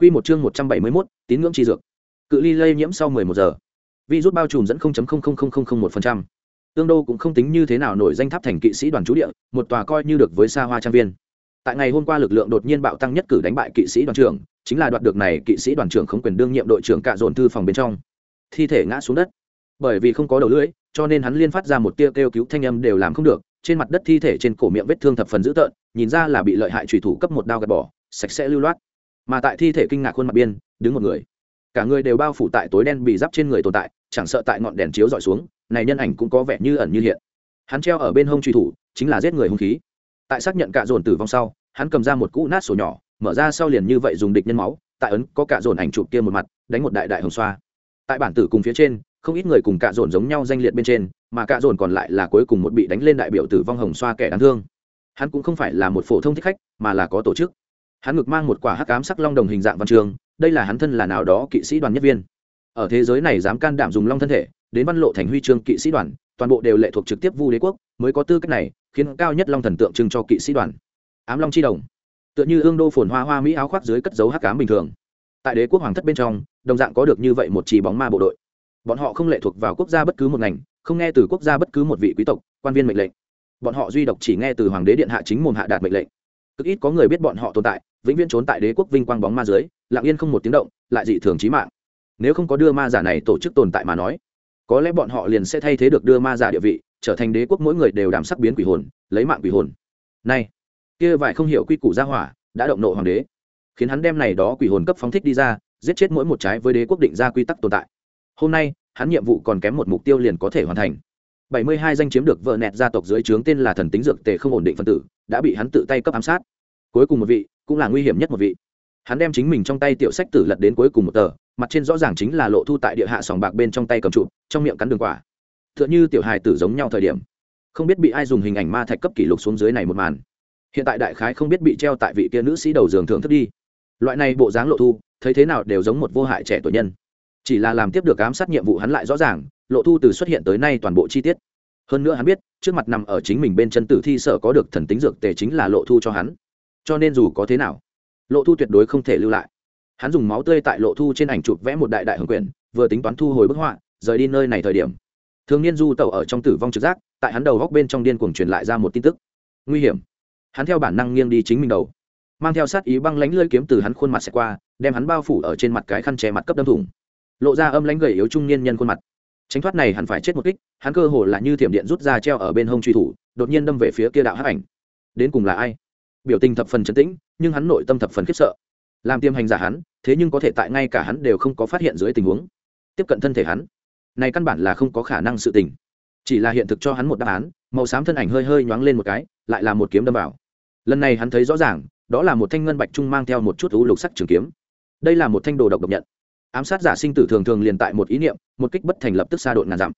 Quy một chương 171, tín ngưỡng chi dược. Cự ly lây nhiễm sau 11 giờ. Virus bao trùm dẫn 0.00001%. Tương đô cũng không tính như thế nào nổi danh tháp thành kỵ sĩ đoàn chú địa, một tòa coi như được với xa hoa trang viên. Tại ngày hôm qua lực lượng đột nhiên bạo tăng nhất cử đánh bại kỵ sĩ đoàn trưởng, chính là đoạt được này kỵ sĩ đoàn trưởng không quyền đương nhiệm đội trưởng cả dồn thư phòng bên trong. Thi thể ngã xuống đất. Bởi vì không có đầu lưỡi, cho nên hắn liên phát ra một tia kêu cứu thanh âm đều làm không được, trên mặt đất thi thể trên cổ miệng vết thương thập phần dữ tợn, nhìn ra là bị lợi hại chủy thủ cấp một đao gạt bỏ, sạch sẽ lưu loát mà tại thi thể kinh ngạc khuôn mặt biên, đứng một người. Cả người đều bao phủ tại tối đen bị giáp trên người tồn tại, chẳng sợ tại ngọn đèn chiếu dọi xuống, này nhân ảnh cũng có vẻ như ẩn như hiện. Hắn treo ở bên hông truy thủ, chính là giết người hung khí. Tại xác nhận cạ dồn tử vong sau, hắn cầm ra một cũ nát sổ nhỏ, mở ra sau liền như vậy dùng địch nhân máu, tại ấn có cạ dồn ảnh chụp kia một mặt, đánh một đại đại hồng xoa. Tại bản tử cùng phía trên, không ít người cùng cạ dồn giống nhau danh liệt bên trên, mà cạ dồn còn lại là cuối cùng một bị đánh lên đại biểu tử vong hồng xoa kẻ đáng thương. Hắn cũng không phải là một phổ thông thích khách, mà là có tổ chức hắn ngực mang một quả hắc ám sắc long đồng hình dạng văn trường, đây là hắn thân là nào đó kỵ sĩ đoàn nhất viên. Ở thế giới này dám can đảm dùng long thân thể, đến văn lộ thành huy chương kỵ sĩ đoàn, toàn bộ đều lệ thuộc trực tiếp vu đế quốc, mới có tư cách này, khiến cao nhất long thần tượng trưng cho kỵ sĩ đoàn. Ám long chi đồng. Tựa như ương đô phồn hoa hoa mỹ áo khoác dưới cất dấu hắc ám bình thường. Tại đế quốc hoàng thất bên trong, đồng dạng có được như vậy một trì bóng ma bộ đội. Bọn họ không lệ thuộc vào quốc gia bất cứ một ngành, không nghe từ quốc gia bất cứ một vị quý tộc, quan viên mệnh lệnh. Bọn họ duy độc chỉ nghe từ hoàng đế điện hạ chính mồm hạ đạt mệnh lệnh. Cực ít có người biết bọn họ tồn tại vĩnh viễn trốn tại đế quốc vinh quang bóng ma dưới, lặng yên không một tiếng động, lại dị thường trí mạng. Nếu không có đưa ma giả này tổ chức tồn tại mà nói, có lẽ bọn họ liền sẽ thay thế được đưa ma giả địa vị, trở thành đế quốc mỗi người đều đảm sắc biến quỷ hồn, lấy mạng quỷ hồn. Này, kia vài không hiểu quy củ gia hỏa, đã động nộ hoàng đế. Khiến hắn đem này đó quỷ hồn cấp phóng thích đi ra, giết chết mỗi một trái với đế quốc định ra quy tắc tồn tại. Hôm nay, hắn nhiệm vụ còn kém một mục tiêu liền có thể hoàn thành. Bảy mươi hai danh chiếm được vợ nẹt gia tộc dưới trướng tên là thần tính dược tề không ổn định phân tử, đã bị hắn tự tay cấp ám sát cuối cùng một vị, cũng là nguy hiểm nhất một vị. Hắn đem chính mình trong tay tiểu sách tử lật đến cuối cùng một tờ, mặt trên rõ ràng chính là lộ thu tại địa hạ sòng bạc bên trong tay cầm trụ, trong miệng cắn đường quả. T h ư ợ n h ư tiểu hài tử giống nhau thời điểm. Không biết bị ai dùng hình ảnh ma thạch cấp kỷ lục xuống dưới này một màn. Hiện tại đại khái không biết bị treo tại vị kia nữ sĩ đầu giường thưởng thức đi. Loại này bộ dáng lộ thu, thấy thế nào đều giống một vô hại trẻ tuổi nhân. Chỉ là làm tiếp được ám sát nhiệm vụ hắn lại rõ ràng, lộ thu từ xuất hiện tới nay toàn bộ chi tiết. Hơn nữa hắn biết, trước mặt nằm ở chính mình bên chân tử thi sở có được thần tính dược tề chính là lộ thu cho hắn cho nên dù có thế nào, lộ thu tuyệt đối không thể lưu lại. Hắn dùng máu tươi tại lộ thu trên ảnh chụp vẽ một đại đại hồng quyền vừa tính toán thu hồi bức họa, rời đi nơi này thời điểm. Thường niên du tẩu ở trong tử vong trực giác, tại hắn đầu góc bên trong điên cuồng truyền lại ra một tin tức. Nguy hiểm. Hắn theo bản năng nghiêng đi chính mình đầu, mang theo sát ý băng lánh lơi kiếm từ hắn khuôn mặt xẹt qua, đem hắn bao phủ ở trên mặt cái khăn che mặt cấp đâm thủng. Lộ ra âm lánh gầy yếu trung niên nhân khuôn mặt. Tránh thoát này hắn phải chết một kích, hắn cơ hồ là như thiểm điện rút ra treo ở bên hông truy thủ, đột nhiên đâm về phía kia đạo hắc ảnh. Đến cùng là ai? Biểu tình thập phần trấn tĩnh, nhưng hắn nội tâm thập phần khiếp sợ. Làm tiêm hành giả hắn, thế nhưng có thể tại ngay cả hắn đều không có phát hiện dưới tình huống. Tiếp cận thân thể hắn, này căn bản là không có khả năng sự tình. Chỉ là hiện thực cho hắn một đáp án, màu xám thân ảnh hơi hơi nhoáng lên một cái, lại là một kiếm đâm vào. Lần này hắn thấy rõ ràng, đó là một thanh ngân bạch trung mang theo một chút thú lục sắc trường kiếm. Đây là một thanh đồ độc độc nhận. Ám sát giả sinh tử thường thường liền tại một ý niệm, một kích bất thành lập tức xa độn ngàn dặm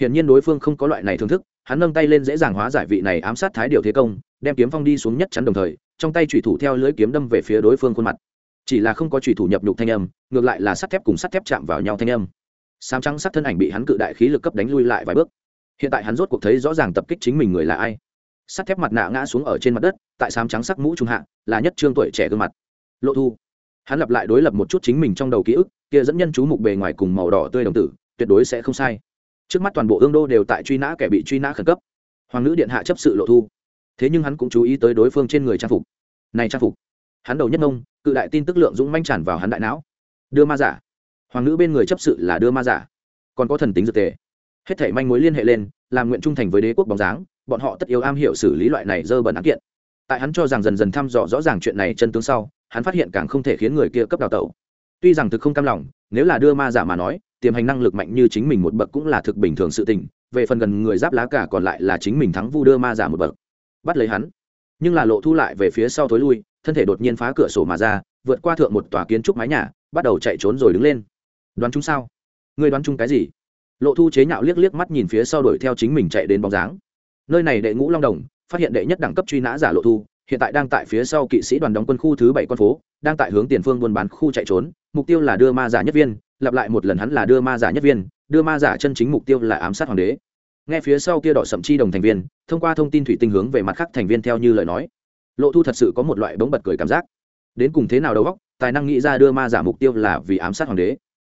hiển nhiên đối phương không có loại này thưởng thức, hắn nâng tay lên dễ dàng hóa giải vị này ám sát thái điều thế công, đem kiếm phong đi xuống nhất chắn đồng thời, trong tay trùy thủ theo lưới kiếm đâm về phía đối phương khuôn mặt. Chỉ là không có trùy thủ nhập nhục thanh âm, ngược lại là sắt thép cùng sắt thép chạm vào nhau thanh âm. Sám trắng sắt thân ảnh bị hắn cự đại khí lực cấp đánh lui lại vài bước. Hiện tại hắn rốt cuộc thấy rõ ràng tập kích chính mình người là ai. Sắt thép mặt nạ ngã xuống ở trên mặt đất, tại sám trắng sắc mũ trung hạ, là nhất trương tuổi trẻ gương mặt. Lộ thu. Hắn lặp lại đối lập một chút chính mình trong đầu ký ức, kia dẫn nhân chú mục bề ngoài cùng màu đỏ tươi đồng tử, tuyệt đối sẽ không sai trước mắt toàn bộ ương đô đều tại truy nã kẻ bị truy nã khẩn cấp. Hoàng nữ điện hạ chấp sự lộ thu. Thế nhưng hắn cũng chú ý tới đối phương trên người trang phục. Này trang phục. Hắn đầu nhất nông cự đại tin tức lượng dũng manh tràn vào hắn đại não. Đưa ma giả. Hoàng nữ bên người chấp sự là đưa ma giả. Còn có thần tính dược tề. Hết thảy manh mối liên hệ lên, làm nguyện trung thành với đế quốc bóng dáng, bọn họ tất yếu am hiểu xử lý loại này dơ bẩn án kiện. Tại hắn cho rằng dần dần thăm dò rõ ràng chuyện này chân tướng sau, hắn phát hiện càng không thể khiến người kia cấp đào tẩu. Tuy rằng thực không cam lòng, nếu là đưa ma giả mà nói tiềm hành năng lực mạnh như chính mình một bậc cũng là thực bình thường sự tình, về phần gần người giáp lá cả còn lại là chính mình thắng vu đưa ma giả một bậc. Bắt lấy hắn. Nhưng là lộ thu lại về phía sau thối lui, thân thể đột nhiên phá cửa sổ mà ra, vượt qua thượng một tòa kiến trúc mái nhà, bắt đầu chạy trốn rồi đứng lên. Đoán chúng sao? Ngươi đoán chung cái gì? Lộ thu chế nhạo liếc liếc mắt nhìn phía sau đuổi theo chính mình chạy đến bóng dáng. Nơi này đệ ngũ long đồng, phát hiện đệ nhất đẳng cấp truy nã giả lộ thu hiện tại đang tại phía sau kỵ sĩ đoàn đóng quân khu thứ bảy con phố, đang tại hướng tiền phương buôn bán khu chạy trốn, mục tiêu là đưa ma giả nhất viên, lặp lại một lần hắn là đưa ma giả nhất viên, đưa ma giả chân chính mục tiêu là ám sát hoàng đế. Nghe phía sau kia đỏ sậm chi đồng thành viên, thông qua thông tin thủy tinh hướng về mặt khác thành viên theo như lời nói. Lộ thu thật sự có một loại bóng bật cười cảm giác. Đến cùng thế nào đầu góc tài năng nghĩ ra đưa ma giả mục tiêu là vì ám sát hoàng đế.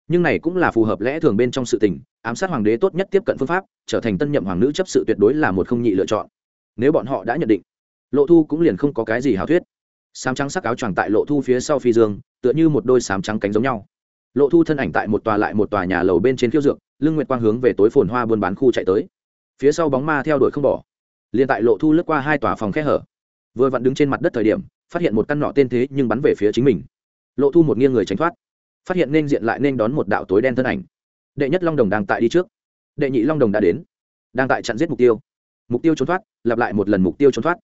Nhưng này cũng là phù hợp lẽ thường bên trong sự tình, ám sát hoàng đế tốt nhất tiếp cận phương pháp, trở thành tân nhậm hoàng nữ chấp sự tuyệt đối là một không nhị lựa chọn. Nếu bọn họ đã nhận định lộ thu cũng liền không có cái gì hào thuyết. Sám trắng sắc áo choàng tại lộ thu phía sau phi dương, tựa như một đôi sám trắng cánh giống nhau. Lộ thu thân ảnh tại một tòa lại một tòa nhà lầu bên trên khiêu dược, lưng nguyệt quang hướng về tối phồn hoa buôn bán khu chạy tới. Phía sau bóng ma theo đuổi không bỏ. Liền tại lộ thu lướt qua hai tòa phòng khe hở, vừa vặn đứng trên mặt đất thời điểm, phát hiện một căn nọ tên thế nhưng bắn về phía chính mình. Lộ thu một nghiêng người tránh thoát, phát hiện nên diện lại nên đón một đạo tối đen thân ảnh. Đệ nhất long đồng đang tại đi trước. Đệ nhị long đồng đã đến, đang tại chặn giết mục tiêu. Mục tiêu trốn thoát, lặp lại một lần mục tiêu trốn thoát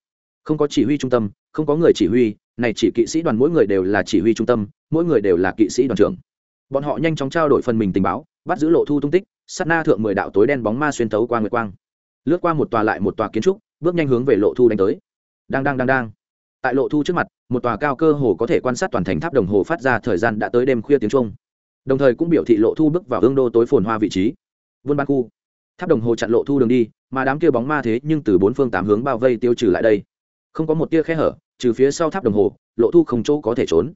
không có chỉ huy trung tâm, không có người chỉ huy, này chỉ kỵ sĩ đoàn mỗi người đều là chỉ huy trung tâm, mỗi người đều là kỵ sĩ đoàn trưởng. Bọn họ nhanh chóng trao đổi phần mình tình báo, bắt giữ lộ thu tung tích, sát na thượng mười đạo tối đen bóng ma xuyên tấu qua nguyệt quang. Lướt qua một tòa lại một tòa kiến trúc, bước nhanh hướng về lộ thu đánh tới. Đang đang đang đang. Tại lộ thu trước mặt, một tòa cao cơ hồ có thể quan sát toàn thành tháp đồng hồ phát ra thời gian đã tới đêm khuya tiếng trung đồng thời cũng biểu thị lộ thu bước vào hương đô tối phồn hoa vị trí. Vươn ban khu. Tháp đồng hồ chặn lộ thu đường đi, mà đám kia bóng ma thế nhưng từ bốn phương tám hướng bao vây tiêu trừ lại đây không có một tia khe hở, trừ phía sau tháp đồng hồ, lộ thu không chỗ có thể trốn.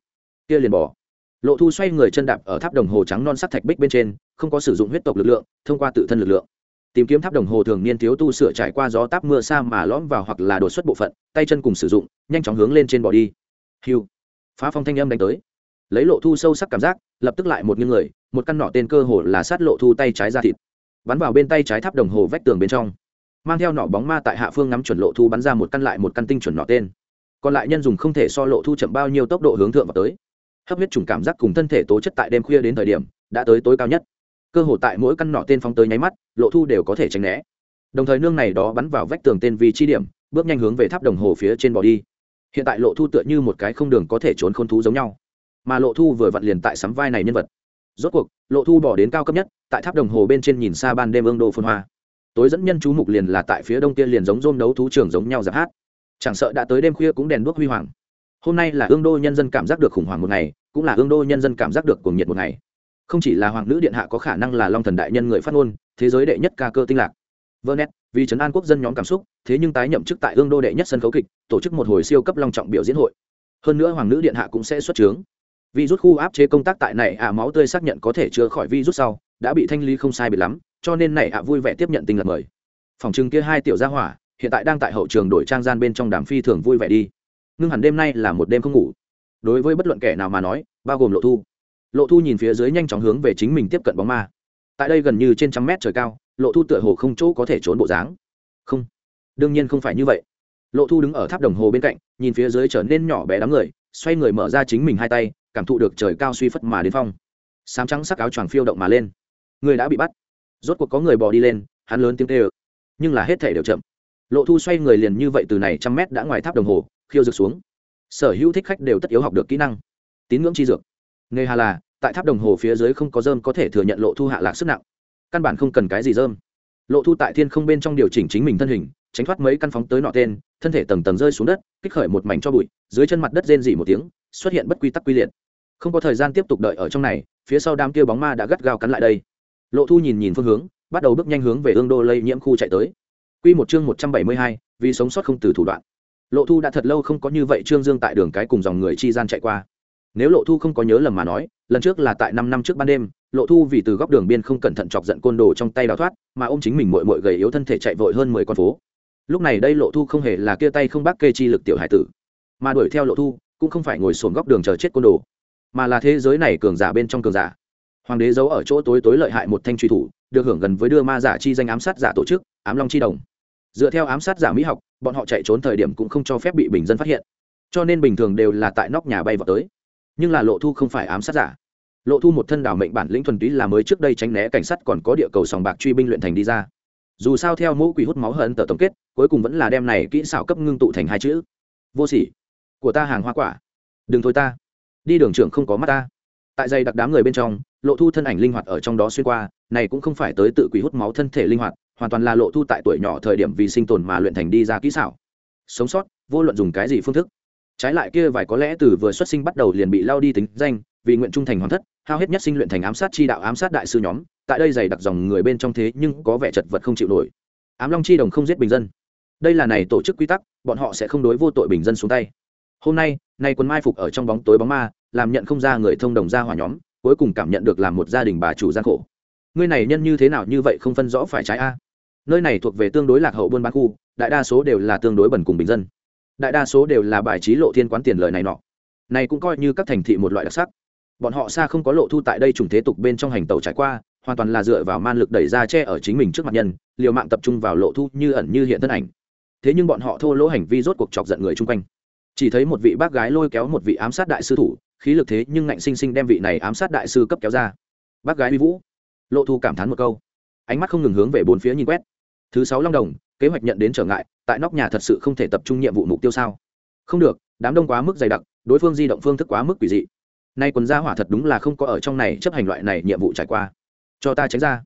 Tia liền bỏ. Lộ thu xoay người chân đạp ở tháp đồng hồ trắng non sắc thạch bích bên trên, không có sử dụng huyết tộc lực lượng, thông qua tự thân lực lượng. Tìm kiếm tháp đồng hồ thường niên thiếu tu sửa trải qua gió táp mưa xa mà lõm vào hoặc là đột xuất bộ phận, tay chân cùng sử dụng, nhanh chóng hướng lên trên bỏ đi. Hiu phá phong thanh âm đánh tới. Lấy lộ thu sâu sắc cảm giác, lập tức lại một những người, một căn nọ tên cơ hồ là sát lộ thu tay trái ra thịt. Bắn vào bên tay trái tháp đồng hồ vách tường bên trong mang theo nỏ bóng ma tại hạ phương ngắm chuẩn lộ thu bắn ra một căn lại một căn tinh chuẩn nỏ tên. Còn lại nhân dùng không thể so lộ thu chậm bao nhiêu tốc độ hướng thượng vào tới. Hấp huyết trùng cảm giác cùng thân thể tố chất tại đêm khuya đến thời điểm, đã tới tối cao nhất. Cơ hồ tại mỗi căn nỏ tên phóng tới nháy mắt, lộ thu đều có thể tránh né. Đồng thời nương này đó bắn vào vách tường tên vì chi điểm, bước nhanh hướng về tháp đồng hồ phía trên bỏ đi. Hiện tại lộ thu tựa như một cái không đường có thể trốn khôn thú giống nhau. Mà lộ thu vừa vặn liền tại sắm vai này nhân vật. Rốt cuộc, lộ thu bỏ đến cao cấp nhất, tại tháp đồng hồ bên trên nhìn xa ban đêm ương đô phân hoa tối dẫn nhân chú mục liền là tại phía đông tiên liền giống rôm đấu thú trường giống nhau giáp hát. Chẳng sợ đã tới đêm khuya cũng đèn đuốc huy hoàng. Hôm nay là ương đô nhân dân cảm giác được khủng hoảng một ngày cũng là ương đô nhân dân cảm giác được cuồng nhiệt một ngày. Không chỉ là hoàng nữ điện hạ có khả năng là long thần đại nhân người phát ngôn thế giới đệ nhất ca cơ tinh lạc. Vâng Vernet, vì trấn an quốc dân nhóm cảm xúc, thế nhưng tái nhậm chức tại Ương đô đệ nhất sân khấu kịch, tổ chức một hồi siêu cấp long trọng biểu diễn hội. Hơn nữa hoàng nữ điện hạ cũng sẽ xuất trướng. rút khu áp chế công tác tại này à máu tươi xác nhận có thể chữa khỏi virus sau, đã bị thanh lý không sai biệt lắm, cho nên này ạ vui vẻ tiếp nhận tinh lật mời. Phòng trưng kia hai tiểu gia hỏa, hiện tại đang tại hậu trường đổi trang gian bên trong đàm phi thường vui vẻ đi. Ngưng hẳn đêm nay là một đêm không ngủ. Đối với bất luận kẻ nào mà nói, bao gồm Lộ Thu. Lộ Thu nhìn phía dưới nhanh chóng hướng về chính mình tiếp cận bóng ma. Tại đây gần như trên trăm mét trời cao, lộ thu tựa hồ không chỗ có thể trốn bộ dáng không đương nhiên không phải như vậy lộ thu đứng ở tháp đồng hồ bên cạnh nhìn phía dưới trở nên nhỏ bé đám người xoay người mở ra chính mình hai tay cảm thụ được trời cao suy phất mà đến phong sám trắng sắc áo choàng phiêu động mà lên người đã bị bắt rốt cuộc có người bò đi lên, hắn lớn tiếng tê ơ nhưng là hết thể đều chậm. Lộ thu xoay người liền như vậy từ này trăm mét đã ngoài tháp đồng hồ, khiêu rực xuống. Sở hữu thích khách đều tất yếu học được kỹ năng. Tín ngưỡng chi dược. Nghề hà là, tại tháp đồng hồ phía dưới không có dơm có thể thừa nhận lộ thu hạ lạc sức nặng. Căn bản không cần cái gì dơm. Lộ thu tại thiên không bên trong điều chỉnh chính mình thân hình, tránh thoát mấy căn phóng tới nọ tên, thân thể tầng tầng rơi xuống đất, kích khởi một mảnh cho bụi, dưới chân mặt đất rên dỉ một tiếng, xuất hiện bất quy tắc quy liệt. Không có thời gian tiếp tục đợi ở trong này, phía sau đám kia bóng ma đã gắt gao cắn lại đây lộ thu nhìn nhìn phương hướng, bắt đầu bước nhanh hướng về ương đô lây nhiễm khu chạy tới. Q một chương một trăm bảy mươi hai, vì sống sót không từ thủ đoạn. Lộ thu đã thật lâu không có như vậy trương dương tại đường cái cùng dòng người chi gian chạy qua. Nếu lộ thu không có nhớ lầm mà nói, lần trước là tại năm năm trước ban đêm, lộ thu vì từ góc đường biên không cẩn thận chọc giận côn đồ trong tay đào thoát, mà ô m chính mình mội mội gầy yếu thân thể chạy vội hơn mười con phố. Lúc này đây lộ thu không hề là kia tay không bác kê chi lực tiểu hải tử, mà đuổi theo lộ thu, cũng không phải ngồi sồn góc đường chờ chết côn đồ, mà là thế giới này cường giả bên trong cường giả hoàng đế giấu ở chỗ tối tối lợi hại một thanh truy thủ, được hưởng gần với đưa ma giả chi danh ám sát giả tổ chức, ám long chi đồng. Dựa theo ám sát giả mỹ học, bọn họ chạy trốn thời điểm cũng không cho phép bị bình dân phát hiện. Cho nên bình thường đều là tại nóc nhà bay vào tới. Nhưng là lộ thu không phải ám sát giả. Lộ thu một thân đảo mệnh bản lĩnh thuần túy là mới trước đây tránh né cảnh sát còn có địa cầu sòng bạc truy binh luyện thành đi ra. Dù sao theo mẫu quỷ hút máu hận tờ tổng kết, cuối cùng vẫn là đem này kỹ xảo cấp ngưng tụ thành hai chữ. Vô sỉ. Của ta hàng hoa quả. Đừng thôi ta. Đi đường trưởng không có mắt ta tại dày đặc đám người bên trong, lộ thu thân ảnh linh hoạt ở trong đó xuyên qua, này cũng không phải tới tự quỷ hút máu thân thể linh hoạt, hoàn toàn là lộ thu tại tuổi nhỏ thời điểm vì sinh tồn mà luyện thành đi ra kỹ xảo. Sống sót, vô luận dùng cái gì phương thức. Trái lại kia vài có lẽ từ vừa xuất sinh bắt đầu liền bị lao đi tính danh, vì nguyện trung thành hoàn thất, hao hết nhất sinh luyện thành ám sát chi đạo, ám sát đại sư nhóm, tại đây dày đặc dòng người bên trong thế nhưng có vẻ chật vật không chịu nổi. Ám long chi đồng không giết bình dân. Đây là này tổ chức quy tắc, bọn họ sẽ không đối vô tội bình dân xuống tay. Hôm nay nay quân mai phục ở trong bóng tối bóng ma làm nhận không ra người thông đồng ra hỏa nhóm, cuối cùng cảm nhận được làm một gia đình bà chủ gian khổ. Ngươi này nhân như thế nào như vậy không phân rõ phải trái a? Nơi này thuộc về tương đối lạc hậu buôn bán khu, đại đa số đều là tương đối bẩn cùng bình dân. Đại đa số đều là bài trí lộ thiên quán tiền lời này nọ. Này cũng coi như các thành thị một loại đặc sắc. Bọn họ xa không có lộ thu tại đây trùng thế tục bên trong hành tàu trải qua, hoàn toàn là dựa vào man lực đẩy ra che ở chính mình trước mặt nhân, liều mạng tập trung vào lộ thu như ẩn như hiện thân ảnh. Thế nhưng bọn họ thô lỗ hành vi rốt cuộc chọc giận người chung quanh. Chỉ thấy một vị bác gái lôi kéo một vị ám sát đại sư thủ khí lực thế nhưng ngạnh sinh sinh đem vị này ám sát đại sư cấp kéo ra. Bác gái uy vũ. Lộ thu cảm thán một câu. Ánh mắt không ngừng hướng về bốn phía nhìn quét. Thứ sáu long đồng, kế hoạch nhận đến trở ngại, tại nóc nhà thật sự không thể tập trung nhiệm vụ mục tiêu sao? Không được, đám đông quá mức dày đặc, đối phương di động phương thức quá mức quỷ dị. Nay quần gia hỏa thật đúng là không có ở trong này chấp hành loại này nhiệm vụ trải qua. Cho ta tránh ra.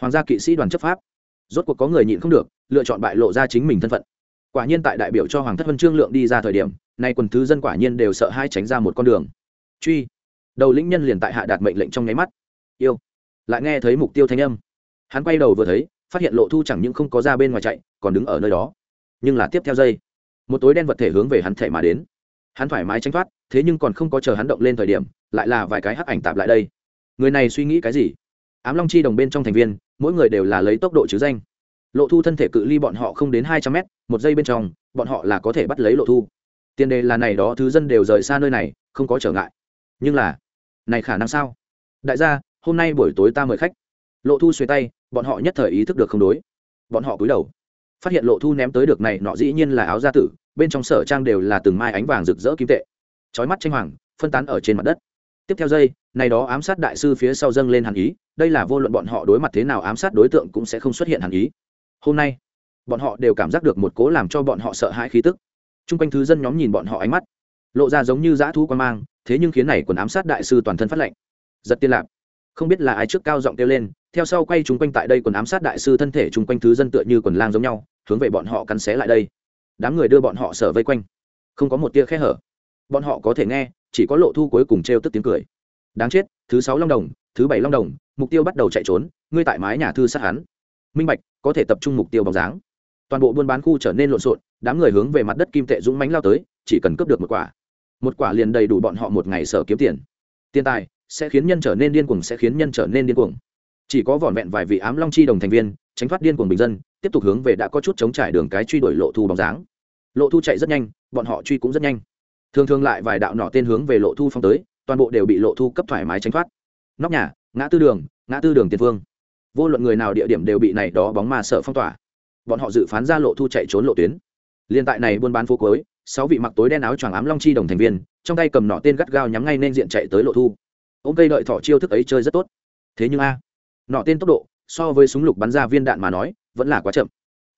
Hoàng gia kỵ sĩ đoàn chấp pháp. Rốt cuộc có người nhịn không được, lựa chọn bại lộ ra chính mình thân phận. Quả nhiên tại đại biểu cho hoàng thất vân trương lượng đi ra thời điểm, nay quần thứ dân quả nhiên đều sợ hai tránh ra một con đường truy. Đầu lĩnh nhân liền tại hạ đạt mệnh lệnh trong nháy mắt. Yêu. Lại nghe thấy mục tiêu thanh âm. Hắn quay đầu vừa thấy, phát hiện lộ thu chẳng những không có ra bên ngoài chạy, còn đứng ở nơi đó. Nhưng là tiếp theo dây một tối đen vật thể hướng về hắn thể mà đến. Hắn thoải mái tránh thoát, thế nhưng còn không có chờ hắn động lên thời điểm, lại là vài cái hắc ảnh tạp lại đây. Người này suy nghĩ cái gì? Ám long chi đồng bên trong thành viên, mỗi người đều là lấy tốc độ chứ danh. Lộ thu thân thể cự ly bọn họ không đến hai trăm mét, một giây bên trong, bọn họ là có thể bắt lấy lộ thu. Tiền đề là này đó, thứ dân đều rời xa nơi này, không có trở ngại nhưng là, này khả năng sao? Đại gia, hôm nay buổi tối ta mời khách. Lộ thu xuề tay, bọn họ nhất thời ý thức được không đối. Bọn họ cúi đầu. Phát hiện lộ thu ném tới được này, nọ dĩ nhiên là áo gia tử, bên trong sở trang đều là từng mai ánh vàng rực rỡ kim tệ. Trói mắt tranh hoàng, phân tán ở trên mặt đất. Tiếp theo dây này đó ám sát đại sư phía sau dâng lên hàn ý, đây là vô luận bọn họ đối mặt thế nào ám sát đối tượng cũng sẽ không xuất hiện hàn ý. Hôm nay, bọn họ đều cảm giác được một cố làm cho bọn họ sợ hãi khí tức. T r u n g quanh thứ dân nhóm nhìn bọn họ ánh mắt lộ ra giống như dã thú quan mang, thế nhưng khiến này quần ám sát đại sư toàn thân phát lệnh giật tiên lạp. Không biết là ai trước cao giọng kêu lên, theo sau quay chúng quanh tại đây quần ám sát đại sư thân thể chung quanh thứ dân tựa như quần lang giống nhau, hướng về bọn họ cắn xé lại đây. Đám người đưa bọn họ sở vây quanh. Không có một tia khe hở. Bọn họ có thể nghe, chỉ có lộ thu cuối cùng trêu tức tiếng cười. Đáng chết, thứ sáu long đồng, thứ bảy long đồng, mục tiêu bắt đầu chạy trốn, ngươi tại mái nhà thư sát hắn. Minh bạch, có thể tập trung mục tiêu bóng dáng. Toàn bộ buôn bán khu trở nên lộn xộn, đám người hướng về mặt đất kim tệ dũng mánh lao tới, chỉ cần cướp được một quả một quả liền đầy đủ bọn họ một ngày sở kiếm tiền. Tiền tài sẽ khiến nhân trở nên điên cuồng, sẽ khiến nhân trở nên điên cuồng. Chỉ có vỏn vẹn vài vị ám long chi đồng thành viên, tránh thoát điên cuồng bình dân, tiếp tục hướng về đã có chút chống trải đường cái truy đuổi lộ thu bóng dáng. Lộ thu chạy rất nhanh, bọn họ truy cũng rất nhanh. Thường thường lại vài đạo nọ tên hướng về lộ thu phong tới, toàn bộ đều bị lộ thu cấp thoải mái tránh thoát. Nóc nhà, ngã tư đường, ngã tư đường tiền phương vô luận người nào địa điểm đều bị này đó bóng ma sợ phong tỏa. Bọn họ dự phán ra lộ thu chạy trốn lộ tuyến. Liên tại này buôn bán phố cuối sáu vị mặc tối đen áo choàng ám long chi đồng thành viên, trong tay cầm nọ tên gắt gao nhắm ngay nên diện chạy tới lộ thu. Ông cây đợi thọ chiêu thức ấy chơi rất tốt. Thế nhưng a, nọ tên tốc độ, so với súng lục bắn ra viên đạn mà nói, vẫn là quá chậm.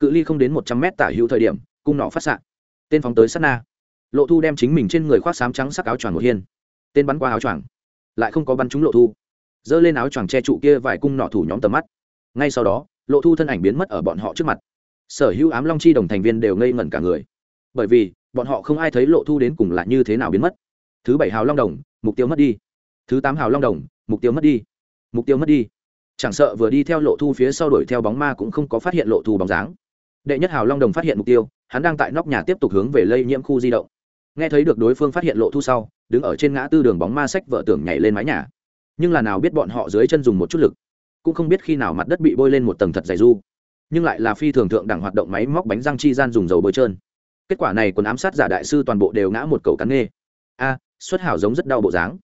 Cự ly không đến một trăm mét tả hữu thời điểm, cung nọ phát xạ. Tên phóng tới sát na. Lộ thu đem chính mình trên người khoác sám trắng sắc áo choàng một hiên. Tên bắn qua áo choàng, lại không có bắn trúng lộ thu. Giơ lên áo choàng che trụ kia vài cung nọ thủ nhóm tầm mắt. Ngay sau đó, lộ thu thân ảnh biến mất ở bọn họ trước mặt. Sở hữu ám long chi đồng thành viên đều ngây ngẩn cả người. Bởi vì bọn họ không ai thấy lộ thu đến cùng là như thế nào biến mất. Thứ bảy hào long đồng, mục tiêu mất đi. Thứ tám hào long đồng, mục tiêu mất đi. Mục tiêu mất đi. Chẳng sợ vừa đi theo lộ thu phía sau đuổi theo bóng ma cũng không có phát hiện lộ thu bóng dáng. Đệ nhất hào long đồng phát hiện mục tiêu, hắn đang tại nóc nhà tiếp tục hướng về lây nhiễm khu di động. Nghe thấy được đối phương phát hiện lộ thu sau, đứng ở trên ngã tư đường bóng ma sách vợ tưởng nhảy lên mái nhà. Nhưng là nào biết bọn họ dưới chân dùng một chút lực. Cũng không biết khi nào mặt đất bị bôi lên một tầng thật dày du. Nhưng lại là phi thường thượng đẳng hoạt động máy móc bánh răng chi gian dùng dầu bôi trơn kết quả này quần ám sát giả đại sư toàn bộ đều ngã một cầu cắn nghê. A, xuất hảo giống rất đau bộ dáng.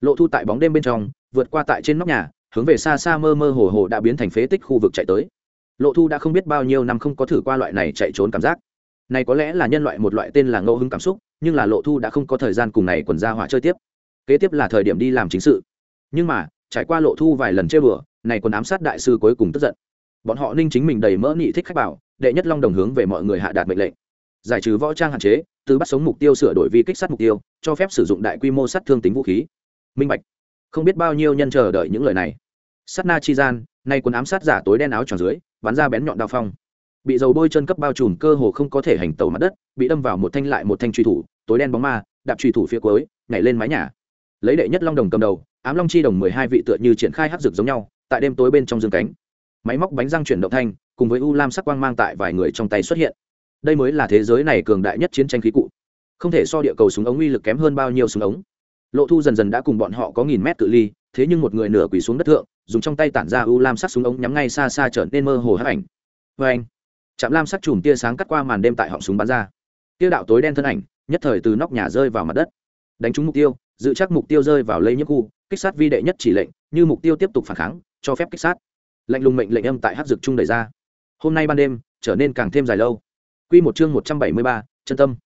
Lộ thu tại bóng đêm bên trong, vượt qua tại trên nóc nhà, hướng về xa xa mơ mơ hồ hồ đã biến thành phế tích khu vực chạy tới. Lộ thu đã không biết bao nhiêu năm không có thử qua loại này chạy trốn cảm giác. Này có lẽ là nhân loại một loại tên là ngẫu hứng cảm xúc, nhưng là lộ thu đã không có thời gian cùng này quần ra hỏa chơi tiếp. Kế tiếp là thời điểm đi làm chính sự. Nhưng mà, trải qua lộ thu vài lần chơi bừa, này quần ám sát đại sư cuối cùng tức giận. Bọn họ ninh chính mình đầy mỡ nhị thích khách bảo, đệ nhất long đồng hướng về mọi người hạ đạt mệnh lệnh giải trừ võ trang hạn chế, từ bắt sống mục tiêu sửa đổi vi kích sát mục tiêu, cho phép sử dụng đại quy mô sát thương tính vũ khí. Minh bạch. Không biết bao nhiêu nhân chờ đợi những lời này. Sát na chi gian, nay quần ám sát giả tối đen áo tròn dưới, bắn ra bén nhọn đao phong. Bị dầu bôi chân cấp bao trùm cơ hồ không có thể hành tàu mặt đất, bị đâm vào một thanh lại một thanh truy thủ, tối đen bóng ma, đạp truy thủ phía cuối, nhảy lên mái nhà. Lấy đệ nhất long đồng cầm đầu, ám long chi đồng mười hai vị tựa như triển khai hắc rực giống nhau, tại đêm tối bên trong dương cánh. Máy móc bánh răng chuyển động thanh, cùng với u lam sắc quang mang tại vài người trong tay xuất hiện đây mới là thế giới này cường đại nhất chiến tranh khí cụ. Không thể so địa cầu súng ống uy lực kém hơn bao nhiêu súng ống. Lộ thu dần dần đã cùng bọn họ có nghìn mét cự ly, thế nhưng một người nửa quỳ xuống đất thượng, dùng trong tay tản ra u lam sắc súng ống nhắm ngay xa xa trở nên mơ hồ hấp ảnh. Vê anh, chạm lam sắc chùm tia sáng cắt qua màn đêm tại họng súng bắn ra. Tia đạo tối đen thân ảnh, nhất thời từ nóc nhà rơi vào mặt đất. Đánh trúng mục tiêu, dự chắc mục tiêu rơi vào lây nhiễm khu, kích sát vi đệ nhất chỉ lệnh, như mục tiêu tiếp tục phản kháng, cho phép kích sát. Lệnh lùng mệnh lệnh âm tại hát dực trung đẩy ra. Hôm nay ban đêm, trở nên càng thêm dài lâu. Quy một chương một trăm bảy mươi ba, chân tâm.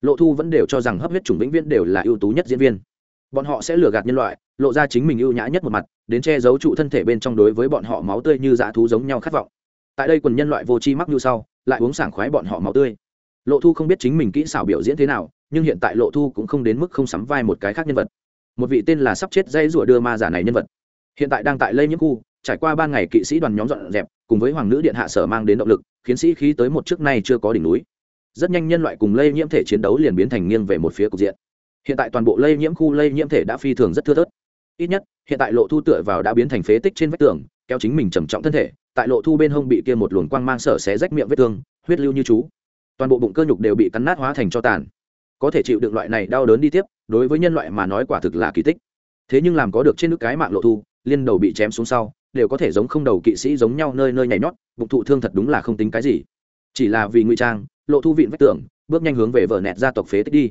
Lộ Thu vẫn đều cho rằng hấp huyết chủng vĩnh viễn đều là ưu tú nhất diễn viên. Bọn họ sẽ lừa gạt nhân loại, lộ ra chính mình ưu nhã nhất một mặt, đến che giấu trụ thân thể bên trong đối với bọn họ máu tươi như dã thú giống nhau khát vọng. Tại đây quần nhân loại vô tri mắc như sau, lại uống sảng khoái bọn họ máu tươi. Lộ Thu không biết chính mình kỹ xảo biểu diễn thế nào, nhưng hiện tại Lộ Thu cũng không đến mức không sắm vai một cái khác nhân vật. Một vị tên là sắp chết dây rủa đưa ma giả này nhân vật, hiện tại đang tại lây nhiễm khu, trải qua ba ngày kỵ sĩ đoàn nhóm dọn dẹp, cùng với hoàng nữ điện hạ sở mang đến động lực, khiến sĩ khí tới một trước nay chưa có đỉnh núi. Rất nhanh nhân loại cùng lây nhiễm thể chiến đấu liền biến thành nghiêng về một phía cục diện. Hiện tại toàn bộ lây nhiễm khu lây nhiễm thể đã phi thường rất thưa thớt. Ít nhất hiện tại lộ thu tựa vào đã biến thành phế tích trên vách tường kéo chính mình trầm trọng thân thể tại lộ thu bên hông bị kia một luồng quang mang sở xé rách miệng vết thương huyết lưu như chú. Toàn bộ bụng cơ nhục đều bị cắn nát hóa thành cho tàn. Có thể chịu được loại này đau đớn đi tiếp đối với nhân loại mà nói quả thực là kỳ tích. Thế nhưng làm có được trên nước cái mạng lộ thu liên đầu bị chém xuống sau đều có thể giống không đầu kỵ sĩ giống nhau nơi nơi nhảy nhót, bụng thụ thương thật đúng là không tính cái gì. Chỉ là vì ngụy trang, lộ thu vịn vách tường, bước nhanh hướng về vợ nẹt gia tộc phế tích đi.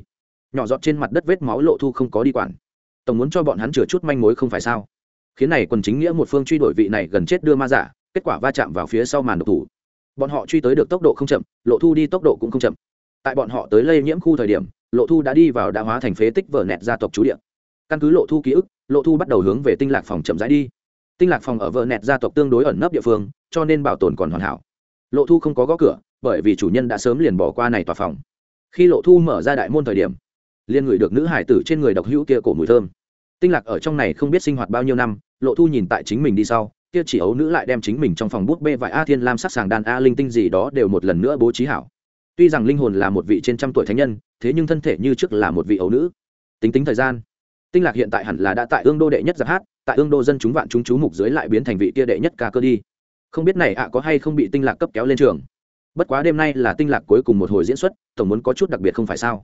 Nhỏ giọt trên mặt đất vết máu lộ thu không có đi quản. Tổng muốn cho bọn hắn chừa chút manh mối không phải sao? Khiến này quần chính nghĩa một phương truy đuổi vị này gần chết đưa ma giả, kết quả va chạm vào phía sau màn độc thủ. Bọn họ truy tới được tốc độ không chậm, lộ thu đi tốc độ cũng không chậm. Tại bọn họ tới lây nhiễm khu thời điểm, lộ thu đã đi vào đã hóa thành phế tích vợ nẹt gia tộc chú địa. Căn cứ lộ thu ký ức, lộ thu bắt đầu hướng về tinh lạc phòng chậm rãi đi tinh lạc phòng ở vợ nẹt gia tộc tương đối ẩn nấp địa phương, cho nên bảo tồn còn hoàn hảo. Lộ thu không có gõ cửa, bởi vì chủ nhân đã sớm liền bỏ qua này tòa phòng. Khi lộ thu mở ra đại môn thời điểm liên ngửi được nữ hải tử trên người độc hữu kia cổ mùi thơm. Tinh lạc ở trong này không biết sinh hoạt bao nhiêu năm, lộ thu nhìn tại chính mình đi sau, kia chỉ ấu nữ lại đem chính mình trong phòng bút bê vải a thiên lam sắc sàng đàn a linh tinh gì đó đều một lần nữa bố trí hảo. Tuy rằng linh hồn là một vị trên trăm tuổi thánh nhân, thế nhưng thân thể như trước là một vị ấu nữ. Tính tính thời gian tinh lạc hiện tại hẳn là đã tại ương đô đệ nhất giáp hát, tại ương đô dân chúng vạn chúng chú mục dưới lại biến thành vị kia đệ nhất ca cơ đi. Không biết này ạ có hay không bị tinh lạc cấp kéo lên trường. Bất quá đêm nay là tinh lạc cuối cùng một hồi diễn xuất, tổng muốn có chút đặc biệt không phải sao.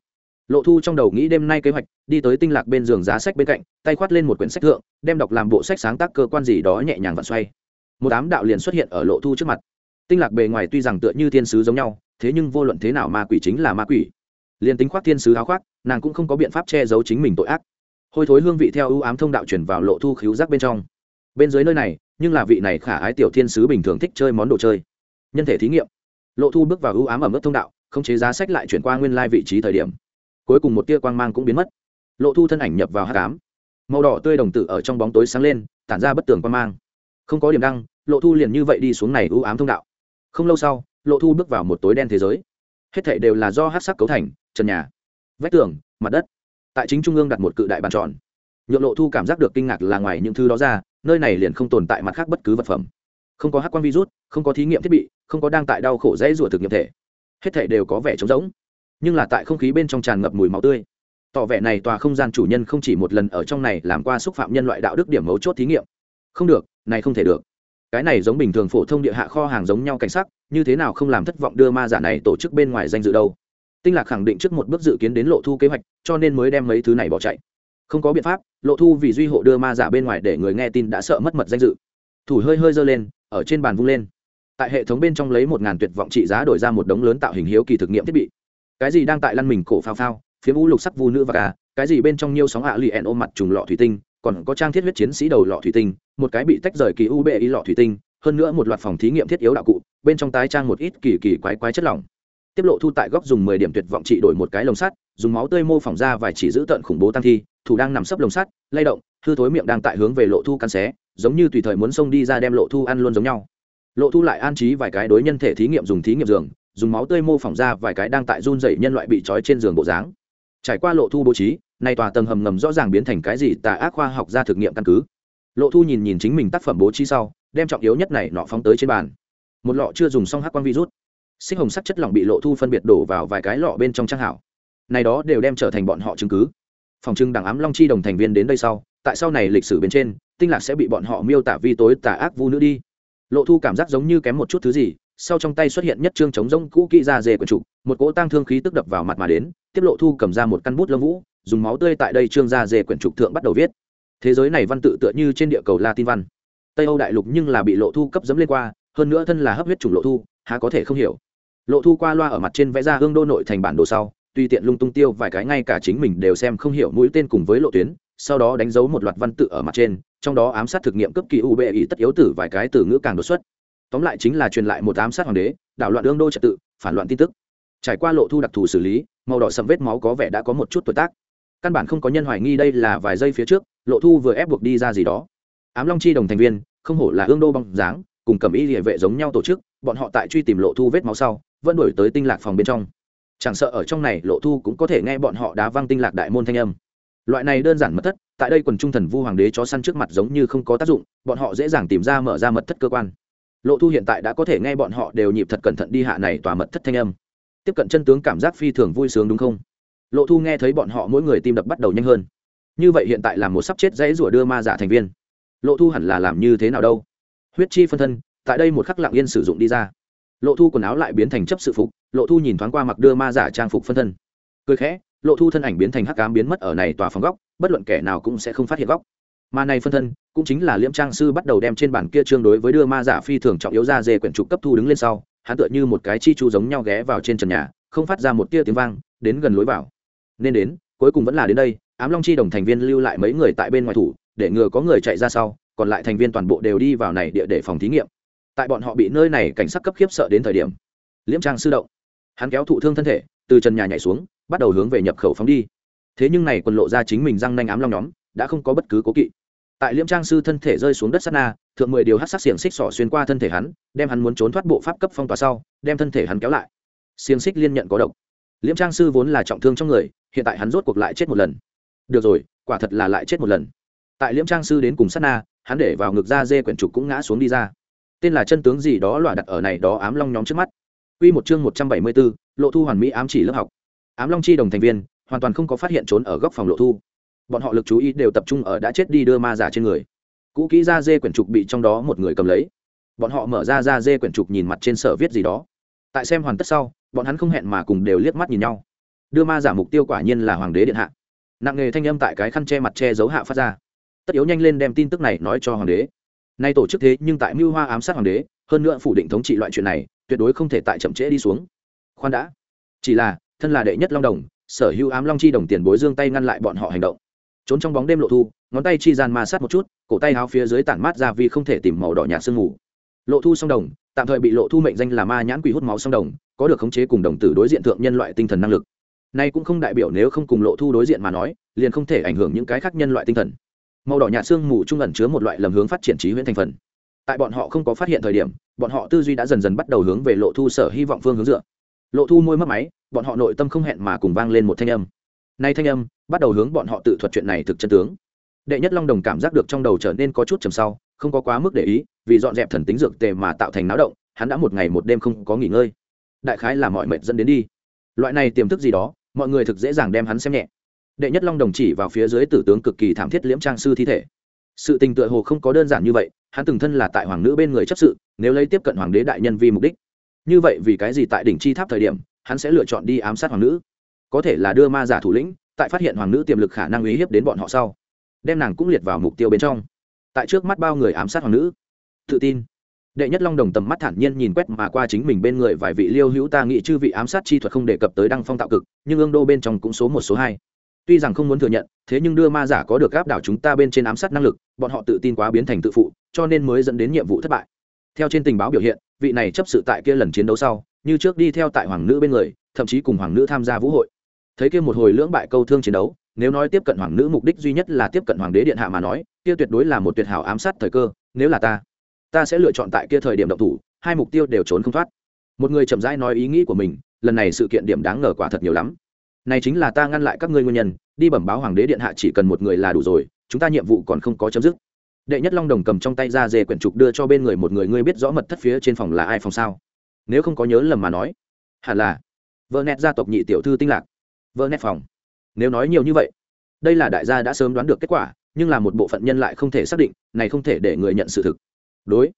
Lộ thu trong đầu nghĩ đêm nay kế hoạch, đi tới tinh lạc bên giường giá sách bên cạnh, tay khoát lên một quyển sách thượng, đem đọc làm bộ sách sáng tác cơ quan gì đó nhẹ nhàng vặn xoay. Một đám đạo liền xuất hiện ở lộ thu trước mặt. Tinh lạc bề ngoài tuy rằng tựa như thiên sứ giống nhau, thế nhưng vô luận thế nào ma quỷ chính là ma quỷ. Liền tính khoác thiên sứ áo khoác, nàng cũng không có biện pháp che giấu chính mình tội ác hôi thối hương vị theo ưu ám thông đạo chuyển vào lộ thu khíu giác bên trong. Bên dưới nơi này, nhưng là vị này khả ái tiểu thiên sứ bình thường thích chơi món đồ chơi. Nhân thể thí nghiệm. Lộ thu bước vào ưu ám ở mức thông đạo, không chế giá sách lại chuyển qua nguyên lai vị trí thời điểm. Cuối cùng một tia quang mang cũng biến mất. Lộ thu thân ảnh nhập vào h tám màu đỏ tươi đồng tử ở trong bóng tối sáng lên, tản ra bất tường quang mang. Không có điểm đăng, lộ thu liền như vậy đi xuống này ưu ám thông đạo. Không lâu sau, lộ thu bước vào một tối đen thế giới. Hết thảy đều là do hát sắc cấu thành, trần nhà, vách tường, mặt đất tại chính trung ương đặt một cự đại bàn tròn. Nhượng lộ thu cảm giác được kinh ngạc là ngoài những thứ đó ra, nơi này liền không tồn tại mặt khác bất cứ vật phẩm. Không có hát quan virus, không có thí nghiệm thiết bị, không có đang tại đau khổ dãy rủa thực nghiệm thể. Hết thể đều có vẻ trống rỗng. Nhưng là tại không khí bên trong tràn ngập mùi máu tươi. Tỏ vẻ này tòa không gian chủ nhân không chỉ một lần ở trong này làm qua xúc phạm nhân loại đạo đức điểm mấu chốt thí nghiệm. Không được, này không thể được. Cái này giống bình thường phổ thông địa hạ kho hàng giống nhau cảnh sắc, như thế nào không làm thất vọng đưa ma giả này tổ chức bên ngoài danh dự đâu tinh lạc khẳng định trước một bước dự kiến đến lộ thu kế hoạch, cho nên mới đem mấy thứ này bỏ chạy. Không có biện pháp, lộ thu vì duy hộ đưa ma giả bên ngoài để người nghe tin đã sợ mất mật danh dự. Thủ hơi hơi giơ lên, ở trên bàn vung lên. Tại hệ thống bên trong lấy một ngàn tuyệt vọng trị giá đổi ra một đống lớn tạo hình hiếu kỳ thực nghiệm thiết bị. Cái gì đang tại lăn mình cổ phao phao phía vũ lục sắc vu nữ và gà. cái gì bên trong nhiều sóng ạ lì ẹn ôm mặt trùng lọ thủy tinh, còn có trang thiết huyết chiến sĩ đầu lọ thủy tinh, một cái bị tách rời kỳ u bệ y lọ thủy tinh, hơn nữa một loạt phòng thí nghiệm thiết yếu đạo cụ, bên trong tái trang một ít kỳ kỳ quái quái chất lỏng tiếp lộ thu tại góc dùng mười điểm tuyệt vọng trị đổi một cái lồng sắt, dùng máu tươi mô phỏng ra vài chỉ giữ tận khủng bố tăng thi, thủ đang nằm sấp lồng sắt, lay động, hư thối miệng đang tại hướng về lộ thu căn xé, giống như tùy thời muốn xông đi ra đem lộ thu ăn luôn giống nhau. Lộ thu lại an trí vài cái đối nhân thể thí nghiệm dùng thí nghiệm giường, dùng máu tươi mô phỏng ra vài cái đang tại run dày nhân loại bị trói trên giường bộ dáng. Trải qua lộ thu bố trí, nay tòa tầng hầm ngầm rõ ràng biến thành cái gì tà ác khoa học ra thực nghiệm căn cứ. Lộ thu nhìn nhìn chính mình tác phẩm bố trí sau, đem trọng yếu nhất này nọ phóng tới trên bàn. Một lọ chưa dùng xong hắc quang virus xích hồng sắc chất lỏng bị lộ thu phân biệt đổ vào vài cái lọ bên trong trang hảo. Này đó đều đem trở thành bọn họ chứng cứ. Phòng trưng đảng ám long chi đồng thành viên đến đây sau, tại sau này lịch sử bên trên, tinh lạc sẽ bị bọn họ miêu tả vi tối tả ác vu nữ đi. Lộ thu cảm giác giống như kém một chút thứ gì, sau trong tay xuất hiện nhất trương chống rông cũ kỹ ra dề quần trục, một cỗ tang thương khí tức đập vào mặt mà đến, tiếp lộ thu cầm ra một căn bút lông vũ, dùng máu tươi tại đây trương ra dề quyển trục thượng bắt đầu viết. Thế giới này văn tự tựa như trên địa cầu latin văn. Tây âu đại lục nhưng là bị lộ thu cấp dấm lên qua, hơn nữa thân là hấp huyết chủng lộ thu, há có thể không hiểu lộ thu qua loa ở mặt trên vẽ ra hương đô nội thành bản đồ sau tuy tiện lung tung tiêu vài cái ngay cả chính mình đều xem không hiểu mũi tên cùng với lộ tuyến, sau đó đánh dấu một loạt văn tự ở mặt trên, trong đó ám sát thực nghiệm cấp kỳ u bệ ý tất yếu tử vài cái từ ngữ càng đột xuất. Tóm lại chính là truyền lại một ám sát hoàng đế, đảo loạn Hương đô trật tự, phản loạn tin tức. Trải qua lộ thu đặc thù xử lý, màu đỏ sầm vết máu có vẻ đã có một chút tuổi tác. Căn bản không có nhân hoài nghi đây là vài giây phía trước, lộ thu vừa ép buộc đi ra gì đó. Ám long chi đồng thành viên, không hổ là ương đô bong dáng, cùng cầm y địa vệ giống nhau tổ chức, bọn họ tại truy tìm lộ thu vết máu sau vẫn đổi tới tinh lạc phòng bên trong. Chẳng sợ ở trong này lộ thu cũng có thể nghe bọn họ đá văng tinh lạc đại môn thanh âm. Loại này đơn giản mật thất, tại đây quần trung thần vu hoàng đế chó săn trước mặt giống như không có tác dụng, bọn họ dễ dàng tìm ra mở ra mật thất cơ quan. Lộ thu hiện tại đã có thể nghe bọn họ đều nhịp thật cẩn thận đi hạ này tòa mật thất thanh âm. Tiếp cận chân tướng cảm giác phi thường vui sướng đúng không? Lộ thu nghe thấy bọn họ mỗi người tim đập bắt đầu nhanh hơn. Như vậy hiện tại là một sắp chết dãy rủa đưa ma giả thành viên. Lộ thu hẳn là làm như thế nào đâu? Huyết chi phân thân, tại đây một khắc lặng yên sử dụng đi ra lộ thu quần áo lại biến thành chấp sự phục, lộ thu nhìn thoáng qua mặc đưa ma giả trang phục phân thân. Cười khẽ, lộ thu thân ảnh biến thành hắc cám biến mất ở này tòa phòng góc, bất luận kẻ nào cũng sẽ không phát hiện góc. Mà này phân thân, cũng chính là liễm trang sư bắt đầu đem trên bản kia trương đối với đưa ma giả phi thường trọng yếu ra dê quyển trục cấp thu đứng lên sau, hắn tựa như một cái chi chu giống nhau ghé vào trên trần nhà, không phát ra một tia tiếng vang, đến gần lối vào. Nên đến, cuối cùng vẫn là đến đây, ám long chi đồng thành viên lưu lại mấy người tại bên ngoài thủ, để ngừa có người chạy ra sau, còn lại thành viên toàn bộ đều đi vào này địa để phòng thí nghiệm tại bọn họ bị nơi này cảnh sát cấp khiếp sợ đến thời điểm, liễm trang sư động. Hắn kéo thụ thương thân thể, từ trần nhà nhảy xuống, bắt đầu hướng về nhập khẩu phóng đi. Thế nhưng này quần lộ ra chính mình răng nanh ám long nhóm, đã không có bất cứ cố kỵ. Tại liễm trang sư thân thể rơi xuống đất sát na, thượng mười điều hát sắc xiềng xích sỏ xuyên qua thân thể hắn, đem hắn muốn trốn thoát bộ pháp cấp phong tỏa sau, đem thân thể hắn kéo lại. Xiềng xích liên nhận có độc. Liễm trang sư vốn là trọng thương trong người, hiện tại hắn rốt cuộc lại chết một lần. Được rồi, quả thật là lại chết một lần. Tại liễm trang sư đến cùng sát na, hắn để vào ngực ra dê quyển trục cũng ngã xuống đi ra tên là chân tướng gì đó lọa đặt ở này đó ám long nhóm trước mắt Quy một chương 174, Lộ Thu hoàn mỹ ám chỉ lớp học. Ám Long chi đồng thành viên, hoàn toàn không có phát hiện trốn ở góc phòng Lộ Thu. Bọn họ lực chú ý đều tập trung ở đã chết đi đưa ma giả trên người. Cũ kỹ ra dê quyển trục bị trong đó một người cầm lấy. Bọn họ mở ra ra dê quyển trục nhìn mặt trên sở viết gì đó. Tại xem hoàn tất sau, bọn hắn không hẹn mà cùng đều liếc mắt nhìn nhau. Đưa ma giả mục tiêu quả nhiên là hoàng đế điện hạ. Nặng nghề thanh âm tại cái khăn che mặt che giấu hạ phát ra. Tất yếu nhanh lên đem tin tức này nói cho hoàng đế. Nay tổ chức thế nhưng tại Mưu Hoa ám sát hoàng đế, hơn nữa phủ định thống trị loại chuyện này, tuyệt đối không thể tại chậm trễ đi xuống. Khoan đã. Chỉ là thân là đệ nhất long đồng sở hữu ám long chi đồng tiền bối dương tay ngăn lại bọn họ hành động. Trốn trong bóng đêm lộ thu ngón tay chi gian ma sát một chút cổ tay áo phía dưới tản mát ra vì không thể tìm màu đỏ nhạt sương mù. Lộ thu song đồng tạm thời bị lộ thu mệnh danh là ma nhãn quỷ hút máu song đồng có được khống chế cùng đồng tử đối diện thượng nhân loại tinh thần năng lực. Nay cũng không đại biểu nếu không cùng lộ thu đối diện mà nói liền không thể ảnh hưởng những cái khác nhân loại tinh thần màu đỏ nhạt sương mù trung ẩn chứa một loại lầm hướng phát triển trí huyễn thành phần. Tại bọn họ không có phát hiện thời điểm, bọn họ tư duy đã dần dần bắt đầu hướng về lộ thu sở hy vọng phương hướng dựa. Lộ thu môi mất máy, bọn họ nội tâm không hẹn mà cùng vang lên một thanh âm. Nay thanh âm bắt đầu hướng bọn họ tự thuật chuyện này thực chân tướng. Đệ nhất long đồng cảm giác được trong đầu trở nên có chút trầm sau, không có quá mức để ý, vì dọn dẹp thần tính dược tề mà tạo thành náo động, hắn đã một ngày một đêm không có nghỉ ngơi. Đại khái là mọi mệt dẫn đến đi. Loại này tiềm thức gì đó, mọi người thực dễ dàng đem hắn xem nhẹ đệ nhất long đồng chỉ vào phía dưới tử tướng cực kỳ thảm thiết liễm trang sư thi thể. Sự tình tựa hồ không có đơn giản như vậy, hắn từng thân là tại hoàng nữ bên người chấp sự, nếu lấy tiếp cận hoàng đế đại nhân vì mục đích. Như vậy vì cái gì tại đỉnh chi tháp thời điểm, hắn sẽ lựa chọn đi ám sát hoàng nữ? Có thể là đưa ma giả thủ lĩnh, tại phát hiện hoàng nữ tiềm lực khả năng uy hiếp đến bọn họ sau, đem nàng cũng liệt vào mục tiêu bên trong. Tại trước mắt bao người ám sát hoàng nữ. Tự tin. Đệ nhất long đồng tầm mắt thản nhiên nhìn quét mà qua chính mình bên người vài vị liêu hữu ta nghĩ chư vị ám sát chi thuật không đề cập tới đăng phong tạo cực, nhưng ương đô bên trong cũng số một, số hai tuy rằng không muốn thừa nhận, thế nhưng đưa ma giả có được gáp đảo chúng ta bên trên ám sát năng lực, bọn họ tự tin quá biến thành tự phụ, cho nên mới dẫn đến nhiệm vụ thất bại. Theo trên tình báo biểu hiện, vị này chấp sự tại kia lần chiến đấu sau, như trước đi theo tại hoàng nữ bên người, thậm chí cùng hoàng nữ tham gia vũ hội. Thấy kia một hồi lưỡng bại câu thương chiến đấu, nếu nói tiếp cận hoàng nữ mục đích duy nhất là tiếp cận hoàng đế điện hạ mà nói, kia tuyệt đối là một tuyệt hảo ám sát thời cơ, nếu là ta ta sẽ lựa chọn tại kia thời điểm động thủ, hai mục tiêu đều trốn không thoát. Một người chậm rãi nói ý nghĩ của mình, lần này sự kiện điểm đáng ngờ quả thật nhiều lắm này chính là ta ngăn lại các ngươi nguyên nhân, đi bẩm báo hoàng đế điện hạ chỉ cần một người là đủ rồi, chúng ta nhiệm vụ còn không có chấm dứt. Đệ nhất long đồng cầm trong tay ra dề quyển trục đưa cho bên người một người, ngươi biết rõ mật thất phía trên phòng là ai phòng sao? Nếu không có nhớ lầm mà nói. Hẳn là. Vợ nét gia tộc nhị tiểu thư tinh lạc. Vợ nét phòng. Nếu nói nhiều như vậy, đây là đại gia đã sớm đoán được kết quả, nhưng là một bộ phận nhân lại không thể xác định, này không thể để người nhận sự thực. Đối.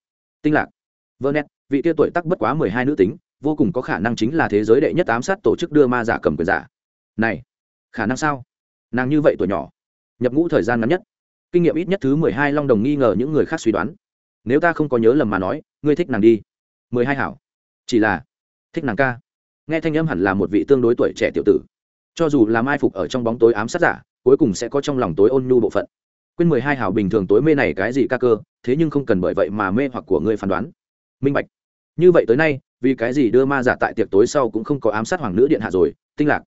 Tinh lạc. Vợ nét vị kia tuổi tắc bất quá mười hai nữ tính, vô cùng có khả năng chính là thế giới đệ nhất ám sát tổ chức đưa ma giả cầm quyền giả này, khả năng sao? Nàng như vậy tuổi nhỏ, nhập ngũ thời gian ngắn nhất, kinh nghiệm ít nhất thứ mười hai long đồng nghi ngờ những người khác suy đoán. Nếu ta không có nhớ lầm mà nói, ngươi thích nàng đi. Mười hai hảo. Chỉ là, thích nàng ca. Nghe thanh âm hẳn là một vị tương đối tuổi trẻ tiểu tử. Cho dù là mai phục ở trong bóng tối ám sát giả, cuối cùng sẽ có trong lòng tối ôn nhu bộ phận. Quên mười hai hảo bình thường tối mê này cái gì ca cơ, thế nhưng không cần bởi vậy mà mê hoặc của ngươi phán đoán. Minh bạch. Như vậy tới nay, vì cái gì đưa ma giả tại tiệc tối sau cũng không có ám sát hoàng nữ điện hạ rồi, tinh lạc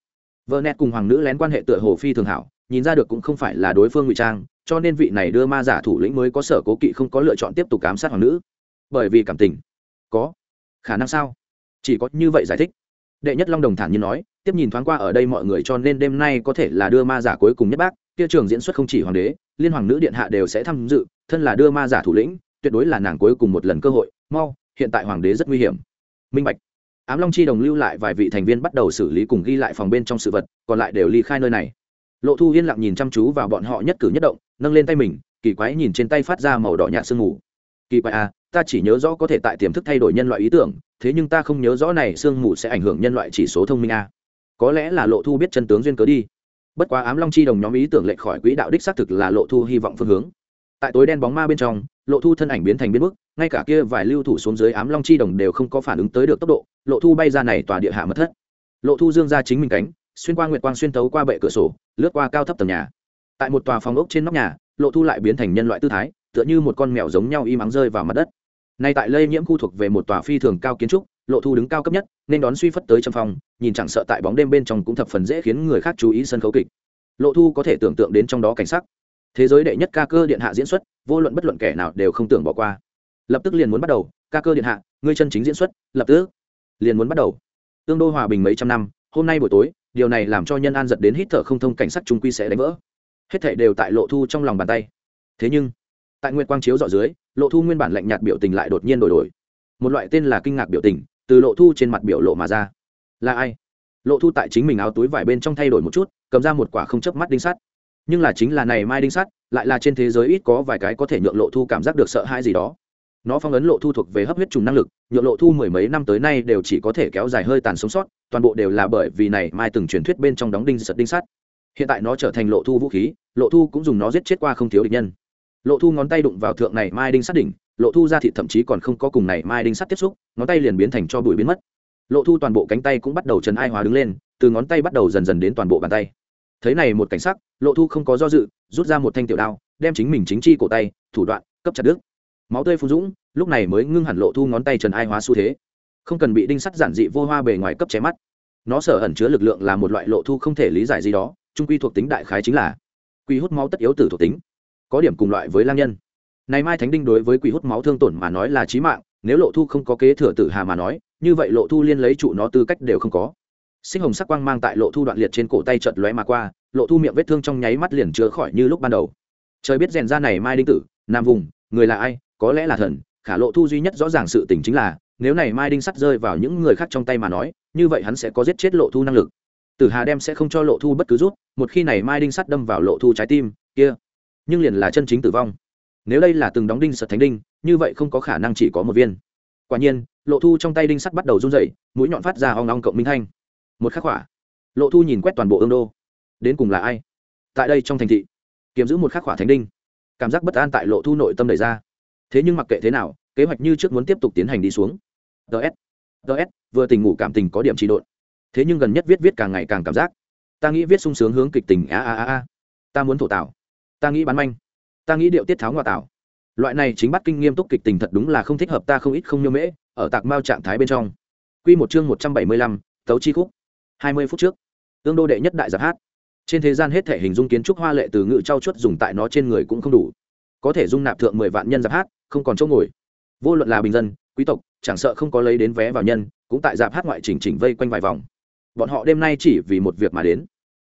vợ nét cùng hoàng nữ lén quan hệ tựa hồ phi thường hảo, nhìn ra được cũng không phải là đối phương ngụy trang, cho nên vị này đưa ma giả thủ lĩnh mới có sở cố kỵ không có lựa chọn tiếp tục ám sát hoàng nữ. Bởi vì cảm tình. Có. Khả năng sao? Chỉ có như vậy giải thích. Đệ nhất long đồng thản nhiên nói, tiếp nhìn thoáng qua ở đây mọi người cho nên đêm nay có thể là đưa ma giả cuối cùng nhất bác, kia trường diễn xuất không chỉ hoàng đế, liên hoàng nữ điện hạ đều sẽ tham dự, thân là đưa ma giả thủ lĩnh, tuyệt đối là nàng cuối cùng một lần cơ hội, mau, hiện tại hoàng đế rất nguy hiểm. Minh bạch ám long chi đồng lưu lại vài vị thành viên bắt đầu xử lý cùng ghi lại phòng bên trong sự vật, còn lại đều ly khai nơi này. Lộ thu yên lặng nhìn chăm chú vào bọn họ nhất cử nhất động, nâng lên tay mình, kỳ quái nhìn trên tay phát ra màu đỏ nhạt sương mù. Kỳ quái à ta chỉ nhớ rõ có thể tại tiềm thức thay đổi nhân loại ý tưởng, thế nhưng ta không nhớ rõ này sương mù sẽ ảnh hưởng nhân loại chỉ số thông minh à. có lẽ là lộ thu biết chân tướng duyên cớ đi. Bất quá ám long chi đồng nhóm ý tưởng lệch khỏi quỹ đạo đích xác thực là lộ thu hy vọng phương hướng. Tại tối đen bóng ma bên trong lộ thu thân ảnh biến thành biến mức ngay cả kia vài lưu thủ xuống dưới ám long chi đồng đều không có phản ứng tới được tốc độ, lộ thu bay ra này tòa địa hạ mất thất. Lộ thu dương ra chính mình cánh, xuyên qua nguyệt quang xuyên tấu qua bệ cửa sổ, lướt qua cao thấp tầng nhà. Tại một tòa phòng ốc trên nóc nhà, lộ thu lại biến thành nhân loại tư thái, tựa như một con mèo giống nhau im ắng rơi vào mặt đất. Nay tại lây nhiễm khu thuộc về một tòa phi thường cao kiến trúc, lộ thu đứng cao cấp nhất, nên đón suy phất tới trong phòng, nhìn chẳng sợ tại bóng đêm bên trong cũng thập phần dễ khiến người khác chú ý sân khấu kịch. Lộ thu có thể tưởng tượng đến trong đó cảnh sắc thế giới đệ nhất ca cơ điện hạ diễn xuất, vô luận bất luận kẻ nào đều không tưởng bỏ qua. Lập tức liền muốn bắt đầu, ca cơ điện hạ, ngươi chân chính diễn xuất, lập tức liền muốn bắt đầu. Tương đô hòa bình mấy trăm năm, hôm nay buổi tối, điều này làm cho nhân an giật đến hít thở không thông cảnh sát trung quy sẽ đánh vỡ. Hết thảy đều tại lộ thu trong lòng bàn tay. Thế nhưng, tại nguyệt quang chiếu dọ dưới, lộ thu nguyên bản lạnh nhạt biểu tình lại đột nhiên đổi đổi. Một loại tên là kinh ngạc biểu tình, từ lộ thu trên mặt biểu lộ mà ra. Là ai? Lộ thu tại chính mình áo túi vải bên trong thay đổi một chút, cầm ra một quả không chớp mắt đinh sắt nhưng là chính là này mai đinh sắt, lại là trên thế giới ít có vài cái có thể nhượng lộ thu cảm giác được sợ hãi gì đó. Nó phong ấn lộ thu thuộc về hấp huyết trùng năng lực, nhượng lộ thu mười mấy năm tới nay đều chỉ có thể kéo dài hơi tàn sống sót, toàn bộ đều là bởi vì này mai từng truyền thuyết bên trong đóng đinh sật đinh sắt. Hiện tại nó trở thành lộ thu vũ khí, lộ thu cũng dùng nó giết chết qua không thiếu địch nhân. Lộ thu ngón tay đụng vào thượng này mai đinh sắt đỉnh, lộ thu ra thị thậm chí còn không có cùng này mai đinh sắt tiếp xúc, ngón tay liền biến thành cho bụi biến mất. Lộ thu toàn bộ cánh tay cũng bắt đầu trần ai hóa đứng lên, từ ngón tay bắt đầu dần dần đến toàn bộ bàn tay thấy này một cảnh sắc, lộ thu không có do dự, rút ra một thanh tiểu đao, đem chính mình chính chi cổ tay, thủ đoạn, cấp chặt đứt. Máu tươi phun dũng, lúc này mới ngưng hẳn lộ thu ngón tay trần ai hóa xu thế. Không cần bị đinh sắt giản dị vô hoa bề ngoài cấp chém mắt. Nó sở ẩn chứa lực lượng là một loại lộ thu không thể lý giải gì đó, trung quy thuộc tính đại khái chính là quy hút máu tất yếu tử thuộc tính, có điểm cùng loại với lang nhân. Này mai thánh đinh đối với quỷ hút máu thương tổn mà nói là chí mạng, nếu lộ thu không có kế thừa tử hà mà nói, như vậy lộ thu liên lấy trụ nó tư cách đều không có sinh hồng sắc quang mang tại lộ thu đoạn liệt trên cổ tay chợt lóe mà qua, lộ thu miệng vết thương trong nháy mắt liền chữa khỏi như lúc ban đầu. Trời biết rèn ra này mai đinh tử, nam vùng, người là ai, có lẽ là thần, khả lộ thu duy nhất rõ ràng sự tình chính là, nếu này mai đinh sắt rơi vào những người khác trong tay mà nói, như vậy hắn sẽ có giết chết lộ thu năng lực. Tử hà đem sẽ không cho lộ thu bất cứ rút, một khi này mai đinh sắt đâm vào lộ thu trái tim, kia, nhưng liền là chân chính tử vong. Nếu đây là từng đóng đinh sật thánh đinh, như vậy không có khả năng chỉ có một viên. Quả nhiên, lộ thu trong tay đinh sắt bắt đầu run dậy mũi nhọn phát ra hoang long cộng minh thanh một khắc khỏa lộ thu nhìn quét toàn bộ ương đô. Đến cùng là ai? Tại đây trong thành thị, kiếm giữ một khắc khỏa thánh đinh. Cảm giác bất an tại lộ thu nội tâm đầy ra. Thế nhưng mặc kệ thế nào, kế hoạch như trước muốn tiếp tục tiến hành đi xuống. Ts ts vừa tình ngủ cảm tình có điểm trị độn. Thế nhưng gần nhất viết viết càng ngày càng cảm giác. Ta nghĩ viết sung sướng hướng kịch tình a a a a. Ta muốn thổ tạo. Ta nghĩ bán manh. Ta nghĩ điệu tiết tháo ngoại tạo. Loại này chính bắt kinh nghiêm túc kịch tình thật đúng là không thích hợp ta không ít không nhiêu mễ, ở tạc mao trạng thái bên trong. Quy một chương một trăm bảy mươi lăm, tấu chi khúc hai mươi phút trước, tương đô đệ nhất đại giáp hát. Trên thế gian hết thể hình dung kiến trúc hoa lệ từ ngự trau chuốt dùng tại nó trên người cũng không đủ. Có thể dung nạp thượng mười vạn nhân giáp hát, không còn chỗ ngồi. Vô luận là bình dân, quý tộc, chẳng sợ không có lấy đến vé vào nhân, cũng tại giáp hát ngoại chỉnh chỉnh vây quanh vài vòng. Bọn họ đêm nay chỉ vì một việc mà đến.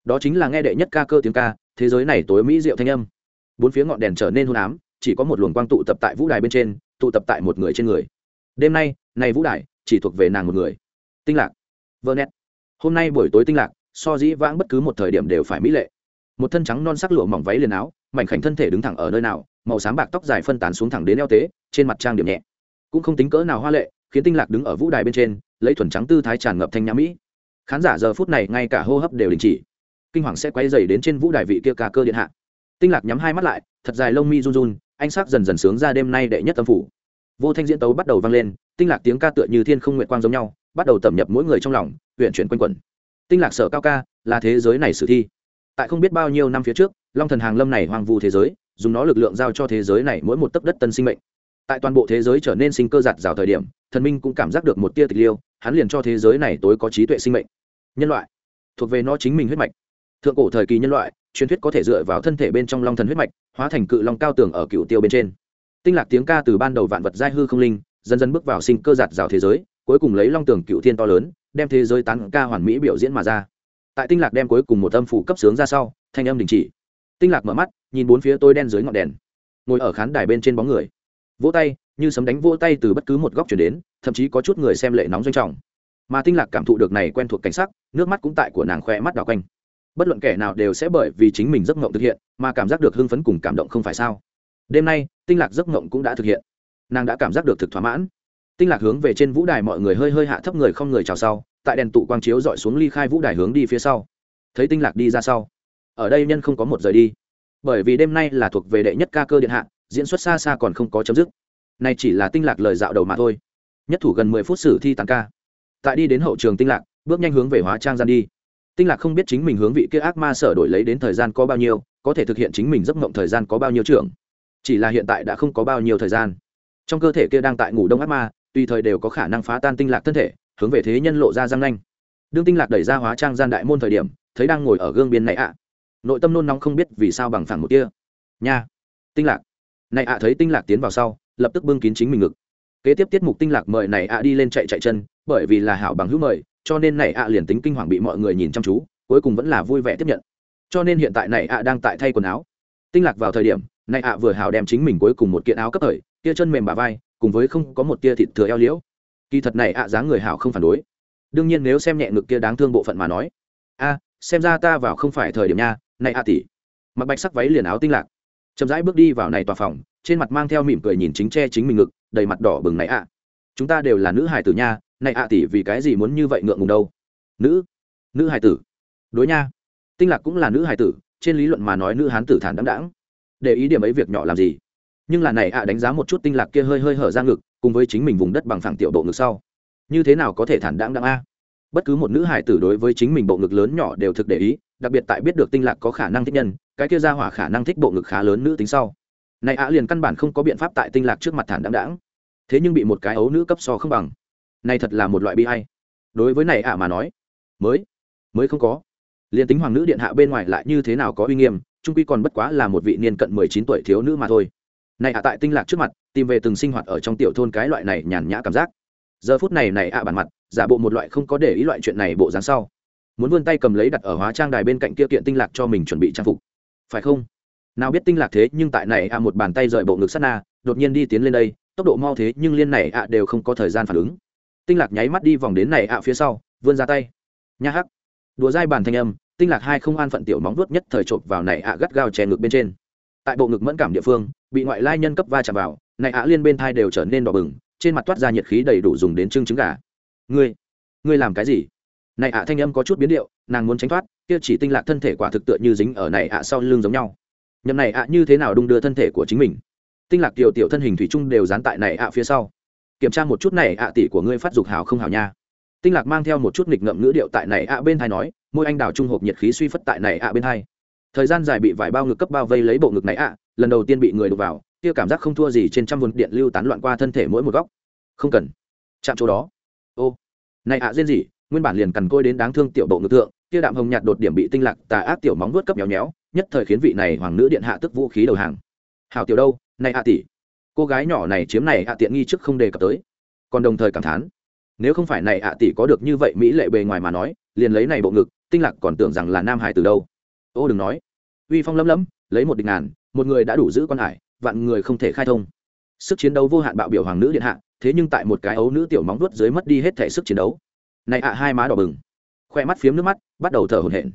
Đó chính là nghe đệ nhất ca cơ tiếng ca, thế giới này tối mỹ diệu thanh âm. Bốn phía ngọn đèn trở nên hôn ám, chỉ có một luồng quang tụ tập tại vũ đài bên trên, tụ tập tại một người trên người. Đêm nay, này vũ đài chỉ thuộc về nàng một người. Tinh lạc vơ nét hôm nay buổi tối tinh lạc, so dĩ vãng bất cứ một thời điểm đều phải mỹ lệ. Một thân trắng non sắc lụa mỏng váy liền áo, mảnh khảnh thân thể đứng thẳng ở nơi nào, màu sáng bạc tóc dài phân tán xuống thẳng đến eo tế, trên mặt trang điểm nhẹ. Cũng không tính cỡ nào hoa lệ, khiến tinh lạc đứng ở vũ đài bên trên, lấy thuần trắng tư thái tràn ngập thanh nhã mỹ. Khán giả giờ phút này ngay cả hô hấp đều đình chỉ. Kinh hoàng sẽ quay dày đến trên vũ đài vị kia ca cơ điện hạ. Tinh lạc nhắm hai mắt lại, thật dài lông mi run run anh sắc dần dần sướng ra đêm nay đệ nhất tâm phủ. Vô thanh diễn tấu bắt đầu vang lên, tinh lạc tiếng ca tựa như thiên không nguyện quang giống nhau bắt đầu tẩm nhập mỗi người trong lòng huyện chuyển quanh quẩn. Tinh lạc sở cao ca là thế giới này sử thi. Tại không biết bao nhiêu năm phía trước, long thần hàng lâm này hoang vu thế giới, dùng nó lực lượng giao cho thế giới này mỗi một tấc đất tân sinh mệnh. Tại toàn bộ thế giới trở nên sinh cơ giạt rào thời điểm, thần minh cũng cảm giác được một tia tịch liêu, hắn liền cho thế giới này tối có trí tuệ sinh mệnh. Nhân loại, thuộc về nó chính mình huyết mạch. Thượng cổ thời kỳ nhân loại, truyền thuyết có thể dựa vào thân thể bên trong long thần huyết mạch, hóa thành cự long cao tường ở cựu tiêu bên trên. Tinh lạc tiếng ca từ ban đầu vạn vật giai hư không linh, dần dần bước vào sinh cơ giạt rào thế giới cuối cùng lấy long tường cựu thiên to lớn, đem thế giới tán ca hoàn mỹ biểu diễn mà ra. Tại tinh lạc đem cuối cùng một âm phủ cấp sướng ra sau, thanh âm đình chỉ. Tinh lạc mở mắt, nhìn bốn phía tôi đen dưới ngọn đèn. Ngồi ở khán đài bên trên bóng người. Vỗ tay, như sấm đánh vỗ tay từ bất cứ một góc chuyển đến, thậm chí có chút người xem lệ nóng doanh trọng. Mà tinh lạc cảm thụ được này quen thuộc cảnh sắc, nước mắt cũng tại của nàng khoe mắt đào quanh. Bất luận kẻ nào đều sẽ bởi vì chính mình giấc mộng thực hiện, mà cảm giác được hưng phấn cùng cảm động không phải sao. Đêm nay, tinh lạc giấc mộng cũng đã thực hiện. Nàng đã cảm giác được thực thỏa mãn tinh lạc hướng về trên vũ đài mọi người hơi hơi hạ thấp người không người chào sau, tại đèn tụ quang chiếu dọi xuống ly khai vũ đài hướng đi phía sau. Thấy tinh lạc đi ra sau, ở đây nhân không có một rời đi. Bởi vì đêm nay là thuộc về đệ nhất ca cơ điện hạ, diễn xuất xa xa còn không có chấm dứt. Này chỉ là tinh lạc lời dạo đầu mà thôi. Nhất thủ gần mười phút xử thi tàn ca. Tại đi đến hậu trường tinh lạc, bước nhanh hướng về hóa trang gian đi. Tinh lạc không biết chính mình hướng vị kia ác ma sở đổi lấy đến thời gian có bao nhiêu, có thể thực hiện chính mình giấc mộng thời gian có bao nhiêu trưởng. Chỉ là hiện tại đã không có bao nhiêu thời gian. Trong cơ thể kia đang tại ngủ đông ác ma tùy thời đều có khả năng phá tan tinh lạc thân thể, hướng về thế nhân lộ ra răng nanh. Đương tinh lạc đẩy ra hóa trang gian đại môn thời điểm, thấy đang ngồi ở gương biên này ạ. Nội tâm nôn nóng không biết vì sao bằng phẳng một kia nha! Tinh lạc! Này ạ thấy tinh lạc tiến vào sau, lập tức bưng kín chính mình ngực. Kế tiếp tiết mục tinh lạc mời này ạ đi lên chạy chạy chân, bởi vì là hảo bằng hữu mời, cho nên này ạ liền tính kinh hoàng bị mọi người nhìn chăm chú, cuối cùng vẫn là vui vẻ tiếp nhận. Cho nên hiện tại này ạ đang tại thay quần áo. Tinh lạc vào thời điểm, này ạ vừa hảo đem chính mình cuối cùng một kiện áo cấp thời, kia chân mềm bà vai cùng với không có một tia thịt thừa eo liễu. Kỳ thật này ạ dáng người hảo không phản đối. Đương nhiên nếu xem nhẹ ngực kia đáng thương bộ phận mà nói. A, xem ra ta vào không phải thời điểm nha, này ạ tỷ. Mặc bạch sắc váy liền áo tinh lạc. Chậm rãi bước đi vào này tòa phòng, trên mặt mang theo mỉm cười nhìn chính che chính mình ngực, đầy mặt đỏ bừng này ạ. Chúng ta đều là nữ hài tử nha, này ạ tỷ vì cái gì muốn như vậy ngượng ngùng đâu? Nữ nữ hài tử. Đối nha. Tinh lạc cũng là nữ hài tử, trên lý luận mà nói nữ hán tử thản đáng đáng để ý điểm ấy việc nhỏ làm gì? Nhưng là này ạ đánh giá một chút tinh lạc kia hơi hơi hở ra ngực, cùng với chính mình vùng đất bằng phẳng tiểu bộ ngực sau. Như thế nào có thể thản đáng đáng a? Bất cứ một nữ hài tử đối với chính mình bộ ngực lớn nhỏ đều thực để ý, đặc biệt tại biết được tinh lạc có khả năng thích nhân, cái kia ra hỏa khả năng thích bộ ngực khá lớn nữ tính sau. Này ạ liền căn bản không có biện pháp tại tinh lạc trước mặt thản đáng đáng thế nhưng bị một cái ấu nữ cấp so không bằng. Này thật là một loại bi hay đối với này ạ mà nói, mới mới không có. Liền tính hoàng nữ điện hạ bên ngoài lại như thế nào có uy nghiêm, trung quy còn bất quá là một vị niên cận mười chín tuổi thiếu nữ mà thôi này ạ, tại tinh lạc trước mặt, tìm về từng sinh hoạt ở trong tiểu thôn cái loại này nhàn nhã cảm giác. Giờ phút này này ạ, bản mặt, giả bộ một loại không có để ý loại chuyện này bộ dáng sau. Muốn vươn tay cầm lấy đặt ở hóa trang đài bên cạnh kia kiện tinh lạc cho mình chuẩn bị trang phục. Phải không? Nào biết tinh lạc thế nhưng tại này ạ, một bàn tay rời bộ ngực sắt na, đột nhiên đi tiến lên đây, tốc độ mau thế nhưng liên này ạ đều không có thời gian phản ứng. Tinh lạc nháy mắt đi vòng đến này ạ phía sau, vươn ra tay. Nha hắc. Đùa dai bàn thanh âm, tinh lạc hai không an phận tiểu móng vuốt nhất thời chộp vào này ạ, gắt gao chè ngực bên trên tại bộ ngực mẫn cảm địa phương, bị ngoại lai nhân cấp va chạm vào, này ạ liên bên thai đều trở nên đỏ bừng, trên mặt toát ra nhiệt khí đầy đủ dùng đến trưng trứng gà. Ngươi ngươi làm cái gì? Này ạ thanh âm có chút biến điệu, nàng muốn tránh thoát, kia chỉ tinh lạc thân thể quả thực tựa như dính ở này ạ sau lưng giống nhau. Nhầm này ạ như thế nào đung đưa thân thể của chính mình? Tinh lạc tiểu tiểu thân hình thủy chung đều dán tại này ạ phía sau. Kiểm tra một chút này ạ tỷ của ngươi phát dục hào không hào nha. Tinh lạc mang theo một chút nghịch ngợm ngữ điệu tại này ạ bên thai nói, môi anh đào trung hộp nhiệt khí suy phất tại này ạ bên thai thời gian dài bị vải bao ngực cấp bao vây lấy bộ ngực này ạ, lần đầu tiên bị người đục vào, kia cảm giác không thua gì trên trăm vườn điện lưu tán loạn qua thân thể mỗi một góc. Không cần. Chạm chỗ đó. Ô. Này ạ à gì nguyên bản liền cằn côi đến đáng thương tiểu bộ ngực thượng, kia đạm hồng nhạt đột điểm bị tinh lạc, tà ác tiểu móng vuốt cấp nhéo nhéo, nhất thời khiến vị này hoàng nữ điện hạ tức vũ khí đầu hàng. Hào tiểu đâu, này ạ tỷ. Cô gái nhỏ này chiếm này ạ tiện nghi trước không đề cập tới. Còn đồng thời cảm thán, nếu không phải này ạ tỷ có được như vậy mỹ lệ bề ngoài mà nói, liền lấy này bộ ngực, tinh lạc còn tưởng rằng là nam hải từ đâu. Ô đừng nói uy phong lấm lấm, lấy một địch ngàn, một người đã đủ giữ quan hải, vạn người không thể khai thông. Sức chiến đấu vô hạn bạo biểu hoàng nữ điện hạ, thế nhưng tại một cái ấu nữ tiểu móng vuốt dưới mất đi hết thể sức chiến đấu. Này ạ, hai má đỏ bừng. Khoe mắt phiếm nước mắt, bắt đầu thở hổn hển.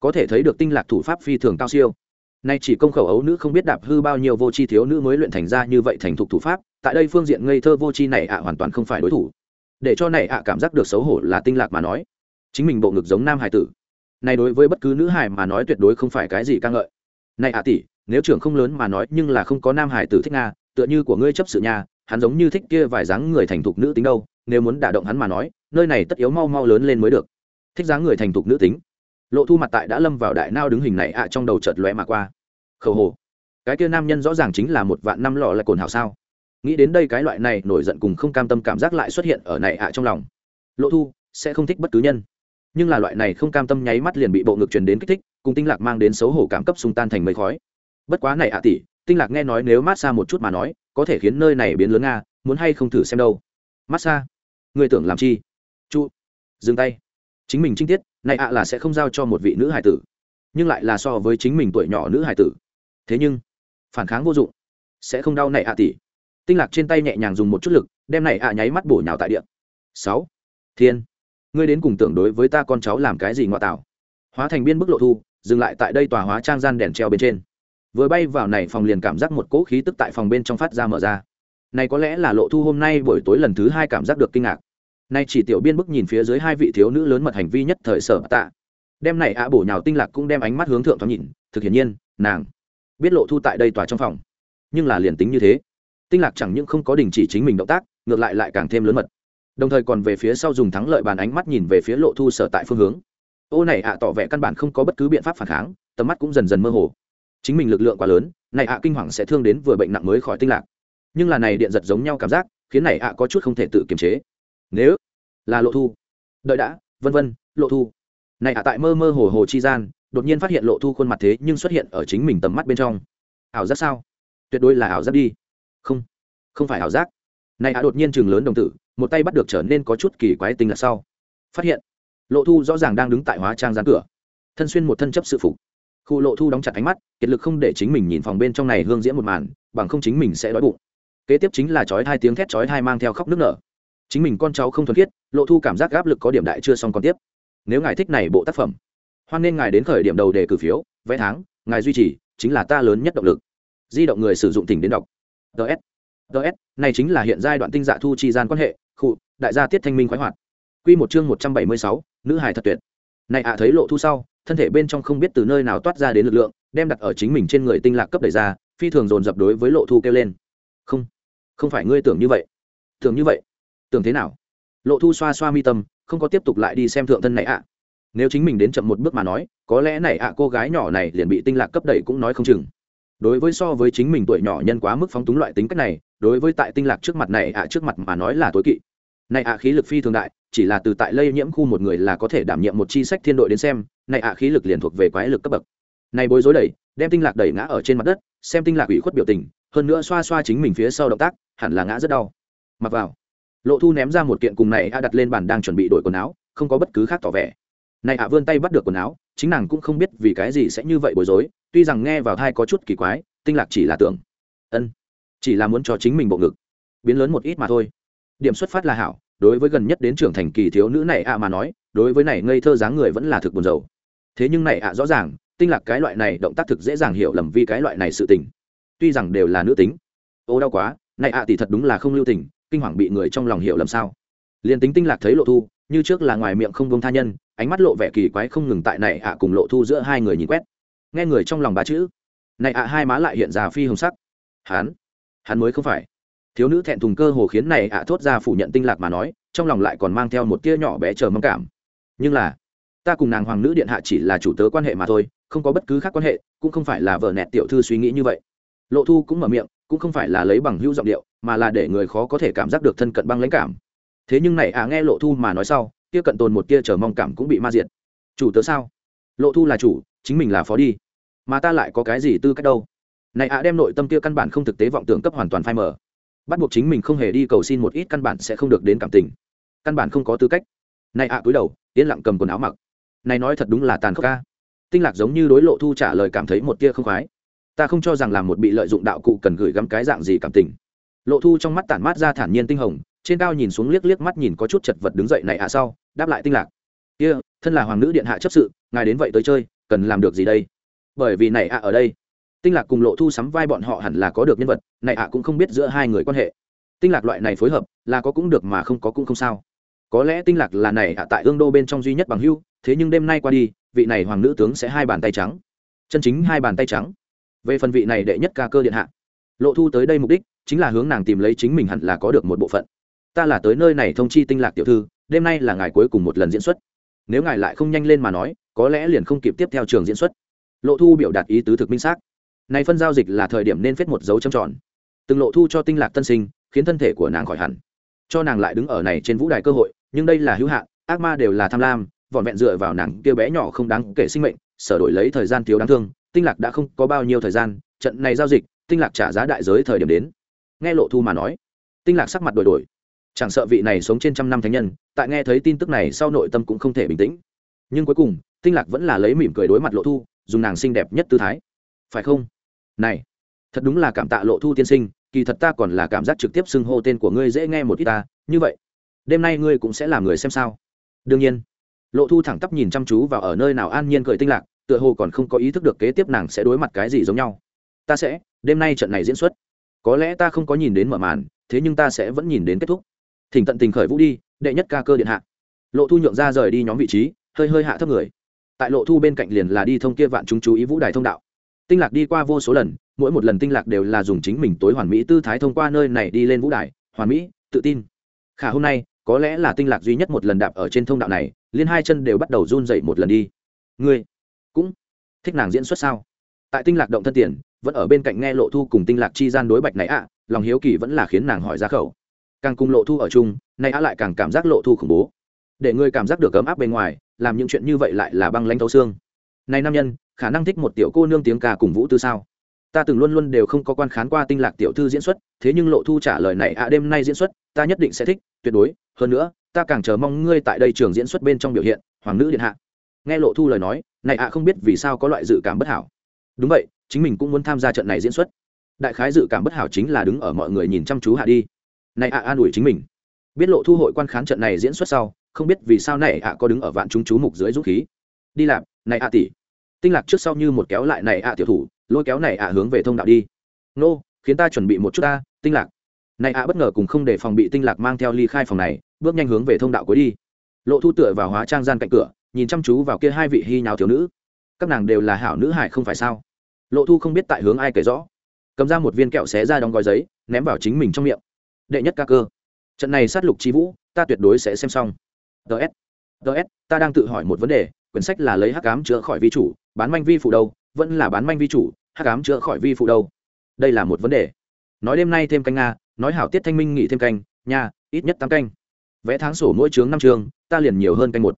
Có thể thấy được tinh lạc thủ pháp phi thường cao siêu. Nay chỉ công khẩu ấu nữ không biết đạp hư bao nhiêu vô tri thiếu nữ mới luyện thành ra như vậy thành thục thủ pháp, tại đây phương diện ngây thơ vô tri này ạ, hoàn toàn không phải đối thủ. Để cho này ạ cảm giác được xấu hổ là tinh lạc mà nói. Chính mình bộ ngực giống nam hải tử này đối với bất cứ nữ hải mà nói tuyệt đối không phải cái gì ca ngợi. Này ạ tỷ, nếu trưởng không lớn mà nói nhưng là không có nam hải tử thích nga, tựa như của ngươi chấp sự nhà, hắn giống như thích kia vài dáng người thành thục nữ tính đâu, nếu muốn đả động hắn mà nói, nơi này tất yếu mau mau lớn lên mới được. Thích dáng người thành thục nữ tính. Lộ thu mặt tại đã lâm vào đại nao đứng hình này ạ, trong đầu chợt lóe mà qua. Khẩu hồ. Cái kia nam nhân rõ ràng chính là một vạn năm lọ là cồn hảo sao? Nghĩ đến đây cái loại này nổi giận cùng không cam tâm cảm giác lại xuất hiện ở này ạ, trong lòng. Lộ thu, sẽ không thích bất cứ nhân nhưng là loại này không cam tâm nháy mắt liền bị bộ ngực truyền đến kích thích, cùng tinh lạc mang đến xấu hổ cảm cấp xung tan thành mây khói. Bất quá này ạ tỷ, tinh lạc nghe nói nếu mát xa một chút mà nói, có thể khiến nơi này biến lớn nga, muốn hay không thử xem đâu. Mát xa người tưởng làm chi? Chu, dừng tay. Chính mình trinh tiết, này ạ là sẽ không giao cho một vị nữ hải tử, nhưng lại là so với chính mình tuổi nhỏ nữ hải tử. Thế nhưng, phản kháng vô dụng, sẽ không đau này ạ tỷ. Tinh lạc trên tay nhẹ nhàng dùng một chút lực, đem này ạ nháy mắt bổ nhào tại điện sáu, thiên ngươi đến cùng tưởng đối với ta con cháu làm cái gì ngoại tạo. Hóa thành biên bức lộ thu, dừng lại tại đây tòa hóa trang gian đèn treo bên trên. Vừa bay vào này phòng liền cảm giác một cỗ khí tức tại phòng bên trong phát ra mở ra. Này có lẽ là lộ thu hôm nay buổi tối lần thứ hai cảm giác được kinh ngạc. Nay chỉ tiểu biên bức nhìn phía dưới hai vị thiếu nữ lớn mật hành vi nhất thời sở tạ. Đem này ạ bổ nhào tinh lạc cũng đem ánh mắt hướng thượng thoáng nhìn, thực hiển nhiên, nàng biết lộ thu tại đây tòa trong phòng. Nhưng là liền tính như thế, tinh lạc chẳng những không có đình chỉ chính mình động tác, ngược lại lại càng thêm lớn mật đồng thời còn về phía sau dùng thắng lợi bàn ánh mắt nhìn về phía lộ thu sở tại phương hướng. Ô này ạ tỏ vẻ căn bản không có bất cứ biện pháp phản kháng, tầm mắt cũng dần dần mơ hồ. Chính mình lực lượng quá lớn, này ạ kinh hoàng sẽ thương đến vừa bệnh nặng mới khỏi tinh lạc. Nhưng là này điện giật giống nhau cảm giác, khiến này ạ có chút không thể tự kiềm chế. Nếu là lộ thu, đợi đã, vân vân, lộ thu. Này ạ tại mơ mơ hồ hồ chi gian, đột nhiên phát hiện lộ thu khuôn mặt thế nhưng xuất hiện ở chính mình tầm mắt bên trong. Ảo giác sao? Tuyệt đối là ảo giác đi. Không không phải ảo giác. Này ạ đột nhiên chừng lớn đồng tử một tay bắt được trở nên có chút kỳ quái tinh là sau. Phát hiện, lộ thu rõ ràng đang đứng tại hóa trang gian cửa. Thân xuyên một thân chấp sự phục. Khu lộ thu đóng chặt ánh mắt, kiệt lực không để chính mình nhìn phòng bên trong này hương diễn một màn, bằng không chính mình sẽ đói bụng. Kế tiếp chính là chói hai tiếng thét chói hai mang theo khóc nước nở. Chính mình con cháu không thuần khiết, lộ thu cảm giác áp lực có điểm đại chưa xong còn tiếp. Nếu ngài thích này bộ tác phẩm, hoan nên ngài đến khởi điểm đầu để cử phiếu, vé tháng, ngài duy trì, chính là ta lớn nhất động lực. Di động người sử dụng tỉnh đến đọc. Ts ts này chính là hiện giai đoạn tinh dạ thu chi gian quan hệ Khụ, đại gia tiết thanh minh khoái hoạt. Quy một chương một trăm bảy mươi sáu nữ hài thật tuyệt. Này ạ à, thấy lộ thu sau thân thể bên trong không biết từ nơi nào toát ra đến lực lượng đem đặt ở chính mình trên người tinh lạc cấp đẩy ra phi thường dồn dập đối với lộ thu kêu lên. Không không phải ngươi tưởng như vậy. Tưởng như vậy? Tưởng thế nào? Lộ thu xoa xoa mi tâm không có tiếp tục lại đi xem thượng thân này ạ. À. Nếu chính mình đến chậm một bước mà nói có lẽ này ạ à, cô gái nhỏ này liền bị tinh lạc cấp đẩy cũng nói không chừng. Đối với so với chính mình tuổi nhỏ nhân quá mức phóng túng loại tính cách này đối với tại tinh lạc trước mặt này ạ à trước mặt mà nói là tối kỵ. Này ạ à khí lực phi thường đại, chỉ là từ tại lây nhiễm khu một người là có thể đảm nhiệm một chi sách thiên đội đến xem, này ạ à khí lực liền thuộc về quái lực cấp bậc. Này bối rối đẩy, đem tinh lạc đẩy ngã ở trên mặt đất, xem tinh lạc ủy khuất biểu tình, hơn nữa xoa xoa chính mình phía sau động tác, hẳn là ngã rất đau. Mặc vào, lộ thu ném ra một kiện cùng này a đặt lên bàn đang chuẩn bị đổi quần áo, không có bất cứ khác tỏ vẻ. Này ạ vươn tay bắt được quần áo, chính nàng cũng không biết vì cái gì sẽ như vậy bối rối, tuy rằng nghe vào thai có chút kỳ quái, tinh lạc chỉ là tưởng. Ân chỉ là muốn cho chính mình bộ ngực. Biến lớn một ít mà thôi. Điểm xuất phát là hảo, đối với gần nhất đến trưởng thành kỳ thiếu nữ này ạ mà nói, đối với này ngây thơ dáng người vẫn là thực buồn rầu. Thế nhưng này ạ rõ ràng, tinh lạc cái loại này động tác thực dễ dàng hiểu lầm vì cái loại này sự tình. Tuy rằng đều là nữ tính. Ô, đau quá, này ạ tỷ thật đúng là không lưu tình, kinh hoàng bị người trong lòng hiểu lầm sao. Liền tính tinh lạc thấy lộ thu, như trước là ngoài miệng không bông tha nhân, ánh mắt lộ vẻ kỳ quái không ngừng tại này ạ cùng lộ thu giữa hai người nhìn quét. Nghe người trong lòng ba chữ, này ạ hai má lại hiện ra phi hồng sắc. Hắn hắn mới không phải. Thiếu nữ thẹn thùng cơ hồ khiến này ạ thốt ra phủ nhận tinh lạc mà nói, trong lòng lại còn mang theo một tia nhỏ bé chờ mong cảm. Nhưng là, ta cùng nàng hoàng nữ điện hạ chỉ là chủ tớ quan hệ mà thôi, không có bất cứ khác quan hệ, cũng không phải là vợ nẹt tiểu thư suy nghĩ như vậy. Lộ thu cũng mở miệng, cũng không phải là lấy bằng hữu giọng điệu, mà là để người khó có thể cảm giác được thân cận băng lãnh cảm. Thế nhưng này à nghe lộ thu mà nói sau, kia cận tồn một tia chờ mong cảm cũng bị ma diệt. Chủ tớ sao? Lộ thu là chủ, chính mình là phó đi. Mà ta lại có cái gì tư cách đâu? Này à đem nội tâm kia căn bản không thực tế vọng tưởng cấp hoàn toàn phai mờ. Bắt buộc chính mình không hề đi cầu xin một ít căn bản sẽ không được đến cảm tình. Căn bản không có tư cách. Này ạ cúi đầu yên lặng cầm quần áo mặc. Này nói thật đúng là tàn khốc ca tinh lạc giống như đối lộ thu trả lời cảm thấy một tia không khoái. Ta không cho rằng làm một bị lợi dụng đạo cụ cần gửi gắm cái dạng gì cảm tình. Lộ thu trong mắt tản mát ra thản nhiên tinh hồng trên cao nhìn xuống liếc liếc mắt nhìn có chút chật vật đứng dậy này ạ sau đáp lại tinh lạc. Kia、yeah, thân là hoàng nữ điện hạ chấp sự ngài đến vậy tới chơi cần làm được gì đây? Bởi vì này ạ ở đây tinh lạc cùng lộ thu sắm vai bọn họ hẳn là có được nhân vật, này ạ cũng không biết giữa hai người quan hệ. Tinh lạc loại này phối hợp, là có cũng được mà không có cũng không sao. Có lẽ tinh lạc là này ạ tại ương đô bên trong duy nhất bằng hưu thế nhưng đêm nay qua đi, vị này hoàng nữ tướng sẽ hai bàn tay trắng. Chân chính hai bàn tay trắng. Về phần vị này đệ nhất ca cơ điện hạ, lộ thu tới đây mục đích chính là hướng nàng tìm lấy chính mình hẳn là có được một bộ phận. Ta là tới nơi này thông chi tinh lạc tiểu thư, đêm nay là ngày cuối cùng một lần diễn xuất. Nếu ngài lại không nhanh lên mà nói, có lẽ liền không kịp tiếp theo trường diễn xuất. Lộ thu biểu đạt ý tứ thực minh xác này phân giao dịch là thời điểm nên phết một dấu trầm tròn. Từng lộ thu cho tinh lạc tân sinh, khiến thân thể của nàng khỏi hẳn. Cho nàng lại đứng ở này trên vũ đài cơ hội, nhưng đây là hữu hạn, ác ma đều là tham lam, vỏn vẹn dựa vào nàng kia bé nhỏ không đáng kể sinh mệnh, sở đổi lấy thời gian thiếu đáng thương, tinh lạc đã không có bao nhiêu thời gian, trận này giao dịch, tinh lạc trả giá đại giới thời điểm đến. Nghe lộ thu mà nói, tinh lạc sắc mặt đổi đổi. Chẳng sợ vị này sống trên trăm năm thánh nhân, tại nghe thấy tin tức này sau nội tâm cũng không thể bình tĩnh. Nhưng cuối cùng, tinh lạc vẫn là lấy mỉm cười đối mặt lộ thu, dùng nàng xinh đẹp nhất tư thái phải không? Này, thật đúng là cảm tạ lộ thu tiên sinh, kỳ thật ta còn là cảm giác trực tiếp xưng hô tên của ngươi dễ nghe một ít ta, như vậy, đêm nay ngươi cũng sẽ làm người xem sao? Đương nhiên. Lộ thu thẳng tắp nhìn chăm chú vào ở nơi nào an nhiên cười tinh lạc, tựa hồ còn không có ý thức được kế tiếp nàng sẽ đối mặt cái gì giống nhau. Ta sẽ, đêm nay trận này diễn xuất. Có lẽ ta không có nhìn đến mở màn, thế nhưng ta sẽ vẫn nhìn đến kết thúc. Thỉnh tận tình khởi vũ đi, đệ nhất ca cơ điện hạ. Lộ thu nhượng ra rời đi nhóm vị trí, hơi hơi hạ thấp người. Tại lộ thu bên cạnh liền là đi thông kia vạn chúng chú ý vũ đài thông đạo tinh lạc đi qua vô số lần, mỗi một lần tinh lạc đều là dùng chính mình tối hoàn mỹ tư thái thông qua nơi này đi lên vũ đài, hoàn mỹ, tự tin. Khả hôm nay, có lẽ là tinh lạc duy nhất một lần đạp ở trên thông đạo này, liên hai chân đều bắt đầu run dậy một lần đi. Ngươi cũng thích nàng diễn xuất sao? Tại tinh lạc động thân tiền, vẫn ở bên cạnh nghe lộ thu cùng tinh lạc chi gian đối bạch này ạ, lòng hiếu kỳ vẫn là khiến nàng hỏi ra khẩu. Càng cùng lộ thu ở chung nay á lại càng cảm giác lộ thu khủng bố. Để ngươi cảm giác được ấm áp bên ngoài, làm những chuyện như vậy lại là băng lanh thấu xương. Này nam nhân khả năng thích một tiểu cô nương tiếng ca cùng vũ tư sao? Ta từng luôn luôn đều không có quan khán qua tinh lạc tiểu thư diễn xuất thế nhưng lộ thu trả lời này à đêm nay diễn xuất ta nhất định sẽ thích tuyệt đối. Hơn nữa ta càng chờ mong ngươi tại đây trường diễn xuất bên trong biểu hiện hoàng nữ điện hạ. Nghe lộ thu lời nói này ạ không biết vì sao có loại dự cảm bất hảo. Đúng vậy chính mình cũng muốn tham gia trận này diễn xuất. Đại khái dự cảm bất hảo chính là đứng ở mọi người nhìn chăm chú hạ đi. Này ạ an ủi chính mình. Biết lộ thu hội quan khán trận này diễn xuất sau không biết vì sao này ạ có đứng ở vạn chúng chú mục dưới dũng khí. Đi làm, này ạ tỷ tinh lạc trước sau như một kéo lại này ạ tiểu thủ, lôi kéo này ạ hướng về thông đạo đi. Nô, khiến ta chuẩn bị một chút ta, tinh lạc. Này ạ bất ngờ cùng không để phòng bị tinh lạc mang theo ly khai phòng này, bước nhanh hướng về thông đạo cuối đi. Lộ thu tựa vào hóa trang gian cạnh cửa, nhìn chăm chú vào kia hai vị hy nhào thiếu nữ. Các nàng đều là hảo nữ hải không phải sao? Lộ thu không biết tại hướng ai kể rõ. Cầm ra một viên kẹo xé ra đóng gói giấy, ném vào chính mình trong miệng. Đệ nhất ca cơ. Trận này sát lục chi vũ, ta tuyệt đối sẽ xem xong. Ts ts ta đang tự hỏi một vấn đề quyển sách là lấy hắc ám chữa khỏi vi chủ, bán manh vi phụ đâu, vẫn là bán manh vi chủ, hắc ám chữa khỏi vi phụ đâu. Đây là một vấn đề. Nói đêm nay thêm canh nga, nói hảo tiết thanh minh nghỉ thêm canh, nha, ít nhất tám canh. Vẽ tháng sổ mỗi chương năm chương, ta liền nhiều hơn canh một.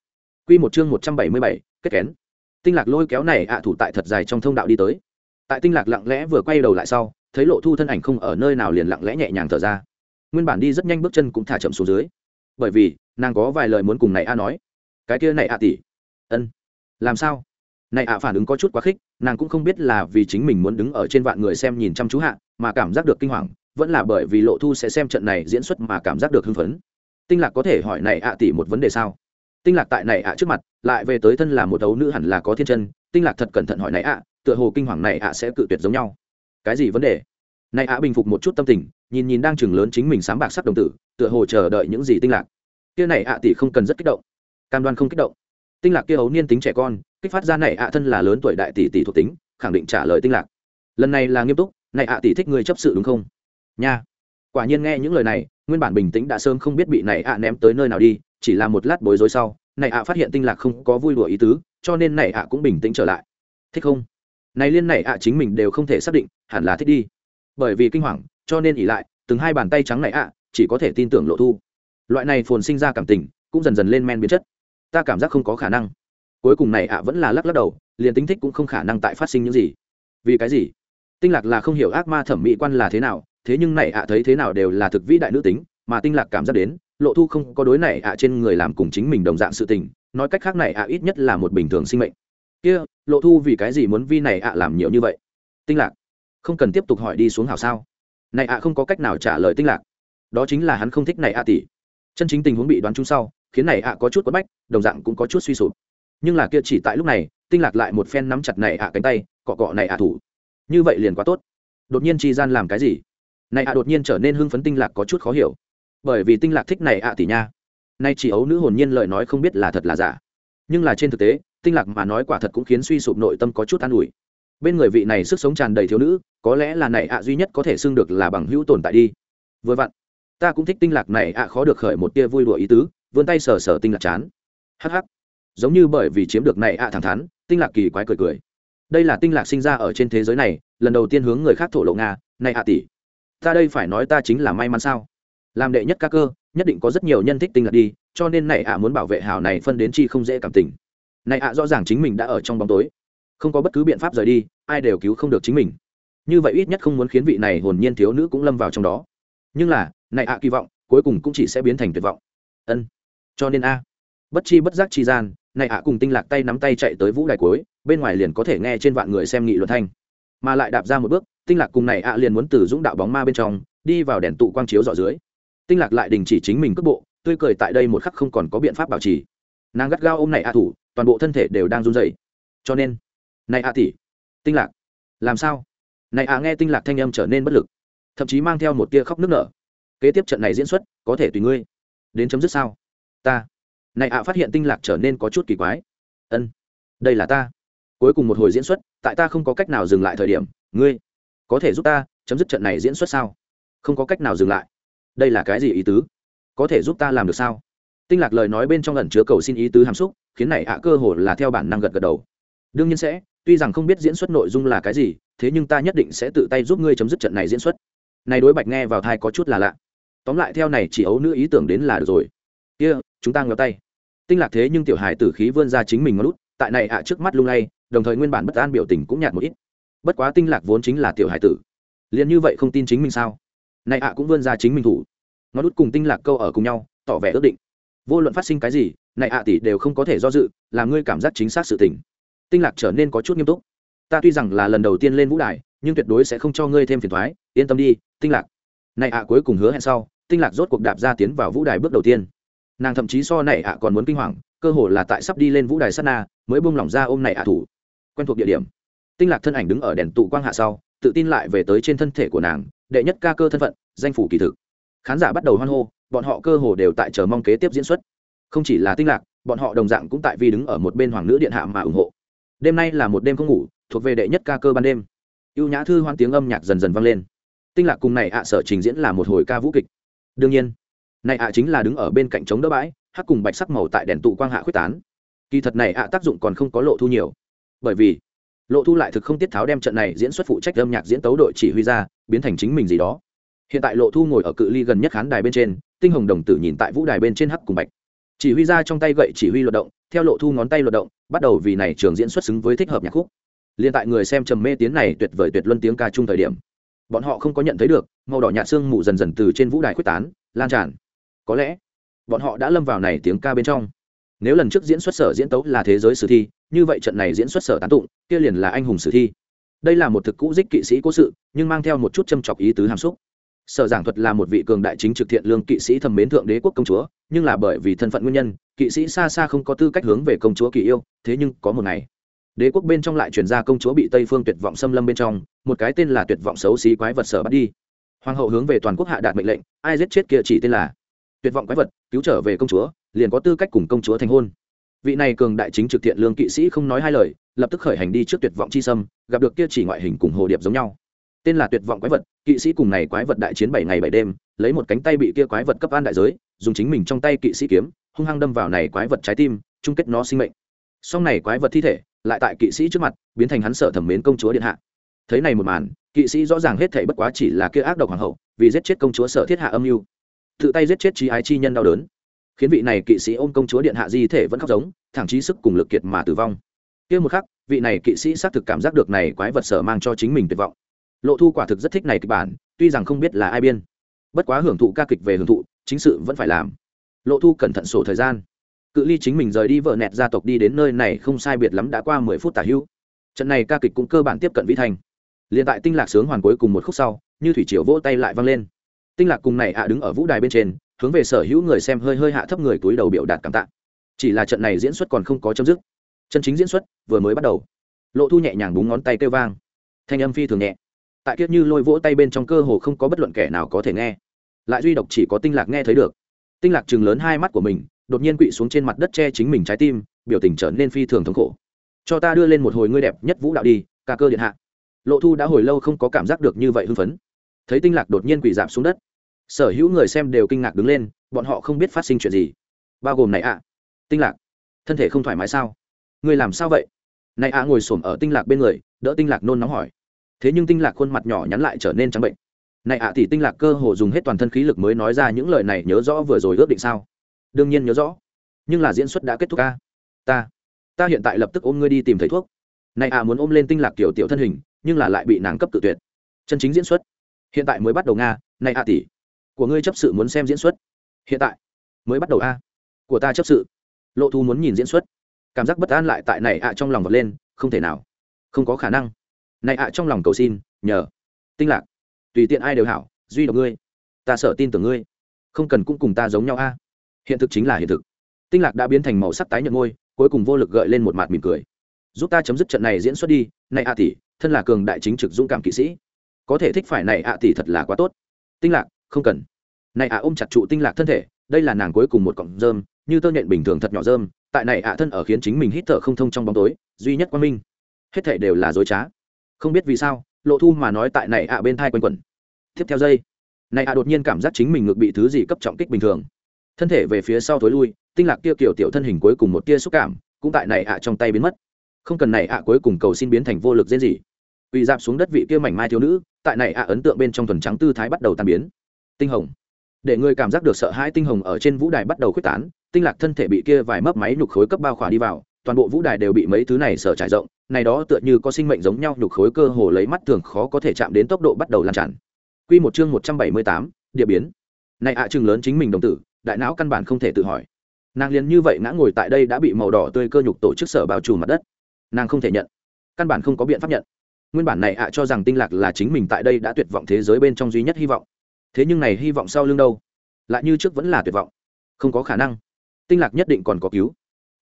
Q một chương một trăm bảy mươi bảy, kết kén. Tinh lạc lôi kéo này ạ thủ tại thật dài trong thông đạo đi tới. Tại tinh lạc lặng lẽ vừa quay đầu lại sau, thấy lộ thu thân ảnh không ở nơi nào liền lặng lẽ nhẹ nhàng thở ra. Nguyên bản đi rất nhanh bước chân cũng thả chậm xuống dưới. Bởi vì, nàng có vài lời muốn cùng này a nói. Cái kia này a tỷ ân. Làm sao? Này ạ, phản ứng có chút quá khích, nàng cũng không biết là vì chính mình muốn đứng ở trên vạn người xem nhìn chăm chú hạ, mà cảm giác được kinh hoàng, vẫn là bởi vì lộ thu sẽ xem trận này diễn xuất mà cảm giác được hưng phấn. Tinh lạc có thể hỏi này ạ tỷ một vấn đề sao? Tinh lạc tại này ạ trước mặt, lại về tới thân là một đấu nữ hẳn là có thiên chân, tinh lạc thật cẩn thận hỏi này ạ, tựa hồ kinh hoàng này ạ sẽ cự tuyệt giống nhau. Cái gì vấn đề? Này ạ bình phục một chút tâm tình, nhìn nhìn đang chừng lớn chính mình sáng bạc sắc đồng tử, tựa hồ chờ đợi những gì tinh lạc. Kia này ạ tỷ không cần rất kích động. Cam đoan không kích động tinh lạc kia ấu niên tính trẻ con, kích phát ra này ạ thân là lớn tuổi đại tỷ tỷ thuộc tính, khẳng định trả lời tinh lạc. Lần này là nghiêm túc, này ạ tỷ thích người chấp sự đúng không? Nha. Quả nhiên nghe những lời này, nguyên bản bình tĩnh đã sớm không biết bị này ạ ném tới nơi nào đi, chỉ là một lát bối rối sau, này ạ phát hiện tinh lạc không có vui đùa ý tứ, cho nên này ạ cũng bình tĩnh trở lại. Thích không? Này liên này ạ chính mình đều không thể xác định, hẳn là thích đi. Bởi vì kinh hoàng, cho nên ỉ lại, từng hai bàn tay trắng này ạ, chỉ có thể tin tưởng lộ thu. Loại này phồn sinh ra cảm tình, cũng dần dần lên men biến chất ta cảm giác không có khả năng. Cuối cùng này ạ vẫn là lắc lắc đầu, liền tính thích cũng không khả năng tại phát sinh những gì. Vì cái gì? Tinh lạc là không hiểu ác ma thẩm mỹ quan là thế nào, thế nhưng này ạ thấy thế nào đều là thực vĩ đại nữ tính, mà tinh lạc cảm giác đến, lộ thu không có đối này ạ trên người làm cùng chính mình đồng dạng sự tình, nói cách khác này ạ ít nhất là một bình thường sinh mệnh. Kia, lộ thu vì cái gì muốn vi này ạ làm nhiều như vậy? Tinh lạc, không cần tiếp tục hỏi đi xuống hảo sao? Này ạ không có cách nào trả lời tinh lạc. Đó chính là hắn không thích này ạ tỷ. Chân chính tình huống bị đoán chung sau khiến này ạ có chút quất bách, đồng dạng cũng có chút suy sụp. Nhưng là kia chỉ tại lúc này, tinh lạc lại một phen nắm chặt này ạ cánh tay, cọ cọ này ạ thủ. Như vậy liền quá tốt. Đột nhiên chi gian làm cái gì? Này ạ đột nhiên trở nên hưng phấn tinh lạc có chút khó hiểu. Bởi vì tinh lạc thích này ạ tỷ nha. Nay chỉ ấu nữ hồn nhiên lời nói không biết là thật là giả. Nhưng là trên thực tế, tinh lạc mà nói quả thật cũng khiến suy sụp nội tâm có chút an ủi. Bên người vị này sức sống tràn đầy thiếu nữ, có lẽ là này ạ duy nhất có thể xưng được là bằng hữu tồn tại đi. Vừa vặn, ta cũng thích tinh lạc này ạ khó được khởi một tia vui đùa ý tứ vươn tay sờ sờ tinh lạc chán. Hắc hắc. Giống như bởi vì chiếm được này ạ thẳng thắn, tinh lạc kỳ quái cười cười. Đây là tinh lạc sinh ra ở trên thế giới này, lần đầu tiên hướng người khác thổ lộ nga, này ạ tỷ. Ta đây phải nói ta chính là may mắn sao? Làm đệ nhất ca cơ, nhất định có rất nhiều nhân thích tinh lạc đi, cho nên này ạ muốn bảo vệ hào này phân đến chi không dễ cảm tình. Này ạ rõ ràng chính mình đã ở trong bóng tối. Không có bất cứ biện pháp rời đi, ai đều cứu không được chính mình. Như vậy ít nhất không muốn khiến vị này hồn nhiên thiếu nữ cũng lâm vào trong đó. Nhưng là, này ạ kỳ vọng, cuối cùng cũng chỉ sẽ biến thành tuyệt vọng. Ân cho nên a, bất chi bất giác chi gian, này ạ cùng tinh lạc tay nắm tay chạy tới vũ đài cuối, bên ngoài liền có thể nghe trên vạn người xem nghị luận thanh. Mà lại đạp ra một bước, tinh lạc cùng này ạ liền muốn từ dũng đạo bóng ma bên trong, đi vào đèn tụ quang chiếu dọ dưới. Tinh lạc lại đình chỉ chính mình cước bộ, tươi cười tại đây một khắc không còn có biện pháp bảo trì. Nàng gắt gao ôm này ạ thủ, toàn bộ thân thể đều đang run rẩy. Cho nên, này ạ tỷ, tinh lạc, làm sao? Này ạ nghe tinh lạc thanh âm trở nên bất lực, thậm chí mang theo một tia khóc nức nở. Kế tiếp trận này diễn xuất, có thể tùy ngươi. Đến chấm dứt sao? Ta. Này ạ, phát hiện tinh lạc trở nên có chút kỳ quái. Ân, đây là ta. Cuối cùng một hồi diễn xuất, tại ta không có cách nào dừng lại thời điểm, ngươi có thể giúp ta chấm dứt trận này diễn xuất sao? Không có cách nào dừng lại. Đây là cái gì ý tứ? Có thể giúp ta làm được sao? Tinh lạc lời nói bên trong lần chứa cầu xin ý tứ hàm xúc, khiến này ạ cơ hồ là theo bản năng gật gật đầu. Đương nhiên sẽ, tuy rằng không biết diễn xuất nội dung là cái gì, thế nhưng ta nhất định sẽ tự tay giúp ngươi chấm dứt trận này diễn xuất. Này đối bạch nghe vào thai có chút là lạ. Tóm lại theo này chỉ ấu nữ ý tưởng đến là được rồi kia、yeah, chúng ta ngó tay. Tinh lạc thế nhưng tiểu hài tử khí vươn ra chính mình ngón lút tại này ạ trước mắt lung lay đồng thời nguyên bản bất an biểu tình cũng nhạt một ít. Bất quá tinh lạc vốn chính là tiểu hài tử. Liền như vậy không tin chính mình sao? Này ạ cũng vươn ra chính mình thủ. Ngón lút cùng tinh lạc câu ở cùng nhau tỏ vẻ ước định. Vô luận phát sinh cái gì này ạ tỷ đều không có thể do dự làm ngươi cảm giác chính xác sự tình. Tinh lạc trở nên có chút nghiêm túc. Ta tuy rằng là lần đầu tiên lên vũ đài nhưng tuyệt đối sẽ không cho ngươi thêm phiền thoái yên tâm đi tinh lạc. Này ạ cuối cùng hứa hẹn sau tinh lạc rốt cuộc đạp ra tiến vào vũ đài bước đầu tiên nàng thậm chí so này ạ còn muốn kinh hoàng, cơ hồ là tại sắp đi lên vũ đài sắt na, mới buông lỏng ra ôm này ạ thủ. Quen thuộc địa điểm. Tinh lạc thân ảnh đứng ở đèn tụ quang hạ sau, tự tin lại về tới trên thân thể của nàng, đệ nhất ca cơ thân phận, danh phủ kỳ thực. Khán giả bắt đầu hoan hô, bọn họ cơ hồ đều tại chờ mong kế tiếp diễn xuất. Không chỉ là tinh lạc, bọn họ đồng dạng cũng tại vì đứng ở một bên hoàng nữ điện hạ mà ủng hộ. Đêm nay là một đêm không ngủ, thuộc về đệ nhất ca cơ ban đêm. Ưu nhã thư hoan tiếng âm nhạc dần dần vang lên. Tinh lạc cùng này ạ sở trình diễn là một hồi ca vũ kịch. Đương nhiên này ạ chính là đứng ở bên cạnh chống đỡ bãi, hắc cùng bạch sắc màu tại đèn tụ quang hạ khuyết tán. Kỳ thật này ạ tác dụng còn không có lộ thu nhiều. Bởi vì, lộ thu lại thực không tiết tháo đem trận này diễn xuất phụ trách âm nhạc diễn tấu đội chỉ huy ra, biến thành chính mình gì đó. Hiện tại lộ thu ngồi ở cự ly gần nhất khán đài bên trên, tinh hồng đồng tử nhìn tại vũ đài bên trên hắc cùng bạch. Chỉ huy ra trong tay gậy chỉ huy luật động, theo lộ thu ngón tay luật động, bắt đầu vì này trường diễn xuất xứng với thích hợp nhạc khúc. Liên tại người xem trầm mê tiếng này tuyệt vời tuyệt luân tiếng ca chung thời điểm, bọn họ không có nhận thấy được, màu đỏ nhạt xương mù dần dần từ trên vũ đài quyết tán, lan tràn có lẽ bọn họ đã lâm vào này tiếng ca bên trong. Nếu lần trước diễn xuất sở diễn tấu là thế giới sử thi, như vậy trận này diễn xuất sở tán tụng, kia liền là anh hùng sử thi. Đây là một thực cũ dích kỵ sĩ cố sự, nhưng mang theo một chút châm chọc ý tứ hàm xúc. Sở giảng thuật là một vị cường đại chính trực thiện lương kỵ sĩ thầm mến thượng đế quốc công chúa, nhưng là bởi vì thân phận nguyên nhân, kỵ sĩ xa xa không có tư cách hướng về công chúa kỳ yêu, thế nhưng có một ngày, đế quốc bên trong lại chuyển ra công chúa bị tây phương tuyệt vọng xâm lâm bên trong, một cái tên là tuyệt vọng xấu xí quái vật sở bắt đi. Hoàng hậu hướng về toàn quốc hạ đạt mệnh lệnh, ai giết chết kia chỉ tên là tuyệt vọng quái vật, cứu trở về công chúa, liền có tư cách cùng công chúa thành hôn. Vị này cường đại chính trực thiện lương kỵ sĩ không nói hai lời, lập tức khởi hành đi trước tuyệt vọng chi sâm, gặp được kia chỉ ngoại hình cùng hồ điệp giống nhau. Tên là tuyệt vọng quái vật, kỵ sĩ cùng này quái vật đại chiến bảy ngày bảy đêm, lấy một cánh tay bị kia quái vật cấp an đại giới, dùng chính mình trong tay kỵ sĩ kiếm, hung hăng đâm vào này quái vật trái tim, chung kết nó sinh mệnh. Sau này quái vật thi thể, lại tại kỵ sĩ trước mặt, biến thành hắn sợ thẩm mến công chúa điện hạ. Thấy này một màn, kỵ sĩ rõ ràng hết thảy bất quá chỉ là kia ác độc hoàng hậu, vì giết chết công chúa sở thiết hạ âm mưu tự tay giết chết trí ái chi nhân đau đớn. Khiến vị này kỵ sĩ ôm công chúa điện hạ di thể vẫn khóc giống, thẳng chí sức cùng lực kiệt mà tử vong. Kia một khắc, vị này kỵ sĩ xác thực cảm giác được này quái vật sở mang cho chính mình tuyệt vọng. Lộ thu quả thực rất thích này kịch bản, tuy rằng không biết là ai biên. Bất quá hưởng thụ ca kịch về hưởng thụ, chính sự vẫn phải làm. Lộ thu cẩn thận sổ thời gian. Cự ly chính mình rời đi vợ nẹt gia tộc đi đến nơi này không sai biệt lắm đã qua mười phút tả hữu trận này ca kịch cũng cơ bản tiếp cận vĩ thành. Liền tại tinh lạc sướng hoàn cuối cùng một khúc sau, như thủy triều vỗ tay lại vang lên tinh lạc cùng này ạ đứng ở vũ đài bên trên, hướng về sở hữu người xem hơi hơi hạ thấp người túi đầu biểu đạt cảm tạ. Chỉ là trận này diễn xuất còn không có chấm dứt. Chân chính diễn xuất vừa mới bắt đầu. Lộ thu nhẹ nhàng búng ngón tay kêu vang. Thanh âm phi thường nhẹ. Tại kiếp như lôi vỗ tay bên trong cơ hồ không có bất luận kẻ nào có thể nghe. Lại duy độc chỉ có tinh lạc nghe thấy được. Tinh lạc chừng lớn hai mắt của mình, đột nhiên quỵ xuống trên mặt đất che chính mình trái tim, biểu tình trở nên phi thường thống khổ. Cho ta đưa lên một hồi ngươi đẹp nhất vũ đạo đi, ca cơ điện hạ. Lộ thu đã hồi lâu không có cảm giác được như vậy hưng phấn thấy tinh lạc đột nhiên quỳ giảm xuống đất. Sở hữu người xem đều kinh ngạc đứng lên, bọn họ không biết phát sinh chuyện gì. Bao gồm này ạ. Tinh lạc, thân thể không thoải mái sao? Người làm sao vậy? Này ạ ngồi xổm ở tinh lạc bên người, đỡ tinh lạc nôn nóng hỏi. Thế nhưng tinh lạc khuôn mặt nhỏ nhắn lại trở nên trắng bệnh. Này ạ thì tinh lạc cơ hồ dùng hết toàn thân khí lực mới nói ra những lời này nhớ rõ vừa rồi ước định sao? Đương nhiên nhớ rõ. Nhưng là diễn xuất đã kết thúc ca. Ta ta hiện tại lập tức ôm ngươi đi tìm thầy thuốc. Này ạ muốn ôm lên tinh lạc kiểu tiểu thân hình, nhưng là lại bị nàng cấp tự tuyệt. Chân chính diễn xuất hiện tại mới bắt đầu nga, này a tỷ, của ngươi chấp sự muốn xem diễn xuất. Hiện tại, mới bắt đầu a. Của ta chấp sự. Lộ thu muốn nhìn diễn xuất. Cảm giác bất an lại tại này ạ trong lòng vật lên, không thể nào. Không có khả năng. Này ạ trong lòng cầu xin, nhờ. Tinh lạc, tùy tiện ai đều hảo, duy độc ngươi. Ta sợ tin tưởng ngươi. Không cần cũng cùng ta giống nhau a. Hiện thực chính là hiện thực. Tinh lạc đã biến thành màu sắc tái nhợt ngôi, cuối cùng vô lực gợi lên một mặt mỉm cười. Giúp ta chấm dứt trận này diễn xuất đi, này ạ tỷ, thân là cường đại chính trực dũng cảm kỵ sĩ có thể thích phải này ạ tỷ thật là quá tốt. Tinh lạc, không cần. Này ạ, ôm chặt trụ tinh lạc thân thể, đây là nàng cuối cùng một cọng rơm, như tơ nhện bình thường thật nhỏ rơm, tại này ạ thân ở khiến chính mình hít thở không thông trong bóng tối, duy nhất quan minh. Hết thể đều là dối trá. Không biết vì sao, lộ thu mà nói tại này ạ bên thai quanh quẩn. Tiếp theo dây này ạ đột nhiên cảm giác chính mình ngược bị thứ gì cấp trọng kích bình thường. Thân thể về phía sau thối lui, tinh lạc kia kiểu tiểu thân hình cuối cùng một tia xúc cảm, cũng tại này ạ trong tay biến mất. Không cần này ạ cuối cùng cầu xin biến thành vô lực dễ gì quỳ dạp xuống đất vị kia mảnh mai thiếu nữ tại này ạ ấn tượng bên trong thuần trắng tư thái bắt đầu tan biến tinh hồng để người cảm giác được sợ hãi tinh hồng ở trên vũ đài bắt đầu khuếch tán tinh lạc thân thể bị kia vài mấp máy nhục khối cấp bao khỏa đi vào toàn bộ vũ đài đều bị mấy thứ này sở trải rộng này đó tựa như có sinh mệnh giống nhau nhục khối cơ hồ lấy mắt thường khó có thể chạm đến tốc độ bắt đầu lan tràn Quy một chương một trăm bảy mươi tám, địa biến. Này ạ à, chừng lớn chính mình đồng tử, đại não căn bản không thể tự hỏi. Nàng liền như vậy ngã ngồi tại đây đã bị màu đỏ tươi cơ nhục tổ chức sở bao trùm mặt đất. Nàng không thể nhận, căn bản không có biện pháp nhận. Nguyên bản này ạ cho rằng tinh lạc là chính mình tại đây đã tuyệt vọng thế giới bên trong duy nhất hy vọng. Thế nhưng này hy vọng sau lưng đâu? Lại như trước vẫn là tuyệt vọng. Không có khả năng. Tinh lạc nhất định còn có cứu.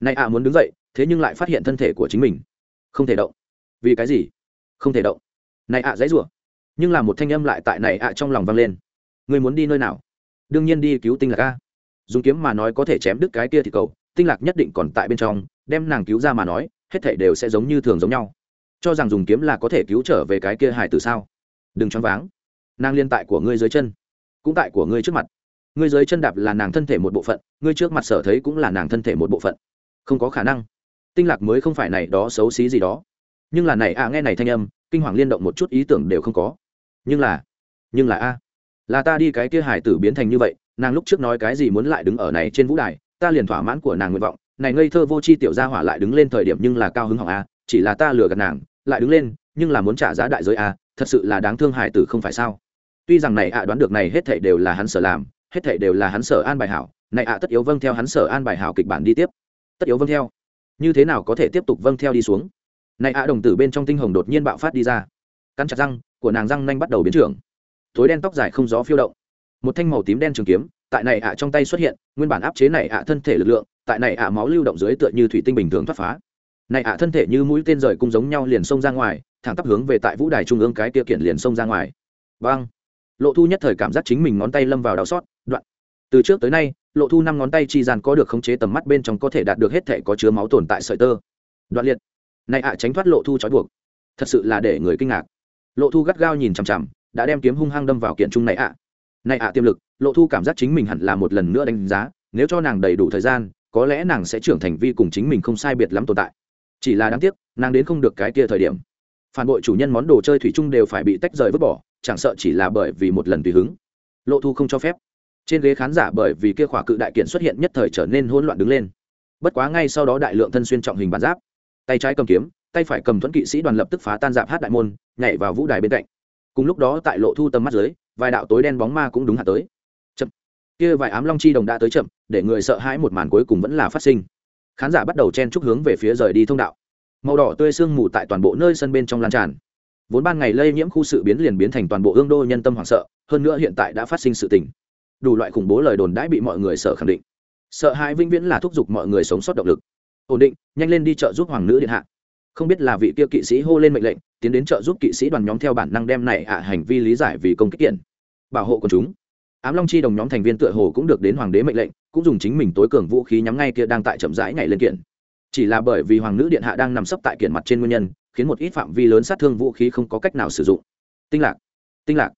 Này ạ muốn đứng dậy, thế nhưng lại phát hiện thân thể của chính mình không thể động vì cái gì không thể động này ạ dãy rủa nhưng là một thanh âm lại tại này ạ trong lòng vang lên người muốn đi nơi nào đương nhiên đi cứu tinh lạc a dùng kiếm mà nói có thể chém đứt cái kia thì cầu tinh lạc nhất định còn tại bên trong đem nàng cứu ra mà nói hết thảy đều sẽ giống như thường giống nhau cho rằng dùng kiếm là có thể cứu trở về cái kia hải tử sao? Đừng choáng váng. Nàng liên tại của ngươi dưới chân, cũng tại của ngươi trước mặt. Ngươi dưới chân đạp là nàng thân thể một bộ phận, ngươi trước mặt sở thấy cũng là nàng thân thể một bộ phận. Không có khả năng. Tinh lạc mới không phải này đó xấu xí gì đó. Nhưng là này à nghe này thanh âm, kinh hoàng liên động một chút ý tưởng đều không có. Nhưng là nhưng là a, là ta đi cái kia hải tử biến thành như vậy, nàng lúc trước nói cái gì muốn lại đứng ở này trên vũ đài, ta liền thỏa mãn của nàng nguyện vọng. Này ngây thơ vô c h i tiểu gia hỏa lại đứng lên thời điểm nhưng là cao hứng hỏng a, chỉ là ta lừa gạt nàng lại đứng lên nhưng là muốn trả giá đại giới à, thật sự là đáng thương hải tử không phải sao? Tuy rằng này ạ đoán được này hết thảy đều là hắn sở làm hết thảy đều là hắn sở an bài hảo này ạ tất yếu vâng theo hắn sở an bài hảo kịch bản đi tiếp. Tất yếu vâng theo. Như thế nào có thể tiếp tục vâng theo đi xuống? Này ạ đồng tử bên trong tinh hồng đột nhiên bạo phát đi ra. Cắn chặt răng của nàng răng nanh bắt đầu biến trưởng. Tối đen tóc dài không gió phiêu động. Một thanh màu tím đen trường kiếm tại này ạ trong tay xuất hiện nguyên bản áp chế này ạ thân thể lực lượng tại này ạ máu lưu động dưới tựa như thủy tinh bình thường thoát phá này ạ, thân thể như mũi tên rời cung giống nhau liền xông ra ngoài, thẳng tắp hướng về tại vũ đài trung ương cái kia kiện liền xông ra ngoài. Vang lộ thu nhất thời cảm giác chính mình ngón tay lâm vào đau xót, đoạn. Từ trước tới nay, lộ thu năm ngón tay chi gian có được khống chế tầm mắt bên trong có thể đạt được hết thể có chứa máu tồn tại sợi tơ. Đoạn liệt. Này ạ, tránh thoát lộ thu trói buộc. Thật sự là để người kinh ngạc. Lộ thu gắt gao nhìn chằm chằm, đã đem kiếm hung hăng đâm vào kiện trung này ạ. Này ạ tiêm lực, lộ thu cảm giác chính mình hẳn là một lần nữa đánh giá, nếu cho nàng đầy đủ thời gian, có lẽ nàng sẽ trưởng thành vi cùng chính mình không sai biệt lắm tồn tại chỉ là đáng tiếc, nàng đến không được cái kia thời điểm. Phản bội chủ nhân món đồ chơi thủy chung đều phải bị tách rời vứt bỏ, chẳng sợ chỉ là bởi vì một lần tùy hứng. Lộ thu không cho phép. Trên ghế khán giả bởi vì kia khỏa cự đại kiện xuất hiện nhất thời trở nên hỗn loạn đứng lên. Bất quá ngay sau đó đại lượng thân xuyên trọng hình bàn giáp, tay trái cầm kiếm, tay phải cầm thuẫn kỵ sĩ đoàn lập tức phá tan dạp hát đại môn, nhảy vào vũ đài bên cạnh. Cùng lúc đó tại lộ thu tầm mắt dưới, vài đạo tối đen bóng ma cũng đúng hạ tới. Chậm. Kia vài ám long chi đồng đã tới chậm, để người sợ hãi một màn cuối cùng vẫn là phát sinh khán giả bắt đầu chen chúc hướng về phía rời đi thông đạo. Màu đỏ tươi sương mù tại toàn bộ nơi sân bên trong lan tràn. Vốn ban ngày lây nhiễm khu sự biến liền biến thành toàn bộ ương đô nhân tâm hoảng sợ, hơn nữa hiện tại đã phát sinh sự tình. Đủ loại khủng bố lời đồn đãi bị mọi người sợ khẳng định. Sợ hãi vĩnh viễn là thúc giục mọi người sống sót động lực. Ổn định, nhanh lên đi chợ giúp hoàng nữ điện hạ. Không biết là vị kia kỵ sĩ hô lên mệnh lệnh, tiến đến chợ giúp kỵ sĩ đoàn nhóm theo bản năng đem này ạ à hành vi lý giải vì công kích kiện. Bảo hộ của chúng ám long chi đồng nhóm thành viên tựa hồ cũng được đến hoàng đế mệnh lệnh, cũng dùng chính mình tối cường vũ khí nhắm ngay kia đang tại chậm rãi nhảy lên kiện. Chỉ là bởi vì hoàng nữ điện hạ đang nằm sấp tại kiện mặt trên nguyên nhân, khiến một ít phạm vi lớn sát thương vũ khí không có cách nào sử dụng. Tinh lạc tinh lạc.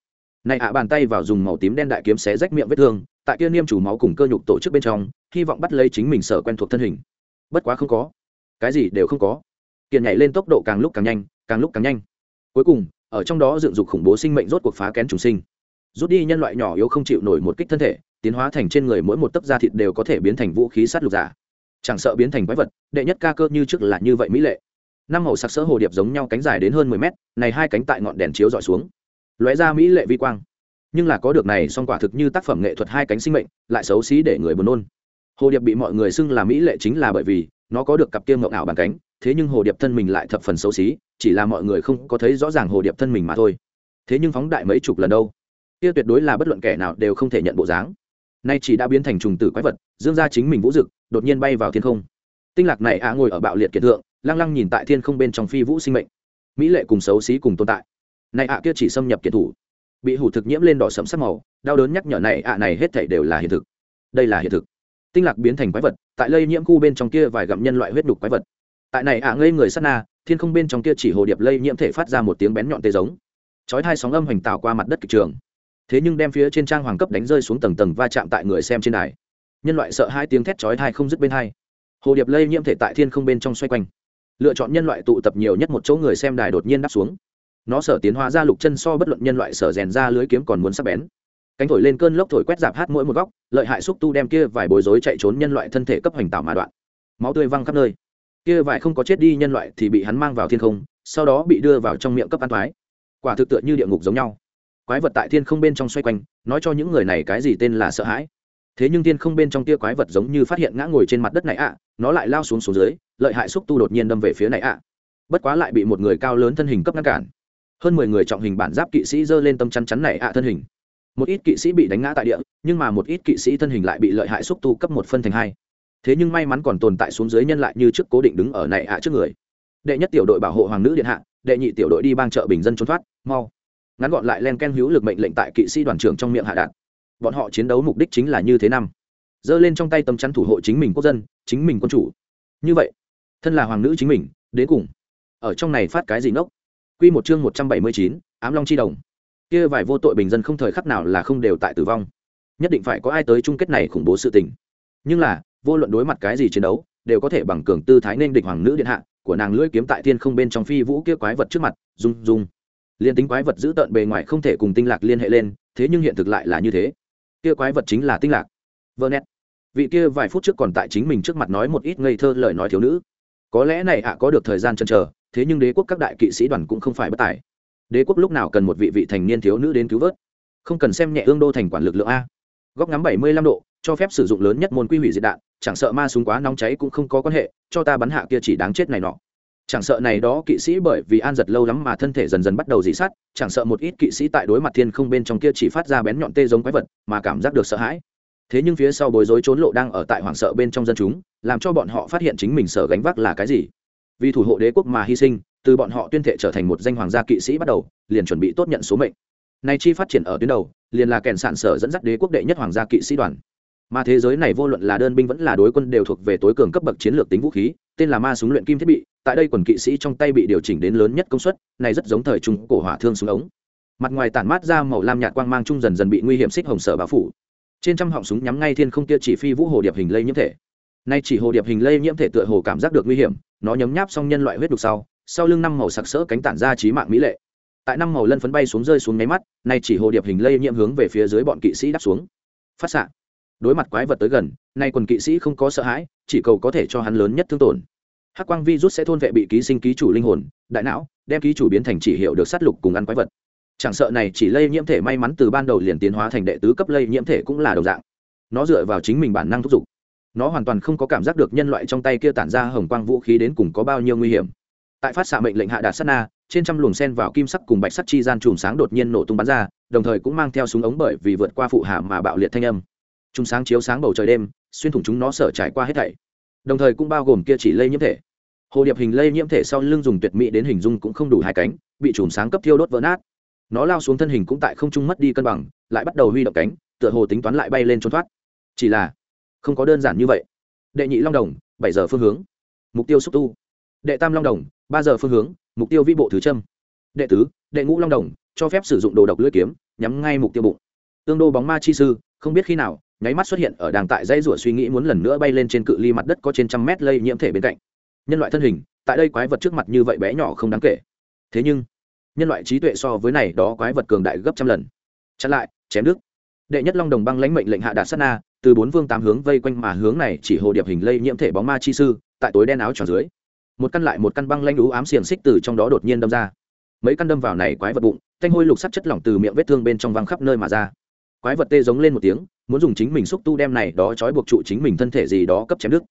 Này ạ, bàn tay vào dùng màu tím đen đại kiếm xé rách miệng vết thương, tại kia niêm chủ máu cùng cơ nhục tổ chức bên trong, hy vọng bắt lấy chính mình sở quen thuộc thân hình. Bất quá không có. Cái gì đều không có. Kiện nhảy lên tốc độ càng lúc càng nhanh, càng lúc càng nhanh. Cuối cùng, ở trong đó dựng dục khủng bố sinh mệnh rốt cuộc phá kén trùng sinh rút đi nhân loại nhỏ yếu không chịu nổi một kích thân thể, tiến hóa thành trên người mỗi một tấc da thịt đều có thể biến thành vũ khí sát lục giả. Chẳng sợ biến thành quái vật, đệ nhất ca cơ như trước là như vậy mỹ lệ. Năm màu sặc sỡ hồ điệp giống nhau cánh dài đến hơn mười mét, này hai cánh tại ngọn đèn chiếu dọi xuống. Lóe ra mỹ lệ vi quang. Nhưng là có được này, song quả thực như tác phẩm nghệ thuật hai cánh sinh mệnh, lại xấu xí để người buồn nôn. Hồ điệp bị mọi người xưng là mỹ lệ chính là bởi vì, nó có được cặp kia ngộng ảo bằng cánh, thế nhưng hồ điệp thân mình lại thập phần xấu xí, chỉ là mọi người không có thấy rõ ràng hồ điệp thân mình mà thôi. Thế nhưng phóng đại mấy chục lần đâu kia tuyệt đối là bất luận kẻ nào đều không thể nhận bộ dáng. Nay chỉ đã biến thành trùng tử quái vật, dương ra chính mình vũ dực, đột nhiên bay vào thiên không. Tinh lạc này ạ ngồi ở bạo liệt kiệt thượng, lăng lăng nhìn tại thiên không bên trong phi vũ sinh mệnh. Mỹ lệ cùng xấu xí cùng tồn tại. Này ạ kia chỉ xâm nhập kiệt thủ, bị hủ thực nhiễm lên đỏ sẫm sắc màu, đau đớn nhắc nhở này ạ này hết thảy đều là hiện thực. Đây là hiện thực. Tinh lạc biến thành quái vật, tại lây nhiễm khu bên trong kia vài gặm nhân loại huyết đục quái vật. Tại này ạ ngây người sát na, thiên không bên trong kia chỉ hồ điệp lây nhiễm thể phát ra một tiếng bén nhọn tê giống. Chói hai sóng âm hoành tạo qua mặt đất kịch trường thế nhưng đem phía trên trang hoàng cấp đánh rơi xuống tầng tầng va chạm tại người xem trên đài. Nhân loại sợ hai tiếng thét chói thai không dứt bên hai. Hồ điệp lây nhiễm thể tại thiên không bên trong xoay quanh. Lựa chọn nhân loại tụ tập nhiều nhất một chỗ người xem đài đột nhiên đáp xuống. Nó sở tiến hóa ra lục chân so bất luận nhân loại sở rèn ra lưới kiếm còn muốn sắc bén. Cánh thổi lên cơn lốc thổi quét dạp hát mỗi một góc, lợi hại xúc tu đem kia vài bối rối chạy trốn nhân loại thân thể cấp hoành tạo mà đoạn. Máu tươi văng khắp nơi. Kia vài không có chết đi nhân loại thì bị hắn mang vào thiên không, sau đó bị đưa vào trong miệng cấp an toái. Quả thực tựa như địa ngục giống nhau quái vật tại thiên không bên trong xoay quanh, nói cho những người này cái gì tên là sợ hãi. Thế nhưng thiên không bên trong tia quái vật giống như phát hiện ngã ngồi trên mặt đất này ạ, nó lại lao xuống xuống dưới, lợi hại xúc tu đột nhiên đâm về phía này ạ. Bất quá lại bị một người cao lớn thân hình cấp ngăn cản. Hơn mười người trọng hình bản giáp kỵ sĩ giơ lên tâm chắn chắn này ạ thân hình. Một ít kỵ sĩ bị đánh ngã tại địa, nhưng mà một ít kỵ sĩ thân hình lại bị lợi hại xúc tu cấp một phân thành hai. Thế nhưng may mắn còn tồn tại xuống dưới nhân lại như trước cố định đứng ở này ạ trước người. Đệ nhất tiểu đội bảo hộ hoàng nữ điện hạ, đệ nhị tiểu đội đi bang chợ bình dân trốn thoát, mau ngắn gọn lại len ken hữu lực mệnh lệnh tại kỵ sĩ đoàn trưởng trong miệng hạ đạn bọn họ chiến đấu mục đích chính là như thế năm. Giơ lên trong tay tấm chắn thủ hộ chính mình quốc dân, chính mình quân chủ. Như vậy, thân là hoàng nữ chính mình, đến cùng, ở trong này phát cái gì nốc? quy một chương một trăm bảy mươi chín, ám long chi đồng. Kia vài vô tội bình dân không thời khắc nào là không đều tại tử vong. Nhất định phải có ai tới chung kết này khủng bố sự tình. Nhưng là, vô luận đối mặt cái gì chiến đấu, đều có thể bằng cường tư thái nên địch hoàng nữ điện hạ, của nàng lưỡi kiếm tại thiên không bên trong phi vũ kia quái vật trước mặt, rung rung liên tính quái vật giữ tợn bề ngoài không thể cùng tinh lạc liên hệ lên, thế nhưng hiện thực lại là như thế. Kia quái vật chính là tinh lạc. Vơ nét. Vị kia vài phút trước còn tại chính mình trước mặt nói một ít ngây thơ lời nói thiếu nữ. Có lẽ này ạ, có được thời gian chân chờ, thế nhưng đế quốc các đại kỵ sĩ đoàn cũng không phải bất tài. Đế quốc lúc nào cần một vị vị thành niên thiếu nữ đến cứu vớt? Không cần xem nhẹ ương đô thành quản lực lượng a. Góc ngắm bảy mươi lăm độ, cho phép sử dụng lớn nhất môn quy hủy diệt đạn, chẳng sợ ma súng quá nóng cháy cũng không có quan hệ, cho ta bắn hạ kia chỉ đáng chết này nọ chẳng sợ này đó kỵ sĩ bởi vì an giật lâu lắm mà thân thể dần dần bắt đầu dị sát, chẳng sợ một ít kỵ sĩ tại đối mặt thiên không bên trong kia chỉ phát ra bén nhọn tê giống quái vật mà cảm giác được sợ hãi. Thế nhưng phía sau bối rối trốn lộ đang ở tại hoảng sợ bên trong dân chúng, làm cho bọn họ phát hiện chính mình sợ gánh vác là cái gì. Vì thủ hộ đế quốc mà hy sinh, từ bọn họ tuyên thệ trở thành một danh hoàng gia kỵ sĩ bắt đầu, liền chuẩn bị tốt nhận số mệnh. Nay chi phát triển ở tuyến đầu, liền là kèn sản sở dẫn dắt đế quốc đệ nhất hoàng gia kỵ sĩ đoàn. Mà thế giới này vô luận là đơn binh vẫn là đối quân đều thuộc về tối cường cấp bậc chiến lược tính vũ khí, tên là ma súng luyện kim thiết bị tại đây quần kỵ sĩ trong tay bị điều chỉnh đến lớn nhất công suất, này rất giống thời trung cổ hỏa thương súng ống. Mặt ngoài tản mát ra màu lam nhạt quang mang chung dần dần bị nguy hiểm xích hồng sở báo phủ. Trên trăm họng súng nhắm ngay thiên không kia chỉ phi vũ hồ điệp hình lây nhiễm thể. Nay chỉ hồ điệp hình lây nhiễm thể tựa hồ cảm giác được nguy hiểm, nó nhấm nháp xong nhân loại huyết đục sau sau lưng năm màu sặc sỡ cánh tản ra trí mạng mỹ lệ. Tại năm màu lân phấn bay xuống rơi xuống nháy mắt, nay chỉ hồ điệp hình lây nhiễm hướng về phía dưới bọn kỵ sĩ đáp xuống. Phát xạ. Đối mặt quái vật tới gần, nay quần kỵ sĩ không có sợ hãi, chỉ cầu có thể cho hắn lớn nhất thương tổn hắc quang vi rút sẽ thôn vệ bị ký sinh ký chủ linh hồn, đại não, đem ký chủ biến thành chỉ hiệu được sát lục cùng ăn quái vật. Chẳng sợ này chỉ lây nhiễm thể may mắn từ ban đầu liền tiến hóa thành đệ tứ cấp lây nhiễm thể cũng là đồng dạng. Nó dựa vào chính mình bản năng thúc giục. Nó hoàn toàn không có cảm giác được nhân loại trong tay kia tản ra hồng quang vũ khí đến cùng có bao nhiêu nguy hiểm. Tại phát xạ mệnh lệnh hạ đạt sát na, trên trăm luồng sen vào kim sắc cùng bạch sắc chi gian chùm sáng đột nhiên nổ tung bắn ra, đồng thời cũng mang theo súng ống bởi vì vượt qua phụ hạ mà bạo liệt thanh âm. Chúng sáng chiếu sáng bầu trời đêm, xuyên thủng chúng nó sở trải qua hết thảy đồng thời cũng bao gồm kia chỉ lây nhiễm thể. Hồ điệp hình lây nhiễm thể sau lưng dùng tuyệt mỹ đến hình dung cũng không đủ hai cánh, bị chùm sáng cấp thiêu đốt vỡ nát. Nó lao xuống thân hình cũng tại không trung mất đi cân bằng, lại bắt đầu huy động cánh, tựa hồ tính toán lại bay lên trốn thoát. Chỉ là, không có đơn giản như vậy. Đệ nhị long đồng, bảy giờ phương hướng. Mục tiêu xúc tu. Đệ tam long đồng, ba giờ phương hướng. Mục tiêu vi bộ thứ châm. Đệ tứ, đệ ngũ long đồng, cho phép sử dụng đồ độc lưỡi kiếm, nhắm ngay mục tiêu bụng. Tương đô bóng ma chi sư, không biết khi nào nháy mắt xuất hiện ở đàng tại dây rủa suy nghĩ muốn lần nữa bay lên trên cự ly mặt đất có trên trăm mét lây nhiễm thể bên cạnh. Nhân loại thân hình, tại đây quái vật trước mặt như vậy bé nhỏ không đáng kể. Thế nhưng, nhân loại trí tuệ so với này đó quái vật cường đại gấp trăm lần. Chặn lại, chém đức đệ nhất long đồng băng lãnh mệnh lệnh hạ đạt sát na, từ bốn vương tám hướng vây quanh mà hướng này chỉ hồ điệp hình lây nhiễm thể bóng ma chi sư, tại tối đen áo tròn dưới. Một căn lại một căn băng lanh đú ám xiềng xích từ trong đó đột nhiên đâm ra. Mấy căn đâm vào này quái vật bụng, thanh hôi lục sắt chất lỏng từ miệng vết thương bên trong văng khắp nơi mà ra. Quái vật tê giống lên một tiếng muốn dùng chính mình xúc tu đem này đó trói buộc trụ chính mình thân thể gì đó cấp chém đứt.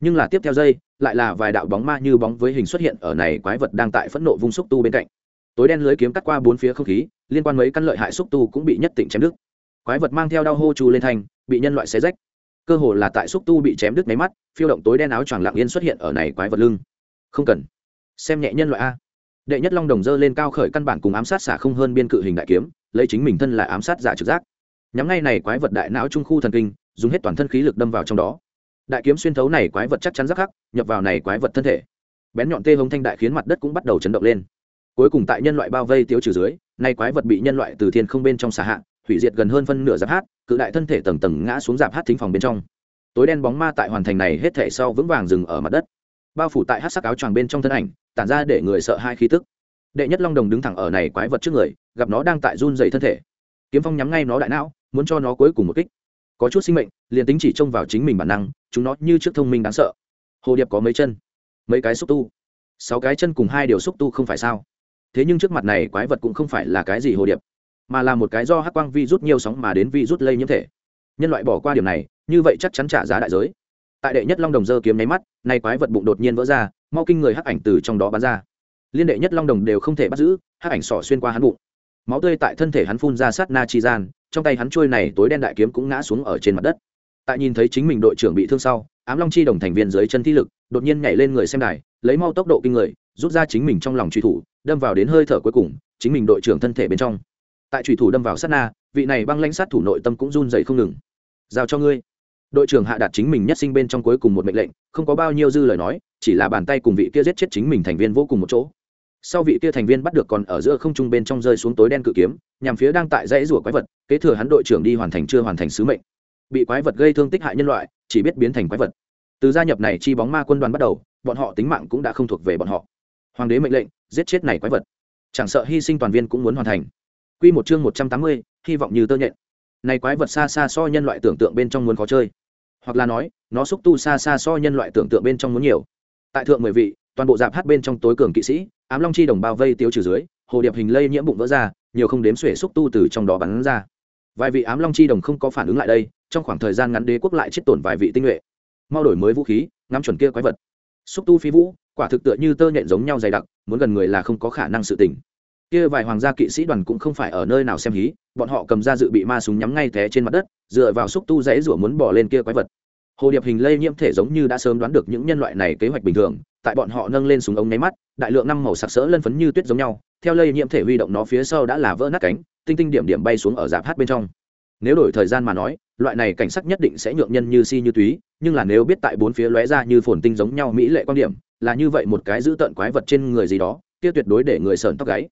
Nhưng là tiếp theo dây lại là vài đạo bóng ma như bóng với hình xuất hiện ở này quái vật đang tại phẫn nộ vung xúc tu bên cạnh. Tối đen lưới kiếm cắt qua bốn phía không khí, liên quan mấy căn lợi hại xúc tu cũng bị nhất định chém đứt. Quái vật mang theo đau hô trù lên thành, bị nhân loại xé rách. Cơ hồ là tại xúc tu bị chém đứt máy mắt, phiêu động tối đen áo choàng lặng yên xuất hiện ở này quái vật lưng. Không cần. Xem nhẹ nhân loại a. Đệ nhất long đồng dơ lên cao khởi căn bản cùng ám sát xả không hơn biên cự hình đại kiếm, lấy chính mình thân là ám sát giả trực giác nhắm ngay này quái vật đại não trung khu thần kinh, dùng hết toàn thân khí lực đâm vào trong đó. Đại kiếm xuyên thấu này quái vật chắc chắn rắc khắc, nhập vào này quái vật thân thể. Bén nhọn tê hồng thanh đại khiến mặt đất cũng bắt đầu chấn động lên. Cuối cùng tại nhân loại bao vây tiêu trừ dưới nay quái vật bị nhân loại từ thiên không bên trong xả hạ, hủy diệt gần hơn phân nửa giáp hát, cự đại thân thể tầng tầng ngã xuống giáp hát thính phòng bên trong. Tối đen bóng ma tại hoàn thành này hết thể sau vững vàng dừng ở mặt đất. Bao phủ tại hát sắc áo choàng bên trong thân ảnh, tản ra để người sợ hai khí tức. Đệ nhất long đồng đứng thẳng ở này quái vật trước người, gặp nó đang tại run dày thân thể. Kiếm phong nhắm ngay nó đại não muốn cho nó cuối cùng một kích. Có chút sinh mệnh, liền tính chỉ trông vào chính mình bản năng, chúng nó như trước thông minh đáng sợ. Hồ điệp có mấy chân? Mấy cái xúc tu? Sáu cái chân cùng hai điều xúc tu không phải sao? Thế nhưng trước mặt này quái vật cũng không phải là cái gì hồ điệp, mà là một cái do hắc quang vi rút nhiều sóng mà đến vi rút lây nhiễm thể. Nhân loại bỏ qua điểm này, như vậy chắc chắn trả giá đại giới. Tại đệ nhất long đồng dơ kiếm nháy mắt, nay quái vật bụng đột nhiên vỡ ra, mau kinh người hắc ảnh từ trong đó bắn ra. Liên đệ nhất long đồng đều không thể bắt giữ, hắc ảnh sỏ xuyên qua hắn bụng máu tươi tại thân thể hắn phun ra sát na chi gian, trong tay hắn trôi này tối đen đại kiếm cũng ngã xuống ở trên mặt đất. Tại nhìn thấy chính mình đội trưởng bị thương sau, ám long chi đồng thành viên dưới chân thi lực, đột nhiên nhảy lên người xem đài, lấy mau tốc độ kinh người, rút ra chính mình trong lòng truy thủ, đâm vào đến hơi thở cuối cùng, chính mình đội trưởng thân thể bên trong. Tại truy thủ đâm vào sát na, vị này băng lãnh sát thủ nội tâm cũng run dậy không ngừng. Giao cho ngươi. Đội trưởng hạ đạt chính mình nhất sinh bên trong cuối cùng một mệnh lệnh, không có bao nhiêu dư lời nói, chỉ là bàn tay cùng vị kia giết chết chính mình thành viên vô cùng một chỗ sau vị kia thành viên bắt được còn ở giữa không trung bên trong rơi xuống tối đen cự kiếm nhằm phía đang tại dãy rủa quái vật kế thừa hắn đội trưởng đi hoàn thành chưa hoàn thành sứ mệnh bị quái vật gây thương tích hại nhân loại chỉ biết biến thành quái vật từ gia nhập này chi bóng ma quân đoàn bắt đầu bọn họ tính mạng cũng đã không thuộc về bọn họ hoàng đế mệnh lệnh giết chết này quái vật chẳng sợ hy sinh toàn viên cũng muốn hoàn thành Quy một chương một trăm tám mươi, hy vọng như tơ nhện. Này quái vật xa xa so nhân loại tưởng tượng bên trong muốn khó chơi. Hoặc là nói, nó xúc tu xa xa so nhân loại tưởng tượng bên trong muốn nhiều. Tại thượng mười vị, toàn bộ dạp hát bên trong tối cường kỵ sĩ, ám long chi đồng bao vây tiêu trừ dưới, hồ điệp hình lây nhiễm bụng vỡ ra, nhiều không đếm xuể xúc tu từ trong đó bắn ra. Vài vị ám long chi đồng không có phản ứng lại đây, trong khoảng thời gian ngắn đế quốc lại chết tổn vài vị tinh nhuệ. Mau đổi mới vũ khí, ngắm chuẩn kia quái vật. Xúc tu phi vũ, quả thực tựa như tơ nhện giống nhau dày đặc, muốn gần người là không có khả năng sự tình kia vài hoàng gia kỵ sĩ đoàn cũng không phải ở nơi nào xem hí bọn họ cầm ra dự bị ma súng nhắm ngay té trên mặt đất dựa vào xúc tu dãy rủa muốn bỏ lên kia quái vật hồ điệp hình lây nhiễm thể giống như đã sớm đoán được những nhân loại này kế hoạch bình thường tại bọn họ nâng lên súng ống nháy mắt đại lượng năm màu sặc sỡ lân phấn như tuyết giống nhau, theo lây nhiễm thể huy động nó phía sau đã là vỡ nát cánh, tinh tinh điểm điểm bay xuống ở giáp hát bên trong. Nếu đổi thời gian mà nói, loại này cảnh sắc nhất định sẽ nhượng nhân như si như túy, nhưng là nếu biết tại bốn phía lóe ra như phồn tinh giống nhau mỹ lệ quan điểm, là như vậy một cái giữ tận quái vật trên người gì đó, kia tuyệt đối để người sờn tóc gáy.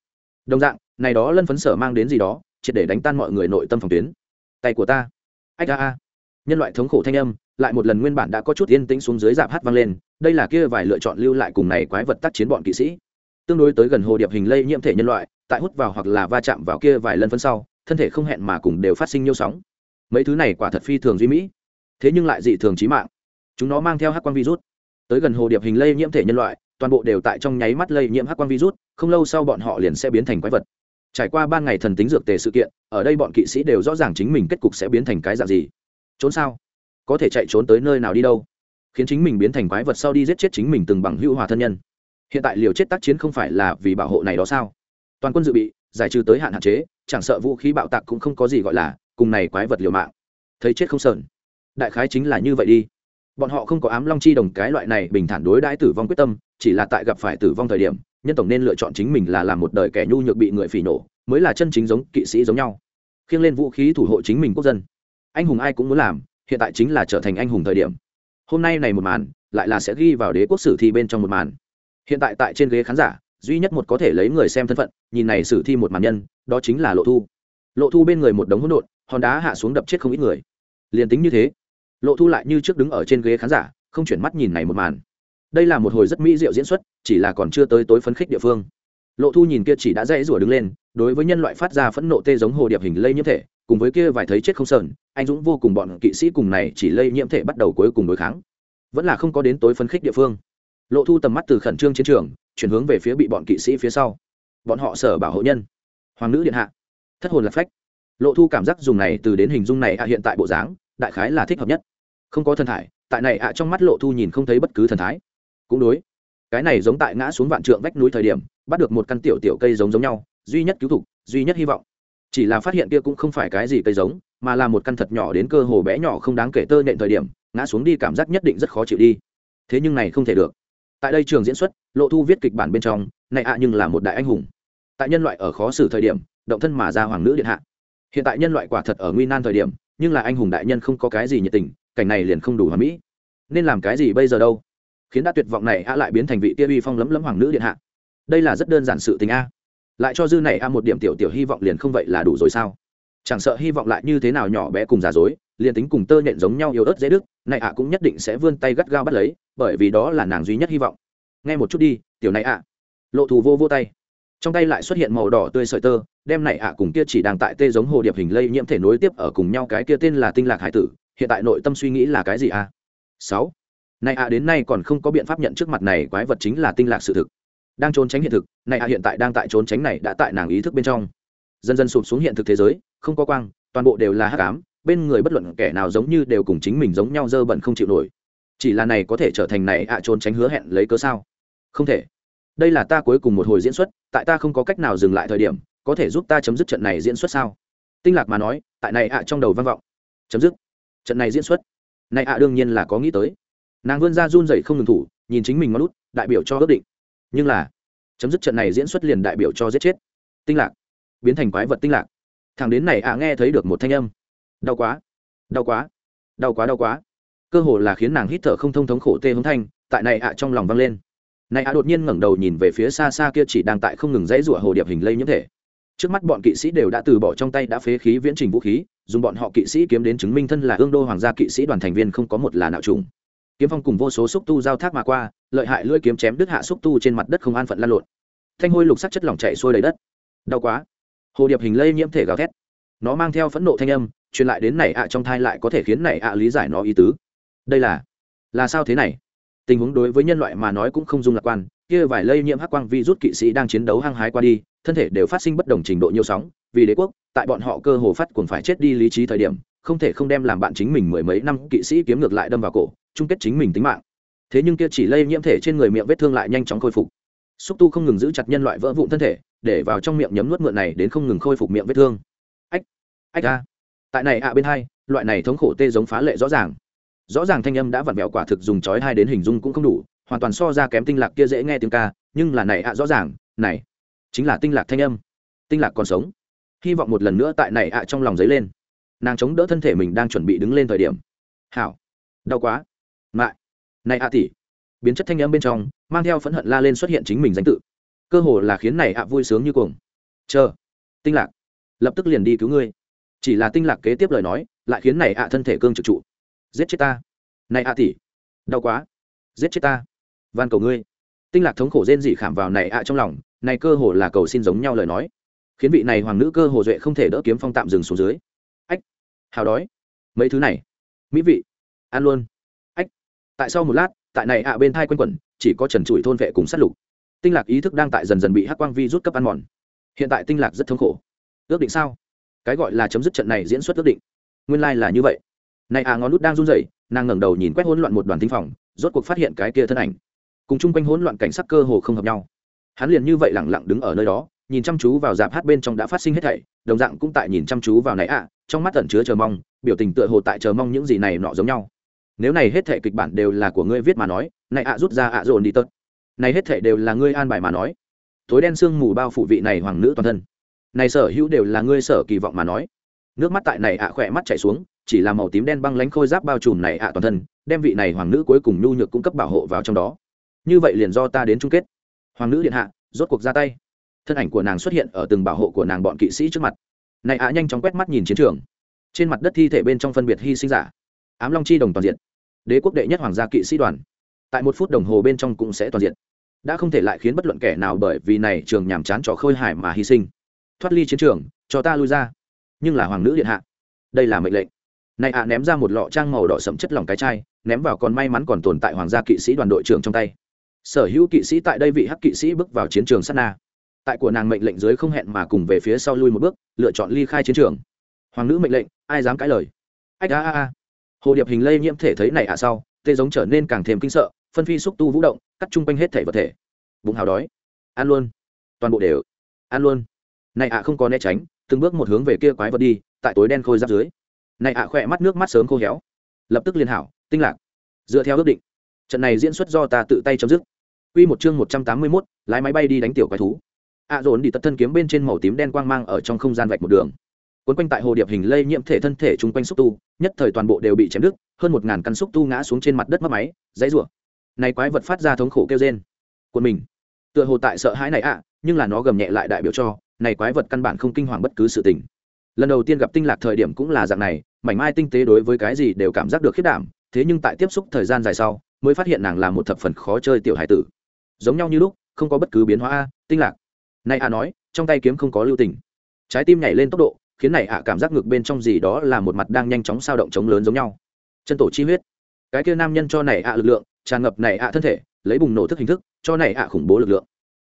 Đồng dạng, này đó lân phấn sở mang đến gì đó, triệt để đánh tan mọi người nội tâm phòng tuyến. Tay của ta. Ách a a nhân loại thống khổ thanh âm, lại một lần nguyên bản đã có chút yên tĩnh xuống dưới dạp hát vang lên, đây là kia vài lựa chọn lưu lại cùng này quái vật tác chiến bọn kỵ sĩ. Tương đối tới gần hồ điệp hình lây nhiễm thể nhân loại, tại hút vào hoặc là va chạm vào kia vài lần phân sau, thân thể không hẹn mà cùng đều phát sinh nhiêu sóng. Mấy thứ này quả thật phi thường duy mỹ, thế nhưng lại dị thường trí mạng. Chúng nó mang theo hắc quang virus. Tới gần hồ điệp hình lây nhiễm thể nhân loại, toàn bộ đều tại trong nháy mắt lây nhiễm hắc quang virus, không lâu sau bọn họ liền sẽ biến thành quái vật. Trải qua ba ngày thần tính dược tề sự kiện, ở đây bọn kỵ sĩ đều rõ ràng chính mình kết cục sẽ biến thành cái dạng gì trốn sao? Có thể chạy trốn tới nơi nào đi đâu? Khiến chính mình biến thành quái vật sau đi giết chết chính mình từng bằng hữu hòa thân nhân. Hiện tại liều chết tác chiến không phải là vì bảo hộ này đó sao? Toàn quân dự bị, giải trừ tới hạn hạn chế, chẳng sợ vũ khí bạo tạc cũng không có gì gọi là, cùng này quái vật liều mạng. Thấy chết không sờn. Đại khái chính là như vậy đi. Bọn họ không có ám long chi đồng cái loại này bình thản đối đãi tử vong quyết tâm, chỉ là tại gặp phải tử vong thời điểm, nhân tổng nên lựa chọn chính mình là làm một đời kẻ nhu nhược bị người phỉ nổ, mới là chân chính giống kỵ sĩ giống nhau. Khiêng lên vũ khí thủ hộ chính mình quốc dân anh hùng ai cũng muốn làm, hiện tại chính là trở thành anh hùng thời điểm. Hôm nay này một màn, lại là sẽ ghi vào đế quốc sử thi bên trong một màn. Hiện tại tại trên ghế khán giả, duy nhất một có thể lấy người xem thân phận, nhìn này sử thi một màn nhân, đó chính là lộ thu. Lộ thu bên người một đống hỗn độn, hòn đá hạ xuống đập chết không ít người. Liền tính như thế, lộ thu lại như trước đứng ở trên ghế khán giả, không chuyển mắt nhìn này một màn. Đây là một hồi rất mỹ diệu diễn xuất, chỉ là còn chưa tới tối phấn khích địa phương. Lộ thu nhìn kia chỉ đã dãy rủa đứng lên, đối với nhân loại phát ra phẫn nộ tê giống hồ điệp hình lây nhiễm thể cùng với kia vài thấy chết không sờn, anh dũng vô cùng bọn kỵ sĩ cùng này chỉ lây nhiễm thể bắt đầu cuối cùng đối kháng. Vẫn là không có đến tối phấn khích địa phương. Lộ thu tầm mắt từ khẩn trương chiến trường, chuyển hướng về phía bị bọn kỵ sĩ phía sau. Bọn họ sở bảo hộ nhân. Hoàng nữ điện hạ. Thất hồn lạc phách. Lộ thu cảm giác dùng này từ đến hình dung này ạ hiện tại bộ dáng, đại khái là thích hợp nhất. Không có thần thải, tại này ạ trong mắt lộ thu nhìn không thấy bất cứ thần thái. Cũng đối. Cái này giống tại ngã xuống vạn trượng vách núi thời điểm, bắt được một căn tiểu tiểu cây giống giống nhau, duy nhất cứu thục duy nhất hy vọng chỉ là phát hiện kia cũng không phải cái gì cây giống, mà là một căn thật nhỏ đến cơ hồ bé nhỏ không đáng kể tơ nện thời điểm, ngã xuống đi cảm giác nhất định rất khó chịu đi. Thế nhưng này không thể được. Tại đây trường diễn xuất, lộ thu viết kịch bản bên trong, này ạ nhưng là một đại anh hùng. Tại nhân loại ở khó xử thời điểm, động thân mà ra hoàng nữ điện hạ. Hiện tại nhân loại quả thật ở nguy nan thời điểm, nhưng là anh hùng đại nhân không có cái gì nhiệt tình, cảnh này liền không đủ hòa mỹ. Nên làm cái gì bây giờ đâu? Khiến đã tuyệt vọng này a lại biến thành vị tia uy phong lấm lấm hoàng nữ điện hạ. Đây là rất đơn giản sự tình a lại cho dư này a một điểm tiểu tiểu hy vọng liền không vậy là đủ rồi sao? Chẳng sợ hy vọng lại như thế nào nhỏ bé cùng giả dối, liền tính cùng tơ nhện giống nhau yếu ớt dễ đức, này ạ cũng nhất định sẽ vươn tay gắt gao bắt lấy, bởi vì đó là nàng duy nhất hy vọng. Nghe một chút đi, tiểu này ạ. Lộ thù vô vô tay. Trong tay lại xuất hiện màu đỏ tươi sợi tơ, đem này ạ cùng kia chỉ đang tại tê giống hồ điệp hình lây nhiễm thể nối tiếp ở cùng nhau cái kia tên là tinh lạc hải tử, hiện tại nội tâm suy nghĩ là cái gì a? Sáu. Này ạ đến nay còn không có biện pháp nhận trước mặt này quái vật chính là tinh lạc sự thực đang trốn tránh hiện thực, này hạ hiện tại đang tại trốn tránh này đã tại nàng ý thức bên trong. Dần dần sụp xuống hiện thực thế giới, không có quang, toàn bộ đều là hắc ám, bên người bất luận kẻ nào giống như đều cùng chính mình giống nhau dơ bẩn không chịu nổi. Chỉ là này có thể trở thành này ạ trốn tránh hứa hẹn lấy cớ sao? Không thể. Đây là ta cuối cùng một hồi diễn xuất, tại ta không có cách nào dừng lại thời điểm, có thể giúp ta chấm dứt trận này diễn xuất sao? Tinh lạc mà nói, tại này ạ trong đầu vang vọng. Chấm dứt. Trận này diễn xuất. Này ạ đương nhiên là có nghĩ tới. Nàng vươn ra run rẩy không ngừng thủ, nhìn chính mình ngón lút đại biểu cho ước định nhưng là, chấm dứt trận này diễn xuất liền đại biểu cho giết chết. Tinh lạc, biến thành quái vật tinh lạc. Thằng đến này ạ, nghe thấy được một thanh âm. Đau quá đau quá đau quá đau quá. Cơ hồ là khiến nàng hít thở không thông thống khổ tê hống thanh, tại này ạ trong lòng vang lên. Này ạ đột nhiên ngẩng đầu nhìn về phía xa xa kia chỉ đang tại không ngừng dãy rủa hồ điệp hình lây nhiễm thể. Trước mắt bọn kỵ sĩ đều đã từ bỏ trong tay đã phế khí viễn trình vũ khí, dùng bọn họ kỵ sĩ kiếm đến chứng minh thân là ương đô hoàng gia kỵ sĩ đoàn thành viên không có một là nạo trùng kiếm phong cùng vô số xúc tu giao thác mà qua, lợi hại lưỡi kiếm chém đứt hạ xúc tu trên mặt đất không an phận lan lộn. Thanh hôi lục sắc chất lỏng chảy sôi đầy đất. Đau quá. Hồ điệp hình lây nhiễm thể gào thét. Nó mang theo phẫn nộ thanh âm, truyền lại đến này ạ trong thai lại có thể khiến này ạ lý giải nó ý tứ. Đây là là sao thế này? Tình huống đối với nhân loại mà nói cũng không dung lạc quan, kia vài lây nhiễm hắc quang vi rút kỵ sĩ đang chiến đấu hăng hái qua đi, thân thể đều phát sinh bất đồng trình độ nhiều sóng, vì đế quốc, tại bọn họ cơ hồ phát cuồng phải chết đi lý trí thời điểm, không thể không đem làm bạn chính mình mười mấy năm kỵ sĩ kiếm ngược lại đâm vào cổ chung kết chính mình tính mạng. Thế nhưng kia chỉ lây nhiễm thể trên người miệng vết thương lại nhanh chóng khôi phục. Xúc tu không ngừng giữ chặt nhân loại vỡ vụn thân thể, để vào trong miệng nhấm nuốt mượn này đến không ngừng khôi phục miệng vết thương. Ách ách a. Tại này ạ bên hai, loại này thống khổ tê giống phá lệ rõ ràng. Rõ ràng thanh âm đã vặn vẹo quả thực dùng chói hai đến hình dung cũng không đủ, hoàn toàn so ra kém tinh lạc kia dễ nghe tiếng ca, nhưng là này ạ rõ ràng, này chính là tinh lạc thanh âm. Tinh lạc còn sống. Hy vọng một lần nữa tại này ạ trong lòng dấy lên. Nàng chống đỡ thân thể mình đang chuẩn bị đứng lên thời điểm. Hảo. Đau quá mại. Này ạ tỷ. Biến chất thanh âm bên trong, mang theo phẫn hận la lên xuất hiện chính mình danh tự. Cơ hồ là khiến này ạ vui sướng như cuồng. Chờ. Tinh lạc. Lập tức liền đi cứu ngươi. Chỉ là tinh lạc kế tiếp lời nói, lại khiến này ạ thân thể cương trực trụ. Giết chết ta. Này ạ tỷ. Đau quá. Giết chết ta. Van cầu ngươi. Tinh lạc thống khổ rên dị khảm vào này ạ trong lòng, này cơ hồ là cầu xin giống nhau lời nói. Khiến vị này hoàng nữ cơ hồ duệ không thể đỡ kiếm phong tạm dừng xuống dưới. Ách. Hào đói. Mấy thứ này. Mỹ vị. Ăn luôn tại sau một lát, tại này ạ bên thai quanh quẩn, chỉ có trần trụi thôn vệ cùng sát lục. Tinh lạc ý thức đang tại dần dần bị hắc quang vi rút cấp ăn mòn. Hiện tại tinh lạc rất thống khổ. Ước định sao? Cái gọi là chấm dứt trận này diễn xuất ước định. Nguyên lai、like、là như vậy. Này à ngón nút đang run rẩy, nàng ngẩng đầu nhìn quét hỗn loạn một đoàn tinh phòng, rốt cuộc phát hiện cái kia thân ảnh. Cùng chung quanh hỗn loạn cảnh sắc cơ hồ không hợp nhau. Hắn liền như vậy lẳng lặng đứng ở nơi đó, nhìn chăm chú vào dạp hát bên trong đã phát sinh hết thảy, đồng dạng cũng tại nhìn chăm chú vào này ạ, trong mắt tẩn chứa chờ mong, biểu tình tựa hồ tại chờ mong những gì này nọ giống nhau nếu này hết thảy kịch bản đều là của ngươi viết mà nói, này ạ rút ra ạ dồn đi tật này hết thảy đều là ngươi an bài mà nói. Tối đen sương mù bao phụ vị này hoàng nữ toàn thân. Này sở hữu đều là ngươi sở kỳ vọng mà nói. Nước mắt tại này ạ khỏe mắt chảy xuống, chỉ là màu tím đen băng lánh khôi giáp bao trùm này ạ toàn thân, đem vị này hoàng nữ cuối cùng nhu nhược cung cấp bảo hộ vào trong đó. Như vậy liền do ta đến chung kết. Hoàng nữ điện hạ, rốt cuộc ra tay. Thân ảnh của nàng xuất hiện ở từng bảo hộ của nàng bọn kỵ sĩ trước mặt. Này ạ nhanh chóng quét mắt nhìn chiến trường. Trên mặt đất thi thể bên trong phân biệt hy sinh giả. Ám long chi đồng toàn diện đế quốc đệ nhất hoàng gia kỵ sĩ đoàn. Tại một phút đồng hồ bên trong cũng sẽ toàn diện. Đã không thể lại khiến bất luận kẻ nào bởi vì này trường nhàm chán trò khôi hài mà hy sinh. Thoát ly chiến trường, cho ta lui ra. Nhưng là hoàng nữ điện hạ. Đây là mệnh lệnh. Này ạ, ném ra một lọ trang màu đỏ sẫm chất lỏng cái chai, ném vào còn may mắn còn tồn tại hoàng gia kỵ sĩ đoàn đội trưởng trong tay. Sở hữu kỵ sĩ tại đây vị hắc kỵ sĩ bước vào chiến trường sát na. Tại của nàng mệnh lệnh dưới không hẹn mà cùng về phía sau lui một bước, lựa chọn ly khai chiến trường. Hoàng nữ mệnh lệnh, ai dám cãi lời? Ách a a a hồ điệp hình lây nhiễm thể thấy này ạ sau tê giống trở nên càng thêm kinh sợ phân phi xúc tu vũ động cắt chung quanh hết thể vật thể. Bụng hào đói. Ăn luôn. Toàn bộ đều. Ăn luôn. Này ạ không có né tránh từng bước một hướng về kia quái vật đi tại tối đen khôi giáp dưới. Này ạ khỏe mắt nước mắt sớm khô héo. Lập tức liên hảo tinh lạc. Dựa theo ước định. Trận này diễn xuất do ta tự tay chấm dứt. Quy một chương một trăm tám mươi 181, lái máy bay đi đánh tiểu quái thú. ạ à dồn đi tật thân kiếm bên trên màu tím đen quang mang ở trong không gian vạch một đường. Cuốn quanh tại hồ điệp hình lây nhiễm thể thân thể chung quanh xúc tu, nhất thời toàn bộ đều bị chém đứt, hơn một ngàn căn xúc tu ngã xuống trên mặt đất mất máy, dãy rủa. Này quái vật phát ra thống khổ kêu rên. Quân mình, tựa hồ tại sợ hãi này ạ, nhưng là nó gầm nhẹ lại đại biểu cho, này quái vật căn bản không kinh hoàng bất cứ sự tình. Lần đầu tiên gặp tinh lạc thời điểm cũng là dạng này, mảnh mai tinh tế đối với cái gì đều cảm giác được khiết đảm, thế nhưng tại tiếp xúc thời gian dài sau, mới phát hiện nàng là một thập phần khó chơi tiểu hải tử giống nhau như lúc không có bất cứ biến hóa a tinh lạc này a nói trong tay kiếm không có lưu tình trái tim nhảy lên tốc độ khiến này ạ cảm giác ngược bên trong gì đó là một mặt đang nhanh chóng sao động chống lớn giống nhau. Chân tổ chi huyết. Cái kia nam nhân cho này ạ lực lượng, tràn ngập này ạ thân thể, lấy bùng nổ thức hình thức, cho này ạ khủng bố lực lượng.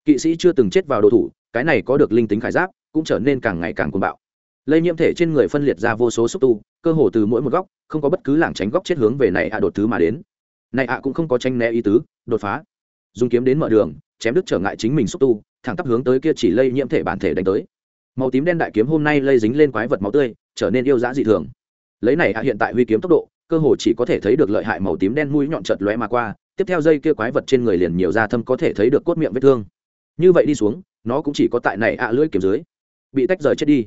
Kỵ sĩ chưa từng chết vào đồ thủ, cái này có được linh tính khải giáp, cũng trở nên càng ngày càng cuồng bạo. Lây nhiễm thể trên người phân liệt ra vô số xúc tu, cơ hồ từ mỗi một góc, không có bất cứ lảng tránh góc chết hướng về này ạ đột thứ mà đến. Này ạ cũng không có tranh né ý tứ, đột phá. Dùng kiếm đến mở đường, chém đứt trở ngại chính mình xúc tu, thẳng tắp hướng tới kia chỉ lây nhiễm thể bản thể đánh tới màu tím đen đại kiếm hôm nay lây dính lên quái vật máu tươi, trở nên yêu dã dị thường. Lấy này hạ hiện tại huy kiếm tốc độ, cơ hồ chỉ có thể thấy được lợi hại màu tím đen mũi nhọn chợt lóe mà qua, tiếp theo dây kia quái vật trên người liền nhiều da thâm có thể thấy được cốt miệng vết thương. Như vậy đi xuống, nó cũng chỉ có tại này ạ lưỡi kiếm dưới. Bị tách rời chết đi.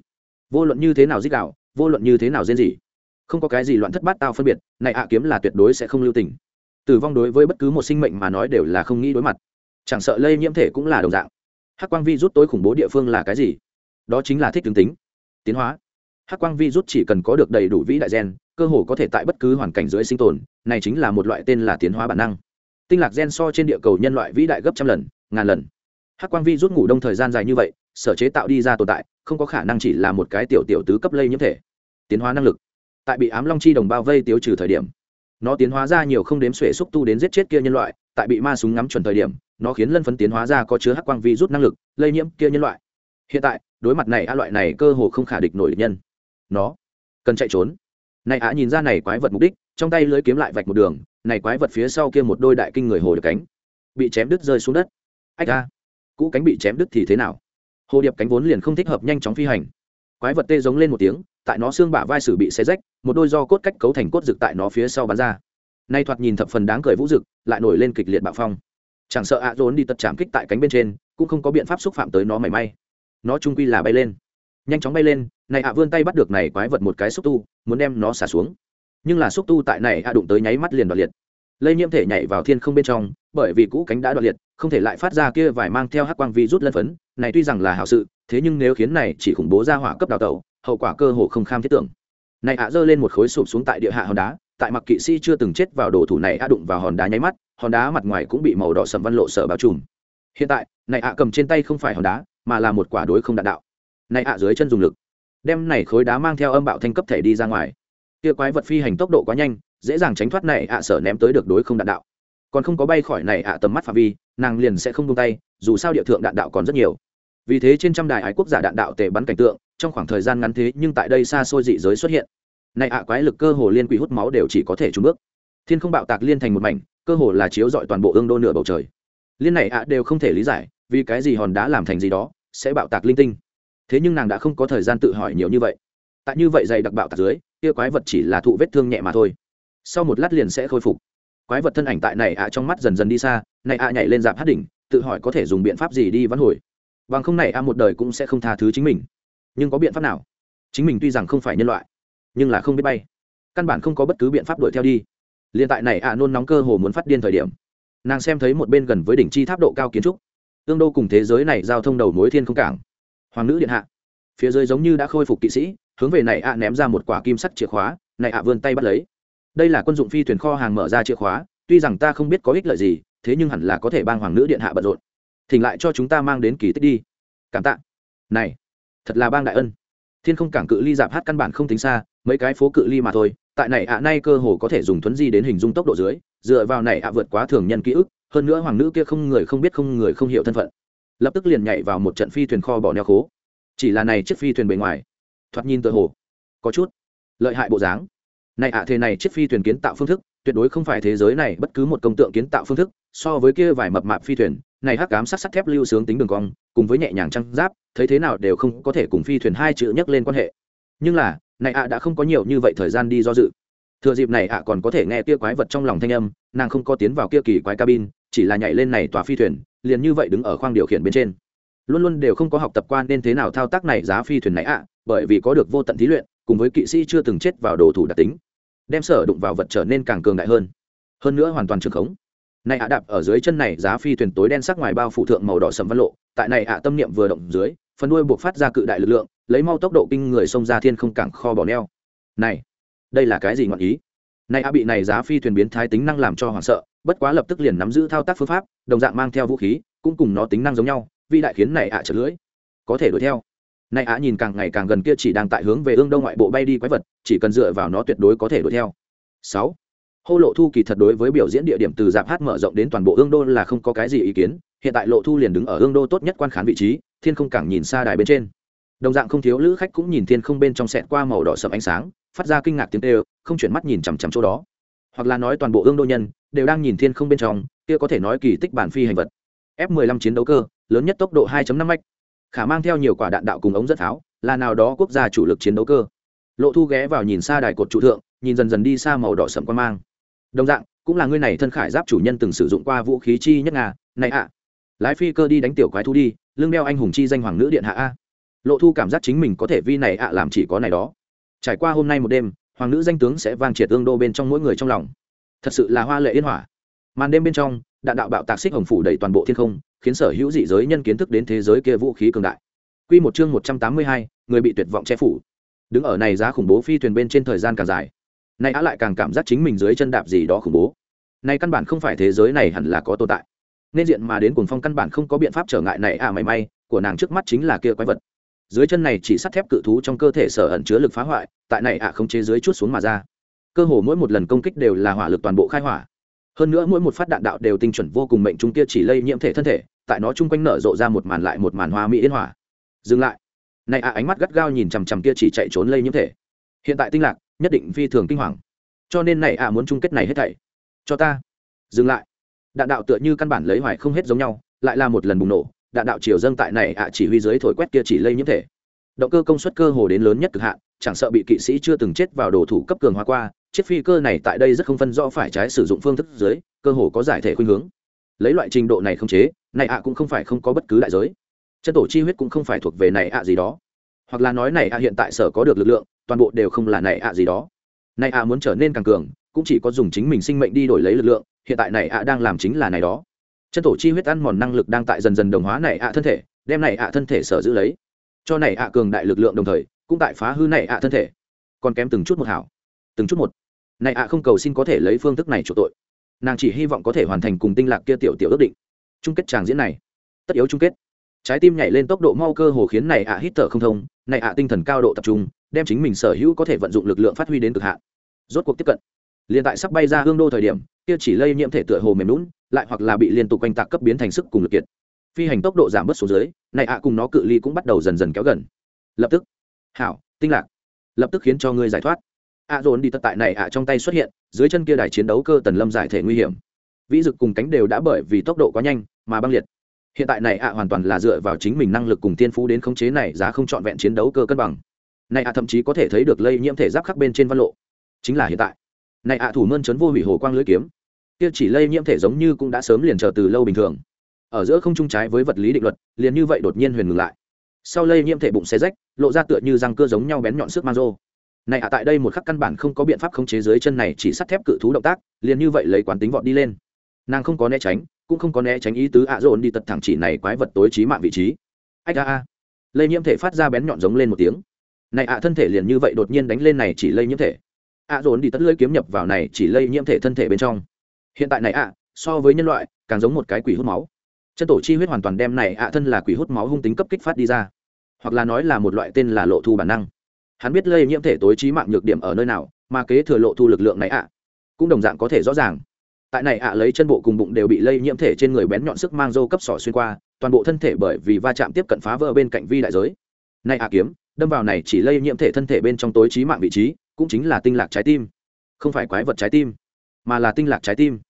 Vô luận như thế nào dích đạo vô luận như thế nào rên gì không có cái gì loạn thất bát tao phân biệt, này ạ kiếm là tuyệt đối sẽ không lưu tình. Tử vong đối với bất cứ một sinh mệnh mà nói đều là không nghĩ đối mặt. Chẳng sợ lây nhiễm thể cũng là đồng dạng. Hắc quang vi rút tối khủng bố địa phương là cái gì? Đó chính là thích tướng tính, tiến hóa. Hắc quang vi rút chỉ cần có được đầy đủ vĩ đại gen, cơ hồ có thể tại bất cứ hoàn cảnh dưới sinh tồn, này chính là một loại tên là tiến hóa bản năng. Tinh lạc gen so trên địa cầu nhân loại vĩ đại gấp trăm lần, ngàn lần. Hắc quang vi rút ngủ đông thời gian dài như vậy, sở chế tạo đi ra tồn tại, không có khả năng chỉ là một cái tiểu tiểu tứ cấp lây nhiễm thể. Tiến hóa năng lực. Tại bị ám long chi đồng bao vây tiêu trừ thời điểm, nó tiến hóa ra nhiều không đếm xuể xúc tu đến giết chết kia nhân loại, tại bị ma súng ngắm chuẩn thời điểm, nó khiến lân phấn tiến hóa ra có chứa hắc quang vi rút năng lực lây nhiễm kia nhân loại. Hiện tại đối mặt này a loại này cơ hồ không khả địch nổi địch nhân. Nó, cần chạy trốn. Này a nhìn ra này quái vật mục đích, trong tay lưới kiếm lại vạch một đường, này quái vật phía sau kia một đôi đại kinh người hồ điệp cánh, bị chém đứt rơi xuống đất. Ách a, cũ cánh bị chém đứt thì thế nào? Hồ điệp cánh vốn liền không thích hợp nhanh chóng phi hành. Quái vật tê giống lên một tiếng, tại nó xương bả vai sử bị xe rách, một đôi do cốt cách cấu thành cốt rực tại nó phía sau bắn ra. Nay thoạt nhìn thập phần đáng cười vũ rực, lại nổi lên kịch liệt bạo phong. Chẳng sợ ạ rốn đi tật chạm kích tại cánh bên trên, cũng không có biện pháp xúc phạm tới nó mảy may nó trung quy là bay lên. Nhanh chóng bay lên, này ạ vươn tay bắt được này quái vật một cái xúc tu, muốn đem nó xả xuống. Nhưng là xúc tu tại này ạ đụng tới nháy mắt liền đoạt liệt. Lây nhiễm thể nhảy vào thiên không bên trong, bởi vì cũ cánh đã đoạt liệt, không thể lại phát ra kia vài mang theo hắc quang vi rút lân phấn, này tuy rằng là hảo sự, thế nhưng nếu khiến này chỉ khủng bố ra hỏa cấp đào tẩu, hậu quả cơ hồ không kham thiết tưởng. Này ạ giơ lên một khối sụp xuống tại địa hạ hòn đá, tại mặc kỵ sĩ chưa từng chết vào đồ thủ này ạ đụng vào hòn đá nháy mắt, hòn đá mặt ngoài cũng bị màu đỏ sầm văn lộ sở bao trùm. Hiện tại, này ạ cầm trên tay không phải hòn đá mà là một quả đối không đạn đạo. Này ạ, dưới chân dùng lực. Đem này khối đá mang theo âm bạo thanh cấp thể đi ra ngoài. Kia quái vật phi hành tốc độ quá nhanh, dễ dàng tránh thoát này ạ sở ném tới được đối không đạn đạo. Còn không có bay khỏi này ạ tầm mắt phạm vi, nàng liền sẽ không tung tay, dù sao địa thượng đạn đạo còn rất nhiều. Vì thế trên trăm đài ái quốc giả đạn đạo tề bắn cảnh tượng, trong khoảng thời gian ngắn thế nhưng tại đây xa xôi dị giới xuất hiện. Này ạ quái lực cơ hồ liên quỷ hút máu đều chỉ có thể trúng bước. Thiên không bạo tạc liên thành một mảnh, cơ hồ là chiếu dọi toàn bộ ương đô nửa bầu trời. Liên này ạ đều không thể lý giải vì cái gì hòn đá làm thành gì đó, sẽ bạo tạc linh tinh. Thế nhưng nàng đã không có thời gian tự hỏi nhiều như vậy. Tại như vậy dày đặc bạo tạc dưới, kia quái vật chỉ là thụ vết thương nhẹ mà thôi. Sau một lát liền sẽ khôi phục. Quái vật thân ảnh tại này ạ trong mắt dần dần đi xa, này ạ nhảy lên dạp hát đỉnh, tự hỏi có thể dùng biện pháp gì đi vắn hồi. Bằng không này a một đời cũng sẽ không tha thứ chính mình. Nhưng có biện pháp nào? Chính mình tuy rằng không phải nhân loại, nhưng là không biết bay. Căn bản không có bất cứ biện pháp đuổi theo đi. Liền tại này a nôn nóng cơ hồ muốn phát điên thời điểm, nàng xem thấy một bên gần với đỉnh chi tháp độ cao kiến trúc tương đô cùng thế giới này giao thông đầu mối thiên không cảng. Hoàng nữ điện hạ. Phía dưới giống như đã khôi phục kỵ sĩ, hướng về này a ném ra một quả kim sắt chìa khóa, này a vươn tay bắt lấy. Đây là quân dụng phi thuyền kho hàng mở ra chìa khóa, tuy rằng ta không biết có ích lợi gì, thế nhưng hẳn là có thể bang hoàng nữ điện hạ bận rộn. Thỉnh lại cho chúng ta mang đến kỳ tích đi. Cảm tạ. Này, thật là bang đại ân. Thiên không cảng cự ly giảm hát căn bản không tính xa, mấy cái phố cự ly mà thôi, tại này ạ nay cơ hồ có thể dùng thuấn di đến hình dung tốc độ dưới, dựa vào này ạ vượt quá thường nhân ký ức hơn nữa hoàng nữ kia không người không biết không người không hiểu thân phận. Lập tức liền nhảy vào một trận phi thuyền kho bỏ neo khố. Chỉ là này chiếc phi thuyền bề ngoài, thoạt nhìn tựa hồ có chút lợi hại bộ dáng. Này ạ, thế này chiếc phi thuyền kiến tạo phương thức, tuyệt đối không phải thế giới này bất cứ một công tượng kiến tạo phương thức, so với kia vài mập mạp phi thuyền, này hắc cám sắc sắt thép lưu sướng tính đường cong, cùng với nhẹ nhàng trăng giáp, thấy thế nào đều không có thể cùng phi thuyền hai chữ nhắc lên quan hệ. Nhưng là, này ạ đã không có nhiều như vậy thời gian đi do dự. Thừa dịp này ạ còn có thể nghe kia quái vật trong lòng thanh âm, nàng không có tiến vào kia kỳ quái cabin chỉ là nhảy lên này tòa phi thuyền, liền như vậy đứng ở khoang điều khiển bên trên. Luôn luôn đều không có học tập quan nên thế nào thao tác này giá phi thuyền này ạ, bởi vì có được vô tận thí luyện, cùng với kỵ sĩ chưa từng chết vào đồ thủ đặc tính, đem sở đụng vào vật trở nên càng cường đại hơn. Hơn nữa hoàn toàn trường khống. Này ạ đạp ở dưới chân này giá phi thuyền tối đen sắc ngoài bao phủ thượng màu đỏ sầm văn lộ, tại này ạ tâm niệm vừa động dưới, phần đuôi buộc phát ra cự đại lực lượng, lấy mau tốc độ kinh người xông ra thiên không cảng kho bỏ neo. Này, đây là cái gì ngọn ý? Này ạ bị này giá phi thuyền biến thái tính năng làm cho hoảng sợ bất quá lập tức liền nắm giữ thao tác phương pháp, đồng dạng mang theo vũ khí, cũng cùng nó tính năng giống nhau Vĩ đại khiến này ạ à trở lưỡi. Có thể đuổi theo. Này ạ nhìn càng ngày càng gần kia chỉ đang tại hướng về ương đông ngoại bộ bay đi quái vật, chỉ cần dựa vào nó tuyệt đối có thể đuổi theo. Sáu. Hô lộ thu kỳ thật đối với biểu diễn địa điểm từ dạp hát mở rộng đến toàn bộ ương đô là không có cái gì ý kiến, hiện tại lộ thu liền đứng ở ương đô tốt nhất quan khán vị trí, thiên không cảng nhìn xa đài bên trên. Đồng dạng không thiếu lữ khách cũng nhìn thiên không bên trong sẹn qua màu đỏ sậm ánh sáng, phát ra kinh ngạc tiếng tê không chuyển mắt nhìn chằm chằm chỗ đó. Hoặc là nói toàn bộ ương đô nhân đều đang nhìn thiên không bên trong kia có thể nói kỳ tích bản phi hành vật. F 15 chiến đấu cơ lớn nhất tốc độ 2.5 mạch khả mang theo nhiều quả đạn đạo cùng ống dẫn tháo, là nào đó quốc gia chủ lực chiến đấu cơ. Lộ thu ghé vào nhìn xa đài cột trụ thượng nhìn dần dần đi xa màu đỏ sẫm quan mang. Đồng dạng cũng là người này thân khải giáp chủ nhân từng sử dụng qua vũ khí chi nhất nga này ạ. Lái phi cơ đi đánh tiểu quái thu đi lưng đeo anh hùng chi danh hoàng nữ điện hạ a. Lộ thu cảm giác chính mình có thể vi này ạ làm chỉ có này đó. Trải qua hôm nay một đêm hoàng nữ danh tướng sẽ vang triệt tương đô bên trong mỗi người trong lòng thật sự là hoa lệ yên hỏa màn đêm bên trong đạn đạo bạo tạc xích hồng phủ đầy toàn bộ thiên không khiến sở hữu dị giới nhân kiến thức đến thế giới kia vũ khí cường đại Quy một chương một trăm tám mươi hai, người bị tuyệt vọng che phủ. Đứng ở này giá khủng bố phi thuyền bên trên thời gian càng dài. nay á lại càng cảm giác chính mình dưới chân đạp gì đó khủng bố. nay căn bản không phải thế giới này hẳn là có tồn tại. Nên diện mà đến cuồng phong căn bản không có biện pháp trở ngại này à mày may, của nàng trước mắt chính là kia quái vật. Dưới chân này chỉ sắt thép cự thú trong cơ thể sở ẩn chứa lực phá hoại, tại này ạ không chế dưới chút xuống mà ra. Cơ hồ mỗi một lần công kích đều là hỏa lực toàn bộ khai hỏa. Hơn nữa mỗi một phát đạn đạo đều tinh chuẩn vô cùng mệnh trung kia chỉ lây nhiễm thể thân thể, tại nó chung quanh nở rộ ra một màn lại một màn hoa mỹ yên hỏa dừng lại. Này ạ ánh mắt gắt gao nhìn chằm chằm kia chỉ chạy trốn lây nhiễm thể. Hiện tại tinh lạc nhất định phi thường kinh hoàng. Cho nên này ạ muốn chung kết này hết thảy. Cho ta. Dừng lại. Đạn đạo tựa như căn bản lấy hoài không hết giống nhau lại là một lần bùng nổ đạn đạo chiều dâng tại này ạ chỉ huy dưới thổi quét kia chỉ lây nhiễm thể. Động cơ công suất cơ hồ đến lớn nhất cực hạn chẳng sợ bị kỵ sĩ chưa từng chết vào đồ thủ cấp cường hóa qua chiếc phi cơ này tại đây rất không phân rõ phải trái sử dụng phương thức dưới, cơ hồ có giải thể khuynh hướng. Lấy loại trình độ này không chế, này ạ cũng không phải không có bất cứ đại giới. Chân tổ chi huyết cũng không phải thuộc về này ạ gì đó. Hoặc là nói này ạ hiện tại sở có được lực lượng, toàn bộ đều không là này ạ gì đó. Này ạ muốn trở nên càng cường, cũng chỉ có dùng chính mình sinh mệnh đi đổi lấy lực lượng, hiện tại này ạ đang làm chính là này đó. Chân tổ chi huyết ăn mòn năng lực đang tại dần dần đồng hóa này ạ thân thể, đem này ạ thân thể sở giữ lấy. Cho này ạ cường đại lực lượng đồng thời, cũng tại phá hư này ạ thân thể. Còn kém từng chút một hảo. Từng chút một này ạ, không cầu xin có thể lấy phương thức này chủ tội. Nàng chỉ hy vọng có thể hoàn thành cùng tinh lạc kia tiểu tiểu ước định. Chung kết tràng diễn này. Tất yếu chung kết. Trái tim nhảy lên tốc độ mau cơ hồ khiến này ạ hít thở không thông. Này ạ tinh thần cao độ tập trung, đem chính mình sở hữu có thể vận dụng lực lượng phát huy đến cực hạn. Rốt cuộc tiếp cận. Liền tại sắp bay ra hương đô thời điểm, kia chỉ lây nhiễm thể tựa hồ mềm lún lại hoặc là bị liên tục quanh tạc cấp biến thành sức cùng lực kiệt. Phi hành tốc độ giảm bớt xuống dưới, này ạ cùng nó cự ly cũng bắt đầu dần dần kéo gần. Lập tức. Hảo, tinh lạc. Lập tức khiến cho ngươi giải thoát ạ dồn đi tật tại này ạ, trong tay xuất hiện, dưới chân kia đài chiến đấu cơ tần lâm giải thể nguy hiểm. Vĩ dực cùng cánh đều đã bởi vì tốc độ quá nhanh mà băng liệt. Hiện tại này ạ hoàn toàn là dựa vào chính mình năng lực cùng tiên phú đến khống chế này giá không trọn vẹn chiến đấu cơ cân bằng. Này ạ thậm chí có thể thấy được lây nhiễm thể giáp khắc bên trên văn lộ. Chính là hiện tại. Này ạ thủ mơn chấn vô hủy hồ quang lưỡi kiếm. Kia chỉ lây nhiễm thể giống như cũng đã sớm liền chờ từ lâu bình thường. Ở giữa không trung trái với vật lý định luật, liền như vậy đột nhiên huyền ngừng lại. Sau lây nhiễm thể bụng xe rách, lộ ra tựa như răng cưa giống nhau bén nhọn sức man rô này ạ, tại đây một khắc căn bản không có biện pháp khống chế dưới chân này, chỉ sắt thép cự thú động tác, liền như vậy lấy quán tính vọt đi lên. Nàng không có né tránh, cũng không có né tránh ý tứ ạ, dồn đi tật thẳng chỉ này quái vật tối trí mạng vị trí. Ách a a. Lây nhiễm thể phát ra bén nhọn giống lên một tiếng. Này ạ, thân thể liền như vậy đột nhiên đánh lên này chỉ lây nhiễm thể. Ạ, dồn đi tật lưỡi kiếm nhập vào này chỉ lây nhiễm thể thân thể bên trong. Hiện tại này ạ, so với nhân loại, càng giống một cái quỷ hút máu. Chân tổ chi huyết hoàn toàn đem này ạ, thân là quỷ hút máu hung tính cấp kích phát đi ra. Hoặc là nói là một loại tên là lộ thu bản năng hắn biết lây nhiễm thể tối trí mạng nhược điểm ở nơi nào, mà kế thừa lộ thu lực lượng này ạ, cũng đồng dạng có thể rõ ràng. Tại này ạ, lấy chân bộ cùng bụng đều bị lây nhiễm thể trên người bén nhọn sức mang dâu cấp sỏ xuyên qua, toàn bộ thân thể bởi vì va chạm tiếp cận phá vỡ bên cạnh vi đại giới. Này ạ kiếm, đâm vào này chỉ lây nhiễm thể thân thể bên trong tối trí mạng vị trí, cũng chính là tinh lạc trái tim. Không phải quái vật trái tim, mà là tinh lạc trái tim.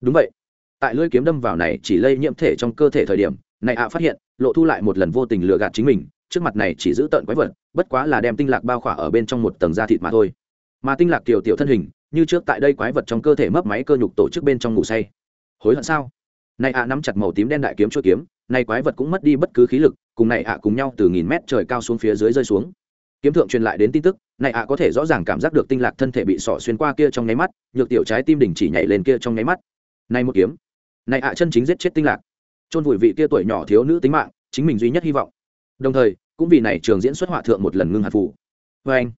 Đúng vậy. Tại lưỡi kiếm đâm vào này chỉ lây nhiễm thể trong cơ thể thời điểm, này ạ phát hiện, lộ thu lại một lần vô tình lừa gạt chính mình, trước mặt này chỉ giữ tận quái vật bất quá là đem tinh lạc bao khỏa ở bên trong một tầng da thịt mà thôi. Mà tinh lạc tiểu tiểu thân hình, như trước tại đây quái vật trong cơ thể mấp máy cơ nhục tổ chức bên trong ngủ say. Hối hận sao? Này ạ à nắm chặt màu tím đen đại kiếm chuôi kiếm, này quái vật cũng mất đi bất cứ khí lực, cùng này ạ à cùng nhau từ nghìn mét trời cao xuống phía dưới rơi xuống. Kiếm thượng truyền lại đến tin tức, này ạ à có thể rõ ràng cảm giác được tinh lạc thân thể bị sỏ xuyên qua kia trong nháy mắt, nhược tiểu trái tim đỉnh chỉ nhảy lên kia trong nháy mắt. Này một kiếm. Này ạ chân chính giết chết tinh lạc. Chôn vùi vị kia tuổi nhỏ thiếu nữ tính mạng, chính mình duy nhất hy vọng. Đồng thời cũng vì này trường diễn xuất họa thượng một lần ngưng hạt phù vê anh,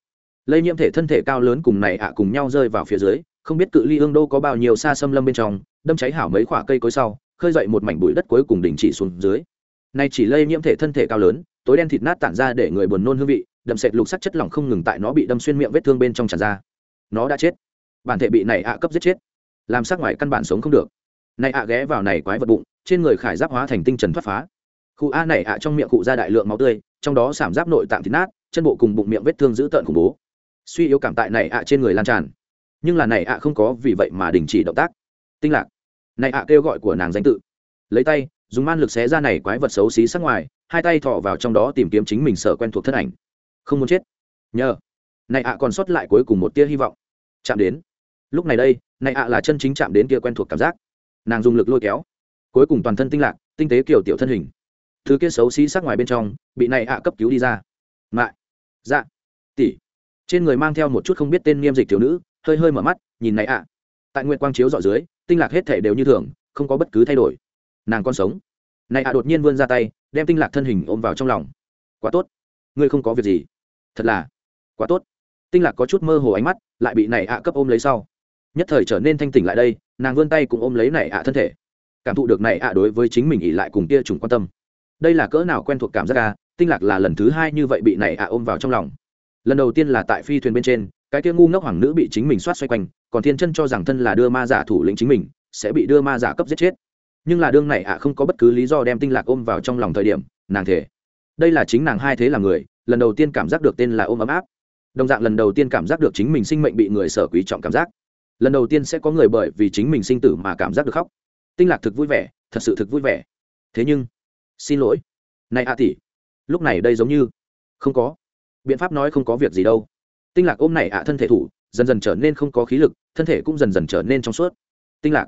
lây nhiễm thể thân thể cao lớn cùng này ạ cùng nhau rơi vào phía dưới, không biết cự ly ương đô có bao nhiêu xa xâm lâm bên trong, đâm cháy hảo mấy khoả cây cối sau, khơi dậy một mảnh bụi đất cuối cùng đình chỉ xuống dưới. Này chỉ lây nhiễm thể thân thể cao lớn, tối đen thịt nát tản ra để người buồn nôn hương vị, đậm sệt lục sắc chất lỏng không ngừng tại nó bị đâm xuyên miệng vết thương bên trong tràn ra. Nó đã chết. Bản thể bị này ạ cấp giết chết. Làm sắc ngoài căn bản sống không được. Này ạ ghé vào này quái vật bụng, trên người khải giáp hóa thành tinh trần thoát phá. Khu a này ạ trong miệng cụ ra đại lượng máu tươi trong đó sảm giáp nội tạng thịt nát, chân bộ cùng bụng miệng vết thương dữ tợn khủng bố. Suy yếu cảm tại này ạ trên người lan tràn. Nhưng là này ạ không có vì vậy mà đình chỉ động tác. Tinh lạc. Này ạ kêu gọi của nàng danh tự. Lấy tay, dùng man lực xé ra này quái vật xấu xí sắc ngoài, hai tay thọ vào trong đó tìm kiếm chính mình sở quen thuộc thân ảnh. Không muốn chết. Nhờ. Này ạ còn sót lại cuối cùng một tia hy vọng. Chạm đến. Lúc này đây, này ạ là chân chính chạm đến kia quen thuộc cảm giác. Nàng dùng lực lôi kéo. Cuối cùng toàn thân tinh lạc, tinh tế kiểu tiểu thân hình thứ kia xấu xí sắc ngoài bên trong, bị này ạ cấp cứu đi ra. Mại. Dạ. Tỷ. Trên người mang theo một chút không biết tên nghiêm dịch thiếu nữ, hơi hơi mở mắt, nhìn này ạ. Tại nguyện quang chiếu dọ dưới, tinh lạc hết thể đều như thường, không có bất cứ thay đổi. Nàng còn sống. Này ạ đột nhiên vươn ra tay, đem tinh lạc thân hình ôm vào trong lòng. Quá tốt. Ngươi không có việc gì. Thật là. Quá tốt. Tinh lạc có chút mơ hồ ánh mắt, lại bị này ạ cấp ôm lấy sau. Nhất thời trở nên thanh tỉnh lại đây, nàng vươn tay cũng ôm lấy này ạ thân thể. Cảm thụ được này ạ đối với chính mình ỉ lại cùng kia trùng quan tâm đây là cỡ nào quen thuộc cảm giác ca tinh lạc là lần thứ hai như vậy bị này ạ ôm vào trong lòng. Lần đầu tiên là tại phi thuyền bên trên, cái kia ngu ngốc hoàng nữ bị chính mình soát xoay quanh, còn thiên chân cho rằng thân là đưa ma giả thủ lĩnh chính mình, sẽ bị đưa ma giả cấp giết chết. Nhưng là đương này ạ không có bất cứ lý do đem tinh lạc ôm vào trong lòng thời điểm, nàng thể đây là chính nàng hai thế là người, lần đầu tiên cảm giác được tên là ôm ấm áp. Đồng dạng lần đầu tiên cảm giác được chính mình sinh mệnh bị người sở quý trọng cảm giác. Lần đầu tiên sẽ có người bởi vì chính mình sinh tử mà cảm giác được khóc. Tinh lạc thực vui vẻ, thật sự thực vui vẻ. Thế nhưng xin lỗi. Này a tỷ, lúc này đây giống như không có. Biện pháp nói không có việc gì đâu. Tinh lạc ôm này ạ thân thể thủ, dần dần trở nên không có khí lực, thân thể cũng dần dần trở nên trong suốt. Tinh lạc,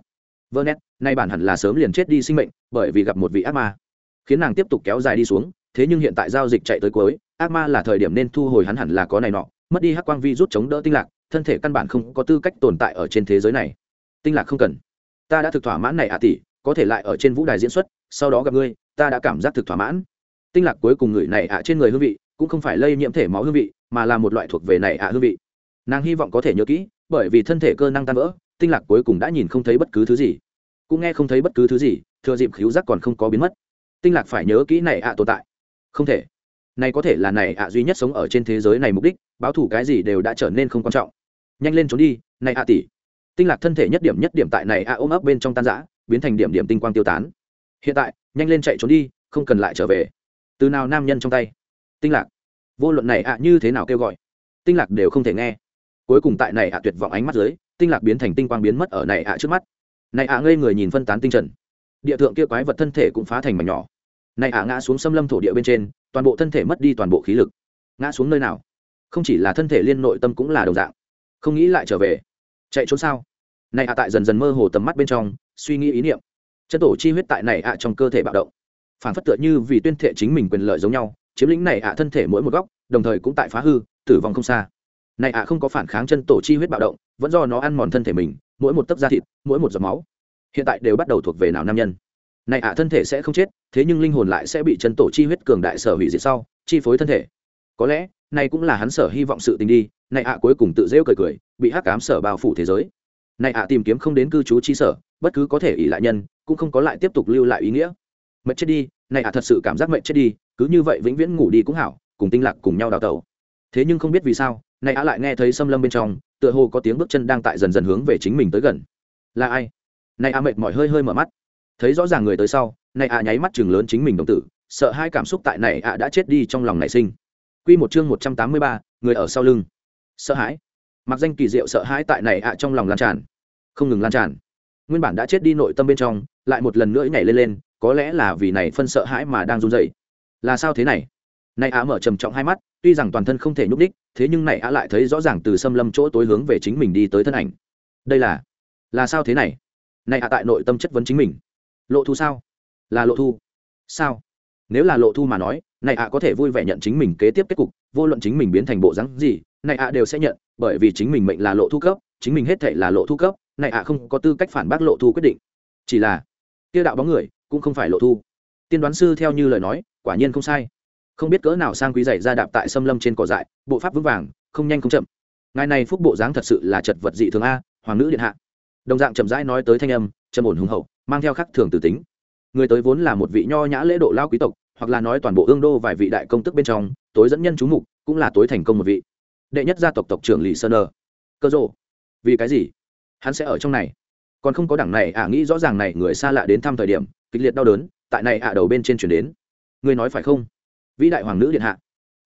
vơ nét, nay bản hẳn là sớm liền chết đi sinh mệnh, bởi vì gặp một vị ác ma. Khiến nàng tiếp tục kéo dài đi xuống, thế nhưng hiện tại giao dịch chạy tới cuối, ác ma là thời điểm nên thu hồi hắn hẳn là có này nọ. Mất đi hắc quang vi rút chống đỡ tinh lạc, thân thể căn bản không có tư cách tồn tại ở trên thế giới này. Tinh lạc không cần. Ta đã thực thỏa mãn này ạ tỷ, có thể lại ở trên vũ đài diễn xuất, sau đó gặp ngươi ta đã cảm giác thực thỏa mãn. Tinh lạc cuối cùng người này ạ trên người hương vị, cũng không phải lây nhiễm thể máu hương vị, mà là một loại thuộc về này ạ hương vị. Nàng hy vọng có thể nhớ kỹ, bởi vì thân thể cơ năng tan vỡ, tinh lạc cuối cùng đã nhìn không thấy bất cứ thứ gì. Cũng nghe không thấy bất cứ thứ gì, thừa dịp khíu giác còn không có biến mất. Tinh lạc phải nhớ kỹ này ạ tồn tại. Không thể. Này có thể là này ạ duy nhất sống ở trên thế giới này mục đích, báo thủ cái gì đều đã trở nên không quan trọng. Nhanh lên trốn đi, này ạ tỷ. Tinh lạc thân thể nhất điểm nhất điểm tại này ạ ôm ấp bên trong tan giã biến thành điểm điểm tinh quang tiêu tán. Hiện tại nhanh lên chạy trốn đi, không cần lại trở về. Từ nào nam nhân trong tay? Tinh lạc. Vô luận này ạ như thế nào kêu gọi? Tinh lạc đều không thể nghe. Cuối cùng tại này ạ tuyệt vọng ánh mắt dưới, tinh lạc biến thành tinh quang biến mất ở này ạ trước mắt. Này ạ ngây người nhìn phân tán tinh trần. Địa thượng kia quái vật thân thể cũng phá thành mảnh nhỏ. Này ạ ngã xuống xâm lâm thổ địa bên trên, toàn bộ thân thể mất đi toàn bộ khí lực. Ngã xuống nơi nào? Không chỉ là thân thể liên nội tâm cũng là đồng dạng. Không nghĩ lại trở về. Chạy trốn sao? Này ạ tại dần dần mơ hồ tầm mắt bên trong, suy nghĩ ý niệm chân tổ chi huyết tại này ạ trong cơ thể bạo động. Phản phất tựa như vì tuyên thệ chính mình quyền lợi giống nhau, chiếm lĩnh này ạ thân thể mỗi một góc, đồng thời cũng tại phá hư, tử vong không xa. Này ạ không có phản kháng chân tổ chi huyết bạo động, vẫn do nó ăn mòn thân thể mình, mỗi một tấc da thịt, mỗi một giọt máu. Hiện tại đều bắt đầu thuộc về nào nam nhân. Này ạ thân thể sẽ không chết, thế nhưng linh hồn lại sẽ bị chân tổ chi huyết cường đại sở hủy diệt sau, chi phối thân thể. Có lẽ, này cũng là hắn sở hy vọng sự tình đi, này ạ cuối cùng tự rêu cười cười, bị hắc cám sở bao phủ thế giới này ạ tìm kiếm không đến cư trú chi sở bất cứ có thể ỉ lại nhân cũng không có lại tiếp tục lưu lại ý nghĩa. Mệt chết đi này ạ thật sự cảm giác mệt chết đi cứ như vậy vĩnh viễn ngủ đi cũng hảo cùng tinh lạc cùng nhau đào tẩu. Thế nhưng không biết vì sao này ạ lại nghe thấy xâm lâm bên trong tựa hồ có tiếng bước chân đang tại dần dần hướng về chính mình tới gần. Là ai? Này ạ mệt mỏi hơi hơi mở mắt. Thấy rõ ràng người tới sau này ạ nháy mắt chừng lớn chính mình đồng tử sợ hai cảm xúc tại này ạ đã chết đi trong lòng nảy sinh. Quy một chương một trăm tám mươi ba, người ở sau lưng. Sợ hãi. Mặc danh kỳ diệu sợ hãi tại này ạ trong lòng lan tràn, không ngừng lan tràn. Nguyên bản đã chết đi nội tâm bên trong, lại một lần nữa nhảy lên lên, có lẽ là vì này phân sợ hãi mà đang run rẩy. Là sao thế này? Này ạ mở trầm trọng hai mắt, tuy rằng toàn thân không thể nhúc đích, thế nhưng này ạ lại thấy rõ ràng từ xâm lâm chỗ tối hướng về chính mình đi tới thân ảnh. Đây là, là sao thế này? Này ạ tại nội tâm chất vấn chính mình. Lộ thu sao? Là lộ thu. Sao? Nếu là lộ thu mà nói, này ạ có thể vui vẻ nhận chính mình kế tiếp kết cục vô luận chính mình biến thành bộ rắn gì này ạ đều sẽ nhận, bởi vì chính mình mệnh là lộ thu cấp, chính mình hết thể là lộ thu cấp, này ạ không có tư cách phản bác lộ thu quyết định. Chỉ là tiêu đạo bóng người cũng không phải lộ thu. Tiên đoán sư theo như lời nói, quả nhiên không sai. Không biết cỡ nào sang quý dày ra đạp tại xâm lâm trên cỏ dại, bộ pháp vững vàng, không nhanh không chậm. Ngài này phúc bộ dáng thật sự là chật vật dị thường a, hoàng nữ điện hạ. Đồng dạng chậm rãi nói tới thanh âm, trầm ổn hùng hậu, mang theo khắc thường tử tính. Người tới vốn là một vị nho nhã lễ độ lao quý tộc, hoặc là nói toàn bộ ương đô vài vị đại công tức bên trong, tối dẫn nhân chú mục, cũng là tối thành công một vị đệ nhất gia tộc tộc trưởng lì sơn nơ cơ rộ vì cái gì? Hắn sẽ ở trong này. Còn không có đảng này, ả nghĩ rõ ràng này người xa lạ đến thăm thời điểm, kịch liệt đau đớn, tại này ả đầu bên trên chuyển đến. Ngươi nói phải không? Vĩ đại hoàng nữ điện hạ.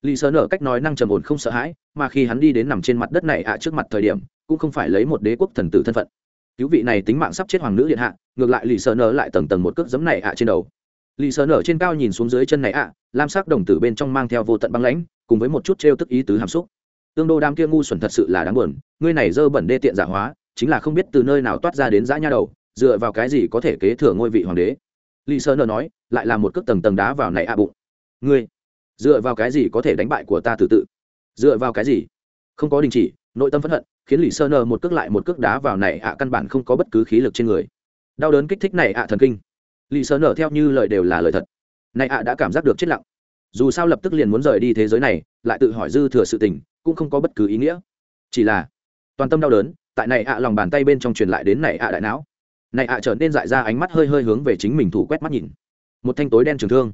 Lì sơn nở cách nói năng trầm ổn không sợ hãi, mà khi hắn đi đến nằm trên mặt đất này ả trước mặt thời điểm, cũng không phải lấy một đế quốc thần tử thân phận. Cứu vị này tính mạng sắp chết hoàng nữ điện hạ, ngược lại lì sơn nở lại tầng tầng một cước giấm này ả trên đầu. Lì sơn nở trên cao nhìn xuống dưới chân này ạ lam sắc đồng tử bên trong mang theo vô tận băng lãnh, cùng với một chút trêu tức ý tứ hàm xúc tương đô đam kia ngu xuẩn thật sự là đáng buồn, ngươi này dơ bẩn đê tiện giả hóa, chính là không biết từ nơi nào toát ra đến dã nha đầu, dựa vào cái gì có thể kế thừa ngôi vị hoàng đế. Lì Sơ nở nói, lại là một cước tầng tầng đá vào này a bụng. Ngươi, dựa vào cái gì có thể đánh bại của ta từ tự? Dựa vào cái gì? Không có đình chỉ, nội tâm phẫn hận, khiến lì sơ nờ một cước lại một cước đá vào này ạ căn bản không có bất cứ khí lực trên người. Đau đớn kích thích này ạ thần kinh. Lì sơ nở theo như lời đều là lời thật. Này ạ đã cảm giác được chết lặng. Dù sao lập tức liền muốn rời đi thế giới này, lại tự hỏi dư thừa sự tình cũng không có bất cứ ý nghĩa. Chỉ là, toàn tâm đau đớn, tại này ạ lòng bàn tay bên trong truyền lại đến này ạ đại não. Này ạ trở nên dại ra ánh mắt hơi hơi hướng về chính mình thủ quét mắt nhìn. Một thanh tối đen trường thương,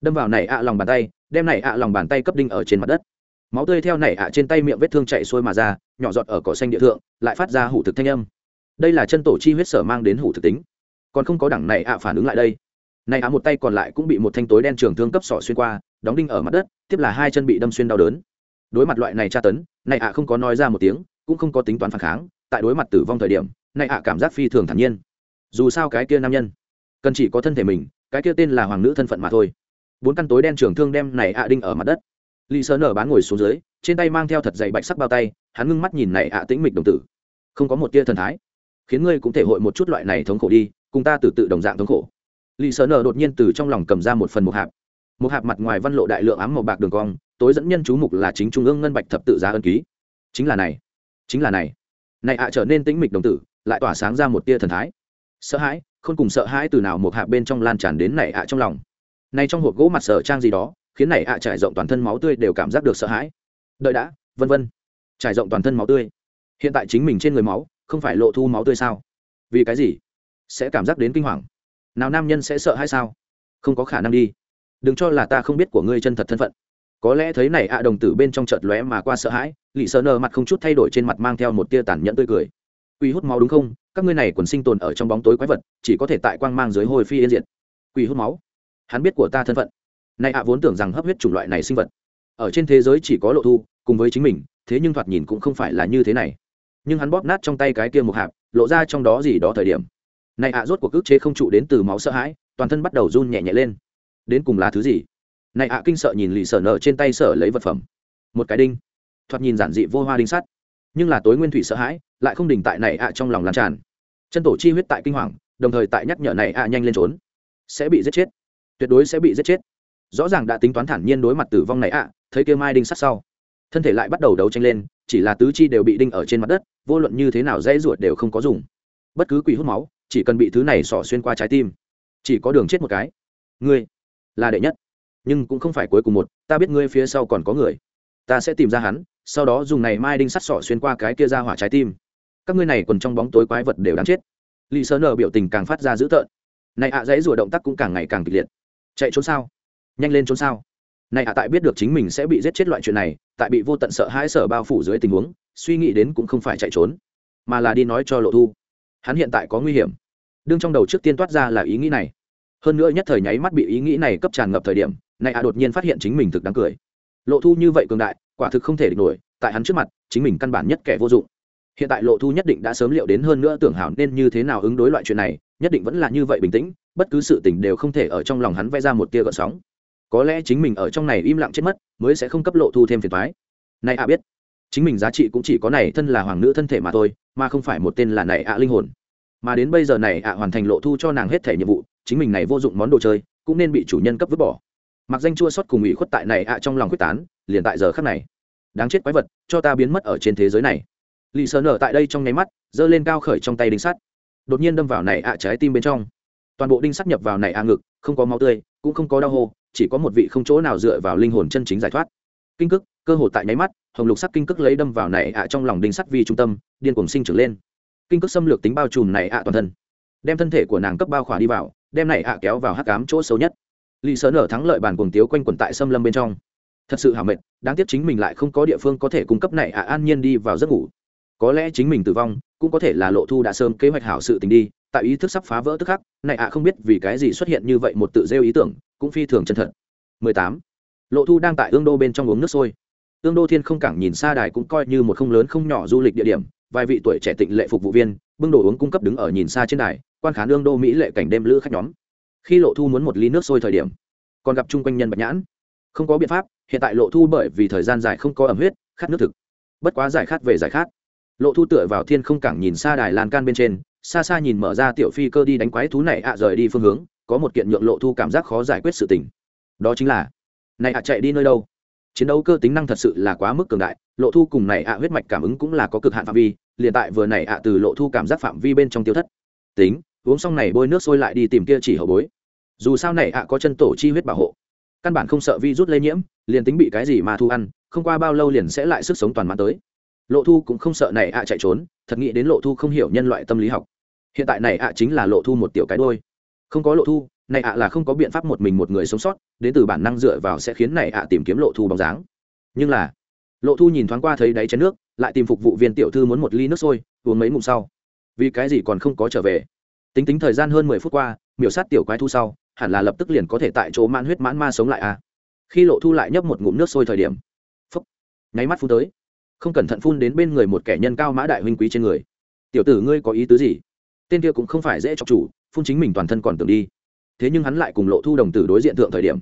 đâm vào này ạ lòng bàn tay, đem này ạ lòng bàn tay cấp đinh ở trên mặt đất. Máu tươi theo này ạ trên tay miệng vết thương chạy xuôi mà ra, nhỏ giọt ở cỏ xanh địa thượng, lại phát ra hủ thực thanh âm. Đây là chân tổ chi huyết sở mang đến hủ thực tính. Còn không có đẳng này ạ phản ứng lại đây. Này ạ một tay còn lại cũng bị một thanh tối đen trường thương cấp sỏ xuyên qua, đóng đinh ở mặt đất, tiếp là hai chân bị đâm xuyên đau đớn đối mặt loại này tra tấn này ạ không có nói ra một tiếng, cũng không có tính toán phản kháng, tại đối mặt tử vong thời điểm này ạ cảm giác phi thường thản nhiên. Dù sao cái kia nam nhân, cần chỉ có thân thể mình, cái kia tên là hoàng nữ thân phận mà thôi. Bốn căn tối đen trường thương đem này ạ đinh ở mặt đất. Lì sơ nở bán ngồi xuống dưới, trên tay mang theo thật dày bạch sắc bao tay, hắn ngưng mắt nhìn này ạ tĩnh mịch đồng tử. Không có một tia thần thái. Khiến ngươi cũng thể hội một chút loại này thống khổ đi, cùng ta từ tự đồng dạng thống khổ. Lì sơ nở đột nhiên từ trong lòng cầm ra một phần một hạp. Một hạp mặt ngoài văn lộ đại lượng ám màu bạc đường cong tối dẫn nhân chú mục là chính trung ương ngân bạch thập tự giá ân ký. Chính là này. Chính là này. Này ạ trở nên tĩnh mịch đồng tử, lại tỏa sáng ra một tia thần thái. Sợ hãi không cùng sợ hãi từ nào một hạ bên trong lan tràn đến này ạ trong lòng. Nay trong hộp gỗ mặt sở trang gì đó, khiến này ạ trải rộng toàn thân máu tươi đều cảm giác được sợ hãi. Đợi đã, vân vân. Trải rộng toàn thân máu tươi. Hiện tại chính mình trên người máu, không phải lộ thu máu tươi sao? Vì cái gì? Sẽ cảm giác đến kinh hoàng. Nào nam nhân sẽ sợ hay sao? Không có khả năng đi. Đừng cho là ta không biết của ngươi chân thật thân phận có lẽ thấy này ạ đồng tử bên trong chợt lóe mà qua sợ hãi lì sơ nơ mặt không chút thay đổi trên mặt mang theo một tia tàn nhẫn tươi cười. Quỷ hút máu đúng không? Các ngươi này còn sinh tồn ở trong bóng tối quái vật, chỉ có thể tại quang mang dưới hồi phi yên diện quỷ hút máu? Hắn biết của ta thân phận. Này ạ vốn tưởng rằng hấp huyết chủng loại này sinh vật, ở trên thế giới chỉ có lộ thu, cùng với chính mình, thế nhưng thoạt nhìn cũng không phải là như thế này. Nhưng hắn bóp nát trong tay cái kia một hạp, lộ ra trong đó gì đó thời điểm. Này ạ rốt cuộc ức chế không trụ đến từ máu sợ hãi, toàn thân bắt đầu run nhẹ nhẹ lên. Đến cùng là thứ gì? Này ạ, kinh sợ nhìn lì sở nở trên tay sở lấy vật phẩm. Một cái đinh. Thoạt nhìn giản dị vô hoa đinh sắt. Nhưng là tối nguyên thủy sợ hãi, lại không đình tại này ạ trong lòng lan tràn. Chân tổ chi huyết tại kinh hoàng, đồng thời tại nhắc nhở này ạ nhanh lên trốn. Sẽ bị giết chết. Tuyệt đối sẽ bị giết chết. Rõ ràng đã tính toán thản nhiên đối mặt tử vong này ạ, thấy kia mai đinh sắt sau. Thân thể lại bắt đầu đấu tranh lên, chỉ là tứ chi đều bị đinh ở trên mặt đất, vô luận như thế nào dễ ruột đều không có dùng. Bất cứ quỷ hút máu, chỉ cần bị thứ này xỏ xuyên qua trái tim. Chỉ có đường chết một cái. Ngươi là đệ nhất nhưng cũng không phải cuối cùng một, ta biết ngươi phía sau còn có người. Ta sẽ tìm ra hắn, sau đó dùng này mai đinh sắt sỏ xuyên qua cái kia ra hỏa trái tim. Các ngươi này còn trong bóng tối quái vật đều đáng chết. Lì sơ nở biểu tình càng phát ra dữ tợn. Này ạ, dãy rùa động tác cũng càng ngày càng kịch liệt. Chạy trốn sao? Nhanh lên trốn sao? Này ạ, tại biết được chính mình sẽ bị giết chết loại chuyện này, tại bị vô tận sợ hãi sở bao phủ dưới tình huống, suy nghĩ đến cũng không phải chạy trốn, mà là đi nói cho lộ thu. Hắn hiện tại có nguy hiểm. Đương trong đầu trước tiên toát ra là ý nghĩ này. Hơn nữa nhất thời nháy mắt bị ý nghĩ này cấp tràn ngập thời điểm này ạ, đột nhiên phát hiện chính mình thực đáng cười. Lộ thu như vậy cường đại, quả thực không thể địch nổi, tại hắn trước mặt, chính mình căn bản nhất kẻ vô dụng. Hiện tại lộ thu nhất định đã sớm liệu đến hơn nữa tưởng hảo nên như thế nào ứng đối loại chuyện này, nhất định vẫn là như vậy bình tĩnh, bất cứ sự tình đều không thể ở trong lòng hắn vẽ ra một tia gợn sóng. Có lẽ chính mình ở trong này im lặng chết mất, mới sẽ không cấp lộ thu thêm phiền thoái này ạ, biết. Chính mình giá trị cũng chỉ có này thân là hoàng nữ thân thể mà thôi, mà không phải một tên là này ạ linh hồn. Mà đến bây giờ này ạ hoàn thành lộ thu cho nàng hết thể nhiệm vụ, chính mình này vô dụng món đồ chơi, cũng nên bị chủ nhân cấp vứt bỏ mặc danh chua xót cùng ủy khuất tại này ạ trong lòng quyết tán, liền tại giờ khắc này. Đáng chết quái vật, cho ta biến mất ở trên thế giới này. Lì sờ nở tại đây trong nháy mắt, giơ lên cao khởi trong tay đinh sắt. Đột nhiên đâm vào này ạ trái tim bên trong. Toàn bộ đinh sắt nhập vào này ạ ngực, không có máu tươi, cũng không có đau hô, chỉ có một vị không chỗ nào dựa vào linh hồn chân chính giải thoát. Kinh cức cơ hội tại nháy mắt, hồng lục sắc kinh cức lấy đâm vào này ạ trong lòng đinh sắt vì trung tâm, điên cuồng sinh trưởng lên. Kinh cức xâm lược tính bao trùm này ạ toàn thân. Đem thân thể của nàng cấp bao khỏa đi vào, đem này ạ kéo vào hắc cám chỗ xấu nhất lì sợ nở thắng lợi bàn cuồng tiếu quanh quần tại xâm lâm bên trong. Thật sự hảo mệt, đáng tiếc chính mình lại không có địa phương có thể cung cấp này ạ, an nhiên đi vào giấc ngủ. Có lẽ chính mình tử vong cũng có thể là lộ thu đã sớm kế hoạch hảo sự tình đi, tại ý thức sắp phá vỡ tức khắc, này ạ không biết vì cái gì xuất hiện như vậy một tự rêu ý tưởng, cũng phi thường chân thật. 18. lộ thu đang tại ương đô bên trong uống nước sôi. Ương đô thiên không cảng nhìn xa đài cũng coi như một không lớn không nhỏ du lịch địa điểm, vài vị tuổi trẻ tịnh lệ phục vụ viên, bưng đồ uống cung cấp đứng ở nhìn xa trên đài, quan khán ương đô mỹ lệ cảnh đêm lữ khách nhóm khi lộ thu muốn một ly nước sôi thời điểm, còn gặp chung quanh nhân bạch nhãn. Không có biện pháp, hiện tại lộ thu bởi vì thời gian dài không có ẩm huyết, khát nước thực. Bất quá giải khát về giải khát. Lộ thu tựa vào thiên không cảng nhìn xa đài lan can bên trên, xa xa nhìn mở ra tiểu phi cơ đi đánh quái thú này ạ rời đi phương hướng, có một kiện nhượng lộ thu cảm giác khó giải quyết sự tình. Đó chính là, này ạ chạy đi nơi đâu? Chiến đấu cơ tính năng thật sự là quá mức cường đại, lộ thu cùng này ạ huyết mạch cảm ứng cũng là có cực hạn phạm vi, liền tại vừa này ạ từ lộ thu cảm giác phạm vi bên trong tiêu thất. Tính, uống xong này bôi nước sôi lại đi tìm kia chỉ hậu bối dù sao này ạ có chân tổ chi huyết bảo hộ. Căn bản không sợ vi rút lây nhiễm, liền tính bị cái gì mà thu ăn, không qua bao lâu liền sẽ lại sức sống toàn mãn tới. Lộ thu cũng không sợ này ạ chạy trốn, thật nghĩ đến lộ thu không hiểu nhân loại tâm lý học. Hiện tại này ạ chính là lộ thu một tiểu cái đôi không có lộ thu, này ạ là không có biện pháp một mình một người sống sót, đến từ bản năng dựa vào sẽ khiến này ạ tìm kiếm lộ thu bóng dáng. Nhưng là, lộ thu nhìn thoáng qua thấy đáy chén nước, lại tìm phục vụ viên tiểu thư muốn một ly nước sôi, uống mấy ngụm sau. Vì cái gì còn không có trở về? Tính tính thời gian hơn mười phút qua, miểu sát tiểu quái thu sau hẳn là lập tức liền có thể tại chỗ mãn huyết mãn ma sống lại à. Khi lộ thu lại nhấp một ngụm nước sôi thời điểm, phúc, nháy mắt phun tới. Không cẩn thận phun đến bên người một kẻ nhân cao mã đại huynh quý trên người. Tiểu tử ngươi có ý tứ gì? Tên kia cũng không phải dễ chọc chủ, phun chính mình toàn thân còn tưởng đi. Thế nhưng hắn lại cùng lộ thu đồng tử đối diện thượng thời điểm.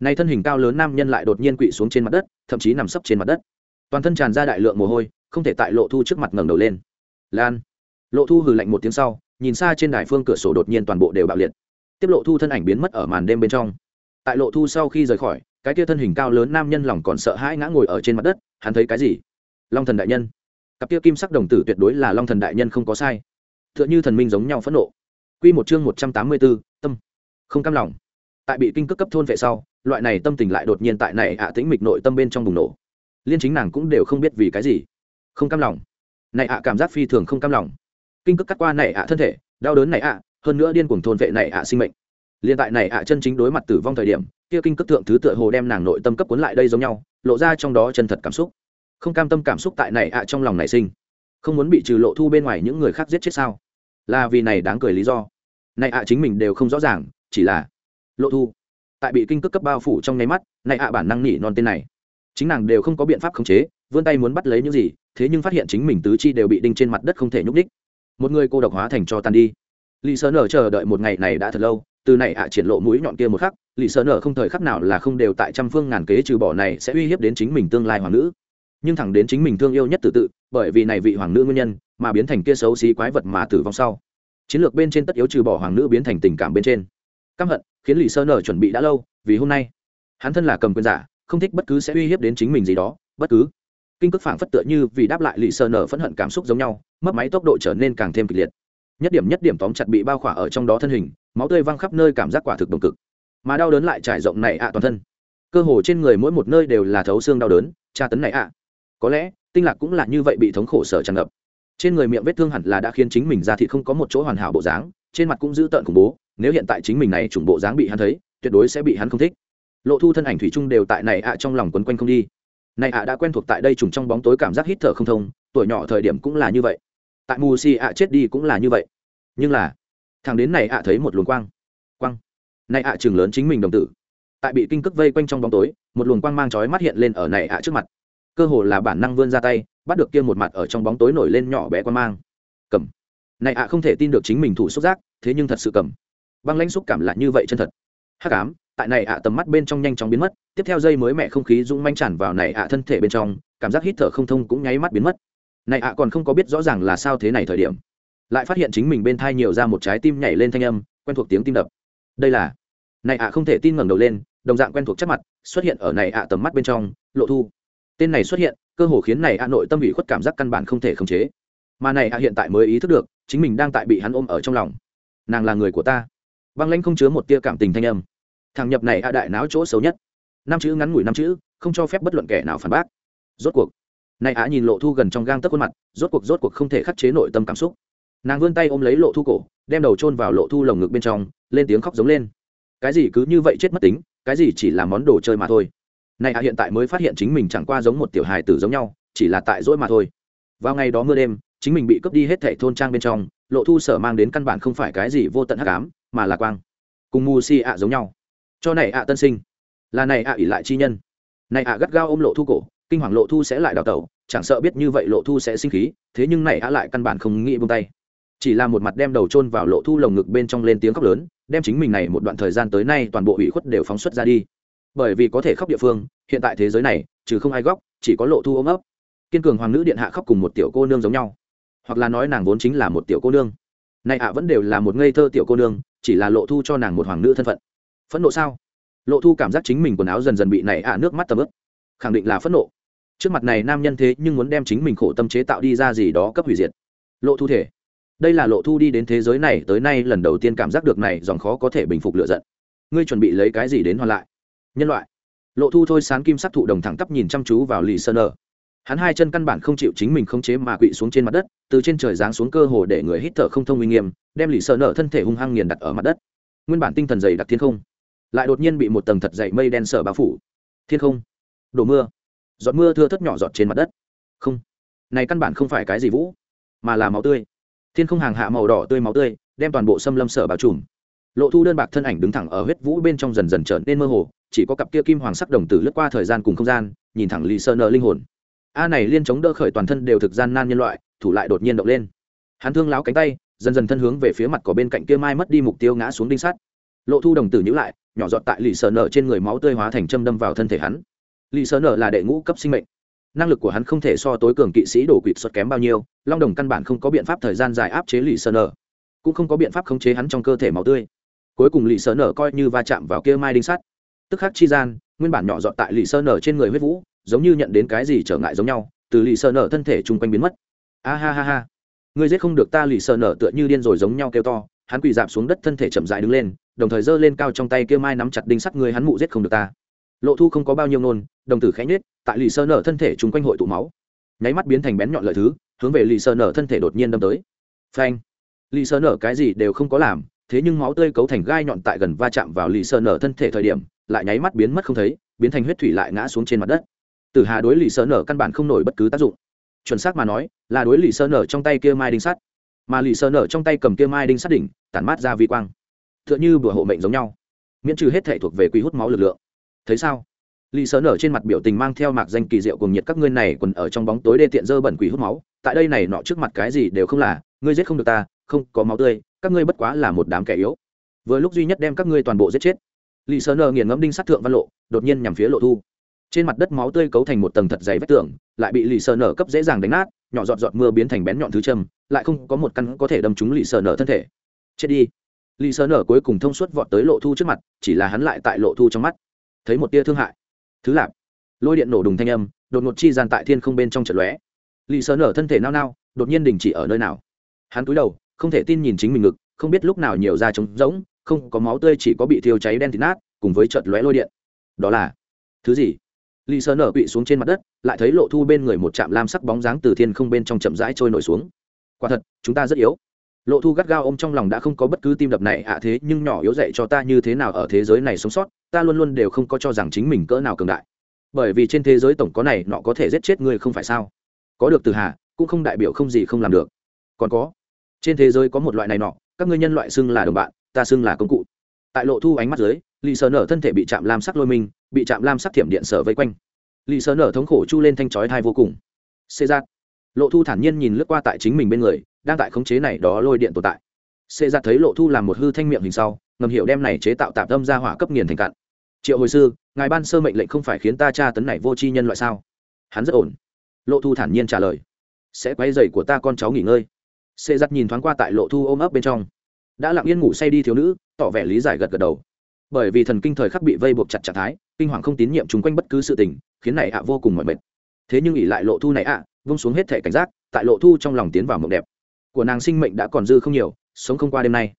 Nay thân hình cao lớn nam nhân lại đột nhiên quỵ xuống trên mặt đất, thậm chí nằm sấp trên mặt đất. Toàn thân tràn ra đại lượng mồ hôi, không thể tại lộ thu trước mặt ngẩng đầu lên. Lan. Lộ thu hừ lạnh một tiếng sau, nhìn xa trên đài phương cửa sổ đột nhiên toàn bộ đều bạo liệt tiếp lộ thu thân ảnh biến mất ở màn đêm bên trong. Tại lộ thu sau khi rời khỏi, cái kia thân hình cao lớn nam nhân lòng còn sợ hãi ngã ngồi ở trên mặt đất, hắn thấy cái gì? Long thần đại nhân. Cặp kia kim sắc đồng tử tuyệt đối là long thần đại nhân không có sai. T h ư ợ n h ư thần minh giống nhau phẫn nộ. Q một chương một trăm tám mươi b ố tâm. Không cam lòng. Tại bị kinh cước cấp thôn vệ sau, loại này tâm tình lại đột nhiên tại này ạ tĩnh mịch nội tâm bên trong bùng nổ. Liên chính nàng cũng đều không biết vì cái gì. Không cam lòng. Này ạ cảm giác phi thường không cam lòng. Kinh cước cắt qua này ạ thân thể, đau đớn này ạ hơn nữa điên cuồng thôn vệ này ạ sinh mệnh. Liên tại này ạ chân chính đối mặt tử vong thời điểm, kia kinh cấp thượng thứ tựa hồ đem nàng nội tâm cấp cuốn lại đây giống nhau, lộ ra trong đó chân thật cảm xúc. Không cam tâm cảm xúc tại này ạ trong lòng nảy sinh. Không muốn bị trừ lộ thu bên ngoài những người khác giết chết sao? Là vì này đáng cười lý do. Này ạ chính mình đều không rõ ràng, chỉ là lộ thu. Tại bị kinh cước cấp bao phủ trong nháy mắt, này ạ bản năng nỉ non tên này. Chính nàng đều không có biện pháp khống chế, vươn tay muốn bắt lấy những gì, thế nhưng phát hiện chính mình tứ chi đều bị đinh trên mặt đất không thể nhúc đích một người cô độc hóa thành cho tan đi lì sơ nở chờ đợi một ngày này đã thật lâu, từ này ạ triển lộ mũi nhọn kia một khắc lì sơ nở không thời khắc nào là không đều tại trăm phương ngàn kế trừ bỏ này sẽ uy hiếp đến chính mình tương lai hoàng nữ. Nhưng thẳng đến chính mình thương yêu nhất tự tự, bởi vì này vị hoàng nữ nguyên nhân, mà biến thành kia xấu xí quái vật mà tử vong sau. Chiến lược bên trên tất yếu trừ bỏ hoàng nữ biến thành tình cảm bên trên. Căm hận, khiến lì sơ nở chuẩn bị đã lâu, vì hôm nay, hắn thân là cầm quyền giả, không thích bất cứ sẽ uy hiếp đến chính mình gì đó, bất cứ. Kinh cước phảng phất tựa như vì đáp lại lì sơ nở phẫn hận cảm xúc giống nhau mất máy tốc độ trở nên càng thêm kịch liệt nhất điểm nhất điểm tóm chặt bị bao khỏa ở trong đó thân hình, máu tươi văng khắp nơi, cảm giác quả thực đồng cực. Mà đau đớn lại trải rộng này ạ, toàn thân. Cơ hồ trên người mỗi một nơi đều là thấu xương đau đớn, tra tấn này ạ. Có lẽ, tinh lạc cũng là như vậy bị thống khổ sở tràn ngập. Trên người miệng vết thương hẳn là đã khiến chính mình ra thị không có một chỗ hoàn hảo bộ dáng, trên mặt cũng giữ tợn khủng bố, nếu hiện tại chính mình này chủng bộ dáng bị hắn thấy, tuyệt đối sẽ bị hắn không thích. Lộ thu thân ảnh thủy chung đều tại này ạ trong lòng quấn quanh không đi. Này ạ đã quen thuộc tại đây trùng trong bóng tối cảm giác hít thở không thông, tuổi nhỏ thời điểm cũng là như vậy. Tại mù si ạ chết đi cũng là như vậy nhưng là thằng đến này ạ thấy một luồng quang. Quang. Này ạ chừng lớn chính mình đồng tử. Tại bị kinh cước vây quanh trong bóng tối, một luồng quang mang chói mắt hiện lên ở này ạ trước mặt. Cơ hồ là bản năng vươn ra tay, bắt được kia một mặt ở trong bóng tối nổi lên nhỏ bé quang mang. Cầm. Này ạ không thể tin được chính mình thủ xúc giác, thế nhưng thật sự cầm. Băng lãnh xúc cảm là như vậy chân thật. Hắc ám, tại này ạ tầm mắt bên trong nhanh chóng biến mất, tiếp theo dây mới mẹ không khí dũng manh tràn vào này ạ thân thể bên trong, cảm giác hít thở không thông cũng nháy mắt biến mất. Này ạ còn không có biết rõ ràng là sao thế này thời điểm lại phát hiện chính mình bên thai nhiều ra một trái tim nhảy lên thanh âm, quen thuộc tiếng tim đập. Đây là, này ạ không thể tin ngẩng đầu lên, đồng dạng quen thuộc chất mặt, xuất hiện ở này ạ tầm mắt bên trong, lộ thu. Tên này xuất hiện, cơ hồ khiến này ạ nội tâm bị khuất cảm giác căn bản không thể khống chế. Mà này ạ hiện tại mới ý thức được, chính mình đang tại bị hắn ôm ở trong lòng. Nàng là người của ta. Băng lãnh không chứa một tia cảm tình thanh âm. Thằng nhập này ạ đại náo chỗ xấu nhất. Năm chữ ngắn ngủi năm chữ, không cho phép bất luận kẻ nào phản bác. Rốt cuộc, này ạ nhìn lộ thu gần trong gang tấc khuôn mặt, rốt cuộc rốt cuộc không thể khắc chế nội tâm cảm xúc nàng vươn tay ôm lấy lộ thu cổ, đem đầu chôn vào lộ thu lồng ngực bên trong, lên tiếng khóc giống lên. Cái gì cứ như vậy chết mất tính, cái gì chỉ là món đồ chơi mà thôi. Này ạ à, hiện tại mới phát hiện chính mình chẳng qua giống một tiểu hài tử giống nhau, chỉ là tại dỗi mà thôi. Vào ngày đó mưa đêm, chính mình bị cướp đi hết thẻ thôn trang bên trong, lộ thu sở mang đến căn bản không phải cái gì vô tận hắc ám, mà là quang. Cùng mù si ạ giống nhau. Cho này ạ tân sinh. Là này ạ ỉ lại chi nhân. Này ạ gắt gao ôm lộ thu cổ, kinh hoàng lộ thu sẽ lại đào tẩu, chẳng sợ biết như vậy lộ thu sẽ sinh khí, thế nhưng này ạ lại căn bản không nghĩ buông tay chỉ là một mặt đem đầu chôn vào lộ thu lồng ngực bên trong lên tiếng khóc lớn, đem chính mình này một đoạn thời gian tới nay toàn bộ ủy khuất đều phóng xuất ra đi. Bởi vì có thể khóc địa phương, hiện tại thế giới này, trừ không ai góc, chỉ có lộ thu ôm ấp. Kiên cường hoàng nữ điện hạ khóc cùng một tiểu cô nương giống nhau. Hoặc là nói nàng vốn chính là một tiểu cô nương. Này ạ vẫn đều là một ngây thơ tiểu cô nương, chỉ là lộ thu cho nàng một hoàng nữ thân phận. Phẫn nộ sao? Lộ thu cảm giác chính mình quần áo dần dần bị này ạ nước mắt tầm ướp khẳng định là phẫn nộ. Trước mặt này nam nhân thế nhưng muốn đem chính mình khổ tâm chế tạo đi ra gì đó cấp hủy diệt. Lộ thu thể đây là lộ thu đi đến thế giới này, tới nay lần đầu tiên cảm giác được này dòng khó có thể bình phục lựa giận. Ngươi chuẩn bị lấy cái gì đến hoàn lại? Nhân loại. Lộ thu thôi sán kim sắc thụ đồng thẳng tắp nhìn chăm chú vào lì sơn nở hắn hai chân căn bản không chịu chính mình không chế mà quỵ xuống trên mặt đất, từ trên trời giáng xuống cơ hồ để người hít thở không thông uy nghiêm, đem lì sơn nở thân thể hung hăng nghiền đặt ở mặt đất. Nguyên bản tinh thần dày đặc thiên không, lại đột nhiên bị một tầng thật dày mây đen sở bao phủ. Thiên không. Đổ mưa. Giọt mưa thưa thất nhỏ giọt trên mặt đất. Không. Này căn bản không phải cái gì vũ, mà là máu tươi thiên không hàng hạ màu đỏ tươi máu tươi, đem toàn bộ xâm lâm sở bao trùm. Lộ thu đơn bạc thân ảnh đứng thẳng ở huyết vũ bên trong dần dần trở nên mơ hồ, chỉ có cặp kia kim hoàng sắc đồng tử lướt qua thời gian cùng không gian, nhìn thẳng lì sơ nợ linh hồn. A này liên chống đỡ khởi toàn thân đều thực gian nan nhân loại, thủ lại đột nhiên động lên. Hắn thương láo cánh tay, dần dần thân hướng về phía mặt có bên cạnh kia mai mất đi mục tiêu ngã xuống đinh sắt. Lộ thu đồng tử nhữ lại, nhỏ giọt tại lì sơ nợ trên người máu tươi hóa thành châm đâm vào thân thể hắn. Lì sơ nợ là đệ ngũ cấp sinh mệnh năng lực của hắn không thể so tối cường kỵ sĩ đổ quỵt xuất kém bao nhiêu long đồng căn bản không có biện pháp thời gian dài áp chế lì sơ nở, cũng không có biện pháp khống chế hắn trong cơ thể máu tươi. Cuối cùng lì sơ nở coi như va chạm vào kia mai đinh sắt. Tức khắc chi gian nguyên bản nhỏ dọn tại lì sơ nở trên người huyết vũ giống như nhận đến cái gì trở ngại giống nhau từ lì sơ nở thân thể chung quanh biến mất. A ha ha ha. Người giết không được ta lì sơ nở tựa như điên rồi giống nhau kêu to hắn quỳ dạp xuống đất thân thể chậm dại đứng lên đồng thời giơ lên cao trong tay kia mai nắm chặt đinh sắt người hắn mụ giết không được ta lộ thu không có bao nhiêu nôn, đồng tử khẽ nhết tại lì sơ nở thân thể chung quanh hội tụ máu. Nháy mắt biến thành bén nhọn lợi thứ, hướng về lì sơ nở thân thể đột nhiên đâm tới. Phanh! Lì sơ nở cái gì đều không có làm, thế nhưng máu tươi cấu thành gai nhọn tại gần va chạm vào lì sơ nở thân thể thời điểm, lại nháy mắt biến mất không thấy, biến thành huyết thủy lại ngã xuống trên mặt đất. Tử hà đối lì sơ nở căn bản không nổi bất cứ tác dụng. Chuẩn xác mà nói, là đối lì sơ nở trong tay kia mai đinh sắt. Mà lì sơ nở trong tay cầm kia mai đinh sắt đỉnh, tản mát ra vi quang. T h ư ợ n h ư bữa hộ mệnh giống nhau. Miễn trừ hết thể thuộc về quy hút máu lực lượng thấy sao? Lì sơ nở trên mặt biểu tình mang theo mạc danh kỳ diệu cùng nhiệt, các ngươi này còn ở trong bóng tối đê tiện dơ bẩn quỷ hút máu, tại đây này nọ trước mặt cái gì đều không là, ngươi giết không được ta, không có máu tươi, các ngươi bất quá là một đám kẻ yếu. Vừa lúc duy nhất đem các ngươi toàn bộ giết chết. Lì sơ nở nghiền ngẫm đinh sát thượng văn lộ, đột nhiên nhằm phía lộ thu. Trên mặt đất máu tươi cấu thành một tầng thật dày vách tường, lại bị lì sơ nở cấp dễ dàng đánh nát, nhỏ giọt giọt mưa biến thành bén nhọn thứ châm, lại không có một căn có thể đâm trúng lì sơ nở thân thể. Chết đi. Lì sơ nở cuối cùng thông suốt vọt tới lộ thu trước mặt, chỉ là hắn lại tại lộ thu trong mắt thấy một tia thương hại. Thứ lạp. Lôi điện nổ đùng thanh âm, đột ngột chi gian tại thiên không bên trong trận lóe. Lì sơn ở thân thể nao nao, đột nhiên đình chỉ ở nơi nào. Hắn cúi đầu, không thể tin nhìn chính mình ngực, không biết lúc nào nhiều da trống rỗng, không có máu tươi chỉ có bị thiêu cháy đen thịt nát, cùng với trận lóe lôi điện. Đó là thứ gì? Lì sơn ở quỵ xuống trên mặt đất, lại thấy lộ thu bên người một trạm lam sắc bóng dáng từ thiên không bên trong chậm rãi trôi nổi xuống. Quả thật, chúng ta rất yếu lộ thu gắt gao ôm trong lòng đã không có bất cứ tim đập này ạ thế, nhưng nhỏ yếu dạy cho ta như thế nào ở thế giới này sống sót, ta luôn luôn đều không có cho rằng chính mình cỡ nào cường đại. Bởi vì trên thế giới tổng có này, nọ có thể giết chết ngươi không phải sao? Có được từ hà, cũng không đại biểu không gì không làm được. Còn có, trên thế giới có một loại này nọ, các ngươi nhân loại xưng là đồng bạn, ta xưng là công cụ. Tại lộ thu ánh mắt dưới, lì sờ nở thân thể bị chạm lam sắc lôi mình, bị chạm lam sắc thiểm điện sở vây quanh. Lì sờ nở thống khổ chu lên thanh chói thai vô cùng. Xê giác. Lộ thu thản nhiên nhìn lướt qua tại chính mình bên người đang tại khống chế này đó lôi điện tồn tại. Xê ra thấy lộ thu làm một hư thanh miệng hình sau ngầm hiểu đem này chế tạo tạm tâm ra hỏa cấp nghiền thành cạn triệu hồi sư ngài ban sơ mệnh lệnh không phải khiến ta tra tấn này vô tri nhân loại sao? Hắn rất ổn. Lộ thu thản nhiên trả lời. Sẽ quay dậy của ta con cháu nghỉ ngơi. Xê giặt nhìn thoáng qua tại lộ thu ôm ấp bên trong. Đã lặng yên ngủ say đi thiếu nữ tỏ vẻ lý giải gật gật đầu. Bởi vì thần kinh thời khắc bị vây buộc chặt trạng thái kinh hoàng không tín nhiệm chung quanh bất cứ sự tình khiến này ạ vô cùng mỏi mệt. Thế nhưng ỉ lại lộ thu này ạ à, vung xuống hết thể cảnh giác tại lộ thu trong lòng tiến vào mộng đẹp của nàng sinh mệnh đã còn dư không nhiều, sống không qua đêm nay.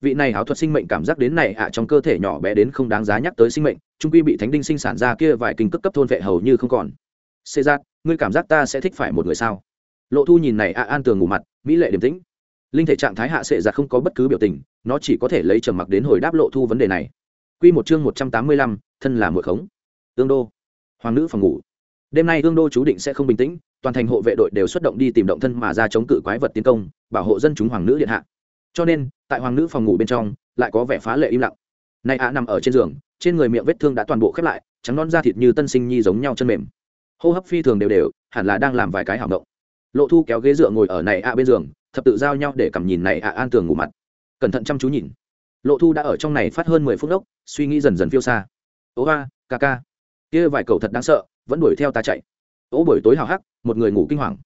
Vị này ảo thuật sinh mệnh cảm giác đến này ạ, trong cơ thể nhỏ bé đến không đáng giá nhắc tới sinh mệnh, trung quy bị thánh đinh sinh sản ra kia vài kinh cấp cấp thôn vệ hầu như không còn. Xê giác, ngươi cảm giác ta sẽ thích phải một người sao? Lộ thu nhìn này ạ, an tường ngủ mặt, mỹ lệ điềm tĩnh. Linh thể trạng thái hạ sệ giặc không có bất cứ biểu tình, nó chỉ có thể lấy trầm mặc đến hồi đáp lộ thu vấn đề này. Q một chương một trăm tám mươi lăm, thân là mượn khống. Tương đô. Hoàng nữ phòng ngủ đêm nay hương đô chú định sẽ không bình tĩnh, toàn thành hộ vệ đội đều xuất động đi tìm động thân mà ra chống cự quái vật tiến công, bảo hộ dân chúng hoàng nữ điện hạ. Cho nên, tại hoàng nữ phòng ngủ bên trong, lại có vẻ phá lệ im lặng. Nay ạ, nằm ở trên giường, trên người miệng vết thương đã toàn bộ khép lại, trắng non da thịt như tân sinh nhi giống nhau chân mềm. Hô hấp phi thường đều đều, hẳn là đang làm vài cái hảo động lộ thu kéo ghế dựa ngồi ở này ạ bên giường, thập tự giao nhau để cầm nhìn này ạ an tường ngủ mặt. Cẩn thận chăm chú nhìn. Lộ thu đã ở trong này phát hơn mười phút ốc suy nghĩ dần dần phiêu xa. Ố ga ca ca kia vài cầu thật đáng sợ, vẫn đuổi theo ta chạy. Ố buổi tối hào hắc, một người ngủ kinh hoàng.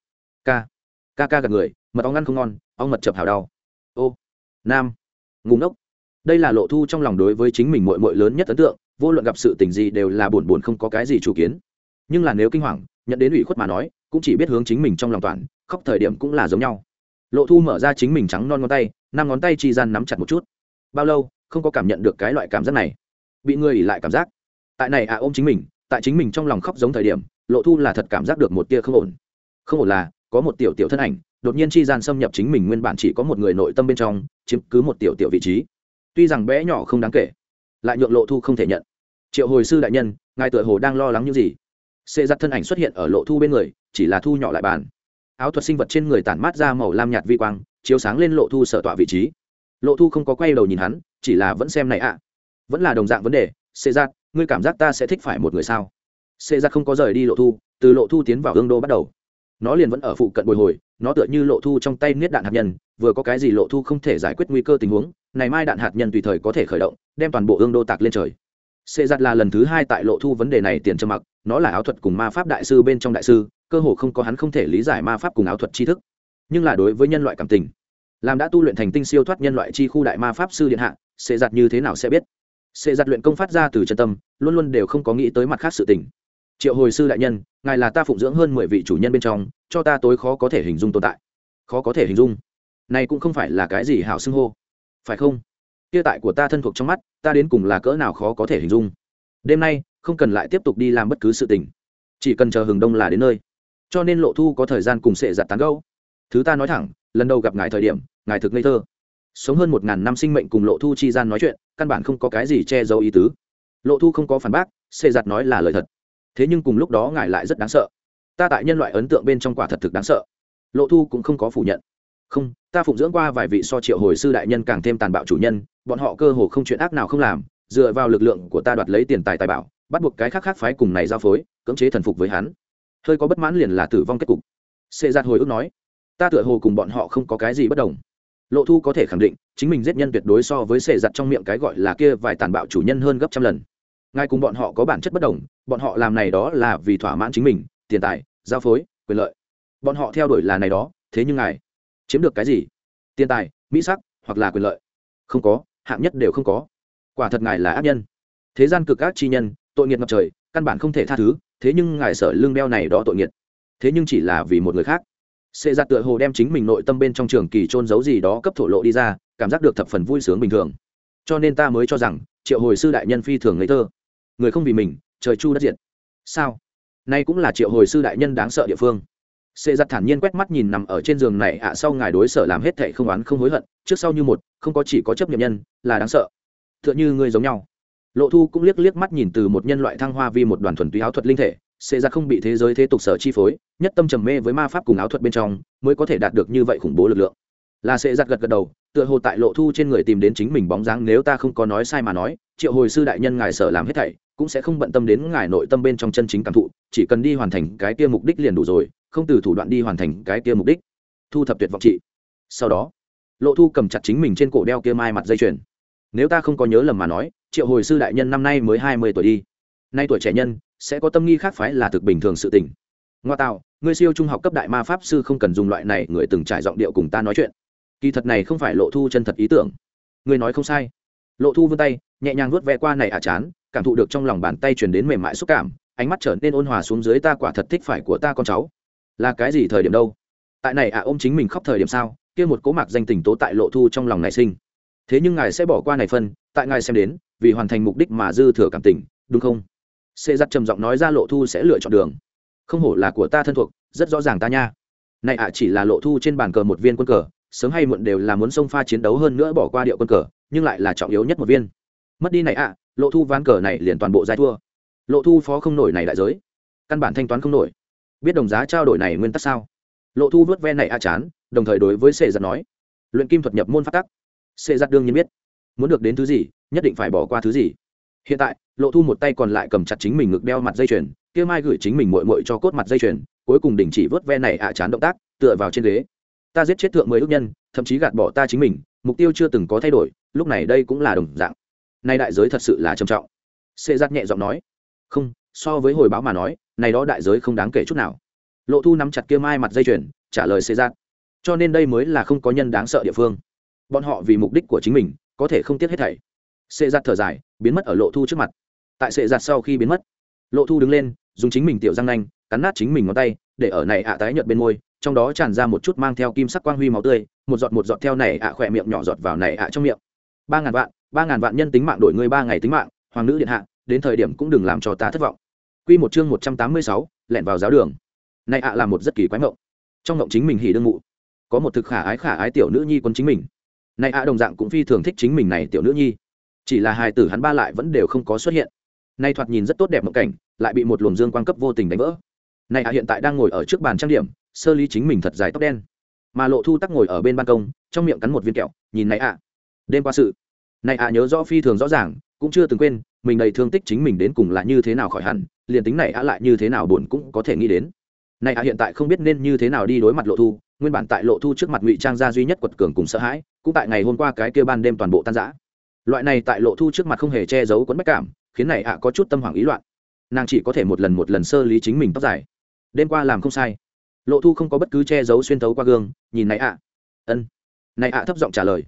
Ca ca ca gặp người, mật ong ăn không ngon, ong mật chập hào đau. Ô, nam ngủ ngốc. Đây là lộ thu trong lòng đối với chính mình mội mội lớn nhất ấn tượng, vô luận gặp sự tình gì đều là buồn buồn không có cái gì chủ kiến. Nhưng là nếu kinh hoàng, nhận đến ủy khuất mà nói, cũng chỉ biết hướng chính mình trong lòng toàn, khóc thời điểm cũng là giống nhau. Lộ thu mở ra chính mình trắng non ngón tay, năm ngón tay chi gian nắm chặt một chút. Bao lâu, không có cảm nhận được cái loại cảm giác này. Bị người ỉ lại cảm giác. Tại này à ôm chính mình tại chính mình trong lòng khóc giống thời điểm, lộ thu là thật cảm giác được một tia không ổn. Không ổn là, có một tiểu tiểu thân ảnh, đột nhiên chi gian xâm nhập chính mình nguyên bản chỉ có một người nội tâm bên trong, chiếm cứ một tiểu tiểu vị trí. Tuy rằng bé nhỏ không đáng kể, lại nhượng lộ thu không thể nhận. Triệu hồi sư đại nhân, ngài tựa hồ đang lo lắng những gì? Xê giặt thân ảnh xuất hiện ở lộ thu bên người, chỉ là thu nhỏ lại bàn. Áo thuật sinh vật trên người tản mát ra màu lam nhạt vi quang, chiếu sáng lên lộ thu sở tọa vị trí. Lộ thu không có quay đầu nhìn hắn, chỉ là vẫn xem này ạ. Vẫn là đồng dạng vấn đề, xê giặt ngươi cảm giác ta sẽ thích phải một người sao? Xê ra không có rời đi lộ thu, từ lộ thu tiến vào hương đô bắt đầu. Nó liền vẫn ở phụ cận bồi hồi, nó tựa như lộ thu trong tay niết đạn hạt nhân, vừa có cái gì lộ thu không thể giải quyết nguy cơ tình huống, này mai đạn hạt nhân tùy thời có thể khởi động, đem toàn bộ hương đô tạc lên trời. Xê giặt là lần thứ hai tại lộ thu vấn đề này tiền trầm mặc, nó là áo thuật cùng ma pháp đại sư bên trong đại sư, cơ hồ không có hắn không thể lý giải ma pháp cùng áo thuật tri thức. Nhưng là đối với nhân loại cảm tình, làm đã tu luyện thành tinh siêu thoát nhân loại chi khu đại ma pháp sư điện hạ, xê giặt như thế nào sẽ biết? Sệ giặt luyện công phát ra từ chân tâm, luôn luôn đều không có nghĩ tới mặt khác sự tình. Triệu hồi sư đại nhân, ngài là ta phụng dưỡng hơn mười vị chủ nhân bên trong, cho ta tối khó có thể hình dung tồn tại. Khó có thể hình dung. Này cũng không phải là cái gì hảo xưng hô. Phải không? Kia tại của ta thân thuộc trong mắt, ta đến cùng là cỡ nào khó có thể hình dung. Đêm nay, không cần lại tiếp tục đi làm bất cứ sự tình. Chỉ cần chờ hừng đông là đến nơi. Cho nên lộ thu có thời gian cùng sệ giặt tán gâu thứ ta nói thẳng, lần đầu gặp ngài thời điểm, ngài thực ngây thơ sống hơn một ngàn năm sinh mệnh cùng lộ thu chi gian nói chuyện, căn bản không có cái gì che giấu ý tứ. Lộ thu không có phản bác xê giặt nói là lời thật. Thế nhưng cùng lúc đó ngài lại rất đáng sợ. Ta tại nhân loại ấn tượng bên trong quả thật thực đáng sợ. Lộ thu cũng không có phủ nhận. Không, ta phụng dưỡng qua vài vị so triệu hồi sư đại nhân càng thêm tàn bạo chủ nhân, bọn họ cơ hồ không chuyện ác nào không làm, dựa vào lực lượng của ta đoạt lấy tiền tài tài bảo, bắt buộc cái khác khác phái cùng này giao phối, cưỡng chế thần phục với hắn. Hơi có bất mãn liền là tử vong kết cục. Xê giạt hồi ức nói, ta tựa hồ cùng bọn họ không có cái gì bất đồng lộ thu có thể khẳng định, chính mình giết nhân tuyệt đối so với sệ giặt trong miệng cái gọi là kia vài tàn bạo chủ nhân hơn gấp trăm lần. Ngay cùng bọn họ có bản chất bất đồng, bọn họ làm này đó là vì thỏa mãn chính mình, tiền tài, giao phối, quyền lợi. Bọn họ theo đuổi là này đó, thế nhưng ngài chiếm được cái gì? Tiền tài, mỹ sắc, hoặc là quyền lợi? Không có, hạng nhất đều không có. Quả thật ngài là ác nhân. Thế gian cực ác chi nhân, tội nghiệt ngập trời, căn bản không thể tha thứ, thế nhưng ngài sợ lương đeo này đó tội nghiệt. Thế nhưng chỉ là vì một người khác xê giặt tựa hồ đem chính mình nội tâm bên trong trường kỳ trôn giấu gì đó cấp thổ lộ đi ra, cảm giác được thập phần vui sướng bình thường. Cho nên ta mới cho rằng, triệu hồi sư đại nhân phi thường ngây thơ. Người không vì mình, trời chu đất diệt. Sao? Nay cũng là triệu hồi sư đại nhân đáng sợ địa phương. Xê giặt thản nhiên quét mắt nhìn nằm ở trên giường này ạ, sau ngài đối sở làm hết thệ không oán không hối hận, trước sau như một, không có chỉ có chấp nhận nhân, là đáng sợ. T h ư ợ n h ư người giống nhau. Lộ thu cũng liếc liếc mắt nhìn từ một nhân loại thăng hoa vi một đoàn thuần túy áo thuật linh thể xê ra không bị thế giới thế tục sở chi phối, nhất tâm trầm mê với ma pháp cùng áo thuật bên trong, mới có thể đạt được như vậy khủng bố lực lượng. Là sẽ giặt gật gật đầu, tựa hồ tại lộ thu trên người tìm đến chính mình bóng dáng nếu ta không có nói sai mà nói, triệu hồi sư đại nhân ngài sở làm hết thảy, cũng sẽ không bận tâm đến ngài nội tâm bên trong chân chính cảm thụ, chỉ cần đi hoàn thành cái kia mục đích liền đủ rồi, không từ thủ đoạn đi hoàn thành cái kia mục đích. Thu thập tuyệt vọng trị sau đó, lộ thu cầm chặt chính mình trên cổ đeo kia mai mặt dây chuyền. Nếu ta không có nhớ lầm mà nói, triệu hồi sư đại nhân năm nay mới hai mươi tuổi đi. Nay tuổi trẻ nhân sẽ có tâm nghi khác phái là thực bình thường sự tình. Ngoa tạo, ngươi siêu trung học cấp đại ma pháp sư không cần dùng loại này, người từng trải giọng điệu cùng ta nói chuyện. Kỳ thật này không phải lộ thu chân thật ý tưởng. Người nói không sai. Lộ thu vươn tay, nhẹ nhàng vuốt ve qua này à chán, cảm thụ được trong lòng bàn tay truyền đến mềm mại xúc cảm, ánh mắt trở nên ôn hòa xuống dưới ta quả thật thích phải của ta con cháu. Là cái gì thời điểm đâu? Tại này ạ ôm chính mình khóc thời điểm sao? Kia một cố mạc danh tình tố tại lộ thu trong lòng nảy sinh. Thế nhưng ngài sẽ bỏ qua này phân, tại ngài xem đến, vì hoàn thành mục đích mà dư thừa cảm tình, đúng không? Xê giặt trầm giọng nói ra lộ thu sẽ lựa chọn đường. Không hổ là của ta thân thuộc, rất rõ ràng ta nha. Này ạ, chỉ là lộ thu trên bàn cờ một viên quân cờ, sớm hay muộn đều là muốn xông pha chiến đấu hơn nữa bỏ qua điệu quân cờ, nhưng lại là trọng yếu nhất một viên. Mất đi này ạ, lộ thu ván cờ này liền toàn bộ giải thua. Lộ thu phó không nổi này đại giới. Căn bản thanh toán không nổi. Biết đồng giá trao đổi này nguyên tắc sao? Lộ thu vớt ve này a chán, đồng thời đối với sệ giặt nói, luyện kim thuật nhập môn phát tắc. Sệ giặt đương nhiên biết, muốn được đến thứ gì, nhất định phải bỏ qua thứ gì hiện tại, lộ thu một tay còn lại cầm chặt chính mình ngực đeo mặt dây chuyền, kia mai gửi chính mình mội mội cho cốt mặt dây chuyền, cuối cùng đình chỉ vớt ve này ạ chán động tác, tựa vào trên ghế. Ta giết chết thượng mười ước nhân, thậm chí gạt bỏ ta chính mình, mục tiêu chưa từng có thay đổi, lúc này đây cũng là đồng dạng. Nay đại giới thật sự là trầm trọng. Xê giặt nhẹ giọng nói, không, so với hồi báo mà nói, này đó đại giới không đáng kể chút nào. Lộ thu nắm chặt kia mai mặt dây chuyền, trả lời xê giặt cho nên đây mới là không có nhân đáng sợ địa phương. Bọn họ vì mục đích của chính mình, có thể không tiếc hết thảy. Sệ giặt thở dài biến mất ở lộ thu trước mặt tại sệ giặt sau khi biến mất lộ thu đứng lên dùng chính mình tiểu răng nanh cắn nát chính mình ngón tay để ở này ạ tái nhợt bên môi trong đó tràn ra một chút mang theo kim sắc quang huy máu tươi một giọt một giọt theo này ạ khỏe miệng nhỏ giọt vào này ạ trong miệng ba ngàn vạn ba ngàn vạn nhân tính mạng đổi ngươi ba ngày tính mạng hoàng nữ điện hạ đến thời điểm cũng đừng làm cho ta thất vọng Quy một chương một trăm tám mươi sáu, lẻn vào giáo đường. Này ạ là một rất kỳ quái mộng Trong mộng chính mình hỉ đương ngụ, có một thực khả ái khả ái tiểu nữ nhi quân chính mình. Này ạ đồng dạng cũng phi thường thích chính mình này tiểu nữ nhi. Chỉ là hai tử hắn ba lại vẫn đều không có xuất hiện. Nay thoạt nhìn rất tốt đẹp mộng cảnh, lại bị một luồng dương quang cấp vô tình đánh vỡ. Này à hiện tại đang ngồi ở trước bàn trang điểm, sơ lý chính mình thật dài tóc đen. Mà Lộ Thu tắc ngồi ở bên ban công, trong miệng cắn một viên kẹo, nhìn này ạ. Đêm qua sự, này ạ nhớ rõ phi thường rõ ràng cũng chưa từng quên mình đầy thương tích chính mình đến cùng là như thế nào khỏi hẳn liền tính này ạ lại như thế nào buồn cũng có thể nghĩ đến này ạ hiện tại không biết nên như thế nào đi đối mặt lộ thu nguyên bản tại lộ thu trước mặt ngụy trang gia duy nhất quật cường cùng sợ hãi cũng tại ngày hôm qua cái kia ban đêm toàn bộ tan rã loại này tại lộ thu trước mặt không hề che giấu quấn bách cảm, khiến này ạ có chút tâm hoảng ý loạn. Nàng chỉ có thể một lần một lần sơ lý chính mình tóc dài. Đêm qua làm không sai. Lộ thu không có bất cứ che giấu xuyên thấu qua gương, nhìn này ạ. Ân. Này ạ thấp giọng trả lời.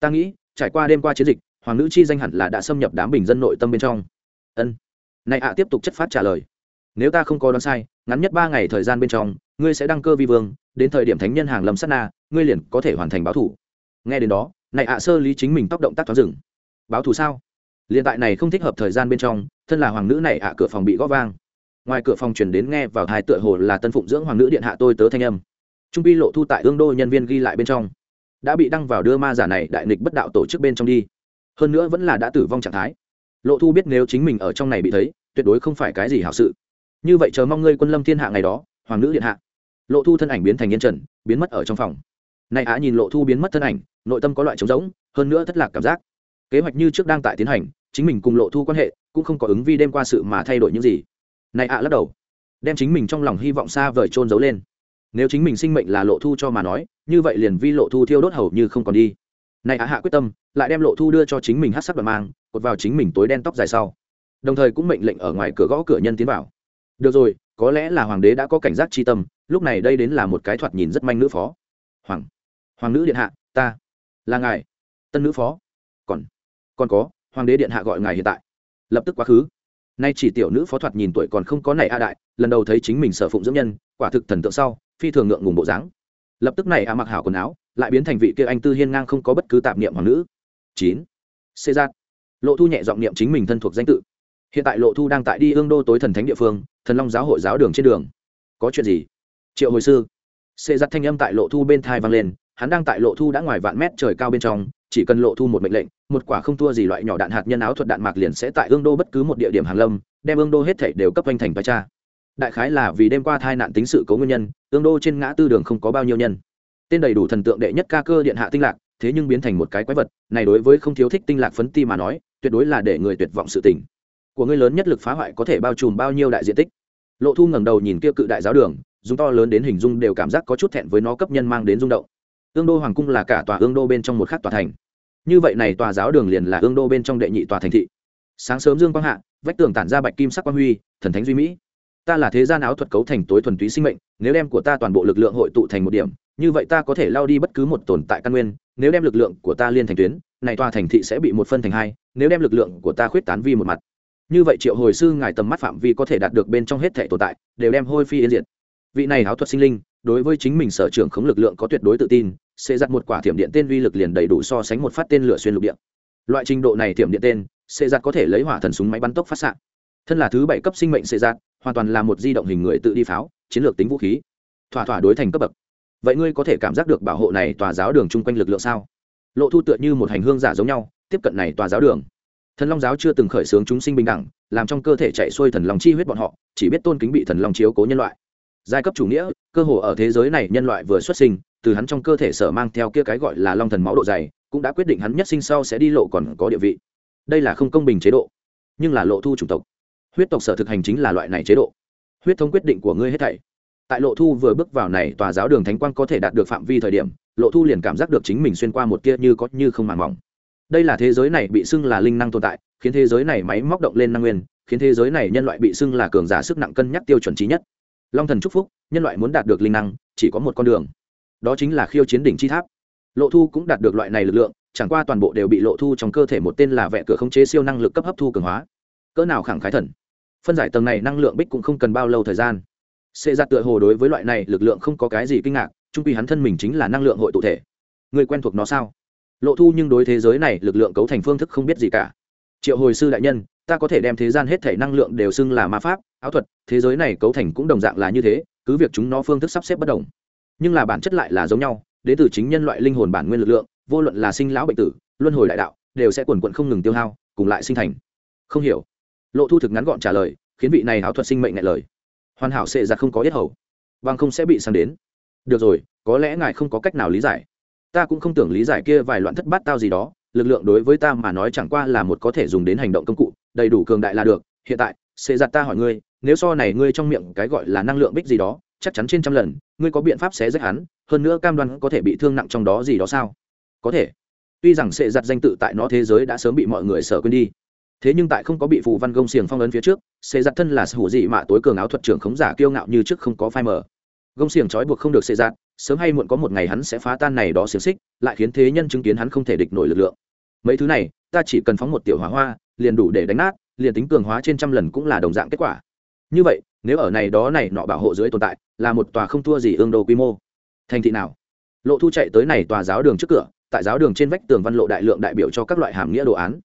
Ta nghĩ, trải qua đêm qua chiến dịch, hoàng nữ chi danh hẳn là đã xâm nhập đám bình dân nội tâm bên trong. Ân. Này ạ tiếp tục chất phát trả lời. Nếu ta không có đoán sai, ngắn nhất ba ngày thời gian bên trong, ngươi sẽ đăng cơ vi vương, đến thời điểm thánh nhân hàng lâm sát na, ngươi liền có thể hoàn thành báo thủ. Nghe đến đó, này ạ sơ lý chính mình tóc động tác thoáng rừng báo thủ sao? Liền tại này không thích hợp thời gian bên trong, thân là hoàng nữ này ạ à, cửa phòng bị gõ vang. Ngoài cửa phòng truyền đến nghe vào hai tựa hồ là tân phụng dưỡng hoàng nữ điện hạ tôi tớ thanh âm. Trung pi lộ thu tại ương đô nhân viên ghi lại bên trong. Đã bị đăng vào đưa ma giả này đại nghịch bất đạo tổ chức bên trong đi. Hơn nữa vẫn là đã tử vong trạng thái. Lộ thu biết nếu chính mình ở trong này bị thấy, tuyệt đối không phải cái gì hảo sự. Như vậy chờ mong ngươi quân lâm thiên hạ ngày đó, hoàng nữ điện hạ. Lộ thu thân ảnh biến thành yên trần, biến mất ở trong phòng. Này á nhìn lộ thu biến mất thân ảnh, nội tâm có loại trống rỗng, hơn nữa thất lạc cảm giác kế hoạch như trước đang tại tiến hành, chính mình cùng lộ thu quan hệ cũng không có ứng vi đêm qua sự mà thay đổi những gì. Này ạ, lắc đầu. Đem chính mình trong lòng hy vọng xa vời trôn giấu lên. Nếu chính mình sinh mệnh là lộ thu cho mà nói, như vậy liền vi lộ thu thiêu đốt hầu như không còn đi. Này á hạ quyết tâm, lại đem lộ thu đưa cho chính mình hát sắc đoạn mang, cột vào chính mình tối đen tóc dài sau. Đồng thời cũng mệnh lệnh ở ngoài cửa gõ cửa nhân tiến vào. Được rồi, có lẽ là hoàng đế đã có cảnh giác chi tâm, lúc này đây đến là một cái thoạt nhìn rất manh nữ phó. Hoàng hoàng nữ điện hạ, ta, là ngài. Tân nữ phó còn có, hoàng đế điện hạ gọi ngài hiện tại. Lập tức quá khứ. Nay chỉ tiểu nữ phó thoạt nhìn tuổi còn không có này a đại, lần đầu thấy chính mình sở phụng dưỡng nhân, quả thực thần tượng sau, phi thường ngượng ngùng bộ dáng. Lập tức này a mặc hảo quần áo, lại biến thành vị kia anh tư hiên ngang không có bất cứ tạp niệm hoàng nữ. Chín. Xê giác lộ thu nhẹ giọng niệm chính mình thân thuộc danh tự. Hiện tại lộ thu đang tại đi ương đô tối thần thánh địa phương, thần long giáo hội giáo đường trên đường. Có chuyện gì? Triệu hồi sư. Xê giác thanh âm tại lộ thu bên thai vang lên, hắn đang tại lộ thu đã ngoài vạn mét trời cao bên trong chỉ cần lộ thu một mệnh lệnh, một quả không thua gì loại nhỏ đạn hạt nhân áo thuật đạn mạc liền sẽ tại ương đô bất cứ một địa điểm hàng lâm, đem ương đô hết thảy đều cấp anh thành và cha. Đại khái là vì đêm qua thai nạn tính sự cố nguyên nhân, ương đô trên ngã tư đường không có bao nhiêu nhân. Tên đầy đủ thần tượng đệ nhất ca cơ điện hạ tinh lạc, thế nhưng biến thành một cái quái vật, này đối với không thiếu thích tinh lạc phấn ti mà nói, tuyệt đối là để người tuyệt vọng sự tình. Của ngươi lớn nhất lực phá hoại có thể bao trùm bao nhiêu đại diện tích? Lộ thu ngẩng đầu nhìn kia cự đại giáo đường dùng to lớn đến hình dung đều cảm giác có chút thẹn với nó cấp nhân mang đến rung động ương đô hoàng cung là cả tòa ương đô bên trong một khắc tòa thành. Như vậy này tòa giáo đường liền là ương đô bên trong đệ nhị tòa thành thị. Sáng sớm dương quang hạ, vách tường tản ra bạch kim sắc quang huy, thần thánh duy mỹ. Ta là thế gian áo thuật cấu thành tối thuần túy sinh mệnh, nếu đem của ta toàn bộ lực lượng hội tụ thành một điểm, như vậy ta có thể lao đi bất cứ một tồn tại căn nguyên, nếu đem lực lượng của ta liên thành tuyến, này tòa thành thị sẽ bị một phân thành hai, nếu đem lực lượng của ta khuyết tán vi một mặt. Như vậy triệu hồi sư ngài tầm mắt phạm vi có thể đạt được bên trong hết thể tồn tại, đều đem hôi phi yên diệt. Vị này áo thuật sinh linh đối với chính mình sở trường khống lực lượng có tuyệt đối tự tin, sẽ giặt một quả thiểm điện tên vi lực liền đầy đủ so sánh một phát tên lửa xuyên lục địa. Loại trình độ này thiểm điện tên, sẽ giặt có thể lấy hỏa thần súng máy bắn tốc phát xạ. Thân là thứ bảy cấp sinh mệnh sẽ giặt, hoàn toàn là một di động hình người tự đi pháo, chiến lược tính vũ khí. Thỏa thỏa đối thành cấp bậc. Vậy ngươi có thể cảm giác được bảo hộ này tòa giáo đường chung quanh lực lượng sao? Lộ thu tựa như một hành hương giả giống nhau, tiếp cận này tòa giáo đường. Thần long giáo chưa từng khởi xướng chúng sinh bình đẳng, làm trong cơ thể chạy xuôi thần long chi huyết bọn họ, chỉ biết tôn kính bị thần long chiếu cố nhân loại giai cấp chủ nghĩa, cơ hồ ở thế giới này nhân loại vừa xuất sinh, từ hắn trong cơ thể sở mang theo kia cái gọi là long thần máu độ dày, cũng đã quyết định hắn nhất sinh sau sẽ đi lộ còn có địa vị. Đây là không công bình chế độ, nhưng là lộ thu chủng tộc. Huyết tộc sở thực hành chính là loại này chế độ. Huyết thống quyết định của ngươi hết thảy. Tại lộ thu vừa bước vào này, tòa giáo đường thánh quang có thể đạt được phạm vi thời điểm, lộ thu liền cảm giác được chính mình xuyên qua một kia như có như không màng mỏng. Đây là thế giới này bị xưng là linh năng tồn tại, khiến thế giới này máy móc động lên năng nguyên, khiến thế giới này nhân loại bị xưng là cường giả sức nặng cân nhắc tiêu chuẩn trí nhất long thần chúc phúc, nhân loại muốn đạt được linh năng, chỉ có một con đường. Đó chính là khiêu chiến đỉnh chi tháp. Lộ thu cũng đạt được loại này lực lượng, chẳng qua toàn bộ đều bị lộ thu trong cơ thể một tên là vẽ cửa khống chế siêu năng lực cấp hấp thu cường hóa. Cỡ nào khẳng khái thần. Phân giải tầng này năng lượng bích cũng không cần bao lâu thời gian. Xê giặt tựa hồ đối với loại này lực lượng không có cái gì kinh ngạc trung quy hắn thân mình chính là năng lượng hội tụ thể. Người quen thuộc nó sao? Lộ thu nhưng đối thế giới này lực lượng cấu thành phương thức không biết gì cả. Triệu hồi sư đại nhân ta có thể đem thế gian hết thể năng lượng đều xưng là ma pháp, áo thuật, thế giới này cấu thành cũng đồng dạng là như thế, cứ việc chúng nó phương thức sắp xếp bất đồng. Nhưng là bản chất lại là giống nhau, đến từ chính nhân loại linh hồn bản nguyên lực lượng, vô luận là sinh lão bệnh tử, luân hồi đại đạo, đều sẽ quần quận không ngừng tiêu hao, cùng lại sinh thành. Không hiểu. Lộ thu thực ngắn gọn trả lời, khiến vị này áo thuật sinh mệnh ngại lời. Hoàn hảo sệ giặt không có yết hầu. Bằng không sẽ bị sang đến. Được rồi, có lẽ ngài không có cách nào lý giải. Ta cũng không tưởng lý giải kia vài loạn thất bát tao gì đó lực lượng đối với ta mà nói chẳng qua là một có thể dùng đến hành động công cụ, đầy đủ cường đại là được. Hiện tại sệ giặt ta hỏi ngươi, nếu so này ngươi trong miệng cái gọi là năng lượng bích gì đó, chắc chắn trên trăm lần, ngươi có biện pháp xé rách hắn, hơn nữa cam đoan có thể bị thương nặng trong đó gì đó sao? Có thể. Tuy rằng sệ giặt danh tự tại nó thế giới đã sớm bị mọi người sợ quên đi, thế nhưng tại không có bị phù văn gông xiềng phong ấn phía trước xê giặt thân là sở hữu dị mạ tối cường áo thuật trưởng khống giả kiêu ngạo như trước không có phai mờ gông xiềng trói buộc không được xệ dạn sớm hay muộn có một ngày hắn sẽ phá tan này đó xiềng xích, lại khiến thế nhân chứng kiến hắn không thể địch nổi lực lượng. Mấy thứ này, ta chỉ cần phóng một tiểu hỏa hoa, liền đủ để đánh nát, liền tính cường hóa trên trăm lần cũng là đồng dạng kết quả. Như vậy, nếu ở này đó này nọ bảo hộ dưới tồn tại, là một tòa không thua gì ương đồ quy mô. Thành thị nào? Lộ thu chạy tới này tòa giáo đường trước cửa, tại giáo đường trên vách tường văn lộ đại lượng đại biểu cho các loại hàm nghĩa đồ án.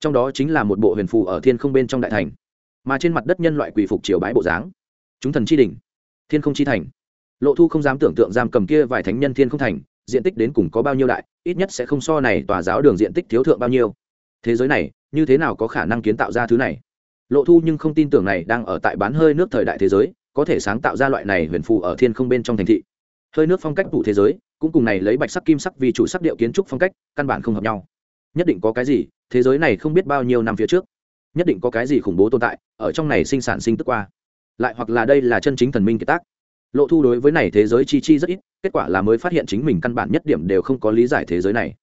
Trong đó chính là một bộ huyền phù ở thiên không bên trong đại thành, mà trên mặt đất nhân loại quỳ phục triều bái bộ dáng. Chúng thần chi đỉnh, thiên không chi thành lộ thu không dám tưởng tượng giam cầm kia vài thánh nhân thiên không thành, diện tích đến cùng có bao nhiêu đại, ít nhất sẽ không so này tòa giáo đường diện tích thiếu thượng bao nhiêu. Thế giới này, như thế nào có khả năng kiến tạo ra thứ này? Lộ thu nhưng không tin tưởng này đang ở tại bán hơi nước thời đại thế giới, có thể sáng tạo ra loại này huyền phù ở thiên không bên trong thành thị. Hơi nước phong cách đủ thế giới, cũng cùng này lấy bạch sắc kim sắc vì chủ sắc điệu kiến trúc phong cách, căn bản không hợp nhau. Nhất định có cái gì, thế giới này không biết bao nhiêu năm phía trước. Nhất định có cái gì khủng bố tồn tại, ở trong này sinh sản sinh tức qua. Lại hoặc là đây là chân chính thần minh kiệt tác lộ thu đối với này thế giới chi chi rất ít, kết quả là mới phát hiện chính mình căn bản nhất điểm đều không có lý giải thế giới này.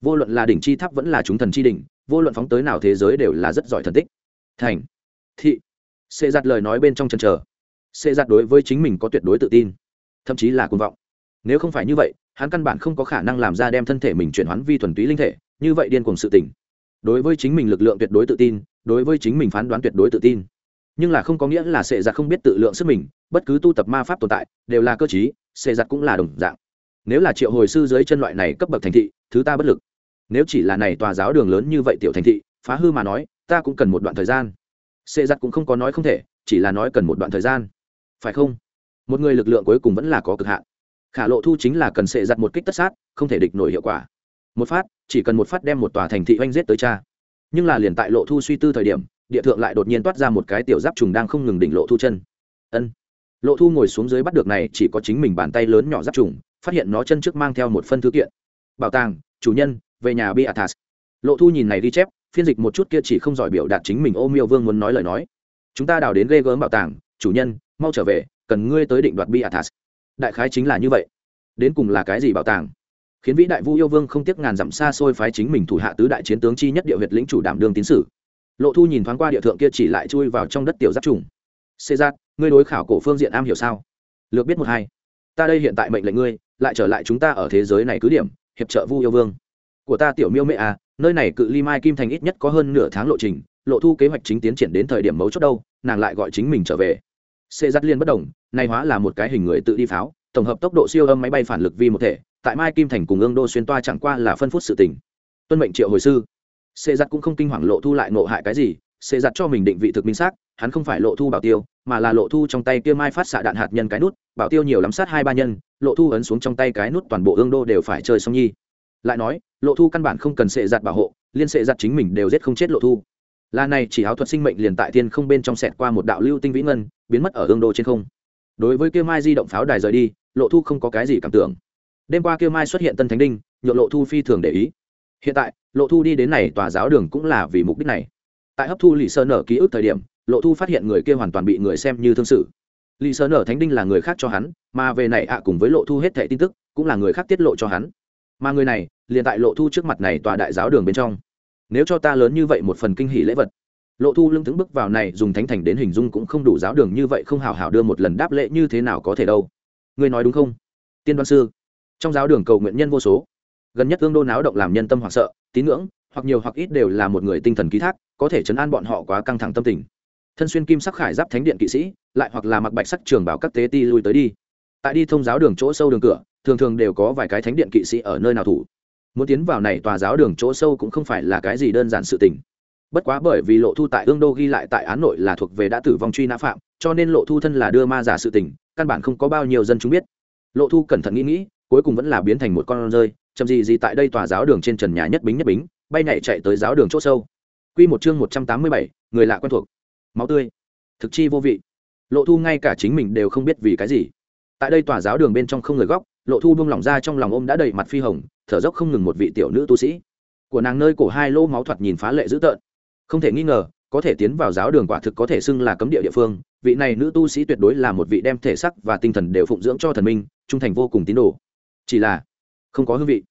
Vô luận là đỉnh chi tháp vẫn là chúng thần chi đỉnh, vô luận phóng tới nào thế giới đều là rất giỏi thần tích. Thành, thị. Xê giặt lời nói bên trong chân chờ. Xê giặt đối với chính mình có tuyệt đối tự tin, thậm chí là cuồng vọng. Nếu không phải như vậy, hắn căn bản không có khả năng làm ra đem thân thể mình chuyển hoán vi thuần túy linh thể, như vậy điên cuồng sự tỉnh đối với chính mình lực lượng tuyệt đối tự tin, đối với chính mình phán đoán tuyệt đối tự tin. Nhưng là không có nghĩa là sệ giặc không biết tự lượng sức mình bất cứ tu tập ma pháp tồn tại, đều là cơ chí xê giặt cũng là đồng dạng. Nếu là triệu hồi sư dưới chân loại này cấp bậc thành thị, thứ ta bất lực. Nếu chỉ là này tòa giáo đường lớn như vậy tiểu thành thị, phá hư mà nói, ta cũng cần một đoạn thời gian. Xê giặt cũng không có nói không thể, chỉ là nói cần một đoạn thời gian. Phải không? Một người lực lượng cuối cùng vẫn là có cực hạn. Khả lộ thu chính là cần xệ giặt một kích tất sát, không thể địch nổi hiệu quả. Một phát, chỉ cần một phát đem một tòa thành thị oanh giết tới cha. Nhưng là liền tại lộ thu suy tư thời điểm, địa thượng lại đột nhiên toát ra một cái tiểu giáp trùng đang không ngừng đỉnh lộ thu chân. Ân lộ thu ngồi xuống dưới bắt được này, chỉ có chính mình bàn tay lớn nhỏ giáp trùng, phát hiện nó chân trước mang theo một phân thư kiện. Bảo tàng, chủ nhân, về nhà biathas lộ thu nhìn này ghi chép, phiên dịch một chút kia chỉ không giỏi biểu đạt chính mình ô miêu vương muốn nói lời nói. Chúng ta đào đến ghê gớm bảo tàng, chủ nhân, mau trở về, cần ngươi tới định đoạt biathas đại khái chính là như vậy. Đến cùng là cái gì bảo tàng? Khiến vĩ đại vu yêu vương không tiếc ngàn dặm xa xôi phái chính mình thủ hạ tứ đại chiến tướng chi nhất địa huyệt lĩnh chủ đảm đương tín sử. Lộ thu nhìn thoáng qua địa thượng kia chỉ lại chui vào trong đất tiểu giáp trùng xê giác, ngươi đối khảo cổ phương diện am hiểu sao? Lược biết một hai. Ta đây hiện tại mệnh lệnh ngươi, lại trở lại chúng ta ở thế giới này cứ điểm, hiệp trợ vu yêu vương. Của ta tiểu miêu mẹ à nơi này cự ly mai kim thành ít nhất có hơn nửa tháng lộ trình, lộ thu kế hoạch chính tiến triển đến thời điểm mấu chốt đâu, nàng lại gọi chính mình trở về. Xê giác liên bất đồng nay hóa là một cái hình người tự đi pháo, tổng hợp tốc độ siêu âm máy bay phản lực vi một thể, tại mai kim thành cùng ương đô xuyên toa chẳng qua là phân phút sự tình. Tuân mệnh triệu hồi sư. Xê giặt cũng không kinh hoàng lộ thu lại nộ hại cái gì xê giặt cho mình định vị thực minh xác, hắn không phải lộ thu bảo tiêu, mà là lộ thu trong tay kia mai phát xạ đạn hạt nhân cái nút, bảo tiêu nhiều lắm sát hai ba nhân, lộ thu ấn xuống trong tay cái nút toàn bộ ương đô đều phải chơi xong nhi. Lại nói, lộ thu căn bản không cần xệ giặt bảo hộ, liên xệ giặt chính mình đều giết không chết lộ thu. Là này chỉ áo thuật sinh mệnh liền tại tiên không bên trong sẹt qua một đạo lưu tinh vĩ ngân, biến mất ở ương đô trên không. Đối với kia mai di động pháo đài rời đi, lộ thu không có cái gì cảm tưởng. Đêm qua kia mai xuất hiện tân thánh đinh nhộn lộ thu phi thường để ý. Hiện tại, lộ thu đi đến này tòa giáo đường cũng là vì mục đích này tại hấp thu lì sơ nở ký ức thời điểm, lộ thu phát hiện người kia hoàn toàn bị người xem như thương sự. Lì sơ nở thánh đinh là người khác cho hắn, mà về này ạ cùng với lộ thu hết thẻ tin tức, cũng là người khác tiết lộ cho hắn. Mà người này, liền tại lộ thu trước mặt này tòa đại giáo đường bên trong. Nếu cho ta lớn như vậy một phần kinh hỷ lễ vật. Lộ thu lưng tướng bước vào này, dùng thánh thành đến hình dung cũng không đủ giáo đường như vậy, không hào hào đưa một lần đáp lễ như thế nào có thể đâu. Ngươi nói đúng không? Tiên đoan sư. Trong giáo đường cầu nguyện nhân vô số. Gần nhất tương đô náo động làm nhân tâm hoảng sợ, tín ngưỡng hoặc nhiều hoặc ít đều là một người tinh thần ký thác, có thể chấn an bọn họ quá căng thẳng tâm tình. Thân xuyên kim sắc khải giáp thánh điện kỵ sĩ, lại hoặc là mặc bạch sắc trường bảo các tế ti lui tới đi. Tại đi thông giáo đường chỗ sâu đường cửa, thường thường đều có vài cái thánh điện kỵ sĩ ở nơi nào thủ. Muốn tiến vào này tòa giáo đường chỗ sâu cũng không phải là cái gì đơn giản sự tình. Bất quá bởi vì lộ thu tại ương đô ghi lại tại án nội là thuộc về đã tử vong truy nã phạm, cho nên lộ thu thân là đưa ma giả sự tình, căn bản không có bao nhiêu dân chúng biết. Lộ thu cẩn thận nghĩ nghĩ, cuối cùng vẫn là biến thành một con rơi, chậm gì gì tại đây tòa giáo đường trên trần nhà nhất bính nhất bính bay nhảy chạy tới giáo đường chỗ sâu Quy một chương một trăm tám mươi bảy, người lạ quen thuộc. Máu tươi, thực chi vô vị. Lộ Thu ngay cả chính mình đều không biết vì cái gì. Tại đây tòa giáo đường bên trong không người góc, Lộ Thu buông lỏng ra trong lòng ôm đã đầy mặt phi hồng, thở dốc không ngừng một vị tiểu nữ tu sĩ. Của nàng nơi cổ hai lỗ máu thoạt nhìn phá lệ dữ tợn. Không thể nghi ngờ, có thể tiến vào giáo đường quả thực có thể xưng là cấm địa địa phương, vị này nữ tu sĩ tuyệt đối là một vị đem thể sắc và tinh thần đều phụng dưỡng cho thần minh, trung thành vô cùng tín đồ. Chỉ là không có hương vị.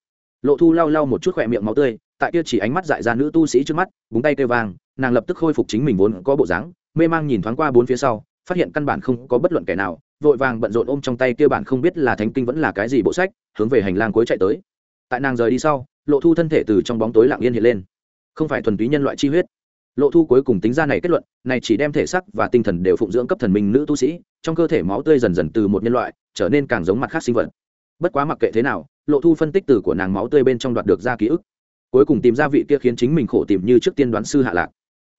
Lộ Thu lau lau một chút khỏe miệng máu tươi, tại kia chỉ ánh mắt dại ra nữ tu sĩ trước mắt, búng tay kêu vang, nàng lập tức khôi phục chính mình vốn có bộ dáng, mê mang nhìn thoáng qua bốn phía sau, phát hiện căn bản không có bất luận kẻ nào, vội vàng bận rộn ôm trong tay kia bản không biết là thánh kinh vẫn là cái gì bộ sách, hướng về hành lang cuối chạy tới. Tại nàng rời đi sau, lộ thu thân thể từ trong bóng tối lặng yên hiện lên. Không phải thuần túy nhân loại chi huyết. Lộ thu cuối cùng tính ra này kết luận, này chỉ đem thể sắc và tinh thần đều phụng dưỡng cấp thần minh nữ tu sĩ, trong cơ thể máu tươi dần dần từ một nhân loại, trở nên càng giống mặt khác sinh vật. Bất quá mặc kệ thế nào, lộ thu phân tích từ của nàng máu tươi bên trong đoạt được ra ký ức cuối cùng tìm ra vị kia khiến chính mình khổ tìm như trước tiên đoán sư hạ lạc.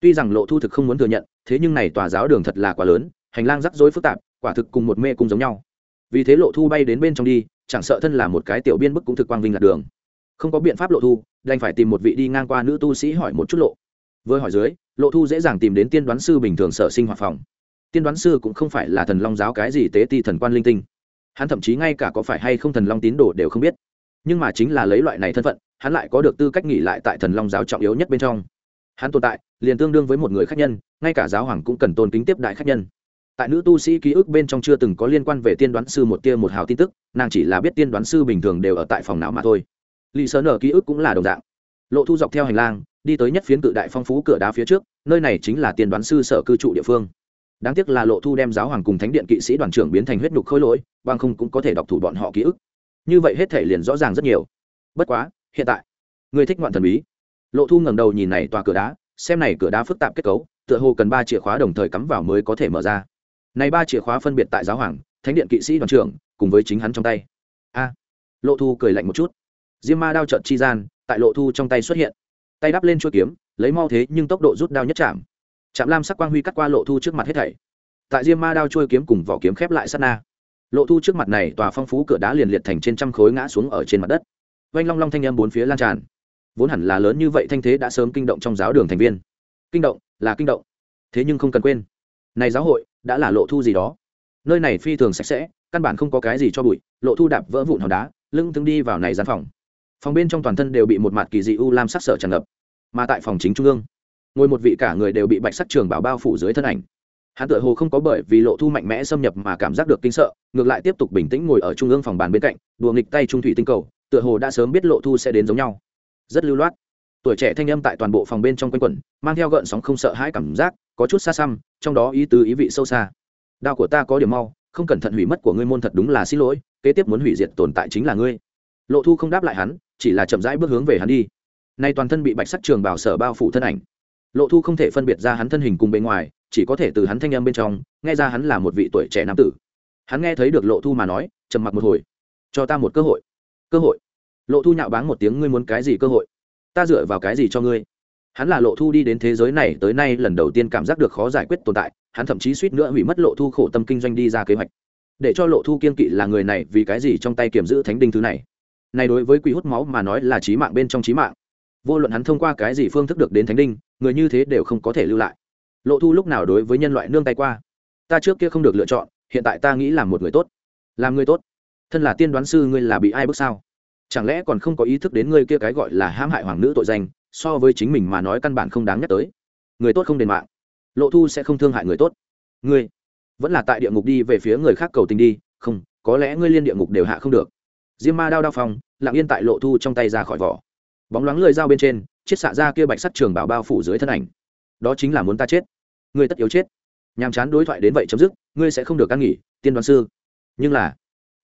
Tuy rằng lộ thu thực không muốn thừa nhận, thế nhưng này tòa giáo đường thật là quá lớn, hành lang rắc rối phức tạp, quả thực cùng một mê cung giống nhau. Vì thế lộ thu bay đến bên trong đi, chẳng sợ thân là một cái tiểu biên bức cũng thực quang vinh lạc đường. Không có biện pháp lộ thu, đành phải tìm một vị đi ngang qua nữ tu sĩ hỏi một chút lộ. Vừa hỏi dưới, lộ thu dễ dàng tìm đến tiên đoán sư bình thường sở sinh hoạt phòng. Tiên đoán sư cũng không phải là thần long giáo cái gì tế ti thần quan linh tinh. Hắn thậm chí ngay cả có phải hay không thần long tín đồ đều không biết. Nhưng mà chính là lấy loại này thân phận hắn lại có được tư cách nghỉ lại tại thần long giáo trọng yếu nhất bên trong. Hắn tồn tại, liền tương đương với một người khách nhân, ngay cả giáo hoàng cũng cần tôn kính tiếp đại khách nhân. Tại nữ tu sĩ ký ức bên trong chưa từng có liên quan về tiên đoán sư một tia một hào tin tức, nàng chỉ là biết tiên đoán sư bình thường đều ở tại phòng não mà thôi. Lì sơ nở ký ức cũng là đồng dạng. Lộ thu dọc theo hành lang, đi tới nhất phiến cự đại phong phú cửa đá phía trước, nơi này chính là tiên đoán sư sở cư trụ địa phương. Đáng tiếc là lộ thu đem giáo hoàng cùng thánh điện kỵ sĩ đoàn trưởng biến thành huyết nhục khôi lỗi, bằng không cũng có thể đọc thủ bọn họ ký ức. Như vậy hết thể liền rõ ràng rất nhiều. Bất quá hiện tại. Ngươi thích ngoạn thần bí. Lộ thu ngẩng đầu nhìn này tòa cửa đá, xem này cửa đá phức tạp kết cấu, tựa hồ cần ba chìa khóa đồng thời cắm vào mới có thể mở ra. Này ba chìa khóa phân biệt tại giáo hoàng, thánh điện kỵ sĩ đoàn trưởng, cùng với chính hắn trong tay. A. Lộ thu cười lạnh một chút. Diêm ma đao trợn chi gian, tại lộ thu trong tay xuất hiện. Tay đắp lên chuôi kiếm, lấy mau thế nhưng tốc độ rút đao nhất chạm. Chạm lam sắc quang huy cắt qua lộ thu trước mặt hết thảy. Tại diêm ma đao chuôi kiếm cùng vỏ kiếm khép lại sát na. Lộ thu trước mặt này tòa phong phú cửa đá liền liệt thành trên trăm khối ngã xuống ở trên mặt đất oanh long long thanh em bốn phía lan tràn. Vốn hẳn là lớn như vậy thanh thế đã sớm kinh động trong giáo đường thành viên. Kinh động, là kinh động. Thế nhưng không cần quên, này giáo hội đã là lộ thu gì đó. Nơi này phi thường sạch sẽ, căn bản không có cái gì cho bụi, lộ thu đạp vỡ vụn hòn đá lưng thương đi vào này gian phòng. Phòng bên trong toàn thân đều bị một mặt kỳ dị u lam sắc sở tràn ngập, mà tại phòng chính trung ương, ngồi một vị cả người đều bị bạch sắc trường bảo bao phủ dưới thân ảnh. Hắn tự hồ không có bởi vì lộ thu mạnh mẽ xâm nhập mà cảm giác được kinh sợ, ngược lại tiếp tục bình tĩnh ngồi ở trung ương phòng bàn bên cạnh, đùa nghịch tay trung thủy tinh cầu tựa hồ đã sớm biết lộ thu sẽ đến giống nhau. Rất lưu loát. Tuổi trẻ thanh âm tại toàn bộ phòng bên trong quanh quẩn, mang theo gợn sóng không sợ hãi cảm giác, có chút xa xăm, trong đó ý tứ ý vị sâu xa. Đao của ta có điểm mau, không cẩn thận hủy mất của ngươi môn thật đúng là xin lỗi, kế tiếp muốn hủy diệt tồn tại chính là ngươi. Lộ thu không đáp lại hắn, chỉ là chậm rãi bước hướng về hắn đi. Nay toàn thân bị bạch sắc trường bảo sở bao phủ thân ảnh. Lộ thu không thể phân biệt ra hắn thân hình cùng bên ngoài, chỉ có thể từ hắn thanh âm bên trong, nghe ra hắn là một vị tuổi trẻ nam tử. Hắn nghe thấy được lộ thu mà nói, trầm mặc một hồi. Cho ta một cơ hội. Cơ hội lộ thu nhạo báng một tiếng, ngươi muốn cái gì cơ hội? Ta dựa vào cái gì cho ngươi? Hắn là lộ thu đi đến thế giới này, tới nay lần đầu tiên cảm giác được khó giải quyết tồn tại, hắn thậm chí suýt nữa hủy mất lộ thu khổ tâm kinh doanh đi ra kế hoạch. Để cho lộ thu kiên kỵ là người này, vì cái gì trong tay kiểm giữ thánh đinh thứ này? Này đối với quỷ hút máu mà nói là trí mạng bên trong trí mạng. Vô luận hắn thông qua cái gì phương thức được đến thánh đinh, người như thế đều không có thể lưu lại. Lộ thu lúc nào đối với nhân loại nương tay qua? Ta trước kia không được lựa chọn, hiện tại ta nghĩ là một người tốt. Làm người tốt? Thân là tiên đoán sư, ngươi là bị ai bước sao? Chẳng lẽ còn không có ý thức đến ngươi kia cái gọi là hãm hại hoàng nữ tội danh, so với chính mình mà nói căn bản không đáng nhắc tới. Người tốt không đền mạng, lộ thu sẽ không thương hại người tốt. Ngươi vẫn là tại địa ngục đi về phía người khác cầu tình đi, không, có lẽ ngươi liên địa ngục đều hạ không được. Diêm ma đao đao phong lặng yên tại lộ thu trong tay ra khỏi vỏ. Bóng loáng lưỡi dao bên trên, chiết xạ ra kia bạch sắt trường bảo bao phủ dưới thân ảnh. Đó chính là muốn ta chết. Ngươi tất yếu chết. Nhàm chán đối thoại đến vậy chấm dứt, ngươi sẽ không được ăn nghỉ, tiên đoán sư. Nhưng là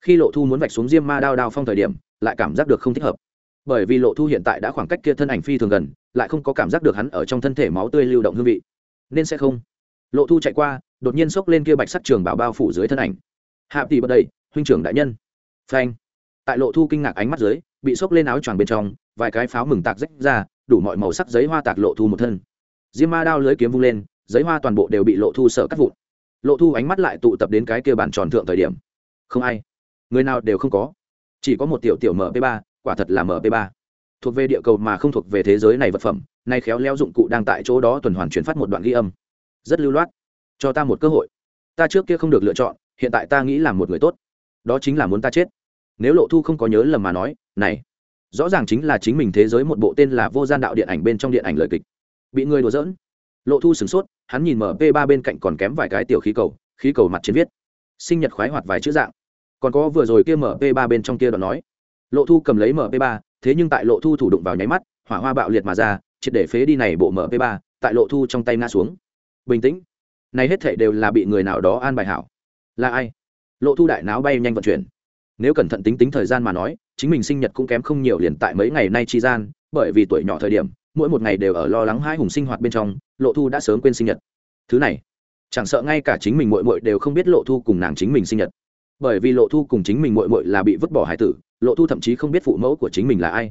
khi lộ thu muốn vạch xuống diêm ma đao đao phong thời điểm, lại cảm giác được không thích hợp. Bởi vì lộ thu hiện tại đã khoảng cách kia thân ảnh phi thường gần, lại không có cảm giác được hắn ở trong thân thể máu tươi lưu động hương vị. Nên sẽ không. Lộ thu chạy qua, đột nhiên xốc lên kia bạch sắt trường bảo bao phủ dưới thân ảnh. Hạ tỷ bật đầy huynh trưởng đại nhân. Phanh. Tại lộ thu kinh ngạc ánh mắt dưới, bị xốc lên áo choàng bên trong, vài cái pháo mừng tạc rách ra, đủ mọi màu sắc giấy hoa tạc lộ thu một thân. Diêm ma đao lưới kiếm vung lên, giấy hoa toàn bộ đều bị lộ thu sợ cắt vụn. Lộ thu ánh mắt lại tụ tập đến cái kia bản tròn thượng thời điểm. Không ai người nào đều không có. Chỉ có một tiểu tiểu mp 3 quả thật là mp 3 thuộc về địa cầu mà không thuộc về thế giới này vật phẩm, nay khéo leo dụng cụ đang tại chỗ đó tuần hoàn chuyển phát một đoạn ghi âm. Rất lưu loát. Cho ta một cơ hội. Ta trước kia không được lựa chọn, hiện tại ta nghĩ là một người tốt. Đó chính là muốn ta chết. Nếu lộ thu không có nhớ lầm mà nói, này, rõ ràng chính là chính mình thế giới một bộ tên là vô gian đạo điện ảnh bên trong điện ảnh lời kịch. Bị người đùa giỡn. Lộ thu sửng sốt, hắn nhìn mp ba bên cạnh còn kém vài cái tiểu khí cầu khí cầu mặt trên viết. Sinh nhật khoái hoạt vài chữ dạng còn có vừa rồi kia mp ba bên trong kia đoạn nói. Lộ thu cầm lấy mp ba, thế nhưng tại lộ thu thủ đụng vào nháy mắt, hỏa hoa bạo liệt mà ra, triệt để phế đi này bộ mp ba, tại lộ thu trong tay ngã xuống. Bình tĩnh. Này hết thảy đều là bị người nào đó an bài hảo. Là ai? Lộ thu đại náo bay nhanh vận chuyển. Nếu cẩn thận tính tính thời gian mà nói, chính mình sinh nhật cũng kém không nhiều liền tại mấy ngày nay chi gian, bởi vì tuổi nhỏ thời điểm, mỗi một ngày đều ở lo lắng hai hùng sinh hoạt bên trong, lộ thu đã sớm quên sinh nhật. Thứ này, chẳng sợ ngay cả chính mình mội mội đều không biết lộ thu cùng nàng chính mình sinh nhật bởi vì lộ thu cùng chính mình mội mội là bị vứt bỏ hải tử, lộ thu thậm chí không biết phụ mẫu của chính mình là ai.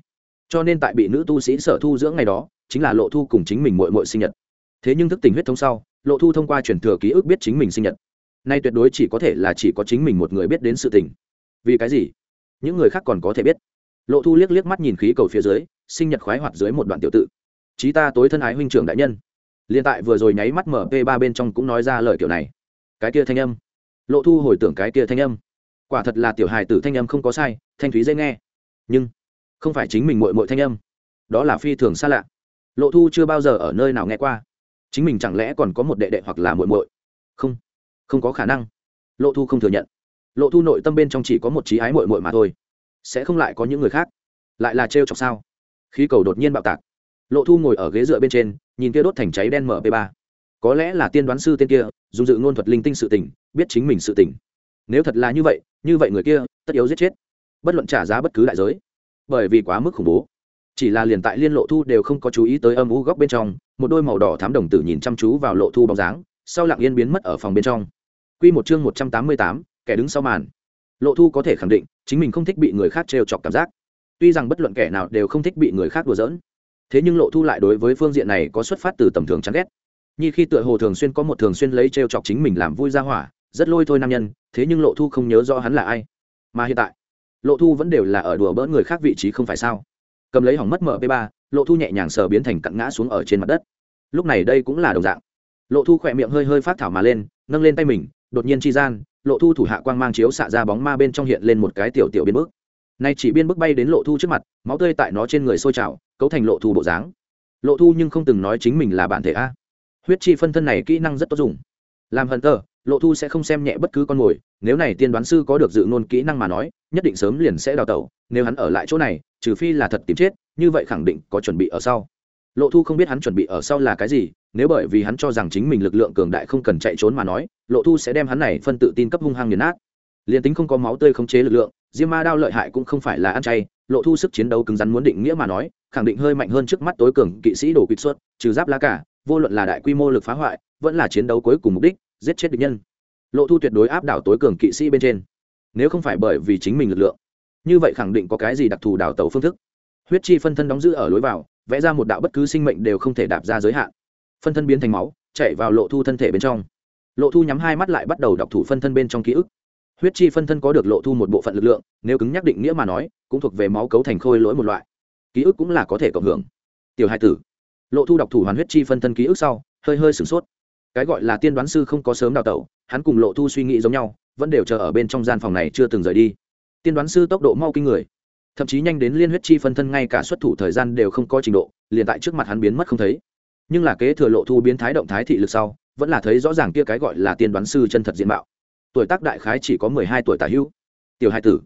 Cho nên tại bị nữ tu sĩ sở thu dưỡng ngày đó, chính là lộ thu cùng chính mình mội mội sinh nhật. Thế nhưng thức tình huyết thống sau, lộ thu thông qua truyền thừa ký ức biết chính mình sinh nhật. Nay tuyệt đối chỉ có thể là chỉ có chính mình một người biết đến sự tình. Vì cái gì? Những người khác còn có thể biết. Lộ thu liếc liếc mắt nhìn khí cầu phía dưới, sinh nhật khoái hoạt dưới một đoạn tiểu tự. Chí ta tối thân ái huynh trưởng đại nhân. Liên tại vừa rồi nháy mắt mở ba bên trong cũng nói ra lời kiểu này. Cái kia thanh âm lộ thu hồi tưởng cái kia thanh âm. Quả thật là tiểu hài tử thanh âm không có sai, thanh thúy dễ nghe. Nhưng, không phải chính mình mội mội thanh âm. Đó là phi thường xa lạ. Lộ thu chưa bao giờ ở nơi nào nghe qua. Chính mình chẳng lẽ còn có một đệ đệ hoặc là muội muội? Không không có khả năng. Lộ thu không thừa nhận. Lộ thu nội tâm bên trong chỉ có một trí ái muội muội mà thôi. Sẽ không lại có những người khác. Lại là trêu chọc sao? Khí cầu đột nhiên bạo tạc. Lộ thu ngồi ở ghế dựa bên trên, nhìn kia đốt thành cháy đen mp ba. Có lẽ là tiên đoán sư tên kia, dùng dự ngôn thuật linh tinh sự tình biết chính mình sự tình. Nếu thật là như vậy như vậy người kia, tất yếu giết chết. Bất luận trả giá bất cứ đại giới. Bởi vì quá mức khủng bố. Chỉ là liền tại liên lộ thu đều không có chú ý tới âm u góc bên trong, một đôi màu đỏ thám đồng tử nhìn chăm chú vào lộ thu bóng dáng, sau lặng yên biến mất ở phòng bên trong. Q một chương một trăm tám mươi tám, kẻ đứng sau màn. Lộ thu có thể khẳng định, chính mình không thích bị người khác trêu chọc cảm giác. Tuy rằng bất luận kẻ nào đều không thích bị người khác đùa giỡn. Thế nhưng lộ thu lại đối với phương diện này có xuất phát từ tầm thường chán ghét. Như khi tựa hồ thường xuyên có một thường xuyên lấy trêu chọc chính mình làm vui ra hỏa rất lôi thôi nam nhân, thế nhưng lộ thu không nhớ rõ hắn là ai. Mà hiện tại, lộ thu vẫn đều là ở đùa bỡn người khác vị trí không phải sao? Cầm lấy hỏng mất mp ba, lộ thu nhẹ nhàng sờ biến thành cặn ngã xuống ở trên mặt đất. Lúc này đây cũng là đồng dạng. Lộ thu khỏe miệng hơi hơi phát thảo mà lên, nâng lên tay mình, đột nhiên chi gian, lộ thu thủ hạ quang mang chiếu xạ ra bóng ma bên trong hiện lên một cái tiểu tiểu biên bước. Nay chỉ biên bước bay đến lộ thu trước mặt, máu tươi tại nó trên người sôi trào, cấu thành lộ thu bộ dáng. Lộ thu nhưng không từng nói chính mình là bản thể a. Huyết chi phân thân này kỹ năng rất tốt dùng. Làm hận tờ lộ thu sẽ không xem nhẹ bất cứ con mồi, nếu này tiên đoán sư có được dự ngôn kỹ năng mà nói, nhất định sớm liền sẽ đào tẩu, nếu hắn ở lại chỗ này, trừ phi là thật tìm chết, như vậy khẳng định có chuẩn bị ở sau. Lộ thu không biết hắn chuẩn bị ở sau là cái gì, nếu bởi vì hắn cho rằng chính mình lực lượng cường đại không cần chạy trốn mà nói, lộ thu sẽ đem hắn này phân tự tin cấp hung hăng nghiền nát. Liền tính không có máu tươi khống chế lực lượng, diêm ma đao lợi hại cũng không phải là ăn chay, lộ thu sức chiến đấu cứng rắn muốn định nghĩa mà nói, khẳng định hơi mạnh hơn trước mắt tối cường kỵ sĩ đổ kịch xuất trừ giáp lá cả, vô luận là đại quy mô lực phá hoại, vẫn là chiến đấu cuối cùng mục đích giết chết địch nhân. Lộ thu tuyệt đối áp đảo tối cường kỵ sĩ bên trên. Nếu không phải bởi vì chính mình lực lượng, như vậy khẳng định có cái gì đặc thù đảo tàu phương thức. Huyết chi phân thân đóng giữ ở lối vào, vẽ ra một đạo bất cứ sinh mệnh đều không thể đạp ra giới hạn. Phân thân biến thành máu, chạy vào lộ thu thân thể bên trong. Lộ thu nhắm hai mắt lại bắt đầu đọc thủ phân thân bên trong ký ức. Huyết chi phân thân có được lộ thu một bộ phận lực lượng, nếu cứng nhắc định nghĩa mà nói, cũng thuộc về máu cấu thành khôi lỗi một loại. Ký ức cũng là có thể cộng hưởng. Tiểu hai tử. Lộ thu đọc thủ hoàn huyết chi phân thân ký ức sau, hơi hơi sửng sốt cái gọi là tiên đoán sư không có sớm đào tẩu, hắn cùng lộ thu suy nghĩ giống nhau, vẫn đều chờ ở bên trong gian phòng này chưa từng rời đi. Tiên đoán sư tốc độ mau kinh người, thậm chí nhanh đến liên huyết chi phân thân ngay cả xuất thủ thời gian đều không có trình độ, liền tại trước mặt hắn biến mất không thấy. Nhưng là kế thừa lộ thu biến thái động thái thị lực sau, vẫn là thấy rõ ràng kia cái gọi là tiên đoán sư chân thật diện mạo. Tuổi tác đại khái chỉ có mười hai tuổi tả hữu. Tiểu hai tử.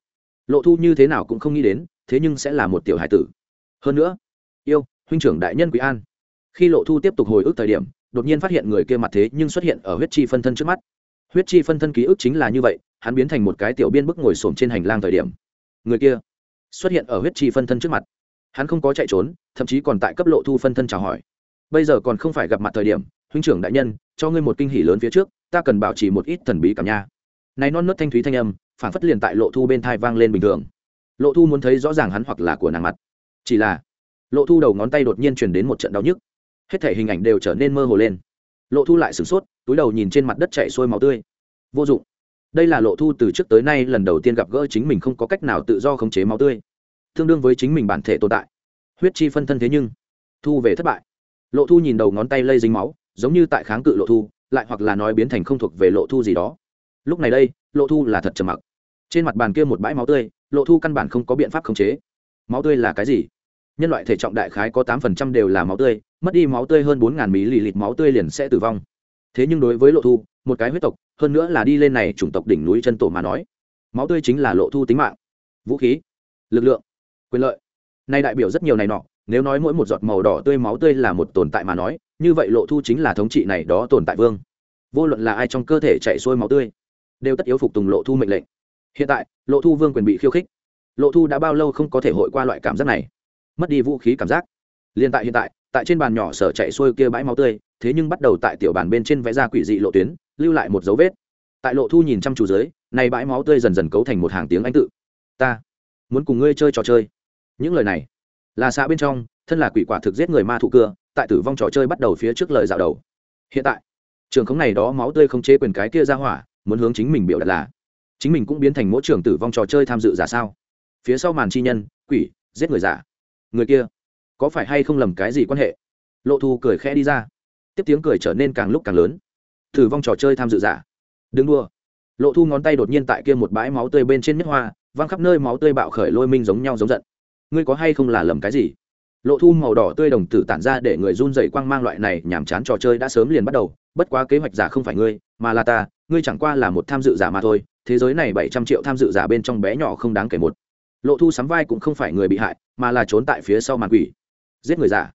Lộ thu như thế nào cũng không nghĩ đến, thế nhưng sẽ là một tiểu hai tử. Hơn nữa, yêu, huynh trưởng đại nhân quý an. Khi lộ thu tiếp tục hồi ức thời điểm đột nhiên phát hiện người kia mặt thế nhưng xuất hiện ở huyết chi phân thân trước mắt. Huyết chi phân thân ký ức chính là như vậy, hắn biến thành một cái tiểu biên bức ngồi xổm trên hành lang thời điểm. Người kia xuất hiện ở huyết chi phân thân trước mặt. Hắn không có chạy trốn, thậm chí còn tại cấp lộ thu phân thân chào hỏi. Bây giờ còn không phải gặp mặt thời điểm, huynh trưởng đại nhân, cho ngươi một kinh hỉ lớn phía trước, ta cần bảo trì một ít thần bí cảm nha. Này non nớt thanh thúy thanh âm, phản phất liền tại lộ thu bên thai vang lên bình thường. Lộ thu muốn thấy rõ ràng hắn hoặc là của nàng mặt. Chỉ là, lộ thu đầu ngón tay đột nhiên truyền đến một trận đau nhức hết thể hình ảnh đều trở nên mơ hồ lên. Lộ thu lại sửng sốt, túi đầu nhìn trên mặt đất chạy sôi máu tươi. Vô dụng. Đây là lộ thu từ trước tới nay lần đầu tiên gặp gỡ chính mình không có cách nào tự do khống chế máu tươi. Tương đương với chính mình bản thể tồn tại. Huyết chi phân thân thế nhưng, thu về thất bại. Lộ thu nhìn đầu ngón tay lây dính máu, giống như tại kháng cự lộ thu, lại hoặc là nói biến thành không thuộc về lộ thu gì đó. Lúc này đây, lộ thu là thật trầm mặc. Trên mặt bàn kia một bãi máu tươi, lộ thu căn bản không có biện pháp khống chế. Máu tươi là cái gì? Nhân loại thể trọng đại khái có tám phần trăm đều là máu tươi, mất đi máu tươi hơn bốn ngàn mỹ lì lịt máu tươi liền sẽ tử vong. Thế nhưng đối với lộ thu, một cái huyết tộc, hơn nữa là đi lên này chủng tộc đỉnh núi chân tổ mà nói, máu tươi chính là lộ thu tính mạng. Vũ khí, lực lượng, quyền lợi. Nay đại biểu rất nhiều này nọ, nếu nói mỗi một giọt màu đỏ tươi máu tươi là một tồn tại mà nói, như vậy lộ thu chính là thống trị này đó tồn tại vương. Vô luận là ai trong cơ thể chạy xuôi máu tươi, đều tất yếu phục tùng lộ thu mệnh lệnh. Hiện tại, lộ thu vương quyền bị khiêu khích. Lộ thu đã bao lâu không có thể hội qua loại cảm giác này? Mất đi vũ khí cảm giác. Liên tại hiện tại tại trên bàn nhỏ sở chạy xuôi kia bãi máu tươi, thế nhưng bắt đầu tại tiểu bàn bên trên vẽ ra quỷ dị lộ tuyến, lưu lại một dấu vết. Tại lộ thu nhìn chăm chú dưới, này bãi máu tươi dần dần cấu thành một hàng tiếng anh tự. Ta muốn cùng ngươi chơi trò chơi. Những lời này là xã bên trong, thân là quỷ quả thực giết người ma thụ cưa, tại tử vong trò chơi bắt đầu phía trước lời dạo đầu. Hiện tại, trường khống này đó máu tươi không chế quyền cái kia ra hỏa, muốn hướng chính mình biểu đạt là, chính mình cũng biến thành mỗi trường tử vong trò chơi tham dự giả sao? Phía sau màn chi nhân, quỷ, giết người giả người kia, có phải hay không lầm cái gì quan hệ? Lộ thu cười khẽ đi ra. Tiếp tiếng cười trở nên càng lúc càng lớn. Thử vong trò chơi tham dự giả. Đừng đua lộ thu ngón tay đột nhiên tại kia một bãi máu tươi bên trên nhất hoa, văng khắp nơi máu tươi bạo khởi lôi minh giống nhau giống giận. Ngươi có hay không là lầm cái gì? Lộ thu màu đỏ tươi đồng tử tản ra để người run dày quang mang loại này nhàm chán trò chơi đã sớm liền bắt đầu. Bất quá kế hoạch giả không phải ngươi, mà là ta, ngươi chẳng qua là một tham dự giả mà thôi. Thế giới này bảy trăm triệu tham dự giả bên trong bé nhỏ không đáng kể một lộ thu sắm vai cũng không phải người bị hại, mà là trốn tại phía sau màn quỷ. Giết người giả.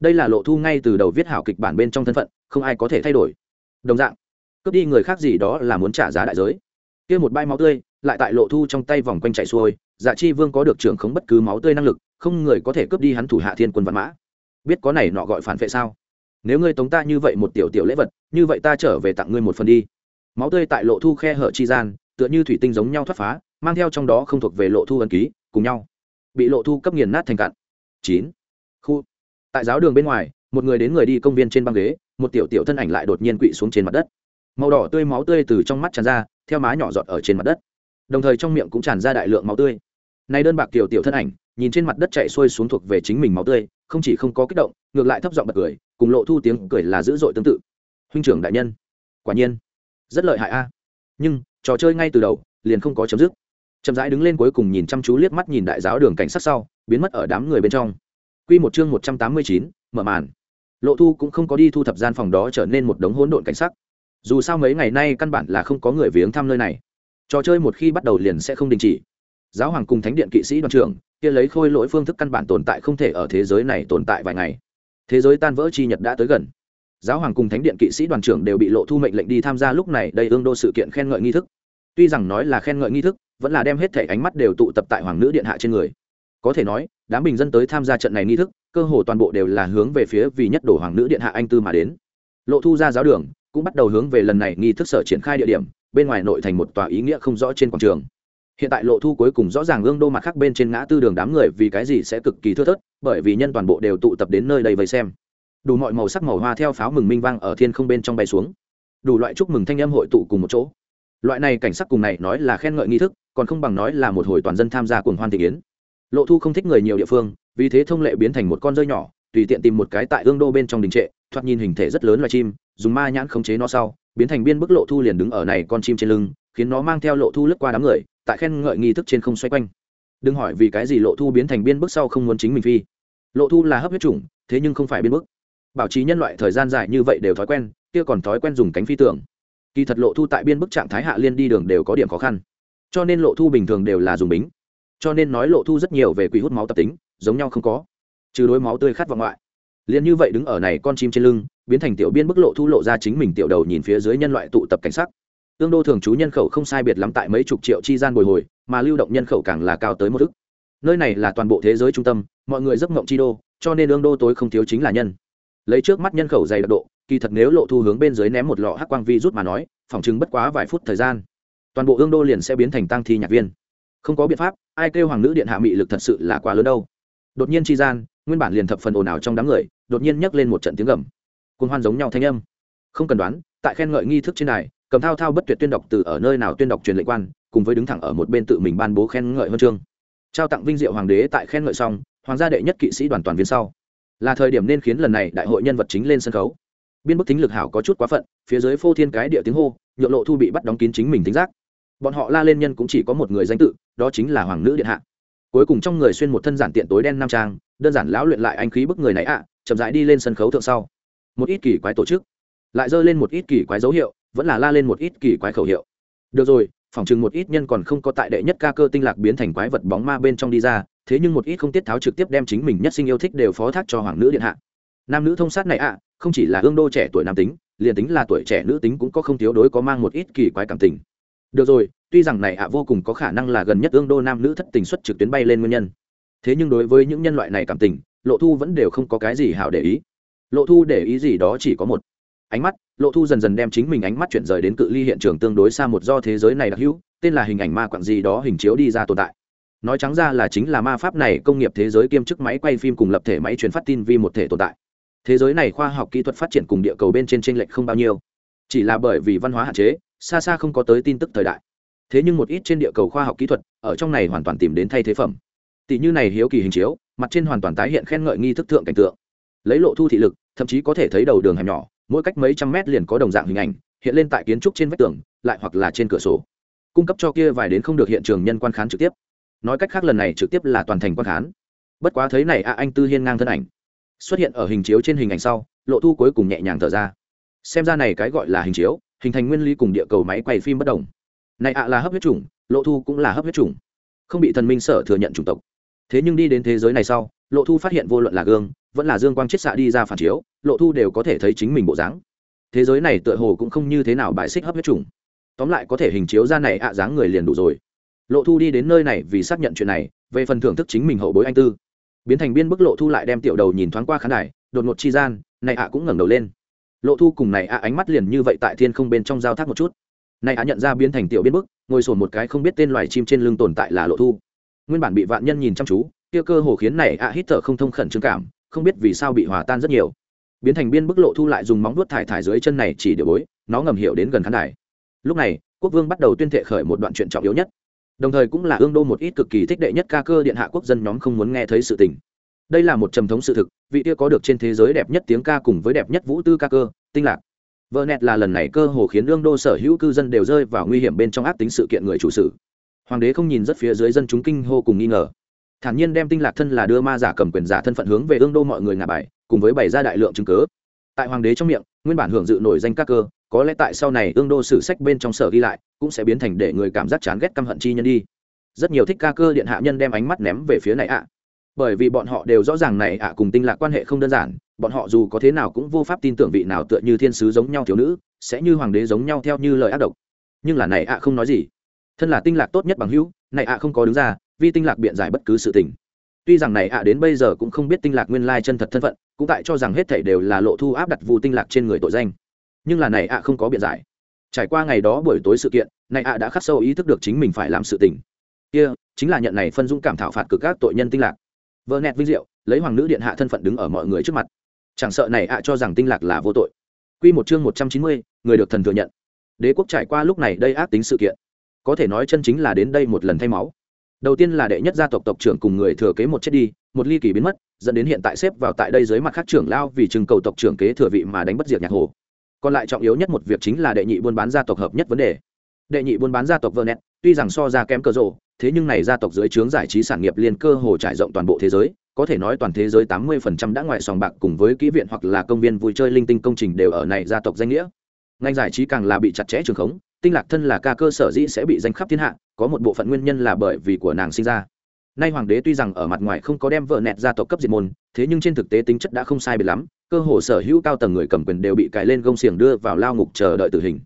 Đây là lộ thu ngay từ đầu viết hảo kịch bản bên trong thân phận, không ai có thể thay đổi. Đồng dạng, cướp đi người khác gì đó là muốn trả giá đại giới. Kia một bãi máu tươi, lại tại lộ thu trong tay vòng quanh chạy xuôi dạ chi vương có được trưởng không bất cứ máu tươi năng lực, không người có thể cướp đi hắn thủ hạ thiên quân văn mã. Biết có này nọ gọi phản vệ sao? Nếu ngươi tống ta như vậy một tiểu tiểu lễ vật, như vậy ta trở về tặng ngươi một phần đi. Máu tươi tại lộ thu khe hở chi gian, tựa như thủy tinh giống nhau thoát phá mang theo trong đó không thuộc về lộ thu ấn ký, cùng nhau. Bị lộ thu cấp nghiền nát thành cạn chín. Khu. Tại giáo đường bên ngoài, một người đến người đi công viên trên băng ghế, một tiểu tiểu thân ảnh lại đột nhiên quỵ xuống trên mặt đất. Màu đỏ tươi máu tươi từ trong mắt tràn ra, theo má nhỏ giọt ở trên mặt đất. Đồng thời trong miệng cũng tràn ra đại lượng máu tươi. Nay đơn bạc tiểu tiểu thân ảnh, nhìn trên mặt đất chạy xuôi xuống thuộc về chính mình máu tươi, không chỉ không có kích động, ngược lại thấp giọng bật cười, cùng lộ thu tiếng cười là dữ dội tương tự. Huynh trưởng đại nhân, quả nhiên, rất lợi hại a. Nhưng, trò chơi ngay từ đầu, liền không có chấm dứt chậm rãi đứng lên cuối cùng nhìn chăm chú liếc mắt nhìn đại giáo đường cảnh sát sau, biến mất ở đám người bên trong. Quy một chương một trăm tám mươi chín, mở màn. Lộ thu cũng không có đi thu thập gian phòng đó trở nên một đống hỗn độn cảnh sát dù sao mấy ngày nay căn bản là không có người viếng thăm nơi này. Trò chơi một khi bắt đầu liền sẽ không đình chỉ. Giáo hoàng cùng thánh điện kỵ sĩ đoàn trưởng, kia lấy khôi lỗi phương thức căn bản tồn tại không thể ở thế giới này tồn tại vài ngày. Thế giới tan vỡ chi nhật đã tới gần. Giáo hoàng cùng thánh điện kỵ sĩ đoàn trưởng đều bị lộ thu mệnh lệnh đi tham gia lúc này đây ương đô sự kiện khen ngợi nghi thức. Tuy rằng nói là khen ngợi nghi thức vẫn là đem hết thể ánh mắt đều tụ tập tại hoàng nữ điện hạ trên người. Có thể nói, đám bình dân tới tham gia trận này nghi thức, cơ hồ toàn bộ đều là hướng về phía vì nhất đổ hoàng nữ điện hạ anh tư mà đến. Lộ thu ra giáo đường, cũng bắt đầu hướng về lần này nghi thức sở triển khai địa điểm, bên ngoài nội thành một tòa ý nghĩa không rõ trên quảng trường. Hiện tại lộ thu cuối cùng rõ ràng ương đô mặt khác bên trên ngã tư đường đám người vì cái gì sẽ cực kỳ thưa thớt, bởi vì nhân toàn bộ đều tụ tập đến nơi đây vây xem. Đủ mọi màu sắc màu hoa theo pháo mừng minh vang ở thiên không bên trong bay xuống. Đủ loại chúc mừng thanh âm hội tụ cùng một chỗ loại này cảnh sắc cùng này nói là khen ngợi nghi thức, còn không bằng nói là một hồi toàn dân tham gia cuồng hoan thị kiến. Lộ thu không thích người nhiều địa phương, vì thế thông lệ biến thành một con rơi nhỏ, tùy tiện tìm một cái tại ương đô bên trong đình trệ, thoạt nhìn hình thể rất lớn loài chim, dùng ma nhãn khống chế nó sau, biến thành biên bức lộ thu liền đứng ở này con chim trên lưng, khiến nó mang theo lộ thu lướt qua đám người, tại khen ngợi nghi thức trên không xoay quanh. Đừng hỏi vì cái gì lộ thu biến thành biên bức sau không muốn chính mình phi. Lộ thu là hấp huyết chủng, thế nhưng không phải biên bức. Bảo trì nhân loại thời gian dài như vậy đều thói quen, kia còn thói quen dùng cánh phi tưởng kỳ thật lộ thu tại biên bức trạng thái hạ liên đi đường đều có điểm khó khăn. Cho nên lộ thu bình thường đều là dùng bính. Cho nên nói lộ thu rất nhiều về quỷ hút máu tập tính, giống nhau không có. Trừ đối máu tươi khát vào ngoại. Liền như vậy đứng ở này con chim trên lưng, biến thành tiểu biên bức lộ thu lộ ra chính mình tiểu đầu nhìn phía dưới nhân loại tụ tập cảnh sắc. Tương đô thường trú nhân khẩu không sai biệt lắm tại mấy chục triệu chi gian bồi hồi, mà lưu động nhân khẩu càng là cao tới một ức. Nơi này là toàn bộ thế giới trung tâm, mọi người giấc mộng chi đô, cho nên ương đô tối không thiếu chính là nhân. Lấy trước mắt nhân khẩu dày đặc độ kỳ thật nếu lộ thu hướng bên dưới ném một lọ hắc quang vi rút mà nói phỏng chừng bất quá vài phút thời gian, toàn bộ ương đô liền sẽ biến thành tăng thi nhạc viên. Không có biện pháp, ai kêu hoàng nữ điện hạ mị lực thật sự là quá lớn đâu. Đột nhiên chi gian, nguyên bản liền thập phần ồn ào trong đám người, đột nhiên nhấc lên một trận tiếng gầm. Cuồng hoan giống nhau thanh âm. Không cần đoán, tại khen ngợi nghi thức trên này cầm thao thao bất tuyệt tuyên đọc từ ở nơi nào tuyên đọc truyền lệnh quan, cùng với đứng thẳng ở một bên tự mình ban bố khen ngợi huân chương. Trao tặng vinh diệu hoàng đế tại khen ngợi xong, hoàng gia đệ nhất kỵ sĩ đoàn toàn viên sau. Là thời điểm nên khiến lần này đại hội nhân vật chính lên sân khấu biên bức thính lực hảo có chút quá phận, phía dưới phô thiên cái địa tiếng hô, nhượng lộ thu bị bắt đóng kín chính mình tính giác. Bọn họ la lên nhân cũng chỉ có một người danh tự, đó chính là hoàng nữ điện hạ. Cuối cùng trong người xuyên một thân giản tiện tối đen nam trang, đơn giản lão luyện lại anh khí bức người này ạ, chậm rãi đi lên sân khấu thượng sau. Một ít kỳ quái tổ chức, lại dơ lên một ít kỳ quái dấu hiệu, vẫn là la lên một ít kỳ quái khẩu hiệu. Được rồi, phỏng chừng một ít nhân còn không có tại đệ nhất ca cơ tinh lạc biến thành quái vật bóng ma bên trong đi ra, thế nhưng một ít không tiết tháo trực tiếp đem chính mình nhất sinh yêu thích đều phó thác cho hoàng nữ điện hạ. Nam nữ thông sát này ạ không chỉ là ương đô trẻ tuổi nam tính, liền tính là tuổi trẻ nữ tính cũng có không thiếu đối có mang một ít kỳ quái cảm tình. Được rồi, tuy rằng này ạ, vô cùng có khả năng là gần nhất ương đô nam nữ thất tình xuất trực tuyến bay lên nguyên nhân. Thế nhưng đối với những nhân loại này cảm tình, lộ thu vẫn đều không có cái gì hảo để ý. Lộ thu để ý gì đó chỉ có một. Ánh mắt, lộ thu dần dần đem chính mình ánh mắt chuyển rời đến cự ly hiện trường tương đối xa một do thế giới này đặc hữu, tên là hình ảnh ma quặng gì đó hình chiếu đi ra tồn tại. Nói trắng ra là chính là ma pháp này công nghiệp thế giới kiêm chức máy quay phim cùng lập thể máy truyền phát tin vi một thể tồn tại thế giới này khoa học kỹ thuật phát triển cùng địa cầu bên trên t r ê n lệch không bao nhiêu. Chỉ là bởi vì văn hóa hạn chế, xa xa không có tới tin tức thời đại. Thế nhưng một ít trên địa cầu khoa học kỹ thuật, ở trong này hoàn toàn tìm đến thay thế phẩm. Tỷ như này hiếu kỳ hình chiếu, mặt trên hoàn toàn tái hiện khen ngợi nghi thức thượng cảnh tượng. Lấy lộ thu thị lực, thậm chí có thể thấy đầu đường hẻm nhỏ, mỗi cách mấy trăm mét liền có đồng dạng hình ảnh, hiện lên tại kiến trúc trên vách tường, lại hoặc là trên cửa sổ. Cung cấp cho kia vài đến không được hiện trường nhân quan khán trực tiếp. Nói cách khác lần này trực tiếp là toàn thành quan khán. Bất quá thấy này, a anh tư hiên ngang thân ảnh xuất hiện ở hình chiếu trên hình ảnh sau, lộ thu cuối cùng nhẹ nhàng thở ra. Xem ra này cái gọi là hình chiếu, hình thành nguyên lý cùng địa cầu máy quay phim bất đồng. Này ạ là hấp huyết chủng, lộ thu cũng là hấp huyết chủng. Không bị thần minh sở thừa nhận chủng tộc. Thế nhưng đi đến thế giới này sau, lộ thu phát hiện vô luận là gương, vẫn là dương quang chiết xạ đi ra phản chiếu, lộ thu đều có thể thấy chính mình bộ dáng. Thế giới này tựa hồ cũng không như thế nào bài xích hấp huyết chủng. Tóm lại có thể hình chiếu ra này ạ dáng người liền đủ rồi. Lộ thu đi đến nơi này vì xác nhận chuyện này, về phần thưởng thức chính mình hậu bối anh tư biến thành biên bức lộ thu lại đem tiểu đầu nhìn thoáng qua khán đài, đột ngột chi gian, này ạ cũng ngẩng đầu lên. Lộ thu cùng này ạ ánh mắt liền như vậy tại thiên không bên trong giao thác một chút. Này ạ nhận ra biến thành tiểu biên bức, ngồi sổn một cái không biết tên loài chim trên lưng tồn tại là lộ thu. Nguyên bản bị vạn nhân nhìn chăm chú, kia cơ hồ khiến này ạ hít thở không thông khẩn trương cảm, không biết vì sao bị hòa tan rất nhiều. Biến thành biên bức lộ thu lại dùng móng vuốt thải thải dưới chân này chỉ điều bối, nó ngầm hiểu đến gần khán đài. Lúc này, quốc vương bắt đầu tuyên thệ khởi một đoạn chuyện trọng yếu nhất đồng thời cũng là ương đô một ít cực kỳ thích đệ nhất ca cơ điện hạ quốc dân nhóm không muốn nghe thấy sự tình. Đây là một trầm thống sự thực, vị kia có được trên thế giới đẹp nhất tiếng ca cùng với đẹp nhất vũ tư ca cơ, tinh lạc. Vợ nẹt là lần này cơ hồ khiến ương đô sở hữu cư dân đều rơi vào nguy hiểm bên trong ác tính sự kiện người chủ sự. Hoàng đế không nhìn rất phía dưới dân chúng kinh hô cùng nghi ngờ. Thản nhiên đem tinh lạc thân là đưa ma giả cầm quyền giả thân phận hướng về ương đô mọi người ngả bài, cùng với bày ra đại lượng chứng cớ tại hoàng đế trong miệng, nguyên bản hưởng dự nổi danh các cơ có lẽ tại sau này ương đô sử sách bên trong sở ghi lại, cũng sẽ biến thành để người cảm giác chán ghét căm hận chi nhân đi. Rất nhiều thích ca cơ điện hạ nhân đem ánh mắt ném về phía này ạ. Bởi vì bọn họ đều rõ ràng này ạ cùng tinh lạc quan hệ không đơn giản, bọn họ dù có thế nào cũng vô pháp tin tưởng vị nào tựa như thiên sứ giống nhau thiếu nữ, sẽ như hoàng đế giống nhau theo như lời ác độc. Nhưng là này ạ không nói gì. Thân là tinh lạc tốt nhất bằng hữu, này ạ không có đứng ra, vì tinh lạc biện giải bất cứ sự tình. Tuy rằng này ạ đến bây giờ cũng không biết tinh lạc nguyên lai chân thật thân phận, cũng tại cho rằng hết thảy đều là lộ thu áp đặt vụ tinh lạc trên người tội danh nhưng là này ạ không có biện giải. Trải qua ngày đó buổi tối sự kiện này ạ đã khắc sâu ý thức được chính mình phải làm sự tình. Kia、yeah, chính là nhận này phân dũng cảm thảo phạt cực các tội nhân tinh lạc. Vợ nẹt vinh diệu lấy hoàng nữ điện hạ thân phận đứng ở mọi người trước mặt. Chẳng sợ này ạ cho rằng tinh lạc là vô tội. Q một chương một trăm chín mươi người được thần thừa nhận. Đế quốc trải qua lúc này đây ác tính sự kiện. Có thể nói chân chính là đến đây một lần thay máu. Đầu tiên là đệ nhất gia tộc tộc trưởng cùng người thừa kế một chết đi một ly kỳ biến mất dẫn đến hiện tại xếp vào tại đây dưới mặt khác trưởng lao vì trừng cầu tộc trưởng kế thừa vị mà đánh bất diệt nhạc hồ còn lại trọng yếu nhất một việc chính là đệ nhị buôn bán gia tộc hợp nhất vấn đề. Đệ nhị buôn bán gia tộc vợ nẹt tuy rằng so ra kém cơ rộ, thế nhưng này gia tộc dưới trướng giải trí sản nghiệp liên cơ hồ trải rộng toàn bộ thế giới, có thể nói toàn thế giới tám mươi phần trăm đã ngoài sòng bạc cùng với kỹ viện hoặc là công viên vui chơi linh tinh công trình đều ở này gia tộc danh nghĩa. Ngành giải trí càng là bị chặt chẽ trường khống, tinh lạc thân là ca cơ sở dĩ sẽ bị danh khắp thiên hạ, có một bộ phận nguyên nhân là bởi vì của nàng sinh ra. Nay hoàng đế tuy rằng ở mặt ngoài không có đem vợ nẹt gia tộc cấp diệt môn, thế nhưng trên thực tế tính chất đã không sai biệt lắm cơ hồ sở hữu cao tầng người cầm quyền đều bị cài lên gông xiềng đưa vào lao ngục chờ đợi tử hình.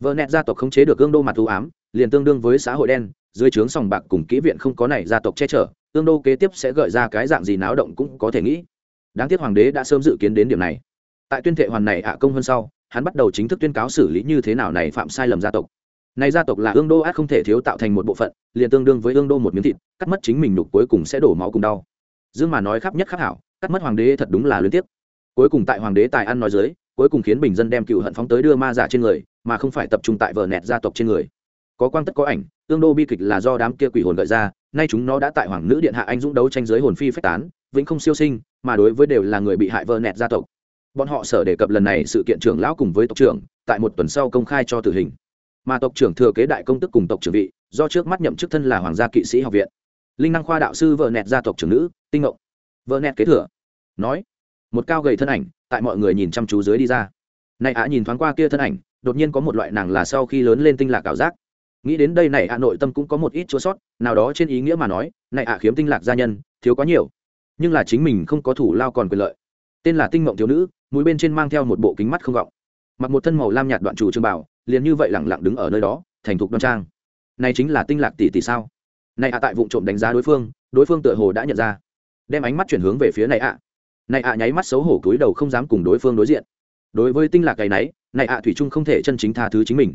Vợ nẹt gia tộc khống chế được gương đô mặt ưu ám, liền tương đương với xã hội đen, dưới trướng sòng bạc cùng kỹ viện không có này gia tộc che chở, tương đô kế tiếp sẽ gợi ra cái dạng gì náo động cũng có thể nghĩ. Đáng tiếc hoàng đế đã sớm dự kiến đến điểm này. Tại tuyên thệ hoàn này ạ công hơn sau, hắn bắt đầu chính thức tuyên cáo xử lý như thế nào này phạm sai lầm gia tộc. Này gia tộc là ương đô ác không thể thiếu tạo thành một bộ phận, liền tương đương với ương đô một miếng thịt, cắt mất chính mình nục cuối cùng sẽ đổ máu cùng đau. Dương mà nói khắp nhất khắc hảo, cắt mất hoàng đế thật đúng là luyến tiếc cuối cùng tại hoàng đế tài ăn nói dưới, cuối cùng khiến bình dân đem cựu hận phóng tới đưa ma giả trên người, mà không phải tập trung tại vợ nẹt gia tộc trên người. Có quang tất có ảnh, tương đô bi kịch là do đám kia quỷ hồn gợi ra, nay chúng nó đã tại hoàng nữ điện hạ anh dũng đấu tranh giới hồn phi phách tán, vĩnh không siêu sinh, mà đối với đều là người bị hại vợ nẹt gia tộc. Bọn họ sở đề cập lần này sự kiện trưởng lão cùng với tộc trưởng, tại một tuần sau công khai cho tử hình. Mà tộc trưởng thừa kế đại công tức cùng tộc trưởng vị, do trước mắt nhậm chức thân là hoàng gia kỵ sĩ học viện. Linh năng khoa đạo sư vợ nẹt gia tộc trưởng nữ, tinh ngộng vợ nẹt kế thừa. Nói một cao gầy thân ảnh, tại mọi người nhìn chăm chú dưới đi ra. Này ạ nhìn thoáng qua kia thân ảnh, đột nhiên có một loại nàng là sau khi lớn lên tinh lạc ảo giác. Nghĩ đến đây này ạ nội tâm cũng có một ít chua sót, nào đó trên ý nghĩa mà nói, này ạ khiếm tinh lạc gia nhân, thiếu quá nhiều. Nhưng là chính mình không có thủ lao còn quyền lợi. Tên là tinh mộng thiếu nữ, mũi bên trên mang theo một bộ kính mắt không gọng. Mặc một thân màu lam nhạt đoạn chủ trương bảo, liền như vậy lẳng lặng đứng ở nơi đó, thành thục đoan trang. Này chính là tinh lạc tỷ tỷ sao? Này ạ tại vụ trộm đánh giá đối phương đối phương tựa hồ đã nhận ra. Đem ánh mắt chuyển hướng về phía này ạ này ạ nháy mắt xấu hổ cúi đầu không dám cùng đối phương đối diện. Đối với tinh lạc cái náy này ạ thủy trung không thể chân chính tha thứ chính mình.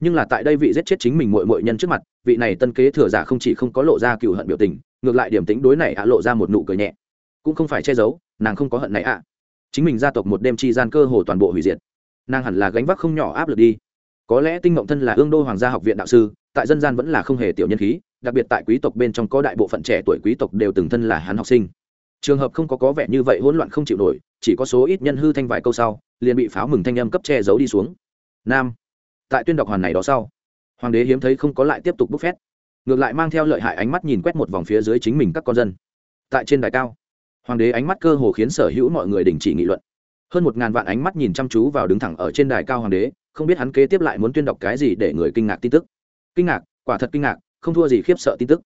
Nhưng là tại đây vị giết chết chính mình muội muội nhân trước mặt, vị này tân kế thừa giả không chỉ không có lộ ra cựu hận biểu tình, ngược lại điểm tính đối này ạ lộ ra một nụ cười nhẹ. Cũng không phải che giấu, nàng không có hận này ạ. Chính mình gia tộc một đêm chi gian cơ hồ toàn bộ hủy diệt. Nàng hẳn là gánh vác không nhỏ áp lực đi. Có lẽ tinh mộng thân là ương đô hoàng gia học viện đạo sư, tại dân gian vẫn là không hề tiểu nhân khí, đặc biệt tại quý tộc bên trong có đại bộ phận trẻ tuổi quý tộc đều từng thân là hắn học sinh trường hợp không có có vẻ như vậy hỗn loạn không chịu nổi, chỉ có số ít nhân hư thanh vài câu sau, liền bị pháo mừng thanh âm cấp che giấu đi xuống. Nam, tại tuyên đọc hoàn này đó sau, hoàng đế hiếm thấy không có lại tiếp tục bốc phét. Ngược lại mang theo lợi hại ánh mắt nhìn quét một vòng phía dưới chính mình các con dân. Tại trên đài cao, hoàng đế ánh mắt cơ hồ khiến sở hữu mọi người đình chỉ nghị luận. Hơn một ngàn vạn ánh mắt nhìn chăm chú vào đứng thẳng ở trên đài cao hoàng đế, không biết hắn kế tiếp lại muốn tuyên đọc cái gì để người kinh ngạc tin tức. Kinh ngạc, quả thật kinh ngạc, không thua gì khiếp sợ tin tức.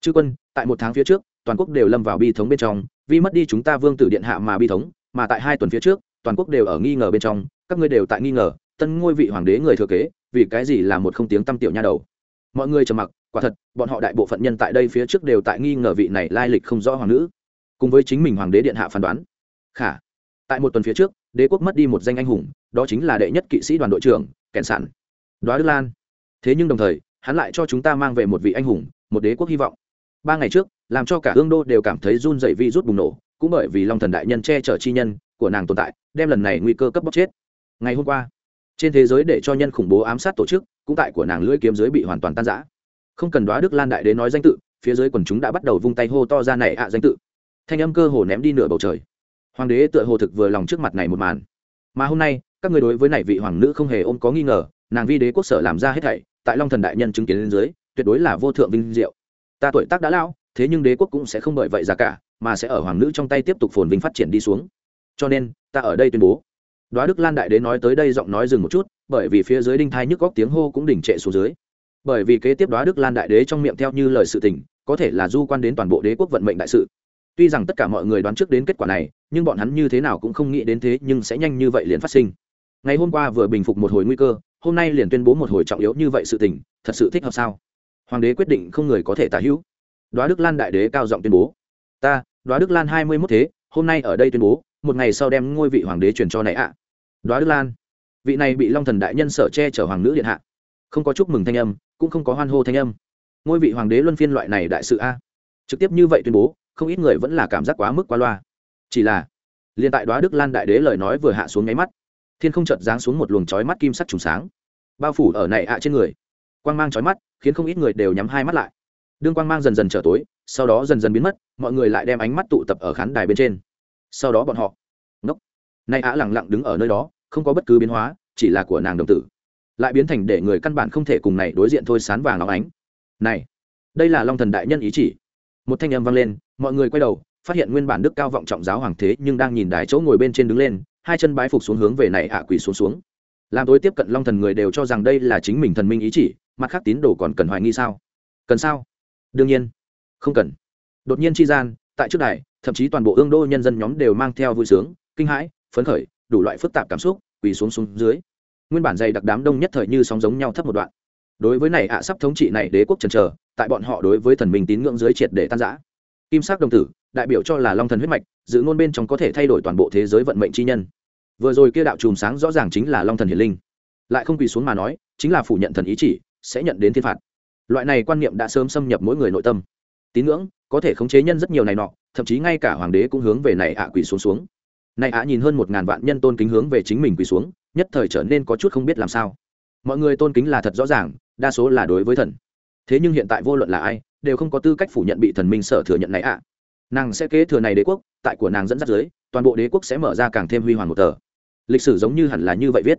Chư quân, tại một tháng phía trước toàn quốc đều lâm vào bi thống bên trong, vì mất đi chúng ta vương tử điện hạ mà bi thống, mà tại hai tuần phía trước, toàn quốc đều ở nghi ngờ bên trong, các ngươi đều tại nghi ngờ, tân ngôi vị hoàng đế người thừa kế, vì cái gì là một không tiếng tăm tiểu nha đầu? Mọi người trầm mặc, quả thật, bọn họ đại bộ phận nhân tại đây phía trước đều tại nghi ngờ vị này lai lịch không rõ hoàng nữ. Cùng với chính mình hoàng đế điện hạ phán đoán. Khả, tại một tuần phía trước, đế quốc mất đi một danh anh hùng, đó chính là đệ nhất kỵ sĩ đoàn đội trưởng, kèn sản đoá đức lan. Thế nhưng đồng thời, hắn lại cho chúng ta mang về một vị anh hùng, một đế quốc hy vọng. Ba ngày trước làm cho cả hương đô đều cảm thấy run dậy vi rút bùng nổ, cũng bởi vì long thần đại nhân che chở chi nhân của nàng tồn tại, đem lần này nguy cơ cấp bóc chết. Ngày hôm qua, trên thế giới để cho nhân khủng bố ám sát tổ chức, cũng tại của nàng lưỡi kiếm giới bị hoàn toàn tan giã không cần đoá đức lan đại đế nói danh tự, phía dưới quần chúng đã bắt đầu vung tay hô to ra này ạ danh tự. Thanh âm cơ hồ ném đi nửa bầu trời. Hoàng đế tựa hồ thực vừa lòng trước mặt này một màn. Mà hôm nay, các người đối với này vị hoàng nữ không hề ôm có nghi ngờ, nàng vi đế quốc sở làm ra hết thảy, tại long thần đại nhân chứng kiến lên dưới, tuyệt đối là vô thượng vinh diệu. Ta tuổi tác đã lão thế nhưng đế quốc cũng sẽ không bởi vậy ra cả, mà sẽ ở hoàng nữ trong tay tiếp tục phồn vinh phát triển đi xuống. Cho nên, ta ở đây tuyên bố. Đoá đức lan đại đế nói tới đây giọng nói dừng một chút, bởi vì phía dưới đinh thai nhức góc tiếng hô cũng đỉnh trệ xuống dưới. Bởi vì kế tiếp đoá đức lan đại đế trong miệng theo như lời sự tình, có thể là du quan đến toàn bộ đế quốc vận mệnh đại sự. Tuy rằng tất cả mọi người đoán trước đến kết quả này, nhưng bọn hắn như thế nào cũng không nghĩ đến thế, nhưng sẽ nhanh như vậy liền phát sinh. Ngày hôm qua vừa bình phục một hồi nguy cơ, hôm nay liền tuyên bố một hồi trọng yếu như vậy sự tình, thật sự thích hợp sao? Hoàng đế quyết định không người có thể tả hữu đoá đức lan đại đế cao giọng tuyên bố. Ta, đoá đức lan hai mươi mốt thế, hôm nay ở đây tuyên bố, một ngày sau đem ngôi vị hoàng đế truyền cho này ạ. À. đoá đức lan. Vị này bị long thần đại nhân sở che chở hoàng nữ điện hạ. Không có chúc mừng thanh âm, cũng không có hoan hô thanh âm. Ngôi vị hoàng đế luân phiên loại này đại sự a. Trực tiếp như vậy tuyên bố, không ít người vẫn là cảm giác quá mức quá loa. Chỉ là, liền tại đoá đức lan đại đế lời nói vừa hạ xuống nháy mắt, thiên không chợt giáng xuống một luồng chói mắt kim sắc trùng sáng, bao phủ ở này ạ trên người. Quang mang chói mắt, khiến không ít người đều nhắm hai mắt lại đương quang mang dần dần trở tối, sau đó dần dần biến mất, mọi người lại đem ánh mắt tụ tập ở khán đài bên trên. Sau đó bọn họ, ngốc. Nay ạ lẳng lặng đứng ở nơi đó, không có bất cứ biến hóa, chỉ là của nàng đồng tử. Lại biến thành để người căn bản không thể cùng này đối diện thôi sán vàng óng ánh. Này, đây là long thần đại nhân ý chỉ. Một thanh âm vang lên, mọi người quay đầu, phát hiện nguyên bản đức cao vọng trọng giáo hoàng thế nhưng đang nhìn đài chỗ ngồi bên trên đứng lên, hai chân bái phục xuống hướng về này hạ quỳ xuống xuống. Làm tối tiếp cận long thần người đều cho rằng đây là chính mình thần minh ý chỉ, mặt khác tín đồ còn cần hoài nghi sao? Cần sao? Đương nhiên. Không cần. Đột nhiên chi gian, tại trước đài, thậm chí toàn bộ ương đô nhân dân nhóm đều mang theo vui sướng, kinh hãi, phấn khởi, đủ loại phức tạp cảm xúc, quỳ xuống xuống dưới. Nguyên bản dày đặc đám đông nhất thời như sóng giống nhau thấp một đoạn. Đối với này ạ, sắp thống trị này đế quốc trần trờ tại bọn họ đối với thần minh tín ngưỡng dưới triệt để tan giã kim sắc đồng tử, đại biểu cho là long thần huyết mạch giữ ngôn bên trong có thể thay đổi toàn bộ thế giới vận mệnh chi nhân. Vừa rồi kia đạo chùm sáng rõ ràng chính là long thần hiển linh. Lại không quỳ xuống mà nói, chính là phủ nhận thần ý chỉ, sẽ nhận đến thiên phạt loại này quan niệm đã sớm xâm nhập mỗi người nội tâm. Tín ngưỡng, có thể khống chế nhân rất nhiều này nọ, thậm chí ngay cả hoàng đế cũng hướng về này ạ quỳ xuống xuống. Này ạ nhìn hơn một ngàn vạn nhân tôn kính hướng về chính mình quỳ xuống, nhất thời trở nên có chút không biết làm sao. Mọi người tôn kính là thật rõ ràng, đa số là đối với thần. Thế nhưng hiện tại vô luận là ai, đều không có tư cách phủ nhận bị thần minh sở thừa nhận này ạ. Nàng sẽ kế thừa này đế quốc, tại của nàng dẫn dắt dưới toàn bộ đế quốc sẽ mở ra càng thêm huy hoàng một tờ. Lịch sử giống như hẳn là như vậy viết.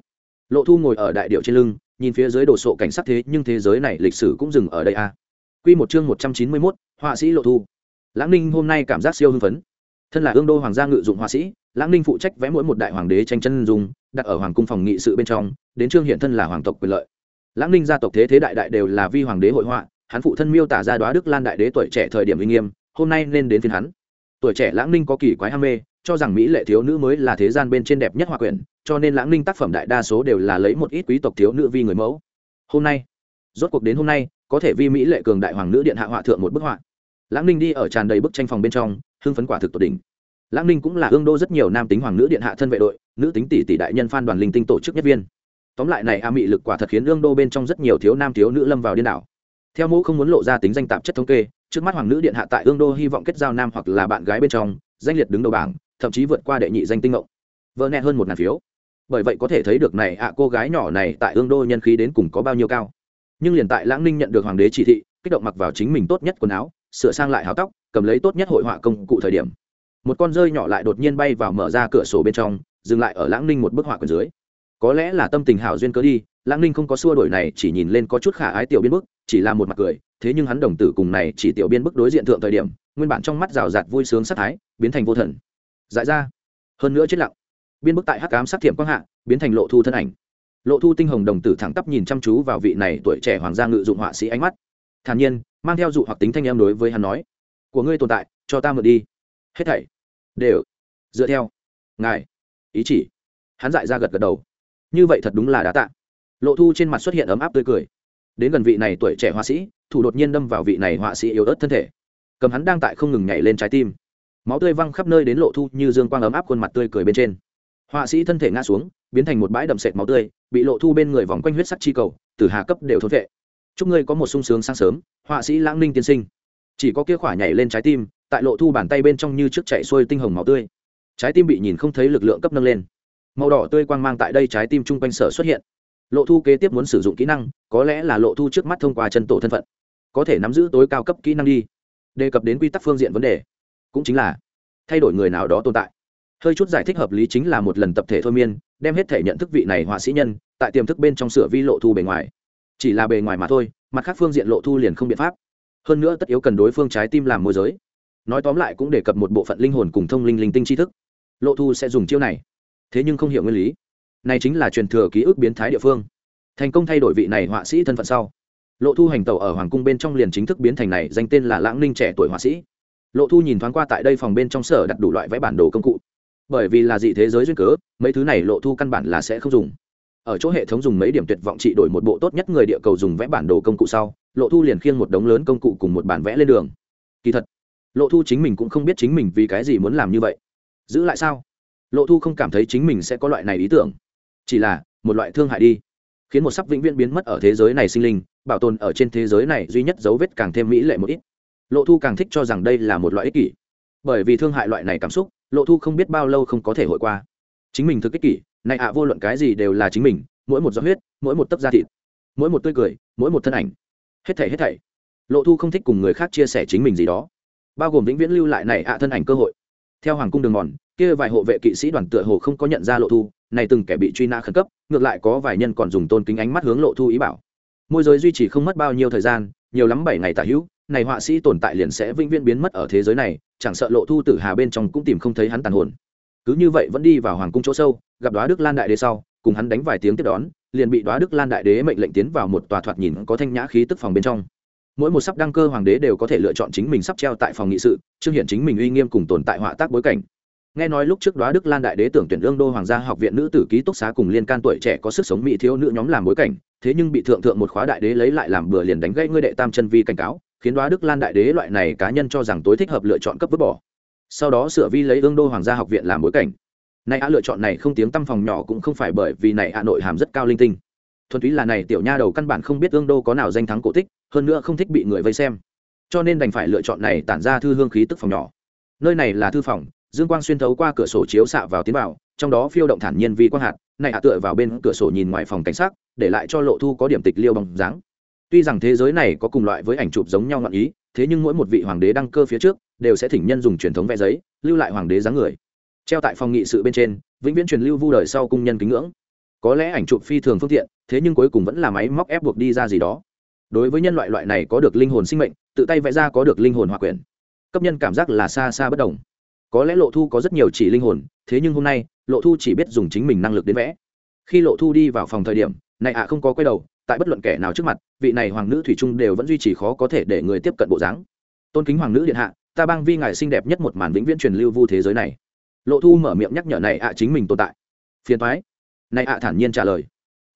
Lộ thu ngồi ở đại điệu trên lưng nhìn phía dưới đồ sộ cảnh sắc thế, nhưng thế giới này lịch sử cũng dừng ở đây a à. q một chương một trăm chín mươi mốt, họa sĩ lộ thu. Lãng ninh hôm nay cảm giác siêu hưng phấn. Thân là ương đô hoàng gia ngự dụng họa sĩ, lãng ninh phụ trách vẽ mỗi một đại hoàng đế tranh chân dùng đặt ở hoàng cung phòng nghị sự bên trong, đến trương hiện thân là hoàng tộc quyền lợi. Lãng ninh gia tộc thế thế đại đại đều là vi hoàng đế hội họa, hắn phụ thân miêu tả ra đoá đức lan đại đế tuổi trẻ thời điểm uy nghiêm, hôm nay nên đến phiên hắn tuổi trẻ lãng ninh có kỳ quái ham mê, cho rằng mỹ lệ thiếu nữ mới là thế gian bên trên đẹp nhất hòa quyển, cho nên lãng ninh tác phẩm đại đa số đều là lấy một ít quý tộc thiếu nữ vi người mẫu. Hôm nay, rốt cuộc đến hôm nay, có thể vi mỹ lệ cường đại hoàng nữ điện hạ họa thượng một bức họa. Lãng ninh đi ở tràn đầy bức tranh phòng bên trong, hưng phấn quả thực tột đỉnh. Lãng ninh cũng là ương đô rất nhiều nam tính hoàng nữ điện hạ thân vệ đội, nữ tính tỷ tỷ đại nhân phan đoàn linh tinh tổ chức nhất viên. Tóm lại này a mị lực quả thật khiến ương đô bên trong rất nhiều thiếu nam thiếu nữ lâm vào điên đảo. Theo mẫu không muốn lộ ra tính danh tạp chất thống kê trước mắt hoàng nữ điện hạ tại ương đô hy vọng kết giao nam hoặc là bạn gái bên trong, danh liệt đứng đầu bảng, thậm chí vượt qua đệ nhị danh tinh ngộng vỡ nẹ hơn một ngàn phiếu. Bởi vậy có thể thấy được này ạ, cô gái nhỏ này tại ương đô nhân khí đến cùng có bao nhiêu cao. Nhưng liền tại lãng ninh nhận được hoàng đế chỉ thị, kích động mặc vào chính mình tốt nhất quần áo, sửa sang lại háo tóc, cầm lấy tốt nhất hội họa công cụ thời điểm. Một con rơi nhỏ lại đột nhiên bay vào mở ra cửa sổ bên trong, dừng lại ở lãng ninh một bức họa quần dưới. Có lẽ là tâm tình hảo duyên cớ đi, lãng ninh không có xua đổi này, chỉ nhìn lên có chút khả ái tiểu biến bức, chỉ là một mặt cười thế nhưng hắn đồng tử cùng này chỉ tiểu biên bức đối diện thượng thời điểm, nguyên bản trong mắt rào rạt vui sướng sát thái, biến thành vô thần. Dại ra, hơn nữa chết lặng. Biên bức tại hắc ám sát thiệm quang hạ, biến thành lộ thu thân ảnh. Lộ thu tinh hồng đồng tử thẳng tắp nhìn chăm chú vào vị này tuổi trẻ hoàng gia ngự dụng họa sĩ ánh mắt. Thản nhiên, mang theo dụ hoặc tính thanh em đối với hắn nói, của ngươi tồn tại, cho ta mượn đi. Hết thảy đều dựa theo ngài ý chỉ. Hắn dại ra gật gật đầu. Như vậy thật đúng là đã tạ. Lộ thu trên mặt xuất hiện ấm áp tươi cười. Đến gần vị này tuổi trẻ họa sĩ thủ đột nhiên đâm vào vị này họa sĩ yếu ớt thân thể. Cầm hắn đang tại không ngừng nhảy lên trái tim. Máu tươi văng khắp nơi đến lộ thu như dương quang ấm áp khuôn mặt tươi cười bên trên. Họa sĩ thân thể ngã xuống, biến thành một bãi đậm sệt máu tươi, bị lộ thu bên người vòng quanh huyết sắc chi cầu, từ hà cấp đều thốt vệ. Chúc ngươi có một sung sướng sáng sớm, họa sĩ lãng ninh tiên sinh. Chỉ có kia khỏa nhảy lên trái tim, tại lộ thu bàn tay bên trong như trước chạy xuôi tinh hồng máu tươi. Trái tim bị nhìn không thấy lực lượng cấp nâng lên. Màu đỏ tươi quang mang tại đây trái tim chung quanh sở xuất hiện. Lộ thu kế tiếp muốn sử dụng kỹ năng, có lẽ là lộ thu trước mắt thông qua chân tổ thân phận có thể nắm giữ tối cao cấp kỹ năng đi. Đề cập đến quy tắc phương diện vấn đề, cũng chính là thay đổi người nào đó tồn tại. Hơi chút giải thích hợp lý chính là một lần tập thể thôi miên, đem hết thể nhận thức vị này họa sĩ nhân, tại tiềm thức bên trong sửa vi lộ thu bề ngoài. Chỉ là bề ngoài mà thôi, mặt khác phương diện lộ thu liền không biện pháp. Hơn nữa tất yếu cần đối phương trái tim làm môi giới. Nói tóm lại cũng đề cập một bộ phận linh hồn cùng thông linh linh tinh tri thức. Lộ thu sẽ dùng chiêu này. Thế nhưng không hiểu nguyên lý. Này chính là truyền thừa ký ức biến thái địa phương. Thành công thay đổi vị này họa sĩ thân phận sau lộ thu hành tàu ở hoàng cung bên trong liền chính thức biến thành này, danh tên là lãng ninh trẻ tuổi họa sĩ. Lộ thu nhìn thoáng qua tại đây phòng bên trong sở đặt đủ loại vẽ bản đồ công cụ. Bởi vì là dị thế giới duyên cớ, mấy thứ này lộ thu căn bản là sẽ không dùng. Ở chỗ hệ thống dùng mấy điểm tuyệt vọng trị đổi một bộ tốt nhất người địa cầu dùng vẽ bản đồ công cụ sau, lộ thu liền khiêng một đống lớn công cụ cùng một bản vẽ lên đường. Kỳ thật, lộ thu chính mình cũng không biết chính mình vì cái gì muốn làm như vậy. Giữ lại sao? Lộ thu không cảm thấy chính mình sẽ có loại này ý tưởng. Chỉ là, một loại thương hại đi khiến một sắp vĩnh viễn biến mất ở thế giới này sinh linh, bảo tồn ở trên thế giới này duy nhất dấu vết càng thêm mỹ lệ một ít. Lộ thu càng thích cho rằng đây là một loại ích kỷ. Bởi vì thương hại loại này cảm xúc, lộ thu không biết bao lâu không có thể hội qua. Chính mình thực ích kỷ, này ạ, vô luận cái gì đều là chính mình, mỗi một giọt huyết, mỗi một tấc da thịt, mỗi một tươi cười, mỗi một thân ảnh. Hết thảy hết thảy. Lộ thu không thích cùng người khác chia sẻ chính mình gì đó. Bao gồm vĩnh viễn lưu lại này ạ thân ảnh cơ hội theo hoàng cung đường mòn, kia vài hộ vệ kỵ sĩ đoàn tựa hồ không có nhận ra lộ thu, này từng kẻ bị truy nã khẩn cấp, ngược lại có vài nhân còn dùng tôn kính ánh mắt hướng lộ thu ý bảo. Môi giới duy trì không mất bao nhiêu thời gian, nhiều lắm bảy ngày tả hữu, này họa sĩ tồn tại liền sẽ vĩnh viễn biến mất ở thế giới này, chẳng sợ lộ thu tử hà bên trong cũng tìm không thấy hắn tàn hồn. Cứ như vậy vẫn đi vào hoàng cung chỗ sâu, gặp đoá đức lan đại đế sau, cùng hắn đánh vài tiếng tiếp đón, liền bị đoá đức lan đại đế mệnh lệnh tiến vào một tòa thoạt nhìn có thanh nhã khí tức phòng bên trong mỗi một sắp đăng cơ hoàng đế đều có thể lựa chọn chính mình sắp treo tại phòng nghị sự, chương hiện chính mình uy nghiêm cùng tồn tại họa tác bối cảnh. Nghe nói lúc trước đó đức lan đại đế tưởng tuyển lương đô hoàng gia học viện nữ tử ký túc xá cùng liên can tuổi trẻ có sức sống mỹ thiếu nữ nhóm làm bối cảnh, thế nhưng bị thượng thượng một khóa đại đế lấy lại làm bừa liền đánh gãy ngươi đệ tam chân vi cảnh cáo, khiến đó đức lan đại đế loại này cá nhân cho rằng tối thích hợp lựa chọn cấp vứt bỏ. Sau đó sửa vi lấy ương đô hoàng gia học viện làm bối cảnh. Nay a lựa chọn này không tiếng tăm phòng nhỏ cũng không phải bởi vì này a nội hàm rất cao linh tinh. Thuần túy là này tiểu nha đầu căn bản không biết ương đô có nào danh thắng cổ tích hơn nữa không thích bị người vây xem. Cho nên đành phải lựa chọn này tản ra thư hương khí tức phòng nhỏ. Nơi này là thư phòng, dương quang xuyên thấu qua cửa sổ chiếu xạ vào tiến vào, trong đó phiêu động thản nhiên vi quang hạt, này hạ tựa vào bên cửa sổ nhìn ngoài phòng cảnh sát để lại cho lộ thu có điểm tịch liêu bằng dáng. Tuy rằng thế giới này có cùng loại với ảnh chụp giống nhau ngọn ý, thế nhưng mỗi một vị hoàng đế đăng cơ phía trước, đều sẽ thỉnh nhân dùng truyền thống vẽ giấy, lưu lại hoàng đế dáng người. Treo tại phòng nghị sự bên trên, vĩnh viễn truyền lưu vu đời sau cung nhân kính ngưỡng. Có lẽ ảnh chụp phi thường phương tiện, thế nhưng cuối cùng vẫn là máy móc ép buộc đi ra gì đó đối với nhân loại loại này có được linh hồn sinh mệnh, tự tay vẽ ra có được linh hồn hòa quyền cấp nhân cảm giác là xa xa bất đồng. Có lẽ lộ thu có rất nhiều chỉ linh hồn, thế nhưng hôm nay, lộ thu chỉ biết dùng chính mình năng lực đến vẽ. Khi lộ thu đi vào phòng thời điểm, này ạ không có quay đầu, tại bất luận kẻ nào trước mặt, vị này hoàng nữ thủy trung đều vẫn duy trì khó có thể để người tiếp cận bộ dáng. Tôn kính hoàng nữ điện hạ, ta bang vi ngài xinh đẹp nhất một màn vĩnh viễn truyền lưu vu thế giới này. Lộ thu mở miệng nhắc nhở này ạ chính mình tồn tại. Phiền thoái này ạ thản nhiên trả lời.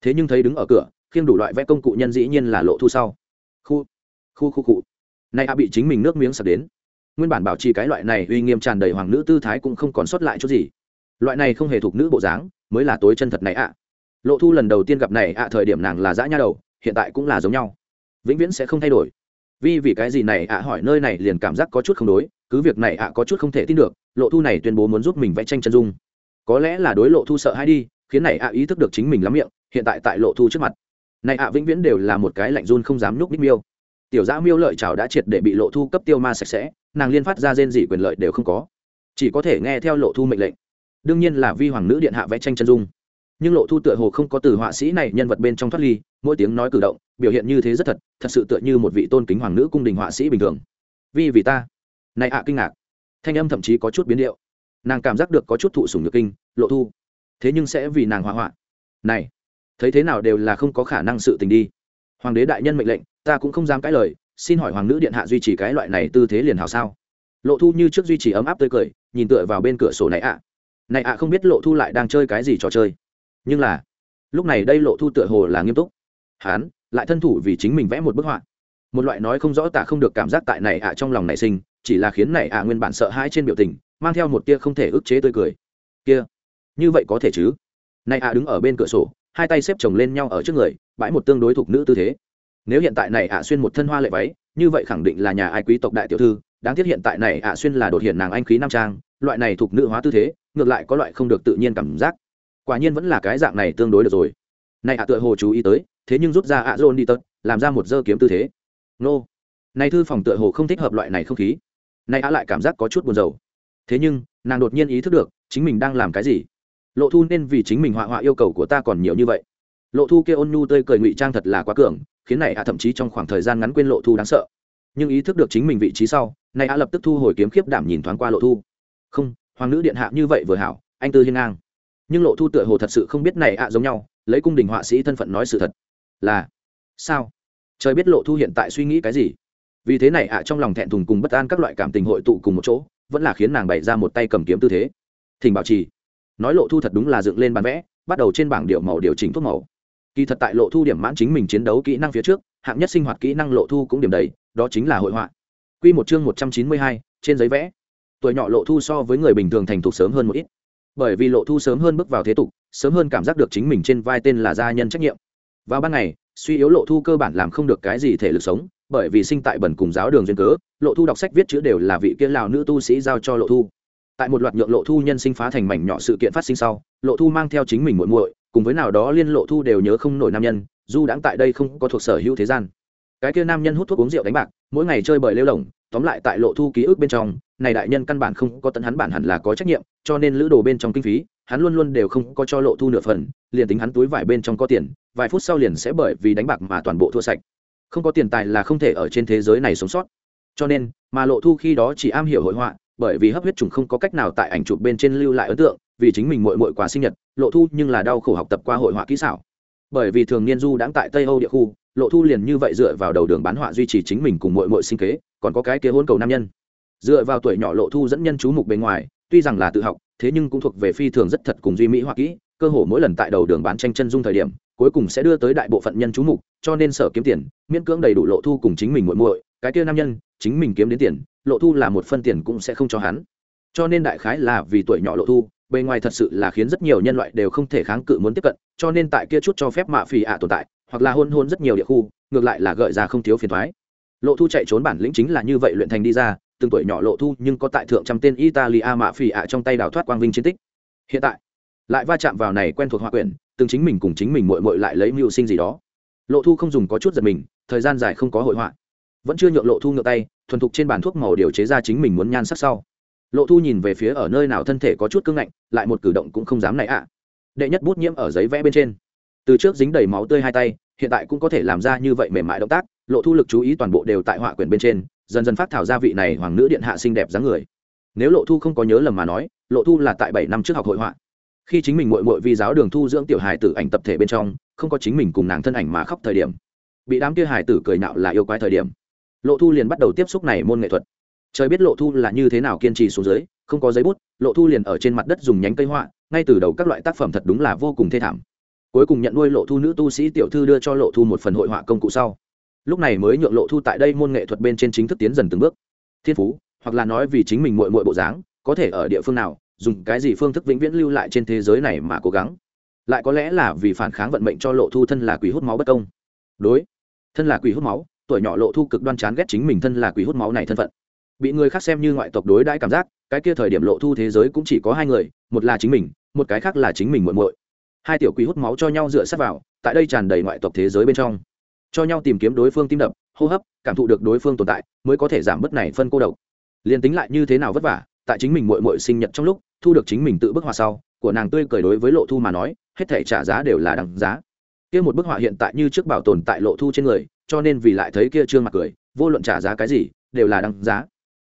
Thế nhưng thấy đứng ở cửa khiêng đủ loại vẽ công cụ nhân dĩ nhiên là lộ thu sau. Khu khu khu cụ nay a bị chính mình nước miếng sập đến. Nguyên bản bảo trì cái loại này uy nghiêm tràn đầy hoàng nữ tư thái cũng không còn sót lại chút gì. Loại này không hề thuộc nữ bộ dáng, mới là tối chân thật này ạ lộ thu lần đầu tiên gặp này ạ thời điểm nàng là dã nha đầu, hiện tại cũng là giống nhau. Vĩnh viễn sẽ không thay đổi. Vì vì cái gì này ạ hỏi nơi này liền cảm giác có chút không đối, cứ việc này ạ có chút không thể tin được, lộ thu này tuyên bố muốn giúp mình vẽ tranh chân dung. Có lẽ là đối lộ thu sợ hay đi, khiến này ạ ý thức được chính mình lắm miệng, hiện tại tại lộ thu trước mặt này ạ, vĩnh viễn đều là một cái lạnh run không dám nhúc ních miêu. Tiểu dã miêu lợi chảo đã triệt để bị lộ thu cấp tiêu ma sạch sẽ, nàng liên phát ra rên dị quyền lợi đều không có. Chỉ có thể nghe theo lộ thu mệnh lệnh. Đương nhiên là vi hoàng nữ điện hạ vẽ tranh chân dung. Nhưng lộ thu tựa hồ không có từ họa sĩ này nhân vật bên trong thoát ly, mỗi tiếng nói cử động, biểu hiện như thế rất thật thật sự tựa như một vị tôn kính hoàng nữ cung đình họa sĩ bình thường. Vì vì ta. Này ạ, kinh ngạc. Thanh âm thậm chí có chút biến điệu. Nàng cảm giác được có chút thụ sùng nhược kinh, lộ thu. Thế nhưng sẽ vì nàng hỏa hoạn này thấy thế nào đều là không có khả năng sự tình đi. Hoàng đế đại nhân mệnh lệnh, ta cũng không dám cãi lời, xin hỏi hoàng nữ điện hạ duy trì cái loại này tư thế liền hảo sao? Lộ thu như trước duy trì ấm áp tươi cười, nhìn tựa vào bên cửa sổ này ạ. Này ạ không biết lộ thu lại đang chơi cái gì trò chơi. Nhưng là, lúc này đây lộ thu tựa hồ là nghiêm túc. Hán, lại thân thủ vì chính mình vẽ một bức họa. Một loại nói không rõ tả không được cảm giác tại này ạ trong lòng nảy sinh, chỉ là khiến này ạ nguyên bản sợ hãi trên biểu tình, mang theo một tia không thể ức chế tươi cười. Kia, như vậy có thể chứ? Này ạ đứng ở bên cửa sổ hai tay xếp chồng lên nhau ở trước người, bãi một tương đối thuộc nữ tư thế. Nếu hiện tại này ạ xuyên một thân hoa lệ váy, như vậy khẳng định là nhà ai quý tộc đại tiểu thư, đáng tiếc hiện tại này ạ xuyên là đột hiện nàng anh khí nam trang, loại này thuộc nữ hóa tư thế, ngược lại có loại không được tự nhiên cảm giác. Quả nhiên vẫn là cái dạng này tương đối được rồi. Này ạ tựa hồ chú ý tới, thế nhưng rút ra ạ dôn đi tật làm ra một dơ kiếm tư thế. Nô. Này thư phòng tựa hồ không thích hợp loại này không khí. Này ạ lại cảm giác có chút buồn rầu. Thế nhưng, nàng đột nhiên ý thức được, chính mình đang làm cái gì lộ thu nên vì chính mình họa họa yêu cầu của ta còn nhiều như vậy. Lộ thu kia ôn nhu tươi cười ngụy trang thật là quá cường, khiến này ạ thậm chí trong khoảng thời gian ngắn quên lộ thu đáng sợ. Nhưng ý thức được chính mình vị trí sau, này ạ lập tức thu hồi kiếm khiếp đảm nhìn thoáng qua lộ thu. Không, hoàng nữ điện hạ như vậy vừa hảo, anh tư hiên ngang. Nhưng lộ thu tựa hồ thật sự không biết này ạ giống nhau, lấy cung đình họa sĩ thân phận nói sự thật. Là, sao? Trời biết lộ thu hiện tại suy nghĩ cái gì? Vì thế này ạ trong lòng thẹn thùng cùng bất an các loại cảm tình hội tụ cùng một chỗ, vẫn là khiến nàng bày ra một tay cầm kiếm tư thế. Thỉnh bảo trì nói lộ thu thật đúng là dựng lên bàn vẽ, bắt đầu trên bảng điệu màu điều chỉnh thuốc màu. Kỳ thật tại lộ thu điểm mãn chính mình chiến đấu kỹ năng phía trước, hạng nhất sinh hoạt kỹ năng lộ thu cũng điểm đầy, đó chính là hội họa. Q một chương một trăm chín mươi hai, trên giấy vẽ. Tuổi nhỏ lộ thu so với người bình thường thành thục sớm hơn một ít. Bởi vì lộ thu sớm hơn bước vào thế tục, sớm hơn cảm giác được chính mình trên vai tên là gia nhân trách nhiệm. Vào ban ngày, suy yếu lộ thu cơ bản làm không được cái gì thể lực sống, bởi vì sinh tại bẩn cùng giáo đường duyên cớ, lộ thu đọc sách viết chữ đều là vị kia lào nữ tu sĩ giao cho lộ thu tại một loạt nhượng lộ thu nhân sinh phá thành mảnh nhỏ sự kiện phát sinh sau, lộ thu mang theo chính mình muội muội, cùng với nào đó liên lộ thu đều nhớ không nổi nam nhân, dù đãng tại đây không có thuộc sở hữu thế gian. Cái kia nam nhân hút thuốc uống rượu đánh bạc, mỗi ngày chơi bời lêu lỏng, tóm lại tại lộ thu ký ức bên trong, này đại nhân căn bản không có tận hắn bản hẳn là có trách nhiệm, cho nên lữ đồ bên trong kinh phí, hắn luôn luôn đều không có cho lộ thu nửa phần, liền tính hắn túi vải bên trong có tiền, vài phút sau liền sẽ bởi vì đánh bạc mà toàn bộ thua sạch. Không có tiền tài là không thể ở trên thế giới này sống sót. Cho nên, mà lộ thu khi đó chỉ am hiểu hội họa bởi vì hấp huyết trùng không có cách nào tại ảnh chụp bên trên lưu lại ấn tượng, vì chính mình mội mội quá sinh nhật, lộ thu nhưng là đau khổ học tập qua hội họa kỹ xảo. Bởi vì thường niên du đãng tại tây âu địa khu, lộ thu liền như vậy dựa vào đầu đường bán họa duy trì chính mình cùng mội mội sinh kế, còn có cái kế hôn cầu nam nhân. Dựa vào tuổi nhỏ lộ thu dẫn nhân chú mục bên ngoài, tuy rằng là tự học, thế nhưng cũng thuộc về phi thường rất thật cùng duy mỹ họa kỹ, cơ hồ mỗi lần tại đầu đường bán tranh chân dung thời điểm, cuối cùng sẽ đưa tới đại bộ phận nhân chú mục, cho nên sở kiếm tiền, miễn cưỡng đầy đủ lộ thu cùng chính mình muội muội, cái kia nam nhân chính mình kiếm đến tiền, lộ thu là một phân tiền cũng sẽ không cho hắn. Cho nên đại khái là vì tuổi nhỏ lộ thu, bề ngoài thật sự là khiến rất nhiều nhân loại đều không thể kháng cự muốn tiếp cận, cho nên tại kia chút cho phép mạ phì ạ tồn tại, hoặc là hôn hôn rất nhiều địa khu, ngược lại là gợi ra không thiếu phiền thoái lộ thu chạy trốn bản lĩnh chính là như vậy luyện thành đi ra, từng tuổi nhỏ lộ thu nhưng có tại thượng trăm tên italia mạ phì ạ trong tay đào thoát quang vinh chiến tích. Hiện tại, lại va chạm vào này quen thuộc hòa quyển, từng chính mình cùng chính mình mội mội lại lấy mưu sinh gì đó. Lộ thu không dùng có chút giật mình, thời gian dài không có hội họa vẫn chưa nhượng lộ thu ngựa tay, thuần thục trên bàn thuốc màu điều chế ra chính mình muốn nhan sắc sau. Lộ thu nhìn về phía ở nơi nào thân thể có chút cưng ngạnh, lại một cử động cũng không dám này ạ. Đệ nhất bút nhiễm ở giấy vẽ bên trên. Từ trước dính đầy máu tươi hai tay, hiện tại cũng có thể làm ra như vậy mềm mại động tác, lộ thu lực chú ý toàn bộ đều tại họa quyển bên trên, dần dần phát thảo gia vị này hoàng nữ điện hạ xinh đẹp dáng người. Nếu lộ thu không có nhớ lầm mà nói, lộ thu là tại bảy năm trước học hội họa. Khi chính mình mội mội vì giáo đường thu dưỡng tiểu hài tử ảnh tập thể bên trong, không có chính mình cùng nàng thân ảnh mà khóc thời điểm. Bị đám kia hài tử cười nạo là yêu quái thời điểm lộ thu liền bắt đầu tiếp xúc này môn nghệ thuật. Trời biết lộ thu là như thế nào kiên trì xuống dưới, không có giấy bút, lộ thu liền ở trên mặt đất dùng nhánh cây họa, ngay từ đầu các loại tác phẩm thật đúng là vô cùng thê thảm. Cuối cùng nhận nuôi lộ thu nữ tu sĩ tiểu thư đưa cho lộ thu một phần hội họa công cụ sau. Lúc này mới nhượng lộ thu tại đây môn nghệ thuật bên trên chính thức tiến dần từng bước. Thiên phú, hoặc là nói vì chính mình mội mội bộ dáng, có thể ở địa phương nào, dùng cái gì phương thức vĩnh viễn lưu lại trên thế giới này mà cố gắng. Lại có lẽ là vì phản kháng vận mệnh cho lộ thu thân là quỷ hút máu bất công. Đối, thân là quỷ hút máu tuổi nhỏ lộ thu cực đoan chán ghét chính mình thân là quỷ hút máu này thân phận. Bị người khác xem như ngoại tộc đối đãi cảm giác, cái kia thời điểm lộ thu thế giới cũng chỉ có hai người, một là chính mình, một cái khác là chính mình muội muội. Hai tiểu quỷ hút máu cho nhau dựa sát vào, tại đây tràn đầy ngoại tộc thế giới bên trong. Cho nhau tìm kiếm đối phương tim đập, hô hấp, cảm thụ được đối phương tồn tại, mới có thể giảm bớt này phân cô độc. Liền tính lại như thế nào vất vả, tại chính mình muội muội sinh nhật trong lúc, thu được chính mình tự bức họa sau, của nàng tươi cười đối với lộ thu mà nói, hết thể trả giá đều là đằng giá. Kia một bức họa hiện tại như trước bảo tồn tại lộ thu trên người cho nên vì lại thấy kia trương mặt cười, vô luận trả giá cái gì, đều là đằng giá.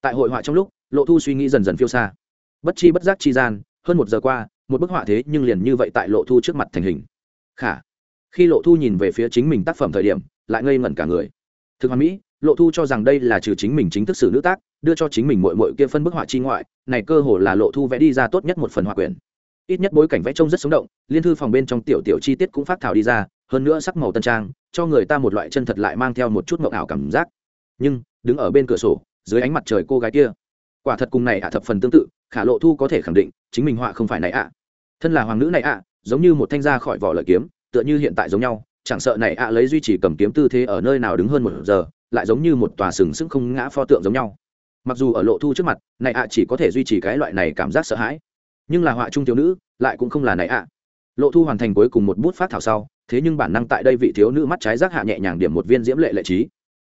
Tại hội họa trong lúc, lộ thu suy nghĩ dần dần phiêu xa. Bất chi bất giác chi gian, hơn một giờ qua, một bức họa thế nhưng liền như vậy tại lộ thu trước mặt thành hình. Khả, khi lộ thu nhìn về phía chính mình tác phẩm thời điểm, lại ngây ngẩn cả người. Thực hoàn mỹ, lộ thu cho rằng đây là trừ chính mình chính thức sử nữ tác, đưa cho chính mình mội mội kia phân bức họa chi ngoại, này cơ hồ là lộ thu vẽ đi ra tốt nhất một phần họa quyển ít nhất bối cảnh vẽ trông rất sống động, liên thư phòng bên trong tiểu tiểu chi tiết cũng phát thảo đi ra, hơn nữa sắc màu tân trang, cho người ta một loại chân thật lại mang theo một chút mộng ảo cảm giác. Nhưng, đứng ở bên cửa sổ, dưới ánh mặt trời cô gái kia, quả thật cùng này ạ thập phần tương tự, khả lộ thu có thể khẳng định, chính mình họa không phải này ạ. Thân là hoàng nữ này ạ, giống như một thanh ra khỏi vỏ lợi kiếm, tựa như hiện tại giống nhau, chẳng sợ này ạ lấy duy trì cầm kiếm tư thế ở nơi nào đứng hơn một giờ, lại giống như một tòa sừng sững không ngã pho tượng giống nhau. Mặc dù ở lộ thu trước mặt, này ạ chỉ có thể duy trì cái loại này cảm giác sợ hãi nhưng là họa trung thiếu nữ, lại cũng không là này ạ. Lộ thu hoàn thành cuối cùng một bút phát thảo sau, thế nhưng bản năng tại đây vị thiếu nữ mắt trái giác hạ nhẹ nhàng điểm một viên diễm lệ lệ trí.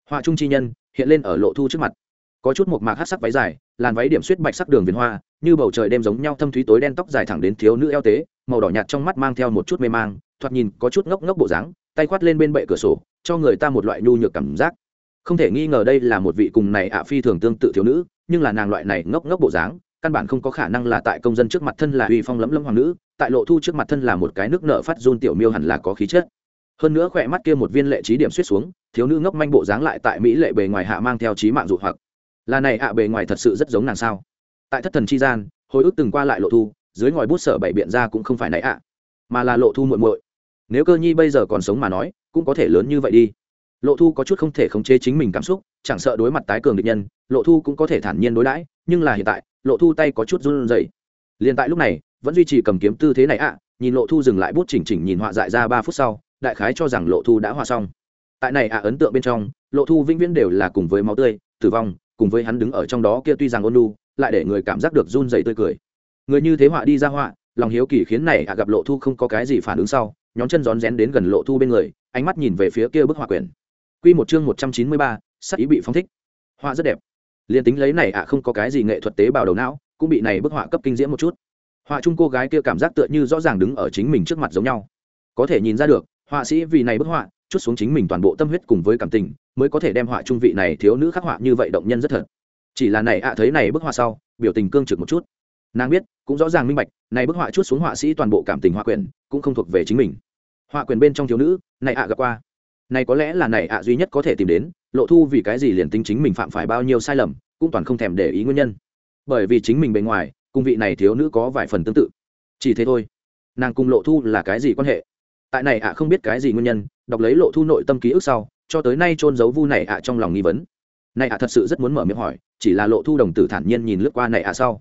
Họa trung chi nhân, hiện lên ở lộ thu trước mặt. Có chút một mạc hát sắc váy dài, làn váy điểm suýt bạch sắc đường viền hoa, như bầu trời đêm giống nhau thâm thúy tối đen tóc dài thẳng đến thiếu nữ eo tế, màu đỏ nhạt trong mắt mang theo một chút mê mang, thoạt nhìn có chút ngốc ngốc bộ dáng, tay khoát lên bên bệ cửa sổ, cho người ta một loại nhu nhược cảm giác. Không thể nghi ngờ đây là một vị cùng này ạ phi thường tương tự thiếu nữ, nhưng là nàng loại này ngốc ngốc bộ dáng căn bản không có khả năng là tại công dân trước mặt thân là uy phong lẫm lẫm hoàng nữ, tại lộ thu trước mặt thân là một cái nước nợ phát run tiểu miêu hẳn là có khí chất. Hơn nữa khỏe mắt kia một viên lệ trí điểm suýt xuống, thiếu nữ ngốc manh bộ dáng lại tại mỹ lệ bề ngoài hạ mang theo trí mạng dụ hoặc. Là này ạ, bề ngoài thật sự rất giống nàng sao? Tại thất thần chi gian, hồi ức từng qua lại lộ thu, dưới ngòi bút sở bảy biện ra cũng không phải này ạ, mà là lộ thu muội muội. Nếu cơ nhi bây giờ còn sống mà nói, cũng có thể lớn như vậy đi. Lộ thu có chút không thể khống chế chính mình cảm xúc, chẳng sợ đối mặt tái cường địch nhân, lộ thu cũng có thể thản nhiên đối đãi, nhưng là hiện tại lộ thu tay có chút run rẩy liền tại lúc này vẫn duy trì cầm kiếm tư thế này ạ nhìn lộ thu dừng lại bút chỉnh chỉnh nhìn họa dại ra ba phút sau đại khái cho rằng lộ thu đã hòa xong tại này ạ ấn tượng bên trong lộ thu vĩnh viễn đều là cùng với máu tươi tử vong cùng với hắn đứng ở trong đó kia tuy rằng ôn lu lại để người cảm giác được run dày tươi cười người như thế họa đi ra họa lòng hiếu kỳ khiến này ạ gặp lộ thu không có cái gì phản ứng sau nhóm chân rón rén đến gần lộ thu bên người ánh mắt nhìn về phía kia bức họa quyển Quy một chương một trăm chín mươi ba, sắc ý bị phóng thích. Họa rất đẹp. Liên tính lấy này ạ không có cái gì nghệ thuật tế bào đầu não, cũng bị này bức họa cấp kinh diễm một chút. Họa chung cô gái kia cảm giác tựa như rõ ràng đứng ở chính mình trước mặt giống nhau. Có thể nhìn ra được, họa sĩ vì này bức họa, chút xuống chính mình toàn bộ tâm huyết cùng với cảm tình, mới có thể đem họa trung vị này thiếu nữ khắc họa như vậy động nhân rất thật. Chỉ là này ạ thấy này bức họa sau, biểu tình cương trực một chút. Nàng biết, cũng rõ ràng minh bạch, này bức họa chút xuống họa sĩ toàn bộ cảm tình họa quyền, cũng không thuộc về chính mình. Họa quyền bên trong thiếu nữ, này ạ gặp qua này có lẽ là này ạ duy nhất có thể tìm đến, lộ thu vì cái gì liền tính chính mình phạm phải bao nhiêu sai lầm, cũng toàn không thèm để ý nguyên nhân. Bởi vì chính mình bề ngoài cung vị này thiếu nữ có vài phần tương tự. Chỉ thế thôi. Nàng cùng lộ thu là cái gì quan hệ? Tại này ạ không biết cái gì nguyên nhân, đọc lấy lộ thu nội tâm ký ức sau, cho tới nay trôn giấu vu này ạ trong lòng nghi vấn. Này ạ thật sự rất muốn mở miệng hỏi, chỉ là lộ thu đồng tử thản nhiên nhìn lướt qua này ạ sau.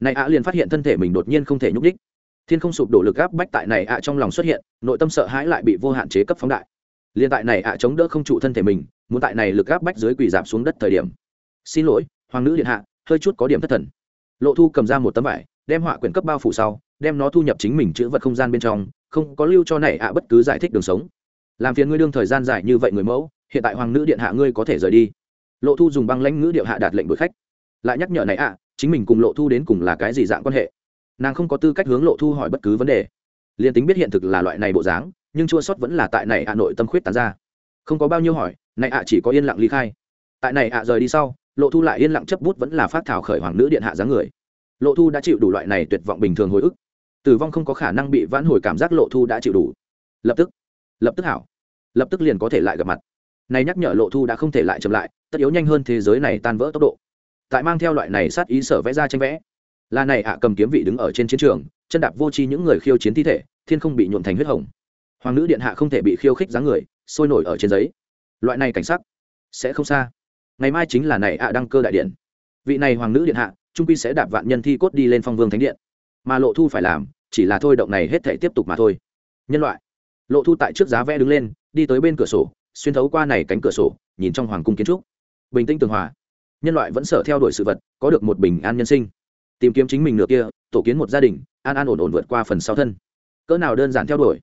Này ạ liền phát hiện thân thể mình đột nhiên không thể nhúc đích thiên không sụp đổ lực áp bách tại này ạ trong lòng xuất hiện, nội tâm sợ hãi lại bị vô hạn chế cấp phóng đại liên tại này ạ chống đỡ không trụ thân thể mình, muốn tại này lực gáp bách dưới quỳ giảm xuống đất thời điểm. Xin lỗi, hoàng nữ điện hạ, hơi chút có điểm thất thần. Lộ thu cầm ra một tấm vải, đem họa quyển cấp bao phủ sau, đem nó thu nhập chính mình chữ vật không gian bên trong, không có lưu cho này ạ bất cứ giải thích đường sống. Làm phiền ngươi đương thời gian dài như vậy người mẫu, hiện tại hoàng nữ điện hạ ngươi có thể rời đi. Lộ thu dùng băng lãnh ngữ điệu hạ đạt lệnh đuổi khách. Lại nhắc nhở này ạ, chính mình cùng lộ thu đến cùng là cái gì dạng quan hệ? Nàng không có tư cách hướng lộ thu hỏi bất cứ vấn đề. Liền tính biết hiện thực là loại này bộ dáng nhưng chua sót vẫn là tại này ạ nội tâm khuyết tán ra. Không có bao nhiêu hỏi, này ạ chỉ có yên lặng ly khai. Tại này ạ rời đi sau, lộ thu lại yên lặng chấp bút vẫn là phát thảo khởi hoàng nữ điện hạ dáng người. Lộ thu đã chịu đủ loại này tuyệt vọng bình thường hồi ức. Tử vong không có khả năng bị vãn hồi cảm giác lộ thu đã chịu đủ. Lập tức lập tức hảo. Lập tức liền có thể lại gặp mặt. Này nhắc nhở lộ thu đã không thể lại chậm lại, tất yếu nhanh hơn thế giới này tan vỡ tốc độ. Tại mang theo loại này sát ý sở vẽ ra tranh vẽ. Là này ạ cầm kiếm vị đứng ở trên chiến trường, chân đạp vô tri những người khiêu chiến thi thể, thiên không bị nhuộn thành huyết hồng hoàng nữ điện hạ không thể bị khiêu khích dáng người, sôi nổi ở trên giấy. Loại này cảnh sắc sẽ không xa. Ngày mai chính là này ạ đăng cơ đại điện. Vị này hoàng nữ điện hạ, trung quy sẽ đạp vạn nhân thi cốt đi lên phong vương thánh điện. Mà lộ thu phải làm, chỉ là thôi động này hết thể tiếp tục mà thôi. Nhân loại. Lộ thu tại trước giá vẽ đứng lên, đi tới bên cửa sổ, xuyên thấu qua này cánh cửa sổ, nhìn trong hoàng cung kiến trúc. Bình tĩnh tường hòa. Nhân loại vẫn sợ theo đuổi sự vật, có được một bình an nhân sinh. Tìm kiếm chính mình nửa kia, tổ kiến một gia đình, an an ổn ổn vượt qua phần sau thân. Cỡ nào đơn giản theo đuổi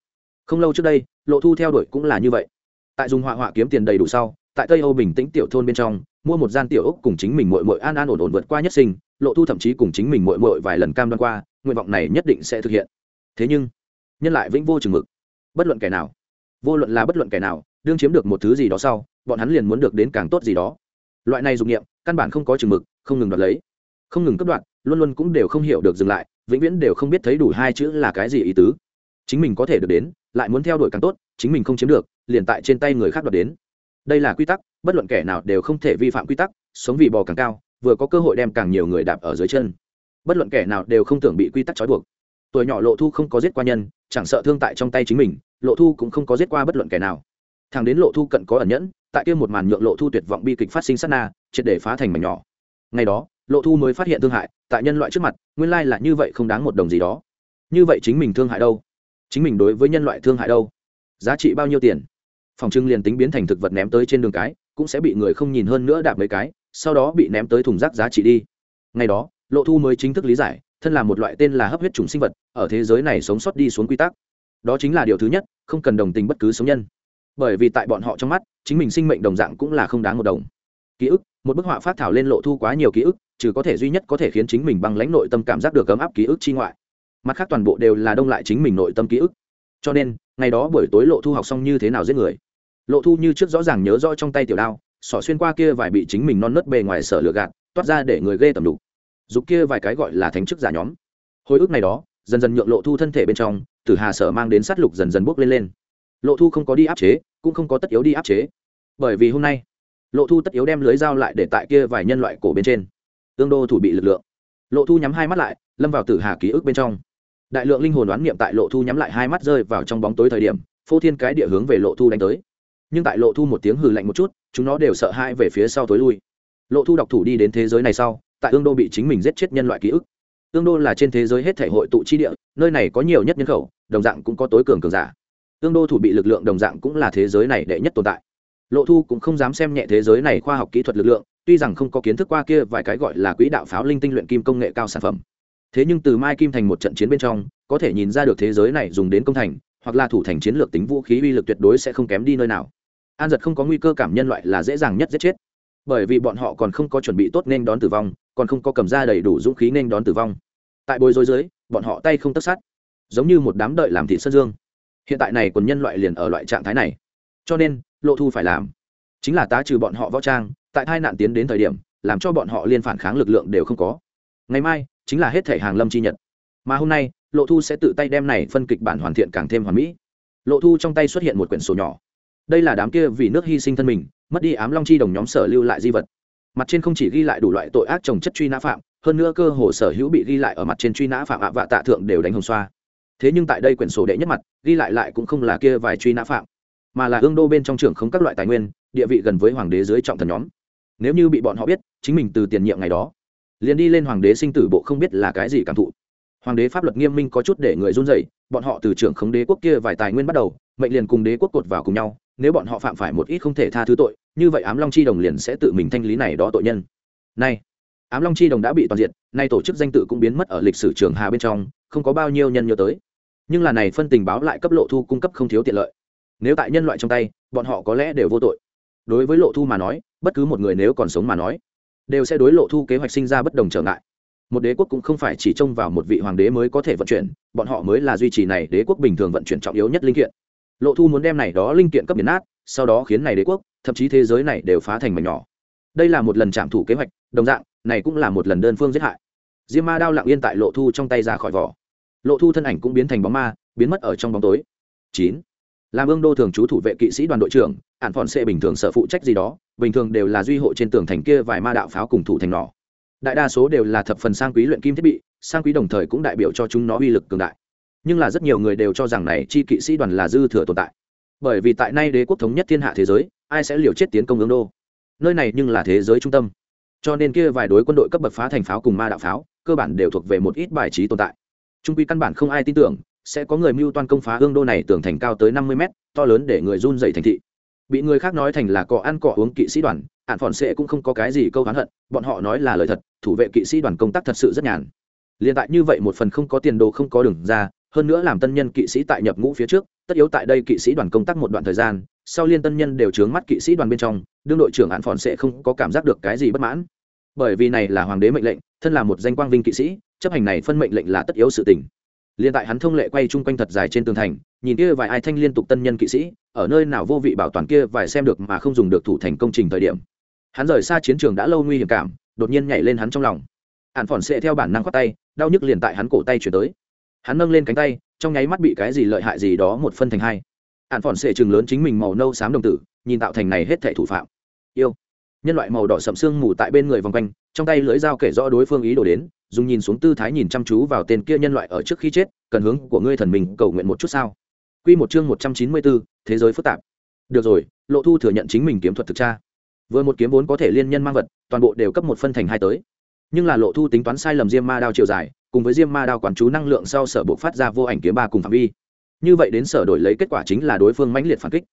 không lâu trước đây, lộ thu theo đuổi cũng là như vậy. Tại dùng họa họa kiếm tiền đầy đủ sau, tại tây âu bình tĩnh tiểu thôn bên trong, mua một gian tiểu ốc cùng chính mình mội mội an an ổn ổn vượt qua nhất sinh, lộ thu thậm chí cùng chính mình mội mội vài lần cam đoan qua, nguyện vọng này nhất định sẽ thực hiện. Thế nhưng, nhân lại vĩnh vô chừng mực. Bất luận kẻ nào, vô luận là bất luận kẻ nào, đương chiếm được một thứ gì đó sau, bọn hắn liền muốn được đến càng tốt gì đó. Loại này dụng nghiệm căn bản không có chừng mực, không ngừng đoạt lấy. Không ngừng cấp đoạn luôn luôn cũng đều không hiểu được dừng lại, vĩnh viễn đều không biết thấy đủ hai chữ là cái gì ý tứ chính mình có thể được đến, lại muốn theo đuổi càng tốt, chính mình không chiếm được, liền tại trên tay người khác đoạt đến. Đây là quy tắc, bất luận kẻ nào đều không thể vi phạm quy tắc, sống vì bò càng cao, vừa có cơ hội đem càng nhiều người đạp ở dưới chân. Bất luận kẻ nào đều không tưởng bị quy tắc trói buộc. Tuổi nhỏ lộ thu không có giết qua nhân, chẳng sợ thương tại trong tay chính mình, lộ thu cũng không có giết qua bất luận kẻ nào. Thằng đến lộ thu cận có ẩn nhẫn, tại kia một màn nhượng lộ thu tuyệt vọng bi kịch phát sinh sát na, triệt để phá thành mảnh nhỏ. Ngày đó, lộ thu mới phát hiện thương hại, tại nhân loại trước mặt, nguyên lai là như vậy không đáng một đồng gì đó. Như vậy chính mình thương hại đâu? Chính mình đối với nhân loại thương hại đâu? Giá trị bao nhiêu tiền? Phòng trưng liền tính biến thành thực vật ném tới trên đường cái, cũng sẽ bị người không nhìn hơn nữa đạp mấy cái, sau đó bị ném tới thùng rác giá trị đi. Ngày đó, lộ thu mới chính thức lý giải, thân là một loại tên là hấp huyết chủng sinh vật, ở thế giới này sống sót đi xuống quy tắc. Đó chính là điều thứ nhất, không cần đồng tình bất cứ sống nhân. Bởi vì tại bọn họ trong mắt, chính mình sinh mệnh đồng dạng cũng là không đáng một đồng. Ký ức, một bức họa phát thảo lên lộ thu quá nhiều ký ức, trừ có thể duy nhất có thể khiến chính mình bằng lãnh nội tâm cảm giác được ấm áp ký ức chi ngoại mặt khác toàn bộ đều là đông lại chính mình nội tâm ký ức. Cho nên, ngày đó buổi tối lộ thu học xong như thế nào giết người? Lộ thu như trước rõ ràng nhớ rõ trong tay tiểu đao, sỏ xuyên qua kia vài bị chính mình non nớt bề ngoài sở lựa gạt, toát ra để người ghê tầm đủ dục kia vài cái gọi là thánh chức giả nhóm. Hồi ức này đó, dần dần nhượng lộ thu thân thể bên trong tử hà sở mang đến sát lục dần dần bốc lên lên. Lộ thu không có đi áp chế, cũng không có tất yếu đi áp chế. Bởi vì hôm nay, lộ thu tất yếu đem lưới dao lại để tại kia vài nhân loại cổ bên trên. Tương đô thủ bị lực lượng. Lộ thu nhắm hai mắt lại, lâm vào tử hà ký ức bên trong đại lượng linh hồn đoán niệm tại lộ thu nhắm lại hai mắt rơi vào trong bóng tối thời điểm, phô thiên cái địa hướng về lộ thu đánh tới. Nhưng tại lộ thu một tiếng hừ lạnh một chút, chúng nó đều sợ hãi về phía sau tối lui. Lộ thu đọc thủ đi đến thế giới này sau, tại ương đô bị chính mình giết chết nhân loại ký ức. Ương đô là trên thế giới hết thể hội tụ chi địa, nơi này có nhiều nhất nhân khẩu, đồng dạng cũng có tối cường cường giả. Ương đô thủ bị lực lượng đồng dạng cũng là thế giới này đệ nhất tồn tại. Lộ thu cũng không dám xem nhẹ thế giới này khoa học kỹ thuật lực lượng, tuy rằng không có kiến thức qua kia vài cái gọi là quỹ đạo pháo linh tinh luyện kim công nghệ cao sản phẩm thế nhưng từ mai kim thành một trận chiến bên trong, có thể nhìn ra được thế giới này dùng đến công thành, hoặc là thủ thành chiến lược tính vũ khí uy lực tuyệt đối sẽ không kém đi nơi nào. An giật không có nguy cơ cảm nhân loại là dễ dàng nhất giết chết. Bởi vì bọn họ còn không có chuẩn bị tốt nên đón tử vong, còn không có cầm ra đầy đủ dũng khí nên đón tử vong. Tại bồi dối dưới, bọn họ tay không tất sát, giống như một đám đợi làm thị sơn dương. Hiện tại này còn nhân loại liền ở loại trạng thái này. Cho nên, lộ thu phải làm. Chính là tá trừ bọn họ võ trang, tại hai nạn tiến đến thời điểm, làm cho bọn họ liên phản kháng lực lượng đều không có. Ngày mai chính là hết thể hàng lâm chi nhật. Mà hôm nay, lộ thu sẽ tự tay đem này phân kịch bản hoàn thiện càng thêm hoàn mỹ. Lộ thu trong tay xuất hiện một quyển sổ nhỏ. Đây là đám kia vì nước hy sinh thân mình, mất đi ám long chi đồng nhóm sở lưu lại di vật. Mặt trên không chỉ ghi lại đủ loại tội ác trồng chất truy nã phạm, hơn nữa cơ hồ sở hữu bị ghi lại ở mặt trên truy nã phạm ạ vạ tạ thượng đều đánh hồng xoa. Thế nhưng tại đây quyển sổ đệ nhất mặt, ghi lại lại cũng không là kia vài truy nã phạm, mà là Hương đô bên trong trường không các loại tài nguyên, địa vị gần với hoàng đế dưới trọng thần nhóm. Nếu như bị bọn họ biết, chính mình từ tiền nhiệm ngày đó liền đi lên hoàng đế sinh tử bộ không biết là cái gì cảm thụ. Hoàng đế pháp luật nghiêm minh có chút để người run rẩy, bọn họ từ trưởng khống đế quốc kia vài tài nguyên bắt đầu, mệnh liền cùng đế quốc cột vào cùng nhau, nếu bọn họ phạm phải một ít không thể tha thứ tội, như vậy ám long chi đồng liền sẽ tự mình thanh lý này đó tội nhân. Này, ám long chi đồng đã bị toàn diện nay tổ chức danh tự cũng biến mất ở lịch sử trường hà bên trong, không có bao nhiêu nhân nhớ tới. Nhưng là này phân tình báo lại cấp lộ thu cung cấp không thiếu tiện lợi. Nếu tại nhân loại trong tay, bọn họ có lẽ đều vô tội. Đối với lộ thu mà nói, bất cứ một người nếu còn sống mà nói đều sẽ đối lộ thu kế hoạch sinh ra bất đồng trở ngại. Một đế quốc cũng không phải chỉ trông vào một vị hoàng đế mới có thể vận chuyển, bọn họ mới là duy trì này đế quốc bình thường vận chuyển trọng yếu nhất linh kiện. Lộ thu muốn đem này đó linh kiện cấp biến nát, sau đó khiến này đế quốc, thậm chí thế giới này đều phá thành mảnh nhỏ. Đây là một lần trạm thủ kế hoạch, đồng dạng, này cũng là một lần đơn phương giết hại. Diêm ma đao lặng yên tại lộ thu trong tay ra khỏi vỏ. Lộ thu thân ảnh cũng biến thành bóng ma, biến mất ở trong bóng tối. Chín làm ương đô thường trú thủ vệ kỵ sĩ đoàn đội trưởng ạn phòn xê bình thường sở phụ trách gì đó, bình thường đều là duy hộ trên tường thành kia vài ma đạo pháo cùng thủ thành nỏ. Đại đa số đều là thập phần sang quý luyện kim thiết bị, sang quý đồng thời cũng đại biểu cho chúng nó uy lực cường đại. Nhưng là rất nhiều người đều cho rằng này chi kỵ sĩ đoàn là dư thừa tồn tại. Bởi vì tại nay đế quốc thống nhất thiên hạ thế giới, ai sẽ liều chết tiến công ương đô? Nơi này nhưng là thế giới trung tâm. Cho nên kia vài đối quân đội cấp bậc phá thành pháo cùng ma đạo pháo, cơ bản đều thuộc về một ít bài trí tồn tại. Trung quy căn bản không ai tin tưởng sẽ có người mưu toan công phá ương đô này tưởng thành cao tới năm mươi mét, to lớn để người run dậy thành thị. Bị người khác nói thành là cỏ ăn cỏ uống kỵ sĩ đoàn ạn phòn sệ cũng không có cái gì câu oán hận, bọn họ nói là lời thật, thủ vệ kỵ sĩ đoàn công tác thật sự rất nhàn. Liền tại như vậy một phần không có tiền đồ không có đường ra, hơn nữa làm tân nhân kỵ sĩ tại nhập ngũ phía trước, tất yếu tại đây kỵ sĩ đoàn công tác một đoạn thời gian, sau liên tân nhân đều trướng mắt kỵ sĩ đoàn bên trong, đương đội trưởng ạn phòn sẽ không có cảm giác được cái gì bất mãn. Bởi vì này là hoàng đế mệnh lệnh, thân là một danh quang vinh kỵ sĩ, chấp hành này phân mệnh lệnh là tất yếu sự tình liền tại hắn thông lệ quay chung quanh thật dài trên tường thành, nhìn kia vài ai thanh liên tục tân nhân kỵ sĩ, ở nơi nào vô vị bảo toàn kia vài xem được mà không dùng được thủ thành công trình thời điểm. Hắn rời xa chiến trường đã lâu nguy hiểm cảm, đột nhiên nhảy lên hắn trong lòng. Hạn phòn sệ theo bản năng khoát tay, đau nhức liền tại hắn cổ tay chuyển tới. Hắn nâng lên cánh tay, trong nháy mắt bị cái gì lợi hại gì đó một phân thành hai. Hạn phòn sệ chừng lớn chính mình màu nâu xám đồng tử, nhìn tạo thành này hết thể thủ phạm. Yêu. Nhân loại màu đỏ sậm sương mù tại bên người vòng quanh, trong tay lưỡi dao kể rõ đối phương ý đồ đến dùng nhìn xuống tư thái nhìn chăm chú vào tên kia nhân loại ở trước khi chết, cần hướng của ngươi thần mình cầu nguyện một chút sao? Quy một chương một trăm chín mươi bốn, thế giới phức tạp. Được rồi, lộ thu thừa nhận chính mình kiếm thuật thực tra. Vừa một kiếm vốn có thể liên nhân mang vật, toàn bộ đều cấp một phân thành hai tới. Nhưng là lộ thu tính toán sai lầm diêm ma đao chiều dài, cùng với diêm ma đao quản chú năng lượng sau sở bộ phát ra vô ảnh kiếm ba cùng phạm vi. Như vậy đến sở đổi lấy kết quả chính là đối phương mãnh liệt phản kích.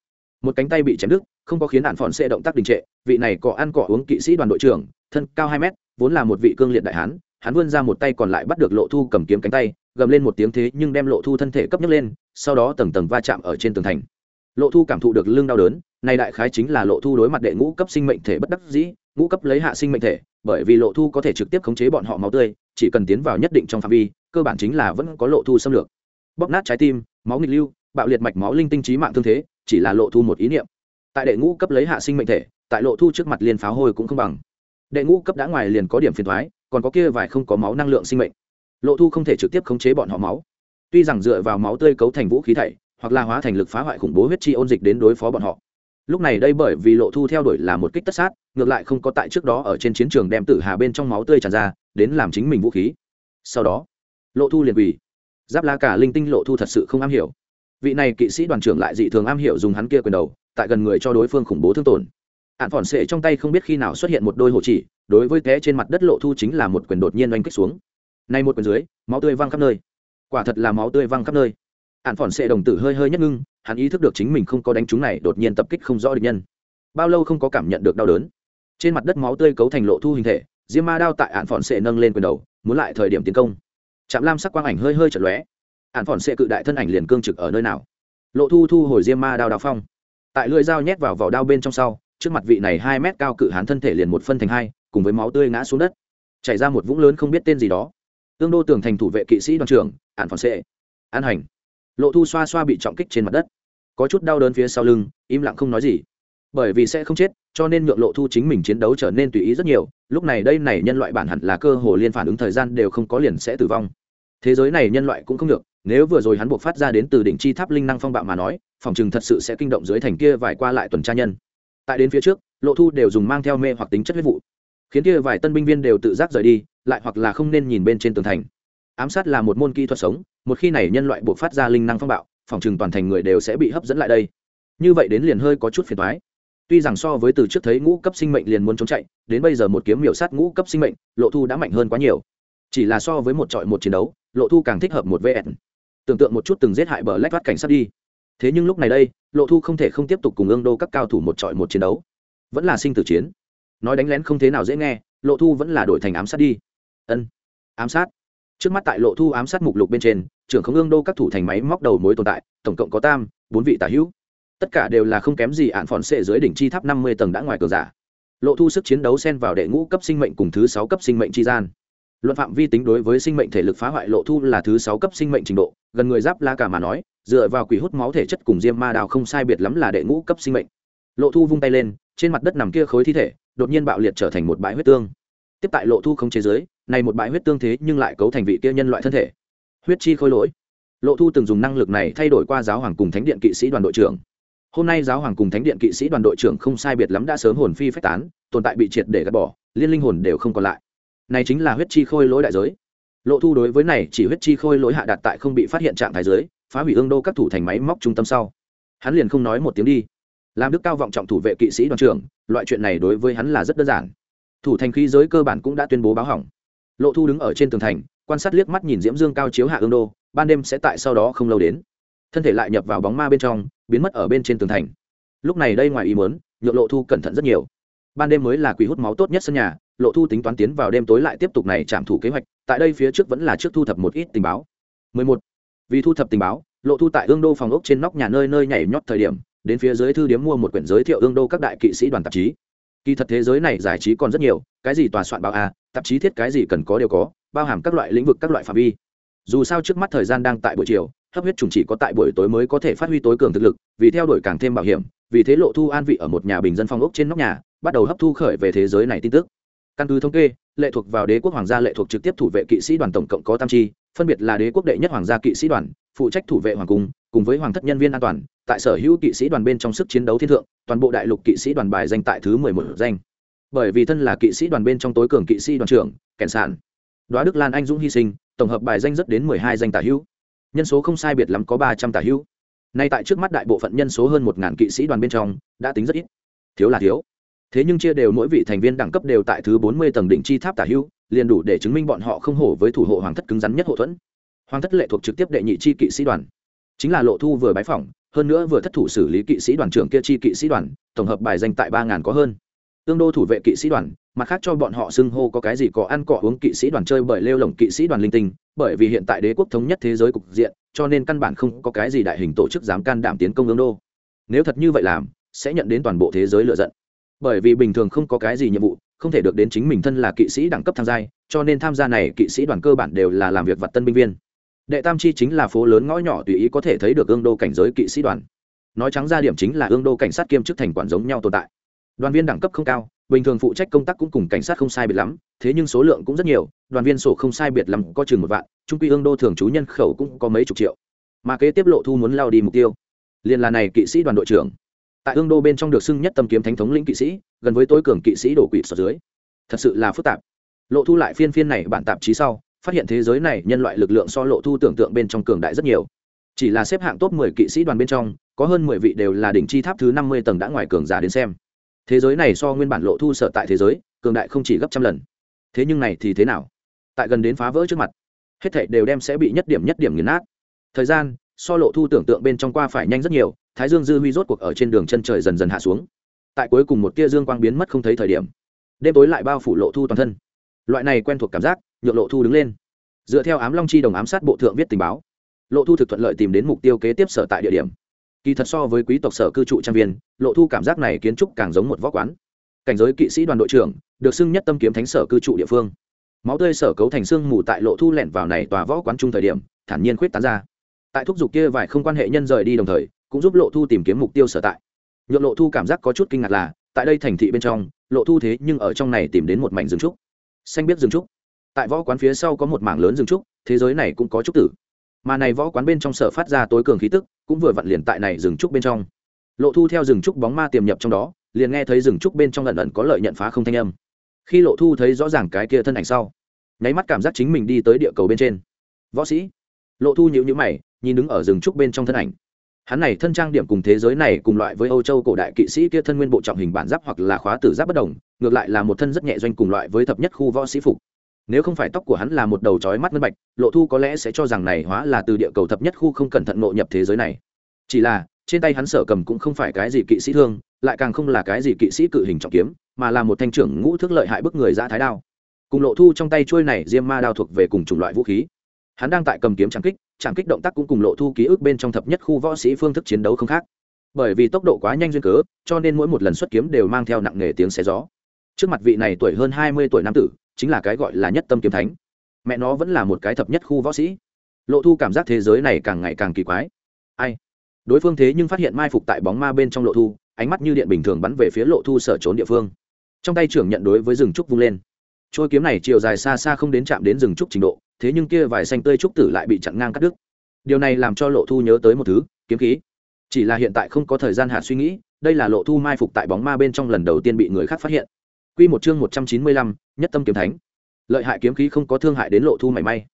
Một cánh tay bị chém đứt, không có khiến nạn phòn xệ động tác đình trệ, vị này có ăn cỏ uống kỵ sĩ đoàn đội trưởng, thân cao hai mét, vốn là một vị cương liệt đại hán hắn vươn ra một tay còn lại bắt được lộ thu cầm kiếm cánh tay, gầm lên một tiếng thế nhưng đem lộ thu thân thể cấp nhấc lên, sau đó tầng tầng va chạm ở trên tường thành. Lộ thu cảm thụ được lưng đau đớn nay đại khái chính là lộ thu đối mặt đệ ngũ cấp sinh mệnh thể bất đắc dĩ, ngũ cấp lấy hạ sinh mệnh thể, bởi vì lộ thu có thể trực tiếp khống chế bọn họ máu tươi, chỉ cần tiến vào nhất định trong phạm vi, cơ bản chính là vẫn có lộ thu xâm lược. Bóc nát trái tim, máu nghịch lưu, bạo liệt mạch máu linh tinh trí mạng thương thế, chỉ là lộ thu một ý niệm. Tại đệ ngũ cấp lấy hạ sinh mệnh thể, tại lộ thu trước mặt liền pháo hôi cũng không bằng. Đệ ngũ cấp đã ngoài liền có điểm phiền thoái còn có kia vài không có máu năng lượng sinh mệnh. Lộ thu không thể trực tiếp khống chế bọn họ máu. Tuy rằng dựa vào máu tươi cấu thành vũ khí thảy, hoặc là hóa thành lực phá hoại khủng bố huyết chi ôn dịch đến đối phó bọn họ. Lúc này đây bởi vì lộ thu theo đuổi là một kích tất sát, ngược lại không có tại trước đó ở trên chiến trường đem tử hà bên trong máu tươi tràn ra, đến làm chính mình vũ khí. Sau đó, lộ thu liền quỳ. Giáp la cả linh tinh lộ thu thật sự không am hiểu. Vị này kỵ sĩ đoàn trưởng lại dị thường am hiểu dùng hắn kia quyền đầu, tại gần người cho đối phương khủng bố thương tổn. Ạn phỏn sệ trong tay không biết khi nào xuất hiện một đôi hộ chỉ đối với té trên mặt đất lộ thu chính là một quyền đột nhiên oanh kích xuống. Nay một quyền dưới, máu tươi văng khắp nơi. Quả thật là máu tươi văng khắp nơi. Hạn phòn sệ đồng tử hơi hơi nhất ngưng, hắn ý thức được chính mình không có đánh chúng này, đột nhiên tập kích không rõ địch nhân. Bao lâu không có cảm nhận được đau đớn. Trên mặt đất máu tươi cấu thành lộ thu hình thể, diêm ma đao tại hạn phòn sệ nâng lên quyền đầu, muốn lại thời điểm tiến công. Trạm lam sắc quang ảnh hơi hơi chật lóe. Hạn phòn sệ cự đại thân ảnh liền cương trực ở nơi nào. Lộ thu thu hồi diêm ma đao đao phong. Tại lưỡi dao nhét vào vỏ đao bên trong sau, trước mặt vị này hai mét cao cự hán thân thể liền một phân thành hai cùng với máu tươi ngã xuống đất. Chảy ra một vũng lớn không biết tên gì đó. Tương đô tường thành thủ vệ kỵ sĩ đoàn trưởng ạn phòn sệ. An hành. Lộ thu xoa xoa bị trọng kích trên mặt đất. Có chút đau đớn phía sau lưng, im lặng không nói gì. Bởi vì sẽ không chết, cho nên nhượng lộ thu chính mình chiến đấu trở nên tùy ý rất nhiều. Lúc này đây này nhân loại bản hẳn là cơ hồ liên phản ứng thời gian đều không có liền sẽ tử vong. Thế giới này nhân loại cũng không được, nếu vừa rồi hắn buộc phát ra đến từ đỉnh chi tháp linh năng phong bạo mà nói, phòng chừng thật sự sẽ kinh động dưới thành kia vài qua lại tuần tra nhân. Tại đến phía trước, lộ thu đều dùng mang theo mê hoặc tính chất huyết vụ khiến kia vài tân binh viên đều tự giác rời đi, lại hoặc là không nên nhìn bên trên tường thành. Ám sát là một môn kỹ thuật sống, một khi này nhân loại buộc phát ra linh năng phong bạo, phòng chừng toàn thành người đều sẽ bị hấp dẫn lại đây. Như vậy đến liền hơi có chút phiền thoái tuy rằng so với từ trước thấy ngũ cấp sinh mệnh liền muốn trốn chạy, đến bây giờ một kiếm miểu sát ngũ cấp sinh mệnh, lộ thu đã mạnh hơn quá nhiều. Chỉ là so với một trọi một chiến đấu, lộ thu càng thích hợp một vn tưởng tượng một chút từng giết hại bờ lách thoát cảnh sát đi. Thế nhưng lúc này đây, lộ thu không thể không tiếp tục cùng ương đô các cao thủ một trọi một chiến đấu. Vẫn là sinh tử chiến nói đánh lén không thế nào dễ nghe, lộ thu vẫn là đổi thành ám sát đi. Ân, ám sát. Trước mắt tại lộ thu ám sát mục lục bên trên, trưởng không ương đô các thủ thành máy móc đầu mối tồn tại, tổng cộng có tam, bốn vị tả hữu. Tất cả đều là không kém gì ạn phòn xệ dưới đỉnh chi tháp năm mươi tầng đã ngoài cờ giả. Lộ thu sức chiến đấu xen vào đệ ngũ cấp sinh mệnh cùng thứ sáu cấp sinh mệnh chi gian. Luận phạm vi tính đối với sinh mệnh thể lực phá hoại lộ thu là thứ sáu cấp sinh mệnh trình độ, gần người giáp la cả mà nói, dựa vào quỷ hút máu thể chất cùng diêm ma đào không sai biệt lắm là đệ ngũ cấp sinh mệnh. Lộ thu vung tay lên, trên mặt đất nằm kia khối thi thể đột nhiên bạo liệt trở thành một bãi huyết tương. Tiếp tại lộ thu không chế giới, này một bãi huyết tương thế nhưng lại cấu thành vị kia nhân loại thân thể. Huyết chi khôi lỗi. Lộ thu từng dùng năng lực này thay đổi qua giáo hoàng cùng thánh điện kỵ sĩ đoàn đội trưởng. Hôm nay giáo hoàng cùng thánh điện kỵ sĩ đoàn đội trưởng không sai biệt lắm đã sớm hồn phi phách tán, tồn tại bị triệt để gạt bỏ, liên linh hồn đều không còn lại. Này chính là huyết chi khôi lỗi đại giới. Lộ thu đối với này chỉ huyết chi khôi lỗi hạ đặt tại không bị phát hiện trạng thái giới, phá hủy ương đô các thủ thành máy móc trung tâm sau. Hắn liền không nói một tiếng đi làm đức cao vọng trọng thủ vệ kỵ sĩ đoàn trưởng, loại chuyện này đối với hắn là rất đơn giản. Thủ thành khí giới cơ bản cũng đã tuyên bố báo hỏng. Lộ thu đứng ở trên tường thành, quan sát liếc mắt nhìn diễm dương cao chiếu hạ ương đô, ban đêm sẽ tại sau đó không lâu đến. Thân thể lại nhập vào bóng ma bên trong, biến mất ở bên trên tường thành. Lúc này đây ngoài ý muốn, nhượng lộ thu cẩn thận rất nhiều. Ban đêm mới là quỷ hút máu tốt nhất sân nhà, lộ thu tính toán tiến vào đêm tối lại tiếp tục này trảm thủ kế hoạch, tại đây phía trước vẫn là trước thu thập một ít tình báo. 11. vì thu thập tình báo, lộ thu tại ương đô phòng ốc trên nóc nhà nơi nơi nhảy nhót thời điểm đến phía dưới thư điếm mua một quyển giới thiệu ương đô các đại kỵ sĩ đoàn tạp chí. Kỳ thật thế giới này giải trí còn rất nhiều, cái gì tòa soạn báo a, tạp chí thiết cái gì cần có đều có, bao hàm các loại lĩnh vực, các loại phạm vi. Dù sao trước mắt thời gian đang tại buổi chiều, hấp huyết trùng chỉ có tại buổi tối mới có thể phát huy tối cường thực lực, vì theo đuổi càng thêm bảo hiểm, vì thế lộ thu an vị ở một nhà bình dân phong ốc trên nóc nhà, bắt đầu hấp thu khởi về thế giới này tin tức. Căn cứ thống kê, lệ thuộc vào đế quốc hoàng gia lệ thuộc trực tiếp thủ vệ kỵ sĩ đoàn tổng cộng có tam chi phân biệt là đế quốc đệ nhất hoàng gia kỵ sĩ đoàn, phụ trách thủ vệ hoàng cung, cùng với hoàng thất nhân viên an toàn, tại sở hữu kỵ sĩ đoàn bên trong sức chiến đấu thiên thượng, toàn bộ đại lục kỵ sĩ đoàn bài danh tại thứ mười một danh. Bởi vì thân là kỵ sĩ đoàn bên trong tối cường kỵ sĩ đoàn trưởng kẻn sản đoá đức lan anh dũng hy sinh, tổng hợp bài danh rất đến mười hai danh tả hữu. Nhân số không sai biệt lắm có ba trăm tả hữu. Nay tại trước mắt đại bộ phận nhân số hơn một ngàn kỵ sĩ đoàn bên trong, đã tính rất ít. Thiếu là thiếu. Thế nhưng chia đều mỗi vị thành viên đẳng cấp đều tại thứ bốn mươi tầng đỉnh chi tháp tả hữu liền đủ để chứng minh bọn họ không hổ với thủ hộ hoàng thất cứng rắn nhất hộ thuẫn. Hoàng thất lệ thuộc trực tiếp đệ nhị chi kỵ sĩ đoàn. Chính là lộ thu vừa bái phỏng, hơn nữa vừa thất thủ xử lý kỵ sĩ đoàn trưởng kia chi kỵ sĩ đoàn, tổng hợp bài danh tại ba ngàn có hơn. Tương đô thủ vệ kỵ sĩ đoàn, mặt khác cho bọn họ xưng hô có cái gì có ăn cỏ uống kỵ sĩ đoàn chơi bởi lêu lồng kỵ sĩ đoàn linh tinh, bởi vì hiện tại đế quốc thống nhất thế giới cục diện, cho nên căn bản không có cái gì đại hình tổ chức dám can đảm tiến công ương đô. Nếu thật như vậy làm, sẽ nhận đến toàn bộ thế giới lựa giận. Bởi vì bình thường không có cái gì nhiệm vụ không thể được đến chính mình thân là kỵ sĩ đẳng cấp thang giai, cho nên tham gia này kỵ sĩ đoàn cơ bản đều là làm việc vật tân binh viên. Đệ tam chi chính là phố lớn ngõ nhỏ tùy ý có thể thấy được ương đô cảnh giới kỵ sĩ đoàn. Nói trắng ra điểm chính là ương đô cảnh sát kiêm chức thành quản giống nhau tồn tại. Đoàn viên đẳng cấp không cao, bình thường phụ trách công tác cũng cùng cảnh sát không sai biệt lắm, thế nhưng số lượng cũng rất nhiều, đoàn viên sổ không sai biệt lắm có chừng một vạn trung quy ương đô thường trú nhân khẩu cũng có mấy chục triệu. Mà kế tiếp lộ thu muốn lao đi mục tiêu. Liền là này kỵ sĩ đoàn đội trưởng tại ương đô bên trong được xưng nhất tâm kiếm thánh thống lĩnh kỵ sĩ, gần với tối cường kỵ sĩ đổ quỵ sọt dưới. Thật sự là phức tạp. Lộ thu lại phiên phiên này bản tạp chí sau, phát hiện thế giới này nhân loại lực lượng so lộ thu tưởng tượng bên trong cường đại rất nhiều. Chỉ là xếp hạng top 10 kỵ sĩ đoàn bên trong, có hơn 10 vị đều là đỉnh chi tháp thứ 50 tầng đã ngoài cường giả đến xem. Thế giới này so nguyên bản lộ thu sở tại thế giới, cường đại không chỉ gấp trăm lần. Thế nhưng này thì thế nào? Tại gần đến phá vỡ trước mặt, hết thảy đều đem sẽ bị nhất điểm nhất điểm nghiền nát. Thời gian, so lộ thu tưởng tượng bên trong qua phải nhanh rất nhiều thái dương dư huy rốt cuộc ở trên đường chân trời dần dần hạ xuống. Tại cuối cùng một tia dương quang biến mất không thấy thời điểm, đêm tối lại bao phủ lộ thu toàn thân. Loại này quen thuộc cảm giác, nhượng lộ thu đứng lên. Dựa theo ám long chi đồng ám sát bộ thượng viết tình báo, lộ thu thực thuận lợi tìm đến mục tiêu kế tiếp sở tại địa điểm. Kỳ thật so với quý tộc sở cư trụ trang viên, lộ thu cảm giác này kiến trúc càng giống một võ quán. Cảnh giới kỵ sĩ đoàn đội trưởng, được xưng nhất tâm kiếm thánh sở cư trụ địa phương. Máu tươi sở cấu thành xương mù tại lộ thu lẹn vào này tòa võ quán trung thời điểm, thản nhiên khuyết tán ra. Tại thúc giục kia vài không quan hệ nhân rời đi đồng thời cũng giúp lộ thu tìm kiếm mục tiêu sở tại. Nhượng lộ thu cảm giác có chút kinh ngạc là, tại đây thành thị bên trong, lộ thu thế nhưng ở trong này tìm đến một mảnh rừng trúc. Xanh biết rừng trúc. Tại võ quán phía sau có một mảng lớn rừng trúc, thế giới này cũng có trúc tử. Mà này võ quán bên trong sở phát ra tối cường khí tức, cũng vừa vặn liền tại này rừng trúc bên trong. Lộ thu theo rừng trúc bóng ma tiềm nhập trong đó, liền nghe thấy rừng trúc bên trong lần ẩn có lợi nhận phá không thanh âm. Khi lộ thu thấy rõ ràng cái kia thân ảnh sau, nháy mắt cảm giác chính mình đi tới địa cầu bên trên. Võ sĩ. Lộ thu nhịu nhữ mày, nhìn đứng ở rừng trúc bên trong thân ảnh hắn này thân trang điểm cùng thế giới này cùng loại với âu châu cổ đại kỵ sĩ kia thân nguyên bộ trọng hình bản giáp hoặc là khóa tử giáp bất đồng, ngược lại là một thân rất nhẹ doanh cùng loại với thập nhất khu võ sĩ phục. Nếu không phải tóc của hắn là một đầu trói mắt ngân bạch, lộ thu có lẽ sẽ cho rằng này hóa là từ địa cầu thập nhất khu không cẩn thận ngộ nhập thế giới này. Chỉ là, trên tay hắn sở cầm cũng không phải cái gì kỵ sĩ thương, lại càng không là cái gì kỵ sĩ cự hình trọng kiếm, mà là một thanh trưởng ngũ thức lợi hại bức người ra thái đao. Cùng lộ thu trong tay trôi này diêm ma đao thuộc về cùng chủng loại vũ khí. Hắn đang tại cầm kiếm trảm kích Chạm kích động tác cũng cùng lộ thu ký ức bên trong thập nhất khu võ sĩ phương thức chiến đấu không khác. Bởi vì tốc độ quá nhanh duyên cớ, cho nên mỗi một lần xuất kiếm đều mang theo nặng nghề tiếng xé gió. Trước mặt vị này tuổi hơn hai mươi tuổi nam tử, chính là cái gọi là nhất tâm kiếm thánh. Mẹ nó vẫn là một cái thập nhất khu võ sĩ. Lộ thu cảm giác thế giới này càng ngày càng kỳ quái. Ai? Đối phương thế nhưng phát hiện mai phục tại bóng ma bên trong lộ thu, ánh mắt như điện bình thường bắn về phía lộ thu sở trốn địa phương. Trong tay trưởng nhận đối với rừng trúc vung lên. Trôi kiếm này chiều dài xa xa không đến chạm đến rừng trúc trình độ thế nhưng kia vài xanh tươi trúc tử lại bị chặn ngang cắt đứt điều này làm cho lộ thu nhớ tới một thứ kiếm khí chỉ là hiện tại không có thời gian hạ suy nghĩ đây là lộ thu mai phục tại bóng ma bên trong lần đầu tiên bị người khác phát hiện Quy một chương 195, nhất tâm kiếm thánh. Lợi hại kiếm khí không có thương hại đến Lộ Thu mảy may.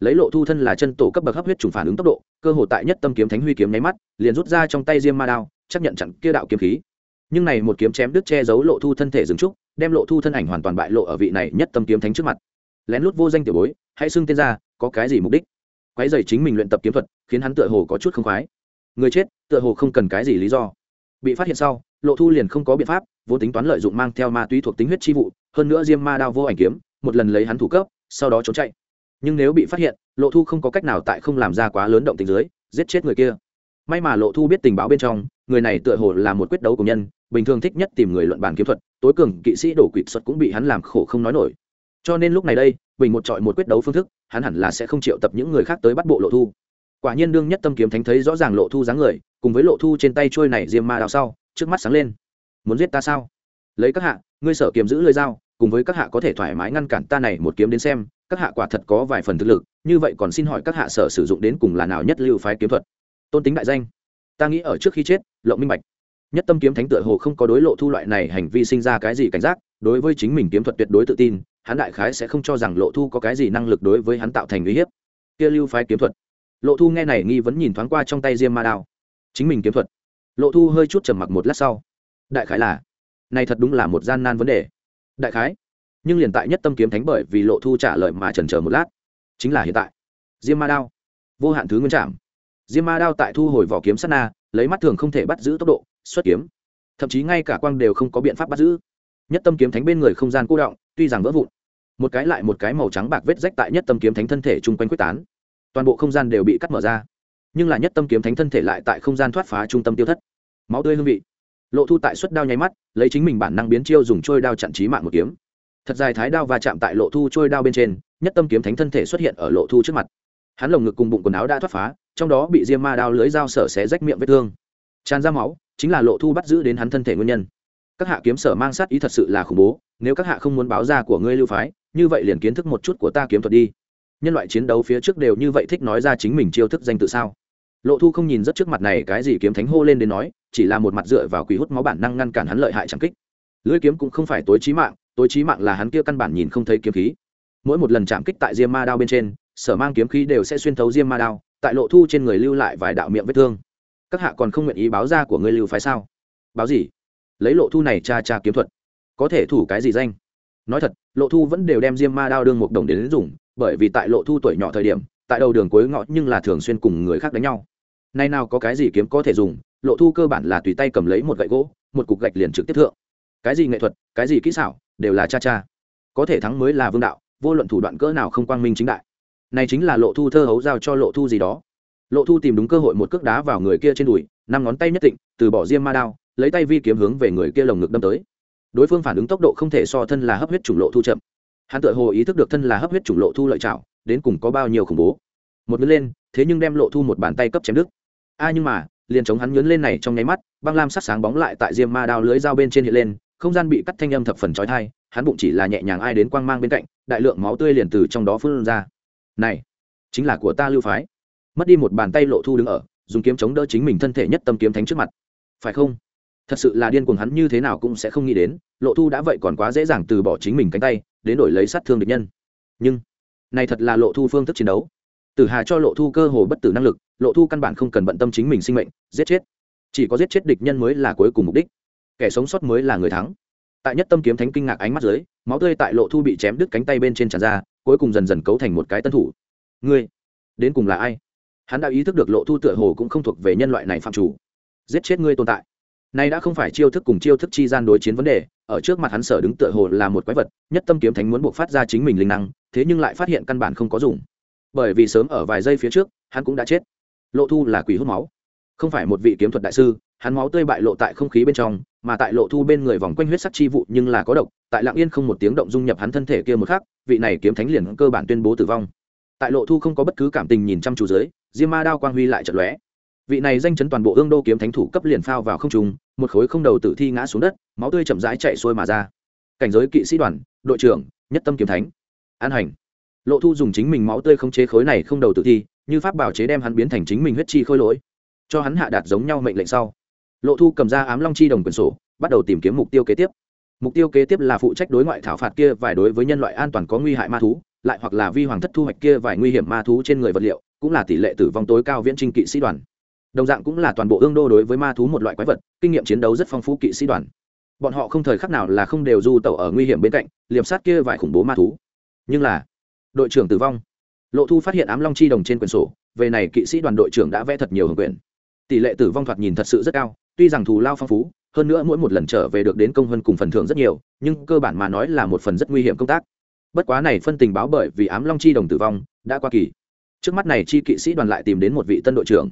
Lấy Lộ Thu thân là chân tổ cấp bậc hấp huyết trùng phản ứng tốc độ, cơ hội tại nhất tâm kiếm thánh huy kiếm nháy mắt, liền rút ra trong tay Diêm Ma đao, chấp nhận chặn kia đạo kiếm khí. Nhưng này một kiếm chém đứt che giấu Lộ Thu thân thể dừng trúc, đem Lộ Thu thân ảnh hoàn toàn bại lộ ở vị này nhất tâm kiếm thánh trước mặt. Lén lút vô danh tiểu bối, hãy xưng tên ra, có cái gì mục đích? Quấy rầy chính mình luyện tập kiếm thuật, khiến hắn tựa hồ có chút không khoái. Người chết, tựa hồ không cần cái gì lý do. Bị phát hiện sau, Lộ Thu liền không có biện pháp, vô tính toán lợi dụng mang theo ma túy thuộc tính huyết chi vụ hơn nữa diêm ma đao vô ảnh kiếm một lần lấy hắn thủ cấp sau đó trốn chạy nhưng nếu bị phát hiện lộ thu không có cách nào tại không làm ra quá lớn động tình dưới giết chết người kia may mà lộ thu biết tình báo bên trong người này tựa hồ là một quyết đấu của nhân bình thường thích nhất tìm người luận bàn kiếm thuật tối cường kỵ sĩ đổ quỵt xuất cũng bị hắn làm khổ không nói nổi cho nên lúc này đây bình một trọi một quyết đấu phương thức, hắn hẳn là sẽ không chịu tập những người khác tới bắt bộ lộ thu. Quả nhiên đương nhất tâm kiếm thánh thấy rõ ràng lộ thu dáng người, cùng với lộ thu trên tay trôi này diêm ma đào sau, trước mắt sáng lên. Muốn giết ta sao? Lấy các hạ, ngươi sở kiếm giữ lời dao cùng với các hạ có thể thoải mái ngăn cản ta này một kiếm đến xem, các hạ quả thật có vài phần thực lực, như vậy còn xin hỏi các hạ sở sử dụng đến cùng là nào nhất lưu phái kiếm thuật? Tôn tính đại danh. Ta nghĩ ở trước khi chết, lộng minh bạch. Nhất tâm kiếm thánh tựa hồ không có đối lộ thu loại này hành vi sinh ra cái gì cảnh giác, đối với chính mình kiếm thuật tuyệt đối tự tin hắn đại khái sẽ không cho rằng lộ thu có cái gì năng lực đối với hắn tạo thành uy hiếp. Kia lưu phái kiếm thuật. Lộ thu nghe này nghi vấn nhìn thoáng qua trong tay diêm ma đao. Chính mình kiếm thuật. Lộ thu hơi chút trầm mặc một lát sau. Đại khái là, này thật đúng là một gian nan vấn đề. Đại khái. Nhưng liền tại nhất tâm kiếm thánh bởi vì lộ thu trả lời mà trần chờ một lát. Chính là hiện tại. Diêm ma đao. Vô hạn thứ nguyên trảm. Diêm ma đao tại thu hồi vỏ kiếm sắt na, lấy mắt thường không thể bắt giữ tốc độ, xuất kiếm. Thậm chí ngay cả quang đều không có biện pháp bắt giữ. Nhất tâm kiếm thánh bên người không gian cô động, tuy rằng vỡ vụn một cái lại một cái màu trắng bạc vết rách tại nhất tâm kiếm thánh thân thể chung quanh quyết tán. Toàn bộ không gian đều bị cắt mở ra. Nhưng là nhất tâm kiếm thánh thân thể lại tại không gian thoát phá trung tâm tiêu thất. Máu tươi hương vị. Lộ thu tại suất đao nháy mắt, lấy chính mình bản năng biến chiêu dùng trôi đao chặn trí mạng một kiếm. Thật dài thái đao va chạm tại lộ thu trôi đao bên trên, nhất tâm kiếm thánh thân thể xuất hiện ở lộ thu trước mặt. Hắn lồng ngực cùng bụng quần áo đã thoát phá, trong đó bị diêm ma đao lưới dao sở xé rách miệng vết thương. Tràn ra máu, chính là lộ thu bắt giữ đến hắn thân thể nguyên nhân. Các hạ kiếm sở mang sát ý thật sự là khủng bố nếu các hạ không muốn báo ra của ngươi lưu phái, như vậy liền kiến thức một chút của ta kiếm thuật đi. Nhân loại chiến đấu phía trước đều như vậy thích nói ra chính mình chiêu thức danh tự sao? Lộ thu không nhìn rất trước mặt này cái gì kiếm thánh hô lên đến nói, chỉ là một mặt dựa vào quỷ hút máu bản năng ngăn cản hắn lợi hại chẳng kích. Lưỡi kiếm cũng không phải tối trí mạng, tối trí mạng là hắn kia căn bản nhìn không thấy kiếm khí. Mỗi một lần chạm kích tại diêm ma đao bên trên, sở mang kiếm khí đều sẽ xuyên thấu diêm ma đao, tại lộ thu trên người lưu lại vài đạo miệng vết thương. Các hạ còn không nguyện ý báo ra của ngươi lưu phái sao? Báo gì? Lấy lộ thu này cha cha kiếm thuật có thể thủ cái gì danh? Nói thật, lộ thu vẫn đều đem diêm ma đao đương một đồng đến dùng bởi vì tại lộ thu tuổi nhỏ thời điểm, tại đầu đường cuối ngõ nhưng là thường xuyên cùng người khác đánh nhau. Nay nào có cái gì kiếm có thể dùng, lộ thu cơ bản là tùy tay cầm lấy một gậy gỗ, một cục gạch liền trực tiếp thượng. Cái gì nghệ thuật, cái gì kỹ xảo, đều là cha cha. Có thể thắng mới là vương đạo, vô luận thủ đoạn cỡ nào không quang minh chính đại. Này chính là lộ thu thơ hấu giao cho lộ thu gì đó. Lộ thu tìm đúng cơ hội một cước đá vào người kia trên đùi, năm ngón tay nhất định từ bỏ diêm ma đao, lấy tay vi kiếm hướng về người kia lồng ngực đâm tới đối phương phản ứng tốc độ không thể so thân là hấp huyết chủng lộ thu chậm. Hắn tự hồ ý thức được thân là hấp huyết chủng lộ thu lợi chảo, đến cùng có bao nhiêu khủng bố. Một bước lên, thế nhưng đem lộ thu một bàn tay cấp chém đứt. A, nhưng mà, liền chống hắn nhấn lên này trong nháy mắt, băng lam sắc sáng bóng lại tại diêm ma đao lưới dao bên trên hiện lên, không gian bị cắt thanh âm thập phần trói thai hắn bụng chỉ là nhẹ nhàng ai đến quang mang bên cạnh, đại lượng máu tươi liền từ trong đó phun ra. Này, chính là của ta lưu phái. Mất đi một bàn tay lộ thu đứng ở, dùng kiếm chống đỡ chính mình thân thể nhất tâm kiếm thánh trước mặt. Phải không? Thật sự là điên cuồng hắn như thế nào cũng sẽ không nghĩ đến, lộ thu đã vậy còn quá dễ dàng từ bỏ chính mình cánh tay, đến đổi lấy sát thương địch nhân. Nhưng, này thật là lộ thu phương thức chiến đấu. Tử hà cho lộ thu cơ hồ bất tử năng lực, lộ thu căn bản không cần bận tâm chính mình sinh mệnh, giết chết. Chỉ có giết chết địch nhân mới là cuối cùng mục đích. Kẻ sống sót mới là người thắng. Tại nhất tâm kiếm thánh kinh ngạc ánh mắt dưới, máu tươi tại lộ thu bị chém đứt cánh tay bên trên tràn ra, cuối cùng dần dần cấu thành một cái tân thủ. Ngươi, đến cùng là ai? Hắn đã ý thức được lộ thu tựa hồ cũng không thuộc về nhân loại này phạm chủ. Giết chết ngươi tồn tại nay đã không phải chiêu thức cùng chiêu thức chi gian đối chiến vấn đề, ở trước mặt hắn sở đứng tựa hồ là một quái vật, nhất tâm kiếm thánh muốn buộc phát ra chính mình linh năng, thế nhưng lại phát hiện căn bản không có dùng. Bởi vì sớm ở vài giây phía trước, hắn cũng đã chết. Lộ thu là quỷ hút máu. Không phải một vị kiếm thuật đại sư, hắn máu tươi bại lộ tại không khí bên trong, mà tại lộ thu bên người vòng quanh huyết sắc chi vụ nhưng là có độc, tại lặng yên không một tiếng động dung nhập hắn thân thể kia một khắc, vị này kiếm thánh liền cơ bản tuyên bố tử vong. Tại lộ thu không có bất cứ cảm tình nhìn chăm chú dưới, diêm ma đao quang huy lại chợt lóe vị này danh chấn toàn bộ ương đô kiếm thánh thủ cấp liền phao vào không trùng một khối không đầu tử thi ngã xuống đất, máu tươi chậm rãi chạy xuôi mà ra. Cảnh giới kỵ sĩ đoàn, đội trưởng, nhất tâm kiếm thánh. An hành. Lộ thu dùng chính mình máu tươi không chế khối này không đầu tử thi, như pháp bảo chế đem hắn biến thành chính mình huyết chi khôi lỗi, cho hắn hạ đạt giống nhau mệnh lệnh sau. Lộ thu cầm ra ám long chi đồng quyền sổ, bắt đầu tìm kiếm mục tiêu kế tiếp. Mục tiêu kế tiếp là phụ trách đối ngoại thảo phạt kia vài đối với nhân loại an toàn có nguy hại ma thú, lại hoặc là vi hoàng thất thu hoạch kia vài nguy hiểm ma thú trên người vật liệu, cũng là tỷ lệ tử vong tối cao viễn trinh kỵ sĩ đoàn đồng dạng cũng là toàn bộ ương đô đối với ma thú một loại quái vật, kinh nghiệm chiến đấu rất phong phú kỵ sĩ đoàn. Bọn họ không thời khắc nào là không đều du tẩu ở nguy hiểm bên cạnh, liệp sát kia vài khủng bố ma thú. Nhưng là, đội trưởng tử vong. Lộ thu phát hiện ám long chi đồng trên quyển sổ, về này kỵ sĩ đoàn đội trưởng đã vẽ thật nhiều hưởng quyền tỷ lệ tử vong thoạt nhìn thật sự rất cao, tuy rằng thù lao phong phú, hơn nữa mỗi một lần trở về được đến công hơn cùng phần thưởng rất nhiều, nhưng cơ bản mà nói là một phần rất nguy hiểm công tác. Bất quá này phân tình báo bởi vì ám long chi đồng tử vong, đã qua kỳ. Trước mắt này chi kỵ sĩ đoàn lại tìm đến một vị tân đội trưởng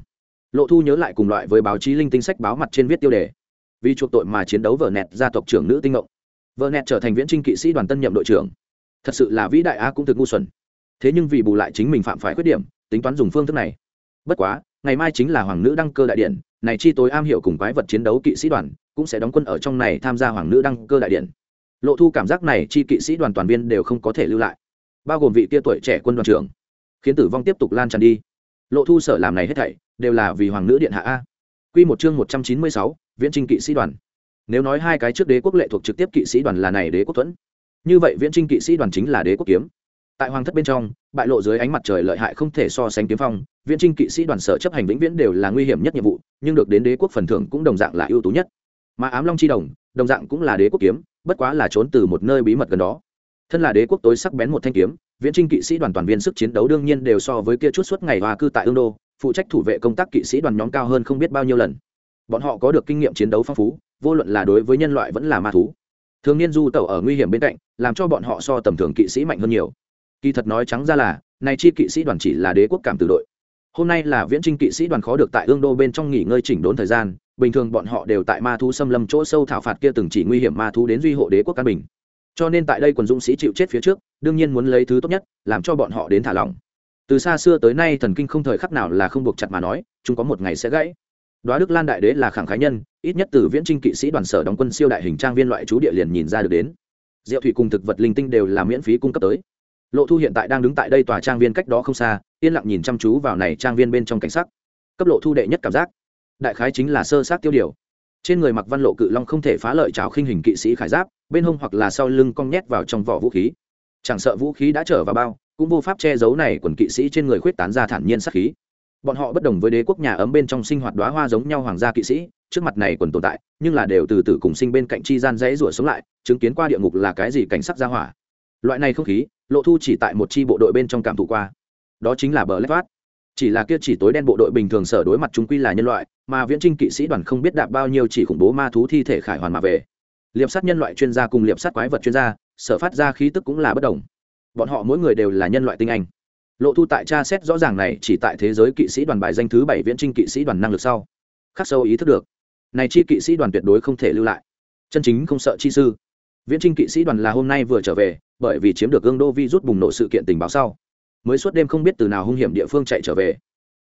lộ thu nhớ lại cùng loại với báo chí linh tinh sách báo mặt trên viết tiêu đề. Vì chuộc tội mà chiến đấu vợ nẹt gia tộc trưởng nữ tinh ngộng. Vợ nẹt trở thành viễn trinh kỵ sĩ đoàn tân nhậm đội trưởng. Thật sự là vĩ đại a cũng thực ngu xuẩn. Thế nhưng vì bù lại chính mình phạm phải khuyết điểm, tính toán dùng phương thức này. Bất quá, ngày mai chính là hoàng nữ đăng cơ đại điện, này chi tối am hiểu cùng quái vật chiến đấu kỵ sĩ đoàn cũng sẽ đóng quân ở trong này tham gia hoàng nữ đăng cơ đại điện. Lộ thu cảm giác này chi kỵ sĩ đoàn toàn viên đều không có thể lưu lại, bao gồm vị tia tuổi trẻ quân đoàn trưởng. Khiến tử vong tiếp tục lan tràn đi. Lộ thu sở làm này hết thảy đều là vì hoàng nữ điện hạ a. Quy một chương một trăm chín mươi sáu, viễn trinh kỵ sĩ đoàn. Nếu nói hai cái trước đế quốc lệ thuộc trực tiếp kỵ sĩ đoàn là này đế quốc thuẫn, như vậy viễn trinh kỵ sĩ đoàn chính là đế quốc kiếm. Tại hoàng thất bên trong, bại lộ dưới ánh mặt trời lợi hại không thể so sánh kiếm phong, viễn trinh kỵ sĩ đoàn sở chấp hành vĩnh viễn đều là nguy hiểm nhất nhiệm vụ, nhưng được đến đế quốc phần thưởng cũng đồng dạng là ưu tú nhất. Mà ám long chi đồng đồng dạng cũng là đế quốc kiếm, bất quá là trốn từ một nơi bí mật gần đó. Thân là đế quốc tối sắc bén một thanh kiếm, viễn trinh kỵ sĩ đoàn toàn viên sức chiến đấu đương nhiên đều so với kia chút suốt ngày hòa cư tại ương đô phụ trách thủ vệ công tác kỵ sĩ đoàn nhóm cao hơn không biết bao nhiêu lần. Bọn họ có được kinh nghiệm chiến đấu phong phú, vô luận là đối với nhân loại vẫn là ma thú. Thường niên du tẩu ở nguy hiểm bên cạnh, làm cho bọn họ so tầm thường kỵ sĩ mạnh hơn nhiều. Kỳ thật nói trắng ra là, này chi kỵ sĩ đoàn chỉ là đế quốc cảm tử đội. Hôm nay là viễn trinh kỵ sĩ đoàn khó được tại ương đô bên trong nghỉ ngơi chỉnh đốn thời gian, bình thường bọn họ đều tại ma thú xâm lâm chỗ sâu thảo phạt kia từng chỉ nguy hiểm ma thú đến duy hộ đế quốc căn bình. Cho nên tại đây quần dũng sĩ chịu chết phía trước, đương nhiên muốn lấy thứ tốt nhất, làm cho bọn họ đến thả lỏng từ xa xưa tới nay thần kinh không thời khắc nào là không buộc chặt mà nói, chúng có một ngày sẽ gãy. Đoá đức lan đại đế là khẳng khái nhân, ít nhất từ viễn trinh kỵ sĩ đoàn sở đóng quân siêu đại hình trang viên loại chú địa liền nhìn ra được đến. Diệu thủy cùng thực vật linh tinh đều là miễn phí cung cấp tới. Lộ thu hiện tại đang đứng tại đây tòa trang viên cách đó không xa, yên lặng nhìn chăm chú vào này trang viên bên trong cảnh sắc. Cấp lộ thu đệ nhất cảm giác. Đại khái chính là sơ sát tiêu điều. Trên người mặc văn lộ cự long không thể phá lợi trào khinh hình kỵ sĩ khải giáp, bên hông hoặc là sau lưng cong nhét vào trong vỏ vũ khí. Chẳng sợ vũ khí đã trở vào bao cũng vô pháp che giấu này quần kỵ sĩ trên người khuyết tán ra thản nhiên sát khí. Bọn họ bất đồng với đế quốc nhà ấm bên trong sinh hoạt đoá hoa giống nhau hoàng gia kỵ sĩ, trước mặt này quần tồn tại, nhưng là đều từ từ cùng sinh bên cạnh chi gian dãy rủa sống lại, chứng kiến qua địa ngục là cái gì cảnh sắc ra hỏa. Loại này không khí, lộ thu chỉ tại một chi bộ đội bên trong cảm thụ qua. Đó chính là bờ lách vát chỉ là kia chỉ tối đen bộ đội bình thường sở đối mặt chúng quy là nhân loại, mà viễn trinh kỵ sĩ đoàn không biết đạp bao nhiêu chỉ khủng bố ma thú thi thể khải hoàn mà về. Liệp sát nhân loại chuyên gia cùng liệp sát quái vật chuyên gia, sở phát ra khí tức cũng là bất đồng bọn họ mỗi người đều là nhân loại tinh anh. Lộ thu tại tra xét rõ ràng này chỉ tại thế giới kỵ sĩ đoàn bài danh thứ bảy viễn trinh kỵ sĩ đoàn năng lực sau. Khắc sâu ý thức được, này chi kỵ sĩ đoàn tuyệt đối không thể lưu lại. Chân chính không sợ chi sư. Viễn trinh kỵ sĩ đoàn là hôm nay vừa trở về, bởi vì chiếm được gương đô vi rút bùng nổ sự kiện tình báo sau. Mới suốt đêm không biết từ nào hung hiểm địa phương chạy trở về.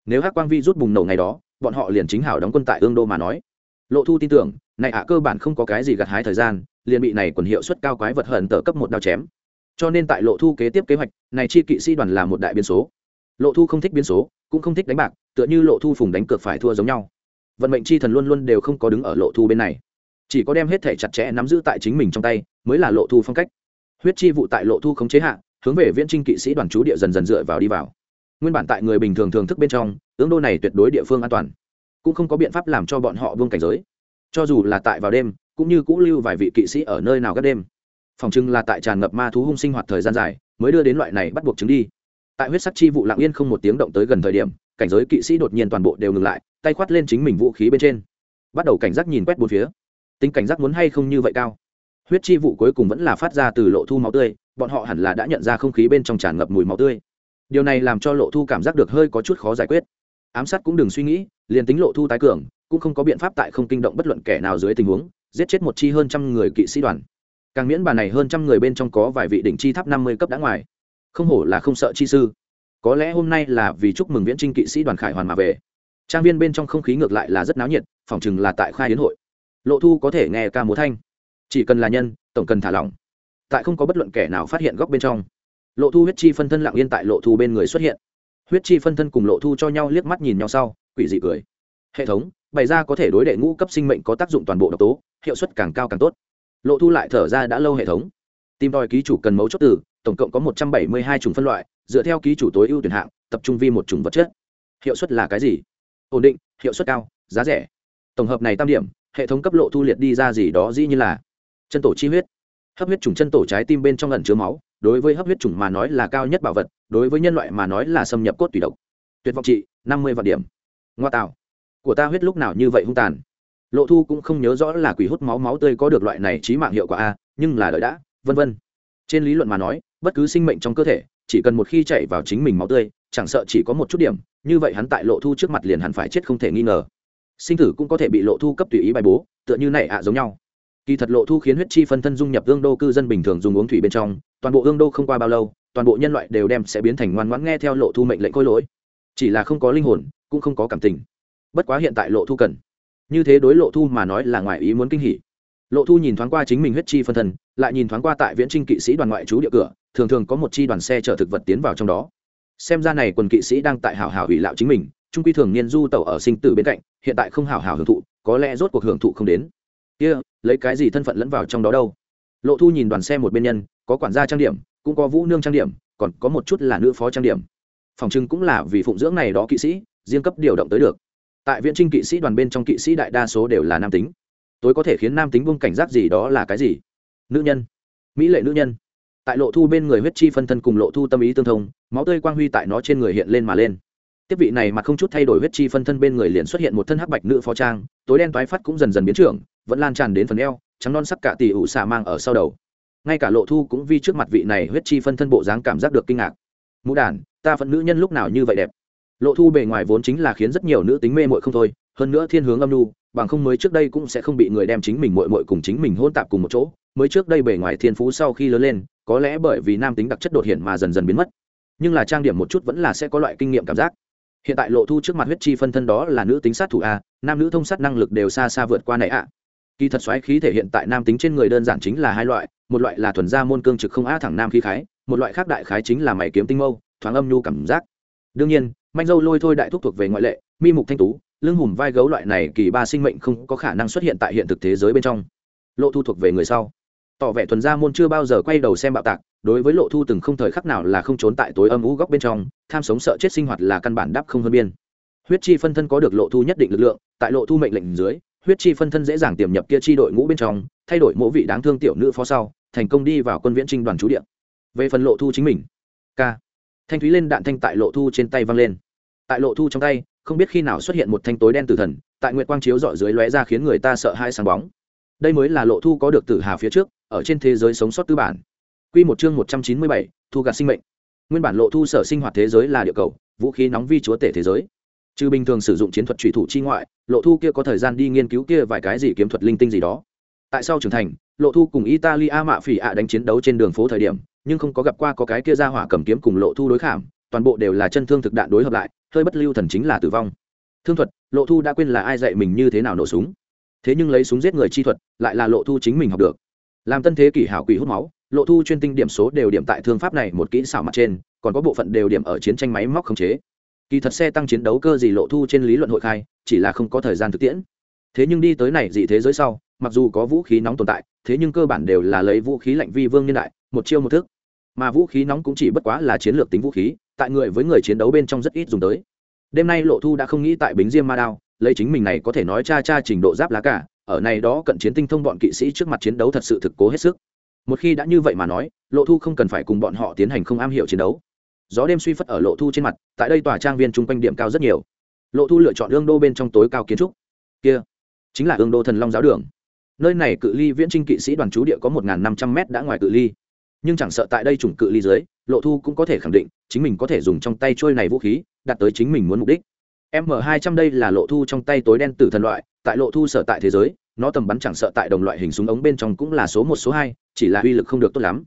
Nếu hắc quang vi rút bùng nổ ngày đó, bọn họ liền chính hảo đóng quân tại ương đô mà nói. Lộ thu tin tưởng, này ạ, cơ bản không có cái gì gặt hái thời gian, liền bị này quần hiệu suất cao quái vật hận tờ cấp một đao chém cho nên tại lộ thu kế tiếp kế hoạch, này chi kỵ sĩ đoàn là một đại biến số. Lộ thu không thích biến số, cũng không thích đánh bạc, tựa như lộ thu phùng đánh cược phải thua giống nhau. Vận mệnh chi thần luôn luôn đều không có đứng ở lộ thu bên này. Chỉ có đem hết thể chặt chẽ nắm giữ tại chính mình trong tay, mới là lộ thu phong cách. Huyết chi vụ tại lộ thu không chế hạ, hướng về viễn trinh kỵ sĩ đoàn chú địa dần dần dựa vào đi vào. Nguyên bản tại người bình thường thường thức bên trong, ứng đô này tuyệt đối địa phương an toàn. Cũng không có biện pháp làm cho bọn họ vương cảnh giới. Cho dù là tại vào đêm, cũng như cũ lưu vài vị kỵ sĩ ở nơi nào các đêm phòng trưng là tại tràn ngập ma thú hung sinh hoạt thời gian dài, mới đưa đến loại này bắt buộc chứng đi. Tại huyết sắc chi vụ lặng yên không một tiếng động tới gần thời điểm, cảnh giới kỵ sĩ đột nhiên toàn bộ đều ngừng lại, tay khoát lên chính mình vũ khí bên trên. Bắt đầu cảnh giác nhìn quét bốn phía. Tính cảnh giác muốn hay không như vậy cao. Huyết chi vụ cuối cùng vẫn là phát ra từ lộ thu máu tươi, bọn họ hẳn là đã nhận ra không khí bên trong tràn ngập mùi máu tươi. Điều này làm cho lộ thu cảm giác được hơi có chút khó giải quyết. Ám sát cũng đừng suy nghĩ, liền tính lộ thu tái cường, cũng không có biện pháp tại không kinh động bất luận kẻ nào dưới tình huống, giết chết một chi hơn trăm người kỵ sĩ đoàn càng miễn bà này hơn trăm người bên trong có vài vị đỉnh chi tháp năm mươi cấp đã ngoài. Không hổ là không sợ chi sư. Có lẽ hôm nay là vì chúc mừng viễn trinh kỵ sĩ đoàn khải hoàn mà về. Trang viên bên trong không khí ngược lại là rất náo nhiệt phỏng chừng là tại khai hiến hội. Lộ thu có thể nghe ca múa thanh. Chỉ cần là nhân, tổng cần thả lỏng. Tại không có bất luận kẻ nào phát hiện góc bên trong. Lộ thu huyết chi phân thân lặng yên tại lộ thu bên người xuất hiện. Huyết chi phân thân cùng lộ thu cho nhau liếc mắt nhìn nhau sau, quỷ dị cười. Hệ thống, bày ra có thể đối đệ ngũ cấp sinh mệnh có tác dụng toàn bộ độc tố, hiệu suất càng cao càng tốt lộ thu lại thở ra đã lâu hệ thống. Tìm tòi ký chủ cần mấu chốt từ, tổng cộng có một trăm bảy mươi hai chủng phân loại, dựa theo ký chủ tối ưu tuyển hạng, tập trung vi một chủng vật chất. Hiệu suất là cái gì? Ổn định, hiệu suất cao, giá rẻ. Tổng hợp này tam điểm, hệ thống cấp lộ thu liệt đi ra gì đó dĩ như là chân tổ chi huyết. Hấp huyết trùng chân tổ trái tim bên trong lần chứa máu, đối với hấp huyết trùng mà nói là cao nhất bảo vật, đối với nhân loại mà nói là xâm nhập cốt tùy độc. Tuyệt vọng trị, năm mươi vạn điểm. Ngoa tạo. Của ta huyết lúc nào như vậy hung tàn? Lộ thu cũng không nhớ rõ là quỷ hút máu máu tươi có được loại này trí mạng hiệu quả a, nhưng là đợi đã, vân vân. Trên lý luận mà nói, bất cứ sinh mệnh trong cơ thể, chỉ cần một khi chạy vào chính mình máu tươi, chẳng sợ chỉ có một chút điểm, như vậy hắn tại lộ thu trước mặt liền hẳn phải chết không thể nghi ngờ. Sinh tử cũng có thể bị lộ thu cấp tùy ý bài bố, tựa như này ạ, giống nhau. Kỳ thật lộ thu khiến huyết chi phân thân dung nhập ương đô cư dân bình thường dùng uống thủy bên trong, toàn bộ ương đô không qua bao lâu, toàn bộ nhân loại đều đem sẽ biến thành ngoan ngoãn nghe theo lộ thu mệnh lệnh khôi lỗi. Chỉ là không có linh hồn, cũng không có cảm tình. Bất quá hiện tại lộ thu cần như thế đối lộ thu mà nói là ngoài ý muốn kinh hỉ. Lộ thu nhìn thoáng qua chính mình huyết chi phân thân, lại nhìn thoáng qua tại viễn trinh kỵ sĩ đoàn ngoại trú địa cửa, thường thường có một chi đoàn xe chở thực vật tiến vào trong đó. Xem ra này quần kỵ sĩ đang tại hảo hảo ủy lạo chính mình, trung quy thường niên du tẩu ở sinh tử bên cạnh, hiện tại không hảo hảo hưởng thụ, có lẽ rốt cuộc hưởng thụ không đến. Kia, lấy cái gì thân phận lẫn vào trong đó đâu? Lộ thu nhìn đoàn xe một bên nhân, có quản gia trang điểm, cũng có vũ nương trang điểm, còn có một chút là nữ phó trang điểm. Phòng trưng cũng là vì phụng dưỡng này đó kỵ sĩ, riêng cấp điều động tới được tại viễn trinh kỵ sĩ đoàn bên trong kỵ sĩ đại đa số đều là nam tính. Tối có thể khiến nam tính bung cảnh giác gì đó là cái gì? Nữ nhân. Mỹ lệ nữ nhân. Tại lộ thu bên người huyết chi phân thân cùng lộ thu tâm ý tương thông, máu tươi quang huy tại nó trên người hiện lên mà lên. Tiếp vị này mà không chút thay đổi huyết chi phân thân bên người liền xuất hiện một thân hắc bạch nữ phó trang, tối đen toái phát cũng dần dần biến trưởng, vẫn lan tràn đến phần eo, trắng non sắc cả tỷ ủ xà mang ở sau đầu. Ngay cả lộ thu cũng vi trước mặt vị này huyết chi phân thân bộ dáng cảm giác được kinh ngạc. Mũ đàn, ta phận nữ nhân lúc nào như vậy đẹp? Lộ thu bề ngoài vốn chính là khiến rất nhiều nữ tính mê mội không thôi, hơn nữa thiên hướng âm nu bằng không mới trước đây cũng sẽ không bị người đem chính mình mội mội cùng chính mình hôn tạp cùng một chỗ, mới trước đây bề ngoài thiên phú sau khi lớn lên, có lẽ bởi vì nam tính đặc chất đột hiện mà dần dần biến mất. Nhưng là trang điểm một chút vẫn là sẽ có loại kinh nghiệm cảm giác. Hiện tại lộ thu trước mặt huyết chi phân thân đó là nữ tính sát thủ a, nam nữ thông sát năng lực đều xa xa vượt qua này ạ kỳ thật xoáy khí thể hiện tại nam tính trên người đơn giản chính là hai loại, một loại là thuần gia môn cương trực không a thẳng nam khí khái, một loại khác đại khái chính là mày kiếm tinh mâu, thoáng âm nhu cảm giác. Đương nhiên manh dâu lôi thôi đại thúc thuộc về ngoại lệ, mi mục thanh tú, lưng hùm vai gấu loại này kỳ ba sinh mệnh không có khả năng xuất hiện tại hiện thực thế giới bên trong. Lộ thu thuộc về người sau. Tỏ vẻ thuần gia môn chưa bao giờ quay đầu xem bạo tạc, đối với lộ thu từng không thời khắc nào là không trốn tại tối âm ú góc bên trong, tham sống sợ chết sinh hoạt là căn bản đáp không hơn biên. Huyết chi phân thân có được lộ thu nhất định lực lượng, tại lộ thu mệnh lệnh dưới, huyết chi phân thân dễ dàng tiềm nhập kia chi đội ngũ bên trong, thay đổi mỗi vị đáng thương tiểu nữ phó sau, thành công đi vào quân viễn trinh đoàn trú điện về phần lộ thu chính mình k thanh thúy lên đạn thanh tại lộ thu trên tay văng lên tại lộ thu trong tay không biết khi nào xuất hiện một thanh tối đen tử thần tại nguyệt quang chiếu dọi dưới lóe ra khiến người ta sợ hai sáng bóng đây mới là lộ thu có được tử hà phía trước ở trên thế giới sống sót tư bản Quy một chương một trăm chín mươi bảy, thu gạt sinh mệnh. Nguyên bản lộ thu sở sinh hoạt thế giới là địa cầu, vũ khí nóng vi chúa tể thế giới. Trừ bình thường sử dụng chiến thuật trùy thủ chi ngoại, lộ thu kia có thời gian đi nghiên cứu kia vài cái gì kiếm thuật linh tinh gì đó. Tại sao trưởng thành, lộ thu cùng Italia mạ phỉ ạ đánh chiến đấu trên đường phố thời điểm, nhưng không có gặp qua có cái kia ra hỏa cầm kiếm cùng lộ thu đối khảm, toàn bộ đều là chân thương thực đạn đối hợp lại, hơi bất lưu thần chính là tử vong. Thương thuật, lộ thu đã quên là ai dạy mình như thế nào nổ súng. Thế nhưng lấy súng giết người chi thuật, lại là lộ thu chính mình học được. Làm tân thế kỷ hảo quỷ hút máu, lộ thu chuyên tinh điểm số đều điểm tại thương pháp này một kỹ xảo mặt trên còn có bộ phận đều điểm ở chiến tranh máy móc khống chế kỳ thật xe tăng chiến đấu cơ gì lộ thu trên lý luận hội khai chỉ là không có thời gian thực tiễn thế nhưng đi tới này dị thế giới sau mặc dù có vũ khí nóng tồn tại thế nhưng cơ bản đều là lấy vũ khí lạnh vi vương nhân đại một chiêu một thức mà vũ khí nóng cũng chỉ bất quá là chiến lược tính vũ khí, tại người với người chiến đấu bên trong rất ít dùng tới. Đêm nay lộ thu đã không nghĩ tại bính diêm ma đao, lấy chính mình này có thể nói cha cha trình độ giáp lá cả, ở này đó cận chiến tinh thông bọn kỵ sĩ trước mặt chiến đấu thật sự thực cố hết sức. Một khi đã như vậy mà nói, lộ thu không cần phải cùng bọn họ tiến hành không am hiểu chiến đấu. Gió đêm suy phất ở lộ thu trên mặt, tại đây tòa trang viên chung quanh điểm cao rất nhiều. Lộ thu lựa chọn ương đô bên trong tối cao kiến trúc. Kia, chính là ương đô thần long giáo đường. Nơi này cự ly viễn trinh kỵ sĩ đoàn chú địa có một năm trăm m đã ngoài cự ly nhưng chẳng sợ tại đây chủng cự ly dưới, lộ thu cũng có thể khẳng định, chính mình có thể dùng trong tay trôi này vũ khí, đạt tới chính mình muốn mục đích. M hai trăm đây là lộ thu trong tay tối đen tử thần loại, tại lộ thu sở tại thế giới, nó tầm bắn chẳng sợ tại đồng loại hình súng ống bên trong cũng là số một, số hai, chỉ là uy lực không được tốt lắm.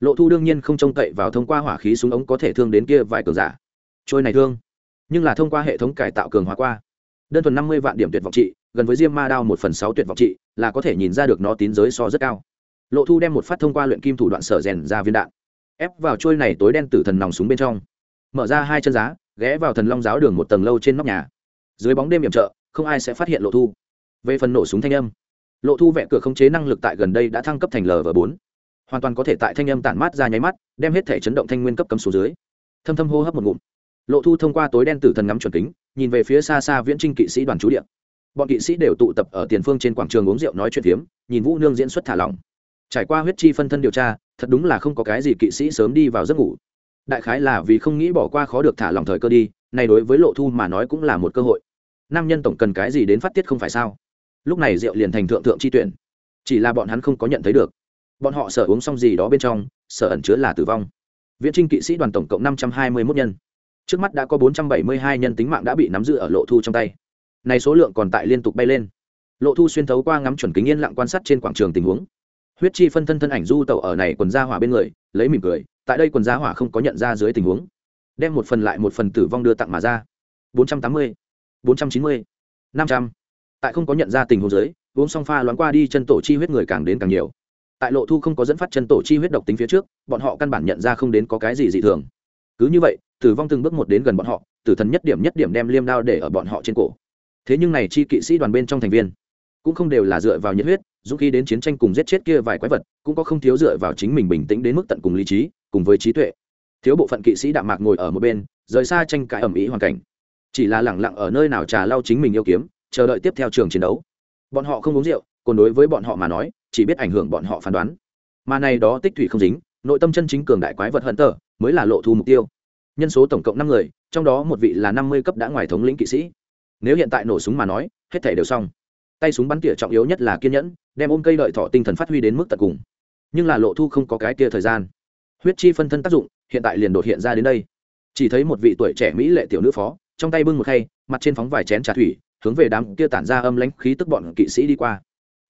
Lộ thu đương nhiên không trông cậy vào thông qua hỏa khí súng ống có thể thương đến kia vài cường giả. Trôi này thương, nhưng là thông qua hệ thống cải tạo cường hóa qua. Đơn thuần năm mươi vạn điểm tuyệt vọng trị, gần với diêm ma đao một phần sáu tuyệt vọng trị, là có thể nhìn ra được nó tín giới so rất cao lộ thu đem một phát thông qua luyện kim thủ đoạn sở rèn ra viên đạn. Ép vào trôi này tối đen tử thần nòng súng bên trong. Mở ra hai chân giá, ghé vào thần long giáo đường một tầng lâu trên nóc nhà. Dưới bóng đêm hiểm trợ, không ai sẽ phát hiện lộ thu. Về phần nổ súng thanh âm, lộ thu vẽ cửa khống chế năng lực tại gần đây đã thăng cấp thành lv bốn. Hoàn toàn có thể tại thanh âm tản mát ra nháy mắt, đem hết thể chấn động thanh nguyên cấp cấm xuống dưới. Thâm thâm hô hấp một ngụm. Lộ thu thông qua tối đen tử thần ngắm chuẩn kính, nhìn về phía xa xa viễn trinh kỵ sĩ đoàn chú điện bọn kỵ sĩ đều tụ tập ở tiền phương trên quảng trường uống rượu nói chuyện phiếm, nhìn vũ nương diễn xuất thả lỏng trải qua huyết chi phân thân điều tra, thật đúng là không có cái gì kỵ sĩ sớm đi vào giấc ngủ. Đại khái là vì không nghĩ bỏ qua khó được thả lòng thời cơ đi, này đối với lộ thu mà nói cũng là một cơ hội. Nam nhân tổng cần cái gì đến phát tiết không phải sao? Lúc này rượu liền thành thượng thượng chi tuyển. Chỉ là bọn hắn không có nhận thấy được. Bọn họ sợ uống xong gì đó bên trong, sợ ẩn chứa là tử vong. Viễn trinh kỵ sĩ đoàn tổng cộng năm trăm hai mươi mốt nhân. Trước mắt đã có bốn trăm bảy mươi hai nhân tính mạng đã bị nắm giữ ở lộ thu trong tay. Này số lượng còn tại liên tục bay lên. Lộ thu xuyên thấu qua ngắm chuẩn kính yên lặng quan sát trên quảng trường tình huống huyết chi phân thân thân ảnh du tẩu ở này quần gia hỏa bên người, lấy mỉm cười, tại đây quần gia hỏa không có nhận ra dưới tình huống, đem một phần lại một phần tử vong đưa tặng mà ra. Bốn trăm tám mươi, bốn trăm chín mươi, năm trăm. Tại không có nhận ra tình huống dưới, uống song pha loáng qua đi chân tổ chi huyết người càng đến càng nhiều. Tại lộ thu không có dẫn phát chân tổ chi huyết độc tính phía trước, bọn họ căn bản nhận ra không đến có cái gì dị thường. Cứ như vậy, tử vong từng bước một đến gần bọn họ, tử thần nhất điểm nhất điểm đem liêm đao để ở bọn họ trên cổ. Thế nhưng này chi kỵ sĩ đoàn bên trong thành viên, cũng không đều là dựa vào nhiệt huyết dũng khí đến chiến tranh cùng giết chết kia vài quái vật, cũng có không thiếu dựa vào chính mình bình tĩnh đến mức tận cùng lý trí, cùng với trí tuệ. Thiếu bộ phận kỵ sĩ đạm mạc ngồi ở một bên, rời xa tranh cãi ẩm ý hoàn cảnh. Chỉ là lẳng lặng ở nơi nào trà lau chính mình yêu kiếm, chờ đợi tiếp theo trường chiến đấu. Bọn họ không uống rượu, còn đối với bọn họ mà nói, chỉ biết ảnh hưởng bọn họ phán đoán. Mà này đó tích thủy không dính, nội tâm chân chính cường đại quái vật hận tờ mới là lộ thu mục tiêu. Nhân số tổng cộng năm người, trong đó một vị là năm mươi cấp đã ngoài thống lĩnh kỵ sĩ. Nếu hiện tại nổ súng mà nói, hết thể đều xong tay súng bắn tỉa trọng yếu nhất là kiên nhẫn, đem ôm cây lợi thọ tinh thần phát huy đến mức tận cùng. Nhưng là lộ thu không có cái kia thời gian. Huyết chi phân thân tác dụng, hiện tại liền đột hiện ra đến đây. Chỉ thấy một vị tuổi trẻ mỹ lệ tiểu nữ phó, trong tay bưng một khay, mặt trên phóng vài chén trà thủy, hướng về đám kia tản ra âm lãnh khí tức bọn kỵ sĩ đi qua.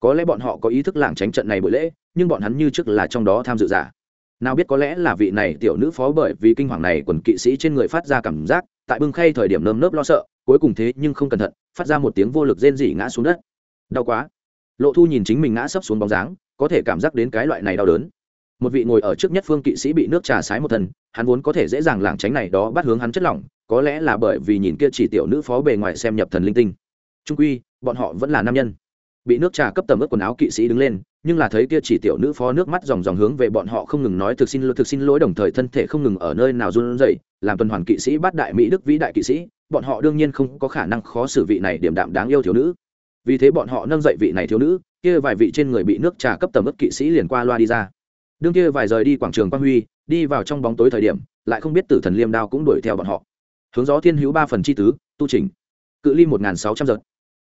Có lẽ bọn họ có ý thức lảng tránh trận này buổi lễ, nhưng bọn hắn như trước là trong đó tham dự giả. Nào biết có lẽ là vị này tiểu nữ phó bởi vì kinh hoàng này quần kỵ sĩ trên người phát ra cảm giác, tại bưng khay thời điểm nơm nớp lo sợ, cuối cùng thế nhưng không cẩn thận, phát ra một tiếng vô lực rên rỉ ngã xuống đất đau quá. Lộ thu nhìn chính mình ngã sấp xuống bóng dáng, có thể cảm giác đến cái loại này đau đớn. Một vị ngồi ở trước nhất phương kỵ sĩ bị nước trà sái một thân hắn vốn có thể dễ dàng lảng tránh này đó bắt hướng hắn chất lỏng, có lẽ là bởi vì nhìn kia chỉ tiểu nữ phó bề ngoài xem nhập thần linh tinh. Trung quy, bọn họ vẫn là nam nhân. Bị nước trà cấp tầm ướt quần áo kỵ sĩ đứng lên, nhưng là thấy kia chỉ tiểu nữ phó nước mắt dòng dòng hướng về bọn họ không ngừng nói thực xin lỗi, thực xin lỗi đồng thời thân thể không ngừng ở nơi nào run rẩy, làm tuần hoàn kỵ sĩ bắt đại mỹ đức vĩ đại kỵ sĩ, bọn họ đương nhiên không có khả năng khó xử vị này điểm đạm đáng yêu thiếu nữ vì thế bọn họ nâng dậy vị này thiếu nữ, kia vài vị trên người bị nước trà cấp tầm ức kỵ sĩ liền qua loa đi ra. Đương kia vài rời đi quảng trường quang huy, đi vào trong bóng tối thời điểm, lại không biết tử thần liêm đao cũng đuổi theo bọn họ. Hướng gió thiên hữu ba phần chi tứ, tu trình cự ly một n sáu trăm giật.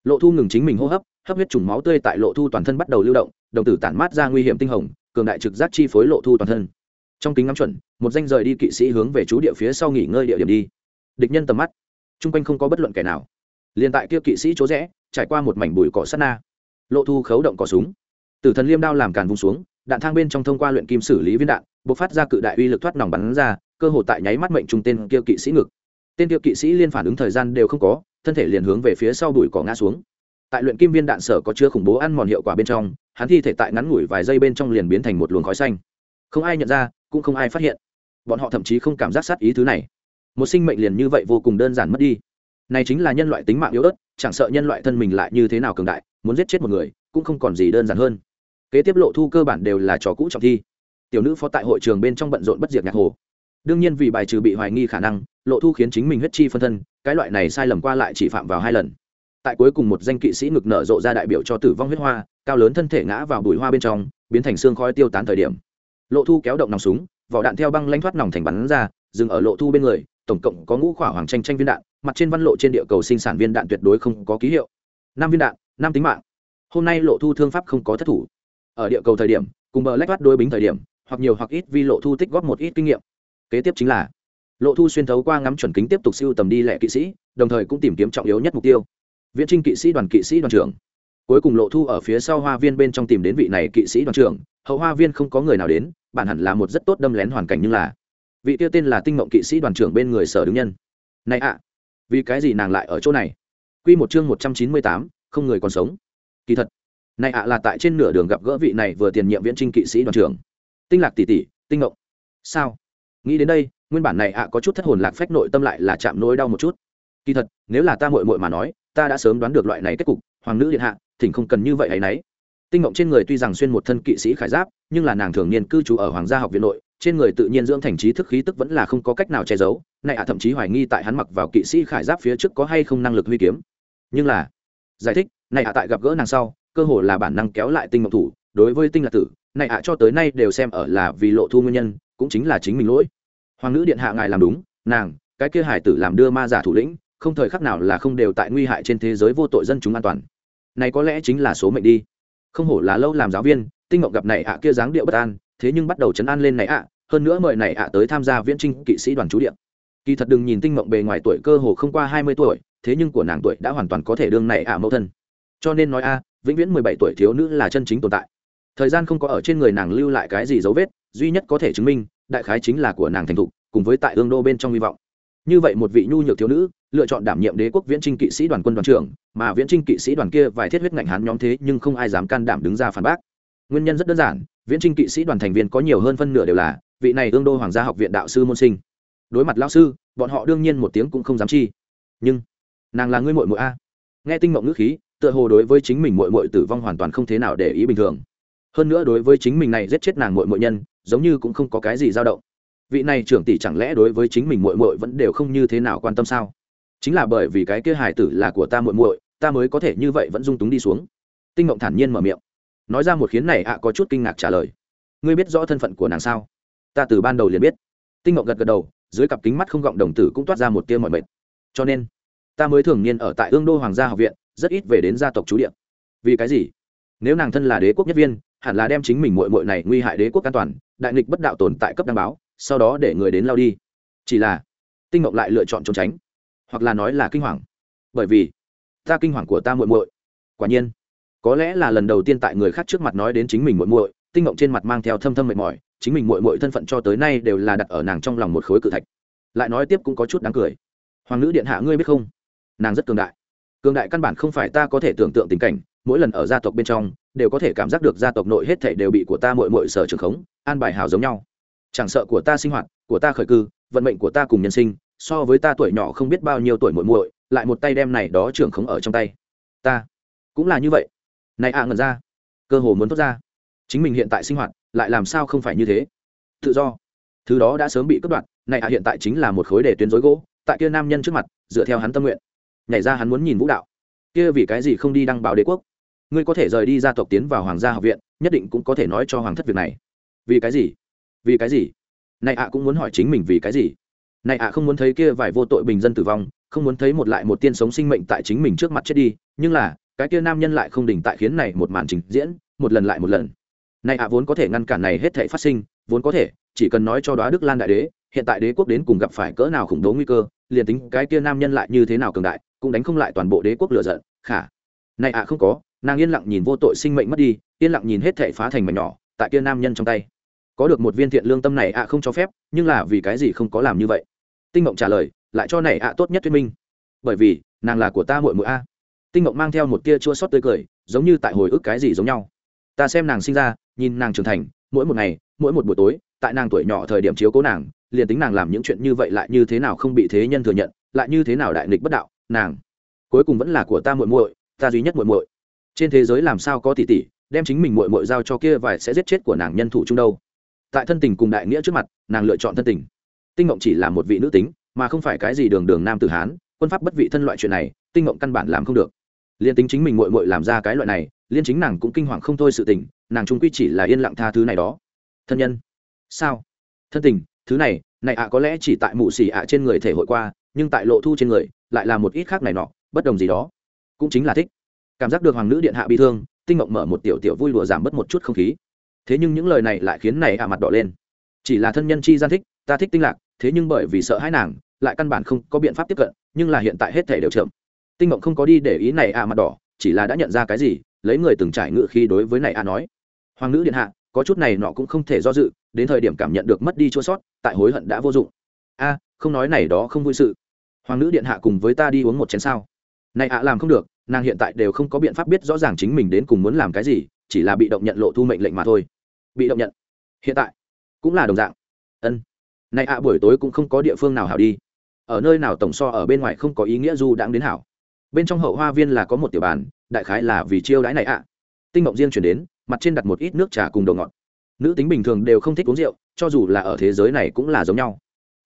Lộ thu ngừng chính mình hô hấp hấp huyết trùng máu tươi tại lộ thu toàn thân bắt đầu lưu động, đồng tử tản mát ra nguy hiểm tinh hồng, cường đại trực giác chi phối lộ thu toàn thân. Trong kính ngắm chuẩn, một danh rời đi kỵ sĩ hướng về chú địa phía sau nghỉ ngơi địa điểm đi. Địch nhân tầm mắt. Chung quanh không có bất luận kẻ nào. Liền tại kia kỵ sĩ chỗ rẽ trải qua một mảnh bụi cỏ sắt na. Lộ thu khấu động cỏ súng. Tử thần liêm đao làm càn vùng xuống, đạn thang bên trong thông qua luyện kim xử lý viên đạn b ộ c phát ra cự đại uy lực thoát nòng bắn ra, cơ hồ tại nháy mắt mệnh trung tên kia kỵ sĩ ngực. Tên kia kỵ sĩ liên phản ứng thời gian đều không có, thân thể liền hướng về phía sau đùi cỏ ngã xuống. Tại luyện kim viên đạn sở có chứa khủng bố ăn mòn hiệu quả bên trong, hắn thi thể tại ngắn ngủi vài giây bên trong liền biến thành một luồng khói xanh. Không ai nhận ra, cũng không ai phát hiện. Bọn họ thậm chí không cảm giác sát ý thứ này. Một sinh mệnh liền như vậy vô cùng đơn giản mất đi. Này chính là nhân loại tính mạng yếu ớt chẳng sợ nhân loại thân mình lại như thế nào cường đại, muốn giết chết một người, cũng không còn gì đơn giản hơn. Kế tiếp lộ thu cơ bản đều là trò cũ trọng thi. Tiểu nữ phó tại hội trường bên trong bận rộn bất diệt nhạc hồ. Đương nhiên vì bài trừ bị hoài nghi khả năng, lộ thu khiến chính mình huyết chi phân thân, cái loại này sai lầm qua lại chỉ phạm vào hai lần. Tại cuối cùng một danh kỵ sĩ ngực nở rộ ra đại biểu cho tử vong huyết hoa, cao lớn thân thể ngã vào bụi hoa bên trong, biến thành xương khói tiêu tán thời điểm. Lộ thu kéo động nòng súng, vỏ đạn theo băng lanh thoát nòng thành bắn ra, dừng ở lộ thu bên người tổng cộng có ngũ khỏa hoàng tranh tranh viên đạn, mặt trên văn lộ trên địa cầu sinh sản viên đạn tuyệt đối không có ký hiệu. Năm viên đạn, năm tính mạng. Hôm nay lộ thu thương pháp không có thất thủ. Ở địa cầu thời điểm, cùng bờ lách bắt đôi bính thời điểm, hoặc nhiều hoặc ít vi lộ thu tích góp một ít kinh nghiệm. Kế tiếp chính là, lộ thu xuyên thấu qua ngắm chuẩn kính tiếp tục siêu tầm đi lẹ kỵ sĩ, đồng thời cũng tìm kiếm trọng yếu nhất mục tiêu. Viễn trinh kỵ sĩ đoàn kỵ sĩ đoàn trưởng. Cuối cùng lộ thu ở phía sau hoa viên bên trong tìm đến vị này kỵ sĩ đoàn trưởng. Hậu hoa viên không có người nào đến, bản hẳn là một rất tốt đâm lén hoàn cảnh nhưng là vị tiêu tên là tinh mộng kỵ sĩ đoàn trưởng bên người sở đứng nhân. Này ạ, vì cái gì nàng lại ở chỗ này? Q một chương một trăm chín mươi tám, không người còn sống. Kỳ thật, này ạ là tại trên nửa đường gặp gỡ vị này vừa tiền nhiệm viễn trinh kỵ sĩ đoàn trưởng. Tinh lạc tỷ tỷ, tinh mộng. Sao? Nghĩ đến đây, nguyên bản này ạ có chút thất hồn lạc phách nội tâm lại là chạm nỗi đau một chút. Kỳ thật, nếu là ta mội mội mà nói, ta đã sớm đoán được loại này kết cục, hoàng nữ điện hạ, thỉnh không cần như vậy hay nấy. Tinh mộng trên người tuy rằng xuyên một thân kỵ sĩ khải giáp, nhưng là nàng thường niên cư trú ở hoàng gia học viện nội trên người tự nhiên dưỡng thành trí thức khí tức vẫn là không có cách nào che giấu, này ạ thậm chí hoài nghi tại hắn mặc vào kỵ sĩ khải giáp phía trước có hay không năng lực huy kiếm. Nhưng là, giải thích, này ạ tại gặp gỡ nàng sau, cơ hồ là bản năng kéo lại tinh mộng thủ, đối với tinh lạc tử, này ạ cho tới nay đều xem ở là vì lộ thu nguyên nhân, cũng chính là chính mình lỗi. Hoàng nữ điện hạ ngài làm đúng, nàng, cái kia hải tử làm đưa ma giả thủ lĩnh, không thời khắc nào là không đều tại nguy hại trên thế giới vô tội dân chúng an toàn. Này có lẽ chính là số mệnh đi. Không hổ là lâu làm giáo viên, tinh ngọc gặp này ạ kia dáng điệu bất an, thế nhưng bắt đầu chấn an lên này ạ hơn nữa mời này ạ à tới tham gia viễn trinh kỵ sĩ đoàn chú điện kỳ thật đừng nhìn tinh mộng bề ngoài tuổi cơ hồ không qua hai mươi tuổi, thế nhưng của nàng tuổi đã hoàn toàn có thể đương này ạ à mẫu thân. Cho nên nói a, vĩnh viễn mười bảy tuổi thiếu nữ là chân chính tồn tại. Thời gian không có ở trên người nàng lưu lại cái gì dấu vết, duy nhất có thể chứng minh, đại khái chính là của nàng thành thục, cùng với tại ương đô bên trong hy vọng. Như vậy một vị nhu nhược thiếu nữ, lựa chọn đảm nhiệm đế quốc viễn trinh kỵ sĩ đoàn quân đoàn trưởng, mà viễn trinh kỵ sĩ đoàn kia vài thiết huyết ngạnh hán nhóm thế nhưng không ai dám can đảm đứng ra phản bác. Nguyên nhân rất đơn giản, viễn trinh kỵ sĩ đoàn thành viên có nhiều hơn phân nửa đều là vị này ương đô hoàng gia học viện đạo sư môn sinh. Đối mặt lao sư, bọn họ đương nhiên một tiếng cũng không dám chi. Nhưng, nàng là ngươi mội mội a. Nghe tinh mộng ngữ khí, tựa hồ đối với chính mình mội mội tử vong hoàn toàn không thế nào để ý bình thường. Hơn nữa đối với chính mình này giết chết nàng mội mội nhân, giống như cũng không có cái gì dao động. Vị này trưởng tỷ chẳng lẽ đối với chính mình muội muội vẫn đều không như thế nào quan tâm sao? Chính là bởi vì cái kia hài tử là của ta muội muội, ta mới có thể như vậy vẫn dung túng đi xuống. Tinh mộng thản nhiên mở miệng. Nói ra một khiến này ạ có chút kinh ngạc trả lời. Ngươi biết rõ thân phận của nàng sao? Ta từ ban đầu liền biết. Tinh mộng gật gật đầu, dưới cặp kính mắt không gọng đồng tử cũng toát ra một tia mọi mệt. Cho nên, ta mới thường niên ở tại ương đô hoàng gia học viện, rất ít về đến gia tộc chú điện vì cái gì? Nếu nàng thân là đế quốc nhất viên, hẳn là đem chính mình mội mội này nguy hại đế quốc an toàn, đại nghịch bất đạo tồn tại cấp đăng báo, sau đó để người đến lao đi. Chỉ là, tinh mộng lại lựa chọn trốn tránh, hoặc là nói là kinh hoàng. Bởi vì, ta kinh hoàng của ta muội muội. Quả nhiên, có lẽ là lần đầu tiên tại người khác trước mặt nói đến chính mình muội muội, tinh mộng trên mặt mang theo thâm thâm mệt mỏi chính mình muội muội thân phận cho tới nay đều là đặt ở nàng trong lòng một khối cự thạch. Lại nói tiếp cũng có chút đáng cười. Hoàng nữ điện hạ ngươi biết không? Nàng rất cường đại. Cường đại căn bản không phải ta có thể tưởng tượng tình cảnh, mỗi lần ở gia tộc bên trong, đều có thể cảm giác được gia tộc nội hết thể đều bị của ta muội muội sở trường khống, an bài hào giống nhau. Chẳng sợ của ta sinh hoạt, của ta khởi cư, vận mệnh của ta cùng nhân sinh, so với ta tuổi nhỏ không biết bao nhiêu tuổi muội muội, lại một tay đem này đó trưởng khống ở trong tay. Ta cũng là như vậy. Này ạ ngẩn ra. Cơ hồ muốn thoát ra. Chính mình hiện tại sinh hoạt lại làm sao không phải như thế? Tự do. Thứ đó đã sớm bị cướp đoạt, này à hiện tại chính là một khối để tuyến rối gỗ, tại kia nam nhân trước mặt, dựa theo hắn tâm nguyện. Nhảy ra hắn muốn nhìn vũ đạo. Kia vì cái gì không đi đăng báo đế quốc? Ngươi có thể rời đi gia tộc tiến vào hoàng gia học viện, nhất định cũng có thể nói cho hoàng thất việc này. Vì cái gì? Vì cái gì? Này ạ cũng muốn hỏi chính mình vì cái gì? Này ạ không muốn thấy kia vài vô tội bình dân tử vong, không muốn thấy một lại một tiên sống sinh mệnh tại chính mình trước mặt chết đi, nhưng là, cái kia nam nhân lại không đỉnh tại khiến này một màn trình diễn, một lần lại một lần này ạ vốn có thể ngăn cản này hết thảy phát sinh, vốn có thể, chỉ cần nói cho đoá đức lan đại đế, hiện tại đế quốc đến cùng gặp phải cỡ nào khủng bố nguy cơ, liền tính cái kia nam nhân lại như thế nào cường đại, cũng đánh không lại toàn bộ đế quốc lựa giận, khả. Này ạ không có, nàng yên lặng nhìn vô tội sinh mệnh mất đi, yên lặng nhìn hết thảy phá thành mảnh nhỏ, tại kia nam nhân trong tay. Có được một viên thiện lương tâm này ạ không cho phép, nhưng là vì cái gì không có làm như vậy? Tinh mộng trả lời, lại cho này ạ tốt nhất thuyết minh. Bởi vì, nàng là của ta muội muội a. Tinh mộng mang theo một tia chua xót tươi cười, giống như tại hồi ức cái gì giống nhau. Ta xem nàng sinh ra nhìn nàng trưởng thành, mỗi một ngày, mỗi một buổi tối, tại nàng tuổi nhỏ thời điểm chiếu cố nàng, liền tính nàng làm những chuyện như vậy lại như thế nào không bị thế nhân thừa nhận, lại như thế nào đại nghịch bất đạo, nàng cuối cùng vẫn là của ta muội muội, ta duy nhất muội muội. Trên thế giới làm sao có tỷ tỷ, đem chính mình muội muội giao cho kia và sẽ giết chết của nàng nhân thủ chung đâu. Tại thân tình cùng đại nghĩa trước mặt, nàng lựa chọn thân tình. Tinh ngộng chỉ là một vị nữ tính, mà không phải cái gì đường đường nam tử hán, quân pháp bất vị thân loại chuyện này, tinh ngộng căn bản làm không được liên tính chính mình muội muội làm ra cái loại này, liên chính nàng cũng kinh hoàng không thôi sự tình, nàng trung quy chỉ là yên lặng tha thứ này đó. Thân nhân. Sao? Thân tình, thứ này này ạ có lẽ chỉ tại mụ xỉ ạ trên người thể hội qua, nhưng tại lộ thu trên người, lại là một ít khác này nọ, bất đồng gì đó. Cũng chính là thích. Cảm giác được hoàng nữ điện hạ bị thương, tinh mộng mở một tiểu tiểu vui lùa giảm bớt một chút không khí. Thế nhưng những lời này lại khiến này ạ mặt đỏ lên. Chỉ là thân nhân chi gian thích, ta thích tinh lạc, thế nhưng bởi vì sợ hãi nàng, lại căn bản không có biện pháp tiếp cận, nhưng là hiện tại hết thể đều chậm tinh mộng không có đi để ý này ạ mặt đỏ, chỉ là đã nhận ra cái gì, lấy người từng trải ngự khi đối với này ạ nói. Hoàng nữ điện hạ, có chút này nọ cũng không thể do dự, đến thời điểm cảm nhận được mất đi chua sót, tại hối hận đã vô dụng. A, không nói này đó không vui sự. Hoàng nữ điện hạ cùng với ta đi uống một chén sao? Này ạ làm không được, nàng hiện tại đều không có biện pháp biết rõ ràng chính mình đến cùng muốn làm cái gì, chỉ là bị động nhận lộ thu mệnh lệnh mà thôi. Bị động nhận. Hiện tại, cũng là đồng dạng. Ân. Này ạ buổi tối cũng không có địa phương nào hảo đi. Ở nơi nào tổng so ở bên ngoài không có ý nghĩa du đãng đến hảo bên trong hậu hoa viên là có một tiểu bàn, đại khái là vì chiêu đãi này ạ. Tinh mộng riêng chuyển đến, mặt trên đặt một ít nước trà cùng đồ ngọt. Nữ tính bình thường đều không thích uống rượu, cho dù là ở thế giới này cũng là giống nhau.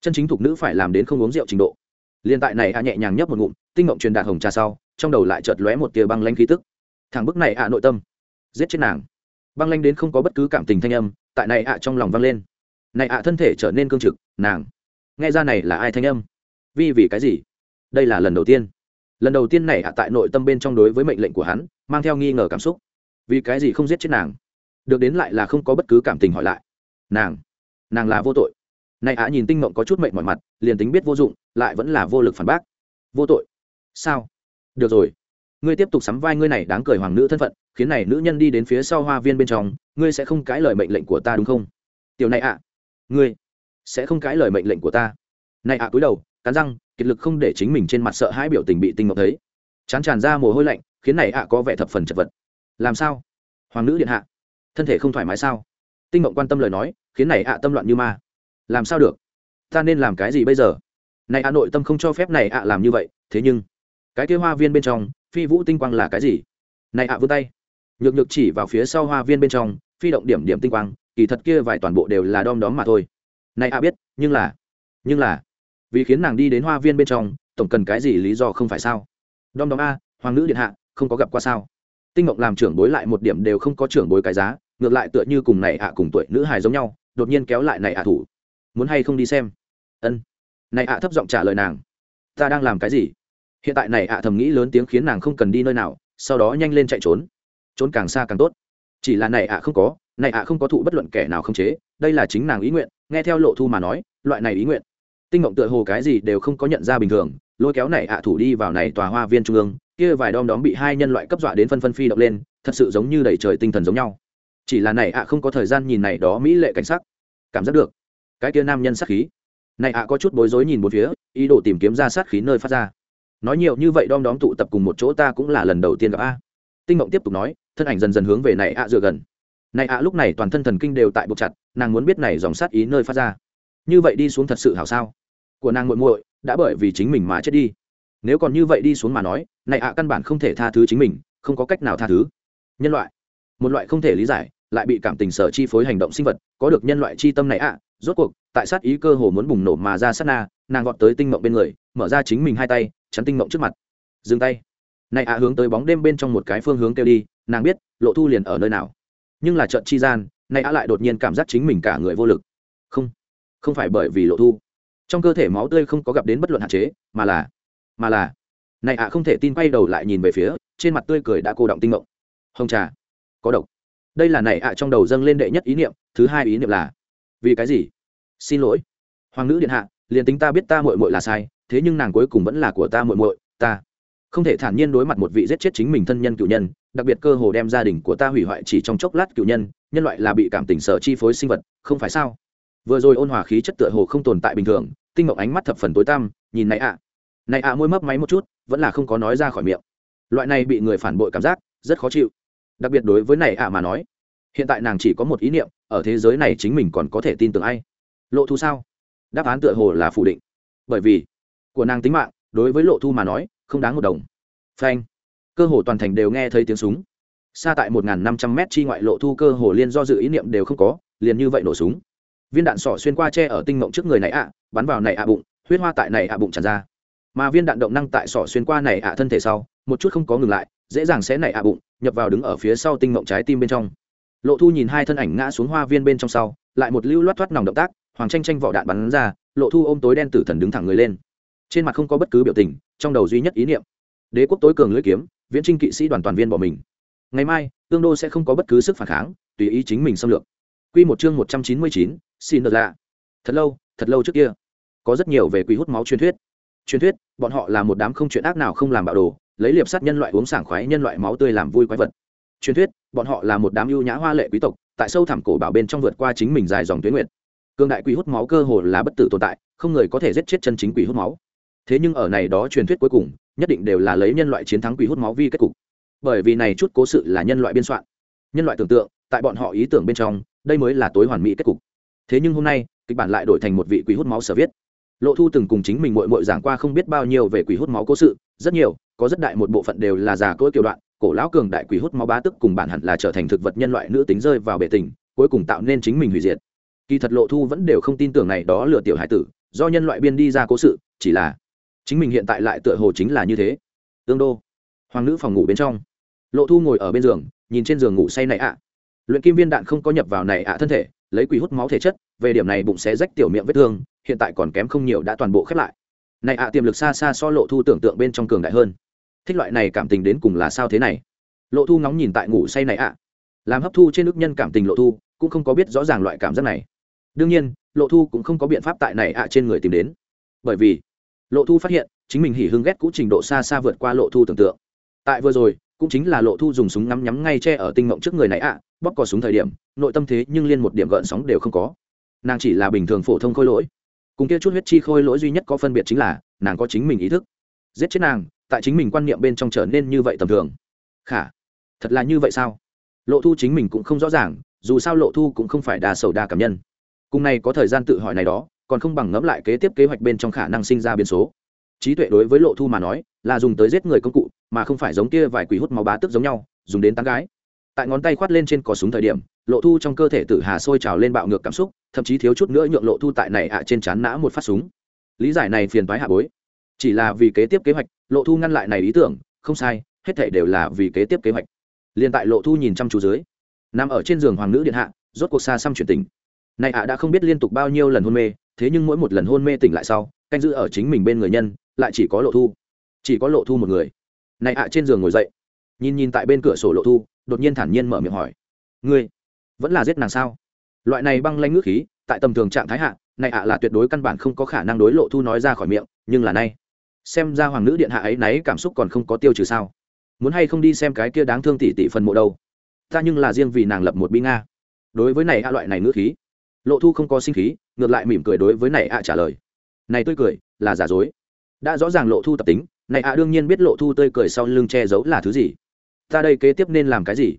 Chân chính thuộc nữ phải làm đến không uống rượu trình độ. Liên tại này ạ nhẹ nhàng nhấp một ngụm, tinh mộng truyền đạt hồng trà sau, trong đầu lại chợt lóe một tia băng lanh khí tức. Thằng bức này ạ nội tâm. Giết chết nàng. Băng lanh đến không có bất cứ cảm tình thanh âm, tại này ạ trong lòng vang lên. Này ạ thân thể trở nên cương trực, nàng. Nghe ra này là ai thanh âm? Vì vì cái gì? Đây là lần đầu tiên lần đầu tiên này ạ, tại nội tâm bên trong đối với mệnh lệnh của hắn, mang theo nghi ngờ cảm xúc. Vì cái gì không giết chết nàng? Được đến lại là không có bất cứ cảm tình hỏi lại. Nàng nàng là vô tội. Này ạ, nhìn tinh mộng có chút mệnh mọi mặt, liền tính biết vô dụng, lại vẫn là vô lực phản bác. Vô tội? Sao? Được rồi. Ngươi tiếp tục sắm vai ngươi này đáng cười hoàng nữ thân phận, khiến này nữ nhân đi đến phía sau hoa viên bên trong, ngươi sẽ không cãi lời mệnh lệnh của ta đúng không? Tiểu này ạ, ngươi sẽ không cãi lời mệnh lệnh của ta. Này ạ, cúi đầu, cắn răng kiệt lực không để chính mình trên mặt sợ hãi biểu tình bị tinh mộng thấy. Chán tràn ra mồ hôi lạnh, khiến này ạ có vẻ thập phần chật vật. Làm sao? Hoàng nữ điện hạ. Thân thể không thoải mái sao? Tinh mộng quan tâm lời nói, khiến này ạ tâm loạn như ma. Làm sao được? Ta nên làm cái gì bây giờ? Này ạ nội tâm không cho phép này ạ làm như vậy, thế nhưng, cái kia hoa viên bên trong, phi vũ tinh quang là cái gì? Này ạ vươn tay. Nhược nhược chỉ vào phía sau hoa viên bên trong, phi động điểm điểm tinh quang, kỳ thật kia vài toàn bộ đều là đom đóm mà thôi. Này ạ biết, nhưng là nhưng là vì khiến nàng đi đến hoa viên bên trong, tổng cần cái gì lý do không phải sao? Đom đóm a, hoàng nữ điện hạ, không có gặp qua sao? Tinh mộng làm trưởng bối lại một điểm đều không có trưởng bối cái giá, ngược lại tựa như cùng này ạ cùng tuổi nữ hài giống nhau, đột nhiên kéo lại này ạ thủ. Muốn hay không đi xem? Ân. Này ạ thấp giọng trả lời nàng. Ta đang làm cái gì? Hiện tại này ạ thầm nghĩ lớn tiếng khiến nàng không cần đi nơi nào, sau đó nhanh lên chạy trốn. Trốn càng xa càng tốt. Chỉ là này ạ không có, này ạ không có thụ bất luận kẻ nào không chế, đây là chính nàng ý nguyện, nghe theo lộ thu mà nói, loại này ý nguyện tinh mộng tựa hồ cái gì đều không có nhận ra bình thường, lôi kéo này ạ thủ đi vào này tòa hoa viên trung ương, kia vài đom đóm bị hai nhân loại cấp dọa đến phân phân phi động lên, thật sự giống như đẩy trời tinh thần giống nhau. Chỉ là này ạ không có thời gian nhìn này đó mỹ lệ cảnh sắc. Cảm giác được, cái kia nam nhân sát khí. Này ạ có chút bối rối nhìn một phía, ý đồ tìm kiếm ra sát khí nơi phát ra. Nói nhiều như vậy đom đóm tụ tập cùng một chỗ ta cũng là lần đầu tiên gặp a. Tinh mộng tiếp tục nói, thân ảnh dần dần hướng về này ạ dựa gần. Này ạ lúc này toàn thân thần kinh đều tại buộc chặt, nàng muốn biết này dòng sát ý nơi phát ra. Như vậy đi xuống thật sự hảo sao? Của nàng muội muội đã bởi vì chính mình mà chết đi. Nếu còn như vậy đi xuống mà nói, này ạ căn bản không thể tha thứ chính mình, không có cách nào tha thứ. Nhân loại. Một loại không thể lý giải, lại bị cảm tình sở chi phối hành động sinh vật, có được nhân loại chi tâm này ạ. Rốt cuộc, tại sát ý cơ hồ muốn bùng nổ mà ra sát na, nàng gọt tới tinh mộng bên người, mở ra chính mình hai tay, chắn tinh mộng trước mặt. Dừng tay. Này ạ hướng tới bóng đêm bên trong một cái phương hướng kêu đi, nàng biết, lộ thu liền ở nơi nào. Nhưng là trận chi gian, này ạ lại đột nhiên cảm giác chính mình cả người vô lực. Không. Không phải bởi vì lộ thu trong cơ thể máu tươi không có gặp đến bất luận hạn chế, mà là mà là. Này ạ, không thể tin, quay đầu lại nhìn về phía, trên mặt tươi cười đã cô động tinh mộng. Hồng trà, có độc. Đây là này ạ, trong đầu dâng lên đệ nhất ý niệm, thứ hai ý niệm là, vì cái gì? Xin lỗi. Hoàng nữ điện hạ, liền tính ta biết ta muội muội là sai, thế nhưng nàng cuối cùng vẫn là của ta muội muội, ta. Không thể thản nhiên đối mặt một vị giết chết chính mình thân nhân cựu nhân, đặc biệt cơ hồ đem gia đình của ta hủy hoại chỉ trong chốc lát cựu nhân nhân loại là bị cảm tình sở chi phối sinh vật, không phải sao? Vừa rồi ôn hòa khí chất tựa hồ không tồn tại bình thường tinh mộng ánh mắt thập phần tối tăm, nhìn này ạ. Này ạ môi mấp máy một chút, vẫn là không có nói ra khỏi miệng. Loại này bị người phản bội cảm giác, rất khó chịu. Đặc biệt đối với này ạ mà nói, hiện tại nàng chỉ có một ý niệm, ở thế giới này chính mình còn có thể tin tưởng ai? Lộ thu sao? Đáp án tựa hồ là phủ định. Bởi vì, của nàng tính mạng, đối với lộ thu mà nói, không đáng một đồng. Phanh. Cơ hồ toàn thành đều nghe thấy tiếng súng. Xa tại một năm trăm mét chi ngoại lộ thu cơ hồ liên do dự ý niệm đều không có, liền như vậy nổ súng viên đạn sỏ xuyên qua tre ở tinh mộng trước người này ạ bắn vào này ạ bụng huyết hoa tại này ạ bụng tràn ra. Mà viên đạn động năng tại sỏ xuyên qua này ạ thân thể sau một chút không có ngừng lại dễ dàng sẽ này ạ bụng nhập vào đứng ở phía sau tinh mộng trái tim bên trong. Lộ thu nhìn hai thân ảnh ngã xuống hoa viên bên trong sau lại một lưu loát thoát nòng động tác hoàng tranh tranh vỏ đạn bắn ra lộ thu ôm tối đen tử thần đứng thẳng người lên. Trên mặt không có bất cứ biểu tình trong đầu duy nhất ý niệm đế quốc tối cường lưỡi kiếm viễn trinh kỵ sĩ đoàn toàn viên bỏ mình. Ngày mai tương đô sẽ không có bất cứ sức phản kháng tùy ý chính mình xâm lược. Quy một chương 199, xin được lạ. Thật lâu thật lâu trước kia, có rất nhiều về quý hút máu truyền thuyết. Truyền thuyết, bọn họ là một đám không chuyện ác nào không làm bạo đồ, lấy liệp sắt nhân loại uống sảng khoái nhân loại máu tươi làm vui quái vật. Truyền thuyết, bọn họ là một đám ưu nhã hoa lệ quý tộc, tại sâu thẳm cổ bảo bên trong vượt qua chính mình dài dòng tuyến nguyện cương đại quỷ hút máu cơ hồ là bất tử tồn tại, không người có thể giết chết chân chính quỷ hút máu. Thế nhưng ở này đó truyền thuyết cuối cùng, nhất định đều là lấy nhân loại chiến thắng quỷ hút máu vi kết cục. Bởi vì này chút cố sự là nhân loại biên soạn. Nhân loại tưởng tượng, tại bọn họ ý tưởng bên trong, đây mới là tối hoàn mỹ kết cục thế nhưng hôm nay, kịch bản lại đổi thành một vị quỷ hút máu sở viết. Lộ thu từng cùng chính mình mội mội giảng qua không biết bao nhiêu về quỷ hút máu cố sự, rất nhiều, có rất đại một bộ phận đều là già cỗi kiểu đoạn, cổ lão cường đại quỷ hút máu bá tức cùng bản hẳn là trở thành thực vật nhân loại nữ tính rơi vào bể tình, cuối cùng tạo nên chính mình hủy diệt. Kỳ thật lộ thu vẫn đều không tin tưởng này đó lừa tiểu hải tử, do nhân loại biên đi ra cố sự, chỉ là chính mình hiện tại lại tựa hồ chính là như thế. Tương đô, hoàng nữ phòng ngủ bên trong. Lộ thu ngồi ở bên giường, nhìn trên giường ngủ say này ạ. Luyện kim viên đạn không có nhập vào này ạ thân thể lấy quỷ hút máu thể chất, về điểm này bụng sẽ rách tiểu miệng vết thương, hiện tại còn kém không nhiều đã toàn bộ khép lại. Này ạ, tiềm lực xa xa so lộ thu tưởng tượng bên trong cường đại hơn. Thích loại này cảm tình đến cùng là sao thế này? Lộ thu ngóng nhìn tại ngủ say này ạ. Làm hấp thu trên nước nhân cảm tình lộ thu, cũng không có biết rõ ràng loại cảm giác này. Đương nhiên, lộ thu cũng không có biện pháp tại này ạ trên người tìm đến. Bởi vì, lộ thu phát hiện, chính mình hỉ hưng ghét cũ trình độ xa xa vượt qua lộ thu tưởng tượng. Tại vừa rồi cũng chính là lộ thu dùng súng ngắm nhắm ngay che ở tinh mộng trước người này ạ, bóp cò súng thời điểm, nội tâm thế nhưng liên một điểm gợn sóng đều không có. Nàng chỉ là bình thường phổ thông khôi lỗi. Cùng kia chút huyết chi khôi lỗi duy nhất có phân biệt chính là, nàng có chính mình ý thức. Giết chết nàng, tại chính mình quan niệm bên trong trở nên như vậy tầm thường. Khả, thật là như vậy sao? Lộ thu chính mình cũng không rõ ràng, dù sao lộ thu cũng không phải đa sầu đa cảm nhân. Cùng này có thời gian tự hỏi này đó, còn không bằng ngẫm lại kế tiếp kế hoạch bên trong khả năng sinh ra biến số trí tuệ đối với lộ thu mà nói, là dùng tới giết người công cụ, mà không phải giống kia vài quỷ hút máu bá tức giống nhau, dùng đến tán gái. Tại ngón tay khoát lên trên cò súng thời điểm, lộ thu trong cơ thể tử hà sôi trào lên bạo ngược cảm xúc, thậm chí thiếu chút nữa nhượng lộ thu tại này ạ trên chán nã một phát súng. Lý giải này phiền thoái hạ bối. Chỉ là vì kế tiếp kế hoạch, lộ thu ngăn lại này ý tưởng, không sai, hết thể đều là vì kế tiếp kế hoạch. Liền tại lộ thu nhìn chăm chú dưới, nằm ở trên giường hoàng nữ điện hạ, rốt cuộc xa xăm chuyển tình. Này ạ đã không biết liên tục bao nhiêu lần hôn mê, thế nhưng mỗi một lần hôn mê tỉnh lại sau, canh giữ ở chính mình bên người nhân lại chỉ có lộ thu. Chỉ có lộ thu một người. Này ạ, trên giường ngồi dậy. Nhìn nhìn tại bên cửa sổ lộ thu, đột nhiên thản nhiên mở miệng hỏi. Ngươi, vẫn là giết nàng sao? Loại này băng lanh ngữ khí, tại tầm thường trạng thái hạ, này ạ là tuyệt đối căn bản không có khả năng đối lộ thu nói ra khỏi miệng, nhưng là nay. Xem ra hoàng nữ điện hạ ấy náy cảm xúc còn không có tiêu trừ sao. Muốn hay không đi xem cái kia đáng thương tỷ tỷ phần mộ đâu. Ta nhưng là riêng vì nàng lập một bi nga. Đối với này ạ loại này ngữ khí, lộ thu không có sinh khí, ngược lại mỉm cười đối với này ạ trả lời. Này tôi cười, là giả dối đã rõ ràng lộ thu tập tính, này ạ đương nhiên biết lộ thu tươi cười sau lưng che giấu là thứ gì. Ta đây kế tiếp nên làm cái gì?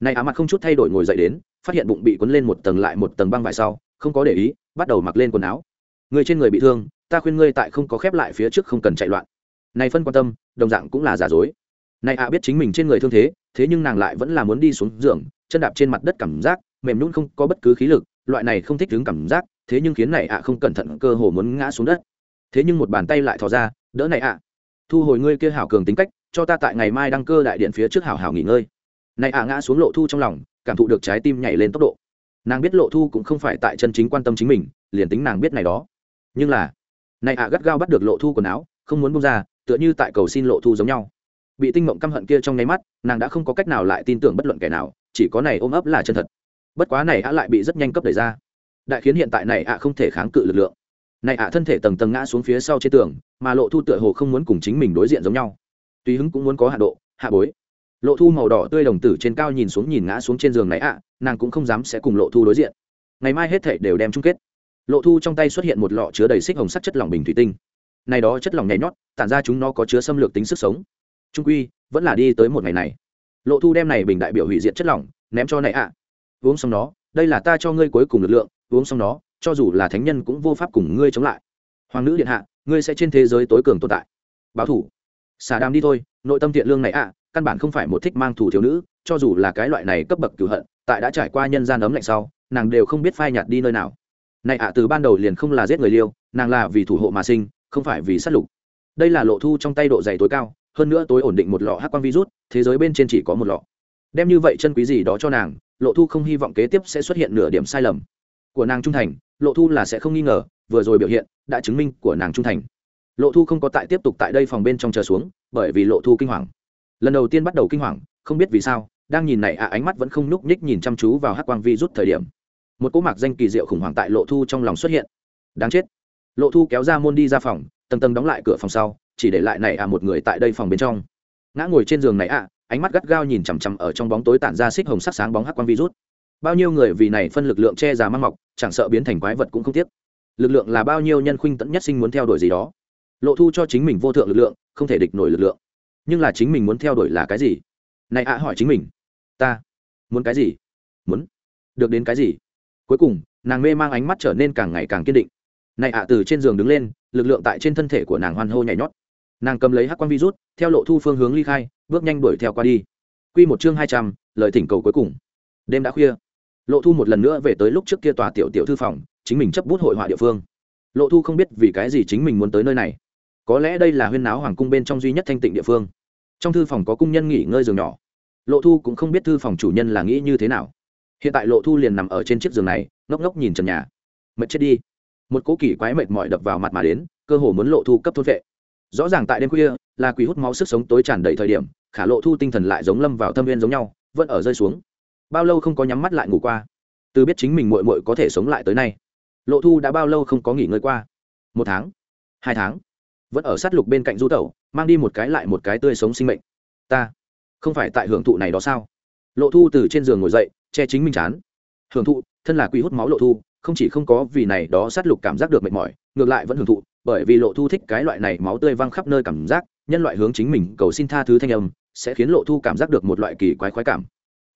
Này ạ mặt không chút thay đổi ngồi dậy đến, phát hiện bụng bị quấn lên một tầng lại một tầng băng vải sau, không có để ý, bắt đầu mặc lên quần áo. Người trên người bị thương, ta khuyên ngươi tại không có khép lại phía trước không cần chạy loạn. Này phân quan tâm, đồng dạng cũng là giả dối. Này ạ biết chính mình trên người thương thế thế nhưng nàng lại vẫn là muốn đi xuống giường, chân đạp trên mặt đất cảm giác, mềm nhún không có bất cứ khí lực, loại này không thích đứng cảm giác, thế nhưng khiến này ạ không cẩn thận cơ hồ muốn ngã xuống đất thế nhưng một bàn tay lại thò ra, đỡ này ạ, thu hồi ngươi kia hảo cường tính cách, cho ta tại ngày mai đăng cơ đại điện phía trước hảo hảo nghỉ ngơi. Này ạ ngã xuống lộ thu trong lòng, cảm thụ được trái tim nhảy lên tốc độ. Nàng biết lộ thu cũng không phải tại chân chính quan tâm chính mình, liền tính nàng biết này đó. Nhưng là, này ạ gắt gao bắt được lộ thu quần áo, không muốn bông ra, tựa như tại cầu xin lộ thu giống nhau. Bị tinh mộng căm hận kia trong nháy mắt, nàng đã không có cách nào lại tin tưởng bất luận kẻ nào, chỉ có này ôm ấp là chân thật. Bất quá này ạ lại bị rất nhanh cấp đẩy ra. Đại khiến hiện tại này ạ không thể kháng cự lực lượng này ạ, thân thể tầng tầng ngã xuống phía sau trên tường, mà lộ thu tựa hồ không muốn cùng chính mình đối diện giống nhau. Tùy hứng cũng muốn có hạ độ, hạ bối. Lộ thu màu đỏ tươi đồng tử trên cao nhìn xuống nhìn ngã xuống trên giường này ạ, nàng cũng không dám sẽ cùng lộ thu đối diện. Ngày mai hết thể đều đem chung kết. Lộ thu trong tay xuất hiện một lọ chứa đầy xích hồng sắc chất lỏng bình thủy tinh. Này đó chất lỏng nhảy nhót, tản ra chúng nó có chứa xâm lược tính sức sống. Trung quy, vẫn là đi tới một ngày này. Lộ thu đem này bình đại biểu hủy diệt chất lỏng, ném cho này ạ. Uống xong nó, đây là ta cho ngươi cuối cùng lực lượng, uống xong nó cho dù là thánh nhân cũng vô pháp cùng ngươi chống lại. Hoàng nữ điện hạ, ngươi sẽ trên thế giới tối cường tồn tại. Báo thủ. Xả đàm đi thôi, nội tâm thiện lương này ạ, căn bản không phải một thích mang thủ thiếu nữ, cho dù là cái loại này cấp bậc cửu hận, tại đã trải qua nhân gian ấm lạnh sau, nàng đều không biết phai nhạt đi nơi nào. Này ạ, từ ban đầu liền không là giết người liêu, nàng là vì thủ hộ mà sinh, không phải vì sát lục. Đây là lộ thu trong tay độ dày tối cao, hơn nữa tối ổn định một lọ hắc quang virus, thế giới bên trên chỉ có một lọ. Đem như vậy chân quý gì đó cho nàng, lộ thu không hy vọng kế tiếp sẽ xuất hiện nửa điểm sai lầm. Của nàng trung thành lộ thu là sẽ không nghi ngờ, vừa rồi biểu hiện đã chứng minh của nàng trung thành. Lộ thu không có tại tiếp tục tại đây phòng bên trong chờ xuống, bởi vì lộ thu kinh hoàng. Lần đầu tiên bắt đầu kinh hoàng, không biết vì sao, đang nhìn này ạ, ánh mắt vẫn không nhúc nhích nhìn chăm chú vào hắc quang vi rút thời điểm. Một cỗ mạc danh kỳ diệu khủng hoảng tại lộ thu trong lòng xuất hiện. Đáng chết. Lộ thu kéo ra môn đi ra phòng, tầng tầng đóng lại cửa phòng sau, chỉ để lại này ạ, một người tại đây phòng bên trong. Ngã ngồi trên giường này ạ, ánh mắt gắt gao nhìn chằm chằm ở trong bóng tối tản ra xích hồng sắc sáng bóng hắc quang virus bao nhiêu người vì này phân lực lượng che già mang mọc, chẳng sợ biến thành quái vật cũng không tiếc. Lực lượng là bao nhiêu nhân khuynh tẫn nhất sinh muốn theo đuổi gì đó. Lộ thu cho chính mình vô thượng lực lượng, không thể địch nổi lực lượng. Nhưng là chính mình muốn theo đuổi là cái gì? Này ạ, hỏi chính mình. Ta muốn cái gì? Muốn được đến cái gì? Cuối cùng, nàng mê mang ánh mắt trở nên càng ngày càng kiên định. Này ạ, từ trên giường đứng lên, lực lượng tại trên thân thể của nàng hoan hô nhảy nhót. Nàng cầm lấy hắc quan virus theo lộ thu phương hướng ly khai, bước nhanh đuổi theo qua đi. Q một chương hai trăm, lời thỉnh cầu cuối cùng. Đêm đã khuya lộ thu một lần nữa về tới lúc trước kia tòa tiểu tiểu thư phòng, chính mình chấp bút hội họa địa phương. Lộ thu không biết vì cái gì chính mình muốn tới nơi này. Có lẽ đây là huyên náo hoàng cung bên trong duy nhất thanh tịnh địa phương. Trong thư phòng có cung nhân nghỉ ngơi giường nhỏ. Lộ thu cũng không biết thư phòng chủ nhân là nghĩ như thế nào. Hiện tại lộ thu liền nằm ở trên chiếc giường này, ngốc ngốc nhìn trần nhà. Mệt chết đi. Một cỗ kỳ quái mệt mỏi đập vào mặt mà đến, cơ hồ muốn lộ thu cấp thôn vệ. Rõ ràng tại đêm khuya, là quỷ hút máu sức sống tối tràn đầy thời điểm, khả lộ thu tinh thần lại giống lâm vào thâm viên giống nhau, vẫn ở rơi xuống bao lâu không có nhắm mắt lại ngủ qua? Từ biết chính mình mội mội có thể sống lại tới nay, lộ thu đã bao lâu không có nghỉ ngơi qua? Một tháng, hai tháng, vẫn ở sát lục bên cạnh du tẩu, mang đi một cái lại một cái tươi sống sinh mệnh. Ta không phải tại hưởng thụ này đó sao? Lộ thu từ trên giường ngồi dậy, che chính mình chán. Hưởng thụ, thân là quỷ hút máu lộ thu, không chỉ không có vì này đó sát lục cảm giác được mệt mỏi, ngược lại vẫn hưởng thụ, bởi vì lộ thu thích cái loại này máu tươi văng khắp nơi cảm giác, nhân loại hướng chính mình cầu xin tha thứ thanh âm, sẽ khiến lộ thu cảm giác được một loại kỳ quái khoái cảm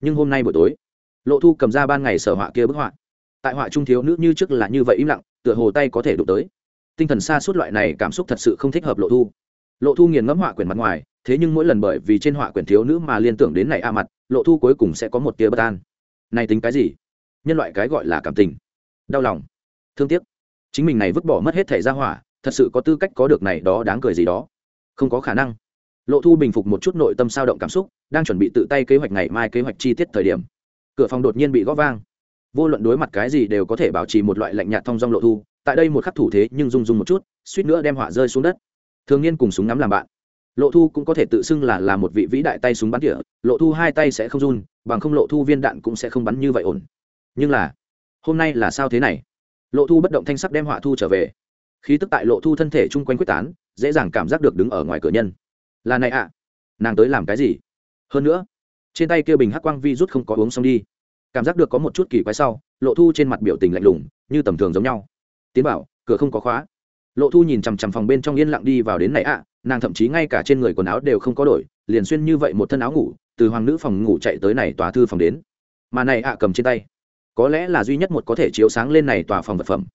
nhưng hôm nay buổi tối, lộ thu cầm ra ban ngày sở họa kia bức họa. Tại họa trung thiếu nữ như trước là như vậy im lặng, tựa hồ tay có thể đụng tới. Tinh thần xa suốt loại này cảm xúc thật sự không thích hợp lộ thu. Lộ thu nghiền ngẫm họa quyển mặt ngoài, thế nhưng mỗi lần bởi vì trên họa quyển thiếu nữ mà liên tưởng đến này a mặt, lộ thu cuối cùng sẽ có một tia bất an. Này tính cái gì? Nhân loại cái gọi là cảm tình. Đau lòng. Thương tiếc. Chính mình này vứt bỏ mất hết thẻ ra hỏa, thật sự có tư cách có được này đó đáng cười gì đó. Không có khả năng lộ thu bình phục một chút nội tâm sao động cảm xúc, đang chuẩn bị tự tay kế hoạch ngày mai kế hoạch chi tiết thời điểm. Cửa phòng đột nhiên bị gõ vang. Vô luận đối mặt cái gì đều có thể bảo trì một loại lạnh nhạt thong dong lộ thu, tại đây một khắc thủ thế nhưng rung rung một chút, suýt nữa đem họa rơi xuống đất. Thường niên cùng súng ngắm làm bạn. Lộ thu cũng có thể tự xưng là là một vị vĩ đại tay súng bắn tỉa. Lộ thu hai tay sẽ không run, bằng không lộ thu viên đạn cũng sẽ không bắn như vậy ổn. Nhưng là, hôm nay là sao thế này? Lộ thu bất động thanh sắc đem họa thu trở về. Khí tức tại lộ thu thân thể chung quanh quyết tán, dễ dàng cảm giác được đứng ở ngoài cửa nhân là này ạ. À, nàng tới làm cái gì? Hơn nữa trên tay kia bình hắc quang vi rút không có uống xong đi. Cảm giác được có một chút kỳ quái sau lộ thu trên mặt biểu tình lạnh lùng như tầm thường giống nhau. Tiến bảo cửa không có khóa. Lộ thu nhìn chằm chằm phòng bên trong yên lặng đi vào đến này ạ nàng thậm chí ngay cả trên người quần áo đều không có đổi liền xuyên như vậy một thân áo ngủ từ hoàng nữ phòng ngủ chạy tới này tòa thư phòng đến. Mà này ạ cầm trên tay có lẽ là duy nhất một có thể chiếu sáng lên này tòa phòng vật phẩm.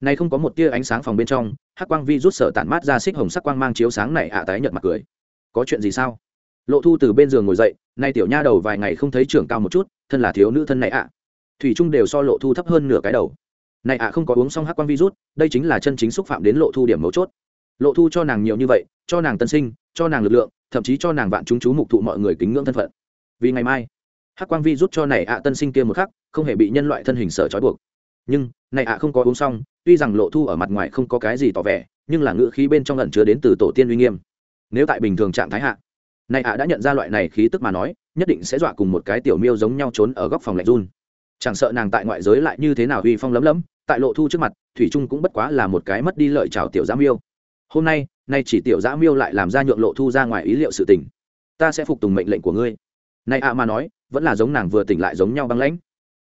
Này không có một tia ánh sáng phòng bên trong hắc quang vi rút sở tản mát ra xích hồng sắc quang mang chiếu sáng này ạ tái nhợt mặt cười có chuyện gì sao? Lộ thu từ bên giường ngồi dậy, nay tiểu nha đầu vài ngày không thấy trưởng cao một chút, thân là thiếu nữ thân này ạ. Thủy trung đều so lộ thu thấp hơn nửa cái đầu. Này ạ, không có uống xong hắc quang virus, đây chính là chân chính xúc phạm đến lộ thu điểm mấu chốt. Lộ thu cho nàng nhiều như vậy, cho nàng tân sinh, cho nàng lực lượng, thậm chí cho nàng vạn chúng chú mục thụ mọi người kính ngưỡng thân phận. Vì ngày mai, hắc quang vi rút cho này ạ tân sinh kia một khắc, không hề bị nhân loại thân hình sở trói buộc. Nhưng, này ạ không có uống xong, tuy rằng lộ thu ở mặt ngoài không có cái gì tỏ vẻ, nhưng là ngữ khí bên trong ẩn chứa đến từ tổ tiên uy nghiêm nếu tại bình thường trạng thái hạ, này ạ đã nhận ra loại này khí tức mà nói, nhất định sẽ dọa cùng một cái tiểu miêu giống nhau trốn ở góc phòng lạnh run. Chẳng sợ nàng tại ngoại giới lại như thế nào uy phong lấm lấm, tại lộ thu trước mặt, thủy trung cũng bất quá là một cái mất đi lợi chào tiểu giã miêu. Hôm nay nay chỉ tiểu giã miêu lại làm ra nhượng lộ thu ra ngoài ý liệu sự tình. Ta sẽ phục tùng mệnh lệnh của ngươi. Này ạ mà nói, vẫn là giống nàng vừa tỉnh lại giống nhau băng lãnh.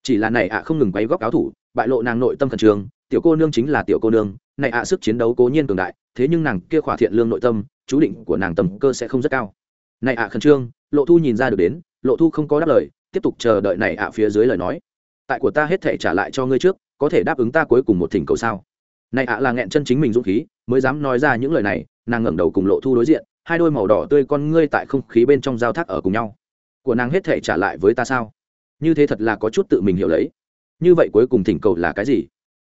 Chỉ là này ạ không ngừng quay góc áo thủ, bại lộ nàng nội tâm khẩn trường tiểu cô nương chính là tiểu cô nương, này ạ sức chiến đấu cố nhiên cường đại, thế nhưng nàng kia khỏa thiện lương nội tâm chú định của nàng tầm cơ sẽ không rất cao. Này ạ, khẩn trương, lộ thu nhìn ra được đến, lộ thu không có đáp lời, tiếp tục chờ đợi này ạ phía dưới lời nói. Tại của ta hết thể trả lại cho ngươi trước, có thể đáp ứng ta cuối cùng một thỉnh cầu sao? Này ạ là nghẹn chân chính mình dũng khí, mới dám nói ra những lời này, nàng ngẩng đầu cùng lộ thu đối diện, hai đôi màu đỏ tươi con ngươi tại không khí bên trong giao thác ở cùng nhau. Của nàng hết thể trả lại với ta sao? Như thế thật là có chút tự mình hiểu lấy. Như vậy cuối cùng thỉnh cầu là cái gì?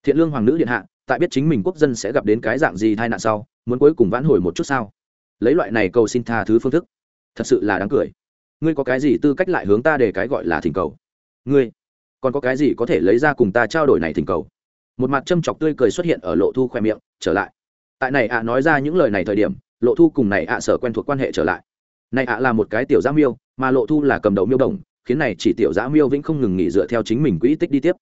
Thiện lương hoàng nữ điện hạ, tại biết chính mình quốc dân sẽ gặp đến cái dạng gì tai nạn sau, muốn cuối cùng vãn hồi một chút sao? Lấy loại này cầu xin tha thứ phương thức. Thật sự là đáng cười. Ngươi có cái gì tư cách lại hướng ta để cái gọi là thỉnh cầu? Ngươi, còn có cái gì có thể lấy ra cùng ta trao đổi này thỉnh cầu? Một mặt châm chọc tươi cười xuất hiện ở lộ thu khoe miệng, trở lại. Tại này ạ nói ra những lời này thời điểm, lộ thu cùng này ạ sở quen thuộc quan hệ trở lại. Này ạ là một cái tiểu giã miêu, mà lộ thu là cầm đầu miêu đồng, khiến này chỉ tiểu giã miêu vĩnh không ngừng nghỉ dựa theo chính mình quỹ tích đi tiếp.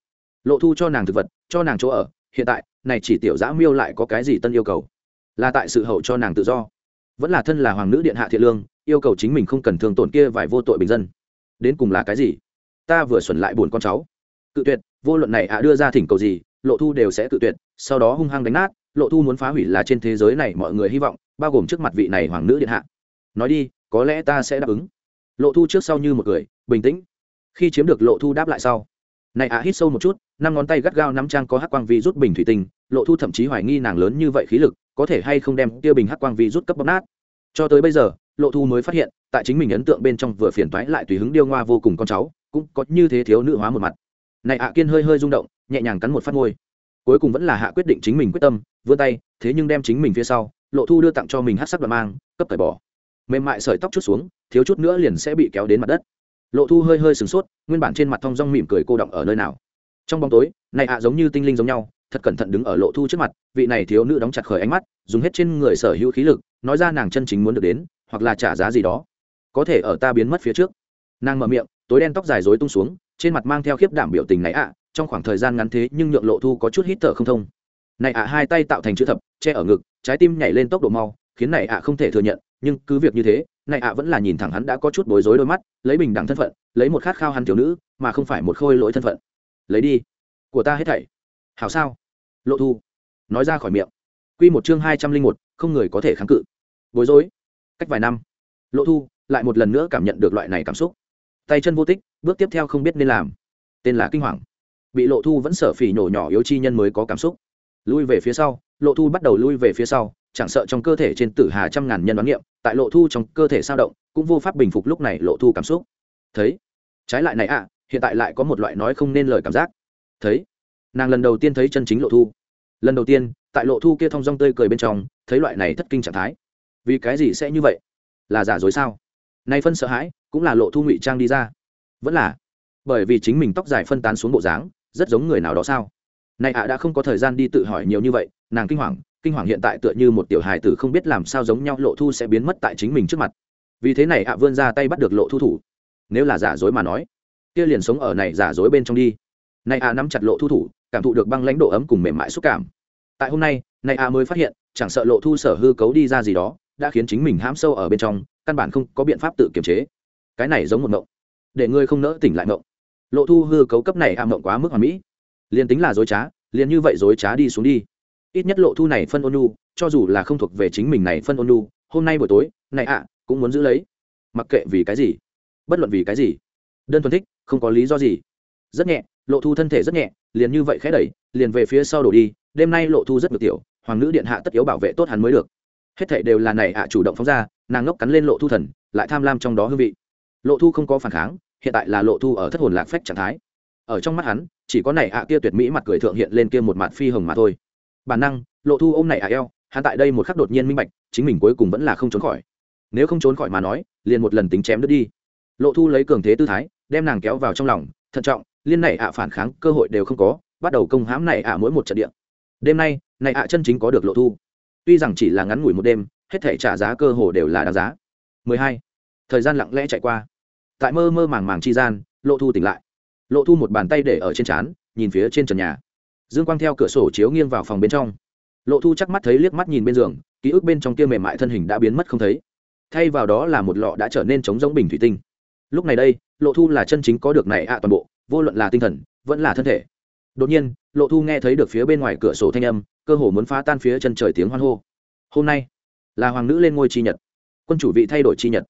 Lộ thu cho nàng thực vật, cho nàng chỗ ở, hiện tại, này chỉ tiểu giã miêu lại có cái gì tân yêu cầu? Là tại sự hậu cho nàng tự do vẫn là thân là hoàng nữ điện hạ thiện lương, yêu cầu chính mình không cần thương tổn kia vài vô tội bình dân. Đến cùng là cái gì? Ta vừa xuẩn lại buồn con cháu. Cự tuyệt, vô luận này ạ đưa ra thỉnh cầu gì, lộ thu đều sẽ cự tuyệt, sau đó hung hăng đánh nát, lộ thu muốn phá hủy là trên thế giới này mọi người hy vọng, bao gồm trước mặt vị này hoàng nữ điện hạ. Nói đi, có lẽ ta sẽ đáp ứng. Lộ thu trước sau như một người bình tĩnh. Khi chiếm được lộ thu đáp lại sau, này ạ hít sâu một chút, năm ngón tay gắt gao nắm trang có hắc quang vi rút bình thủy tinh, lộ thu thậm chí hoài nghi nàng lớn như vậy khí lực có thể hay không đem tiêu bình hắc quang vi rút cấp bóc nát. Cho tới bây giờ, lộ thu mới phát hiện, tại chính mình ấn tượng bên trong vừa phiền toái lại tùy hứng điêu ngoa vô cùng con cháu, cũng có như thế thiếu nữ hóa một mặt. Này ạ kiên hơi hơi rung động, nhẹ nhàng cắn một phát môi. Cuối cùng vẫn là hạ quyết định chính mình quyết tâm, vươn tay, thế nhưng đem chính mình phía sau, lộ thu đưa tặng cho mình hát sắc đoạn mang, cấp cởi bỏ. Mềm mại sợi tóc chút xuống, thiếu chút nữa liền sẽ bị kéo đến mặt đất. Lộ thu hơi hơi sửng sốt, nguyên bản trên mặt thong dong mỉm cười cô động ở nơi nào. Trong bóng tối, này ạ giống như tinh linh giống nhau thật cẩn thận đứng ở lộ thu trước mặt, vị này thiếu nữ đóng chặt khởi ánh mắt, dùng hết trên người sở hữu khí lực, nói ra nàng chân chính muốn được đến, hoặc là trả giá gì đó. Có thể ở ta biến mất phía trước. Nàng mở miệng, tối đen tóc dài dối tung xuống, trên mặt mang theo khiếp đảm biểu tình này ạ à, trong khoảng thời gian ngắn thế nhưng nhượng lộ thu có chút hít thở không thông. Này ạ à, hai tay tạo thành chữ thập, che ở ngực, trái tim nhảy lên tốc độ mau, khiến này ạ à không thể thừa nhận, nhưng cứ việc như thế, này ạ vẫn là nhìn thẳng hắn đã có chút bối rối đôi mắt, lấy bình đẳng thân phận, lấy một khát khao hắn thiếu nữ, mà không phải một khôi lỗi thân phận. Lấy đi. Của ta hết thảy. Hảo sao? Lộ thu. Nói ra khỏi miệng. Quy một chương hai trăm linh một, không người có thể kháng cự. Bối rối. Cách vài năm, lộ thu lại một lần nữa cảm nhận được loại này cảm xúc. Tay chân vô tích, bước tiếp theo không biết nên làm. Tên là kinh hoàng. Bị lộ thu vẫn sở phỉ nhổ nhỏ yếu chi nhân mới có cảm xúc. Lui về phía sau, lộ thu bắt đầu lui về phía sau, chẳng sợ trong cơ thể trên tử hà trăm ngàn nhân đoán niệm, tại lộ thu trong cơ thể sao động, cũng vô pháp bình phục lúc này lộ thu cảm xúc. Thấy, trái lại này ạ, hiện tại lại có một loại nói không nên lời cảm giác. Thấy nàng lần đầu tiên thấy chân chính lộ thu. Lần đầu tiên, tại lộ thu kia thong dong tươi cười bên trong, thấy loại này thất kinh trạng thái. Vì cái gì sẽ như vậy? Là giả dối sao? Nay phân sợ hãi, cũng là lộ thu ngụy trang đi ra. Vẫn là. Bởi vì chính mình tóc dài phân tán xuống bộ dáng, rất giống người nào đó sao? Này ạ đã không có thời gian đi tự hỏi nhiều như vậy, nàng kinh hoàng kinh hoàng hiện tại tựa như một tiểu hài tử không biết làm sao giống nhau lộ thu sẽ biến mất tại chính mình trước mặt. Vì thế này ạ vươn ra tay bắt được lộ thu thủ. Nếu là giả dối mà nói, kia liền sống ở này giả dối bên trong đi. Này ạ nắm chặt lộ thu thủ cảm thụ được băng lãnh độ ấm cùng mềm mại xúc cảm. Tại hôm nay, này a mới phát hiện, chẳng sợ lộ thu sở hư cấu đi ra gì đó, đã khiến chính mình hãm sâu ở bên trong, căn bản không có biện pháp tự kiềm chế. Cái này giống một mộng. Để ngươi không nỡ tỉnh lại mộng. Lộ thu hư cấu cấp này ạ mộng quá mức hoàn mỹ. Liền tính là dối trá, liền như vậy dối trá đi xuống đi. Ít nhất lộ thu này phân ôn nhu, cho dù là không thuộc về chính mình này phân ôn nhu, hôm nay buổi tối, này ạ cũng muốn giữ lấy. Mặc kệ vì cái gì, bất luận vì cái gì, đơn thuần thích, không có lý do gì. Rất nhẹ, lộ thu thân thể rất nhẹ liền như vậy khẽ đẩy, liền về phía sau đổ đi, đêm nay lộ thu rất ngược tiểu, hoàng nữ điện hạ tất yếu bảo vệ tốt hắn mới được. Hết thảy đều là này ạ, chủ động phóng ra, nàng ngốc cắn lên lộ thu thần, lại tham lam trong đó hương vị. Lộ thu không có phản kháng, hiện tại là lộ thu ở thất hồn lạc phách trạng thái. Ở trong mắt hắn, chỉ có này ạ kia tuyệt mỹ mặt cười thượng hiện lên kia một mặt phi hồng mà thôi. Bản năng, lộ thu ôm này ạ eo, hắn tại đây một khắc đột nhiên minh bạch, chính mình cuối cùng vẫn là không trốn khỏi. Nếu không trốn khỏi mà nói, liền một lần tính chém đứt đi. Lộ thu lấy cường thế tư thái, đem nàng kéo vào trong lòng, thận trọng liên này ạ phản kháng cơ hội đều không có, bắt đầu công hãm này ạ mỗi một trận địa. Đêm nay, này ạ chân chính có được lộ thu. Tuy rằng chỉ là ngắn ngủi một đêm, hết thể trả giá cơ hồ đều là đáng giá. 12. thời gian lặng lẽ chạy qua. Tại mơ mơ màng màng chi gian, lộ thu tỉnh lại. Lộ thu một bàn tay để ở trên trán, nhìn phía trên trần nhà. Dương quang theo cửa sổ chiếu nghiêng vào phòng bên trong. Lộ thu chắc mắt thấy liếc mắt nhìn bên giường, ký ức bên trong kia mềm mại thân hình đã biến mất không thấy. Thay vào đó là một lọ đã trở nên trống giống bình thủy tinh. Lúc này đây, lộ thu là chân chính có được này ạ toàn bộ vô luận là tinh thần, vẫn là thân thể. Đột nhiên, lộ thu nghe thấy được phía bên ngoài cửa sổ thanh âm, cơ hồ muốn phá tan phía chân trời tiếng hoan hô. Hôm nay, là hoàng nữ lên ngôi chi nhật. Quân chủ vị thay đổi chi nhật.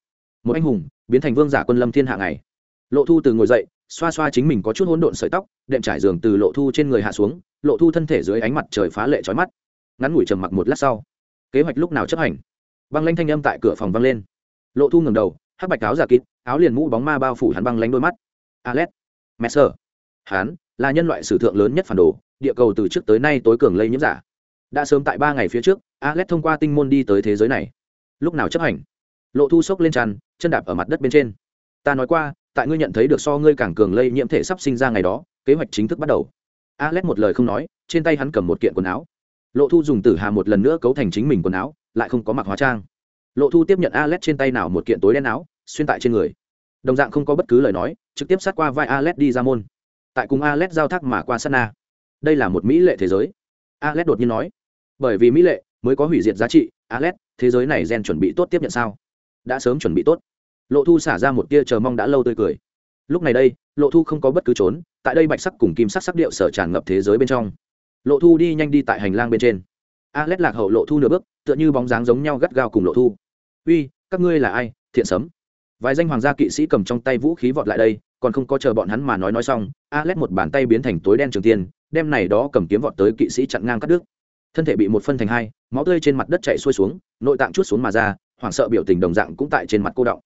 Một anh hùng, biến thành vương giả quân lâm thiên hạ ngày. Lộ thu từ ngồi dậy, xoa xoa chính mình có chút hỗn độn sợi tóc, đệm trải giường từ lộ thu trên người hạ xuống, lộ thu thân thể dưới ánh mặt trời phá lệ trói mắt. Ngắn ngủi trầm mặc một lát sau, kế hoạch lúc nào chấp hành? Băng lanh thanh âm tại cửa phòng vang lên. Lộ thu ngừng đầu, hắc bạch áo giả kít áo liền mũ bóng ma bao phủ hắn băng lánh đôi mắt. Alet messer hắn là nhân loại sử thượng lớn nhất phản đồ, địa cầu từ trước tới nay tối cường lây nhiễm giả. Đã sớm tại ba ngày phía trước alex thông qua tinh môn đi tới thế giới này. Lúc nào chấp hành? Lộ thu sốc lên tràn, chân đạp ở mặt đất bên trên. Ta nói qua, tại ngươi nhận thấy được so ngươi càng cường lây nhiễm thể sắp sinh ra ngày đó, kế hoạch chính thức bắt đầu. Alex một lời không nói, trên tay hắn cầm một kiện quần áo. Lộ thu dùng tử hà một lần nữa cấu thành chính mình quần áo, lại không có mặc hóa trang. Lộ thu tiếp nhận alex trên tay nào một kiện tối đen áo, xuyên tại trên người. Đồng dạng không có bất cứ lời nói trực tiếp sát qua vai Alet đi ra môn. Tại cùng Alet giao thác mà qua sana đây là một mỹ lệ thế giới. Alet đột nhiên nói bởi vì mỹ lệ mới có hủy diệt giá trị Alet, thế giới này gen chuẩn bị tốt tiếp nhận sao? Đã sớm chuẩn bị tốt. Lộ thu xả ra một tia chờ mong đã lâu tươi cười. Lúc này đây lộ thu không có bất cứ trốn tại đây bạch sắc cùng kim sắc sắc điệu sở tràn ngập thế giới bên trong. Lộ thu đi nhanh đi tại hành lang bên trên. Alet lạc hậu lộ thu nửa bước tựa như bóng dáng giống nhau gắt gao cùng lộ thu. Uy các ngươi là ai? Thiện sấm vài danh hoàng gia kỵ sĩ cầm trong tay vũ khí vọt lại đây, còn không có chờ bọn hắn mà nói nói xong alex một bàn tay biến thành tối đen trường tiên, đem này đó cầm kiếm vọt tới kỵ sĩ chặn ngang cắt đứt. Thân thể bị một phân thành hai, máu tươi trên mặt đất chạy xuôi xuống, nội tạng chút xuống mà ra, hoảng sợ biểu tình đồng dạng cũng tại trên mặt cô động.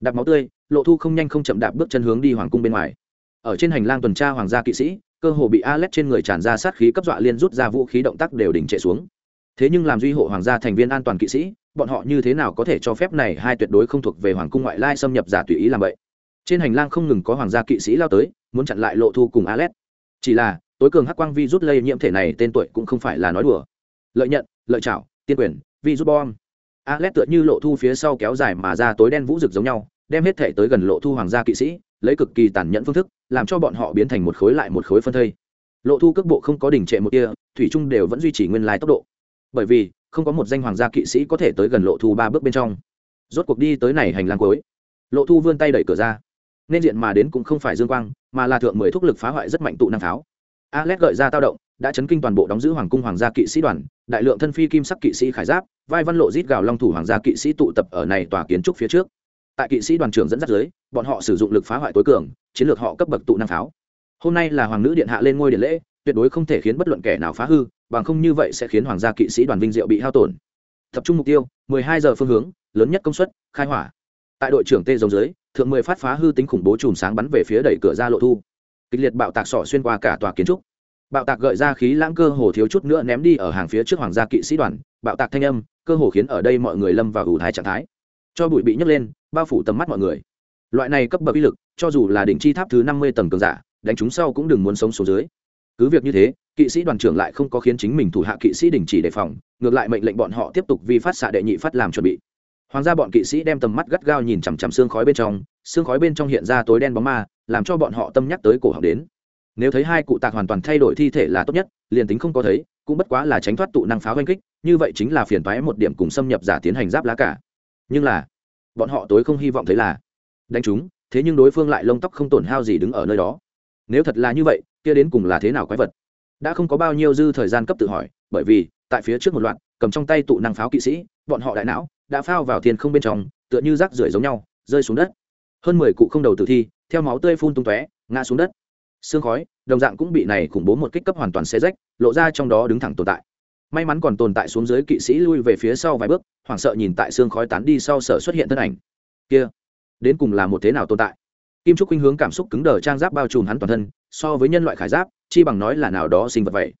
Đạp máu tươi, lộ thu không nhanh không chậm đạp bước chân hướng đi hoàng cung bên ngoài. Ở trên hành lang tuần tra hoàng gia kỵ sĩ, cơ hồ bị alex trên người tràn ra sát khí cấp dọa liên rút ra vũ khí động tác đều đỉnh trệ xuống. Thế nhưng làm duy hộ hoàng gia thành viên an toàn kỵ sĩ bọn họ như thế nào có thể cho phép này hai tuyệt đối không thuộc về hoàng cung ngoại lai xâm nhập giả tùy ý làm vậy? Trên hành lang không ngừng có hoàng gia kỵ sĩ lao tới, muốn chặn lại lộ thu cùng alex chỉ là, tối cường hắc quang vi rút lây nhiễm thể này tên tuổi cũng không phải là nói đùa. Lợi nhận, lợi chảo tiên quyền, vi rút bom. Alex tựa như lộ thu phía sau kéo dài mà ra tối đen vũ rực giống nhau, đem hết thể tới gần lộ thu hoàng gia kỵ sĩ, lấy cực kỳ tàn nhẫn phương thức, làm cho bọn họ biến thành một khối lại một khối phân thây. Lộ thu cước bộ không có đỉnh trệ một kia thủy trung đều vẫn duy trì nguyên lai tốc độ. Bởi vì không có một danh hoàng gia kỵ sĩ có thể tới gần lộ thu ba bước bên trong. Rốt cuộc đi tới này hành lang cuối, lộ thu vươn tay đẩy cửa ra. Nên diện mà đến cũng không phải dương quang, mà là thượng mười thúc lực phá hoại rất mạnh tụ năng pháo. Alex gợi ra tao động, đã chấn kinh toàn bộ đóng giữ hoàng cung hoàng gia kỵ sĩ đoàn, đại lượng thân phi kim sắc kỵ sĩ khải giáp, vai văn lộ rít gào long thủ hoàng gia kỵ sĩ tụ tập ở này tòa kiến trúc phía trước. Tại kỵ sĩ đoàn trưởng dẫn dắt dưới, bọn họ sử dụng lực phá hoại tối cường, chiến lược họ cấp bậc tụ năng pháo. Hôm nay là hoàng nữ điện hạ lên ngôi điện lễ tuyệt đối không thể khiến bất luận kẻ nào phá hư, bằng không như vậy sẽ khiến hoàng gia kỵ sĩ đoàn vinh diệu bị hao tổn. Tập trung mục tiêu 12 giờ phương hướng, lớn nhất công suất, khai hỏa. Tại đội trưởng tê giống dưới, thượng mười phát phá hư tính khủng bố chùm sáng bắn về phía đẩy cửa ra lộ thu. Kịch liệt bạo tạc sỏ xuyên qua cả tòa kiến trúc. Bạo tạc gợi ra khí lãng cơ hồ thiếu chút nữa ném đi ở hàng phía trước hoàng gia kỵ sĩ đoàn, bạo tạc thanh âm, cơ hồ khiến ở đây mọi người lâm vào ủ thái trạng thái. Cho bụi bị nhấc lên, bao phủ tầm mắt mọi người. Loại này cấp bậc uy lực, cho dù là đỉnh chi tháp thứ năm mươi tầng cường giả, đánh chúng sau cũng đừng muốn sống số dưới cứ việc như thế, kỵ sĩ đoàn trưởng lại không có khiến chính mình thủ hạ kỵ sĩ đình chỉ đề phòng, ngược lại mệnh lệnh bọn họ tiếp tục vi phát xạ đệ nhị phát làm chuẩn bị. Hoàng gia bọn kỵ sĩ đem tầm mắt gắt gao nhìn chằm chằm xương khói bên trong, xương khói bên trong hiện ra tối đen bóng ma, làm cho bọn họ tâm nhắc tới cổ họng đến. Nếu thấy hai cụ tạc hoàn toàn thay đổi thi thể là tốt nhất, liền tính không có thấy, cũng bất quá là tránh thoát tụ năng pháo oanh kích, như vậy chính là phiền toái một điểm cùng xâm nhập giả tiến hành giáp lá cả. Nhưng là, bọn họ tối không hy vọng thấy là, đánh chúng, thế nhưng đối phương lại lông tóc không tổn hao gì đứng ở nơi đó. Nếu thật là như vậy kia đến cùng là thế nào quái vật? Đã không có bao nhiêu dư thời gian cấp tự hỏi, bởi vì, tại phía trước một loạt, cầm trong tay tụ năng pháo kỵ sĩ, bọn họ đại não, đã phao vào thiên không bên trong, tựa như rác rưởi giống nhau, rơi xuống đất. Hơn mười cụ không đầu tử thi, theo máu tươi phun tung tóe, ngã xuống đất. Xương khói, đồng dạng cũng bị này khủng bố một kích cấp hoàn toàn xe rách, lộ ra trong đó đứng thẳng tồn tại. May mắn còn tồn tại xuống dưới kỵ sĩ lui về phía sau vài bước, hoảng sợ nhìn tại xương khói tán đi sau sở xuất hiện thân ảnh. Kia, đến cùng là một thế nào tồn tại? Kim trúc khuynh hướng cảm xúc cứng đờ trang giáp bao trùm hắn toàn thân, so với nhân loại khải giáp, chi bằng nói là nào đó sinh vật vậy.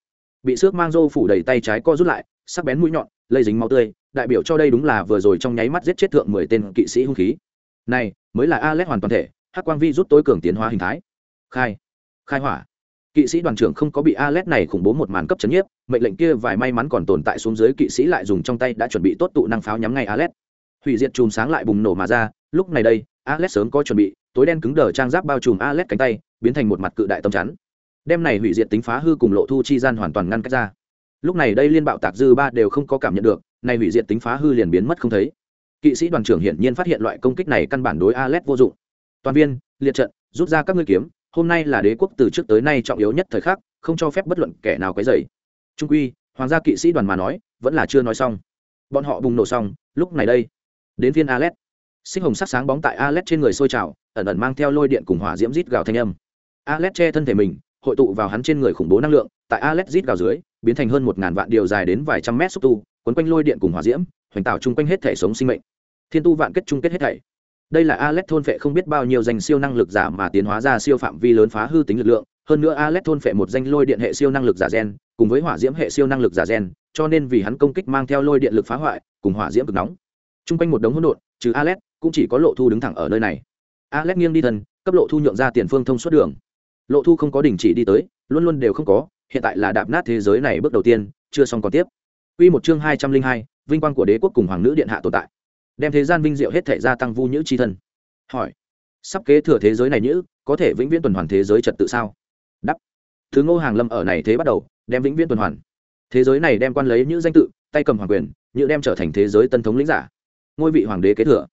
Bị xước mang rô phủ đầy tay trái co rút lại, sắc bén mũi nhọn, lây dính máu tươi, đại biểu cho đây đúng là vừa rồi trong nháy mắt giết chết thượng mười tên kỵ sĩ hung khí. Này, mới là a l hoàn toàn thể, hắc quang vi rút tối cường tiến hóa hình thái. Khai khai hỏa. Kỵ sĩ đoàn trưởng không có bị a l này khủng bố một màn cấp chấn nhiếp, mệnh lệnh kia vài may mắn còn tồn tại xuống dưới kỵ sĩ lại dùng trong tay đã chuẩn bị tốt tụ năng pháo nhắm ngay a l hủy diệt chùm sáng lại bùng nổ mà ra, lúc này đây, alex sớm có chuẩn bị, tối đen cứng đờ trang giáp bao trùm alex cánh tay, biến thành một mặt cự đại tâm chắn. Đem này hủy diệt tính phá hư cùng lộ thu chi gian hoàn toàn ngăn cách ra. Lúc này đây liên bạo tạc dư ba đều không có cảm nhận được, này hủy diệt tính phá hư liền biến mất không thấy. Kỵ sĩ đoàn trưởng hiển nhiên phát hiện loại công kích này căn bản đối alex vô dụng. Toàn viên, liệt trận, rút ra các ngươi kiếm, hôm nay là đế quốc từ trước tới nay trọng yếu nhất thời khắc, không cho phép bất luận kẻ nào quấy dày trung quy, hoàng gia kỵ sĩ đoàn mà nói, vẫn là chưa nói xong. Bọn họ bùng nổ xong, lúc này đây đến viên alet. Sinh hồng sắc sáng bóng tại alet trên người sôi trào ẩn ẩn mang theo lôi điện cùng hỏa diễm rít gào thanh âm. Alet che thân thể mình hội tụ vào hắn trên người khủng bố năng lượng tại alet rít gào dưới biến thành hơn một ngàn vạn điều dài đến vài trăm mét xúc tu quấn quanh lôi điện cùng hỏa diễm hoành tạo chung quanh hết thể sống sinh mệnh. Thiên tu vạn kết chung kết hết thảy. Đây là Alet thôn phệ không biết bao nhiêu danh siêu năng lực giả mà tiến hóa ra siêu phạm vi lớn phá hư tính lực lượng, hơn nữa Alet thôn phệ một danh lôi điện hệ siêu năng lực giả gen, cùng với hỏa diễm hệ siêu năng lực giả gen, cho nên vì hắn công kích mang theo lôi điện lực phá hoại, cùng hỏa diễm cực nóng. Trung quanh một đống hỗn độn, trừ Alet, cũng chỉ có Lộ Thu đứng thẳng ở nơi này. Alet nghiêng đi thân, cấp Lộ Thu nhượng ra tiền phương thông suốt đường. Lộ Thu không có đình chỉ đi tới, luôn luôn đều không có, hiện tại là đạp nát thế giới này bước đầu tiên, chưa xong còn tiếp. Quy một chương hai trăm linh hai, vinh quang của đế quốc cùng hoàng nữ điện hạ tồn tại đem thế gian vinh diệu hết thể gia tăng vu nhữ chi thân hỏi sắp kế thừa thế giới này nhữ có thể vĩnh viễn tuần hoàn thế giới trật tự sao đắp thứ ngô hàng lâm ở này thế bắt đầu đem vĩnh viễn tuần hoàn thế giới này đem quan lấy những danh tự tay cầm hoàng quyền nhữ đem trở thành thế giới tân thống lĩnh giả ngôi vị hoàng đế kế thừa.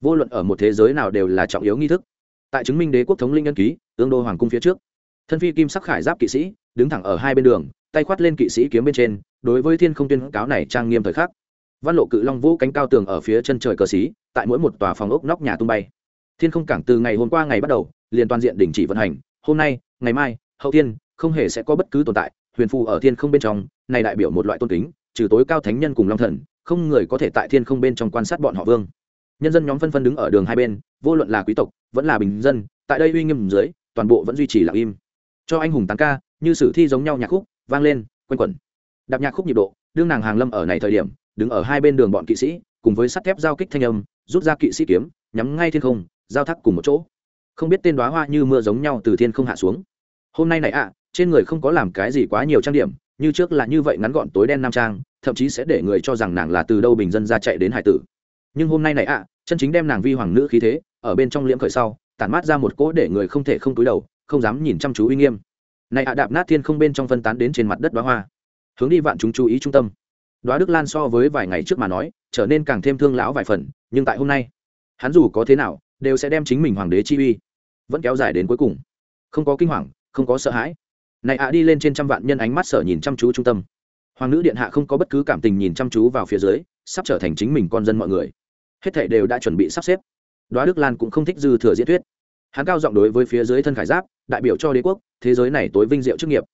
Vô luận ở một thế giới nào đều là trọng yếu nghi thức. Tại chứng minh đế quốc thống linh nhân ký ương đô hoàng cung phía trước, thân phi kim sắc khải giáp kỵ sĩ đứng thẳng ở hai bên đường, tay khoát lên kỵ sĩ kiếm bên trên, đối với thiên không tuyên cáo này trang nghiêm thời khắc. Văn lộ cự long vũ cánh cao tường ở phía chân trời cờ xí, tại mỗi một tòa phòng ốc nóc nhà tung bay. Thiên không cảng từ ngày hôm qua ngày bắt đầu, liền toàn diện đình chỉ vận hành. Hôm nay, ngày mai, hậu thiên, không hề sẽ có bất cứ tồn tại. Huyền phù ở thiên không bên trong, này đại biểu một loại tôn kính, trừ tối cao thánh nhân cùng long thần không người có thể tại thiên không bên trong quan sát bọn họ vương. Nhân dân nhóm phân phân đứng ở đường hai bên, vô luận là quý tộc, vẫn là bình dân, tại đây uy nghiêm dưới, toàn bộ vẫn duy trì lặng im. Cho anh hùng tán ca, như sử thi giống nhau nhạc khúc, vang lên, quanh quẩn. Đạp nhạc khúc nhịp độ, đương nàng hàng lâm ở này thời điểm, đứng ở hai bên đường bọn kỵ sĩ, cùng với sắt thép giao kích thanh âm, rút ra kỵ sĩ kiếm, nhắm ngay thiên không, giao thác cùng một chỗ. Không biết tên đoá hoa như mưa giống nhau từ thiên không hạ xuống. Hôm nay này ạ, trên người không có làm cái gì quá nhiều trang điểm như trước là như vậy ngắn gọn tối đen nam trang, thậm chí sẽ để người cho rằng nàng là từ đâu bình dân ra chạy đến hải tử. Nhưng hôm nay này ạ, chân chính đem nàng vi hoàng nữ khí thế, ở bên trong liễm khởi sau, tản mát ra một cỗ để người không thể không túi đầu, không dám nhìn chăm chú uy nghiêm. Này ạ, đạp nát thiên không bên trong phân tán đến trên mặt đất đoá hoa. Hướng đi vạn chúng chú ý trung tâm. Đoá đức lan so với vài ngày trước mà nói, trở nên càng thêm thương lão vài phần, nhưng tại hôm nay, hắn dù có thế nào, đều sẽ đem chính mình hoàng đế chi uy vẫn kéo dài đến cuối cùng. Không có kinh hoàng, không có sợ hãi này ạ, đi lên trên trăm vạn nhân ánh mắt sở nhìn chăm chú trung tâm. Hoàng nữ điện hạ không có bất cứ cảm tình nhìn chăm chú vào phía dưới, sắp trở thành chính mình con dân mọi người. Hết thảy đều đã chuẩn bị sắp xếp. Đoá đức lan cũng không thích dư thừa diễn thuyết. Hắn cao giọng đối với phía dưới thân khải giáp, đại biểu cho đế quốc, thế giới này tối vinh diệu chức nghiệp.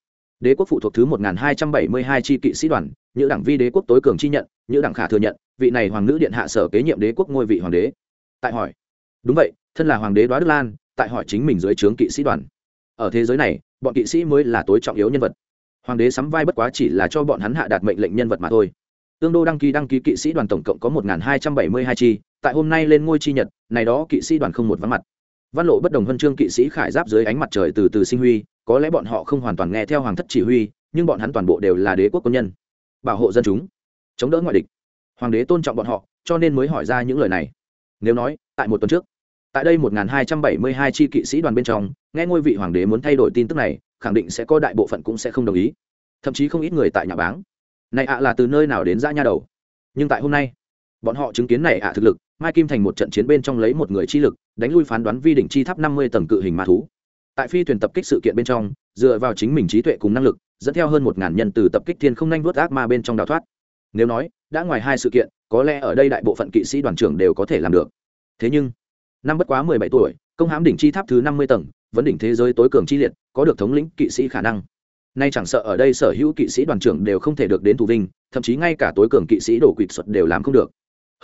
Đế quốc phụ thuộc thứ một nghìn hai trăm bảy mươi hai tri kỵ sĩ đoàn những đảng vi đế quốc tối cường chi nhận những đảng khả thừa nhận, vị này hoàng nữ điện hạ sở kế nhiệm đế quốc ngôi vị hoàng đế. Tại hỏi, đúng vậy, thân là hoàng đế đoá đức lan, tại hỏi chính mình dưới trướng kỵ sĩ đoàn. Ở thế giới này bọn kỵ sĩ mới là tối trọng yếu nhân vật. Hoàng đế sắm vai bất quá chỉ là cho bọn hắn hạ đạt mệnh lệnh nhân vật mà thôi. Tương đô đăng ký đăng ký kỵ sĩ đoàn tổng cộng có một hai trăm bảy mươi hai chi, tại hôm nay lên ngôi chi nhật, này đó kỵ sĩ đoàn không một vắng mặt. Văn lộ bất đồng huân chương kỵ sĩ khải giáp dưới ánh mặt trời từ từ sinh huy, có lẽ bọn họ không hoàn toàn nghe theo hoàng thất chỉ huy, nhưng bọn hắn toàn bộ đều là đế quốc quân nhân, bảo hộ dân chúng, chống đỡ ngoại địch. Hoàng đế tôn trọng bọn họ, cho nên mới hỏi ra những lời này. Nếu nói, tại một tuần trước tại đây một hai trăm bảy mươi hai chi kỵ sĩ đoàn bên trong, nghe ngôi vị hoàng đế muốn thay đổi tin tức này, khẳng định sẽ có đại bộ phận cũng sẽ không đồng ý. Thậm chí không ít người tại nhà báng. Này ạ là từ nơi nào đến ra nha đầu? Nhưng tại hôm nay, bọn họ chứng kiến này ạ thực lực, mai kim thành một trận chiến bên trong lấy một người chi lực, đánh lui phán đoán vi đỉnh chi tháp năm mươi tầng cự hình ma thú. Tại phi thuyền tập kích sự kiện bên trong, dựa vào chính mình trí tuệ cùng năng lực, dẫn theo hơn một ngàn nhân từ tập kích thiên không nhanh vớt ác ma bên trong đào thoát. Nếu nói, đã ngoài hai sự kiện, có lẽ ở đây đại bộ phận kỵ sĩ đoàn trưởng đều có thể làm được. Thế nhưng năm bất quá mười bảy tuổi, công hãm đỉnh chi tháp thứ năm mươi tầng, vấn đỉnh thế giới tối cường chi liệt, có được thống lĩnh kỵ sĩ khả năng. Nay chẳng sợ ở đây sở hữu kỵ sĩ đoàn trưởng đều không thể được đến thủ vinh, thậm chí ngay cả tối cường kỵ sĩ đổ quỵt thuật đều làm không được.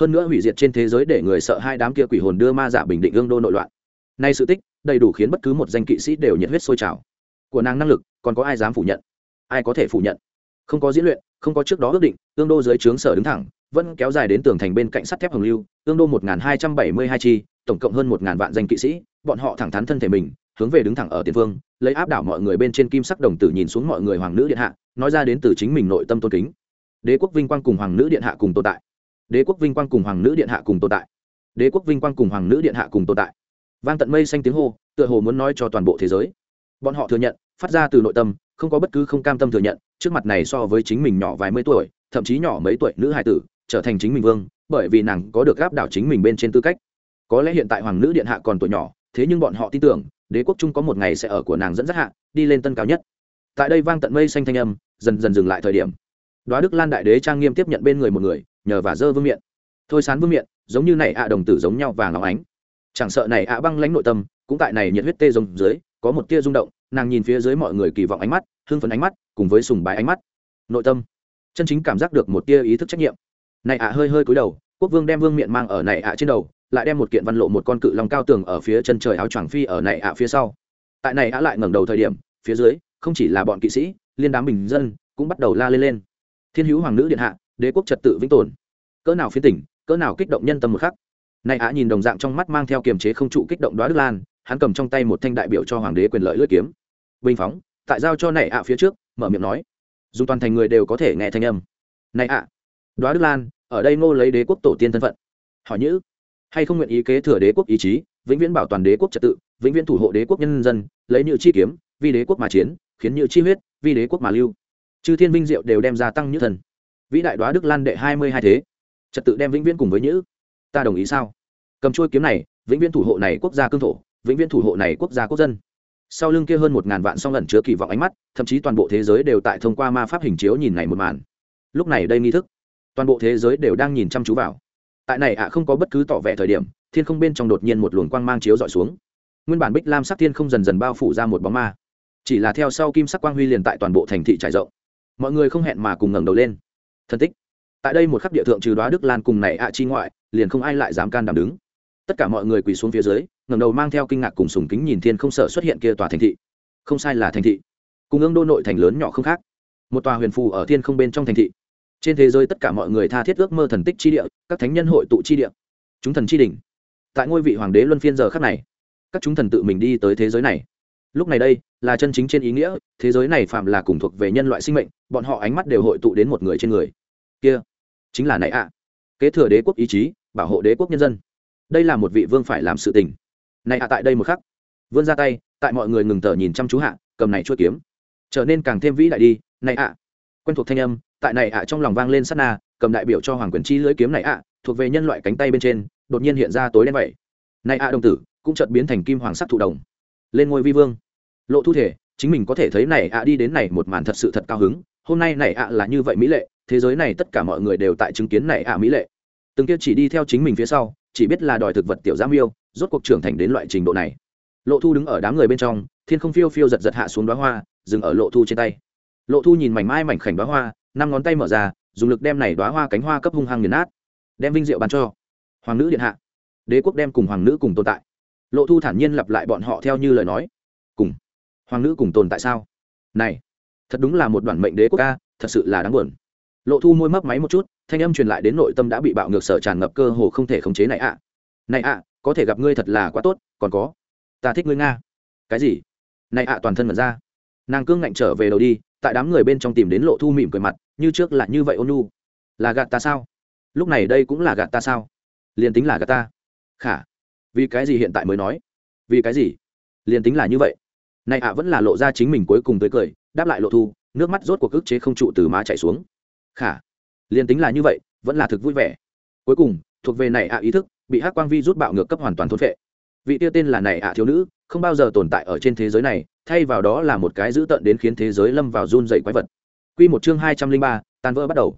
Hơn nữa hủy diệt trên thế giới để người sợ hai đám kia quỷ hồn đưa ma giả bình định ương đô nội loạn. Nay sự tích, đầy đủ khiến bất cứ một danh kỵ sĩ đều nhiệt huyết sôi trào. Của nàng năng lực, còn có ai dám phủ nhận? Ai có thể phủ nhận? Không có diễn luyện, không có trước đó ước định, ương đô dưới trướng sở đứng thẳng, vẫn kéo dài đến tường thành bên cạnh sắt thép hồng lưu, ương đô một hai trăm bảy mươi hai chi tổng cộng hơn một ngàn vạn danh kỵ sĩ, bọn họ thẳng thắn thân thể mình, hướng về đứng thẳng ở tiền phương, lấy áp đảo mọi người bên trên kim sắc đồng tử nhìn xuống mọi người hoàng nữ điện hạ, nói ra đến từ chính mình nội tâm tôn kính. Đế quốc vinh quang cùng hoàng nữ điện hạ cùng tồn tại. Đế quốc vinh quang cùng hoàng nữ điện hạ cùng tồn tại. Đế quốc vinh quang cùng hoàng nữ điện hạ cùng tồn tại. Vang tận mây xanh tiếng hô, tựa hồ muốn nói cho toàn bộ thế giới. Bọn họ thừa nhận, phát ra từ nội tâm, không có bất cứ không cam tâm thừa nhận, trước mặt này so với chính mình nhỏ vài mươi tuổi, thậm chí nhỏ mấy tuổi nữ hài tử, trở thành chính mình vương, bởi vì nàng có được gáp đảo chính mình bên trên tư cách có lẽ hiện tại hoàng nữ điện hạ còn tuổi nhỏ, thế nhưng bọn họ tin tưởng, đế quốc trung có một ngày sẽ ở của nàng dẫn dắt hạ, đi lên tân cao nhất. Tại đây vang tận mây xanh thanh âm, dần dần dừng lại thời điểm. Đoá đức lan đại đế trang nghiêm tiếp nhận bên người một người, nhờ và dơ vương miện. Thôi sán vương miện, giống như này ạ đồng tử giống nhau vàng ngọc ánh. Chẳng sợ này ạ băng lãnh nội tâm, cũng tại này nhiệt huyết tê rồng dưới, có một tia rung động, nàng nhìn phía dưới mọi người kỳ vọng ánh mắt, hưng phấn ánh mắt, cùng với sùng bái ánh mắt. Nội tâm, chân chính cảm giác được một tia ý thức trách nhiệm. Này ạ hơi hơi cúi đầu, quốc vương đem vương miện mang ở này ạ trên đầu lại đem một kiện văn lộ một con cự long cao tường ở phía chân trời áo choàng phi ở này ạ phía sau. Tại này ạ lại ngẩng đầu thời điểm, phía dưới, không chỉ là bọn kỵ sĩ, liên đám bình dân cũng bắt đầu la lên lên. Thiên hữu hoàng nữ điện hạ, đế quốc trật tự vĩnh tồn. Cỡ nào phiến tỉnh, cỡ nào kích động nhân tâm một khắc. Này ạ nhìn đồng dạng trong mắt mang theo kiềm chế không trụ kích động đoá đức lan, hắn cầm trong tay một thanh đại biểu cho hoàng đế quyền lợi lưỡi kiếm. Bình phóng, tại giao cho này ạ phía trước, mở miệng nói. Dù toàn thành người đều có thể nghe thanh âm. Này ạ, đoá đức lan, ở đây ngô lấy đế quốc tổ tiên thân phận. Hỏi nhữ hay không nguyện ý kế thừa đế quốc ý chí, vĩnh viễn bảo toàn đế quốc trật tự, vĩnh viễn thủ hộ đế quốc nhân dân, lấy như chi kiếm, vì đế quốc mà chiến, khiến như chi huyết, vì đế quốc mà lưu. Chư thiên vinh diệu đều đem gia tăng như thần. Vĩ đại đoá đức lan đệ hai mươi hai thế. Trật tự đem vĩnh viễn cùng với nhữ. Ta đồng ý sao? Cầm chuôi kiếm này, vĩnh viễn thủ hộ này quốc gia cương thổ, vĩnh viễn thủ hộ này quốc gia quốc dân. Sau lưng kia hơn một ngàn vạn song lần chứa kỳ vọng ánh mắt, thậm chí toàn bộ thế giới đều tại thông qua ma pháp hình chiếu nhìn này một màn. Lúc này đây nghi thức. Toàn bộ thế giới đều đang nhìn chăm chú vào tại này ạ, không có bất cứ tỏ vẻ thời điểm, thiên không bên trong đột nhiên một luồng quang mang chiếu dọi xuống. Nguyên bản bích lam sắc thiên không dần dần bao phủ ra một bóng ma. Chỉ là theo sau kim sắc quang huy liền tại toàn bộ thành thị trải rộng. Mọi người không hẹn mà cùng ngẩng đầu lên. Thân tích. Tại đây một khắc địa thượng trừ đoá đức lan cùng này ạ chi ngoại, liền không ai lại dám can đảm đứng. Tất cả mọi người quỳ xuống phía dưới, ngẩng đầu mang theo kinh ngạc cùng sùng kính nhìn thiên không sợ xuất hiện kia tòa thành thị. Không sai là thành thị. Cùng ương đô nội thành lớn nhỏ không khác. Một tòa huyền phù ở thiên không bên trong thành thị trên thế giới tất cả mọi người tha thiết ước mơ thần tích chi địa, các thánh nhân hội tụ chi địa. Chúng thần chi đỉnh. Tại ngôi vị hoàng đế luân phiên giờ khắc này, các chúng thần tự mình đi tới thế giới này. Lúc này đây, là chân chính trên ý nghĩa, thế giới này phạm là cùng thuộc về nhân loại sinh mệnh, bọn họ ánh mắt đều hội tụ đến một người trên người. Kia, chính là này ạ. Kế thừa đế quốc ý chí, bảo hộ đế quốc nhân dân. Đây là một vị vương phải làm sự tình. Này ạ, tại đây một khắc. Vươn ra tay, tại mọi người ngừng thở nhìn chăm chú hạ, cầm này chua kiếm. Trở nên càng thêm vĩ đại đi, này ạ quen thuộc thanh âm, tại này ạ, trong lòng vang lên sát na, cầm đại biểu cho hoàng quyền chi lưỡi kiếm này ạ, thuộc về nhân loại cánh tay bên trên, đột nhiên hiện ra tối đen vậy. Này ạ đồng tử, cũng chợt biến thành kim hoàng sắc thụ đồng. Lên ngôi vi vương. Lộ thu thể, chính mình có thể thấy này ạ đi đến này một màn thật sự thật cao hứng. Hôm nay này ạ là như vậy mỹ lệ, thế giới này tất cả mọi người đều tại chứng kiến này ạ mỹ lệ. Từng kia chỉ đi theo chính mình phía sau, chỉ biết là đòi thực vật tiểu giam yêu, rốt cuộc trưởng thành đến loại trình độ này. Lộ thu đứng ở đám người bên trong, thiên không phiêu phiêu giật giật hạ xuống đoá hoa, dừng ở lộ thu trên tay lộ thu nhìn mảnh mai mảnh khảnh đoá hoa, năm ngón tay mở ra, dùng lực đem này đoá hoa cánh hoa cấp hung hăng nghiền nát. Đem vinh diệu bàn cho. Hoàng nữ điện hạ. Đế quốc đem cùng hoàng nữ cùng tồn tại. Lộ thu thản nhiên lặp lại bọn họ theo như lời nói. Cùng. Hoàng nữ cùng tồn tại sao? Này, thật đúng là một đoạn mệnh đế quốc ca, thật sự là đáng buồn. Lộ thu môi mấp máy một chút, thanh âm truyền lại đến nội tâm đã bị bạo ngược sở tràn ngập cơ hồ không thể khống chế này ạ. Này ạ, có thể gặp ngươi thật là quá tốt, còn có. Ta thích ngươi nga. Cái gì? Này ạ toàn thân mật ra. Nàng cương ngạnh trở về đầu đi tại đám người bên trong tìm đến lộ thu mỉm cười mặt, như trước là như vậy ôn nu là gạt ta sao? Lúc này đây cũng là gạt ta sao? Liền tính là gạt ta. Khả, vì cái gì hiện tại mới nói? Vì cái gì? Liền tính là như vậy. Này ạ, vẫn là lộ ra chính mình cuối cùng tới cười, đáp lại lộ thu, nước mắt rốt cuộc ức chế không trụ từ má chảy xuống. Khả, liền tính là như vậy, vẫn là thực vui vẻ. Cuối cùng, thuộc về này ạ, ý thức, bị hắc quang vi rút bạo ngược cấp hoàn toàn thôn phệ vị tiêu tên là này ạ thiếu nữ, không bao giờ tồn tại ở trên thế giới này, thay vào đó là một cái dữ tợn đến khiến thế giới lâm vào run dày quái vật. Quy một chương hai trăm linh ba, tan vỡ bắt đầu.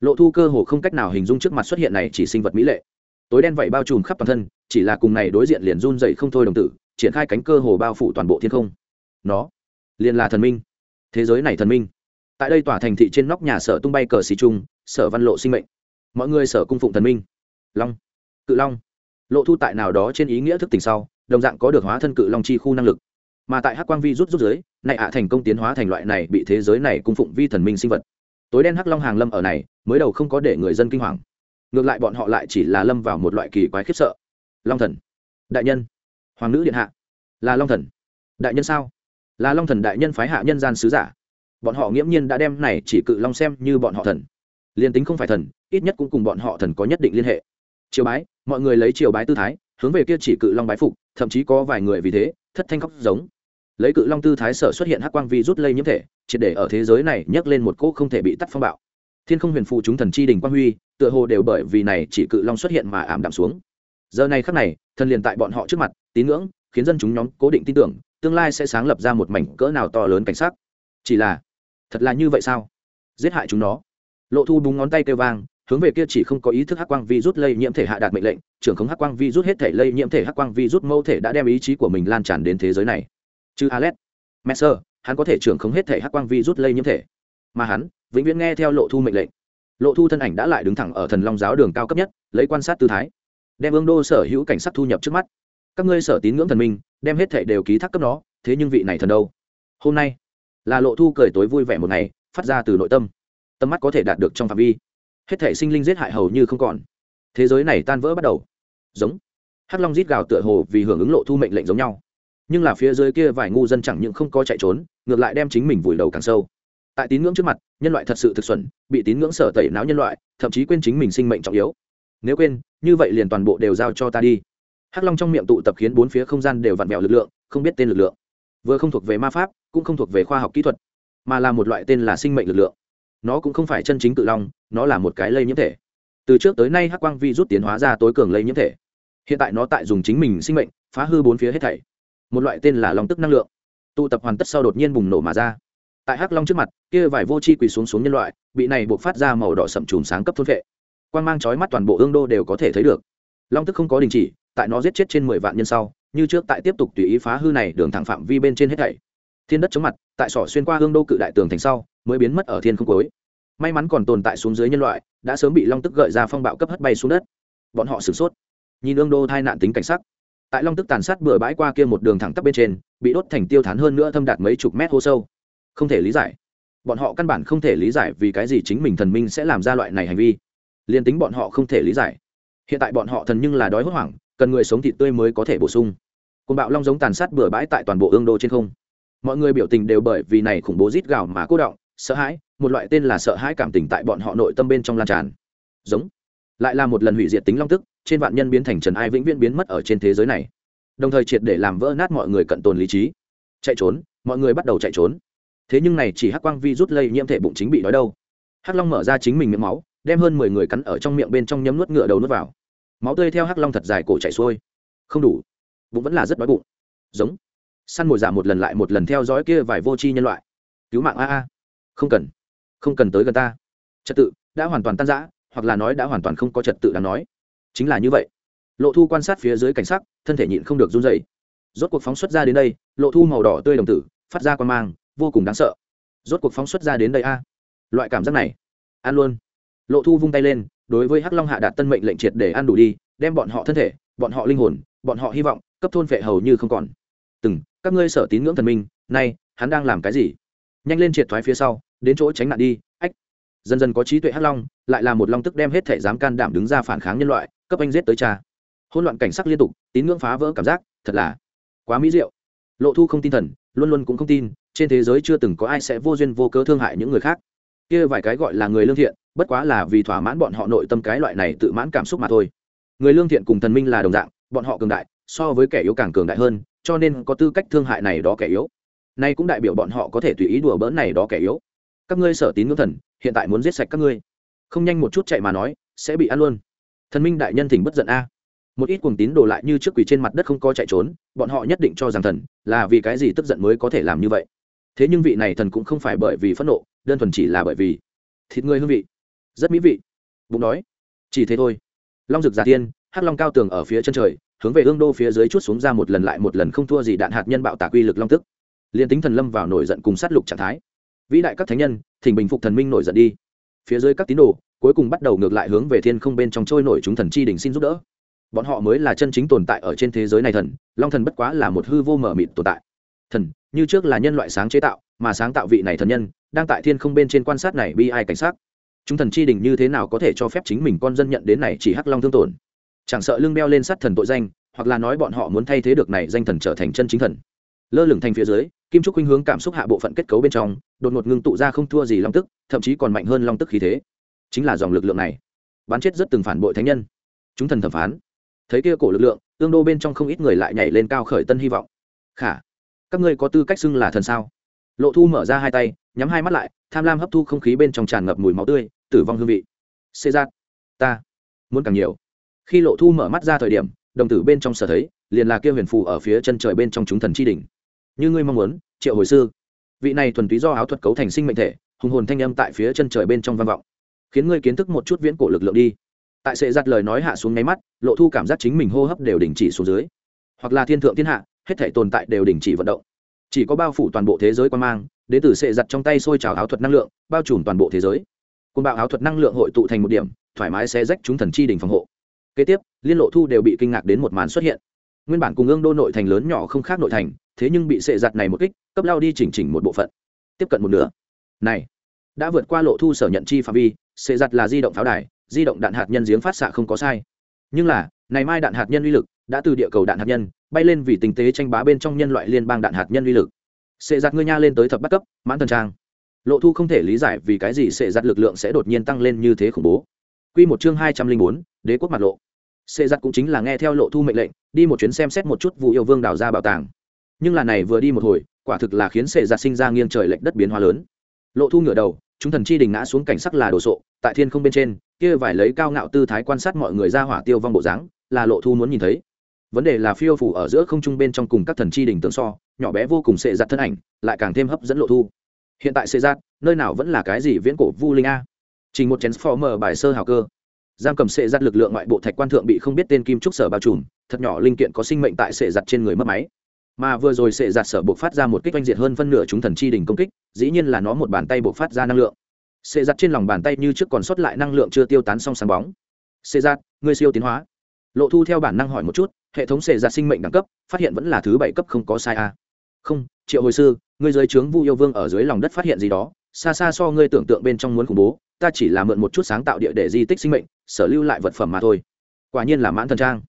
Lộ thu cơ hồ không cách nào hình dung trước mặt xuất hiện này chỉ sinh vật mỹ lệ. Tối đen vậy bao trùm khắp toàn thân, chỉ là cùng này đối diện liền run dậy không thôi đồng tử, triển khai cánh cơ hồ bao phủ toàn bộ thiên không. Nó liền là thần minh. Thế giới này thần minh. Tại đây tòa thành thị trên nóc nhà sở tung bay cờ xì trung sở văn lộ sinh mệnh. Mọi người sở cung phụng thần minh. Long. Cự long lộ thu tại nào đó trên ý nghĩa thức tỉnh sau, đồng dạng có được hóa thân cự long chi khu năng lực. Mà tại hắc quang vi rút rút dưới, này ạ thành công tiến hóa thành loại này bị thế giới này cung phụng vi thần minh sinh vật. Tối đen hắc long hàng lâm ở này, mới đầu không có để người dân kinh hoàng. Ngược lại bọn họ lại chỉ là lâm vào một loại kỳ quái khiếp sợ. Long thần. Đại nhân. Hoàng nữ điện hạ. Là long thần. Đại nhân sao? Là long thần đại nhân phái hạ nhân gian sứ giả. Bọn họ nghiễm nhiên đã đem này chỉ cự long xem như bọn họ thần. Liền tính không phải thần, ít nhất cũng cùng bọn họ thần có nhất định liên hệ. Triều bái mọi người lấy chiều bái tư thái, hướng về kia chỉ cự long bái phục, thậm chí có vài người vì thế, thất thanh khóc giống. Lấy cự long tư thái sở xuất hiện hắc quang vi rút lây nhiễm thể, triệt để ở thế giới này nhấc lên một cỗ không thể bị tắt phong bạo. Thiên không huyền phụ chúng thần chi đình quang huy, tựa hồ đều bởi vì này chỉ cự long xuất hiện mà ảm đạm xuống. Giờ này khắc này, thần liền tại bọn họ trước mặt, tín ngưỡng, khiến dân chúng nhóm cố định tin tưởng, tương lai sẽ sáng lập ra một mảnh cỡ nào to lớn cảnh sắc. Chỉ là, thật là như vậy sao? Giết hại chúng nó. Lộ thu búng ngón tay kêu vang hướng về kia chỉ không có ý thức hắc quang vi rút lây nhiễm thể hạ đạt mệnh lệnh, trưởng không hắc quang vi rút hết thể lây nhiễm thể hắc quang vi rút mẫu thể đã đem ý chí của mình lan tràn đến thế giới này. Chứ alex messer, hắn có thể trưởng không hết thể hắc quang vi rút lây nhiễm thể. Mà hắn, vĩnh viễn nghe theo lộ thu mệnh lệnh. Lộ thu thân ảnh đã lại đứng thẳng ở thần long giáo đường cao cấp nhất, lấy quan sát tư thái, đem ương đô sở hữu cảnh sát thu nhập trước mắt. Các ngươi sở tín ngưỡng thần minh, đem hết thể đều ký thác cấp đó thế nhưng vị này thần đâu? Hôm nay, là lộ thu cười tối vui vẻ một ngày, phát ra từ nội tâm. Tâm mắt có thể đạt được trong phạm vi hết thể sinh linh giết hại hầu như không còn. Thế giới này tan vỡ bắt đầu. Giống. Hắc long rít gào tựa hồ vì hưởng ứng lộ thu mệnh lệnh giống nhau. Nhưng là phía dưới kia vài ngu dân chẳng những không có chạy trốn, ngược lại đem chính mình vùi đầu càng sâu. Tại tín ngưỡng trước mặt, nhân loại thật sự thực xuẩn, bị tín ngưỡng sở tẩy não nhân loại, thậm chí quên chính mình sinh mệnh trọng yếu. Nếu quên, như vậy liền toàn bộ đều giao cho ta đi. Hắc long trong miệng tụ tập khiến bốn phía không gian đều vặn vẹo lực lượng, không biết tên lực lượng. Vừa không thuộc về ma pháp, cũng không thuộc về khoa học kỹ thuật, mà là một loại tên là sinh mệnh lực lượng nó cũng không phải chân chính cự long, nó là một cái lây nhiễm thể. Từ trước tới nay hắc quang vi rút tiến hóa ra tối cường lây nhiễm thể. Hiện tại nó tại dùng chính mình sinh mệnh, phá hư bốn phía hết thảy. Một loại tên là long tức năng lượng. Tụ tập hoàn tất sau đột nhiên bùng nổ mà ra. Tại hắc long trước mặt, kia vài vô chi quỳ xuống xuống nhân loại, bị này buộc phát ra màu đỏ sậm chùm sáng cấp thôn vệ. Quan mang chói mắt toàn bộ ương đô đều có thể thấy được. Long tức không có đình chỉ, tại nó giết chết trên mười vạn nhân sau, như trước tại tiếp tục tùy ý phá hư này đường thẳng phạm vi bên trên hết thảy. Thiên đất chống mặt, tại sỏ xuyên qua hương đô cự đại tường thành sau, mới biến mất ở thiên không cuối may mắn còn tồn tại xuống dưới nhân loại, đã sớm bị long tức gợi ra phong bạo cấp hất bay xuống đất. Bọn họ sửng sốt. Nhìn ương đô thai nạn tính cảnh sắc. Tại long tức tàn sát bừa bãi qua kia một đường thẳng tắp bên trên, bị đốt thành tiêu thán hơn nữa thâm đạt mấy chục mét hô sâu. Không thể lý giải. Bọn họ căn bản không thể lý giải vì cái gì chính mình thần minh sẽ làm ra loại này hành vi. Liền tính bọn họ không thể lý giải. Hiện tại bọn họ thần nhưng là đói hốt hoảng, cần người sống thịt tươi mới có thể bổ sung. Côn bạo long giống tàn sát bừa bãi tại toàn bộ ương đô trên không. Mọi người biểu tình đều bởi vì này khủng bố rít gào mà cố động sợ hãi, một loại tên là sợ hãi cảm tình tại bọn họ nội tâm bên trong lan tràn. Giống, lại là một lần hủy diệt tính long tức, trên vạn nhân biến thành trần ai vĩnh viễn biến mất ở trên thế giới này. Đồng thời triệt để làm vỡ nát mọi người cận tồn lý trí. Chạy trốn, mọi người bắt đầu chạy trốn. Thế nhưng này chỉ hắc quang vi rút lây nhiễm thể bụng chính bị đói đâu. Hắc long mở ra chính mình miệng máu, đem hơn mười người cắn ở trong miệng bên trong nhấm nuốt ngựa đầu nuốt vào. Máu tươi theo hắc long thật dài cổ chảy xuôi. Không đủ, bụng vẫn là rất đói bụng. Giống, săn mồi giả một lần lại một lần theo dõi kia vài vô tri nhân loại. Cứu mạng a a không cần. Không cần tới gần ta. Trật tự, đã hoàn toàn tan rã, hoặc là nói đã hoàn toàn không có trật tự đáng nói. Chính là như vậy. Lộ thu quan sát phía dưới cảnh sắc, thân thể nhịn không được run dày rốt cuộc phóng xuất ra đến đây, lộ thu màu đỏ tươi đồng tử, phát ra quan mang, vô cùng đáng sợ. Rốt cuộc phóng xuất ra đến đây a. Loại cảm giác này. Ăn luôn. Lộ thu vung tay lên, đối với hắc long hạ đạt tân mệnh lệnh triệt để ăn đủ đi, đem bọn họ thân thể, bọn họ linh hồn, bọn họ hy vọng, cấp thôn vệ hầu như không còn. Từng, các ngươi sở tín ngưỡng thần minh, nay, hắn đang làm cái gì? Nhanh lên triệt thoái phía sau, đến chỗ tránh nạn đi, ách. Dần dần có trí tuệ hắc long, lại là một long tức đem hết thể dám can đảm đứng ra phản kháng nhân loại, cấp anh giết tới cha. Hỗn loạn cảnh sắc liên tục, tín ngưỡng phá vỡ cảm giác, thật là quá mỹ diệu. Lộ thu không tin thần, luôn luôn cũng không tin, trên thế giới chưa từng có ai sẽ vô duyên vô cớ thương hại những người khác. Kia vài cái gọi là người lương thiện, bất quá là vì thỏa mãn bọn họ nội tâm cái loại này tự mãn cảm xúc mà thôi. Người lương thiện cùng thần minh là đồng dạng, bọn họ cường đại, so với kẻ yếu càng cường đại hơn, cho nên có tư cách thương hại này đó kẻ yếu nay cũng đại biểu bọn họ có thể tùy ý đùa bỡn này đó kẻ yếu. Các ngươi sở tín ngưỡng thần, hiện tại muốn giết sạch các ngươi. Không nhanh một chút chạy mà nói, sẽ bị ăn luôn. Thần minh đại nhân thỉnh bất giận a. Một ít cuồng tín đồ lại như trước quỷ trên mặt đất không có chạy trốn, bọn họ nhất định cho rằng thần là vì cái gì tức giận mới có thể làm như vậy. Thế nhưng vị này thần cũng không phải bởi vì phẫn nộ, đơn thuần chỉ là bởi vì thịt ngươi hương vị. Rất mỹ vị. Bụng đói. Chỉ thế thôi. Long rực giả tiên, hắc long cao tường ở phía chân trời, hướng về hương đô phía dưới chút xuống ra một lần lại một lần không thua gì đạn hạt nhân bạo tạc uy lực long tức liền tính thần lâm vào nổi giận cùng sát lục trạng thái. Vĩ đại các thánh nhân, thỉnh bình phục thần minh nổi giận đi. Phía dưới các tín đồ, cuối cùng bắt đầu ngược lại hướng về thiên không bên trong trôi nổi chúng thần chi đỉnh xin giúp đỡ. Bọn họ mới là chân chính tồn tại ở trên thế giới này thần, long thần bất quá là một hư vô mở mịt tồn tại. Thần, như trước là nhân loại sáng chế tạo, mà sáng tạo vị này thần nhân, đang tại thiên không bên trên quan sát này bi ai cảnh sát. Chúng thần chi đình như thế nào có thể cho phép chính mình con dân nhận đến này chỉ hắc long thương tổn? Chẳng sợ lưng beo lên sát thần tội danh, hoặc là nói bọn họ muốn thay thế được này danh thần trở thành chân chính thần. Lơ lửng thành phía dưới kim trúc khuynh hướng cảm xúc hạ bộ phận kết cấu bên trong, đột ngột ngưng tụ ra không thua gì long tức, thậm chí còn mạnh hơn long tức khí thế. Chính là dòng lực lượng này, bắn chết rất từng phản bội thánh nhân. Chúng thần thẩm phán. Thấy kia cổ lực lượng, tương đô bên trong không ít người lại nhảy lên cao khởi tân hy vọng. Khả, các ngươi có tư cách xưng là thần sao? Lộ thu mở ra hai tay, nhắm hai mắt lại, tham lam hấp thu không khí bên trong tràn ngập mùi máu tươi, tử vong hương vị. Xê giác, ta muốn càng nhiều. Khi lộ thu mở mắt ra thời điểm, đồng tử bên trong sở thấy, liền là kia huyền phù ở phía chân trời bên trong chúng thần chi đỉnh như ngươi mong muốn, triệu hồi sư. Vị này thuần túy do áo thuật cấu thành sinh mệnh thể, hùng hồn thanh âm tại phía chân trời bên trong vang vọng. Khiến ngươi kiến thức một chút viễn cổ lực lượng đi. Tại sệ giặt lời nói hạ xuống ngáy mắt, lộ thu cảm giác chính mình hô hấp đều đình chỉ xuống dưới. Hoặc là thiên thượng thiên hạ, hết thể tồn tại đều đình chỉ vận động. Chỉ có bao phủ toàn bộ thế giới quan mang, đến từ sệ giặt trong tay xôi trào áo thuật năng lượng, bao trùm toàn bộ thế giới. Côn bạo áo thuật năng lượng hội tụ thành một điểm, thoải mái xe rách chúng thần chi đình phòng hộ. Kế tiếp, liên lộ thu đều bị kinh ngạc đến một màn xuất hiện. Nguyên bản cùng ương đô nội thành lớn nhỏ không khác nội thành thế nhưng bị sệ giặt này một kích, cấp lao đi chỉnh chỉnh một bộ phận. Tiếp cận một nửa. Này, đã vượt qua lộ thu sở nhận chi phạm vi, sệ giặt là di động pháo đài, di động đạn hạt nhân giếng phát xạ không có sai. Nhưng là, này mai đạn hạt nhân uy lực, đã từ địa cầu đạn hạt nhân, bay lên vì tình tế tranh bá bên trong nhân loại liên bang đạn hạt nhân uy lực. Sệ giặt ngươi nha lên tới thập bắt cấp, mãn thần trang. Lộ thu không thể lý giải vì cái gì sệ giặt lực lượng sẽ đột nhiên tăng lên như thế khủng bố. Quy một chương hai trăm linh bốn, đế quốc mặt lộ. Sệ giặt cũng chính là nghe theo lộ thu mệnh lệnh, đi một chuyến xem xét một chút vụ yêu vương đào ra bảo tàng nhưng là này vừa đi một hồi, quả thực là khiến sệ giặt sinh ra nghiêng trời lệch đất biến hóa lớn. Lộ thu ngửa đầu, chúng thần chi đình ngã xuống cảnh sắc là đồ sộ, tại thiên không bên trên, kia vải lấy cao ngạo tư thái quan sát mọi người ra hỏa tiêu vong bộ dáng, là lộ thu muốn nhìn thấy. Vấn đề là phiêu phủ ở giữa không trung bên trong cùng các thần chi đình tượng so, nhỏ bé vô cùng sệ giặt thân ảnh, lại càng thêm hấp dẫn lộ thu. Hiện tại sệ giặt nơi nào vẫn là cái gì viễn cổ vu linh a? Chỉ một chén mở bài sơ hào cơ. Giam cầm sệ giặt lực lượng ngoại bộ thạch quan thượng bị không biết tên kim trúc sở bao trùm, thật nhỏ linh kiện có sinh mệnh tại sệ giặt trên người mất máy mà vừa rồi sệ giặt sở buộc phát ra một kích oanh diệt hơn phân nửa chúng thần chi đình công kích, dĩ nhiên là nó một bàn tay buộc phát ra năng lượng. Sệ giặt trên lòng bàn tay như trước còn sót lại năng lượng chưa tiêu tán xong sáng bóng. Sệ giặt người siêu tiến hóa. Lộ thu theo bản năng hỏi một chút, hệ thống sệ giặt sinh mệnh đẳng cấp, phát hiện vẫn là thứ bảy cấp không có sai a à. không, triệu hồi sư, ngươi dưới trướng vu yêu vương ở dưới lòng đất phát hiện gì đó, xa xa so ngươi tưởng tượng bên trong muốn khủng bố, ta chỉ là mượn một chút sáng tạo địa để di tích sinh mệnh, sở lưu lại vật phẩm mà thôi. Quả nhiên là mãn thần trang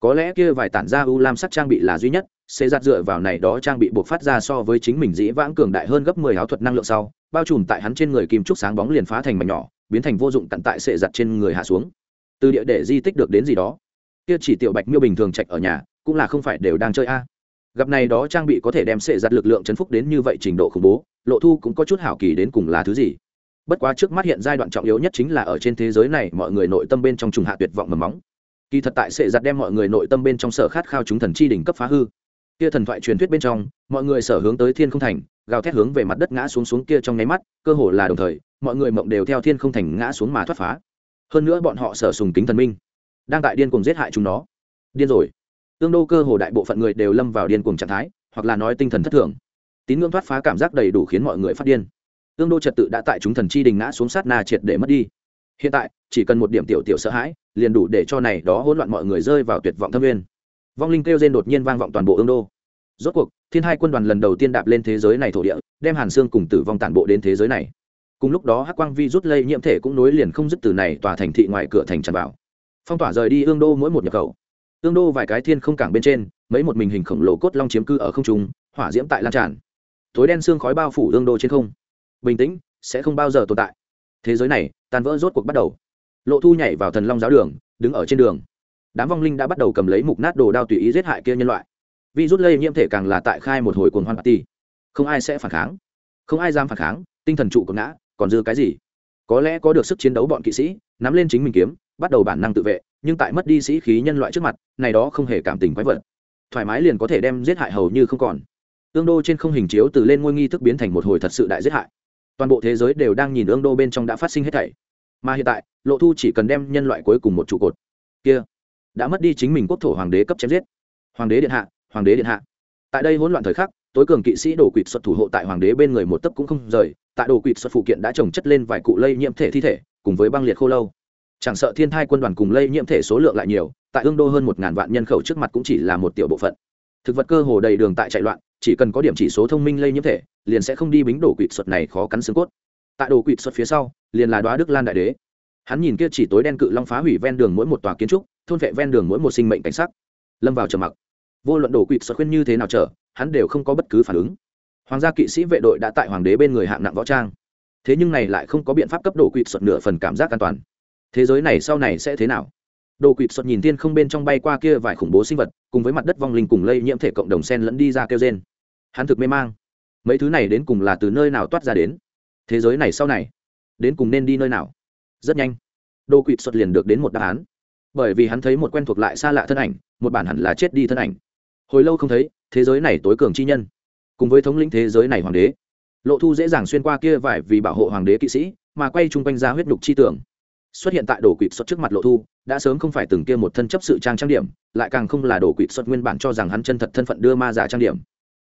có lẽ kia vài tản ra u lam sắc trang bị là duy nhất, xê giặt dựa vào này đó trang bị buộc phát ra so với chính mình dĩ vãng cường đại hơn gấp mười áo thuật năng lượng sau, bao trùm tại hắn trên người kim trúc sáng bóng liền phá thành mảnh nhỏ, biến thành vô dụng cặn tại xệ giặt trên người hạ xuống. Từ địa để di tích được đến gì đó. Kia chỉ tiểu bạch miêu bình thường trạch ở nhà, cũng là không phải đều đang chơi a. Gặp này đó trang bị có thể đem xệ giặt lực lượng chấn phúc đến như vậy trình độ khủng bố, lộ thu cũng có chút hảo kỳ đến cùng là thứ gì. Bất quá trước mắt hiện giai đoạn trọng yếu nhất chính là ở trên thế giới này, mọi người nội tâm bên trong trùng hạ tuyệt vọng mầm móng kỳ thật tại sệ giặt đem mọi người nội tâm bên trong sở khát khao chúng thần chi đỉnh cấp phá hư. Kia thần thoại truyền thuyết bên trong, mọi người sở hướng tới thiên không thành, gào thét hướng về mặt đất ngã xuống xuống kia trong nháy mắt, cơ hồ là đồng thời, mọi người mộng đều theo thiên không thành ngã xuống mà thoát phá. Hơn nữa bọn họ sở sùng kính thần minh, đang tại điên cuồng giết hại chúng nó. Điên rồi. Tương đô cơ hồ đại bộ phận người đều lâm vào điên cuồng trạng thái, hoặc là nói tinh thần thất thường. Tín ngưỡng thoát phá cảm giác đầy đủ khiến mọi người phát điên. Tương đô trật tự đã tại chúng thần chi đình ngã xuống sát na triệt để mất đi hiện tại, chỉ cần một điểm tiểu tiểu sợ hãi, liền đủ để cho này đó hỗn loạn mọi người rơi vào tuyệt vọng thâm nguyên. Vong linh kêu rên đột nhiên vang vọng toàn bộ ương đô. Rốt cuộc, thiên hai quân đoàn lần đầu tiên đạp lên thế giới này thổ địa, đem hàn xương cùng tử vong tản bộ đến thế giới này. Cùng lúc đó, hắc quang vi rút lây nhiễm thể cũng nối liền không dứt từ này tòa thành thị ngoài cửa thành tràn vào. Phong tỏa rời đi ương đô mỗi một nhập khẩu. Ương đô vài cái thiên không cảng bên trên, mấy một mình hình khổng lồ cốt long chiếm cư ở không trung, hỏa diễm tại lan tràn. Tối đen xương khói bao phủ ương đô trên không. Bình tĩnh, sẽ không bao giờ tồn tại thế giới này, tan vỡ rốt cuộc bắt đầu. Lộ thu nhảy vào thần long giáo đường, đứng ở trên đường. Đám vong linh đã bắt đầu cầm lấy mục nát đồ đao tùy ý giết hại kia nhân loại. Vi rút lây nhiễm thể càng là tại khai một hồi cuồng hoan party. Không ai sẽ phản kháng. Không ai dám phản kháng, tinh thần trụ còn ngã, còn dư cái gì? Có lẽ có được sức chiến đấu bọn kỵ sĩ, nắm lên chính mình kiếm, bắt đầu bản năng tự vệ, nhưng tại mất đi sĩ khí nhân loại trước mặt, này đó không hề cảm tình quái vật. Thoải mái liền có thể đem giết hại hầu như không còn. Tương đô trên không hình chiếu từ lên ngôi nghi thức biến thành một hồi thật sự đại giết hại toàn bộ thế giới đều đang nhìn ương đô bên trong đã phát sinh hết thảy. Mà hiện tại, lộ thu chỉ cần đem nhân loại cuối cùng một trụ cột kia đã mất đi chính mình quốc thổ hoàng đế cấp chém giết. Hoàng đế điện hạ, hoàng đế điện hạ. Tại đây hỗn loạn thời khắc, tối cường kỵ sĩ đổ quỵt xuất thủ hộ tại hoàng đế bên người một tấc cũng không rời, tại đồ quỵt xuất phụ kiện đã trồng chất lên vài cụ lây nhiễm thể thi thể, cùng với băng liệt khô lâu. Chẳng sợ thiên thai quân đoàn cùng lây nhiễm thể số lượng lại nhiều, tại ương đô hơn một ngàn vạn nhân khẩu trước mặt cũng chỉ là một tiểu bộ phận thực vật cơ hồ đầy đường tại chạy loạn, chỉ cần có điểm chỉ số thông minh lây nhiễm thể, liền sẽ không đi bính đổ quỵt xuất này khó cắn xương cốt. Tại đồ quỵt xuất phía sau, liền là đoá đức lan đại đế. Hắn nhìn kia chỉ tối đen cự long phá hủy ven đường mỗi một tòa kiến trúc, thôn vệ ven đường mỗi một sinh mệnh cảnh sắc. Lâm vào trầm mặc. Vô luận đổ quỵt xuất khuyên như thế nào trở, hắn đều không có bất cứ phản ứng. Hoàng gia kỵ sĩ vệ đội đã tại hoàng đế bên người hạng nặng võ trang. Thế nhưng này lại không có biện pháp cấp đổ quỵt xuất nửa phần cảm giác an toàn. Thế giới này sau này sẽ thế nào? Đồ quỵt xuất nhìn thiên không bên trong bay qua kia vài khủng bố sinh vật, cùng với mặt đất vong linh cùng lây nhiễm thể cộng đồng sen lẫn đi ra kêu trên hắn thực mê mang. Mấy thứ này đến cùng là từ nơi nào toát ra đến? Thế giới này sau này, đến cùng nên đi nơi nào? Rất nhanh, đồ quỵt xuất liền được đến một đáp án. Bởi vì hắn thấy một quen thuộc lại xa lạ thân ảnh, một bản hẳn là chết đi thân ảnh. Hồi lâu không thấy, thế giới này tối cường chi nhân. Cùng với thống lĩnh thế giới này hoàng đế, lộ thu dễ dàng xuyên qua kia vải vì bảo hộ hoàng đế kỵ sĩ, mà quay chung quanh ra huyết nhục chi tưởng xuất hiện tại đồ quỵt xuất trước mặt lộ thu, đã sớm không phải từng kia một thân chấp sự trang trang điểm, lại càng không là đồ quỵt xuất nguyên bản cho rằng hắn chân thật thân phận đưa ma giả trang điểm.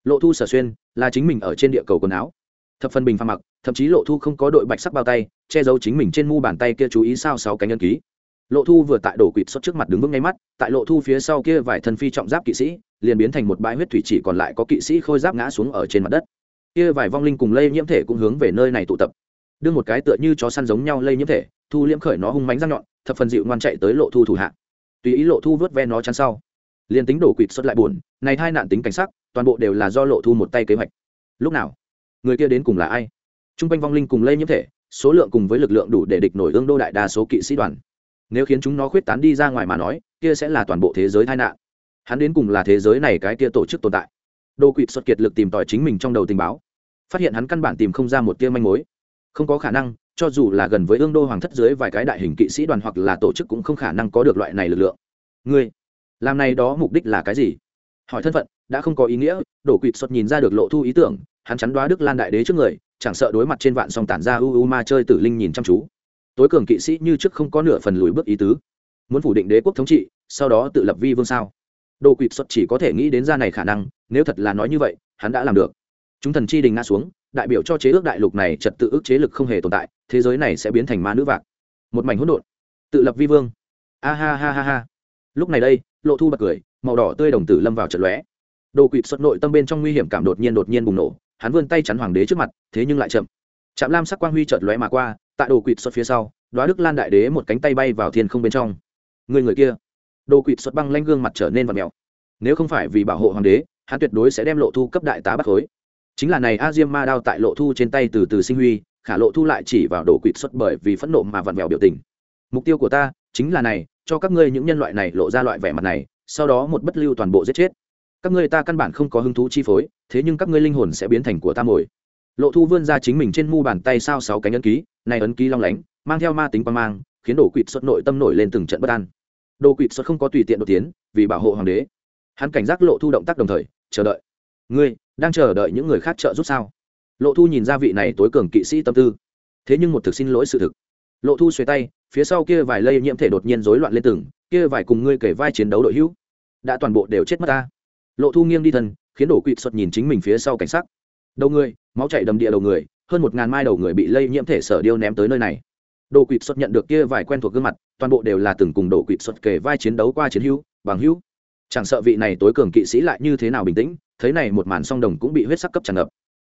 Lộ thu sở xuyên, là chính mình ở trên địa cầu quần áo. Thập phân bình pha mặc, thậm chí lộ thu không có đội bạch sắc bao tay, che giấu chính mình trên mu bàn tay kia chú ý sao sáu cánh nhân ký. Lộ thu vừa tại đổ quỵt xuất trước mặt đứng vững ngay mắt, tại lộ thu phía sau kia vài thân phi trọng giáp kỵ sĩ, liền biến thành một bãi huyết thủy chỉ còn lại có kỵ sĩ khôi giáp ngã xuống ở trên mặt đất. Kia vài vong linh cùng lây nhiễm thể cũng hướng về nơi này tụ tập đưa một cái tựa như chó săn giống nhau lây nhiễm thể, thu liễm khởi nó hung mánh răng nhọn, thập phần dịu ngoan chạy tới lộ thu thủ hạ. Tùy ý lộ thu vớt ven nó chắn sau. Liền tính đổ quỵt xuất lại buồn, này hai nạn tính cảnh sắc, toàn bộ đều là do lộ thu một tay kế hoạch. Lúc nào? Người kia đến cùng là ai? T r u n g quanh vong linh cùng lây nhiễm thể, số lượng cùng với lực lượng đủ để địch nổi ương đô đại đa số kỵ sĩ đoàn. Nếu khiến chúng nó khuyết tán đi ra ngoài mà nói, kia sẽ là toàn bộ thế giới tai nạn. Hắn đến cùng là thế giới này cái kia tổ chức tồn tại. Đô quỵt xuất kiệt lực tìm tòi chính mình trong đầu tình báo. Phát hiện hắn căn bản tìm không ra một tia manh mối không có khả năng, cho dù là gần với ương đô hoàng thất dưới vài cái đại hình kỵ sĩ đoàn hoặc là tổ chức cũng không khả năng có được loại này lực lượng. Ngươi, làm này đó mục đích là cái gì? Hỏi thân phận, đã không có ý nghĩa, đổ quỵt xuất nhìn ra được lộ thu ý tưởng, hắn chắn đoá đức lan đại đế trước người, chẳng sợ đối mặt trên vạn song tản ra u u ma chơi tử linh nhìn chăm chú. Tối cường kỵ sĩ như trước không có nửa phần lùi bước ý tứ. Muốn phủ định đế quốc thống trị, sau đó tự lập vi vương sao? Đồ quỵt xuất chỉ có thể nghĩ đến ra này khả năng, nếu thật là nói như vậy, hắn đã làm được. Chúng thần chi đình ngã xuống đại biểu cho chế ước đại lục này trật tự ước chế lực không hề tồn tại, thế giới này sẽ biến thành ma nữ vạc. Một mảnh hỗn độn. Tự lập vi vương. A ha ha ha ha. Lúc này đây, lộ thu bật cười, màu đỏ tươi đồng tử lâm vào trận lóe. Đồ quỵt xuất nội tâm bên trong nguy hiểm cảm đột nhiên đột nhiên bùng nổ, hắn vươn tay chắn hoàng đế trước mặt, thế nhưng lại chậm. Trạm lam sắc quang huy chợt lóe mà qua, tại đồ quỵt xuất phía sau đoá đức lan đại đế một cánh tay bay vào thiên không bên trong. Người người kia. Đồ quỵt xuất băng lanh gương mặt trở nên vật mèo. Nếu không phải vì bảo hộ hoàng đế, hắn tuyệt đối sẽ đem lộ thu cấp đại tá bắt khối chính là này a diêm ma đao tại lộ thu trên tay từ từ sinh huy, khả lộ thu lại chỉ vào đồ quỵt xuất bởi vì phẫn nộ mà vặn vẹo biểu tình. Mục tiêu của ta chính là này, cho các ngươi những nhân loại này lộ ra loại vẻ mặt này, sau đó một bất lưu toàn bộ giết chết. Các ngươi ta căn bản không có hứng thú chi phối, thế nhưng các ngươi linh hồn sẽ biến thành của ta mồi. Lộ thu vươn ra chính mình trên mu bàn tay sao sáu cánh ấn ký, này ấn ký long lánh, mang theo ma tính quan mang, khiến đồ quỵt xuất nội tâm nổi lên từng trận bất an. Đồ quỵt xuất không có tùy tiện đột tiến, vì bảo hộ hoàng đế. Hắn cảnh giác lộ thu động tác đồng thời, chờ đợi ngươi đang chờ đợi những người khác trợ giúp sao? Lộ thu nhìn ra vị này tối cường kỵ sĩ tâm tư. Thế nhưng một thực xin lỗi sự thực. Lộ thu xuề tay, phía sau kia vài lây nhiễm thể đột nhiên rối loạn lên từng, kia vài cùng ngươi kể vai chiến đấu đội hữu, đã toàn bộ đều chết mất ta. Lộ thu nghiêng đi thân, khiến đổ quỵt xuất nhìn chính mình phía sau cảnh sắc. Đầu người, máu chảy đầm địa đầu người, hơn một ngàn mai đầu người bị lây nhiễm thể sở điêu ném tới nơi này. Đồ quỵt xuất nhận được kia vài quen thuộc gương mặt, toàn bộ đều là từng cùng đồ quỵt xuất kể vai chiến đấu qua chiến hữu, bằng hữu chẳng sợ vị này tối cường kỵ sĩ lại như thế nào bình tĩnh, thấy này một màn song đồng cũng bị huyết sắc cấp tràn ngập.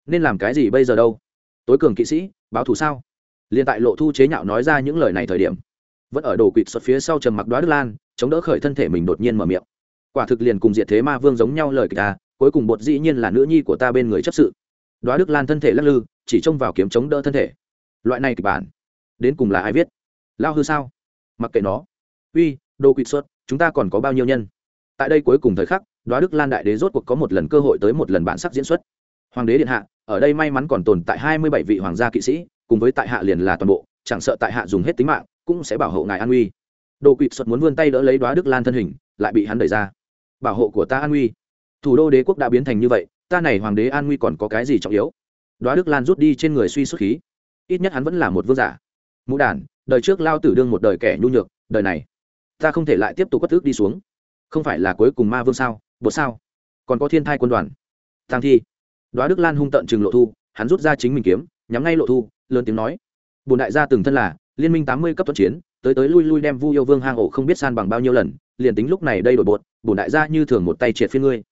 Nên làm cái gì bây giờ đâu? Tối cường kỵ sĩ, báo thù sao? Liền tại lộ thu chế nhạo nói ra những lời này thời điểm, vẫn ở đồ quỵt xuất phía sau trầm mặc đoá đức lan, chống đỡ khởi thân thể mình đột nhiên mở miệng. Quả thực liền cùng diệt thế ma vương giống nhau lời kịch ta cuối cùng bột dĩ nhiên là nữ nhi của ta bên người chấp sự. Đoá đức lan thân thể lắc lư, chỉ trông vào kiếm chống đỡ thân thể. Loại này kịch bản, đến cùng là ai viết? Lao hư sao? Mặc kệ nó. Uy, đồ quỵt xuất, chúng ta còn có bao nhiêu nhân? Tại đây cuối cùng thời khắc, đoá đức lan đại đế rốt cuộc có một lần cơ hội tới một lần bản sắc diễn xuất. Hoàng đế điện hạ, ở đây may mắn còn tồn tại hai mươi bảy vị hoàng gia kỵ sĩ, cùng với tại hạ liền là toàn bộ, chẳng sợ tại hạ dùng hết tính mạng, cũng sẽ bảo hộ ngài an uy. Đồ quỵt xuất muốn vươn tay đỡ lấy đoá đức lan thân hình, lại bị hắn đẩy ra. Bảo hộ của ta an uy. Thủ đô đế quốc đã biến thành như vậy, ta này hoàng đế an nguy còn có cái gì trọng yếu? Đoá đức lan rút đi trên người suy xuất khí. Ít nhất hắn vẫn là một vương giả. Mũ đàn đời trước lao tử đương một đời kẻ nhu nhược, đời này, ta không thể lại tiếp tục quất ước đi xuống không phải là cuối cùng ma vương sao, Bộ sao? Còn có thiên thai quân đoàn. Thang thi. Đoá đức lan hung tận chừng lộ thu, hắn rút ra chính mình kiếm, nhắm ngay lộ thu, lớn tiếng nói. Bồn đại gia từng thân là, liên minh tám mươi cấp thuận chiến, tới tới lui lui đem vu yêu vương hang ổ không biết san bằng bao nhiêu lần, liền tính lúc này đây đổi bột bồn đại gia như thường một tay triệt phiên ngươi.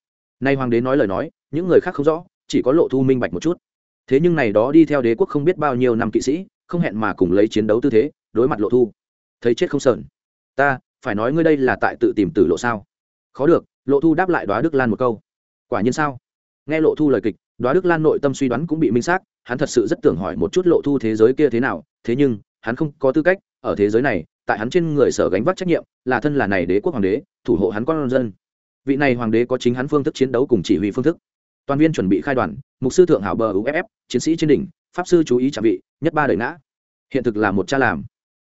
Nay hoàng đế nói lời nói, những người khác không rõ, chỉ có lộ thu minh bạch một chút. Thế nhưng này đó đi theo đế quốc không biết bao nhiêu năm kỵ sĩ, không hẹn mà cùng lấy chiến đấu tư thế, đối mặt lộ thu. Thấy chết không sờn. Ta phải nói ngươi đây là tại tự tìm tử lộ sao? Khó được, lộ thu đáp lại đoá đức lan một câu. Quả nhiên sao? Nghe lộ thu lời kịch, đoá đức lan nội tâm suy đoán cũng bị minh xác, hắn thật sự rất tưởng hỏi một chút lộ thu thế giới kia thế nào, thế nhưng, hắn không có tư cách, ở thế giới này, tại hắn trên người sở gánh vác trách nhiệm, là thân là này đế quốc hoàng đế, thủ hộ hắn con dân. Vị này hoàng đế có chính hắn phương thức chiến đấu cùng chỉ huy phương thức. Toàn viên chuẩn bị khai đoàn, mục sư thượng hảo bờ uff chiến sĩ trên đỉnh, pháp sư chú ý trạm vị, nhất ba đời ngã. Hiện thực là một cha làm.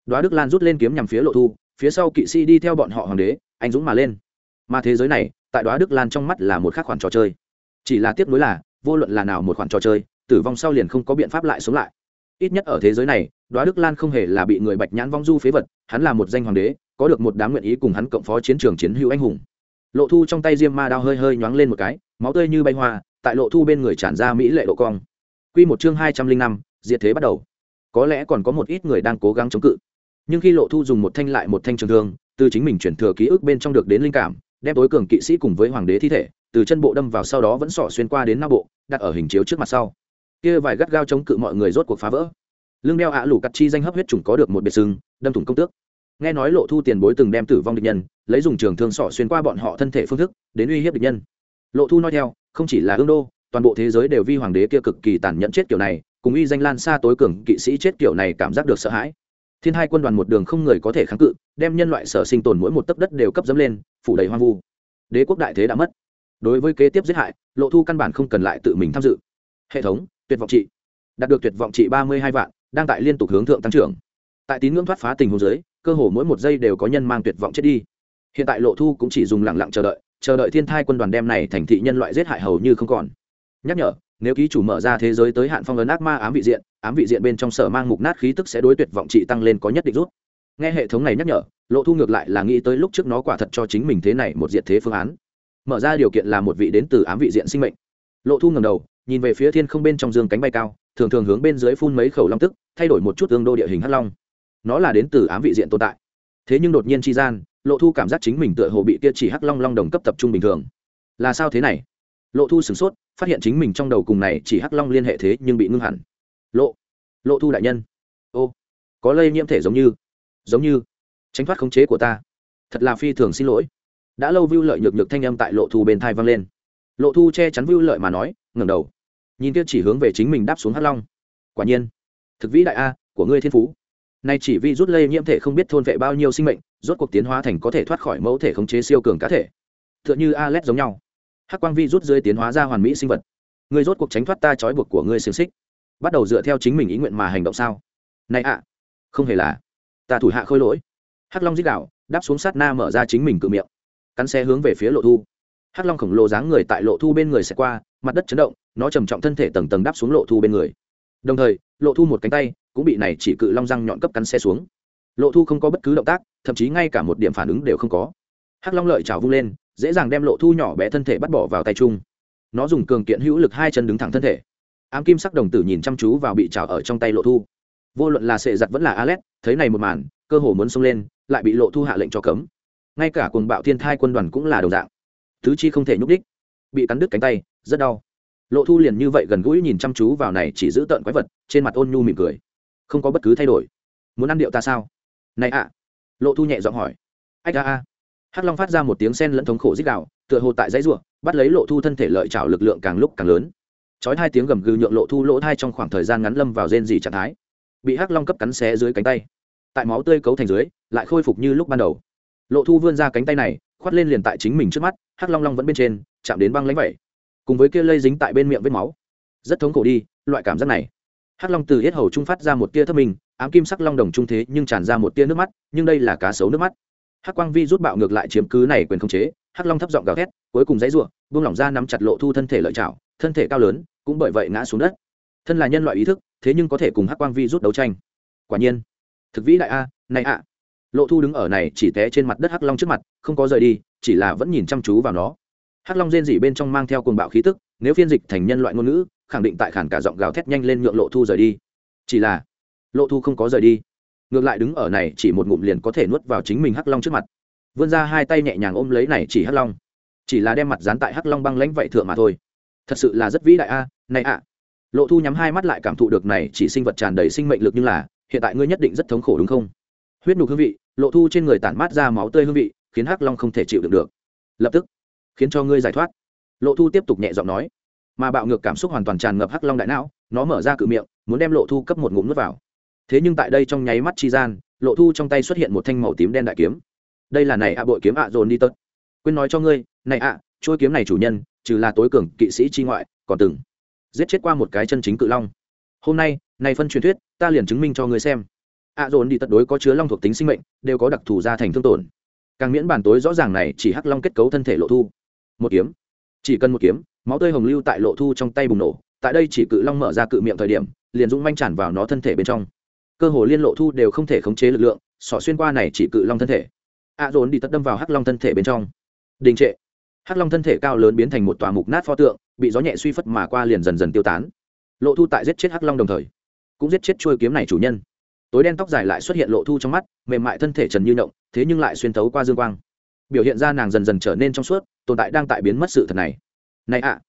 Đoá đức lan rút lên kiếm nhằm phía lộ thu phía sau kỵ sĩ đi theo bọn họ hoàng đế, anh dũng mà lên. Mà thế giới này, tại đoá đức lan trong mắt là một khác khoản trò chơi. Chỉ là tiếc nuối là, vô luận là nào một khoản trò chơi, tử vong sau liền không có biện pháp lại sống lại. Ít nhất ở thế giới này đoá đức lan không hề là bị người bạch nhãn vong du phế vật, hắn là một danh hoàng đế, có được một đám nguyện ý cùng hắn cộng phó chiến trường chiến hữu anh hùng. Lộ thu trong tay diêm ma đao hơi hơi nhoáng lên một cái, máu tươi như bay hoa, tại lộ thu bên người tràn ra mỹ lệ độ cong. Q một chương hai trăm linh năm, diệt thế bắt đầu. Có lẽ còn có một ít người đang cố gắng chống cự nhưng khi lộ thu dùng một thanh lại một thanh trường thương, từ chính mình chuyển thừa ký ức bên trong được đến linh cảm, đem tối cường kỵ sĩ cùng với hoàng đế thi thể, từ chân bộ đâm vào sau đó vẫn sỏ xuyên qua đến nam bộ, đặt ở hình chiếu trước mặt sau. Kia vài gắt gao chống cự mọi người rốt cuộc phá vỡ. Lương đeo ạ lủ cắt chi danh hấp huyết trùng có được một biệt sừng đâm thủng công tước. Nghe nói lộ thu tiền bối từng đem tử vong địch nhân, lấy dùng trường thương sỏ xuyên qua bọn họ thân thể phương thức, đến uy hiếp địch nhân. Lộ thu nói theo, không chỉ là ương đô, toàn bộ thế giới đều vi hoàng đế kia cực kỳ tàn nhẫn chết kiểu này, cùng uy danh lan xa tối cường kỵ sĩ chết kiểu này cảm giác được sợ hãi thiên hai quân đoàn một đường không người có thể kháng cự đem nhân loại sở sinh tồn mỗi một tấc đất đều cấp dấm lên phủ đầy hoang vu. Đế quốc đại thế đã mất. Đối với kế tiếp giết hại lộ thu căn bản không cần lại tự mình tham dự. Hệ thống tuyệt vọng trị. Đạt được tuyệt vọng trị ba mươi hai vạn đang tại liên tục hướng thượng tăng trưởng. Tại tín ngưỡng thoát phá tình huống dưới, cơ hồ mỗi một giây đều có nhân mang tuyệt vọng chết đi. Hiện tại lộ thu cũng chỉ dùng lẳng lặng chờ đợi chờ đợi thiên thai quân đoàn đem này thành thị nhân loại giết hại hầu như không còn. Nhắc nhở nếu ký chủ mở ra thế giới tới hạn phong ấn ác ma ám vị diện, ám vị diện bên trong sở mang mục nát khí tức sẽ đối tuyệt vọng trị tăng lên có nhất định rút. Nghe hệ thống này nhắc nhở, lộ thu ngược lại là nghĩ tới lúc trước nó quả thật cho chính mình thế này một diện thế phương án. Mở ra điều kiện là một vị đến từ ám vị diện sinh mệnh. Lộ thu ngầm đầu, nhìn về phía thiên không bên trong dương cánh bay cao, thường thường hướng bên dưới phun mấy khẩu long tức, thay đổi một chút tương đô địa hình hắc long. Nó là đến từ ám vị diện tồn tại. Thế nhưng đột nhiên chi gian, lộ thu cảm giác chính mình tựa hồ bị kia chỉ hắc long long đồng cấp tập trung bình thường. Là sao thế này? Lộ thu sửng sốt phát hiện chính mình trong đầu cùng này chỉ hắc long liên hệ thế nhưng bị ngưng hẳn. Lộ lộ thu đại nhân. Ô, có lây nhiễm thể giống như giống như tránh thoát khống chế của ta. Thật là phi thường xin lỗi. Đã lâu vưu lợi nhược nhược thanh âm tại lộ thu bên thai vang lên. Lộ thu che chắn vưu lợi mà nói, ngẩng đầu. Nhìn kia chỉ hướng về chính mình đáp xuống hắc long. Quả nhiên, thực vĩ đại a, của ngươi thiên phú. Nay chỉ vi rút lây nhiễm thể không biết thôn vệ bao nhiêu sinh mệnh, rốt cuộc tiến hóa thành có thể thoát khỏi mẫu thể khống chế siêu cường cá thể. Tựa như t giống nhau hắc quang vi rút dưới tiến hóa ra hoàn mỹ sinh vật. Ngươi rốt cuộc tránh thoát ta trói buộc của ngươi xiềng xích. Bắt đầu dựa theo chính mình ý nguyện mà hành động sao? Này ạ, không hề là. Ta thủ hạ khôi lỗi. Hắc long dích đạo đáp xuống sát na mở ra chính mình cự miệng. Cắn xe hướng về phía lộ thu. Hắc long khổng lồ dáng người tại lộ thu bên người sẽ qua, mặt đất chấn động, nó trầm trọng thân thể tầng tầng đáp xuống lộ thu bên người. Đồng thời, lộ thu một cánh tay cũng bị này chỉ cự long răng nhọn cấp cắn xe xuống. Lộ thu không có bất cứ động tác, thậm chí ngay cả một điểm phản ứng đều không có. Hắc long lợi trào vung lên dễ dàng đem lộ thu nhỏ bé thân thể bắt bỏ vào tay chung. Nó dùng cường kiện hữu lực hai chân đứng thẳng thân thể. Ám kim sắc đồng tử nhìn chăm chú vào bị trào ở trong tay lộ thu. Vô luận là sệ giặt vẫn là alet, thấy này một màn, cơ hồ muốn xông lên, lại bị lộ thu hạ lệnh cho cấm. Ngay cả cuồng bạo thiên thai quân đoàn cũng là đồng dạng. Tứ chi không thể nhúc đích bị cắn đứt cánh tay, rất đau. Lộ thu liền như vậy gần gũi nhìn chăm chú vào này chỉ giữ tợn quái vật, trên mặt ôn nhu mỉm cười. Không có bất cứ thay đổi. Muốn ăn điệu ta sao? Này ạ. Lộ thu nhẹ giọng hỏi. Ách a a hắc long phát ra một tiếng sen lẫn thống khổ dích đạo tựa hồ tại dãy ruộng bắt lấy lộ thu thân thể lợi trảo lực lượng càng lúc càng lớn. Chói hai tiếng gầm gừ nhượng lộ thu lỗ thai trong khoảng thời gian ngắn lâm vào rên dỉ trạng thái. Bị hắc long cấp cắn xé dưới cánh tay. Tại máu tươi cấu thành dưới, lại khôi phục như lúc ban đầu. Lộ thu vươn ra cánh tay này, khoát lên liền tại chính mình trước mắt, hắc long long vẫn bên trên, chạm đến băng lãnh vậy. Cùng với kia lây dính tại bên miệng vết máu. Rất thống khổ đi, loại cảm giác này. Hắc long từ hết hầu trung phát ra một tia thấp mình ám kim sắc long đồng trung thế nhưng tràn ra một tia nước mắt, nhưng đây là cá sấu nước mắt hắc quang vi rút bạo ngược lại chiếm cứ này quyền không chế, hắc long thấp giọng gào thét, cuối cùng dãy ruộng buông lỏng ra nắm chặt lộ thu thân thể lợi chảo, thân thể cao lớn, cũng bởi vậy ngã xuống đất. Thân là nhân loại ý thức, thế nhưng có thể cùng hắc quang vi rút đấu tranh. Quả nhiên, thực vĩ đại a, này ạ. Lộ thu đứng ở này chỉ té trên mặt đất hắc long trước mặt, không có rời đi, chỉ là vẫn nhìn chăm chú vào nó. Hắc long rên rỉ bên trong mang theo cuồng bạo khí tức, nếu phiên dịch thành nhân loại ngôn ngữ, khẳng định tại khản cả giọng gào thét nhanh lên nhượng lộ thu rời đi. Chỉ là, lộ thu không có rời đi ngược lại đứng ở này chỉ một ngụm liền có thể nuốt vào chính mình hắc long trước mặt. Vươn ra hai tay nhẹ nhàng ôm lấy này chỉ hắc long. Chỉ là đem mặt dán tại hắc long băng lãnh vậy thượng mà thôi. Thật sự là rất vĩ đại a, này ạ. Lộ thu nhắm hai mắt lại cảm thụ được này chỉ sinh vật tràn đầy sinh mệnh lực như là, hiện tại ngươi nhất định rất thống khổ đúng không? Huyết nhục hương vị, lộ thu trên người tản mát ra máu tươi hương vị, khiến hắc long không thể chịu đựng được. Lập tức, khiến cho ngươi giải thoát. Lộ thu tiếp tục nhẹ giọng nói. Mà bạo ngược cảm xúc hoàn toàn tràn ngập hắc long đại não, nó mở ra cự miệng, muốn đem lộ thu cấp một ngụm nước vào thế nhưng tại đây trong nháy mắt chi gian, lộ thu trong tay xuất hiện một thanh màu tím đen đại kiếm. Đây là này ạ, bội kiếm ạ dồn đi tớt quên nói cho ngươi, này ạ trôi kiếm này chủ nhân, trừ là tối cường kỵ sĩ chi ngoại, còn từng giết chết qua một cái chân chính cự long. Hôm nay, này phân truyền thuyết, ta liền chứng minh cho ngươi xem. Ạ dồn đi tật đối có chứa long thuộc tính sinh mệnh, đều có đặc thù ra thành thương tổn. Càng miễn bản tối rõ ràng này, chỉ hắc long kết cấu thân thể lộ thu. Một kiếm. Chỉ cần một kiếm, máu tươi hồng lưu tại lộ thu trong tay bùng nổ. Tại đây chỉ cự long mở ra cự miệng thời điểm, liền dũng manh tràn vào nó thân thể bên trong cơ hồ liên lộ thu đều không thể khống chế lực lượng, sỏ xuyên qua này chỉ cự long thân thể. A dồn đi tất đâm vào hắc long thân thể bên trong. Đình trệ. Hắc long thân thể cao lớn biến thành một tòa mục nát pho tượng, bị gió nhẹ suy phất mà qua liền dần dần tiêu tán. Lộ thu tại giết chết hắc long đồng thời, cũng giết chết trôi kiếm này chủ nhân. Tối đen tóc dài lại xuất hiện lộ thu trong mắt, mềm mại thân thể trần như động, thế nhưng lại xuyên thấu qua dương quang. Biểu hiện ra nàng dần dần trở nên trong suốt, tồn tại đang tại biến mất sự thật này. Này ạ,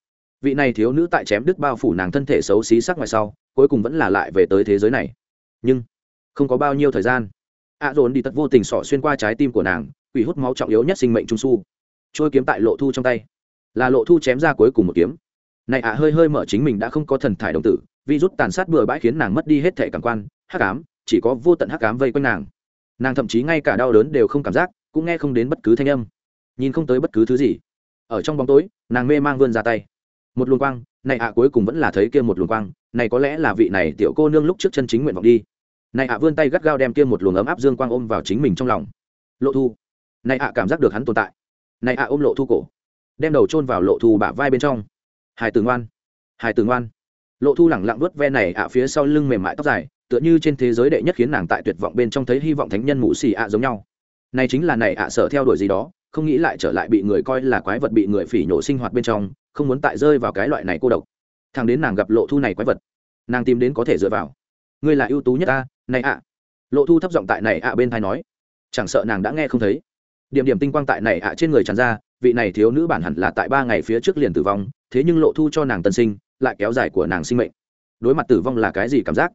vị này thiếu nữ tại chém đứt bao phủ nàng thân thể xấu xí sắc ngoài sau, cuối cùng vẫn là lại về tới thế giới này nhưng không có bao nhiêu thời gian ạ dồn đi tật vô tình sỏ xuyên qua trái tim của nàng, quỷ hút máu trọng yếu nhất sinh mệnh trung su. Trôi kiếm tại lộ thu trong tay. Là lộ thu chém ra cuối cùng một kiếm. Này ạ, hơi hơi mở chính mình đã không có thần thải đồng tử, vi rút tàn sát bừa bãi khiến nàng mất đi hết thể cảm quan, hắc ám, chỉ có vô tận hắc ám vây quanh nàng. Nàng thậm chí ngay cả đau đớn đều không cảm giác, cũng nghe không đến bất cứ thanh âm. Nhìn không tới bất cứ thứ gì. Ở trong bóng tối, nàng mê mang vươn ra tay. Một luồng quang, này ạ, cuối cùng vẫn là thấy kia một luồng quang này có lẽ là vị này tiểu cô nương lúc trước chân chính nguyện vọng đi. Này ạ vươn tay gắt gao đem kia một luồng ấm áp dương quang ôm vào chính mình trong lòng. Lộ thu. Này ạ cảm giác được hắn tồn tại. Này ạ ôm lộ thu cổ. Đem đầu chôn vào lộ thu bả vai bên trong. Hải tử ngoan. Hải tử ngoan. Lộ thu lẳng lặng vớt ve này ạ phía sau lưng mềm mại tóc dài, tựa như trên thế giới đệ nhất khiến nàng tại tuyệt vọng bên trong thấy hy vọng thánh nhân mụ xì ạ giống nhau. Này chính là này ạ sợ theo đuổi gì đó, không nghĩ lại trở lại bị người coi là quái vật bị người phỉ nhổ sinh hoạt bên trong, không muốn tại rơi vào cái loại này cô độc thằng đến nàng gặp lộ thu này quái vật, nàng tìm đến có thể dựa vào. Ngươi là ưu tú nhất ta, này ạ. Lộ thu thấp giọng tại này ạ bên thai nói. Chẳng sợ nàng đã nghe không thấy. Điểm điểm tinh quang tại này ạ trên người tràn ra, vị này thiếu nữ bản hẳn là tại ba ngày phía trước liền tử vong, thế nhưng lộ thu cho nàng tân sinh, lại kéo dài của nàng sinh mệnh. Đối mặt tử vong là cái gì cảm giác?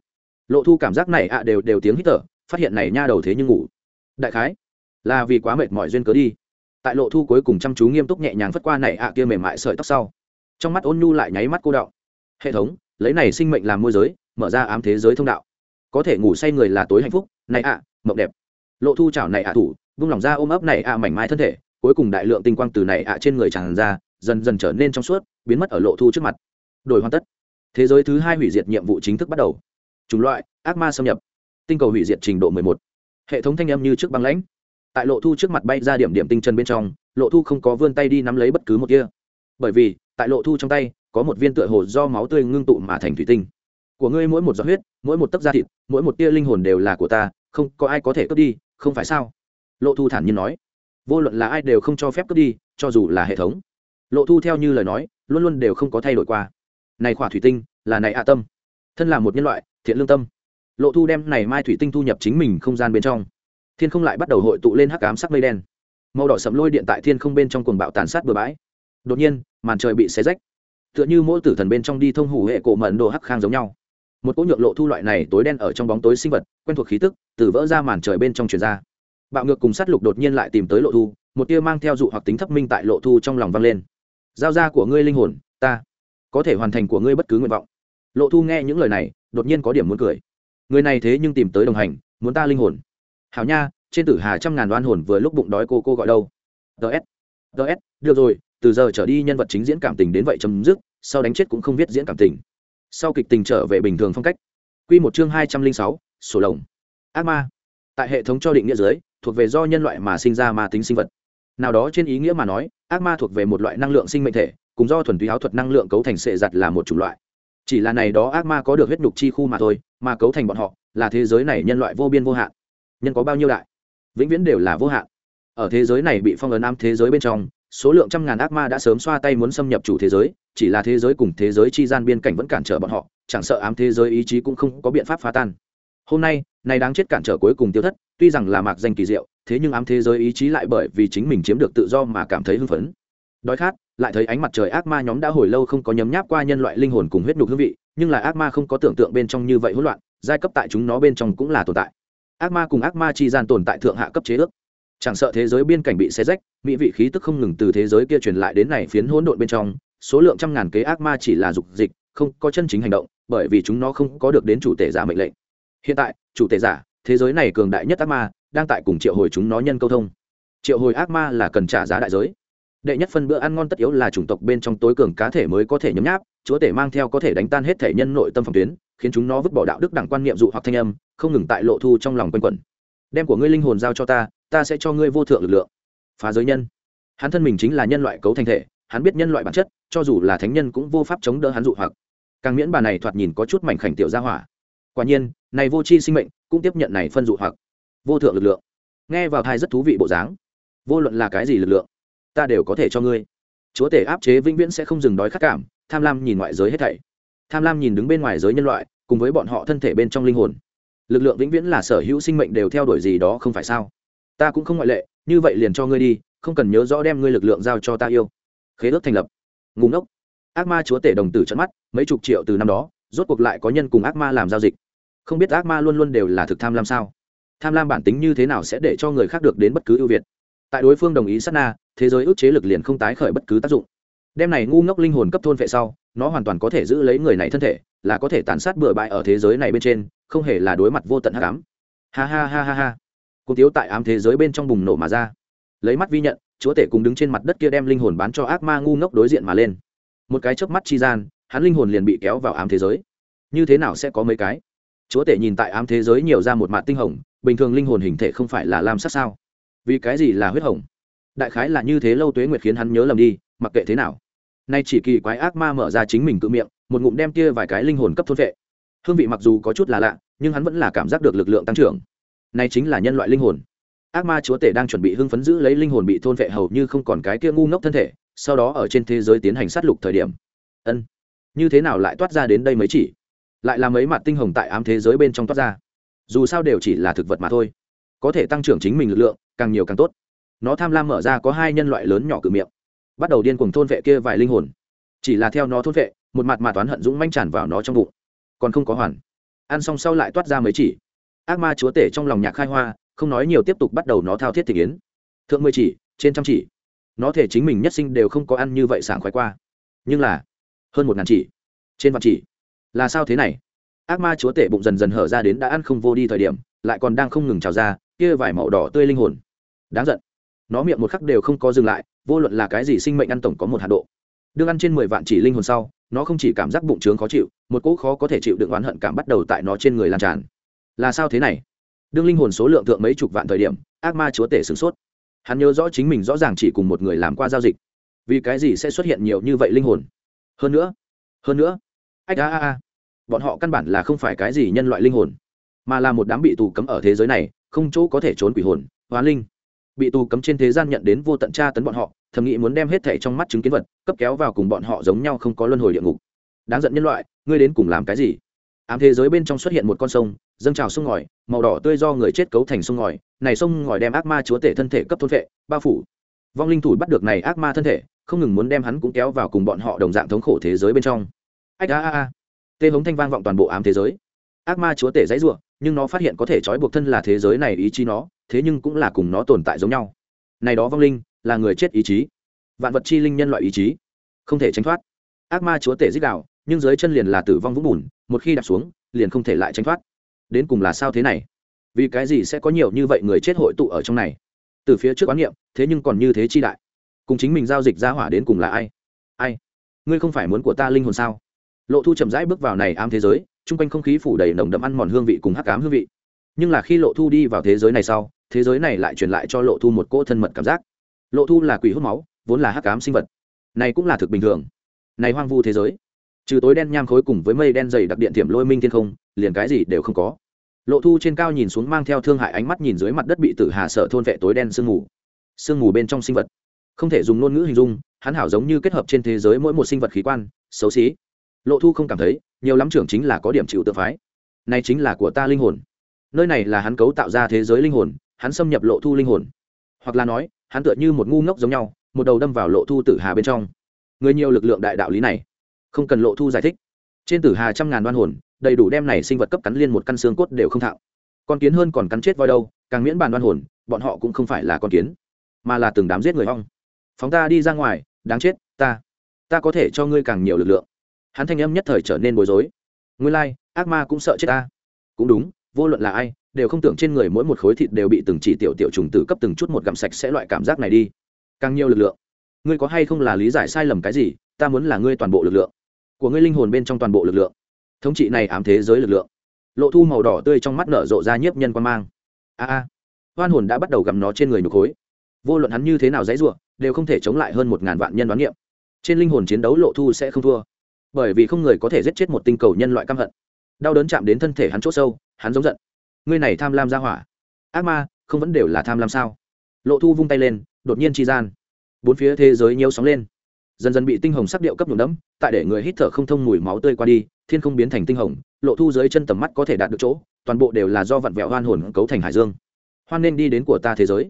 Lộ thu cảm giác này ạ đều đều tiếng hít thở, phát hiện này nha đầu thế nhưng ngủ. Đại khái là vì quá mệt mỏi duyên cớ đi. Tại lộ thu cuối cùng chăm chú nghiêm túc nhẹ nhàng phất qua này ạ kia mềm mại sợi tóc sau. Trong mắt ôn nhu lại nháy mắt cô đọng hệ thống, lấy này sinh mệnh làm môi giới, mở ra ám thế giới thông đạo. Có thể ngủ say người là tối hạnh phúc, này ạ, mộng đẹp. Lộ thu chảo này ạ thủ, vung lòng ra ôm ấp này ạ mảnh mai thân thể, cuối cùng đại lượng tinh quang từ này ạ trên người tràn ra, dần dần trở nên trong suốt, biến mất ở lộ thu trước mặt. Đổi hoàn tất. Thế giới thứ hai hủy diệt nhiệm vụ chính thức bắt đầu. Chủng loại, ác ma xâm nhập. Tinh cầu hủy diệt trình độ 11. hệ thống thanh âm như trước băng lãnh. Tại lộ thu trước mặt bay ra điểm điểm tinh chân bên trong, lộ thu không có vươn tay đi nắm lấy bất cứ một kia. Bởi vì, tại lộ thu trong tay có một viên tựa hồ do máu tươi ngưng tụ mà thành thủy tinh. Của ngươi mỗi một giọt huyết, mỗi một tấc da thịt, mỗi một tia linh hồn đều là của ta, không có ai có thể cướp đi, không phải sao? Lộ thu thản nhiên nói. Vô luận là ai đều không cho phép cướp đi, cho dù là hệ thống. Lộ thu theo như lời nói, luôn luôn đều không có thay đổi qua. Này khỏa thủy tinh, là này ạ tâm. Thân là một nhân loại, thiện lương tâm. Lộ thu đem này mai thủy tinh thu nhập chính mình không gian bên trong. Thiên không lại bắt đầu hội tụ lên hắc ám sắc mây đen. Màu đỏ sẫm lôi điện tại thiên không bên trong cuồng bạo tàn sát bừa bãi. Đột nhiên, màn trời bị xé rách tựa như mỗi tử thần bên trong đi thông hủ hệ cổ mận đồ hắc khang giống nhau. Một cỗ nhược lộ thu loại này tối đen ở trong bóng tối sinh vật, quen thuộc khí tức, từ vỡ ra màn trời bên trong truyền ra. Bạo ngược cùng sát lục đột nhiên lại tìm tới lộ thu, một tia mang theo dụ hoặc tính thấp minh tại lộ thu trong lòng vang lên. Giao ra của ngươi linh hồn, ta có thể hoàn thành của ngươi bất cứ nguyện vọng. Lộ thu nghe những lời này, đột nhiên có điểm muốn cười. Người này thế nhưng tìm tới đồng hành, muốn ta linh hồn. Hảo nha, trên tử hà trăm ngàn đoan hồn vừa lúc bụng đói cô cô gọi đâu? Ts ts được rồi từ giờ trở đi nhân vật chính diễn cảm tình đến vậy chấm dứt, sau đánh chết cũng không viết diễn cảm tình. Sau kịch tình trở về bình thường phong cách. Q một chương hai trăm linh sáu, sổ lồng. Ác ma. Tại hệ thống cho định nghĩa dưới, thuộc về do nhân loại mà sinh ra ma tính sinh vật. Nào đó trên ý nghĩa mà nói, ác ma thuộc về một loại năng lượng sinh mệnh thể, cùng do thuần túy áo thuật năng lượng cấu thành sệ giặt là một chủng loại. Chỉ là này đó ác ma có được huyết nhục chi khu mà thôi, mà cấu thành bọn họ, là thế giới này nhân loại vô biên vô hạn. Nhân có bao nhiêu đại? Vĩnh viễn đều là vô hạn. Ở thế giới này bị phong ấn ám thế giới bên trong số lượng trăm ngàn ác ma đã sớm xoa tay muốn xâm nhập chủ thế giới, chỉ là thế giới cùng thế giới chi gian biên cảnh vẫn cản trở bọn họ, chẳng sợ ám thế giới ý chí cũng không có biện pháp phá tan. Hôm nay, này đáng chết cản trở cuối cùng tiêu thất, tuy rằng là mạc danh kỳ diệu, thế nhưng ám thế giới ý chí lại bởi vì chính mình chiếm được tự do mà cảm thấy hưng phấn. Đói khát, lại thấy ánh mặt trời ác ma nhóm đã hồi lâu không có nhấm nháp qua nhân loại linh hồn cùng huyết nhục hương vị, nhưng là ác ma không có tưởng tượng bên trong như vậy hỗn loạn, giai cấp tại chúng nó bên trong cũng là tồn tại. Ác ma cùng ác ma chi gian tồn tại thượng hạ cấp chế ước chẳng sợ thế giới biên cảnh bị xé rách, mỹ vị khí tức không ngừng từ thế giới kia truyền lại đến này phiến hỗn độn bên trong, số lượng trăm ngàn kế ác ma chỉ là dục dịch, không có chân chính hành động, bởi vì chúng nó không có được đến chủ tể giả mệnh lệnh. Hiện tại, chủ tể giả, thế giới này cường đại nhất ác ma, đang tại cùng triệu hồi chúng nó nhân câu thông. Triệu hồi ác ma là cần trả giá đại giới. Đệ nhất phân bữa ăn ngon tất yếu là chủng tộc bên trong tối cường cá thể mới có thể nhấm nháp, chúa tể mang theo có thể đánh tan hết thể nhân nội tâm phòng tuyến, khiến chúng nó vứt bỏ đạo đức đẳng quan niệm dụ hoặc thanh âm, không ngừng tại lộ thu trong lòng quanh quẩn. Đem của ngươi linh hồn giao cho ta ta sẽ cho ngươi vô thượng lực lượng. Phá giới nhân. Hắn thân mình chính là nhân loại cấu thành thể, hắn biết nhân loại bản chất, cho dù là thánh nhân cũng vô pháp chống đỡ hắn dụ hoặc. Càng miễn bà này thoạt nhìn có chút mảnh khảnh tiểu gia hỏa. Quả nhiên, này vô c h i sinh mệnh cũng tiếp nhận này phân dụ hoặc. Vô thượng lực lượng. Nghe vào thai rất thú vị bộ dáng. Vô luận là cái gì lực lượng, ta đều có thể cho ngươi. Chúa tể áp chế vĩnh viễn sẽ không dừng đói khắc cảm, tham lam nhìn ngoại giới hết thảy. Tham lam nhìn đứng bên ngoài giới nhân loại, cùng với bọn họ thân thể bên trong linh hồn. Lực lượng vĩnh viễn là sở hữu sinh mệnh đều theo đuổi gì đó không phải sao? Ta cũng không ngoại lệ, như vậy liền cho ngươi đi, không cần nhớ rõ đem ngươi lực lượng giao cho ta yêu. Khế ước thành lập. Ngùng ốc ác ma chúa tể đồng tử trận mắt, mấy chục triệu từ năm đó, rốt cuộc lại có nhân cùng ác ma làm giao dịch. Không biết ác ma luôn luôn đều là thực tham lam sao? Tham lam bản tính như thế nào sẽ để cho người khác được đến bất cứ ưu việt? Tại đối phương đồng ý sát na, thế giới ước chế lực liền không tái khởi bất cứ tác dụng. Đem này ngu ngốc linh hồn cấp thôn vệ sau, nó hoàn toàn có thể giữ lấy người này thân thể, là có thể tàn sát bừa bãi ở thế giới này bên trên, không hề là đối mặt vô tận hắc ám. Ha ha ha ha ha cùng tiếu tại ám thế giới bên trong bùng nổ mà ra. Lấy mắt vi nhận, chúa tể cùng đứng trên mặt đất kia đem linh hồn bán cho ác ma ngu ngốc đối diện mà lên. Một cái chớp mắt chi gian, hắn linh hồn liền bị kéo vào ám thế giới. Như thế nào sẽ có mấy cái? Chúa tể nhìn tại ám thế giới nhiều ra một mạng tinh hồng, bình thường linh hồn hình thể không phải là lam sắc sao? Vì cái gì là huyết hồng? Đại khái là như thế lâu tuế nguyệt khiến hắn nhớ lầm đi, mặc kệ thế nào. Nay chỉ kỳ quái ác ma mở ra chính mình cự miệng, một ngụm đem kia vài cái linh hồn cấp thôn vệ. Hương vị mặc dù có chút là lạ, nhưng hắn vẫn là cảm giác được lực lượng tăng trưởng nay chính là nhân loại linh hồn. Ác ma chúa tể đang chuẩn bị hưng phấn giữ lấy linh hồn bị thôn vệ hầu như không còn cái kia ngu ngốc thân thể, sau đó ở trên thế giới tiến hành sát lục thời điểm. Ân. Như thế nào lại toát ra đến đây mới chỉ? Lại là mấy mặt tinh hồng tại ám thế giới bên trong toát ra. Dù sao đều chỉ là thực vật mà thôi. Có thể tăng trưởng chính mình lực lượng, càng nhiều càng tốt. Nó tham lam mở ra có hai nhân loại lớn nhỏ cự miệng. Bắt đầu điên cuồng thôn vệ kia vài linh hồn. Chỉ là theo nó thôn vệ, một mặt mà toán hận dũng manh tràn vào nó trong bụng. Còn không có hoàn. Ăn xong sau lại toát ra mấy chỉ ác ma chúa tể trong lòng nhạc khai hoa, không nói nhiều tiếp tục bắt đầu nó thao thiết thị yến. Thượng mười chỉ, trên trăm chỉ. Nó thể chính mình nhất sinh đều không có ăn như vậy sảng khoái qua. Nhưng là, hơn một ngàn chỉ. Trên vạn chỉ. Là sao thế này? Ác ma chúa tể bụng dần dần hở ra đến đã ăn không vô đi thời điểm, lại còn đang không ngừng trào ra, kia vải màu đỏ tươi linh hồn. Đáng giận. Nó miệng một khắc đều không có dừng lại, vô luận là cái gì sinh mệnh ăn tổng có một hạt độ. Đương ăn trên mười vạn chỉ linh hồn sau, nó không chỉ cảm giác bụng trướng khó chịu, một cỗ khó có thể chịu đựng oán hận cảm bắt đầu tại nó trên người lan tràn là sao thế này? Đương linh hồn số lượng thượng mấy chục vạn thời điểm, ác ma chúa tể sửng sốt. Hắn nhớ rõ chính mình rõ ràng chỉ cùng một người làm qua giao dịch. Vì cái gì sẽ xuất hiện nhiều như vậy linh hồn? Hơn nữa hơn nữa, ách, a a a. Bọn họ căn bản là không phải cái gì nhân loại linh hồn, mà là một đám bị tù cấm ở thế giới này, không chỗ có thể trốn quỷ hồn, hóa linh. Bị tù cấm trên thế gian nhận đến vô tận tra tấn bọn họ, thầm nghĩ muốn đem hết thẻ trong mắt chứng kiến vật, cấp kéo vào cùng bọn họ giống nhau không có luân hồi địa ngục. Đáng giận nhân loại, ngươi đến cùng làm cái gì? Ám thế giới bên trong xuất hiện một con sông, dâng trào sông ngòi, màu đỏ tươi do người chết cấu thành sông ngòi. Này sông ngòi đem ác ma chúa tể thân thể cấp thôn vệ, bao phủ. Vong linh thủ bắt được này ác ma thân thể, không ngừng muốn đem hắn cũng kéo vào cùng bọn họ đồng dạng thống khổ thế giới bên trong. Ách a a a. Tê hống thanh vang vọng toàn bộ ám thế giới. Ác ma chúa tể dãy ruộng nhưng nó phát hiện có thể trói buộc thân là thế giới này ý chí nó, thế nhưng cũng là cùng nó tồn tại giống nhau. Này đó vong linh, là người chết ý chí. Vạn vật chi linh nhân loại ý chí. Không thể tránh thoát. Ác ma chúa tể dích đạo, nhưng dưới chân liền là tử vong vũng bùn một khi đặt xuống, liền không thể lại tránh thoát. Đến cùng là sao thế này? Vì cái gì sẽ có nhiều như vậy người chết hội tụ ở trong này? Từ phía trước quán niệm, thế nhưng còn như thế chi đại. Cùng chính mình giao dịch ra hỏa đến cùng là ai? Ai? Ngươi không phải muốn của ta linh hồn sao? Lộ thu chậm rãi bước vào này am thế giới, chung quanh không khí phủ đầy nồng đậm ăn mòn hương vị cùng hắc ám hương vị. Nhưng là khi lộ thu đi vào thế giới này sau, thế giới này lại truyền lại cho lộ thu một cỗ thân mật cảm giác. Lộ thu là quỷ hút máu, vốn là hắc ám sinh vật. Này cũng là thực bình thường. Này hoang vu thế giới trừ tối đen nham khối cùng với mây đen dày đặc điện thiểm lôi minh thiên không, liền cái gì đều không có. Lộ thu trên cao nhìn xuống mang theo thương hại ánh mắt nhìn dưới mặt đất bị tử hà sợ thôn vệ tối đen sương mù. Sương mù bên trong sinh vật. Không thể dùng ngôn ngữ hình dung, hắn hảo giống như kết hợp trên thế giới mỗi một sinh vật khí quan, xấu xí. Lộ thu không cảm thấy, nhiều lắm trưởng chính là có điểm chịu tự phái. Này chính là của ta linh hồn. Nơi này là hắn cấu tạo ra thế giới linh hồn, hắn xâm nhập lộ thu linh hồn. Hoặc là nói, hắn tựa như một ngu ngốc giống nhau, một đầu đâm vào lộ thu tử hà bên trong. Người nhiều lực lượng đại đạo lý này không cần lộ thu giải thích. Trên tử hà trăm ngàn đoan hồn đầy đủ đem này sinh vật cấp cắn liên một căn xương cốt đều không thạo. Con kiến hơn còn cắn chết voi đâu càng miễn bàn đoan hồn bọn họ cũng không phải là con kiến mà là từng đám giết người hong phóng ta đi ra ngoài đáng chết ta ta có thể cho ngươi càng nhiều lực lượng. Hắn thanh âm nhất thời trở nên bối rối. Ngươi lai、like, ác ma cũng sợ chết ta. Cũng đúng vô luận là ai đều không tưởng trên người mỗi một khối thịt đều bị từng chỉ tiểu tiểu trùng tử cấp từng chút một gặm sạch sẽ loại cảm giác này đi. Càng nhiều lực lượng. Ngươi có hay không là lý giải sai lầm cái gì ta muốn là ngươi toàn bộ lực lượng của ngươi linh hồn bên trong toàn bộ lực lượng. Thống trị này ám thế giới lực lượng. Lộ thu màu đỏ tươi trong mắt nở rộ ra nhiếp nhân quan mang. A a. Hoan hồn đã bắt đầu gặm nó trên người nhục khối. Vô luận hắn như thế nào dãy ruộng đều không thể chống lại hơn một ngàn vạn nhân đoán niệm. Trên linh hồn chiến đấu lộ thu sẽ không thua. Bởi vì không người có thể giết chết một tinh cầu nhân loại căm hận. Đau đớn chạm đến thân thể hắn c h ỗ sâu, hắn giống giận. Ngươi này tham lam ra hỏa. Ác ma, không vẫn đều là tham lam sao? Lộ thu vung tay lên, đột nhiên tri gian. Bốn phía thế giới nhiều sóng lên dần dần bị tinh hồng sắc điệu cấp nhuộm đẫm, tại để người hít thở không thông mùi máu tươi qua đi, thiên không biến thành tinh hồng, lộ thu dưới chân tầm mắt có thể đạt được chỗ, toàn bộ đều là do vặn vẹo hoan hồn cấu thành hải dương. Hoan nên đi đến của ta thế giới.